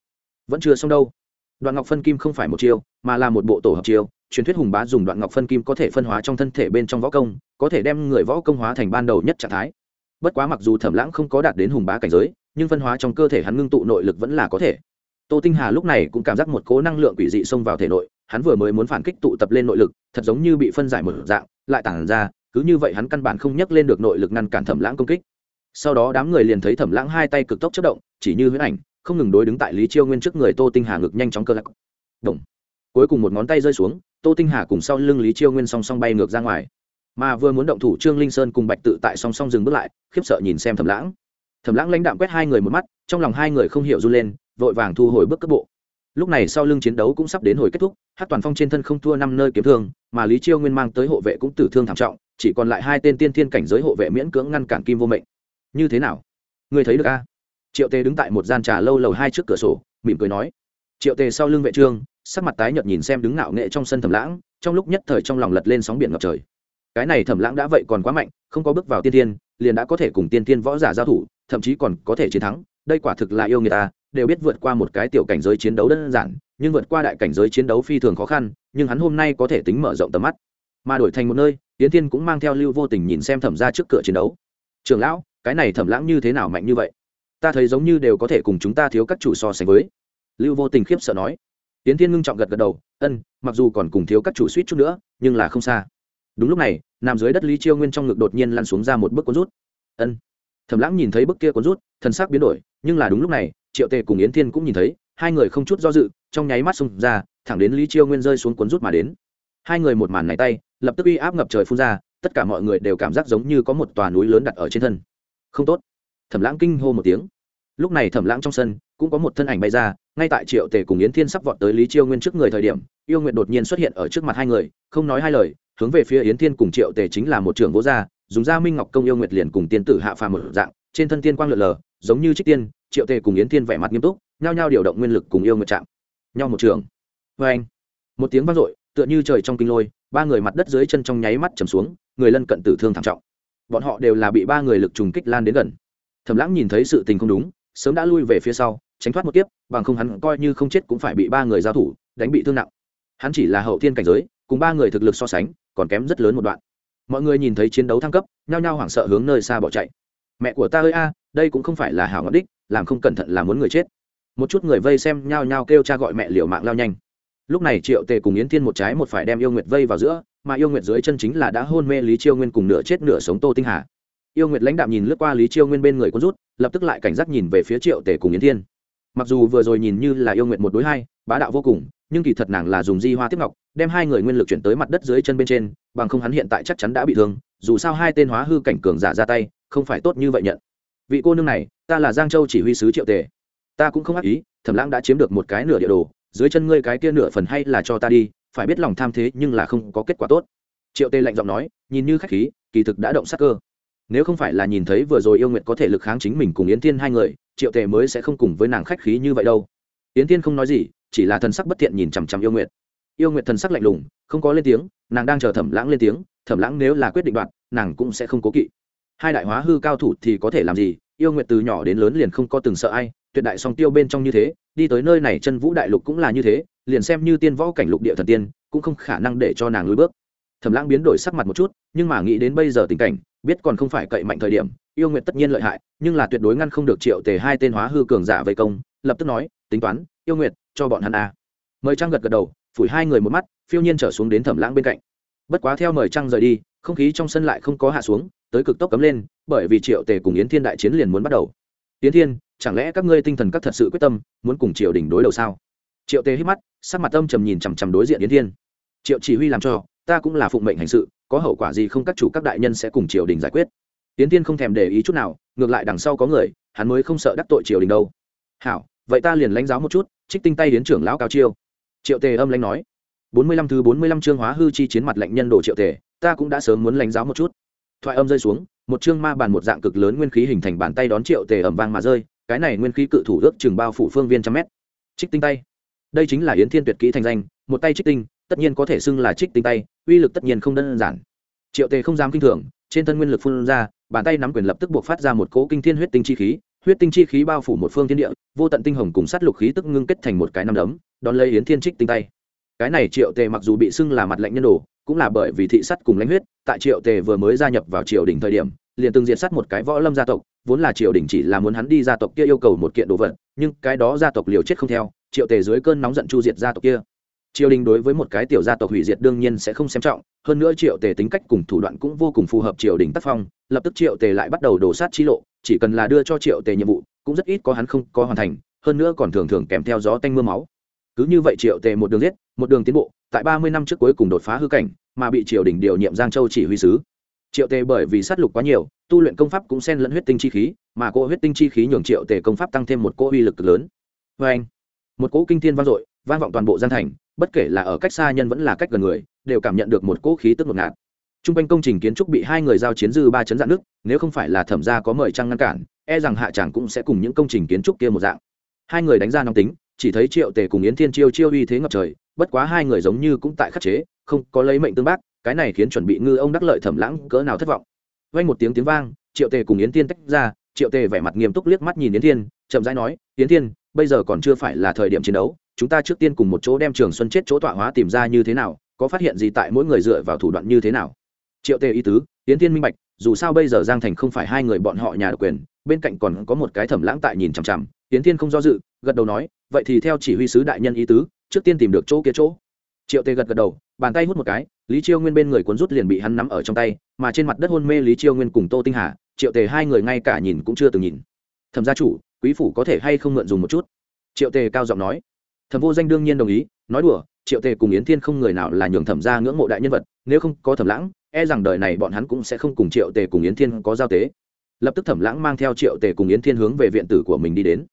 vẫn chưa xong đâu. Đoạn ngọc phân kim không phải một chiêu, mà là một bộ tổ hợp chiêu, truyền thuyết hùng bá dùng đoạn ngọc phân kim có thể phân hóa trong thân thể bên trong võ công, có thể đem người võ công hóa thành ban đầu nhất trạng thái. Bất quá mặc dù thẩm lãng không có đạt đến hùng bá cảnh giới, nhưng phân hóa trong cơ thể hắn ngưng tụ nội lực vẫn là có thể tô tinh hà lúc này cũng cảm giác một cố năng lượng quỷ dị xông vào thể nội, hắn vừa mới muốn phản kích tụ tập lên nội lực, thật giống như bị phân giải một dạng, lại tản ra, cứ như vậy hắn căn bản không nhấc lên được nội lực ngăn cản thẩm lãng công kích. Sau đó đám người liền thấy thẩm lãng hai tay cực tốc chất động, chỉ như huyễn ảnh, không ngừng đối đứng tại lý chiêu nguyên trước người tô tinh hà ngực nhanh chóng cơ lắc. Động. Cuối cùng một ngón tay rơi xuống, tô tinh hà cùng sau lưng lý chiêu nguyên song song bay ngược ra ngoài. Mà vừa muốn động thủ trương linh sơn cùng bạch tự tại song song dừng bước lại, khiếp sợ nhìn xem thẩm lãng. Thẩm lãng lãnh đạm quét hai người một mắt, trong lòng hai người không hiểu run lên vội vàng thu hồi bước cấp bộ. Lúc này sau lưng chiến đấu cũng sắp đến hồi kết thúc, hát toàn phong trên thân không thua năm nơi kiếm thương, mà lý chiêu nguyên mang tới hộ vệ cũng tử thương thảm trọng, chỉ còn lại hai tên tiên thiên cảnh giới hộ vệ miễn cưỡng ngăn cản kim vô mệnh. Như thế nào? Người thấy được a triệu tề đứng tại một gian trà lâu lầu hai trước cửa sổ, mỉm cười nói. Triệu tề sau lưng vệ trương, sắc mặt tái nhợt nhìn xem đứng ngạo nghệ trong sân thẩm lãng, trong lúc nhất thời trong lòng lật lên sóng biển ngập trời. Cái này thẩm lãng đã vậy còn quá mạnh, không có bước vào tiên tiên liền đã có thể cùng tiên tiên võ giả giao thủ, thậm chí còn có thể chiến thắng, đây quả thực là yêu người ta đều biết vượt qua một cái tiểu cảnh giới chiến đấu đơn giản, nhưng vượt qua đại cảnh giới chiến đấu phi thường khó khăn, nhưng hắn hôm nay có thể tính mở rộng tầm mắt. Mà đổi thành một nơi tiến thiên cũng mang theo lưu vô tình nhìn xem thẩm ra trước cửa chiến đấu. Trường lão, cái này thẩm lãng như thế nào mạnh như vậy? Ta thấy giống như đều có thể cùng chúng ta thiếu các chủ so sánh với. Lưu vô tình khiếp sợ nói. Tiến thiên ngưng trọng gật gật đầu, ân, mặc dù còn cùng thiếu các chủ suýt chút nữa, nhưng là không xa. Đúng lúc này nằm dưới đất lý chiêu nguyên trong ngực đột nhiên lăn xuống ra một bức cuốn rút. Ân. Thẩm lãng nhìn thấy bức kia cuốn rút thân xác biến đổi, nhưng là đúng lúc này triệu tề cùng yến thiên cũng nhìn thấy, hai người không chút do dự, trong nháy mắt xông ra, thẳng đến lý chiêu nguyên rơi xuống cuốn rút mà đến. Hai người một màn này tay, lập tức uy áp ngập trời phun ra, tất cả mọi người đều cảm giác giống như có một tòa núi lớn đặt ở trên thân. Không tốt. Thẩm lãng kinh hô một tiếng. Lúc này thẩm lãng trong sân, cũng có một thân ảnh bay ra, ngay tại triệu tề cùng yến thiên sắp vọt tới lý chiêu nguyên trước người thời điểm, yêu nguyện đột nhiên xuất hiện ở trước mặt hai người, không nói hai lời, hướng về phía yến thiên cùng triệu tề chính là một trưởng vỗ gia, dùng gia minh ngọc công yêu nguyệt liền cùng tiên tử hạ phàm một dạng, trên thân tiên quang lượn lờ, giống như trích tiên triệu tề cùng yến thiên vẻ mặt nghiêm túc, nhao nhao điều động nguyên lực cùng yêu nguyệt chạm. Nhau một trường. Vê anh, một tiếng vang dội, tựa như trời trong kinh lôi, ba người mặt đất dưới chân trong nháy mắt chầm xuống, người lân cận tử thương thảm trọng. Bọn họ đều là bị ba người lực trùng kích lan đến gần. Thẩm lãng nhìn thấy sự tình không đúng, sớm đã lui về phía sau, tránh thoát một tiếp bằng không hắn coi như không chết cũng phải bị ba người giao thủ, đánh bị thương nặng. Hắn chỉ là hậu thiên cảnh giới, cùng ba người thực lực so sánh, còn kém rất lớn một đoạn. Mọi người nhìn thấy chiến đấu thăng cấp, nhao nhao hoảng sợ hướng nơi xa bỏ chạy. Mẹ của ta ơi a, đây cũng không phải là hảo ngọc đích làm không cẩn thận là muốn người chết. Một chút người vây xem nhao nhao kêu cha gọi mẹ liều mạng lao nhanh. Lúc này triệu tề cùng yến thiên một trái một phải đem yêu nguyệt vây vào giữa, mà yêu nguyệt dưới chân chính là đã hôn mê lý chiêu nguyên cùng nửa chết nửa sống tô tinh hà. Yêu nguyệt lãnh đạo nhìn lướt qua lý chiêu nguyên bên người quân rút, lập tức lại cảnh giác nhìn về phía triệu tề cùng yến thiên. Mặc dù vừa rồi nhìn như là yêu nguyệt một đối hai, bá đạo vô cùng, nhưng kỳ thật nàng là dùng di hoa tiếp ngọc, đem hai người nguyên lực chuyển tới mặt đất dưới chân bên trên, bằng không hắn hiện tại chắc chắn đã bị thương, dù sao hai tên hóa hư cảnh cường giả ra tay, không phải tốt như vậy nhận. Vị cô nương này ta là giang châu chỉ huy sứ triệu tề. Ta cũng không ác ý, thẩm lãng đã chiếm được một cái nửa địa đồ, dưới chân ngươi cái kia nửa phần hay là cho ta đi, phải biết lòng tham thế nhưng là không có kết quả tốt. Triệu tề lạnh giọng nói, nhìn như khách khí, kỳ thực đã động sắc cơ. Nếu không phải là nhìn thấy vừa rồi yêu nguyệt có thể lực kháng chính mình cùng yến tiên hai người, triệu tề mới sẽ không cùng với nàng khách khí như vậy đâu. Yến tiên không nói gì, chỉ là thần sắc bất thiện nhìn chằm chằm yêu nguyệt. Yêu nguyệt thần sắc lạnh lùng, không có lên tiếng, nàng đang chờ thẩm lãng lên tiếng, thẩm lãng nếu là quyết định đoạt, nàng cũng sẽ không cố kỵ hai đại hóa hư cao thủ thì có thể làm gì? Yêu nguyệt từ nhỏ đến lớn liền không có từng sợ ai, tuyệt đại song tiêu bên trong như thế, đi tới nơi này chân vũ đại lục cũng là như thế, liền xem như tiên võ cảnh lục địa thần tiên, cũng không khả năng để cho nàng lùi bước. Thẩm lãng biến đổi sắc mặt một chút, nhưng mà nghĩ đến bây giờ tình cảnh, biết còn không phải cậy mạnh thời điểm, yêu nguyệt tất nhiên lợi hại, nhưng là tuyệt đối ngăn không được triệu tề hai tên hóa hư cường giả vây công, lập tức nói, tính toán, yêu nguyệt, cho bọn hắn a. Mời trang gật gật đầu, phủi hai người một mắt, phiêu nhiên trở xuống đến thẩm lãng bên cạnh. Bất quá theo mời trang rời đi không khí trong sân lại không có hạ xuống, tới cực tốc cấm lên, bởi vì triệu tề cùng yến thiên đại chiến liền muốn bắt đầu. Yến thiên, chẳng lẽ các ngươi tinh thần các thật sự quyết tâm, muốn cùng triều đình đối đầu sao? Triệu tề hít mắt, sắc mặt âm trầm nhìn chằm chằm đối diện yến thiên. Triệu chỉ huy làm cho, ta cũng là phụng mệnh hành sự, có hậu quả gì không các chủ các đại nhân sẽ cùng triều đình giải quyết. Yến thiên không thèm để ý chút nào, ngược lại đằng sau có người, hắn mới không sợ đắc tội triều đình đâu. Hảo, vậy ta liền lãnh giáo một chút, trích tinh tay đến trưởng lão cao chiêu. Triệu tề âm lãnh nói. Bốn mươi lăm thứ bốn mươi lăm chương hóa hư chi chiến mặt lệnh nhân đồ triệu tề ta cũng đã sớm muốn lãnh giáo một chút. Thoại âm rơi xuống, một chương ma bàn một dạng cực lớn nguyên khí hình thành bàn tay đón triệu tề ẩm vang mà rơi, cái này nguyên khí cự thủ ước chừng bao phủ phương viên trăm mét. Trích tinh tay. Đây chính là yến thiên tuyệt kỹ thành danh, một tay trích tinh, tất nhiên có thể xưng là trích tinh tay, uy lực tất nhiên không đơn giản. Triệu tề không dám kinh thường, trên thân nguyên lực phun ra, bàn tay nắm quyền lập tức buộc phát ra một cỗ kinh thiên huyết tinh chi khí, huyết tinh chi khí bao phủ một phương thiên địa, vô tận tinh hồng cùng sát lục khí tức ngưng kết thành một cái năm đấm, đón lấy yến thiên trích tinh tay. Cái này triệu tề mặc dù bị xưng là mặt lệnh nhân đồ cũng là bởi vì thị sắt cùng lãnh huyết, tại triệu tề vừa mới gia nhập vào triều đình thời điểm, liền từng diệt sát một cái võ lâm gia tộc, vốn là triều đình chỉ là muốn hắn đi gia tộc kia yêu cầu một kiện đồ vật, nhưng cái đó gia tộc liều chết không theo, triệu tề dưới cơn nóng giận chu diệt gia tộc kia. Triều đình đối với một cái tiểu gia tộc hủy diệt đương nhiên sẽ không xem trọng, hơn nữa triệu tề tính cách cùng thủ đoạn cũng vô cùng phù hợp triều đình tác phong, lập tức triệu tề lại bắt đầu đổ sát chi lộ, chỉ cần là đưa cho triệu tề nhiệm vụ, cũng rất ít có hắn không có hoàn thành, hơn nữa còn thường thường kèm theo gió tanh mưa máu. Cứ như vậy triệu tề một đường giết, một đường tiến bộ, tại ba mươi năm trước cuối cùng đột phá hư cảnh mà bị triều đình điều nhiệm giang châu chỉ huy sứ. Triệu tề bởi vì sát lục quá nhiều, tu luyện công pháp cũng xen lẫn huyết tinh chi khí, mà cỗ huyết tinh chi khí nhường triệu tề công pháp tăng thêm một cỗ uy lực lớn. Vê anh, một cỗ kinh thiên vang dội, vang vọng toàn bộ gian thành, bất kể là ở cách xa nhân vẫn là cách gần người, đều cảm nhận được một cỗ khí tức ngột ngạt. T r u n g quanh công trình kiến trúc bị hai người giao chiến dư ba chấn dạn nước, nếu không phải là thẩm gia có mời trăng ngăn cản e rằng hạ tràng cũng sẽ cùng những công trình kiến trúc kia một dạng. Hai người đánh ra nóng tính, chỉ thấy triệu tề cùng yến thiên chiêu chiêu uy thế ngập trời, bất quá hai người giống như cũng tại khắc chế không có lấy mệnh tương bác, cái này khiến chuẩn bị ngư ông đắc lợi thẩm lãng cỡ nào thất vọng. Vay một tiếng tiếng vang, triệu tề cùng yến thiên tách ra, triệu tề vẻ mặt nghiêm túc liếc mắt nhìn yến thiên, chậm rãi nói, yến thiên, bây giờ còn chưa phải là thời điểm chiến đấu, chúng ta trước tiên cùng một chỗ đem trường xuân chết chỗ tọa hóa tìm ra như thế nào, có phát hiện gì tại mỗi người dựa vào thủ đoạn như thế nào? Triệu tề ý tứ, yến tiên minh bạch, dù sao bây giờ giang thành không phải hai người bọn họ nhà độc quyền, bên cạnh còn có một cái thẩm lãng tại nhìn chằm chằm. Yến tiên không do dự, gật đầu nói, vậy thì theo chỉ huy sứ đại nhân ý tứ, trước tiên tìm được chỗ kia chỗ triệu tề gật gật đầu, bàn tay hút một cái, lý chiêu nguyên bên người cuốn rút liền bị hắn nắm ở trong tay, mà trên mặt đất hôn mê lý chiêu nguyên cùng tô tinh hà, triệu tề hai người ngay cả nhìn cũng chưa từng nhìn. Thẩm gia chủ, quý phủ có thể hay không mượn dùng một chút? Triệu tề cao giọng nói. Thẩm vô danh đương nhiên đồng ý, nói đùa, triệu tề cùng yến thiên không người nào là nhường thẩm gia ngưỡng mộ đại nhân vật, nếu không có thẩm lãng e rằng đời này bọn hắn cũng sẽ không cùng triệu tề cùng yến thiên có giao tế. Lập tức thẩm lãng mang theo triệu tề cùng yến thiên hướng về viện tử của mình đi đến.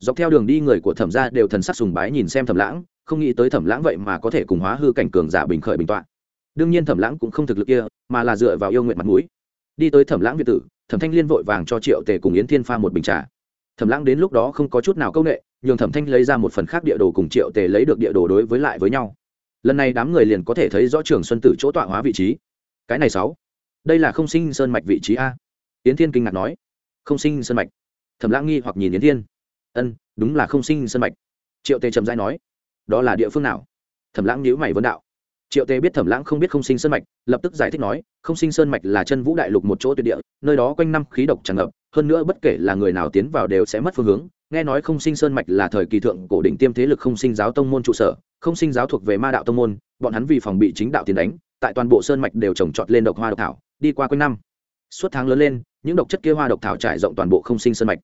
Dọc theo đường đi người của thẩm gia đều thần sắc sùng bái nhìn xem thẩm lãng không nghĩ tới thẩm lãng vậy mà có thể cùng hóa hư cảnh cường giả bình khởi bình t đương nhiên thẩm lãng cũng không thực lực kia, mà là dựa vào yêu nguyện mặt mũi. Đi tới thẩm lãng viện tử, thẩm thanh liên vội vàng cho triệu tề cùng yến thiên pha một bình trà. Thẩm lãng đến lúc đó không có chút nào công nghệ, nhường thẩm thanh lấy ra một phần khác địa đồ cùng triệu tề lấy được địa đồ đối với lại với nhau. Lần này đám người liền có thể thấy rõ trường xuân tử chỗ tọa hóa vị trí. Cái này sáu. Đây là không sinh sơn mạch vị trí a. Yến thiên kinh ngạc nói. Không sinh sơn mạch. Thẩm lãng nghi hoặc nhìn yến thiên. Ân, đúng là không sinh sơn mạch. Triệu tề trầm dai nói đó là địa phương nào? Thẩm lãng nhíu mày vấn đạo. Triệu tề biết thẩm lãng không biết không sinh sơn mạch, lập tức giải thích nói, không sinh sơn mạch là chân vũ đại lục một chỗ tuyệt địa, nơi đó quanh năm khí độc tràn ngập, hơn nữa bất kể là người nào tiến vào đều sẽ mất phương hướng. Nghe nói không sinh sơn mạch là thời kỳ thượng cổ đỉnh tiêm thế lực không sinh giáo tông môn trụ sở, không sinh giáo thuộc về ma đạo tông môn, bọn hắn vì phòng bị chính đạo tiến đánh, tại toàn bộ sơn mạch đều trồng trọt lên độc hoa độc thảo, đi qua quanh năm. Suốt tháng lớn lên, những độc chất kia hoa độc thảo trải rộng toàn bộ không sinh sơn mạch.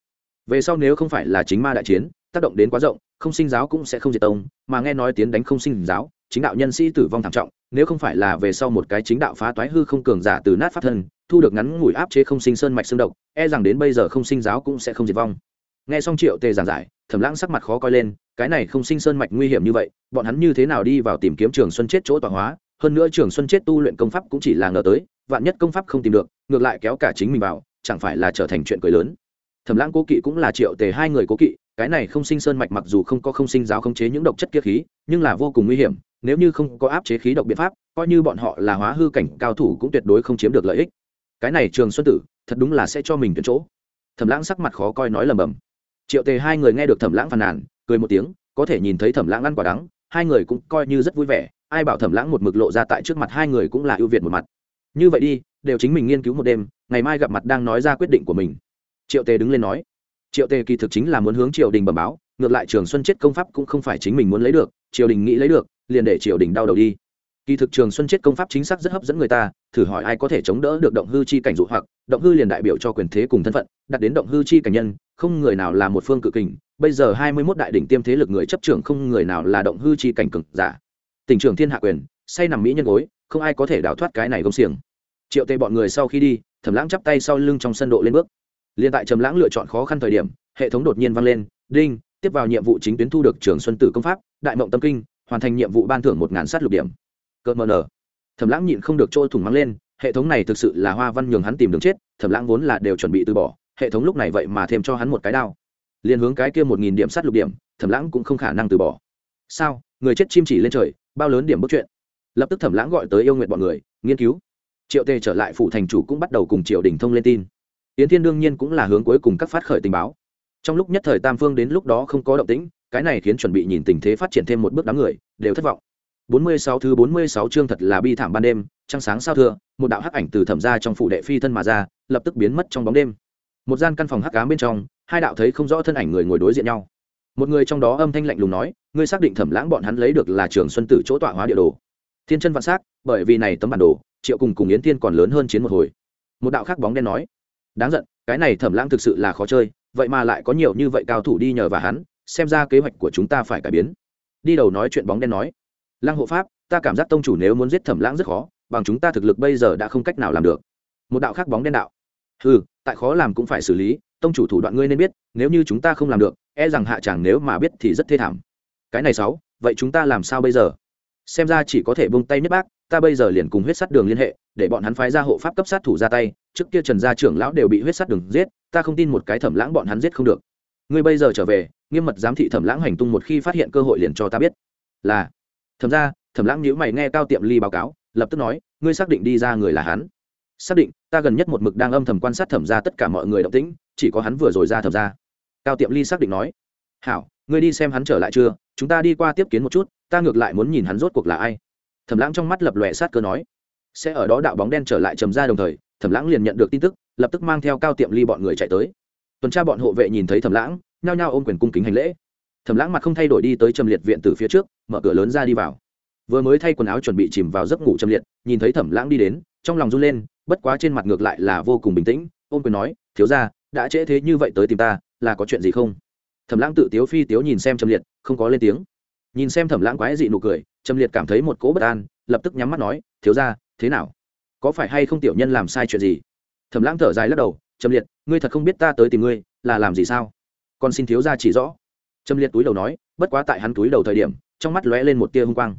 Về sau nếu không phải là chính ma đại chiến, tác động đến quá rộng không sinh giáo cũng sẽ không diệt tông, mà nghe nói tiến đánh không sinh giáo, chính đạo nhân sĩ tử vong thảm trọng, nếu không phải là về sau một cái chính đạo phá toái hư không cường giả từ nát pháp thân, thu được ngắn ngủi áp chế không sinh sơn mạch xương độc e rằng đến bây giờ không sinh giáo cũng sẽ không diệt vong. Nghe xong triệu tề giảng giải, thẩm lãng sắc mặt khó coi lên, cái này không sinh sơn mạch nguy hiểm như vậy, bọn hắn như thế nào đi vào tìm kiếm trường xuân chết chỗ tọa hóa? Hơn nữa trường xuân chết tu luyện công pháp cũng chỉ là ngờ tới, vạn nhất công pháp không tìm được, ngược lại kéo cả chính mình vào, chẳng phải là trở thành chuyện cười lớn. Thẩm lãng cố kỵ cũng là triệu tề hai người cố kỵ cái này không sinh sơn mạch mặc dù không có không sinh giáo khống chế những độc chất kia khí, nhưng là vô cùng nguy hiểm, nếu như không có áp chế khí độc biện pháp, coi như bọn họ là hóa hư cảnh cao thủ cũng tuyệt đối không chiếm được lợi ích. Cái này trường xuân tử, thật đúng là sẽ cho mình tuyển chỗ. Thẩm lãng sắc mặt khó coi nói lầm bầm. Triệu tề hai người nghe được thẩm lãng phàn nàn, cười một tiếng, có thể nhìn thấy thẩm lãng ăn quả đắng, hai người cũng coi như rất vui vẻ, ai bảo thẩm lãng một mực lộ ra tại trước mặt hai người cũng là ưu việt một mặt. Như vậy đi, đều chính mình nghiên cứu một đêm, ngày mai gặp mặt đang nói ra quyết định của mình. Triệu tề đứng lên nói triệu tề kỳ thực chính là muốn hướng triều đình bẩm báo, ngược lại trường xuân chết công pháp cũng không phải chính mình muốn lấy được, triều đình nghĩ lấy được, liền để triều đình đau đầu đi. Kỳ thực trường xuân chết công pháp chính xác rất hấp dẫn người ta, thử hỏi ai có thể chống đỡ được động hư chi cảnh dụ hoặc, động hư liền đại biểu cho quyền thế cùng thân phận, đặt đến động hư chi cảnh nhân, không người nào là một phương cự kình, bây giờ hai mươi mốt đại đỉnh tiêm thế lực người chấp trưởng không người nào là động hư chi cảnh cực giả. Tỉnh trưởng thiên hạ quyền, say nằm mỹ nhân gối, không ai có thể đào thoát cái này công xiềng. Triệu tề bọn người sau khi đi thẩm lãng chắp tay sau lưng trong sân độ lên bước liên tại trầm lãng lựa chọn khó khăn thời điểm, hệ thống đột nhiên vang lên, đinh, tiếp vào nhiệm vụ chính tuyến thu được trường xuân tử công pháp, đại mộng tâm kinh, hoàn thành nhiệm vụ ban thưởng một ngàn sát lục điểm. Cợt mờ nở. Thẩm lãng nhịn không được trôi thủng mắng lên, hệ thống này thực sự là hoa văn nhường hắn tìm đường chết, trầm lãng vốn là đều chuẩn bị từ bỏ, hệ thống lúc này vậy mà thêm cho hắn một cái đao. Liền hướng cái kia một nghìn điểm sát lục điểm, trầm lãng cũng không khả năng từ bỏ. Sao? Người chết chim chỉ lên trời, bao lớn điểm bức chuyện? Lập tức thẩm lãng gọi tới yêu nguyện bọn người, nghiên cứu. Triệu tề trở lại phủ thành chủ cũng bắt đầu cùng triều đình thông lên tin yến thiên đương nhiên cũng là hướng cuối cùng các phát khởi tình báo trong lúc nhất thời tam phương đến lúc đó không có động tĩnh cái này khiến chuẩn bị nhìn tình thế phát triển thêm một bước đám người đều thất vọng 46 thứ 46 chương thật là bi thảm ban đêm, trăng sáng sao thưa, một đạo hắc ảnh từ thẩm ra trong phủ đệ phi thân mà ra, lập tức biến mất trong bóng đêm. Một gian căn phòng hắc ám bên trong, hai đạo thấy không rõ thân ảnh người ngồi đối diện nhau. Một người trong đó âm thanh lạnh lùng nói, ngươi xác định thẩm lãng bọn hắn lấy được là trường xuân tử chỗ tọa hóa địa đồ thiên chân vạn sắc, bởi vì này tấm bản đồ triệu cùng cùng yến tiên còn lớn hơn chiến một hồi một đạo khác bóng đen nói đáng giận, cái này thẩm lãng thực sự là khó chơi, vậy mà lại có nhiều như vậy cao thủ đi nhờ và hắn, xem ra kế hoạch của chúng ta phải cải biến. Đi đầu nói chuyện bóng đen nói, lăng hộ pháp, ta cảm giác tông chủ nếu muốn giết thẩm lãng rất khó, bằng chúng ta thực lực bây giờ đã không cách nào làm được. Một đạo khác bóng đen đạo ừ tại khó làm cũng phải xử lý, tông chủ thủ đoạn ngươi nên biết, nếu như chúng ta không làm được e rằng hạ chẳng nếu mà biết thì rất thê thảm. Cái này sáu, vậy chúng ta làm sao bây giờ? Xem ra chỉ có thể buông tay nhất bác, ta bây giờ liền cùng huyết sắt đường liên hệ, để bọn hắn phái ra hộ pháp cấp sát thủ ra tay trước kia trần gia trưởng lão đều bị huyết sắt đừng giết, ta không tin một cái thẩm lãng bọn hắn giết không được. Ngươi bây giờ trở về, nghiêm mật giám thị thẩm lãng hành tung một khi phát hiện cơ hội liền cho ta biết. Là, thẩm ra thẩm lãng nhữ mày nghe cao tiệm ly báo cáo, lập tức nói, ngươi xác định đi ra người là hắn. Xác định, ta gần nhất một mực đang âm thầm quan sát thẩm ra tất cả mọi người động tĩnh, chỉ có hắn vừa rồi ra thẩm ra cao tiệm ly xác định nói, hảo, ngươi đi xem hắn trở lại chưa? Chúng ta đi qua tiếp kiến một chút, ta ngược lại muốn nhìn hắn rốt cuộc là ai. Thẩm lãng trong mắt lập lòe sát cơ nói, sẽ ở đó đạo bóng đen trở lại trầm ra đồng thời thẩm lãng liền nhận được tin tức, lập tức mang theo cao tiệm ly bọn người chạy tới. Tuần tra bọn hộ vệ nhìn thấy thẩm lãng, nhao nhao ôm quyền cung kính hành lễ. Thẩm lãng mặt không thay đổi đi tới trầm liệt viện từ phía trước, mở cửa lớn ra đi vào. Vừa mới thay quần áo chuẩn bị chìm vào giấc ngủ trầm liệt, nhìn thấy thẩm lãng đi đến, trong lòng run lên, bất quá trên mặt ngược lại là vô cùng bình tĩnh, ôm quyền nói, thiếu ra đã trễ thế như vậy tới tìm ta, là có chuyện gì không? Thẩm lãng tự tiếu phi tiếu nhìn xem trầm liệt, không có lên tiếng. Nhìn xem thẩm lãng quái dị nụ cười, trầm liệt cảm thấy một cỗ bất an, lập tức nhắm mắt nói, thiếu ra thế nào? Có phải hay không tiểu nhân làm sai chuyện gì? Thẩm lãng thở dài lắc đầu, trầm liệt, ngươi thật không biết ta tới tìm ngươi, là làm gì sao? Con xin thiếu ra chỉ rõ. Trầm liệt túi đầu nói, bất quá tại hắn túi đầu thời điểm, trong mắt lóe lên một tia hung quang.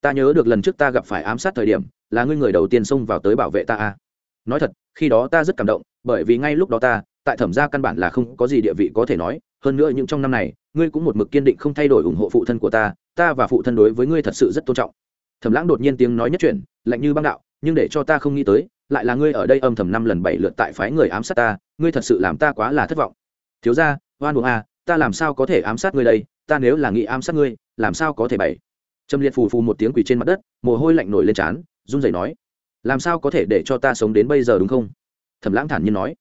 Ta nhớ được lần trước ta gặp phải ám sát thời điểm, là ngươi người đầu tiên xông vào tới bảo vệ ta a nói thật, khi đó ta rất cảm động, bởi vì ngay lúc đó ta, tại thẩm gia căn bản là không có gì địa vị có thể nói, hơn nữa những trong năm này, ngươi cũng một mực kiên định không thay đổi ủng hộ phụ thân của ta ta và phụ thân đối với ngươi thật sự rất tôn trọng. Thẩm lãng đột nhiên tiếng nói nhất chuyện lạnh như băng đạo nhưng để cho ta không nghĩ tới, lại là ngươi ở đây âm thầm năm lần bảy lượt tại phái người ám sát ta, ngươi thật sự làm ta quá là thất vọng. Thiếu ra oan buồng à ta làm sao có thể ám sát ngươi đây? Ta nếu là nghĩ ám sát ngươi, làm sao có thể bảy? trầm liệt phù phù một tiếng quỳ trên mặt đất, mồ hôi lạnh nổi lên trán, run rẩy nói, làm sao có thể để cho ta sống đến bây giờ đúng không? Thẩm lãng thản nhiên nói,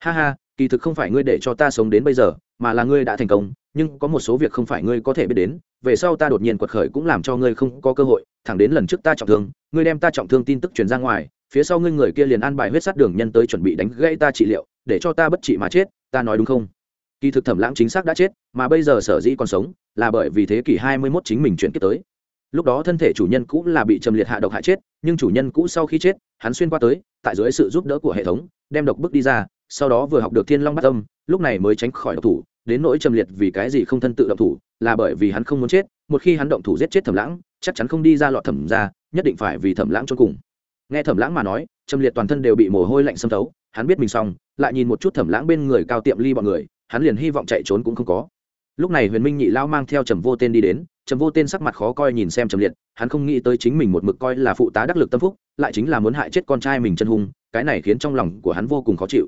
ha ha, kỳ thực không phải ngươi để cho ta sống đến bây giờ, mà là ngươi đã thành công nhưng có một số việc không phải ngươi có thể biết đến, về sau ta đột nhiên quật khởi cũng làm cho ngươi không có cơ hội, thẳng đến lần trước ta trọng thương, ngươi đem ta trọng thương tin tức truyền ra ngoài, phía sau ngươi người kia liền an bài huyết sát đường nhân tới chuẩn bị đánh gãy ta trị liệu, để cho ta bất trị mà chết, ta nói đúng không? Kỳ thực thẩm lãng chính xác đã chết, mà bây giờ sở dĩ còn sống, là bởi vì thế kỷ hai mươi 21 chính mình chuyển kiếp tới. Lúc đó thân thể chủ nhân cũ là bị trầm liệt hạ độc hại chết, nhưng chủ nhân cũ sau khi chết, hắn xuyên qua tới, tại dưới sự giúp đỡ của hệ thống, đem độc bước đi ra, sau đó vừa học được thiên long bắt tâm lúc này mới tránh khỏi độc thủ đến nỗi trầm liệt vì cái gì không thân tự động thủ, là bởi vì hắn không muốn chết, một khi hắn động thủ giết chết thẩm lãng, chắc chắn không đi ra lọt thẩm ra, nhất định phải vì thẩm lãng cho cùng. Nghe thẩm lãng mà nói, trầm liệt toàn thân đều bị mồ hôi lạnh xâm thấu, hắn biết mình xong, lại nhìn một chút thẩm lãng bên người cao tiệm ly bọn người, hắn liền hy vọng chạy trốn cũng không có. Lúc này huyền minh nhị lao mang theo trầm vô tên đi đến, trầm vô tên sắc mặt khó coi nhìn xem trầm liệt, hắn không nghĩ tới chính mình một mực coi là phụ tá đắc lực tâm phúc, lại chính là muốn hại chết con trai mình chân hung, cái này khiến trong lòng của hắn vô cùng khó chịu.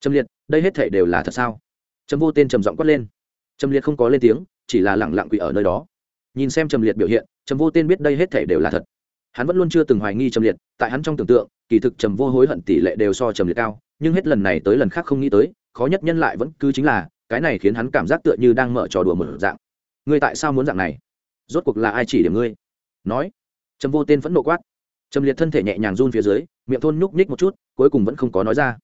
Trầm liệt, đây hết thể đều là thật sao? Trầm vô tên trầm giọng quát lên. Trầm liệt không có lên tiếng, chỉ là lẳng lặng quỷ ở nơi đó. Nhìn xem trầm liệt biểu hiện, trầm vô tên biết đây hết thể đều là thật. Hắn vẫn luôn chưa từng hoài nghi trầm liệt, tại hắn trong tưởng tượng, kỳ thực trầm vô hối hận tỷ lệ đều so trầm liệt cao, nhưng hết lần này tới lần khác không nghĩ tới, khó nhất nhân lại vẫn cứ chính là, cái này khiến hắn cảm giác tựa như đang mở trò đùa một dạng. Ngươi tại sao muốn dạng này? Rốt cuộc là ai chỉ điểm ngươi? Nói. Trầm vô tên vẫn nộ quát. Trầm liệt thân thể nhẹ nhàng run phía dưới, miệng thôn nhúc nhích một chút, cuối cùng vẫn không có nói ra.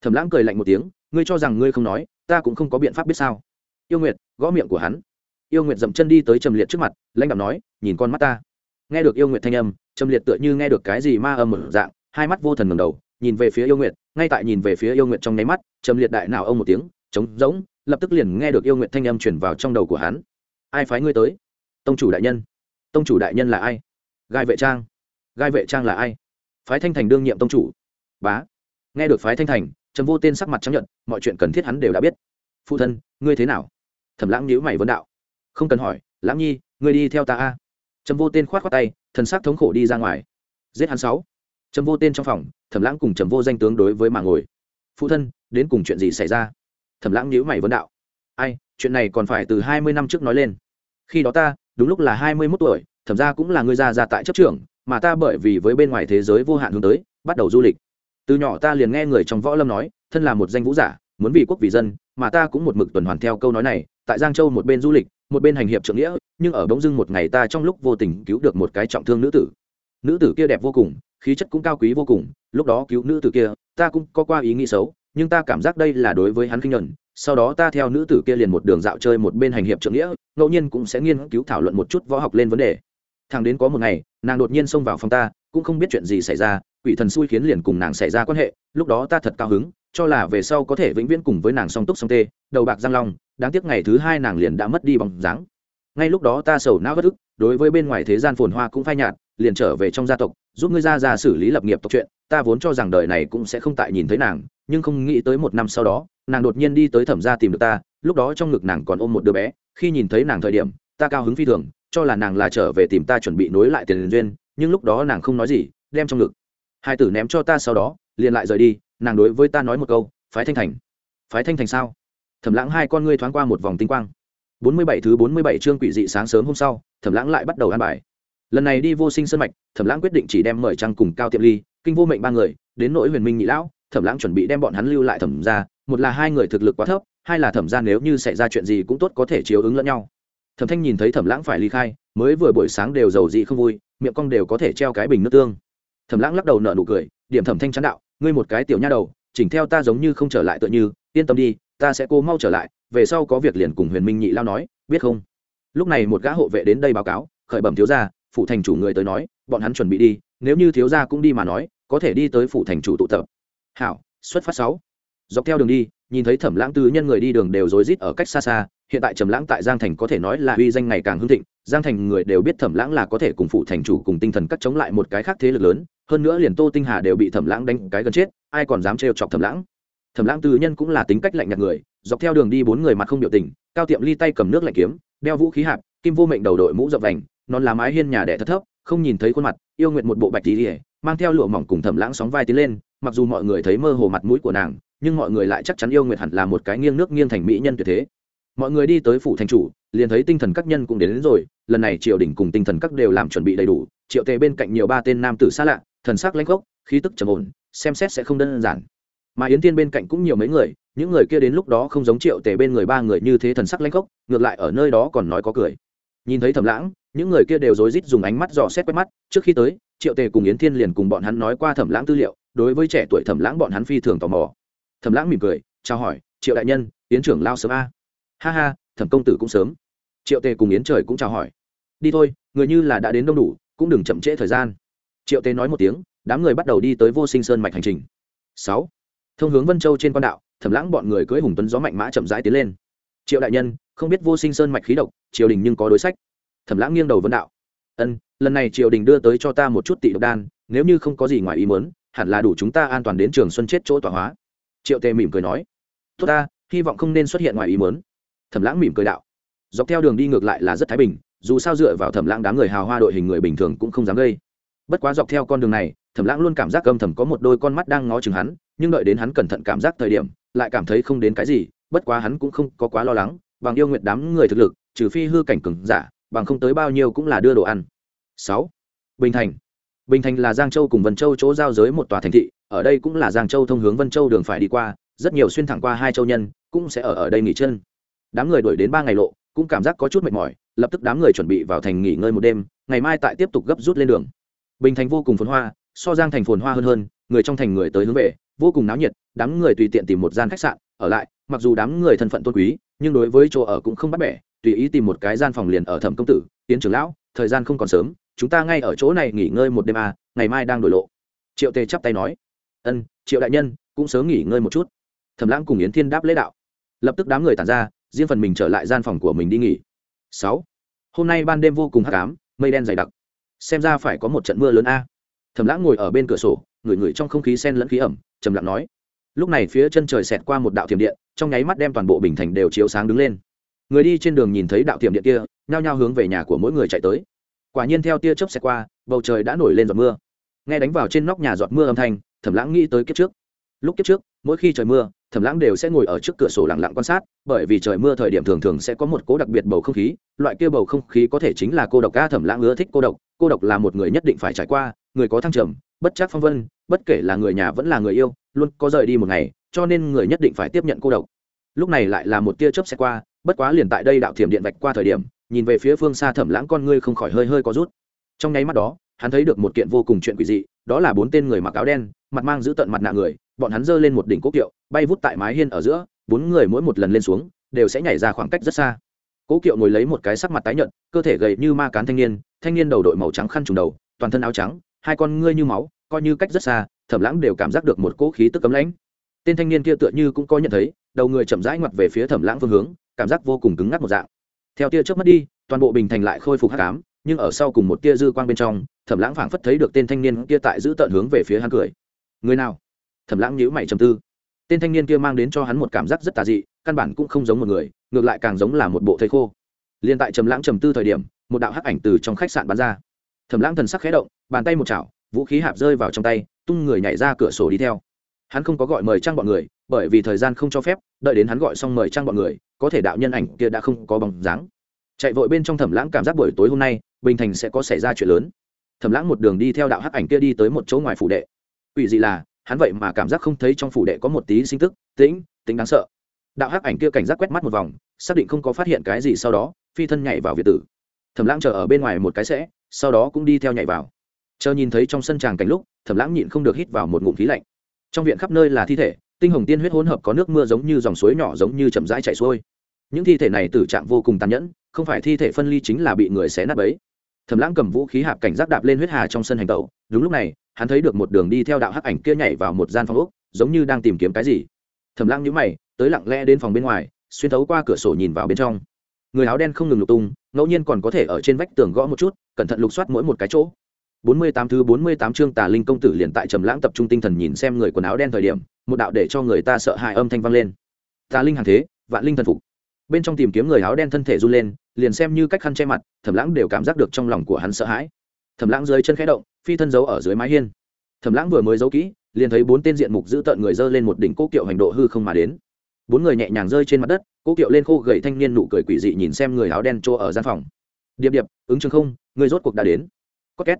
Thầm lãng cười lạnh một tiếng, ngươi cho rằng ngươi không nói ta cũng không có biện pháp biết sao. Yêu nguyệt, gõ miệng của hắn. Yêu nguyệt dậm chân đi tới trầm liệt trước mặt, lãnh đạo nói, nhìn con mắt ta. Nghe được yêu nguyệt thanh âm, trầm liệt tựa như nghe được cái gì ma âm một dạng, hai mắt vô thần ngầm đầu, nhìn về phía yêu nguyệt, ngay tại nhìn về phía yêu nguyệt trong nháy mắt, trầm liệt đại nào ông một tiếng, trống rỗng, lập tức liền nghe được yêu nguyệt thanh âm chuyển vào trong đầu của hắn. Ai phái ngươi tới? Tông chủ đại nhân. Tông chủ đại nhân là ai? Gai vệ trang. Gai vệ trang là ai? Phái thanh thành đương nhiệm tông chủ. Bá. Nghe được phái thanh thành trầm vô tên sắc mặt chấp nhận mọi chuyện cần thiết hắn đều đã biết. Phụ thân, ngươi thế nào? Thẩm lãng nhíu mày vấn đạo. Không cần hỏi, lãng nhi, ngươi đi theo ta a. Trầm vô tên khoát khoát tay, thần sắc thống khổ đi ra ngoài. Giết hắn sáu. Trầm vô tên trong phòng, thẩm lãng cùng trầm vô danh tướng đối với mà ngồi. Phụ thân, đến cùng chuyện gì xảy ra? Thẩm lãng nhíu mày vấn đạo. Ai, chuyện này còn phải từ hai mươi năm trước nói lên. Khi đó ta, đúng lúc là hai mươi mốt tuổi, thẩm ra cũng là người già già tại chấp trưởng, mà ta bởi vì với bên ngoài thế giới vô hạn hướng tới, bắt đầu du lịch từ nhỏ ta liền nghe người trong võ lâm nói, thân là một danh vũ giả, muốn vì quốc vì dân, mà ta cũng một mực tuần hoàn theo câu nói này, tại giang châu một bên du lịch, một bên hành hiệp trượng nghĩa, nhưng ở bỗng dưng một ngày ta trong lúc vô tình cứu được một cái trọng thương nữ tử. Nữ tử kia đẹp vô cùng, khí chất cũng cao quý vô cùng, lúc đó cứu nữ tử kia, ta cũng có qua ý nghĩ xấu, nhưng ta cảm giác đây là đối với hắn kinh nhuận, sau đó ta theo nữ tử kia liền một đường dạo chơi một bên hành hiệp trượng nghĩa, ngẫu nhiên cũng sẽ nghiên cứu thảo luận một chút võ học lên vấn đề. Thằng đến có một ngày, nàng đột nhiên xông vào phòng ta, cũng không biết chuyện gì xảy ra quỷ thần xui khiến liền cùng nàng xảy ra quan hệ, lúc đó ta thật cao hứng, cho là về sau có thể vĩnh viễn cùng với nàng song túc song tê, đầu bạc giang long, đáng tiếc ngày thứ hai nàng liền đã mất đi bóng dáng. Ngay lúc đó ta sầu não bất ức, đối với bên ngoài thế gian phồn hoa cũng phai nhạt, liền trở về trong gia tộc, giúp ngươi ra ra xử lý lập nghiệp tộc chuyện, ta vốn cho rằng đời này cũng sẽ không tại nhìn thấy nàng, nhưng không nghĩ tới một năm sau đó, nàng đột nhiên đi tới thẩm gia tìm được ta, lúc đó trong ngực nàng còn ôm một đứa bé, khi nhìn thấy nàng thời điểm, ta cao hứng phi thường, cho là nàng là trở về tìm ta chuẩn bị nối lại tiền duyên, nhưng lúc đó nàng không nói gì, đem trong ngực hai tử ném cho ta sau đó, liền lại rời đi, nàng đối với ta nói một câu, phái thanh thành. Phái thanh thành sao? Thẩm lãng hai con ngươi thoáng qua một vòng tinh quang. Bốn mươi bảy thứ bốn mươi bảy chương quỷ dị sáng sớm hôm sau, thẩm lãng lại bắt đầu ăn bài. Lần này đi vô sinh sân mạch, thẩm lãng quyết định chỉ đem mời trăng cùng cao tiệm ly, kinh vô mệnh ba người, đến nỗi huyền minh nhị lão, thẩm lãng chuẩn bị đem bọn hắn lưu lại thẩm ra một là hai người thực lực quá thấp, hai là thẩm ra nếu như xảy ra chuyện gì cũng tốt có thể chiếu ứng lẫn nhau. Thẩm thanh nhìn thấy thẩm lãng phải ly khai, mới vừa buổi sáng đều giàu dị không vui, miệng cong đều có thể treo cái bình nước tương thẩm lãng lắc đầu nở nụ cười, điểm thẩm thanh chán đạo, ngươi một cái tiểu nha đầu, chỉnh theo ta giống như không trở lại tựa như, yên tâm đi, ta sẽ cố mau trở lại, về sau có việc liền cùng huyền minh nhị lao nói, biết không? Lúc này một gã hộ vệ đến đây báo cáo, khởi bẩm thiếu gia phụ thành chủ người tới nói, bọn hắn chuẩn bị đi, nếu như thiếu gia cũng đi mà nói, có thể đi tới phụ thành chủ tụ tập. Hảo, xuất phát sáu. Dọc theo đường đi, nhìn thấy thẩm lãng tư nhân người đi đường đều rối rít ở cách xa xa, hiện tại trầm lãng tại giang thành có thể nói là uy danh ngày càng hưng thịnh, giang thành người đều biết thẩm lãng là có thể cùng phụ thành chủ cùng tinh thần cắt chống lại một cái khác thế lực lớn hơn nữa liền tô tinh hà đều bị thẩm lãng đánh cái gần chết ai còn dám trêu chọc thẩm lãng? Thẩm lãng tư nhân cũng là tính cách lạnh nhạt người dọc theo đường đi bốn người mặt không biểu tình cao tiệm ly tay cầm nước lạnh kiếm đeo vũ khí hạp kim vô mệnh đầu đội mũ dập vành non lá mái hiên nhà đẻ thất thấp không nhìn thấy khuôn mặt yêu nguyện một bộ bạch tí ỉa mang theo lụa mỏng cùng thẩm lãng sóng vai tiến lên mặc dù mọi người thấy mơ hồ mặt mũi của nàng nhưng mọi người lại chắc chắn yêu nguyện hẳn là một cái nghiêng nước nghiêng thành mỹ nhân tuyệt thế. Mọi người đi tới phủ thành chủ liền thấy tinh thần các nhân cũng đến, đến rồi lần này triều đình cùng tinh thần các đều làm chuẩn bị đầy đủ triệu tề bên cạnh nhiều ba tên nam tử xa lạ thần sắc lãnh gốc khí tức trầm ổn, xem xét sẽ không đơn giản. Mà yến tiên bên cạnh cũng nhiều mấy người, những người kia đến lúc đó không giống triệu tề bên người ba người như thế thần sắc lãnh gốc ngược lại ở nơi đó còn nói có cười. Nhìn thấy thẩm lãng, những người kia đều rối rít dùng ánh mắt dò xét quét mắt, trước khi tới, triệu tề cùng yến thiên liền cùng bọn hắn nói qua thẩm lãng tư liệu, đối với trẻ tuổi thẩm lãng bọn hắn phi thường tò mò. Thẩm lãng mỉm cười, chào hỏi, triệu đại nhân, yến trưởng lao sớm a. Ha ha, thẩm công tử cũng sớm. Triệu tề cùng yến trời cũng chào hỏi. Đi thôi, người như là đã đến đông đủ, cũng đừng chậm trễ thời gian triệu tế nói một tiếng, đám người bắt đầu đi tới vô sinh sơn mạch hành trình. Sáu. Thông hướng vân châu trên quan đạo, thẩm lãng bọn người cưỡi hùng tuấn gió mạnh mã chậm rãi tiến lên. Triệu đại nhân, không biết vô sinh sơn mạch khí độc, triều đình nhưng có đối sách. Thẩm lãng nghiêng đầu vân đạo. Ân, lần này triều đình đưa tới cho ta một chút tị độc đan, nếu như không có gì ngoài ý muốn, hẳn là đủ chúng ta an toàn đến trường xuân chết chỗ tọa hóa. Triệu tề mỉm cười nói. Tốt ta, hy vọng không nên xuất hiện ngoài ý muốn. Thẩm lãng mỉm cười đạo. Dọc theo đường đi ngược lại là rất thái bình, dù sao dựa vào thẩm lãng đám người hào hoa đội hình người bình thường cũng không dám gây bất quá dọc theo con đường này, thẩm lãng luôn cảm giác âm thầm có một đôi con mắt đang ngó chừng hắn, nhưng đợi đến hắn cẩn thận cảm giác thời điểm, lại cảm thấy không đến cái gì, bất quá hắn cũng không có quá lo lắng, bằng yêu nguyện đám người thực lực, trừ phi hư cảnh cừng giả, bằng không tới bao nhiêu cũng là đưa đồ ăn. Sáu, bình thành. Bình thành là giang châu cùng vân châu chỗ giao giới một tòa thành thị, ở đây cũng là giang châu thông hướng vân châu đường phải đi qua, rất nhiều xuyên thẳng qua hai châu nhân, cũng sẽ ở ở đây nghỉ chân. Đám người đuổi đến ba ngày lộ, cũng cảm giác có chút mệt mỏi, lập tức đám người chuẩn bị vào thành nghỉ ngơi một đêm, ngày mai tại tiếp tục gấp rút lên đường bình thành vô cùng phồn hoa, so giang thành phồn hoa hơn hơn, người trong thành người tới hướng về, vô cùng náo nhiệt, đám người tùy tiện tìm một gian khách sạn, ở lại, mặc dù đám người thân phận tôn quý, nhưng đối với chỗ ở cũng không bắt bẻ, tùy ý tìm một cái gian phòng liền ở thẩm công tử tiến trưởng lão, thời gian không còn sớm, chúng ta ngay ở chỗ này nghỉ ngơi một đêm à ngày mai đang đổi lộ. Triệu tề chắp tay nói. Ân, triệu đại nhân, cũng sớm nghỉ ngơi một chút. Thẩm lãng cùng yến thiên đáp lễ đạo. Lập tức đám người tàn ra, riêng phần mình trở lại gian phòng của mình đi nghỉ. Sáu. Hôm nay ban đêm vô cùng hắc ám, mây đen dày đặc xem ra phải có một trận mưa lớn a. Thầm lãng ngồi ở bên cửa sổ, ngửi ngửi trong không khí sen lẫn khí ẩm, trầm lặng nói. Lúc này phía chân trời xẹt qua một đạo thiểm điện, trong nháy mắt đem toàn bộ bình thành đều chiếu sáng đứng lên. Người đi trên đường nhìn thấy đạo thiểm điện kia, nhao nhao hướng về nhà của mỗi người chạy tới. Quả nhiên theo tia chớp xẹt qua, bầu trời đã nổi lên giọt mưa. Nghe đánh vào trên nóc nhà giọt mưa âm thanh, thẩm lãng nghĩ tới kiếp trước. Lúc kiếp trước, mỗi khi trời mưa thẩm lãng đều sẽ ngồi ở trước cửa sổ lặng lặng quan sát, bởi vì trời mưa thời điểm thường thường sẽ có một cố đặc biệt bầu không khí, loại kia bầu không khí có thể chính là cô độc. Ca thẩm lãng ưa thích cô độc cô độc là một người nhất định phải trải qua, người có thăng trầm, bất chắc phong vân, bất kể là người nhà vẫn là người yêu, luôn có rời đi một ngày, cho nên người nhất định phải tiếp nhận cô độc. Lúc này lại là một tia chớp xe qua, bất quá liền tại đây đạo thiểm điện vạch qua thời điểm, nhìn về phía phương xa thẩm lãng con ngươi không khỏi hơi hơi có rút. Trong nháy mắt đó, hắn thấy được một kiện vô cùng chuyện quỷ dị, đó là bốn tên người mặc áo đen, mặt mang giữ tận mặt nạ người bọn hắn giơ lên một đỉnh cố kiệu, bay vút tại mái hiên ở giữa, bốn người mỗi một lần lên xuống, đều sẽ nhảy ra khoảng cách rất xa. Cố kiệu ngồi lấy một cái sắc mặt tái nhợt, cơ thể gầy như ma cán thanh niên thanh niên đầu đội màu trắng khăn trùng đầu, toàn thân áo trắng, hai con ngươi như máu, coi như cách rất xa, thẩm lãng đều cảm giác được một cỗ khí tức cấm lãnh. Tên thanh niên kia tựa như cũng có nhận thấy, đầu người chậm rãi ngoặt về phía thẩm lãng phương hướng, cảm giác vô cùng cứng ngắc một dạng. Theo tia trước mất đi, toàn bộ bình thành lại khôi phục hắc ám, nhưng ở sau cùng một tia dư quang bên trong, thẩm lãng phảng phất thấy được tên thanh niên kia tại giữ tận hướng về phía hắn cười. Người nào? Thẩm lãng nhíu mày trầm tư. Tên thanh niên kia mang đến cho hắn một cảm giác rất tà dị, căn bản cũng không giống một người, ngược lại càng giống là một bộ thầy khô. Liên tại trầm lãng trầm tư thời điểm, một đạo hắc ảnh từ trong khách sạn bắn ra. Thẩm lãng thần sắc khẽ động, bàn tay một chảo, vũ khí hạp rơi vào trong tay, tung người nhảy ra cửa sổ đi theo. Hắn không có gọi mời trang bọn người, bởi vì thời gian không cho phép, đợi đến hắn gọi xong mời trang bọn người, có thể đạo nhân ảnh kia đã không có bóng dáng. Chạy vội bên trong thẩm lãng cảm giác buổi tối hôm nay, bình thành sẽ có xảy ra chuyện lớn. Thẩm lãng một đường đi theo đạo hắc ảnh kia đi tới một chỗ ngoài phủ đệ. Ủy dị là hắn vậy mà cảm giác không thấy trong phủ đệ có một tí sinh tức, tĩnh tính đáng sợ. Đạo hắc ảnh kia cảnh giác quét mắt một vòng, xác định không có phát hiện cái gì sau đó, phi thân nhảy vào việt tử. Thẩm lãng chờ ở bên ngoài một cái sẽ, sau đó cũng đi theo nhảy vào. Chờ nhìn thấy trong sân tràng cảnh lúc, thẩm lãng nhịn không được hít vào một ngụm khí lạnh. Trong viện khắp nơi là thi thể, tinh hồng tiên huyết hỗn hợp có nước mưa giống như dòng suối nhỏ giống như chậm rãi chảy xuôi. Những thi thể này tử trạng vô cùng tàn nhẫn, không phải thi thể phân ly chính là bị người xé nát bấy. Thẩm lãng cầm vũ khí hạp cảnh giác đạp lên huyết hà trong sân hành tẩu đúng lúc này hắn thấy được một đường đi theo đạo hắc ảnh kia nhảy vào một gian phòng úc giống như đang tìm kiếm cái gì thẩm lăng nhíu mày tới lặng lẽ đến phòng bên ngoài xuyên thấu qua cửa sổ nhìn vào bên trong người áo đen không ngừng lục tung ngẫu nhiên còn có thể ở trên vách tường gõ một chút cẩn thận lục soát mỗi một cái chỗ bốn mươi tám thứ bốn mươi tám chương Tà Linh công tử liền tại Trầm Lãng tập trung tinh thần nhìn xem người quần áo đen thời điểm, một đạo để cho người ta sợ hãi âm thanh vang lên. Tà Linh hàng thế, vạn linh thần phục. Bên trong tìm kiếm người áo đen thân thể run lên, liền xem như cách khăn che mặt, Thẩm Lãng đều cảm giác được trong lòng của hắn sợ hãi. Thẩm Lãng dưới chân khẽ động, phi thân giấu ở dưới mái hiên. Thẩm Lãng vừa mới giấu kỹ, liền thấy bốn tên diện mục giữ tợn người dơ lên một đỉnh cố kiệu hành độ hư không mà đến. Bốn người nhẹ nhàng rơi trên mặt đất, cố kiệu lên khô gầy thanh niên nụ cười quỷ dị nhìn xem người áo đen chỗ ở gian phòng. Điệp điệp, ứng trường không, người rốt cuộc đã đến. Có két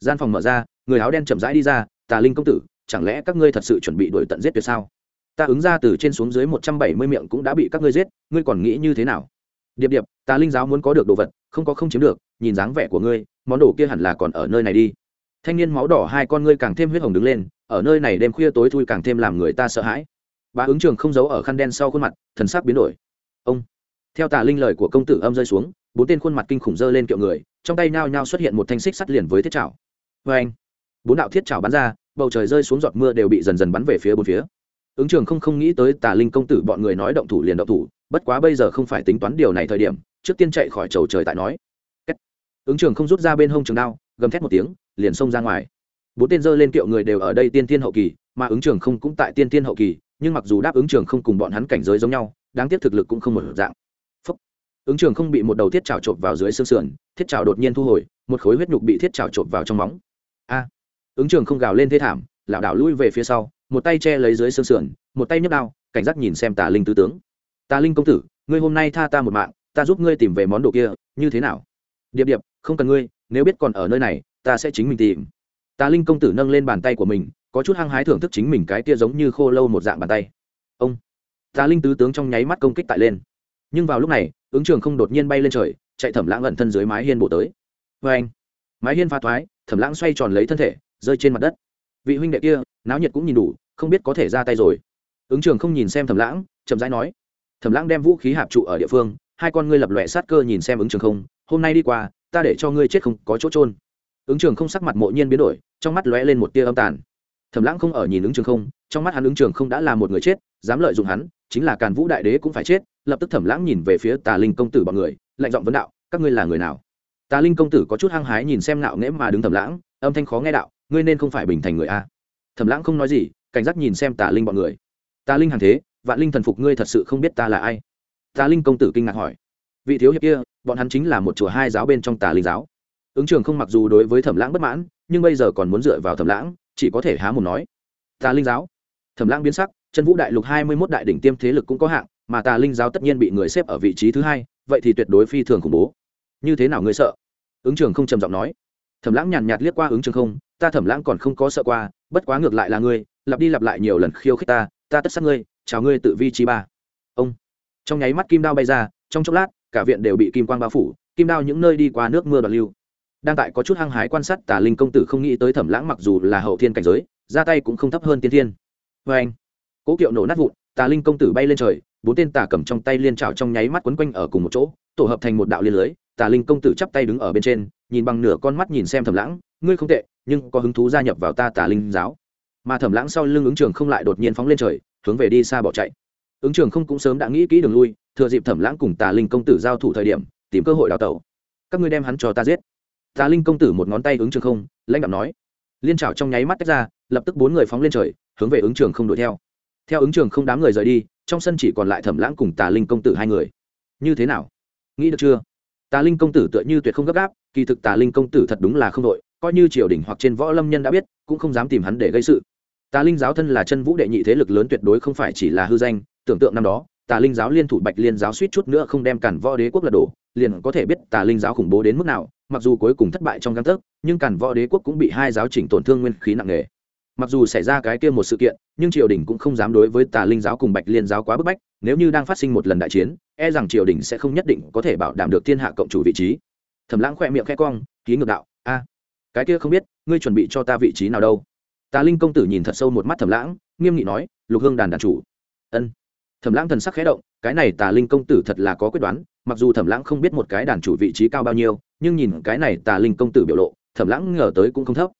gian phòng mở ra người áo đen chậm rãi đi ra tà linh công tử chẳng lẽ các ngươi thật sự chuẩn bị đuổi tận giết tuyệt sao ta ứng ra từ trên xuống dưới một trăm bảy mươi miệng cũng đã bị các ngươi giết ngươi còn nghĩ như thế nào điệp điệp tà linh giáo muốn có được đồ vật không có không chiếm được nhìn dáng vẻ của ngươi món đồ kia hẳn là còn ở nơi này đi thanh niên máu đỏ hai con ngươi càng thêm huyết hồng đứng lên, ở nơi này đêm khuya tối thui càng thêm làm người ta sợ hãi. Bà ứng trường không giấu ở khăn đen sau khuôn mặt, thần sắc biến đổi. Ông, theo tà linh lời của công tử âm rơi xuống, bốn tên khuôn mặt kinh khủng dơ lên kiệu người, trong tay nhao nhao xuất hiện một thanh xích sắt liền với thiết chảo. vê anh, bốn đạo thiết trào bắn ra, bầu trời rơi xuống giọt mưa đều bị dần dần bắn về phía bốn phía. Ứng trường không không nghĩ tới tà linh công tử bọn người nói động thủ liền động thủ, bất quá bây giờ không phải tính toán điều này thời điểm, trước tiên chạy khỏi chầu trời tại nói. Ứng trường không rút ra bên hông trường đao, gầm thét một tiếng liền xông ra ngoài. Bốn tên dơ lên kiệu người đều ở đây tiên tiên hậu kỳ, mà ứng trường không cũng tại tiên tiên hậu kỳ, nhưng mặc dù đáp ứng trường không cùng bọn hắn cảnh giới giống nhau, đáng tiếc thực lực cũng không một dạng. Phúc. ứng trường không bị một đầu thiết trào trộm vào dưới xương sườn, thiết trào đột nhiên thu hồi, một khối huyết nhục bị thiết trào trộm vào trong móng. A. Ứng trường không gào lên thế thảm, lảo đảo lui về phía sau, một tay che lấy dưới xương sườn, một tay nhấc đao, cảnh giác nhìn xem tà linh tứ tướng. Tà linh công tử, ngươi hôm nay tha ta một mạng, ta giúp ngươi tìm về món đồ kia, như thế nào? Điệp điệp, không cần ngươi, nếu biết còn ở nơi này ta sẽ chính mình tìm. Tà linh công tử nâng lên bàn tay của mình, có chút hăng hái thưởng thức chính mình cái kia giống như khô lâu một dạng bàn tay. Ông, tà linh tứ tướng trong nháy mắt công kích tại lên. Nhưng vào lúc này, ứng trường không đột nhiên bay lên trời, chạy thẩm lãng ẩn thân dưới mái hiên bổ tới. Vê anh, mái hiên pha thoái, thẩm lãng xoay tròn lấy thân thể, rơi trên mặt đất. Vị huynh đệ kia, náo nhiệt cũng nhìn đủ, không biết có thể ra tay rồi. Ứng trường không nhìn xem thẩm lãng, chậm rãi nói. Thẩm lãng đem vũ khí hạp trụ ở địa phương, hai con ngươi lập lòe sát cơ nhìn xem ứng trường không. Hôm nay đi qua, ta để cho ngươi chết không có chỗ trôn ứng trường không sắc mặt mộ nhiên biến đổi, trong mắt lóe lên một tia âm tàn. Thẩm lãng không ở nhìn ứng trường không, trong mắt hắn ứng trường không đã là một người chết, dám lợi dụng hắn, chính là càn vũ đại đế cũng phải chết, lập tức thẩm lãng nhìn về phía tà linh công tử bọn người, lạnh giọng vấn đạo, các ngươi là người nào? Tà linh công tử có chút hăng hái nhìn xem nạo nghễ mà đứng thẩm lãng, âm thanh khó nghe đạo, ngươi nên không phải bình thành người a. Thẩm lãng không nói gì, cảnh giác nhìn xem tà linh bọn người. Tà linh hàng thế, vạn linh thần phục ngươi thật sự không biết ta là ai? Tà linh công tử kinh ngạc hỏi. Vị thiếu hiệp kia, bọn hắn chính là một chùa hai giáo bên trong tà linh giáo ứng trường không mặc dù đối với thẩm lãng bất mãn, nhưng bây giờ còn muốn dựa vào thẩm lãng, chỉ có thể há một nói. Tà linh giáo. Thẩm lãng biến sắc, chân vũ đại lục hai mươi mốt đại đỉnh tiêm thế lực cũng có hạng, mà tà linh giáo tất nhiên bị người xếp ở vị trí thứ hai, vậy thì tuyệt đối phi thường khủng bố. Như thế nào ngươi sợ? Ứng trường không trầm giọng nói. Thẩm lãng nhàn nhạt liếc qua ứng trường không, ta thẩm lãng còn không có sợ qua, bất quá ngược lại là ngươi, lặp đi lặp lại nhiều lần khiêu khích ta ta tất sát ngươi, chào ngươi tự vi trí ba. Ông. Trong nháy mắt kim đao bay ra, trong chốc lát, cả viện đều bị kim quang bao phủ, kim đao những nơi đi qua nước mưa đoạt lưu đang tại có chút hăng hái quan sát tà linh công tử không nghĩ tới thẩm lãng mặc dù là hậu thiên cảnh giới, ra tay cũng không thấp hơn tiên thiên. Vê anh, cố kiệu nổ nát vụn, tà linh công tử bay lên trời, bốn tên tà cầm trong tay liên trào trong nháy mắt quấn quanh ở cùng một chỗ, tổ hợp thành một đạo liên lưới, tà linh công tử chắp tay đứng ở bên trên, nhìn bằng nửa con mắt nhìn xem thẩm lãng, ngươi không tệ, nhưng có hứng thú gia nhập vào ta tà linh giáo. Mà thẩm lãng sau lưng ứng trường không lại đột nhiên phóng lên trời, hướng về đi xa bỏ chạy. Ứng trường không cũng sớm đã nghĩ kỹ đường lui, thừa dịp thẩm lãng cùng tà linh công tử giao thủ thời điểm, tìm cơ hội đào tẩu. Các ngươi đem hắn cho ta giết tà linh công tử một ngón tay ứng trường không, lãnh đạo nói. Liên trào trong nháy mắt tách ra, lập tức bốn người phóng lên trời, hướng về ứng trường không đuổi theo. Theo ứng trường không đám người rời đi, trong sân chỉ còn lại thẩm lãng cùng tà linh công tử hai người. Như thế nào? Nghĩ được chưa? Tà linh công tử tựa như tuyệt không gấp gáp, kỳ thực tà linh công tử thật đúng là không đội, coi như triều đình hoặc trên võ lâm nhân đã biết, cũng không dám tìm hắn để gây sự. Tà linh giáo thân là chân vũ đệ nhị thế lực lớn tuyệt đối không phải chỉ là hư danh, tưởng tượng năm đó, tà linh giáo liên thủ bạch liên giáo suýt chút nữa không đem cản võ đế quốc lật đổ, liền có thể biết tà linh giáo khủng bố đến mức nào mặc dù cuối cùng thất bại trong găng tấc, nhưng cản võ đế quốc cũng bị hai giáo chỉnh tổn thương nguyên khí nặng nề. Mặc dù xảy ra cái kia một sự kiện, nhưng triều đình cũng không dám đối với tà linh giáo cùng bạch liên giáo quá bức bách, nếu như đang phát sinh một lần đại chiến e rằng triều đình sẽ không nhất định có thể bảo đảm được thiên hạ cộng chủ vị trí. Thẩm lãng khoe miệng khẽ cong, ký ngược đạo, a, cái kia không biết, ngươi chuẩn bị cho ta vị trí nào đâu? Tà linh công tử nhìn thật sâu một mắt thẩm lãng, nghiêm nghị nói, lục hương đàn đàn chủ. Ân. Thẩm lãng thần sắc khẽ động, cái này tà linh công tử thật là có quyết đoán, mặc dù thẩm lãng không biết một cái đàn chủ vị trí cao bao nhiêu nhưng nhìn cái này tà linh công tử biểu lộ, thẩm lãng ngờ tới cũng không thấp.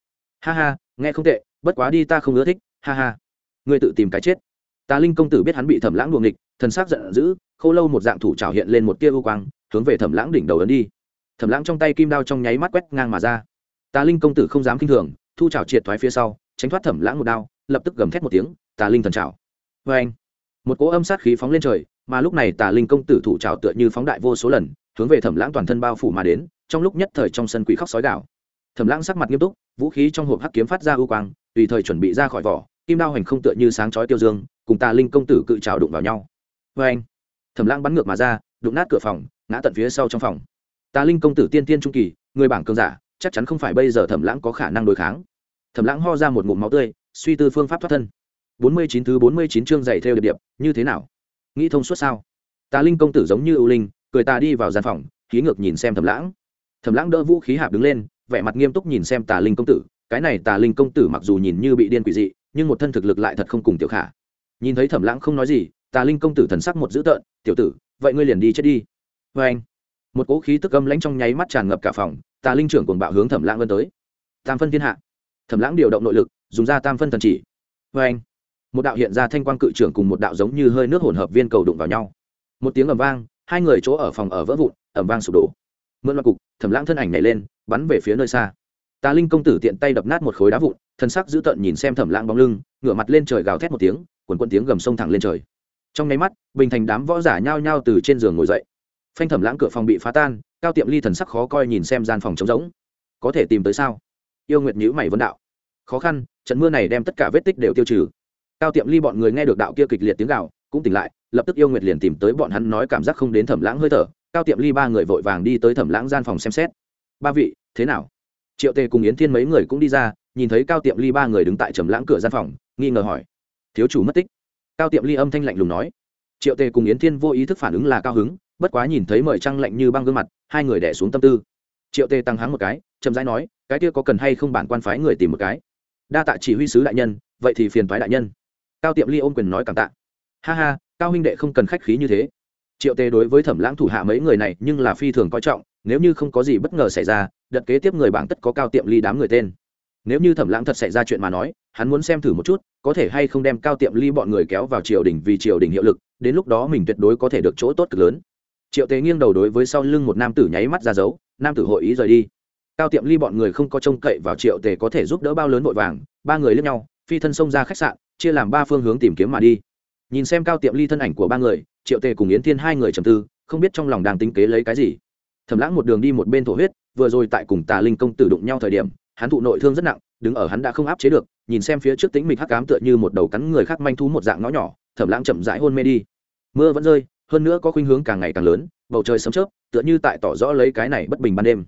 Ha ha, nghe không tệ, bất quá đi ta không ưa thích, ha ha. Ngươi tự tìm cái chết. Tà linh công tử biết hắn bị thẩm lãng đuồng nghịch, thần sắc giận dữ, khâu lâu một dạng thủ trào hiện lên một tia ưu quang, hướng về thẩm lãng đỉnh đầu ấn đi. Thẩm lãng trong tay kim đao trong nháy mắt quét ngang mà ra. Tà linh công tử không dám kinh thường, thu trào triệt thoái phía sau, tránh thoát thẩm lãng một đao, lập tức gầm thét một tiếng, tà linh thần trào. Vê anh một cỗ âm sát khí phóng lên trời, mà lúc này tà linh công tử thủ trào tựa như phóng đại vô số lần, hướng về thẩm lãng toàn thân bao phủ mà đến trong lúc nhất thời trong sân quỷ khóc sói gạo thẩm lãng sắc mặt nghiêm túc, vũ khí trong hộp hắc kiếm phát ra ưu quang, tùy thời chuẩn bị ra khỏi vỏ, kim đao hành không tựa như sáng chói tiêu dương, cùng tà linh công tử cự trào đụng vào nhau. Vê anh, thẩm lãng bắn ngược mà ra, đụng nát cửa phòng, ngã tận phía sau trong phòng. Tà linh công tử tiên tiên trung kỳ, người bảng cường giả, chắc chắn không phải bây giờ thẩm lãng có khả năng đối kháng. Thẩm lãng ho ra một ngụm máu tươi, suy tư phương pháp thoát thân. Bốn mươi chín thứ bốn mươi chín chương dạy theo điệp điệp, như thế nào? Nghĩ thông suốt sao? Tà linh công tử giống như ưu linh, cười ta đi vào gian phòng khí ngược nhìn xem thẩm lãng thẩm lãng đỡ vũ khí hạp đứng lên, vẻ mặt nghiêm túc nhìn xem tà linh công tử, cái này tà linh công tử mặc dù nhìn như bị điên quỷ dị, nhưng một thân thực lực lại thật không cùng tiểu khả. Nhìn thấy thẩm lãng không nói gì, tà linh công tử thần sắc một dữ tợn, tiểu tử, vậy ngươi liền đi chết đi. Vê anh, một cỗ khí tức âm lãnh trong nháy mắt tràn ngập cả phòng, tà linh trưởng cùng bạo hướng thẩm lãng vân tới. Tam phân thiên hạ. Thẩm lãng điều động nội lực, dùng ra tam phân thần chỉ. Vê anh, một đạo hiện ra thanh quang cự trưởng cùng một đạo giống như hơi nước hỗn hợp viên cầu đụng vào nhau. Một tiếng ầm vang, hai người chỗ ở phòng ở vỡ vụn, ầm vang sụp đổ. Mượn loạt cục thẩm lãng thân ảnh nhảy lên, bắn về phía nơi xa. Tà linh công tử tiện tay đập nát một khối đá vụn, thân sắc dữ tợn nhìn xem thẩm lãng bóng lưng, ngửa mặt lên trời gào thét một tiếng quần quân tiếng gầm sông thẳng lên trời. Trong nháy mắt, bình thành đám võ giả nhao nhao từ trên giường ngồi dậy. Phanh thẩm lãng cửa phòng bị phá tan, cao tiệm ly thần sắc khó coi nhìn xem gian phòng trống rỗng. Có thể tìm tới sao? Yêu nguyệt nhữ mày vấn đạo. Khó khăn, trận mưa này đem tất cả vết tích đều tiêu trừ. Cao tiệm ly bọn người nghe được đạo kia kịch liệt tiếng gào, cũng tỉnh lại, lập tức yêu nguyệt liền tìm tới bọn hắn nói cảm giác không đến thẩm lãng hơi thở cao tiệm ly ba người vội vàng đi tới thẩm lãng gian phòng xem xét. Ba vị, thế nào? Triệu tề cùng yến thiên mấy người cũng đi ra, nhìn thấy cao tiệm ly ba người đứng tại trầm lãng cửa gian phòng, nghi ngờ hỏi. Thiếu chủ mất tích. Cao tiệm ly âm thanh lạnh lùng nói. Triệu tề cùng yến thiên vô ý thức phản ứng là cao hứng, bất quá nhìn thấy mời trăng lạnh như băng gương mặt, hai người đẻ xuống tâm tư. Triệu tề tăng hắng một cái, chậm rãi nói, cái kia có cần hay không bản quan phái người tìm một cái? Đa tạ chỉ huy sứ đại nhân, vậy thì phiền thoái đại nhân. Cao tiệm ly ôm quyền nói cảm tạ. Ha ha, cao huynh đệ không cần khách khí như thế triệu tề đối với thẩm lãng thủ hạ mấy người này nhưng là phi thường coi trọng, nếu như không có gì bất ngờ xảy ra, đợt kế tiếp người bảng tất có cao tiệm ly đám người tên. Nếu như thẩm lãng thật xảy ra chuyện mà nói, hắn muốn xem thử một chút, có thể hay không đem cao tiệm ly bọn người kéo vào triều đình vì triều đình hiệu lực, đến lúc đó mình tuyệt đối có thể được chỗ tốt cực lớn. Triệu tế nghiêng đầu đối với sau lưng một nam tử nháy mắt ra dấu, nam tử hội ý rời đi. Cao tiệm ly bọn người không có trông cậy vào triệu tề có thể giúp đỡ bao lớn vội vàng, ba người lướt nhau, phi thân xông ra khách sạn, chia làm ba phương hướng tìm kiếm mà đi nhìn xem cao tiệm ly thân ảnh của ba người, triệu tề cùng yến thiên hai người trầm tư, không biết trong lòng đang tính kế lấy cái gì. Thẩm lãng một đường đi một bên thổ huyết, vừa rồi tại cùng tà linh công tử đụng nhau thời điểm, hắn thụ nội thương rất nặng, đứng ở hắn đã không áp chế được, nhìn xem phía trước tính mình hắc cám tựa như một đầu cắn người khác manh thú một dạng ngõ nhỏ, thẩm lãng chậm rãi hôn mê đi. Mưa vẫn rơi, hơn nữa có khuynh hướng càng ngày càng lớn, bầu trời sấm chớp, tựa như tại tỏ rõ lấy cái này bất bình ban đêm.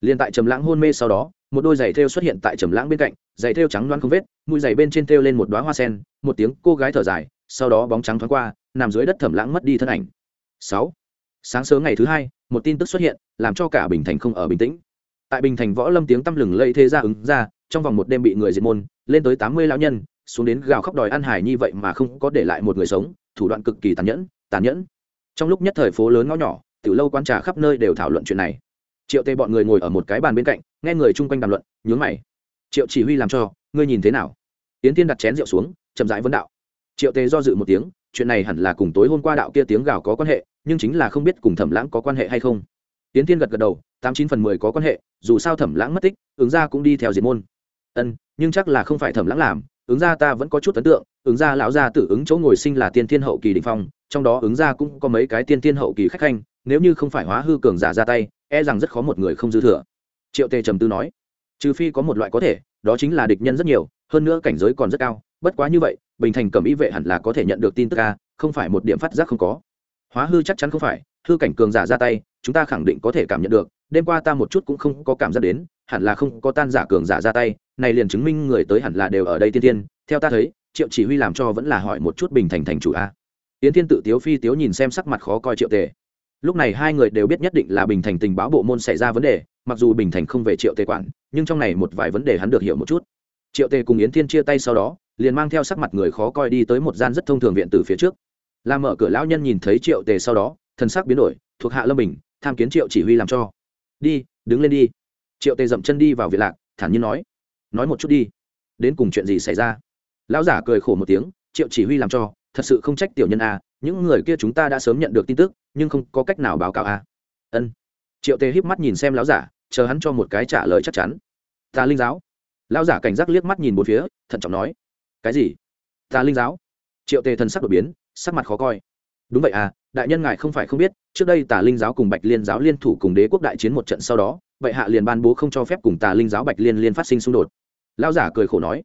Liền tại trầm lãng hôn mê sau đó, một đôi giày thêu xuất hiện tại trầm lãng bên cạnh, giày thêu trắng loan không vết, mũi giày bên trên thêu lên một đóa hoa sen, một tiếng cô gái thở dài sau đó bóng trắng thoáng qua, nằm dưới đất thẩm lãng mất đi thân ảnh. Sáu. Sáng sớm ngày thứ hai, một tin tức xuất hiện, làm cho cả bình thành không ở bình tĩnh. Tại bình thành võ lâm tiếng tăm lừng lây thế ra ứng ra, trong vòng một đêm bị người diệt môn, lên tới tám mươi lão nhân, xuống đến gào khóc đòi ăn hải như vậy mà không có để lại một người sống, thủ đoạn cực kỳ tàn nhẫn tàn nhẫn. Trong lúc nhất thời phố lớn ngõ nhỏ từ lâu quan trà khắp nơi đều thảo luận chuyện này. Triệu tê bọn người ngồi ở một cái bàn bên cạnh, nghe người chung quanh đàm luận, nhướng mày. Triệu chỉ huy làm cho, ngươi nhìn thế nào? Yến tiên đặt chén rượu xuống, chậm rãi vấn đạo triệu Tề do dự một tiếng, chuyện này hẳn là cùng tối hôm qua đạo kia tiếng gào có quan hệ, nhưng chính là không biết cùng thẩm lãng có quan hệ hay không. Tiến thiên gật gật đầu, tám chín phần mười có quan hệ, dù sao thẩm lãng mất tích, ứng ra cũng đi theo diệt môn. Ân, nhưng chắc là không phải thẩm lãng làm, ứng ra ta vẫn có chút ấn tượng, ứng ra lão gia tử ứng chỗ ngồi sinh là tiên thiên hậu kỳ đình phong, trong đó ứng ra cũng có mấy cái tiên thiên hậu kỳ khách khanh, nếu như không phải hóa hư cường giả ra tay e rằng rất khó một người không dư thừa. Triệu tề trầm tư nói, trừ phi có một loại có thể, đó chính là địch nhân rất nhiều, hơn nữa cảnh giới còn rất cao, bất quá như vậy bình thành cầm ý vệ hẳn là có thể nhận được tin tức ca không phải một điểm phát giác không có. Hóa hư chắc chắn không phải, hư cảnh cường giả ra tay, chúng ta khẳng định có thể cảm nhận được, đêm qua ta một chút cũng không có cảm giác đến, hẳn là không có tan giả cường giả ra tay, này liền chứng minh người tới hẳn là đều ở đây tiên tiên, theo ta thấy, triệu chỉ huy làm cho vẫn là hỏi một chút bình thành thành chủ a. Yến thiên tự tiếu phi tiếu nhìn xem sắc mặt khó coi triệu tề. Lúc này hai người đều biết nhất định là bình thành tình báo bộ môn xảy ra vấn đề, mặc dù bình thành không về triệu tề quản, nhưng trong này một vài vấn đề hắn được hiểu một chút. Triệu tề cùng yến thiên chia tay sau đó liền mang theo sắc mặt người khó coi đi tới một gian rất thông thường viện từ phía trước. Làm mở cửa lão nhân nhìn thấy triệu tề sau đó, thần sắc biến đổi, thuộc hạ lâm bình, tham kiến triệu chỉ huy làm cho. Đi, đứng lên đi. Triệu tề dậm chân đi vào viện lạc, thản nhiên nói. Nói một chút đi, đến cùng chuyện gì xảy ra? Lão giả cười khổ một tiếng, triệu chỉ huy làm cho, thật sự không trách tiểu nhân a, những người kia chúng ta đã sớm nhận được tin tức, nhưng không có cách nào báo cáo a. Ân. Triệu tề híp mắt nhìn xem lão giả, chờ hắn cho một cái trả lời chắc chắn. Ta linh giáo. Lão giả cảnh giác liếc mắt nhìn bốn phía, thận trọng nói cái gì? Tà linh giáo. Triệu tề thần sắc đột biến, sắc mặt khó coi. Đúng vậy à đại nhân ngài không phải không biết, trước đây tà linh giáo cùng bạch liên giáo liên thủ cùng đế quốc đại chiến một trận sau đó, vậy hạ liền ban bố không cho phép cùng tà linh giáo bạch liên liên phát sinh xung đột. Lao giả cười khổ nói.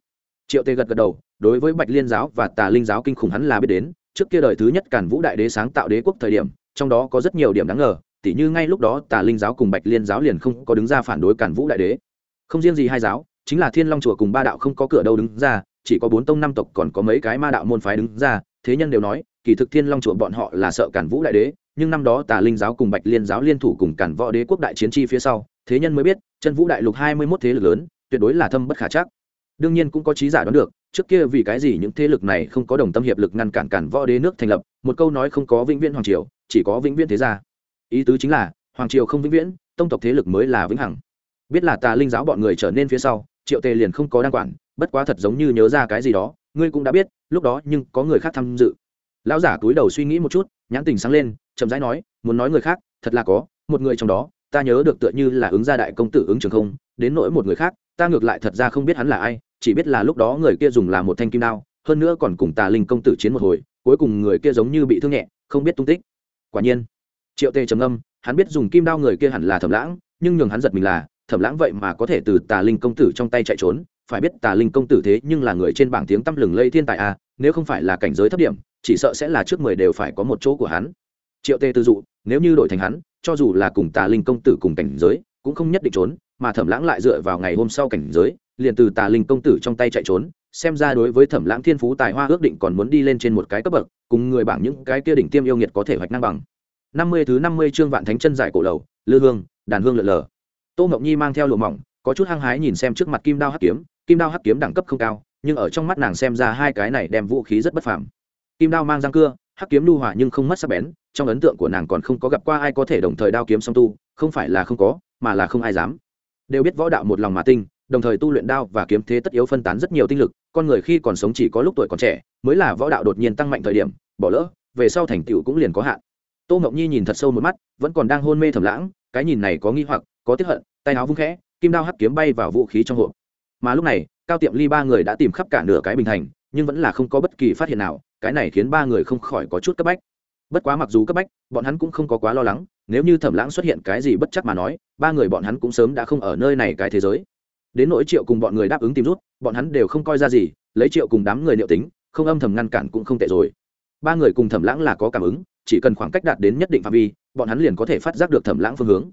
Triệu tề gật gật đầu, đối với bạch liên giáo và tà linh giáo kinh khủng hắn là biết đến, trước kia đời thứ nhất cản vũ đại đế sáng tạo đế quốc thời điểm, trong đó có rất nhiều điểm đáng ngờ, tỉ như ngay lúc đó tà linh giáo cùng bạch liên giáo liền không có đứng ra phản đối cản vũ đại đế. Không riêng gì hai giáo, chính là thiên long chùa cùng ba đạo không có cửa đâu đứng ra chỉ có bốn tông năm tộc còn có mấy cái ma đạo môn phái đứng ra, thế nhân đều nói, kỳ thực thiên long chùa bọn họ là sợ cản vũ đại đế, nhưng năm đó tà linh giáo cùng bạch liên giáo liên thủ cùng cản võ đế quốc đại chiến chi phía sau, thế nhân mới biết, chân vũ đại lục hai mươi mốt thế lực lớn, tuyệt đối là thâm bất khả chắc. Đương nhiên cũng có trí giả đoán được, trước kia vì cái gì những thế lực này không có đồng tâm hiệp lực ngăn cản cản võ đế nước thành lập, một câu nói không có vĩnh viễn hoàng triều, chỉ có vĩnh viễn thế gia. Ý tứ chính là, hoàng triều không vĩnh viễn, tông tộc thế lực mới là vĩnh hằng. Biết là tà linh giáo bọn người trở nên phía sau, triệu tề liền không có đăng quản bất quá thật giống như nhớ ra cái gì đó, ngươi cũng đã biết, lúc đó nhưng có người khác tham dự. Lão giả túi đầu suy nghĩ một chút, nhãn tình sáng lên, chậm rãi nói, muốn nói người khác, thật là có, một người trong đó, ta nhớ được tựa như là ứng gia đại công tử ứng trường không, đến nỗi một người khác, ta ngược lại thật ra không biết hắn là ai, chỉ biết là lúc đó người kia dùng là một thanh kim đao, hơn nữa còn cùng tà linh công tử chiến một hồi, cuối cùng người kia giống như bị thương nhẹ, không biết tung tích. Quả nhiên, triệu tê trầm âm hắn biết dùng kim đao người kia hẳn là thẩm lãng, nhưng nhường hắn giật mình là, thẩm lãng vậy mà có thể từ tà linh công tử trong tay chạy trốn phải biết tà linh công tử thế nhưng là người trên bảng tiếng tăm lừng lây thiên tài a à, nếu không phải là cảnh giới thấp điểm chỉ sợ sẽ là trước mười đều phải có một chỗ của hắn. Triệu tê tư dụ nếu như đổi thành hắn cho dù là cùng tà linh công tử cùng cảnh giới cũng không nhất định trốn mà thẩm lãng lại dựa vào ngày hôm sau cảnh giới liền từ tà linh công tử trong tay chạy trốn xem ra đối với thẩm lãng thiên phú tài hoa ước định còn muốn đi lên trên một cái cấp bậc cùng người bảng những cái kia đỉnh tiêm yêu nghiệt có thể hoạch năng bằng. Năm mươi thứ năm mươi chương vạn thánh chân giải cổ lầu lư hương đàn hương lượn lờ. Tô mộng nhi mang theo lụa mỏng có chút hăng hái nhìn xem trước mặt kim đao hắc kiếm kim đao hắc kiếm đẳng cấp không cao, nhưng ở trong mắt nàng xem ra hai cái này đem vũ khí rất bất phàm. Kim đao mang răng cưa, hắc kiếm lưu hỏa nhưng không mất sắc bén, trong ấn tượng của nàng còn không có gặp qua ai có thể đồng thời đao kiếm song tu, không phải là không có, mà là không ai dám. Đều biết võ đạo một lòng mà tinh, đồng thời tu luyện đao và kiếm thế tất yếu phân tán rất nhiều tinh lực, con người khi còn sống chỉ có lúc tuổi còn trẻ, mới là võ đạo đột nhiên tăng mạnh thời điểm, bỏ lỡ, về sau thành tựu cũng liền có hạn. Tô ngọc nhi nhìn thật sâu một mắt, vẫn còn đang hôn mê thầm lãng, cái nhìn này có nghi hoặc, có tiếp hận, tay áo vung khẽ, kim đao hắc kiếm bay vào vũ khí trong hộp mà lúc này, cao tiệm ly ba người đã tìm khắp cả nửa cái bình thành, nhưng vẫn là không có bất kỳ phát hiện nào, cái này khiến ba người không khỏi có chút cấp bách. Bất quá mặc dù cấp bách, bọn hắn cũng không có quá lo lắng, nếu như thẩm lãng xuất hiện cái gì bất chắc mà nói, ba người bọn hắn cũng sớm đã không ở nơi này cái thế giới. Đến nỗi triệu cùng bọn người đáp ứng tìm rút, bọn hắn đều không coi ra gì, lấy triệu cùng đám người liệu tính, không âm thầm ngăn cản cũng không tệ rồi. Ba người cùng thẩm lãng là có cảm ứng, chỉ cần khoảng cách đạt đến nhất định phạm vi, bọn hắn liền có thể phát giác được thẩm lãng phương hướng.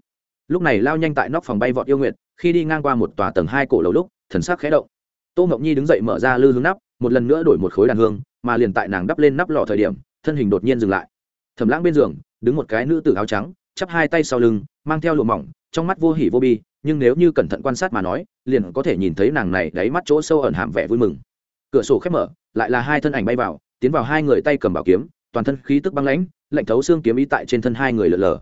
Lúc này lao nhanh tại nóc phòng bay vọt yêu nguyện khi đi ngang qua một tòa tầng hai cổ lầu lúc thần sắc khẽ động. Tô ngọc nhi đứng dậy mở ra lư hướng nắp, một lần nữa đổi một khối đàn hương, mà liền tại nàng đắp lên nắp lò thời điểm, thân hình đột nhiên dừng lại. Thẩm lãng bên giường, đứng một cái nữ tử áo trắng, chắp hai tay sau lưng, mang theo lụa mỏng, trong mắt vô hỉ vô bi, nhưng nếu như cẩn thận quan sát mà nói, liền có thể nhìn thấy nàng này đáy mắt chỗ sâu ẩn hàm vẻ vui mừng. Cửa sổ khép mở, lại là hai thân ảnh bay vào, tiến vào hai người tay cầm bảo kiếm, toàn thân khí tức băng lãnh, lạnh thấu xương kiếm ý tại trên thân hai người lờ lờ.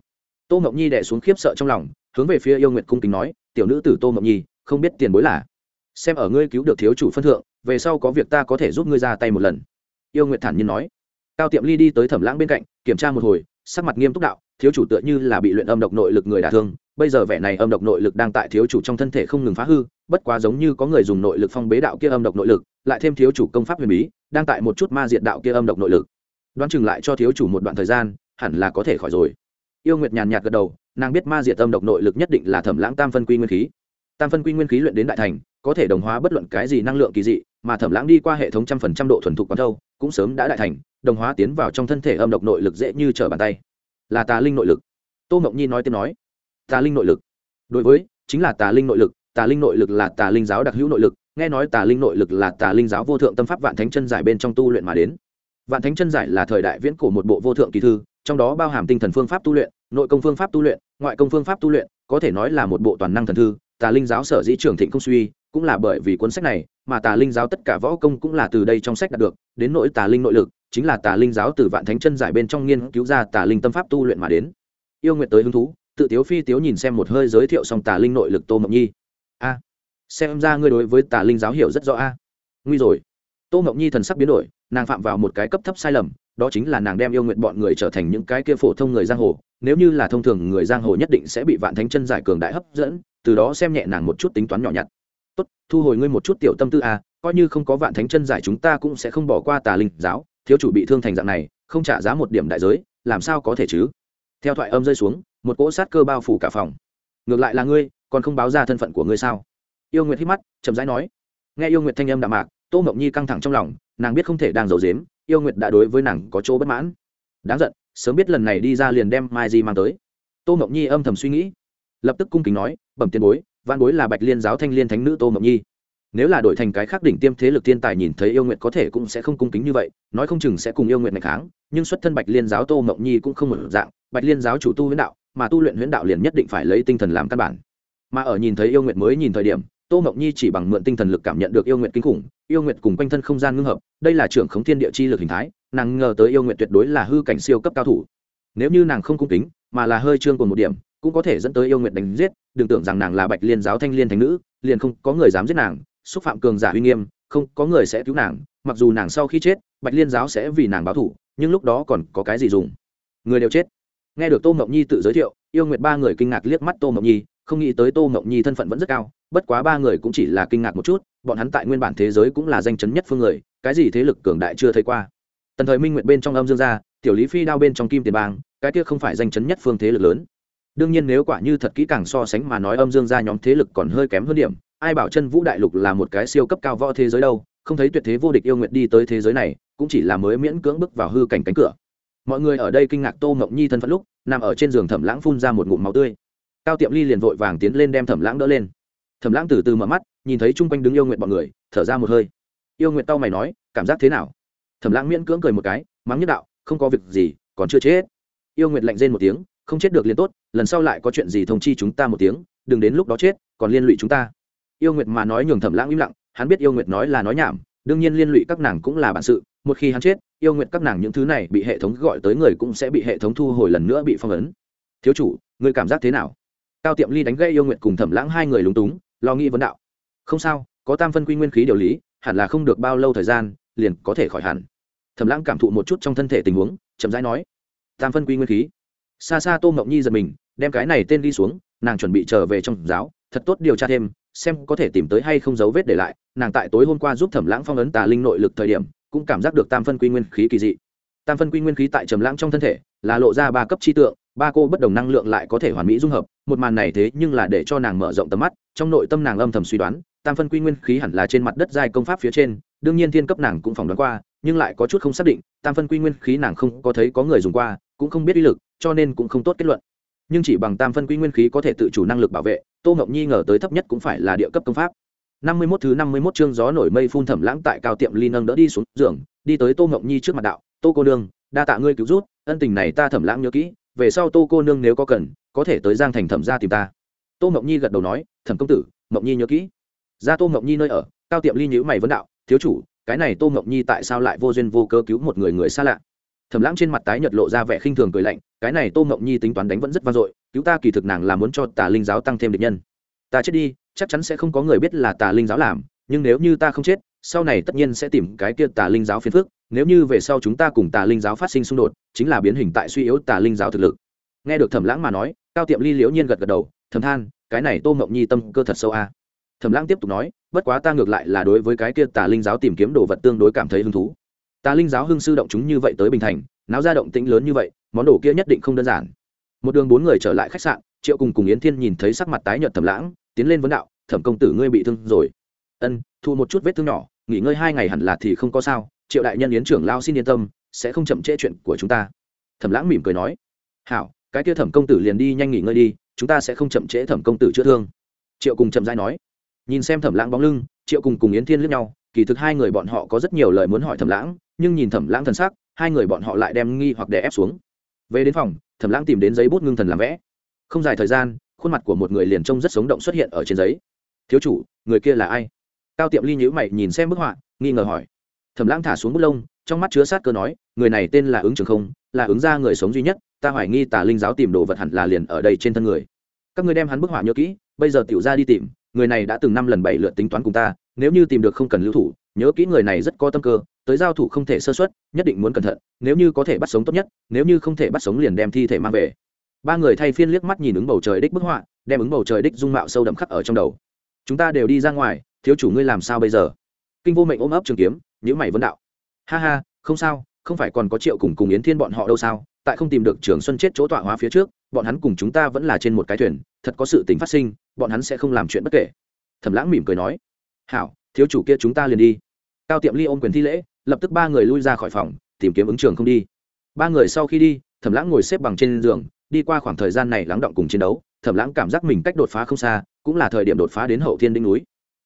Tô ngọc nhi đẻ xuống khiếp sợ trong lòng, hướng về phía yêu nguyệt cung kính nói, tiểu nữ tử tô ngọc nhi, không biết tiền bối là? Xem ở ngươi cứu được thiếu chủ phân thượng, về sau có việc ta có thể giúp ngươi ra tay một lần. Yêu nguyệt thản nhiên nói. Cao tiệm ly đi tới thẩm lãng bên cạnh, kiểm tra một hồi, sắc mặt nghiêm túc đạo, thiếu chủ tựa như là bị luyện âm độc nội lực người đả thương, bây giờ vẻ này âm độc nội lực đang tại thiếu chủ trong thân thể không ngừng phá hư, bất quá giống như có người dùng nội lực phong bế đạo kia âm độc nội lực, lại thêm thiếu chủ công pháp huyền bí, đang tại một chút ma diện đạo kia âm độc nội lực. Đoán chừng lại cho thiếu chủ một đoạn thời gian, hẳn là có thể khỏi rồi. Yêu nguyệt nhàn nhạt gật đầu, nàng biết ma diệt âm độc nội lực nhất định là thẩm lãng tam phân quy nguyên khí tam phân quy nguyên khí luyện đến đại thành, có thể đồng hóa bất luận cái gì năng lượng kỳ dị, mà thẩm lãng đi qua hệ thống trăm phần trăm độ thuần thục quán thâu, cũng sớm đã đại thành, đồng hóa tiến vào trong thân thể âm độc nội lực dễ như trở bàn tay. Là tà linh nội lực. Tô mộng nhi nói tiếng nói, tà linh nội lực. Đối với, chính là tà linh nội lực, tà linh nội lực là tà linh giáo đặc hữu nội lực, nghe nói tà linh nội lực là tà linh giáo vô thượng tâm pháp vạn thánh chân giải bên trong tu luyện mà đến. Vạn thánh chân giải là thời đại viễn cổ một bộ vô thượng kỳ thư, trong đó bao hàm tinh thần phương pháp tu luyện, nội công phương pháp tu luyện, ngoại công phương pháp tu luyện, có thể nói là một bộ toàn năng thần thư tà linh giáo sở dĩ trưởng thịnh không suy, cũng là bởi vì cuốn sách này, mà tà linh giáo tất cả võ công cũng là từ đây trong sách đạt được, đến nội tà linh nội lực, chính là tà linh giáo từ vạn thánh chân giải bên trong nghiên cứu ra tà linh tâm pháp tu luyện mà đến. Yêu nguyện tới hứng thú, tự tiếu phi tiếu nhìn xem một hơi giới thiệu xong tà linh nội lực tô mộng nhi. A, xem ra ngươi đối với tà linh giáo hiểu rất rõ a. Nguy rồi. Tô mộng nhi thần sắc biến đổi, nàng phạm vào một cái cấp thấp sai lầm, đó chính là nàng đem yêu nguyện bọn người trở thành những cái kia phổ thông người giang hồ, nếu như là thông thường người giang hồ nhất định sẽ bị vạn thánh chân giải cường đại hấp dẫn từ đó xem nhẹ nàng một chút tính toán nhỏ nhặt. Tốt, thu hồi ngươi một chút tiểu tâm tư a coi như không có vạn thánh chân giải chúng ta cũng sẽ không bỏ qua tà linh giáo, thiếu chủ bị thương thành dạng này, không trả giá một điểm đại giới, làm sao có thể chứ? Theo thoại âm rơi xuống, một cỗ sát cơ bao phủ cả phòng. Ngược lại là ngươi, còn không báo ra thân phận của ngươi sao? Yêu nguyệt hít mắt, chậm rãi nói. Nghe yêu nguyệt thanh âm đạm mạc, tô mộng nhi căng thẳng trong lòng, nàng biết không thể đang giấu dếm yêu nguyệt đã đối với nàng có chỗ bất mãn. Đáng giận, sớm biết lần này đi ra liền đem mai di mang tới. Tô mộng nhi âm thầm suy nghĩ lập tức cung kính nói, bẩm tiền bối văn bối là bạch liên giáo thanh liên thánh nữ tô mộng nhi. Nếu là đổi thành cái khác đỉnh tiêm thế lực thiên tài nhìn thấy yêu nguyện có thể cũng sẽ không cung kính như vậy, nói không chừng sẽ cùng yêu nguyện này kháng, nhưng xuất thân bạch liên giáo tô mộng nhi cũng không một dạng, bạch liên giáo chủ tu huyễn đạo, mà tu luyện huyễn đạo liền nhất định phải lấy tinh thần làm căn bản. Mà ở nhìn thấy yêu nguyện mới nhìn thời điểm, tô mộng nhi chỉ bằng mượn tinh thần lực cảm nhận được yêu nguyện kinh khủng, yêu nguyện cùng quanh thân không gian ngưng hợp, đây là trưởng khống thiên địa chi lực hình thái, nàng ngờ tới yêu nguyện tuyệt đối là hư cảnh siêu cấp cao thủ. Nếu như nàng không cung kính, mà là hơi trương còn một điểm cũng có thể dẫn tới yêu nguyện đánh giết, đừng tưởng rằng nàng là bạch liên giáo thanh liên thành nữ, liền không có người dám giết nàng, xúc phạm cường giả uy nghiêm, không có người sẽ cứu nàng, mặc dù nàng sau khi chết, bạch liên giáo sẽ vì nàng báo thủ, nhưng lúc đó còn có cái gì dùng? Người đều chết. Nghe được tô mộng nhi tự giới thiệu, yêu nguyệt ba người kinh ngạc liếc mắt tô mộng nhi, không nghĩ tới tô mộng nhi thân phận vẫn rất cao, bất quá ba người cũng chỉ là kinh ngạc một chút, bọn hắn tại nguyên bản thế giới cũng là danh chấn nhất phương người, cái gì thế lực cường đại chưa thấy qua. Tần thời minh nguyện bên trong âm dương gia, tiểu lý phi đao bên trong kim tiền bang, cái kia không phải danh chấn nhất phương thế lực lớn đương nhiên nếu quả như thật kỹ càng so sánh mà nói âm dương gia nhóm thế lực còn hơi kém hơn điểm, ai bảo chân vũ đại lục là một cái siêu cấp cao võ thế giới đâu, không thấy tuyệt thế vô địch yêu nguyện đi tới thế giới này, cũng chỉ là mới miễn cưỡng bước vào hư cảnh cánh cửa. Mọi người ở đây kinh ngạc tô mộng nhi thân phận lúc, nằm ở trên giường thẩm lãng phun ra một ngụm máu tươi. Cao tiệm ly liền vội vàng tiến lên đem thẩm lãng đỡ lên. Thẩm lãng từ từ mở mắt, nhìn thấy chung quanh đứng yêu nguyện bọn người, thở ra một hơi. Yêu nguyện tao mày nói, cảm giác thế nào? Thẩm lãng miễn cưỡng cười một cái, mắng nhất đạo, không có việc gì, còn chưa chết. Yêu nguyện lạnh rên một tiếng không chết được liền tốt, lần sau lại có chuyện gì thông chi chúng ta một tiếng, đừng đến lúc đó chết, còn liên lụy chúng ta. Yêu nguyệt mà nói nhường thẩm lãng im lặng, hắn biết yêu nguyệt nói là nói nhảm, đương nhiên liên lụy các nàng cũng là bản sự, một khi hắn chết, yêu nguyệt các nàng những thứ này bị hệ thống gọi tới người cũng sẽ bị hệ thống thu hồi lần nữa bị phong ấn. Thiếu chủ người cảm giác thế nào? Cao tiệm ly đánh gây yêu nguyệt cùng thẩm lãng hai người lúng túng, lo nghĩ vấn đạo. Không sao, có tam phân quy nguyên khí điều lý, hẳn là không được bao lâu thời gian, liền có thể khỏi hẳn. Thẩm lãng cảm thụ một chút trong thân thể tình huống, chậm rãi nói, tam phân quy nguyên khí xa xa tô mộng nhi giật mình, đem cái này tên đi xuống, nàng chuẩn bị trở về trong giáo, thật tốt điều tra thêm, xem có thể tìm tới hay không dấu vết để lại, nàng tại tối hôm qua giúp thẩm lãng phong ấn tà linh nội lực thời điểm, cũng cảm giác được tam phân quy nguyên khí kỳ dị. Tam phân quy nguyên khí tại trầm lãng trong thân thể, là lộ ra ba cấp chi tượng, ba cô bất đồng năng lượng lại có thể hoàn mỹ dung hợp, một màn này thế nhưng là để cho nàng mở rộng tầm mắt, trong nội tâm nàng âm thầm suy đoán, tam phân quy nguyên khí hẳn là trên mặt đất giai công pháp phía trên, đương nhiên thiên cấp nàng cũng phỏng đoán qua, nhưng lại có chút không xác định, tam phân quy nguyên khí nàng không có thấy có người dùng qua, cũng không biết uy lực cho nên cũng không tốt kết luận. Nhưng chỉ bằng tam phân quy nguyên khí có thể tự chủ năng lực bảo vệ, tô ngọc nhi ngờ tới thấp nhất cũng phải là địa cấp công pháp. Năm mươi mốt thứ năm mươi mốt chương gió nổi mây phun thẩm lãng tại cao tiệm ly nâng đỡ đi xuống giường, đi tới tô ngọc nhi trước mặt đạo, tô cô nương, đa tạ ngươi cứu rút ân tình này ta thẩm lãng nhớ kỹ, về sau tô cô nương nếu có cần, có thể tới giang thành thẩm ra tìm ta. Tô Ngọc nhi gật đầu nói, thẩm công tử, Ngọc nhi nhớ kỹ. Ra tô Ngọc nhi nơi ở, cao tiệm ly nhữ mày vấn đạo, thiếu chủ, cái này tô Ngọc nhi tại sao lại vô duyên vô cớ cứu một người người xa lạ? Thẩm lãng trên mặt tái nhợt lộ ra vẻ khinh thường cười lạnh, cái này tô mộng nhi tính toán đánh vẫn rất vang dội, cứu ta kỳ thực nàng là muốn cho tà linh giáo tăng thêm địch nhân. Ta chết đi, chắc chắn sẽ không có người biết là tà linh giáo làm, nhưng nếu như ta không chết, sau này tất nhiên sẽ tìm cái kia tà linh giáo phiền phức, nếu như về sau chúng ta cùng tà linh giáo phát sinh xung đột, chính là biến hình tại suy yếu tà linh giáo thực lực. Nghe được thẩm lãng mà nói, cao tiệm ly liễu nhiên gật gật đầu thầm than, cái này tô mộng nhi tâm cơ thật sâu a. À. thẩm lãng tiếp tục nói, bất quá ta ngược lại là đối với cái kia tà linh giáo tìm kiếm đồ vật tương đối cảm thấy hứng thú. Ta linh giáo hưng sư động chúng như vậy tới bình thành, náo ra động tĩnh lớn như vậy, món đồ kia nhất định không đơn giản. Một đường bốn người trở lại khách sạn, triệu cùng cùng yến thiên nhìn thấy sắc mặt tái nhợt thẩm lãng, tiến lên vấn đạo, thẩm công tử ngươi bị thương rồi. Ân, thu một chút vết thương nhỏ, nghỉ ngơi hai ngày hẳn là thì không có sao, triệu đại nhân yến trưởng lao xin yên tâm, sẽ không chậm trễ chuyện của chúng ta. Thẩm lãng mỉm cười nói, hảo, cái kia thẩm công tử liền đi nhanh nghỉ ngơi đi, chúng ta sẽ không chậm trễ thẩm công tử chữa thương. Triệu cùng chậm dãi nói. Nhìn xem thẩm lãng bóng lưng, triệu cùng cùng yến thiên lướt nhau kỳ thực hai người bọn họ có rất nhiều lời muốn hỏi thẩm lãng, nhưng nhìn thẩm lãng thần sắc, hai người bọn họ lại đem nghi hoặc đè ép xuống. Về đến phòng, thẩm lãng tìm đến giấy bút ngưng thần làm vẽ. Không dài thời gian, khuôn mặt của một người liền trông rất sống động xuất hiện ở trên giấy. Thiếu chủ, người kia là ai? Cao tiệm ly nhữ mày nhìn xem bức họa, nghi ngờ hỏi. Thẩm lãng thả xuống bút lông, trong mắt chứa sát cơ nói, người này tên là ứng trường không, là ứng gia người sống duy nhất, ta hoài nghi tà linh giáo tìm đồ vật hẳn là liền ở đây trên thân người. Các người đem hắn bức họa nhớ kỹ, bây giờ tiểu ra đi tìm, người này đã từng năm lần bảy lượt tính toán cùng ta nếu như tìm được không cần lưu thủ, nhớ kỹ người này rất có tâm cơ, tới giao thủ không thể sơ xuất nhất định muốn cẩn thận, nếu như có thể bắt sống tốt nhất, nếu như không thể bắt sống liền đem thi thể mang về. Ba người thay phiên liếc mắt nhìn ứng bầu trời đích bức họa, đem ứng bầu trời đích dung mạo sâu đậm khắc ở trong đầu. Chúng ta đều đi ra ngoài, thiếu chủ ngươi làm sao bây giờ? Kinh vô mệnh ôm ấp trường kiếm nhữ mày vấn đạo. Ha ha, không sao, không phải còn có triệu cùng cùng yến thiên bọn họ đâu sao? Tại không tìm được trường xuân chết chỗ tọa hóa phía trước, bọn hắn cùng chúng ta vẫn là trên một cái thuyền, thật có sự tình phát sinh, bọn hắn sẽ không làm chuyện bất kể. Thẩm lãng mỉm cười nói hảo, thiếu chủ kia chúng ta liền đi. Cao tiệm ly ôm quyền thi lễ, lập tức ba người lui ra khỏi phòng, tìm kiếm ứng trường không đi. Ba người sau khi đi, thẩm lãng ngồi xếp bằng trên giường, đi qua khoảng thời gian này lắng động cùng chiến đấu, thẩm lãng cảm giác mình cách đột phá không xa, cũng là thời điểm đột phá đến hậu thiên đỉnh núi.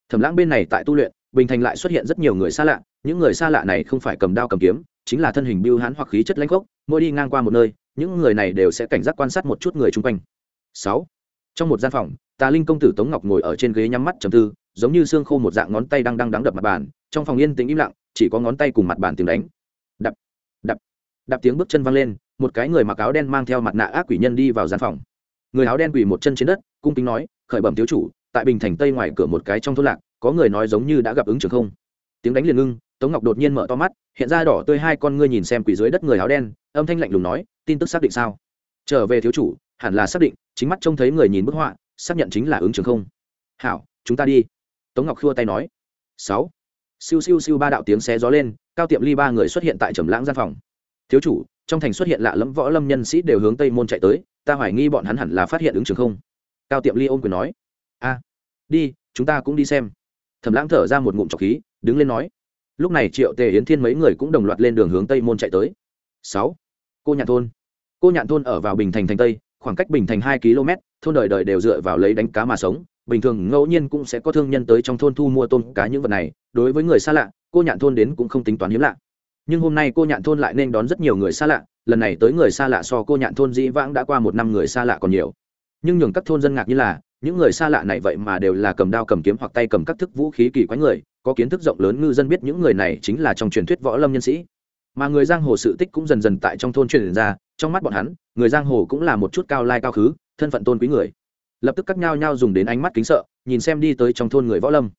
Thẩm lãng bên này tại tu luyện, bình thành lại xuất hiện rất nhiều người xa lạ, những người xa lạ này không phải cầm đao cầm kiếm, chính là thân hình biêu hãn hoặc khí chất lãnh gốc, mỗi đi ngang qua một nơi, những người này đều sẽ cảnh giác quan sát một chút người chung quanh. Sáu trong một gian phòng, tà linh công tử tống ngọc ngồi ở trên ghế nhắm mắt trầm tư, giống như xương khô một dạng ngón tay đang đang đắng đập mặt bàn, trong phòng yên tĩnh im lặng, chỉ có ngón tay cùng mặt bàn tiếng đánh. Đập đập đập tiếng bước chân văng lên, một cái người mặc áo đen mang theo mặt nạ ác quỷ nhân đi vào gian phòng. Người áo đen quỳ một chân trên đất, cung kính nói, khởi bẩm thiếu chủ, tại bình thành tây ngoài cửa một cái trong thôn lạc, có người nói giống như đã gặp ứng trường không. Tiếng đánh liền ngưng, tống ngọc đột nhiên mở to mắt, hiện ra đỏ tươi hai con ngươi nhìn xem quỷ dưới đất người áo đen, âm thanh lạnh lùng nói, tin tức xác định sao? Trở về thiếu chủ hẳn là xác định, chính mắt trông thấy người nhìn bức họa, xác nhận chính là ứng trường không. Hảo, chúng ta đi. Tống ngọc khua tay nói. Sáu. Siêu siêu siêu ba đạo tiếng xé gió lên, cao tiệm ly ba người xuất hiện tại trầm lãng gian phòng. Thiếu chủ, trong thành xuất hiện lạ lẫm võ lâm nhân sĩ đều hướng tây môn chạy tới, ta hoài nghi bọn hắn hẳn là phát hiện ứng trường không. Cao tiệm ly ôm quyền nói. A, đi, chúng ta cũng đi xem. Thẩm lãng thở ra một ngụm trọc khí, đứng lên nói. Lúc này triệu tề yến thiên mấy người cũng đồng loạt lên đường hướng tây môn chạy tới. Sáu. Cô nhạn thôn. Cô nhạn thôn ở vào bình thành thành tây khoảng cách bình thành hai km, thôn đời đời đều dựa vào lấy đánh cá mà sống. Bình thường ngẫu nhiên cũng sẽ có thương nhân tới trong thôn thu mua tôm, cá những vật này. Đối với người xa lạ, cô nhạn thôn đến cũng không tính toán hiếm lạ. Nhưng hôm nay cô nhạn thôn lại nên đón rất nhiều người xa lạ. Lần này tới người xa lạ so cô nhạn thôn dĩ vãng đã qua một năm người xa lạ còn nhiều. Nhưng nhường các thôn dân ngạc như là, những người xa lạ này vậy mà đều là cầm đao cầm kiếm hoặc tay cầm các thức vũ khí kỳ quái người. Có kiến thức rộng lớn ngư dân biết những người này chính là trong truyền thuyết võ lâm nhân sĩ. Mà người giang hồ sự tích cũng dần dần tại trong thôn truyền ra trong mắt bọn hắn, người giang hồ cũng là một chút cao lai cao khứ, thân phận tôn quý người. Lập tức các nhao nhao dùng đến ánh mắt kính sợ, nhìn xem đi tới trong thôn người võ lâm.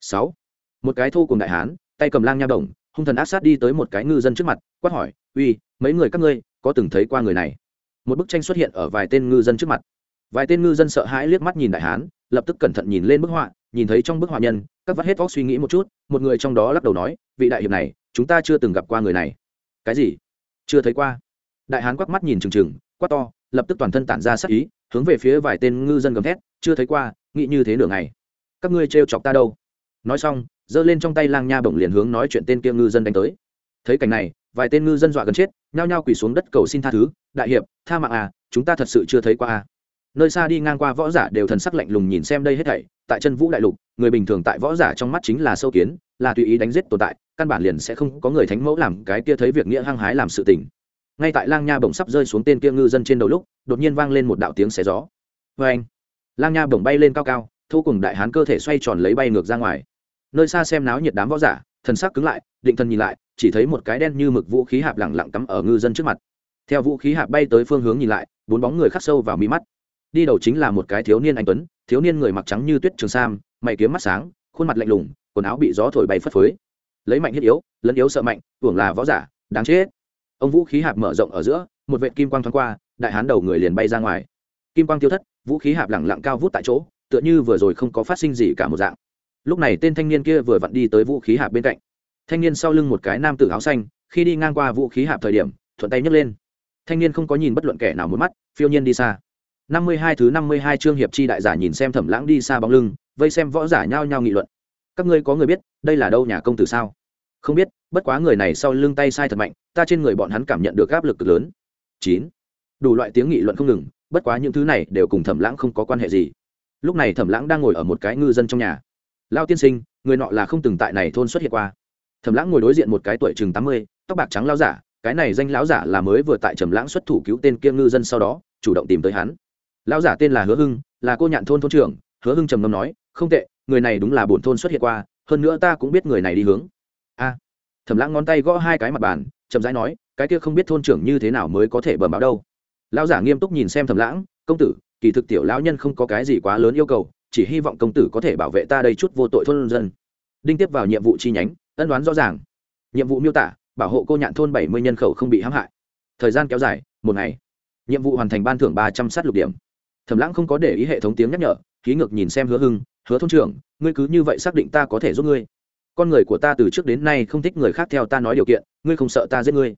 Sáu. Một cái thu cùng đại hán, tay cầm lang nha đồng, hung thần ác sát đi tới một cái ngư dân trước mặt, quát hỏi, uy, mấy người các ngươi, có từng thấy qua người này? Một bức tranh xuất hiện ở vài tên ngư dân trước mặt. Vài tên ngư dân sợ hãi liếc mắt nhìn đại hán, lập tức cẩn thận nhìn lên bức họa, nhìn thấy trong bức họa nhân, các vắt hết vóc suy nghĩ một chút, một người trong đó lắc đầu nói, vị đại hiệp này, chúng ta chưa từng gặp qua người này. Cái gì? Chưa thấy qua? Đại hán quắc mắt nhìn trừng trừng quắc to, lập tức toàn thân tản ra sắc ý, hướng về phía vài tên ngư dân gầm thét, chưa thấy qua, nghĩ như thế nửa ngày. Các ngươi trêu chọc ta đâu? Nói xong, giơ lên trong tay lang nha bổng liền hướng nói chuyện tên kia ngư dân đánh tới. Thấy cảnh này, vài tên ngư dân dọa gần chết, nhao nhao quỳ xuống đất cầu xin tha thứ, đại hiệp, tha mạng à chúng ta thật sự chưa thấy qua à. Nơi xa đi ngang qua võ giả đều thần sắc lạnh lùng nhìn xem đây hết thảy, tại chân vũ đại lục, người bình thường tại võ giả trong mắt chính là sâu kiến, là tùy ý đánh giết tồn tại, căn bản liền sẽ không có người thánh mẫu làm cái kia thấy việc nghĩa hăng hái làm sự tình ngay tại lang nha bổng sắp rơi xuống tên kia ngư dân trên đầu lúc, đột nhiên vang lên một đạo tiếng xé gió. Vê anh, lang nha bổng bay lên cao cao thu cùng đại hán cơ thể xoay tròn lấy bay ngược ra ngoài. Nơi xa xem náo nhiệt đám võ giả, thần sắc cứng lại, định thần nhìn lại, chỉ thấy một cái đen như mực vũ khí hạp lẳng lặng cắm ở ngư dân trước mặt. Theo vũ khí hạp bay tới phương hướng nhìn lại, bốn bóng người khắc sâu vào mi mắt. Đi đầu chính là một cái thiếu niên anh tuấn, thiếu niên người mặc trắng như tuyết trường sam, mày kiếm mắt sáng, khuôn mặt lạnh lùng, quần áo bị gió thổi bay phất phới. Lấy mạnh thiết yếu, lẫn yếu sợ mạnh, tưởng là võ giả, đáng chết ông vũ khí hạp mở rộng ở giữa, một vệ kim quang thoáng qua, đại hán đầu người liền bay ra ngoài. Kim quang tiêu thất, vũ khí hạp lẳng lặng cao vút tại chỗ, tựa như vừa rồi không có phát sinh gì cả một dạng. Lúc này tên thanh niên kia vừa vặn đi tới vũ khí hạp bên cạnh. Thanh niên sau lưng một cái nam tử áo xanh, khi đi ngang qua vũ khí hạp thời điểm, thuận tay nhấc lên. Thanh niên không có nhìn bất luận kẻ nào một mắt, phiêu nhiên đi xa. Năm mươi hai thứ năm mươi hai chương hiệp chi đại giả nhìn xem thẩm lãng đi xa bóng lưng, vây xem võ giả nhao nhao nghị luận. Các ngươi có người biết, đây là đâu nhà công tử sao? Không biết, bất quá người này sau lưng tay sai thật mạnh, ta trên người bọn hắn cảm nhận được áp lực cực lớn. Chín. Đủ loại tiếng nghị luận không ngừng, bất quá những thứ này đều cùng thẩm lãng không có quan hệ gì. Lúc này thẩm lãng đang ngồi ở một cái ngư dân trong nhà. Lao tiên sinh, người nọ là không từng tại này thôn xuất hiện qua. Thẩm lãng ngồi đối diện một cái tuổi chừng tám mươi, tóc bạc trắng lao giả, cái này danh lão giả là mới vừa tại trầm lãng xuất thủ cứu tên kia ngư dân sau đó, chủ động tìm tới hắn. Lão giả tên là hứa hưng, là cô nhạn thôn thôn trưởng, hứa hưng trầm ngâm nói, không tệ, người này đúng là bổn thôn xuất hiện qua, hơn nữa ta cũng biết người này đi hướng thẩm lãng ngón tay gõ hai cái mặt bàn, chậm rãi nói, cái kia không biết thôn trưởng như thế nào mới có thể bẩm báo đâu. Lão giả nghiêm túc nhìn xem thẩm lãng, công tử, kỳ thực tiểu lão nhân không có cái gì quá lớn yêu cầu, chỉ hy vọng công tử có thể bảo vệ ta đây chút vô tội thôn dân. Đinh tiếp vào nhiệm vụ chi nhánh, ân đoán rõ ràng. Nhiệm vụ miêu tả, bảo hộ cô nhạn thôn bảy mươi nhân khẩu không bị hãm hại. Thời gian kéo dài, một ngày. Nhiệm vụ hoàn thành ban thưởng ba trăm sát lục điểm. Thẩm lãng không có để ý hệ thống tiếng nhắc nhở ký ngược nhìn xem hứa hưng, hứa thôn trưởng, ngươi cứ như vậy xác định ta có thể giúp ngươi con người của ta từ trước đến nay không thích người khác theo ta nói điều kiện, ngươi không sợ ta giết ngươi?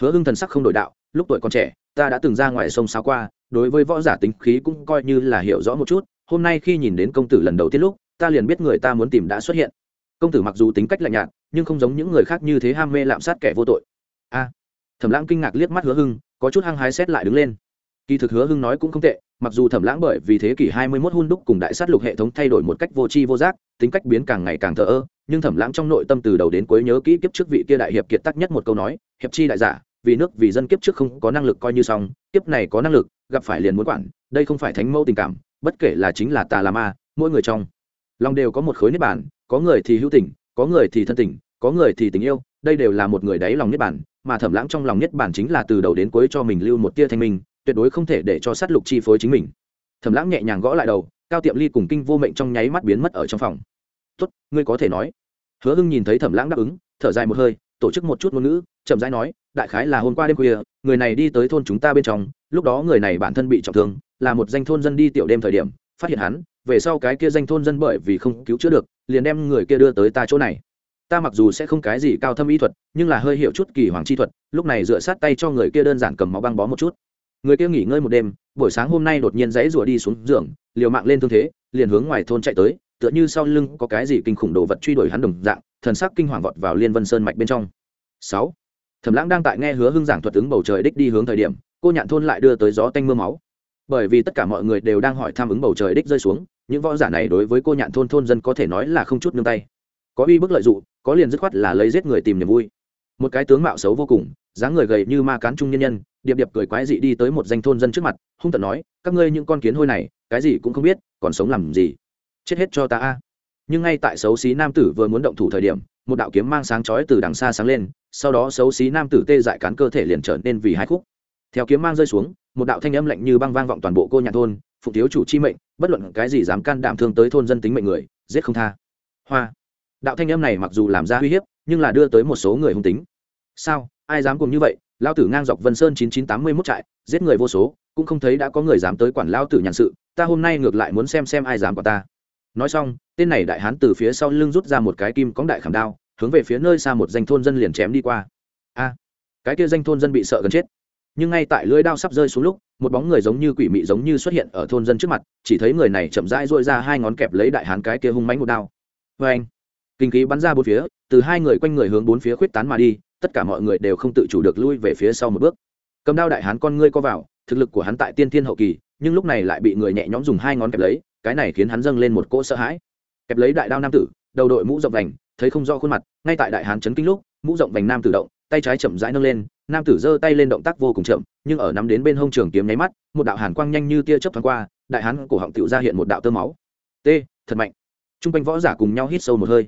Hứa hưng thần sắc không đổi đạo, lúc tuổi còn trẻ, ta đã từng ra ngoài sông sao qua, đối với võ giả tính khí cũng coi như là hiểu rõ một chút, hôm nay khi nhìn đến công tử lần đầu tiên lúc, ta liền biết người ta muốn tìm đã xuất hiện. Công tử mặc dù tính cách lạnh nhạt, nhưng không giống những người khác như thế ham mê lạm sát kẻ vô tội. A! Thẩm lãng kinh ngạc liếc mắt hứa hưng, có chút hăng hái xét lại đứng lên. Kỳ thực hứa hưng nói cũng không tệ, mặc dù thẩm lãng bởi vì thế kỷ hai mươi 21 hun đúc cùng đại sát lục hệ thống thay đổi một cách vô tri vô giác, tính cách biến càng ngày càng thờ ơ nhưng thẩm lãng trong nội tâm từ đầu đến cuối nhớ kỹ kiếp trước vị kia đại hiệp kiệt tắc nhất một câu nói, hiệp chi đại giả, vì nước vì dân kiếp trước không có năng lực coi như xong, kiếp này có năng lực, gặp phải liền muốn quản, đây không phải thánh mẫu tình cảm, bất kể là chính là tà là ma, mỗi người trong lòng đều có một khối niết bản có người thì hữu tình, có người thì thân tình, có người thì tình yêu, đây đều là một người đáy lòng niết bản mà thẩm lãng trong lòng niết bản chính là từ đầu đến cuối cho mình lưu một tia thanh minh, tuyệt đối không thể để cho sát lục chi phối chính mình. Thẩm lãng nhẹ nhàng gõ lại đầu, cao tiệm ly cùng kinh vô mệnh trong nháy mắt biến mất ở trong phòng tốt, ngươi có thể nói. Hứa hưng nhìn thấy thẩm lãng đáp ứng, thở dài một hơi, tổ chức một chút ngôn ngữ, chậm rãi nói, đại khái là hôm qua đêm khuya, người này đi tới thôn chúng ta bên trong, lúc đó người này bản thân bị trọng thương, là một danh thôn dân đi tiểu đêm thời điểm, phát hiện hắn, về sau cái kia danh thôn dân bởi vì không cứu chữa được, liền đem người kia đưa tới ta chỗ này. Ta mặc dù sẽ không cái gì cao thâm y thuật, nhưng là hơi hiểu chút kỳ hoàng chi thuật, lúc này dựa sát tay cho người kia đơn giản cầm máu băng bó một chút. Người kia nghỉ ngơi một đêm, buổi sáng hôm nay đột nhiên dãy rủa đi xuống giường, liều mạng lên thương thế, liền hướng ngoài thôn chạy tới tựa như sau lưng có cái gì kinh khủng đồ vật truy đuổi hắn đồng dạng, thần sắc kinh hoàng vọt vào liên vân sơn mạch bên trong. Sáu, thẩm lãng đang tại nghe hứa hưng giảng thuật ứng bầu trời đích đi hướng thời điểm, cô nhạn thôn lại đưa tới gió tanh mưa máu. Bởi vì tất cả mọi người đều đang hỏi tham ứng bầu trời đích rơi xuống, những võ giả này đối với cô nhạn thôn thôn dân có thể nói là không chút nương tay. Có uy bức lợi dụng, có liền dứt khoát là lấy giết người tìm niềm vui. Một cái tướng mạo xấu vô cùng, dáng người gầy như ma cán trung nhân nhân, điệp điệp cười quái dị đi tới một danh thôn dân trước mặt, hung tận nói, các ngươi những con kiến hôi này, cái gì cũng không biết, còn sống làm gì? Chết hết cho ta a. Nhưng ngay tại xấu xí nam tử vừa muốn động thủ thời điểm, một đạo kiếm mang sáng chói từ đằng xa sáng lên, sau đó xấu xí nam tử tê dại cán cơ thể liền trở nên vì hai khúc. Theo kiếm mang rơi xuống, một đạo thanh âm lạnh như băng vang vọng toàn bộ cô nhà thôn phục thiếu chủ chi mệnh, bất luận cái gì dám can đảm thương tới thôn dân tính mệnh người, giết không tha. Hoa. Đạo thanh âm này mặc dù làm ra uy hiếp, nhưng là đưa tới một số người hung tính. Sao? Ai dám cùng như vậy? Lao tử ngang dọc vân sơn chín chín tám mươi mốt trại, giết người vô số, cũng không thấy đã có người dám tới quản lao tử nhàn sự, ta hôm nay ngược lại muốn xem xem ai dám của ta nói xong, tên này đại hán từ phía sau lưng rút ra một cái kim cóng đại khảm đao, hướng về phía nơi xa một danh thôn dân liền chém đi qua. A, cái kia danh thôn dân bị sợ gần chết. Nhưng ngay tại lưỡi đao sắp rơi xuống lúc, một bóng người giống như quỷ mị giống như xuất hiện ở thôn dân trước mặt, chỉ thấy người này chậm rãi dội ra hai ngón kẹp lấy đại hán cái kia hung mánh một đao. Vê anh, kinh khí bắn ra bốn phía, từ hai người quanh người hướng bốn phía khuyết tán mà đi, tất cả mọi người đều không tự chủ được lui về phía sau một bước. Cầm đao đại hán con ngươi co vào, thực lực của hắn tại tiên thiên hậu kỳ, nhưng lúc này lại bị người nhẹ nhõm dùng hai ngón kẹp lấy cái này khiến hắn dâng lên một cỗ sợ hãi. Kẹp lấy đại đao nam tử, đầu đội mũ rộng vành, thấy không rõ khuôn mặt, ngay tại đại hán chấn kinh lúc, mũ rộng vành nam tử động, tay trái chậm rãi nâng lên, nam tử giơ tay lên động tác vô cùng chậm, nhưng ở nắm đến bên hông trường kiếm nháy mắt, một đạo hàn quang nhanh như tia chớp thoáng qua, đại hán cổ họng tựu ra hiện một đạo tơ máu. T thật mạnh. T r u n g quanh võ giả cùng nhau hít sâu một hơi.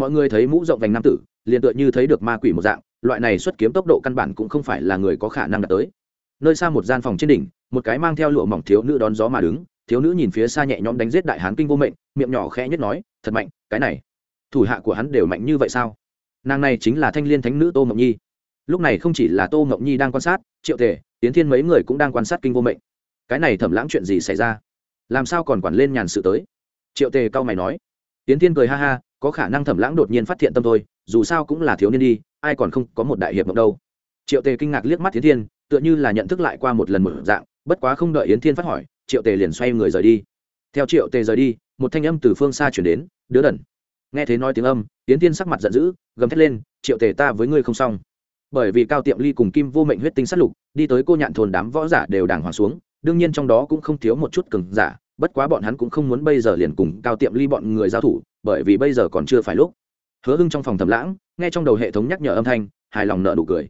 Mọi người thấy mũ rộng vành nam tử, liền tựa như thấy được ma quỷ một dạng, loại này xuất kiếm tốc độ căn bản cũng không phải là người có khả năng đạt tới. Nơi xa một gian phòng trên đỉnh, một cái mang theo lụa mỏng thiếu nữ đón gió mà đứng thiếu nữ nhìn phía xa nhẹ nhõm đánh giết đại hán kinh vô mệnh, miệng nhỏ khẽ nhất nói, thật mạnh, cái này, thủ hạ của hắn đều mạnh như vậy sao? Nàng này chính là thanh liên thánh nữ tô mộng nhi. Lúc này không chỉ là tô mộng nhi đang quan sát, triệu tề tiến thiên mấy người cũng đang quan sát kinh vô mệnh. Cái này thẩm lãng chuyện gì xảy ra? Làm sao còn quản lên nhàn sự tới? Triệu tề cao mày nói. Tiến thiên cười ha ha, có khả năng thẩm lãng đột nhiên phát hiện tâm thôi dù sao cũng là thiếu niên đi, ai còn không có một đại hiệp mộng đâu. Triệu tề kinh ngạc liếc mắt tiến thiên, tựa như là nhận thức lại qua một lần một dạng, bất quá không đợi yến thiên phát hỏi triệu tề liền xoay người rời đi. Theo triệu tề rời đi, một thanh âm từ phương xa chuyển đến, đứa đần. Nghe thấy nói tiếng âm tiến tiên sắc mặt giận dữ, gầm thét lên, triệu tề ta với ngươi không xong. Bởi vì cao tiệm ly cùng kim vô mệnh huyết tinh sát lục, đi tới cô nhạn thôn đám võ giả đều đàng hoàng xuống, đương nhiên trong đó cũng không thiếu một chút cừng giả, bất quá bọn hắn cũng không muốn bây giờ liền cùng cao tiệm ly bọn người giao thủ, bởi vì bây giờ còn chưa phải lúc. Hứa hưng trong phòng thầm lãng, nghe trong đầu hệ thống nhắc nhở âm thanh, hài lòng nợ nụ cười.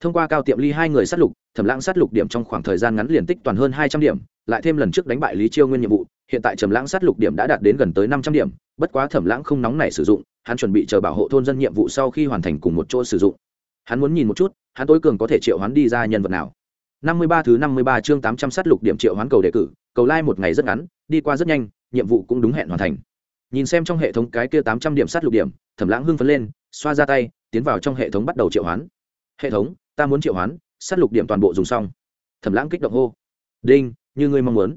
Thông qua cao tiệm ly hai người sát lục, thẩm lãng sát lục điểm trong khoảng thời gian ngắn liền tích toàn hơn hai trăm điểm lại thêm lần trước đánh bại lý chiêu nguyên nhiệm vụ, hiện tại trầm lãng sát lục điểm đã đạt đến gần tới năm trăm điểm, bất quá thẩm lãng không nóng nảy sử dụng, hắn chuẩn bị chờ bảo hộ thôn dân nhiệm vụ sau khi hoàn thành cùng một chỗ sử dụng. Hắn muốn nhìn một chút, hắn tối cường có thể triệu hoán đi ra nhân vật nào. Năm mươi ba thứ năm mươi ba chương tám trăm sát lục điểm triệu hoán cầu đề cử, cầu lai một ngày rất ngắn, đi qua rất nhanh, nhiệm vụ cũng đúng hẹn hoàn thành. Nhìn xem trong hệ thống cái kia tám trăm điểm sát lục điểm, thẩm lãng hưng phấn lên, xoa ra tay, tiến vào trong hệ thống bắt đầu triệu hoán. Hệ thống, ta muốn triệu hoán, sát lục điểm toàn bộ dùng xong. Thẩm lãng kích động hô. Đinh như ngươi mong muốn.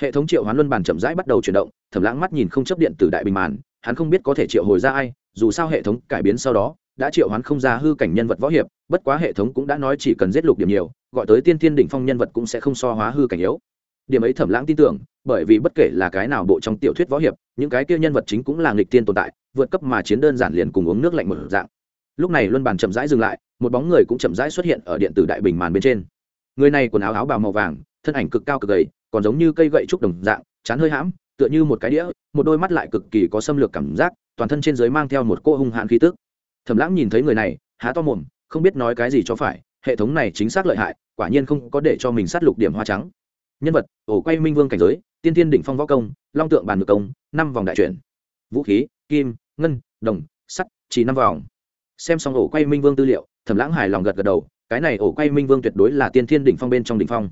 Hệ thống triệu hoán luân bản chậm rãi bắt đầu chuyển động thẩm lãng mắt nhìn không chấp điện từ đại bình màn, hắn không biết có thể triệu hồi ra ai, dù sao hệ thống cải biến sau đó, đã triệu hoán không ra hư cảnh nhân vật võ hiệp, bất quá hệ thống cũng đã nói chỉ cần giết lục điểm nhiều, gọi tới tiên thiên đỉnh phong nhân vật cũng sẽ không so hóa hư cảnh yếu. Điểm ấy thẩm lãng tin tưởng, bởi vì bất kể là cái nào bộ trong tiểu thuyết võ hiệp, những cái kia nhân vật chính cũng là nghịch tiên tồn tại, vượt cấp mà chiến đơn giản liền cùng uống nước lạnh một dạng. Lúc này luân bàn chậm rãi dừng lại, một bóng người cũng chậm rãi xuất hiện ở điện tử đại bình màn bên trên người này quần áo áo bào màu vàng, thân ảnh cực cao cực gầy, còn giống như cây gậy trúc đồng dạng, chán hơi hãm, tựa như một cái đĩa, một đôi mắt lại cực kỳ có xâm lược cảm giác, toàn thân trên giới mang theo một cô hung hãn khí tức. Thẩm lãng nhìn thấy người này, há to mồm, không biết nói cái gì cho phải, hệ thống này chính xác lợi hại, quả nhiên không có để cho mình sát lục điểm hoa trắng. Nhân vật, ổ quay minh vương cảnh giới, tiên tiên đỉnh phong võ công, long tượng bàn ngược công, năm vòng đại chuyển vũ khí, kim, ngân, đồng, sắt, chỉ năm vòng. Xem xong ổ quay minh vương tư liệu, thẩm lãng hài lòng gật gật đầu cái này ổ quay minh vương tuyệt đối là tiên thiên đỉnh phong bên trong đỉnh phong.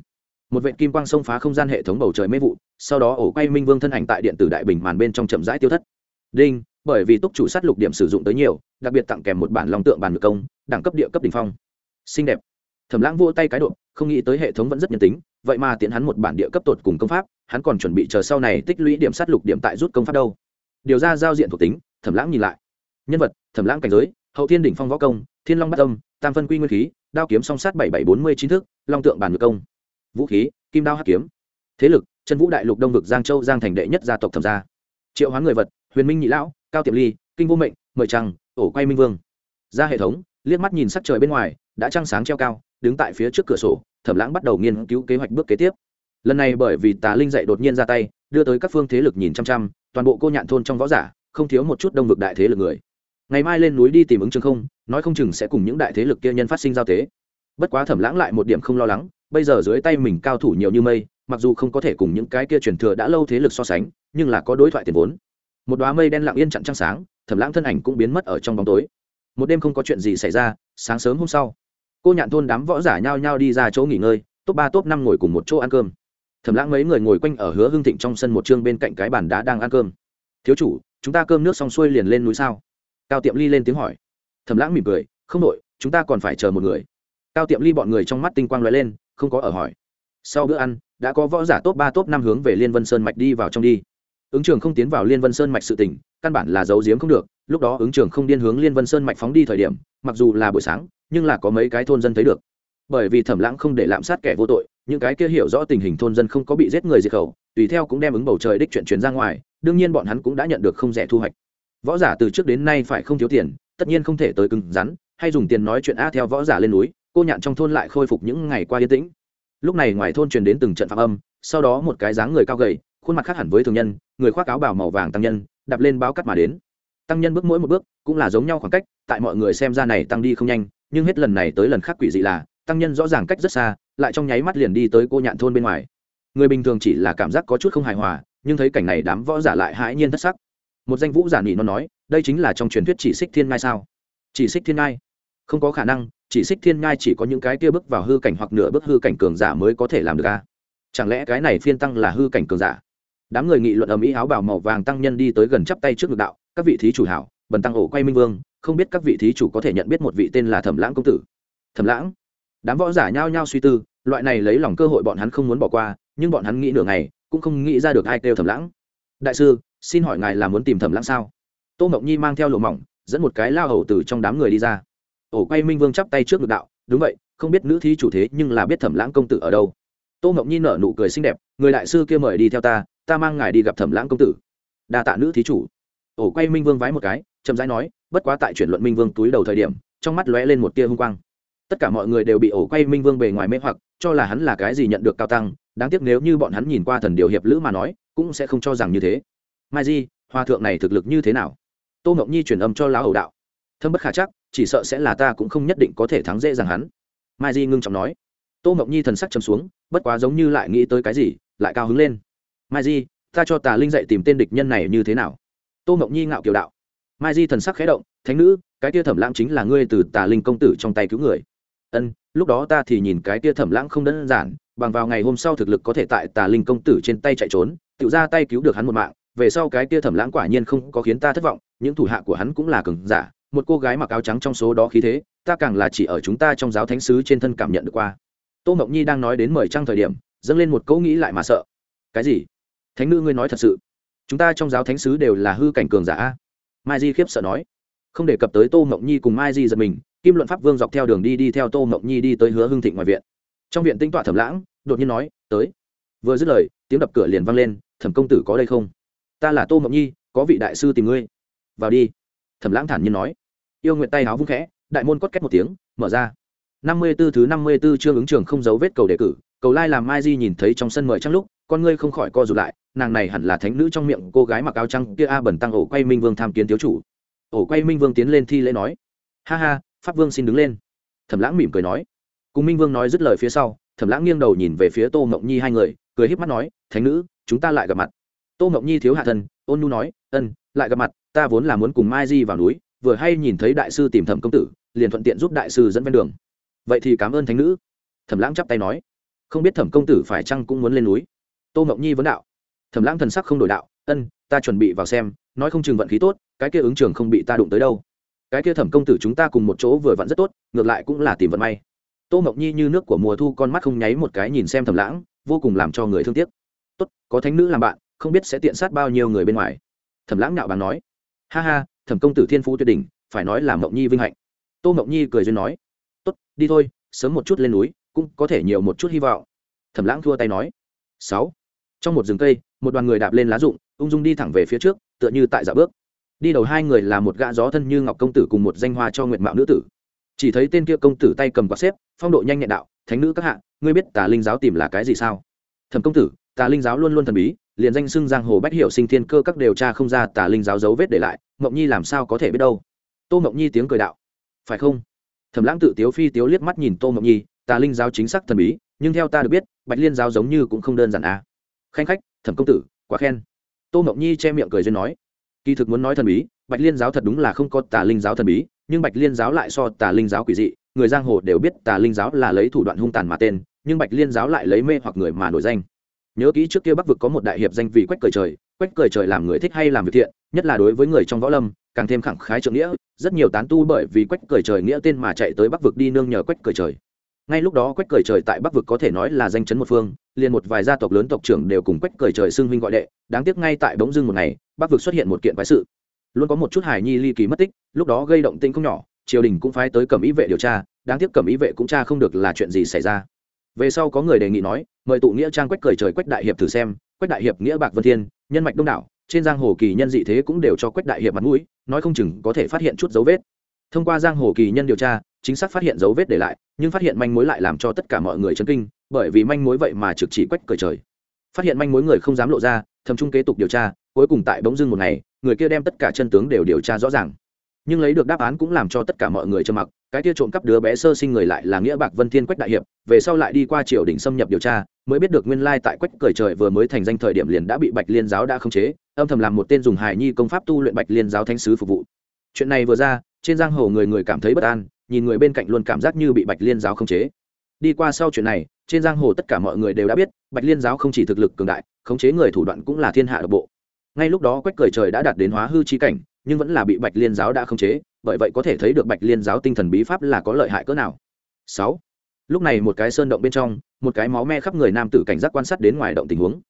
Một vệ kim quang xông phá không gian hệ thống bầu trời mê vụ, sau đó ổ quay minh vương thân ảnh tại điện tử đại bình màn bên trong chậm rãi tiêu thất. Đinh, bởi vì túc chủ sát lục điểm sử dụng tới nhiều, đặc biệt tặng kèm một bản long tượng bàn ngược công, đẳng cấp địa cấp đỉnh phong. Xinh đẹp. Thẩm lãng vô tay cái độ, không nghĩ tới hệ thống vẫn rất nhân tính, vậy mà tiện hắn một bản địa cấp tột cùng công pháp, hắn còn chuẩn bị chờ sau này tích lũy điểm sát lục điểm tại rút công pháp đâu. Điều ra giao diện thuộc tính, thẩm lãng nhìn lại. Nhân vật, thẩm lãng cảnh giới, hậu thiên đỉnh phong võ công, thiên long bát âm tam phân quy nguyên khí, đao kiếm song sát bảy bảy bốn mươi chín thức, long tượng bàn ngược công. Vũ khí, kim đao hắc kiếm. Thế lực chân vũ đại lục đông vực giang châu giang thành đệ nhất gia tộc thẩm gia. Triệu hoán người vật, huyền minh nhị lão, cao tiệm ly, kinh vô mệnh, mời trăng, ổ quay minh vương. Ra hệ thống, liếc mắt nhìn sắc trời bên ngoài, đã trăng sáng treo cao, đứng tại phía trước cửa sổ, thẩm lãng bắt đầu nghiên cứu kế hoạch bước kế tiếp. Lần này bởi vì tà linh dạy đột nhiên ra tay, đưa tới các phương thế lực nhìn chăm chăm, toàn bộ cô nhạn thôn trong võ giả, không thiếu một chút đông vực đại thế lực người ngày mai lên núi đi tìm ứng trường không, nói không chừng sẽ cùng những đại thế lực kia nhân phát sinh giao tế. Bất quá thẩm lãng lại một điểm không lo lắng, bây giờ dưới tay mình cao thủ nhiều như mây, mặc dù không có thể cùng những cái kia truyền thừa đã lâu thế lực so sánh, nhưng là có đối thoại tiền vốn. Một đoá mây đen lặng yên chặn trăng sáng, thẩm lãng thân ảnh cũng biến mất ở trong bóng tối. Một đêm không có chuyện gì xảy ra, sáng sớm hôm sau, cô nhạn thôn đám võ giả nhao nhao đi ra chỗ nghỉ ngơi, top ba, top năm ngồi cùng một chỗ ăn cơm. Thẩm lãng mấy người ngồi quanh ở hứa hương thịnh trong sân một chương bên cạnh cái bàn đá đang ăn cơm. Thiếu chủ, chúng ta cơm nước xong xuôi liền lên núi sao? Cao tiệm ly lên tiếng hỏi. Thẩm lãng mỉm cười, không đội chúng ta còn phải chờ một người. Cao tiệm ly bọn người trong mắt tinh quang l lên, không có ở hỏi. Sau bữa ăn, đã có võ giả top ba, top năm hướng về liên vân sơn mạch đi vào trong đi. Ứng trường không tiến vào liên vân sơn mạch sự tỉnh căn bản là giấu giếm không được, lúc đó ứng trường không điên hướng liên vân sơn mạch phóng đi thời điểm, mặc dù là buổi sáng, nhưng là có mấy cái thôn dân thấy được. Bởi vì thẩm lãng không để lạm sát kẻ vô tội, những cái kia hiểu rõ tình hình thôn dân không có bị giết người diệt khẩu, tùy theo cũng đem ứng bầu trời đích chuyện truyền ra ngoài, đương nhiên bọn hắn cũng đã nhận được không rẻ thu hoạch võ giả từ trước đến nay phải không thiếu tiền, tất nhiên không thể tới cứng rắn, hay dùng tiền nói chuyện a theo võ giả lên núi, cô nhạn trong thôn lại khôi phục những ngày qua yên tĩnh. Lúc này ngoài thôn truyền đến từng trận phạm âm, sau đó một cái dáng người cao gầy, khuôn mặt khác hẳn với thường nhân, người khoác áo bào màu vàng tăng nhân, đạp lên báo cắt mà đến. Tăng nhân bước mỗi một bước cũng là giống nhau khoảng cách, tại mọi người xem ra này tăng đi không nhanh, nhưng hết lần này tới lần khác quỷ dị là, tăng nhân rõ ràng cách rất xa, lại trong nháy mắt liền đi tới cô nhạn thôn bên ngoài. Người bình thường chỉ là cảm giác có chút không hài hòa, nhưng thấy cảnh này đám võ giả lại hãi nhiên thất sắc một danh vũ giả nỉ nó nói, đây chính là trong truyền thuyết chỉ xích thiên ngai sao? Chỉ xích thiên ngai? Không có khả năng, chỉ xích thiên ngai chỉ có những cái kia bước vào hư cảnh hoặc nửa bước hư cảnh cường giả mới có thể làm được a chẳng lẽ cái này phiên tăng là hư cảnh cường giả? Đám người nghị luận ầm ĩ áo bào màu vàng tăng nhân đi tới gần chắp tay trước ngực đạo, các vị thí chủ hảo, bần tăng ổ quay minh vương, không biết các vị thí chủ có thể nhận biết một vị tên là thẩm lãng công tử. Thẩm lãng? Đám võ giả nhao nhao suy tư, loại này lấy lòng cơ hội bọn hắn không muốn bỏ qua, nhưng bọn hắn nghĩ nửa ngày, cũng không nghĩ ra được ai kêu thẩm lãng. Đại sư xin hỏi ngài là muốn tìm thẩm lãng sao? Tô mộng nhi mang theo lộ mỏng, dẫn một cái lao hầu từ trong đám người đi ra. Ổ quay minh vương chắp tay trước ngực đạo, đúng vậy, không biết nữ thí chủ thế nhưng là biết thẩm lãng công tử ở đâu. Tô mộng nhi nở nụ cười xinh đẹp, người đại sư kia mời đi theo ta ta mang ngài đi gặp thẩm lãng công tử. Đa tạ nữ thí chủ. Ổ quay minh vương vái một cái, chậm rãi nói, bất quá tại chuyển luận minh vương túi đầu thời điểm, trong mắt lóe lên một tia hung quang. Tất cả mọi người đều bị ổ quay minh vương bề ngoài mê hoặc, cho là hắn là cái gì nhận được cao tăng, đáng tiếc nếu như bọn hắn nhìn qua thần điều hiệp lữ mà nói, cũng sẽ không cho rằng như thế mai di, hòa thượng này thực lực như thế nào? Tô ngọc nhi truyền âm cho lão hầu đạo. Thâm bất khả chắc, chỉ sợ sẽ là ta cũng không nhất định có thể thắng dễ dàng hắn. Mai di ngưng trọng nói. Tô ngọc nhi thần sắc chấm xuống, bất quá giống như lại nghĩ tới cái gì, lại cao hứng lên. Mai di, ta cho tà linh dạy tìm tên địch nhân này như thế nào? Tô ngọc nhi ngạo kiều đạo. Mai di thần sắc khẽ động, thánh nữ, cái tia thẩm lãng chính là ngươi từ tà linh công tử trong tay cứu người. Ân, lúc đó ta thì nhìn cái tia thẩm lãng không đơn giản, bằng vào ngày hôm sau thực lực có thể tại tà linh công tử trên tay chạy trốn tự ra tay cứu được hắn một mạng về sau cái kia thẩm lãng quả nhiên không có khiến ta thất vọng, những thủ hạ của hắn cũng là cường giả, một cô gái mặc áo trắng trong số đó khí thế, ta càng là chỉ ở chúng ta trong giáo thánh sứ trên thân cảm nhận được qua. Tô mộng nhi đang nói đến mời trăng thời điểm, dâng lên một câu nghĩ lại mà sợ. Cái gì? Thánh nữ ngươi nói thật sự? Chúng ta trong giáo thánh sứ đều là hư cảnh cường giả mai di khiếp sợ nói. Không đề cập tới tô mộng nhi cùng mai di giật mình, kim luận pháp vương dọc theo đường đi đi theo tô mộng nhi đi tới hứa hưng thịnh ngoài viện. Trong viện tinh tọa thẩm lãng, đột nhiên nói, tới. Vừa dứt lời, tiếng đập cửa liền vang lên, thẩm công tử có đây không? Ta là tô mộng nhi có vị đại sư tìm ngươi vào đi thẩm lãng thản nhiên nói yêu nguyện tay áo vung khẽ đại môn cốt két một tiếng mở ra năm mươi b ố thứ năm mươi b ố chương ứng trường không giấu vết cầu đề cử cầu lai làm mai di nhìn thấy trong sân mời trăng lúc con ngươi không khỏi co rụt lại nàng này hẳn là thánh nữ trong miệng cô gái mặc áo trăng kia a bẩn tăng ổ quay minh vương tham kiến thiếu chủ ổ quay minh vương tiến lên thi lễ nói ha ha pháp vương xin đứng lên thẩm lãng mỉm cười nói cùng minh vương nói dứt lời phía sau thẩm lãng nghiêng đầu nhìn về phía tô mộng nhi hai người cười híp mắt nói thánh nữ chúng ta lại gặp mặt tô mộng nhi thiếu hạ thân, ôn nu nói, ân, lại gặp mặt, ta vốn là muốn cùng mai di vào núi, vừa hay nhìn thấy đại sư tìm thẩm công tử, liền thuận tiện giúp đại sư dẫn ven đường. Vậy thì cảm ơn thánh nữ. Thẩm lãng chắp tay nói, không biết thẩm công tử phải chăng cũng muốn lên núi? Tô mộng nhi vấn đạo. Thẩm lãng thần sắc không đổi đạo, ân, ta chuẩn bị vào xem, nói không chừng vận khí tốt, cái kia ứng trường không bị ta đụng tới đâu. Cái kia thẩm công tử chúng ta cùng một chỗ vừa vặn rất tốt, ngược lại cũng là tìm vận may. Tô mộng nhi như nước của mùa thu con mắt không nháy một cái nhìn xem thẩm lãng, vô cùng làm cho người thương tiếc. Tốt, có thánh nữ làm bạn không biết sẽ tiện sát bao nhiêu người bên ngoài. Thẩm lãng nạo bàn nói, ha ha, thẩm công tử thiên phú tuyệt đỉnh, phải nói là mộng nhi vinh hạnh. Tô mộng nhi cười duyên nói, tốt, đi thôi, sớm một chút lên núi, cũng có thể nhiều một chút hy vọng. Thẩm lãng thua tay nói, sáu. Trong một rừng cây, một đoàn người đạp lên lá rụng, ung dung đi thẳng về phía trước, tựa như tại dạ bước. Đi đầu hai người là một gã gió thân như ngọc công tử cùng một danh hoa cho nguyện mạo nữ tử. Chỉ thấy tên kia công tử tay cầm quạt xếp, phong độ nhanh nhẹn đạo, thánh nữ các hạ, ngươi biết tà linh giáo tìm là cái gì sao? Thẩm công tử, tà linh giáo luôn luôn thần bí, liền danh xưng giang hồ bách hiệu sinh thiên cơ các điều tra không ra tà linh giáo dấu vết để lại, mộng nhi làm sao có thể biết đâu? Tô mộng nhi tiếng cười đạo. Phải không? Thẩm lãng tự tiếu phi tiếu liếc mắt nhìn tô mộng nhi, tà linh giáo chính xác thần bí, nhưng theo ta được biết, bạch liên giáo giống như cũng không đơn giản à. Khanh khách, thẩm công tử, quá khen. Tô mộng nhi che miệng cười duyên nói. Kỳ thực muốn nói thần bí, bạch liên giáo thật đúng là không có tà linh giáo thần bí, nhưng bạch liên giáo lại so tà linh giáo quỷ dị, người giang hồ đều biết tà linh giáo là lấy thủ đoạn hung tàn mà tên nhưng bạch liên giáo lại lấy mê hoặc người mà nổi danh. Nhớ kỹ trước kia bắc vực có một đại hiệp danh vì quách cười trời, quách cười trời làm người thích hay làm việc thiện, nhất là đối với người trong võ lâm, càng thêm khẳng khái trượng nghĩa, rất nhiều tán tu bởi vì quách cười trời nghĩa tên mà chạy tới bắc vực đi nương nhờ quách cười trời. Ngay lúc đó quách cười trời tại bắc vực có thể nói là danh chấn một phương, liền một vài gia tộc lớn tộc trưởng đều cùng quách cười trời xưng huynh gọi đệ, đáng tiếc ngay tại bỗng dưng một ngày, bắc vực xuất hiện một kiện quái sự. Luôn có một chút hài nhi ly kỳ mất tích, lúc đó gây động tinh không nhỏ, triều đình cũng phái tới cầm ý vệ điều tra, đáng tiếc cầm ý vệ cũng tra không được là chuyện gì xảy ra về sau có người đề nghị nói, mời tụ nghĩa trang quách cười trời quách đại hiệp thử xem, quách đại hiệp nghĩa bạc vân thiên, nhân mạch đông đảo, trên giang hồ kỳ nhân dị thế cũng đều cho quách đại hiệp mặt mũi, nói không chừng có thể phát hiện chút dấu vết. Thông qua giang hồ kỳ nhân điều tra, chính xác phát hiện dấu vết để lại, nhưng phát hiện manh mối lại làm cho tất cả mọi người chấn kinh, bởi vì manh mối vậy mà trực chỉ quách cười trời. Phát hiện manh mối người không dám lộ ra, thầm trung kế tục điều tra, cuối cùng tại bỗng dưng một ngày, người kia đem tất cả chân tướng đều điều tra rõ ràng. Nhưng lấy được đáp án cũng làm cho tất cả mọi người trầm mặc cái kia trộm cắp đứa bé sơ sinh người lại là nghĩa bạc vân thiên quách đại hiệp, về sau lại đi qua triều đình xâm nhập điều tra, mới biết được nguyên lai tại quách cởi trời vừa mới thành danh thời điểm liền đã bị bạch liên giáo đã khống chế, âm thầm làm một tên dùng hài nhi công pháp tu luyện bạch liên giáo thánh sứ phục vụ. Chuyện này vừa ra, trên giang hồ người người cảm thấy bất an, nhìn người bên cạnh luôn cảm giác như bị bạch liên giáo khống chế. Đi qua sau chuyện này, trên giang hồ tất cả mọi người đều đã biết, bạch liên giáo không chỉ thực lực cường đại, khống chế người thủ đoạn cũng là thiên hạ độc bộ ngay lúc đó quách cười trời đã đạt đến hóa hư chi cảnh, nhưng vẫn là bị bạch liên giáo đã khống chế, bởi vậy có thể thấy được bạch liên giáo tinh thần bí pháp là có lợi hại cỡ nào. Sáu. Lúc này một cái sơn động bên trong, một cái máu me khắp người nam tử cảnh giác quan sát đến ngoài động tình huống.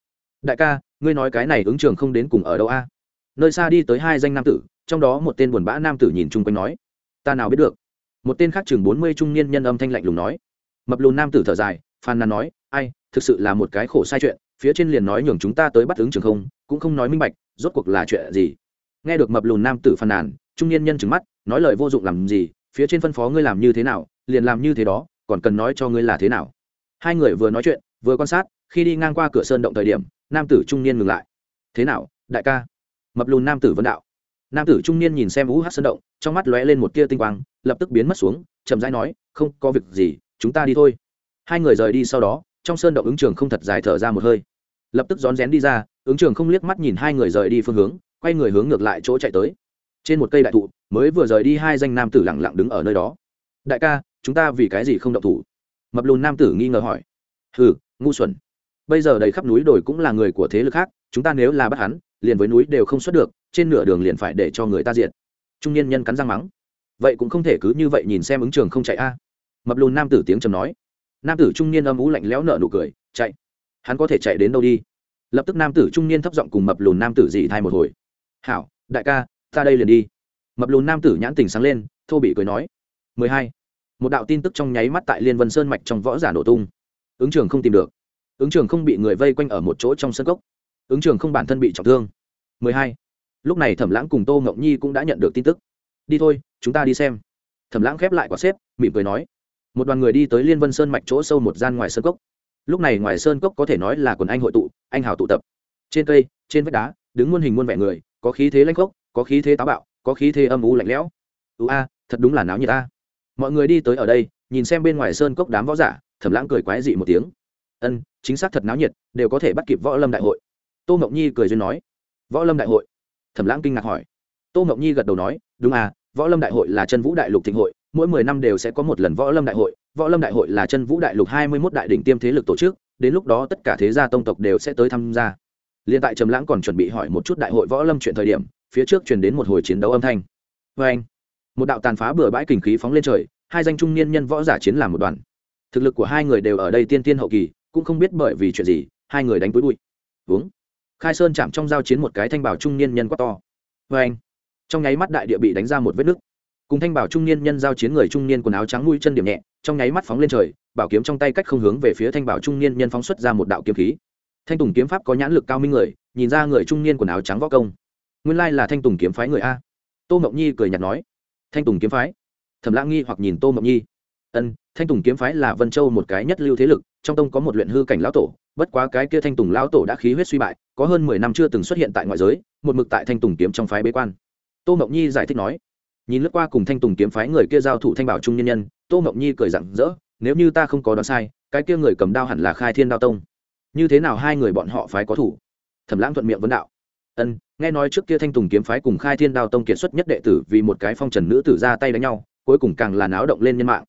Đại ca, ngươi nói cái này ứng trường không đến cùng ở đâu a? Nơi xa đi tới hai danh nam tử, trong đó một tên buồn bã nam tử nhìn chung quanh nói, ta nào biết được? Một tên khác chừng bốn mươi trung niên nhân âm thanh lạnh lùng nói. Mập lùn nam tử thở dài phan nàn nói, ai, thực sự là một cái khổ sai chuyện phía trên liền nói nhường chúng ta tới bắt ứng trường không, cũng không nói minh bạch, rốt cuộc là chuyện gì. Nghe được mập lùn nam tử phàn nàn, trung niên nhân trừng mắt, nói lời vô dụng làm gì, phía trên phân phó ngươi làm như thế nào, liền làm như thế đó, còn cần nói cho ngươi là thế nào. Hai người vừa nói chuyện, vừa quan sát, khi đi ngang qua cửa sơn động thời điểm, nam tử trung niên ngừng lại. Thế nào, đại ca? Mập lùn nam tử vấn đạo. Nam tử trung niên nhìn xem vũ hát sơn động, trong mắt lóe lên một tia tinh quang, lập tức biến mất xuống, chậm rãi nói, không có việc gì, chúng ta đi thôi. Hai người rời đi sau đó trong sơn động ứng trường không thật dài thở ra một hơi. Lập tức rón rén đi ra, ứng trường không liếc mắt nhìn hai người rời đi phương hướng, quay người hướng ngược lại chỗ chạy tới. Trên một cây đại thụ, mới vừa rời đi hai danh nam tử lặng lặng đứng ở nơi đó. Đại ca, chúng ta vì cái gì không động thủ? Mập lùn nam tử nghi ngờ hỏi. Hừ, ngu xuẩn. Bây giờ đầy khắp núi đồi cũng là người của thế lực khác, chúng ta nếu là bắt hắn, liền với núi đều không xuất được, trên nửa đường liền phải để cho người ta diện trung niên nhân cắn răng mắng. Vậy cũng không thể cứ như vậy nhìn xem ứng trường không chạy a. Mập lùn nam tử tiếng trầm nói nam tử trung niên âm ú lạnh lẽo nợ nụ cười, chạy, hắn có thể chạy đến đâu đi? Lập tức nam tử trung niên thấp giọng cùng mập lùn nam tử dị thai một hồi, hảo, đại ca, ta đây liền đi. Mập lùn nam tử nhãn tình sáng lên, thô bị cười nói, mười hai. Một đạo tin tức trong nháy mắt tại liên vân sơn mạch trong võ giả nổ tung. Ứng trường không tìm được. Ứng trường không bị người vây quanh ở một chỗ trong sân cốc. Ứng trường không bản thân bị trọng thương. Mười hai. Lúc này thẩm lãng cùng tô ngộng nhi cũng đã nhận được tin tức. Đi thôi, chúng ta đi xem. Thẩm lãng khép lại quả xếp, mỉm cười nói một đoàn người đi tới liên vân sơn mạch chỗ sâu một gian ngoài sơn cốc lúc này ngoài sơn cốc có thể nói là quần anh hội tụ anh hào tụ tập trên cây trên vách đá đứng muôn hình muôn vẻ người có khí thế lanh cốc có khí thế táo bạo, có khí thế âm u lạnh lẽo. Ưu a, thật đúng là náo nhiệt ta mọi người đi tới ở đây, nhìn xem bên ngoài sơn cốc đám võ giả thẩm lãng cười quái dị một tiếng. Ân, chính xác thật náo nhiệt, đều có thể bắt kịp võ lâm đại hội. Tô mộng nhi cười duyên nói. Võ lâm đại hội? Thẩm lãng kinh ngạc hỏi. Tô mộng nhi gật đầu nói, đúng à võ lâm đại hội là chân vũ đại lục thịnh hội mỗi mười năm đều sẽ có một lần võ lâm đại hội. Võ lâm đại hội là chân vũ đại lục hai mươi mốt đại đỉnh tiêm thế lực tổ chức, đến lúc đó tất cả thế gia tông tộc đều sẽ tới tham gia. Liên tại trầm lãng còn chuẩn bị hỏi một chút đại hội võ lâm chuyện thời điểm, phía trước truyền đến một hồi chiến đấu âm thanh. Vê anh. Một đạo tàn phá bừa bãi kình khí phóng lên trời, hai danh trung niên nhân võ giả chiến làm một đoàn. Thực lực của hai người đều ở đây tiên tiên hậu kỳ, cũng không biết bởi vì chuyện gì, hai người đánh túi bụi. Uống khai sơn chạm trong giao chiến một cái thanh bảo trung niên nhân quá to. Vê anh. Trong nháy mắt đại địa bị đánh ra một vết nứt cùng thanh bảo trung niên nhân giao chiến người trung niên quần áo trắng mũi chân điểm nhẹ, trong nháy mắt phóng lên trời, bảo kiếm trong tay cách không hướng về phía thanh bảo trung niên nhân phóng xuất ra một đạo kiếm khí. Thanh tùng kiếm pháp có nhãn lực cao minh người, nhìn ra người trung niên quần áo trắng võ công. Nguyên lai là thanh tùng kiếm phái người a. Tô mộng nhi cười nhạt nói. Thanh tùng kiếm phái? Thẩm lãng nghi hoặc nhìn tô mộng nhi. Ân, thanh tùng kiếm phái là vân châu một cái nhất lưu thế lực, trong tông có một luyện hư cảnh lão tổ, bất quá cái kia thanh tùng lão tổ đã khí huyết suy bại, có hơn mười năm chưa từng xuất hiện tại ngoại giới, một mực tại thanh tùng kiếm trong phái bế quan. Tô mộng nhi giải thích nói nhìn lướt qua cùng thanh tùng kiếm phái người kia giao thủ thanh bảo trung nhân nhân, tô mộng nhi cười rặng rỡ, nếu như ta không có đoán sai, cái kia người cầm đao hẳn là khai thiên đao tông. Như thế nào hai người bọn họ phái có thủ? Thẩm lãng thuận miệng vấn đạo. Ân, nghe nói trước kia thanh tùng kiếm phái cùng khai thiên đao tông kiệt xuất nhất đệ tử vì một cái phong trần nữ tử ra tay đánh nhau, cuối cùng càng là náo động lên nhân mạng.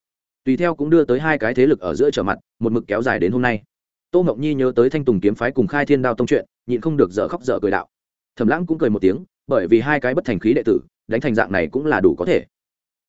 Tùy theo cũng đưa tới hai cái thế lực ở giữa trở mặt, một mực kéo dài đến hôm nay. Tô ngọc nhi nhớ tới thanh tùng kiếm phái cùng khai thiên đao tông chuyện, nhịn không được dở khóc dở cười đạo. Thẩm lãng cũng cười một tiếng, bởi vì hai cái bất thành khí đệ tử đánh thành dạng này cũng là đủ có thể.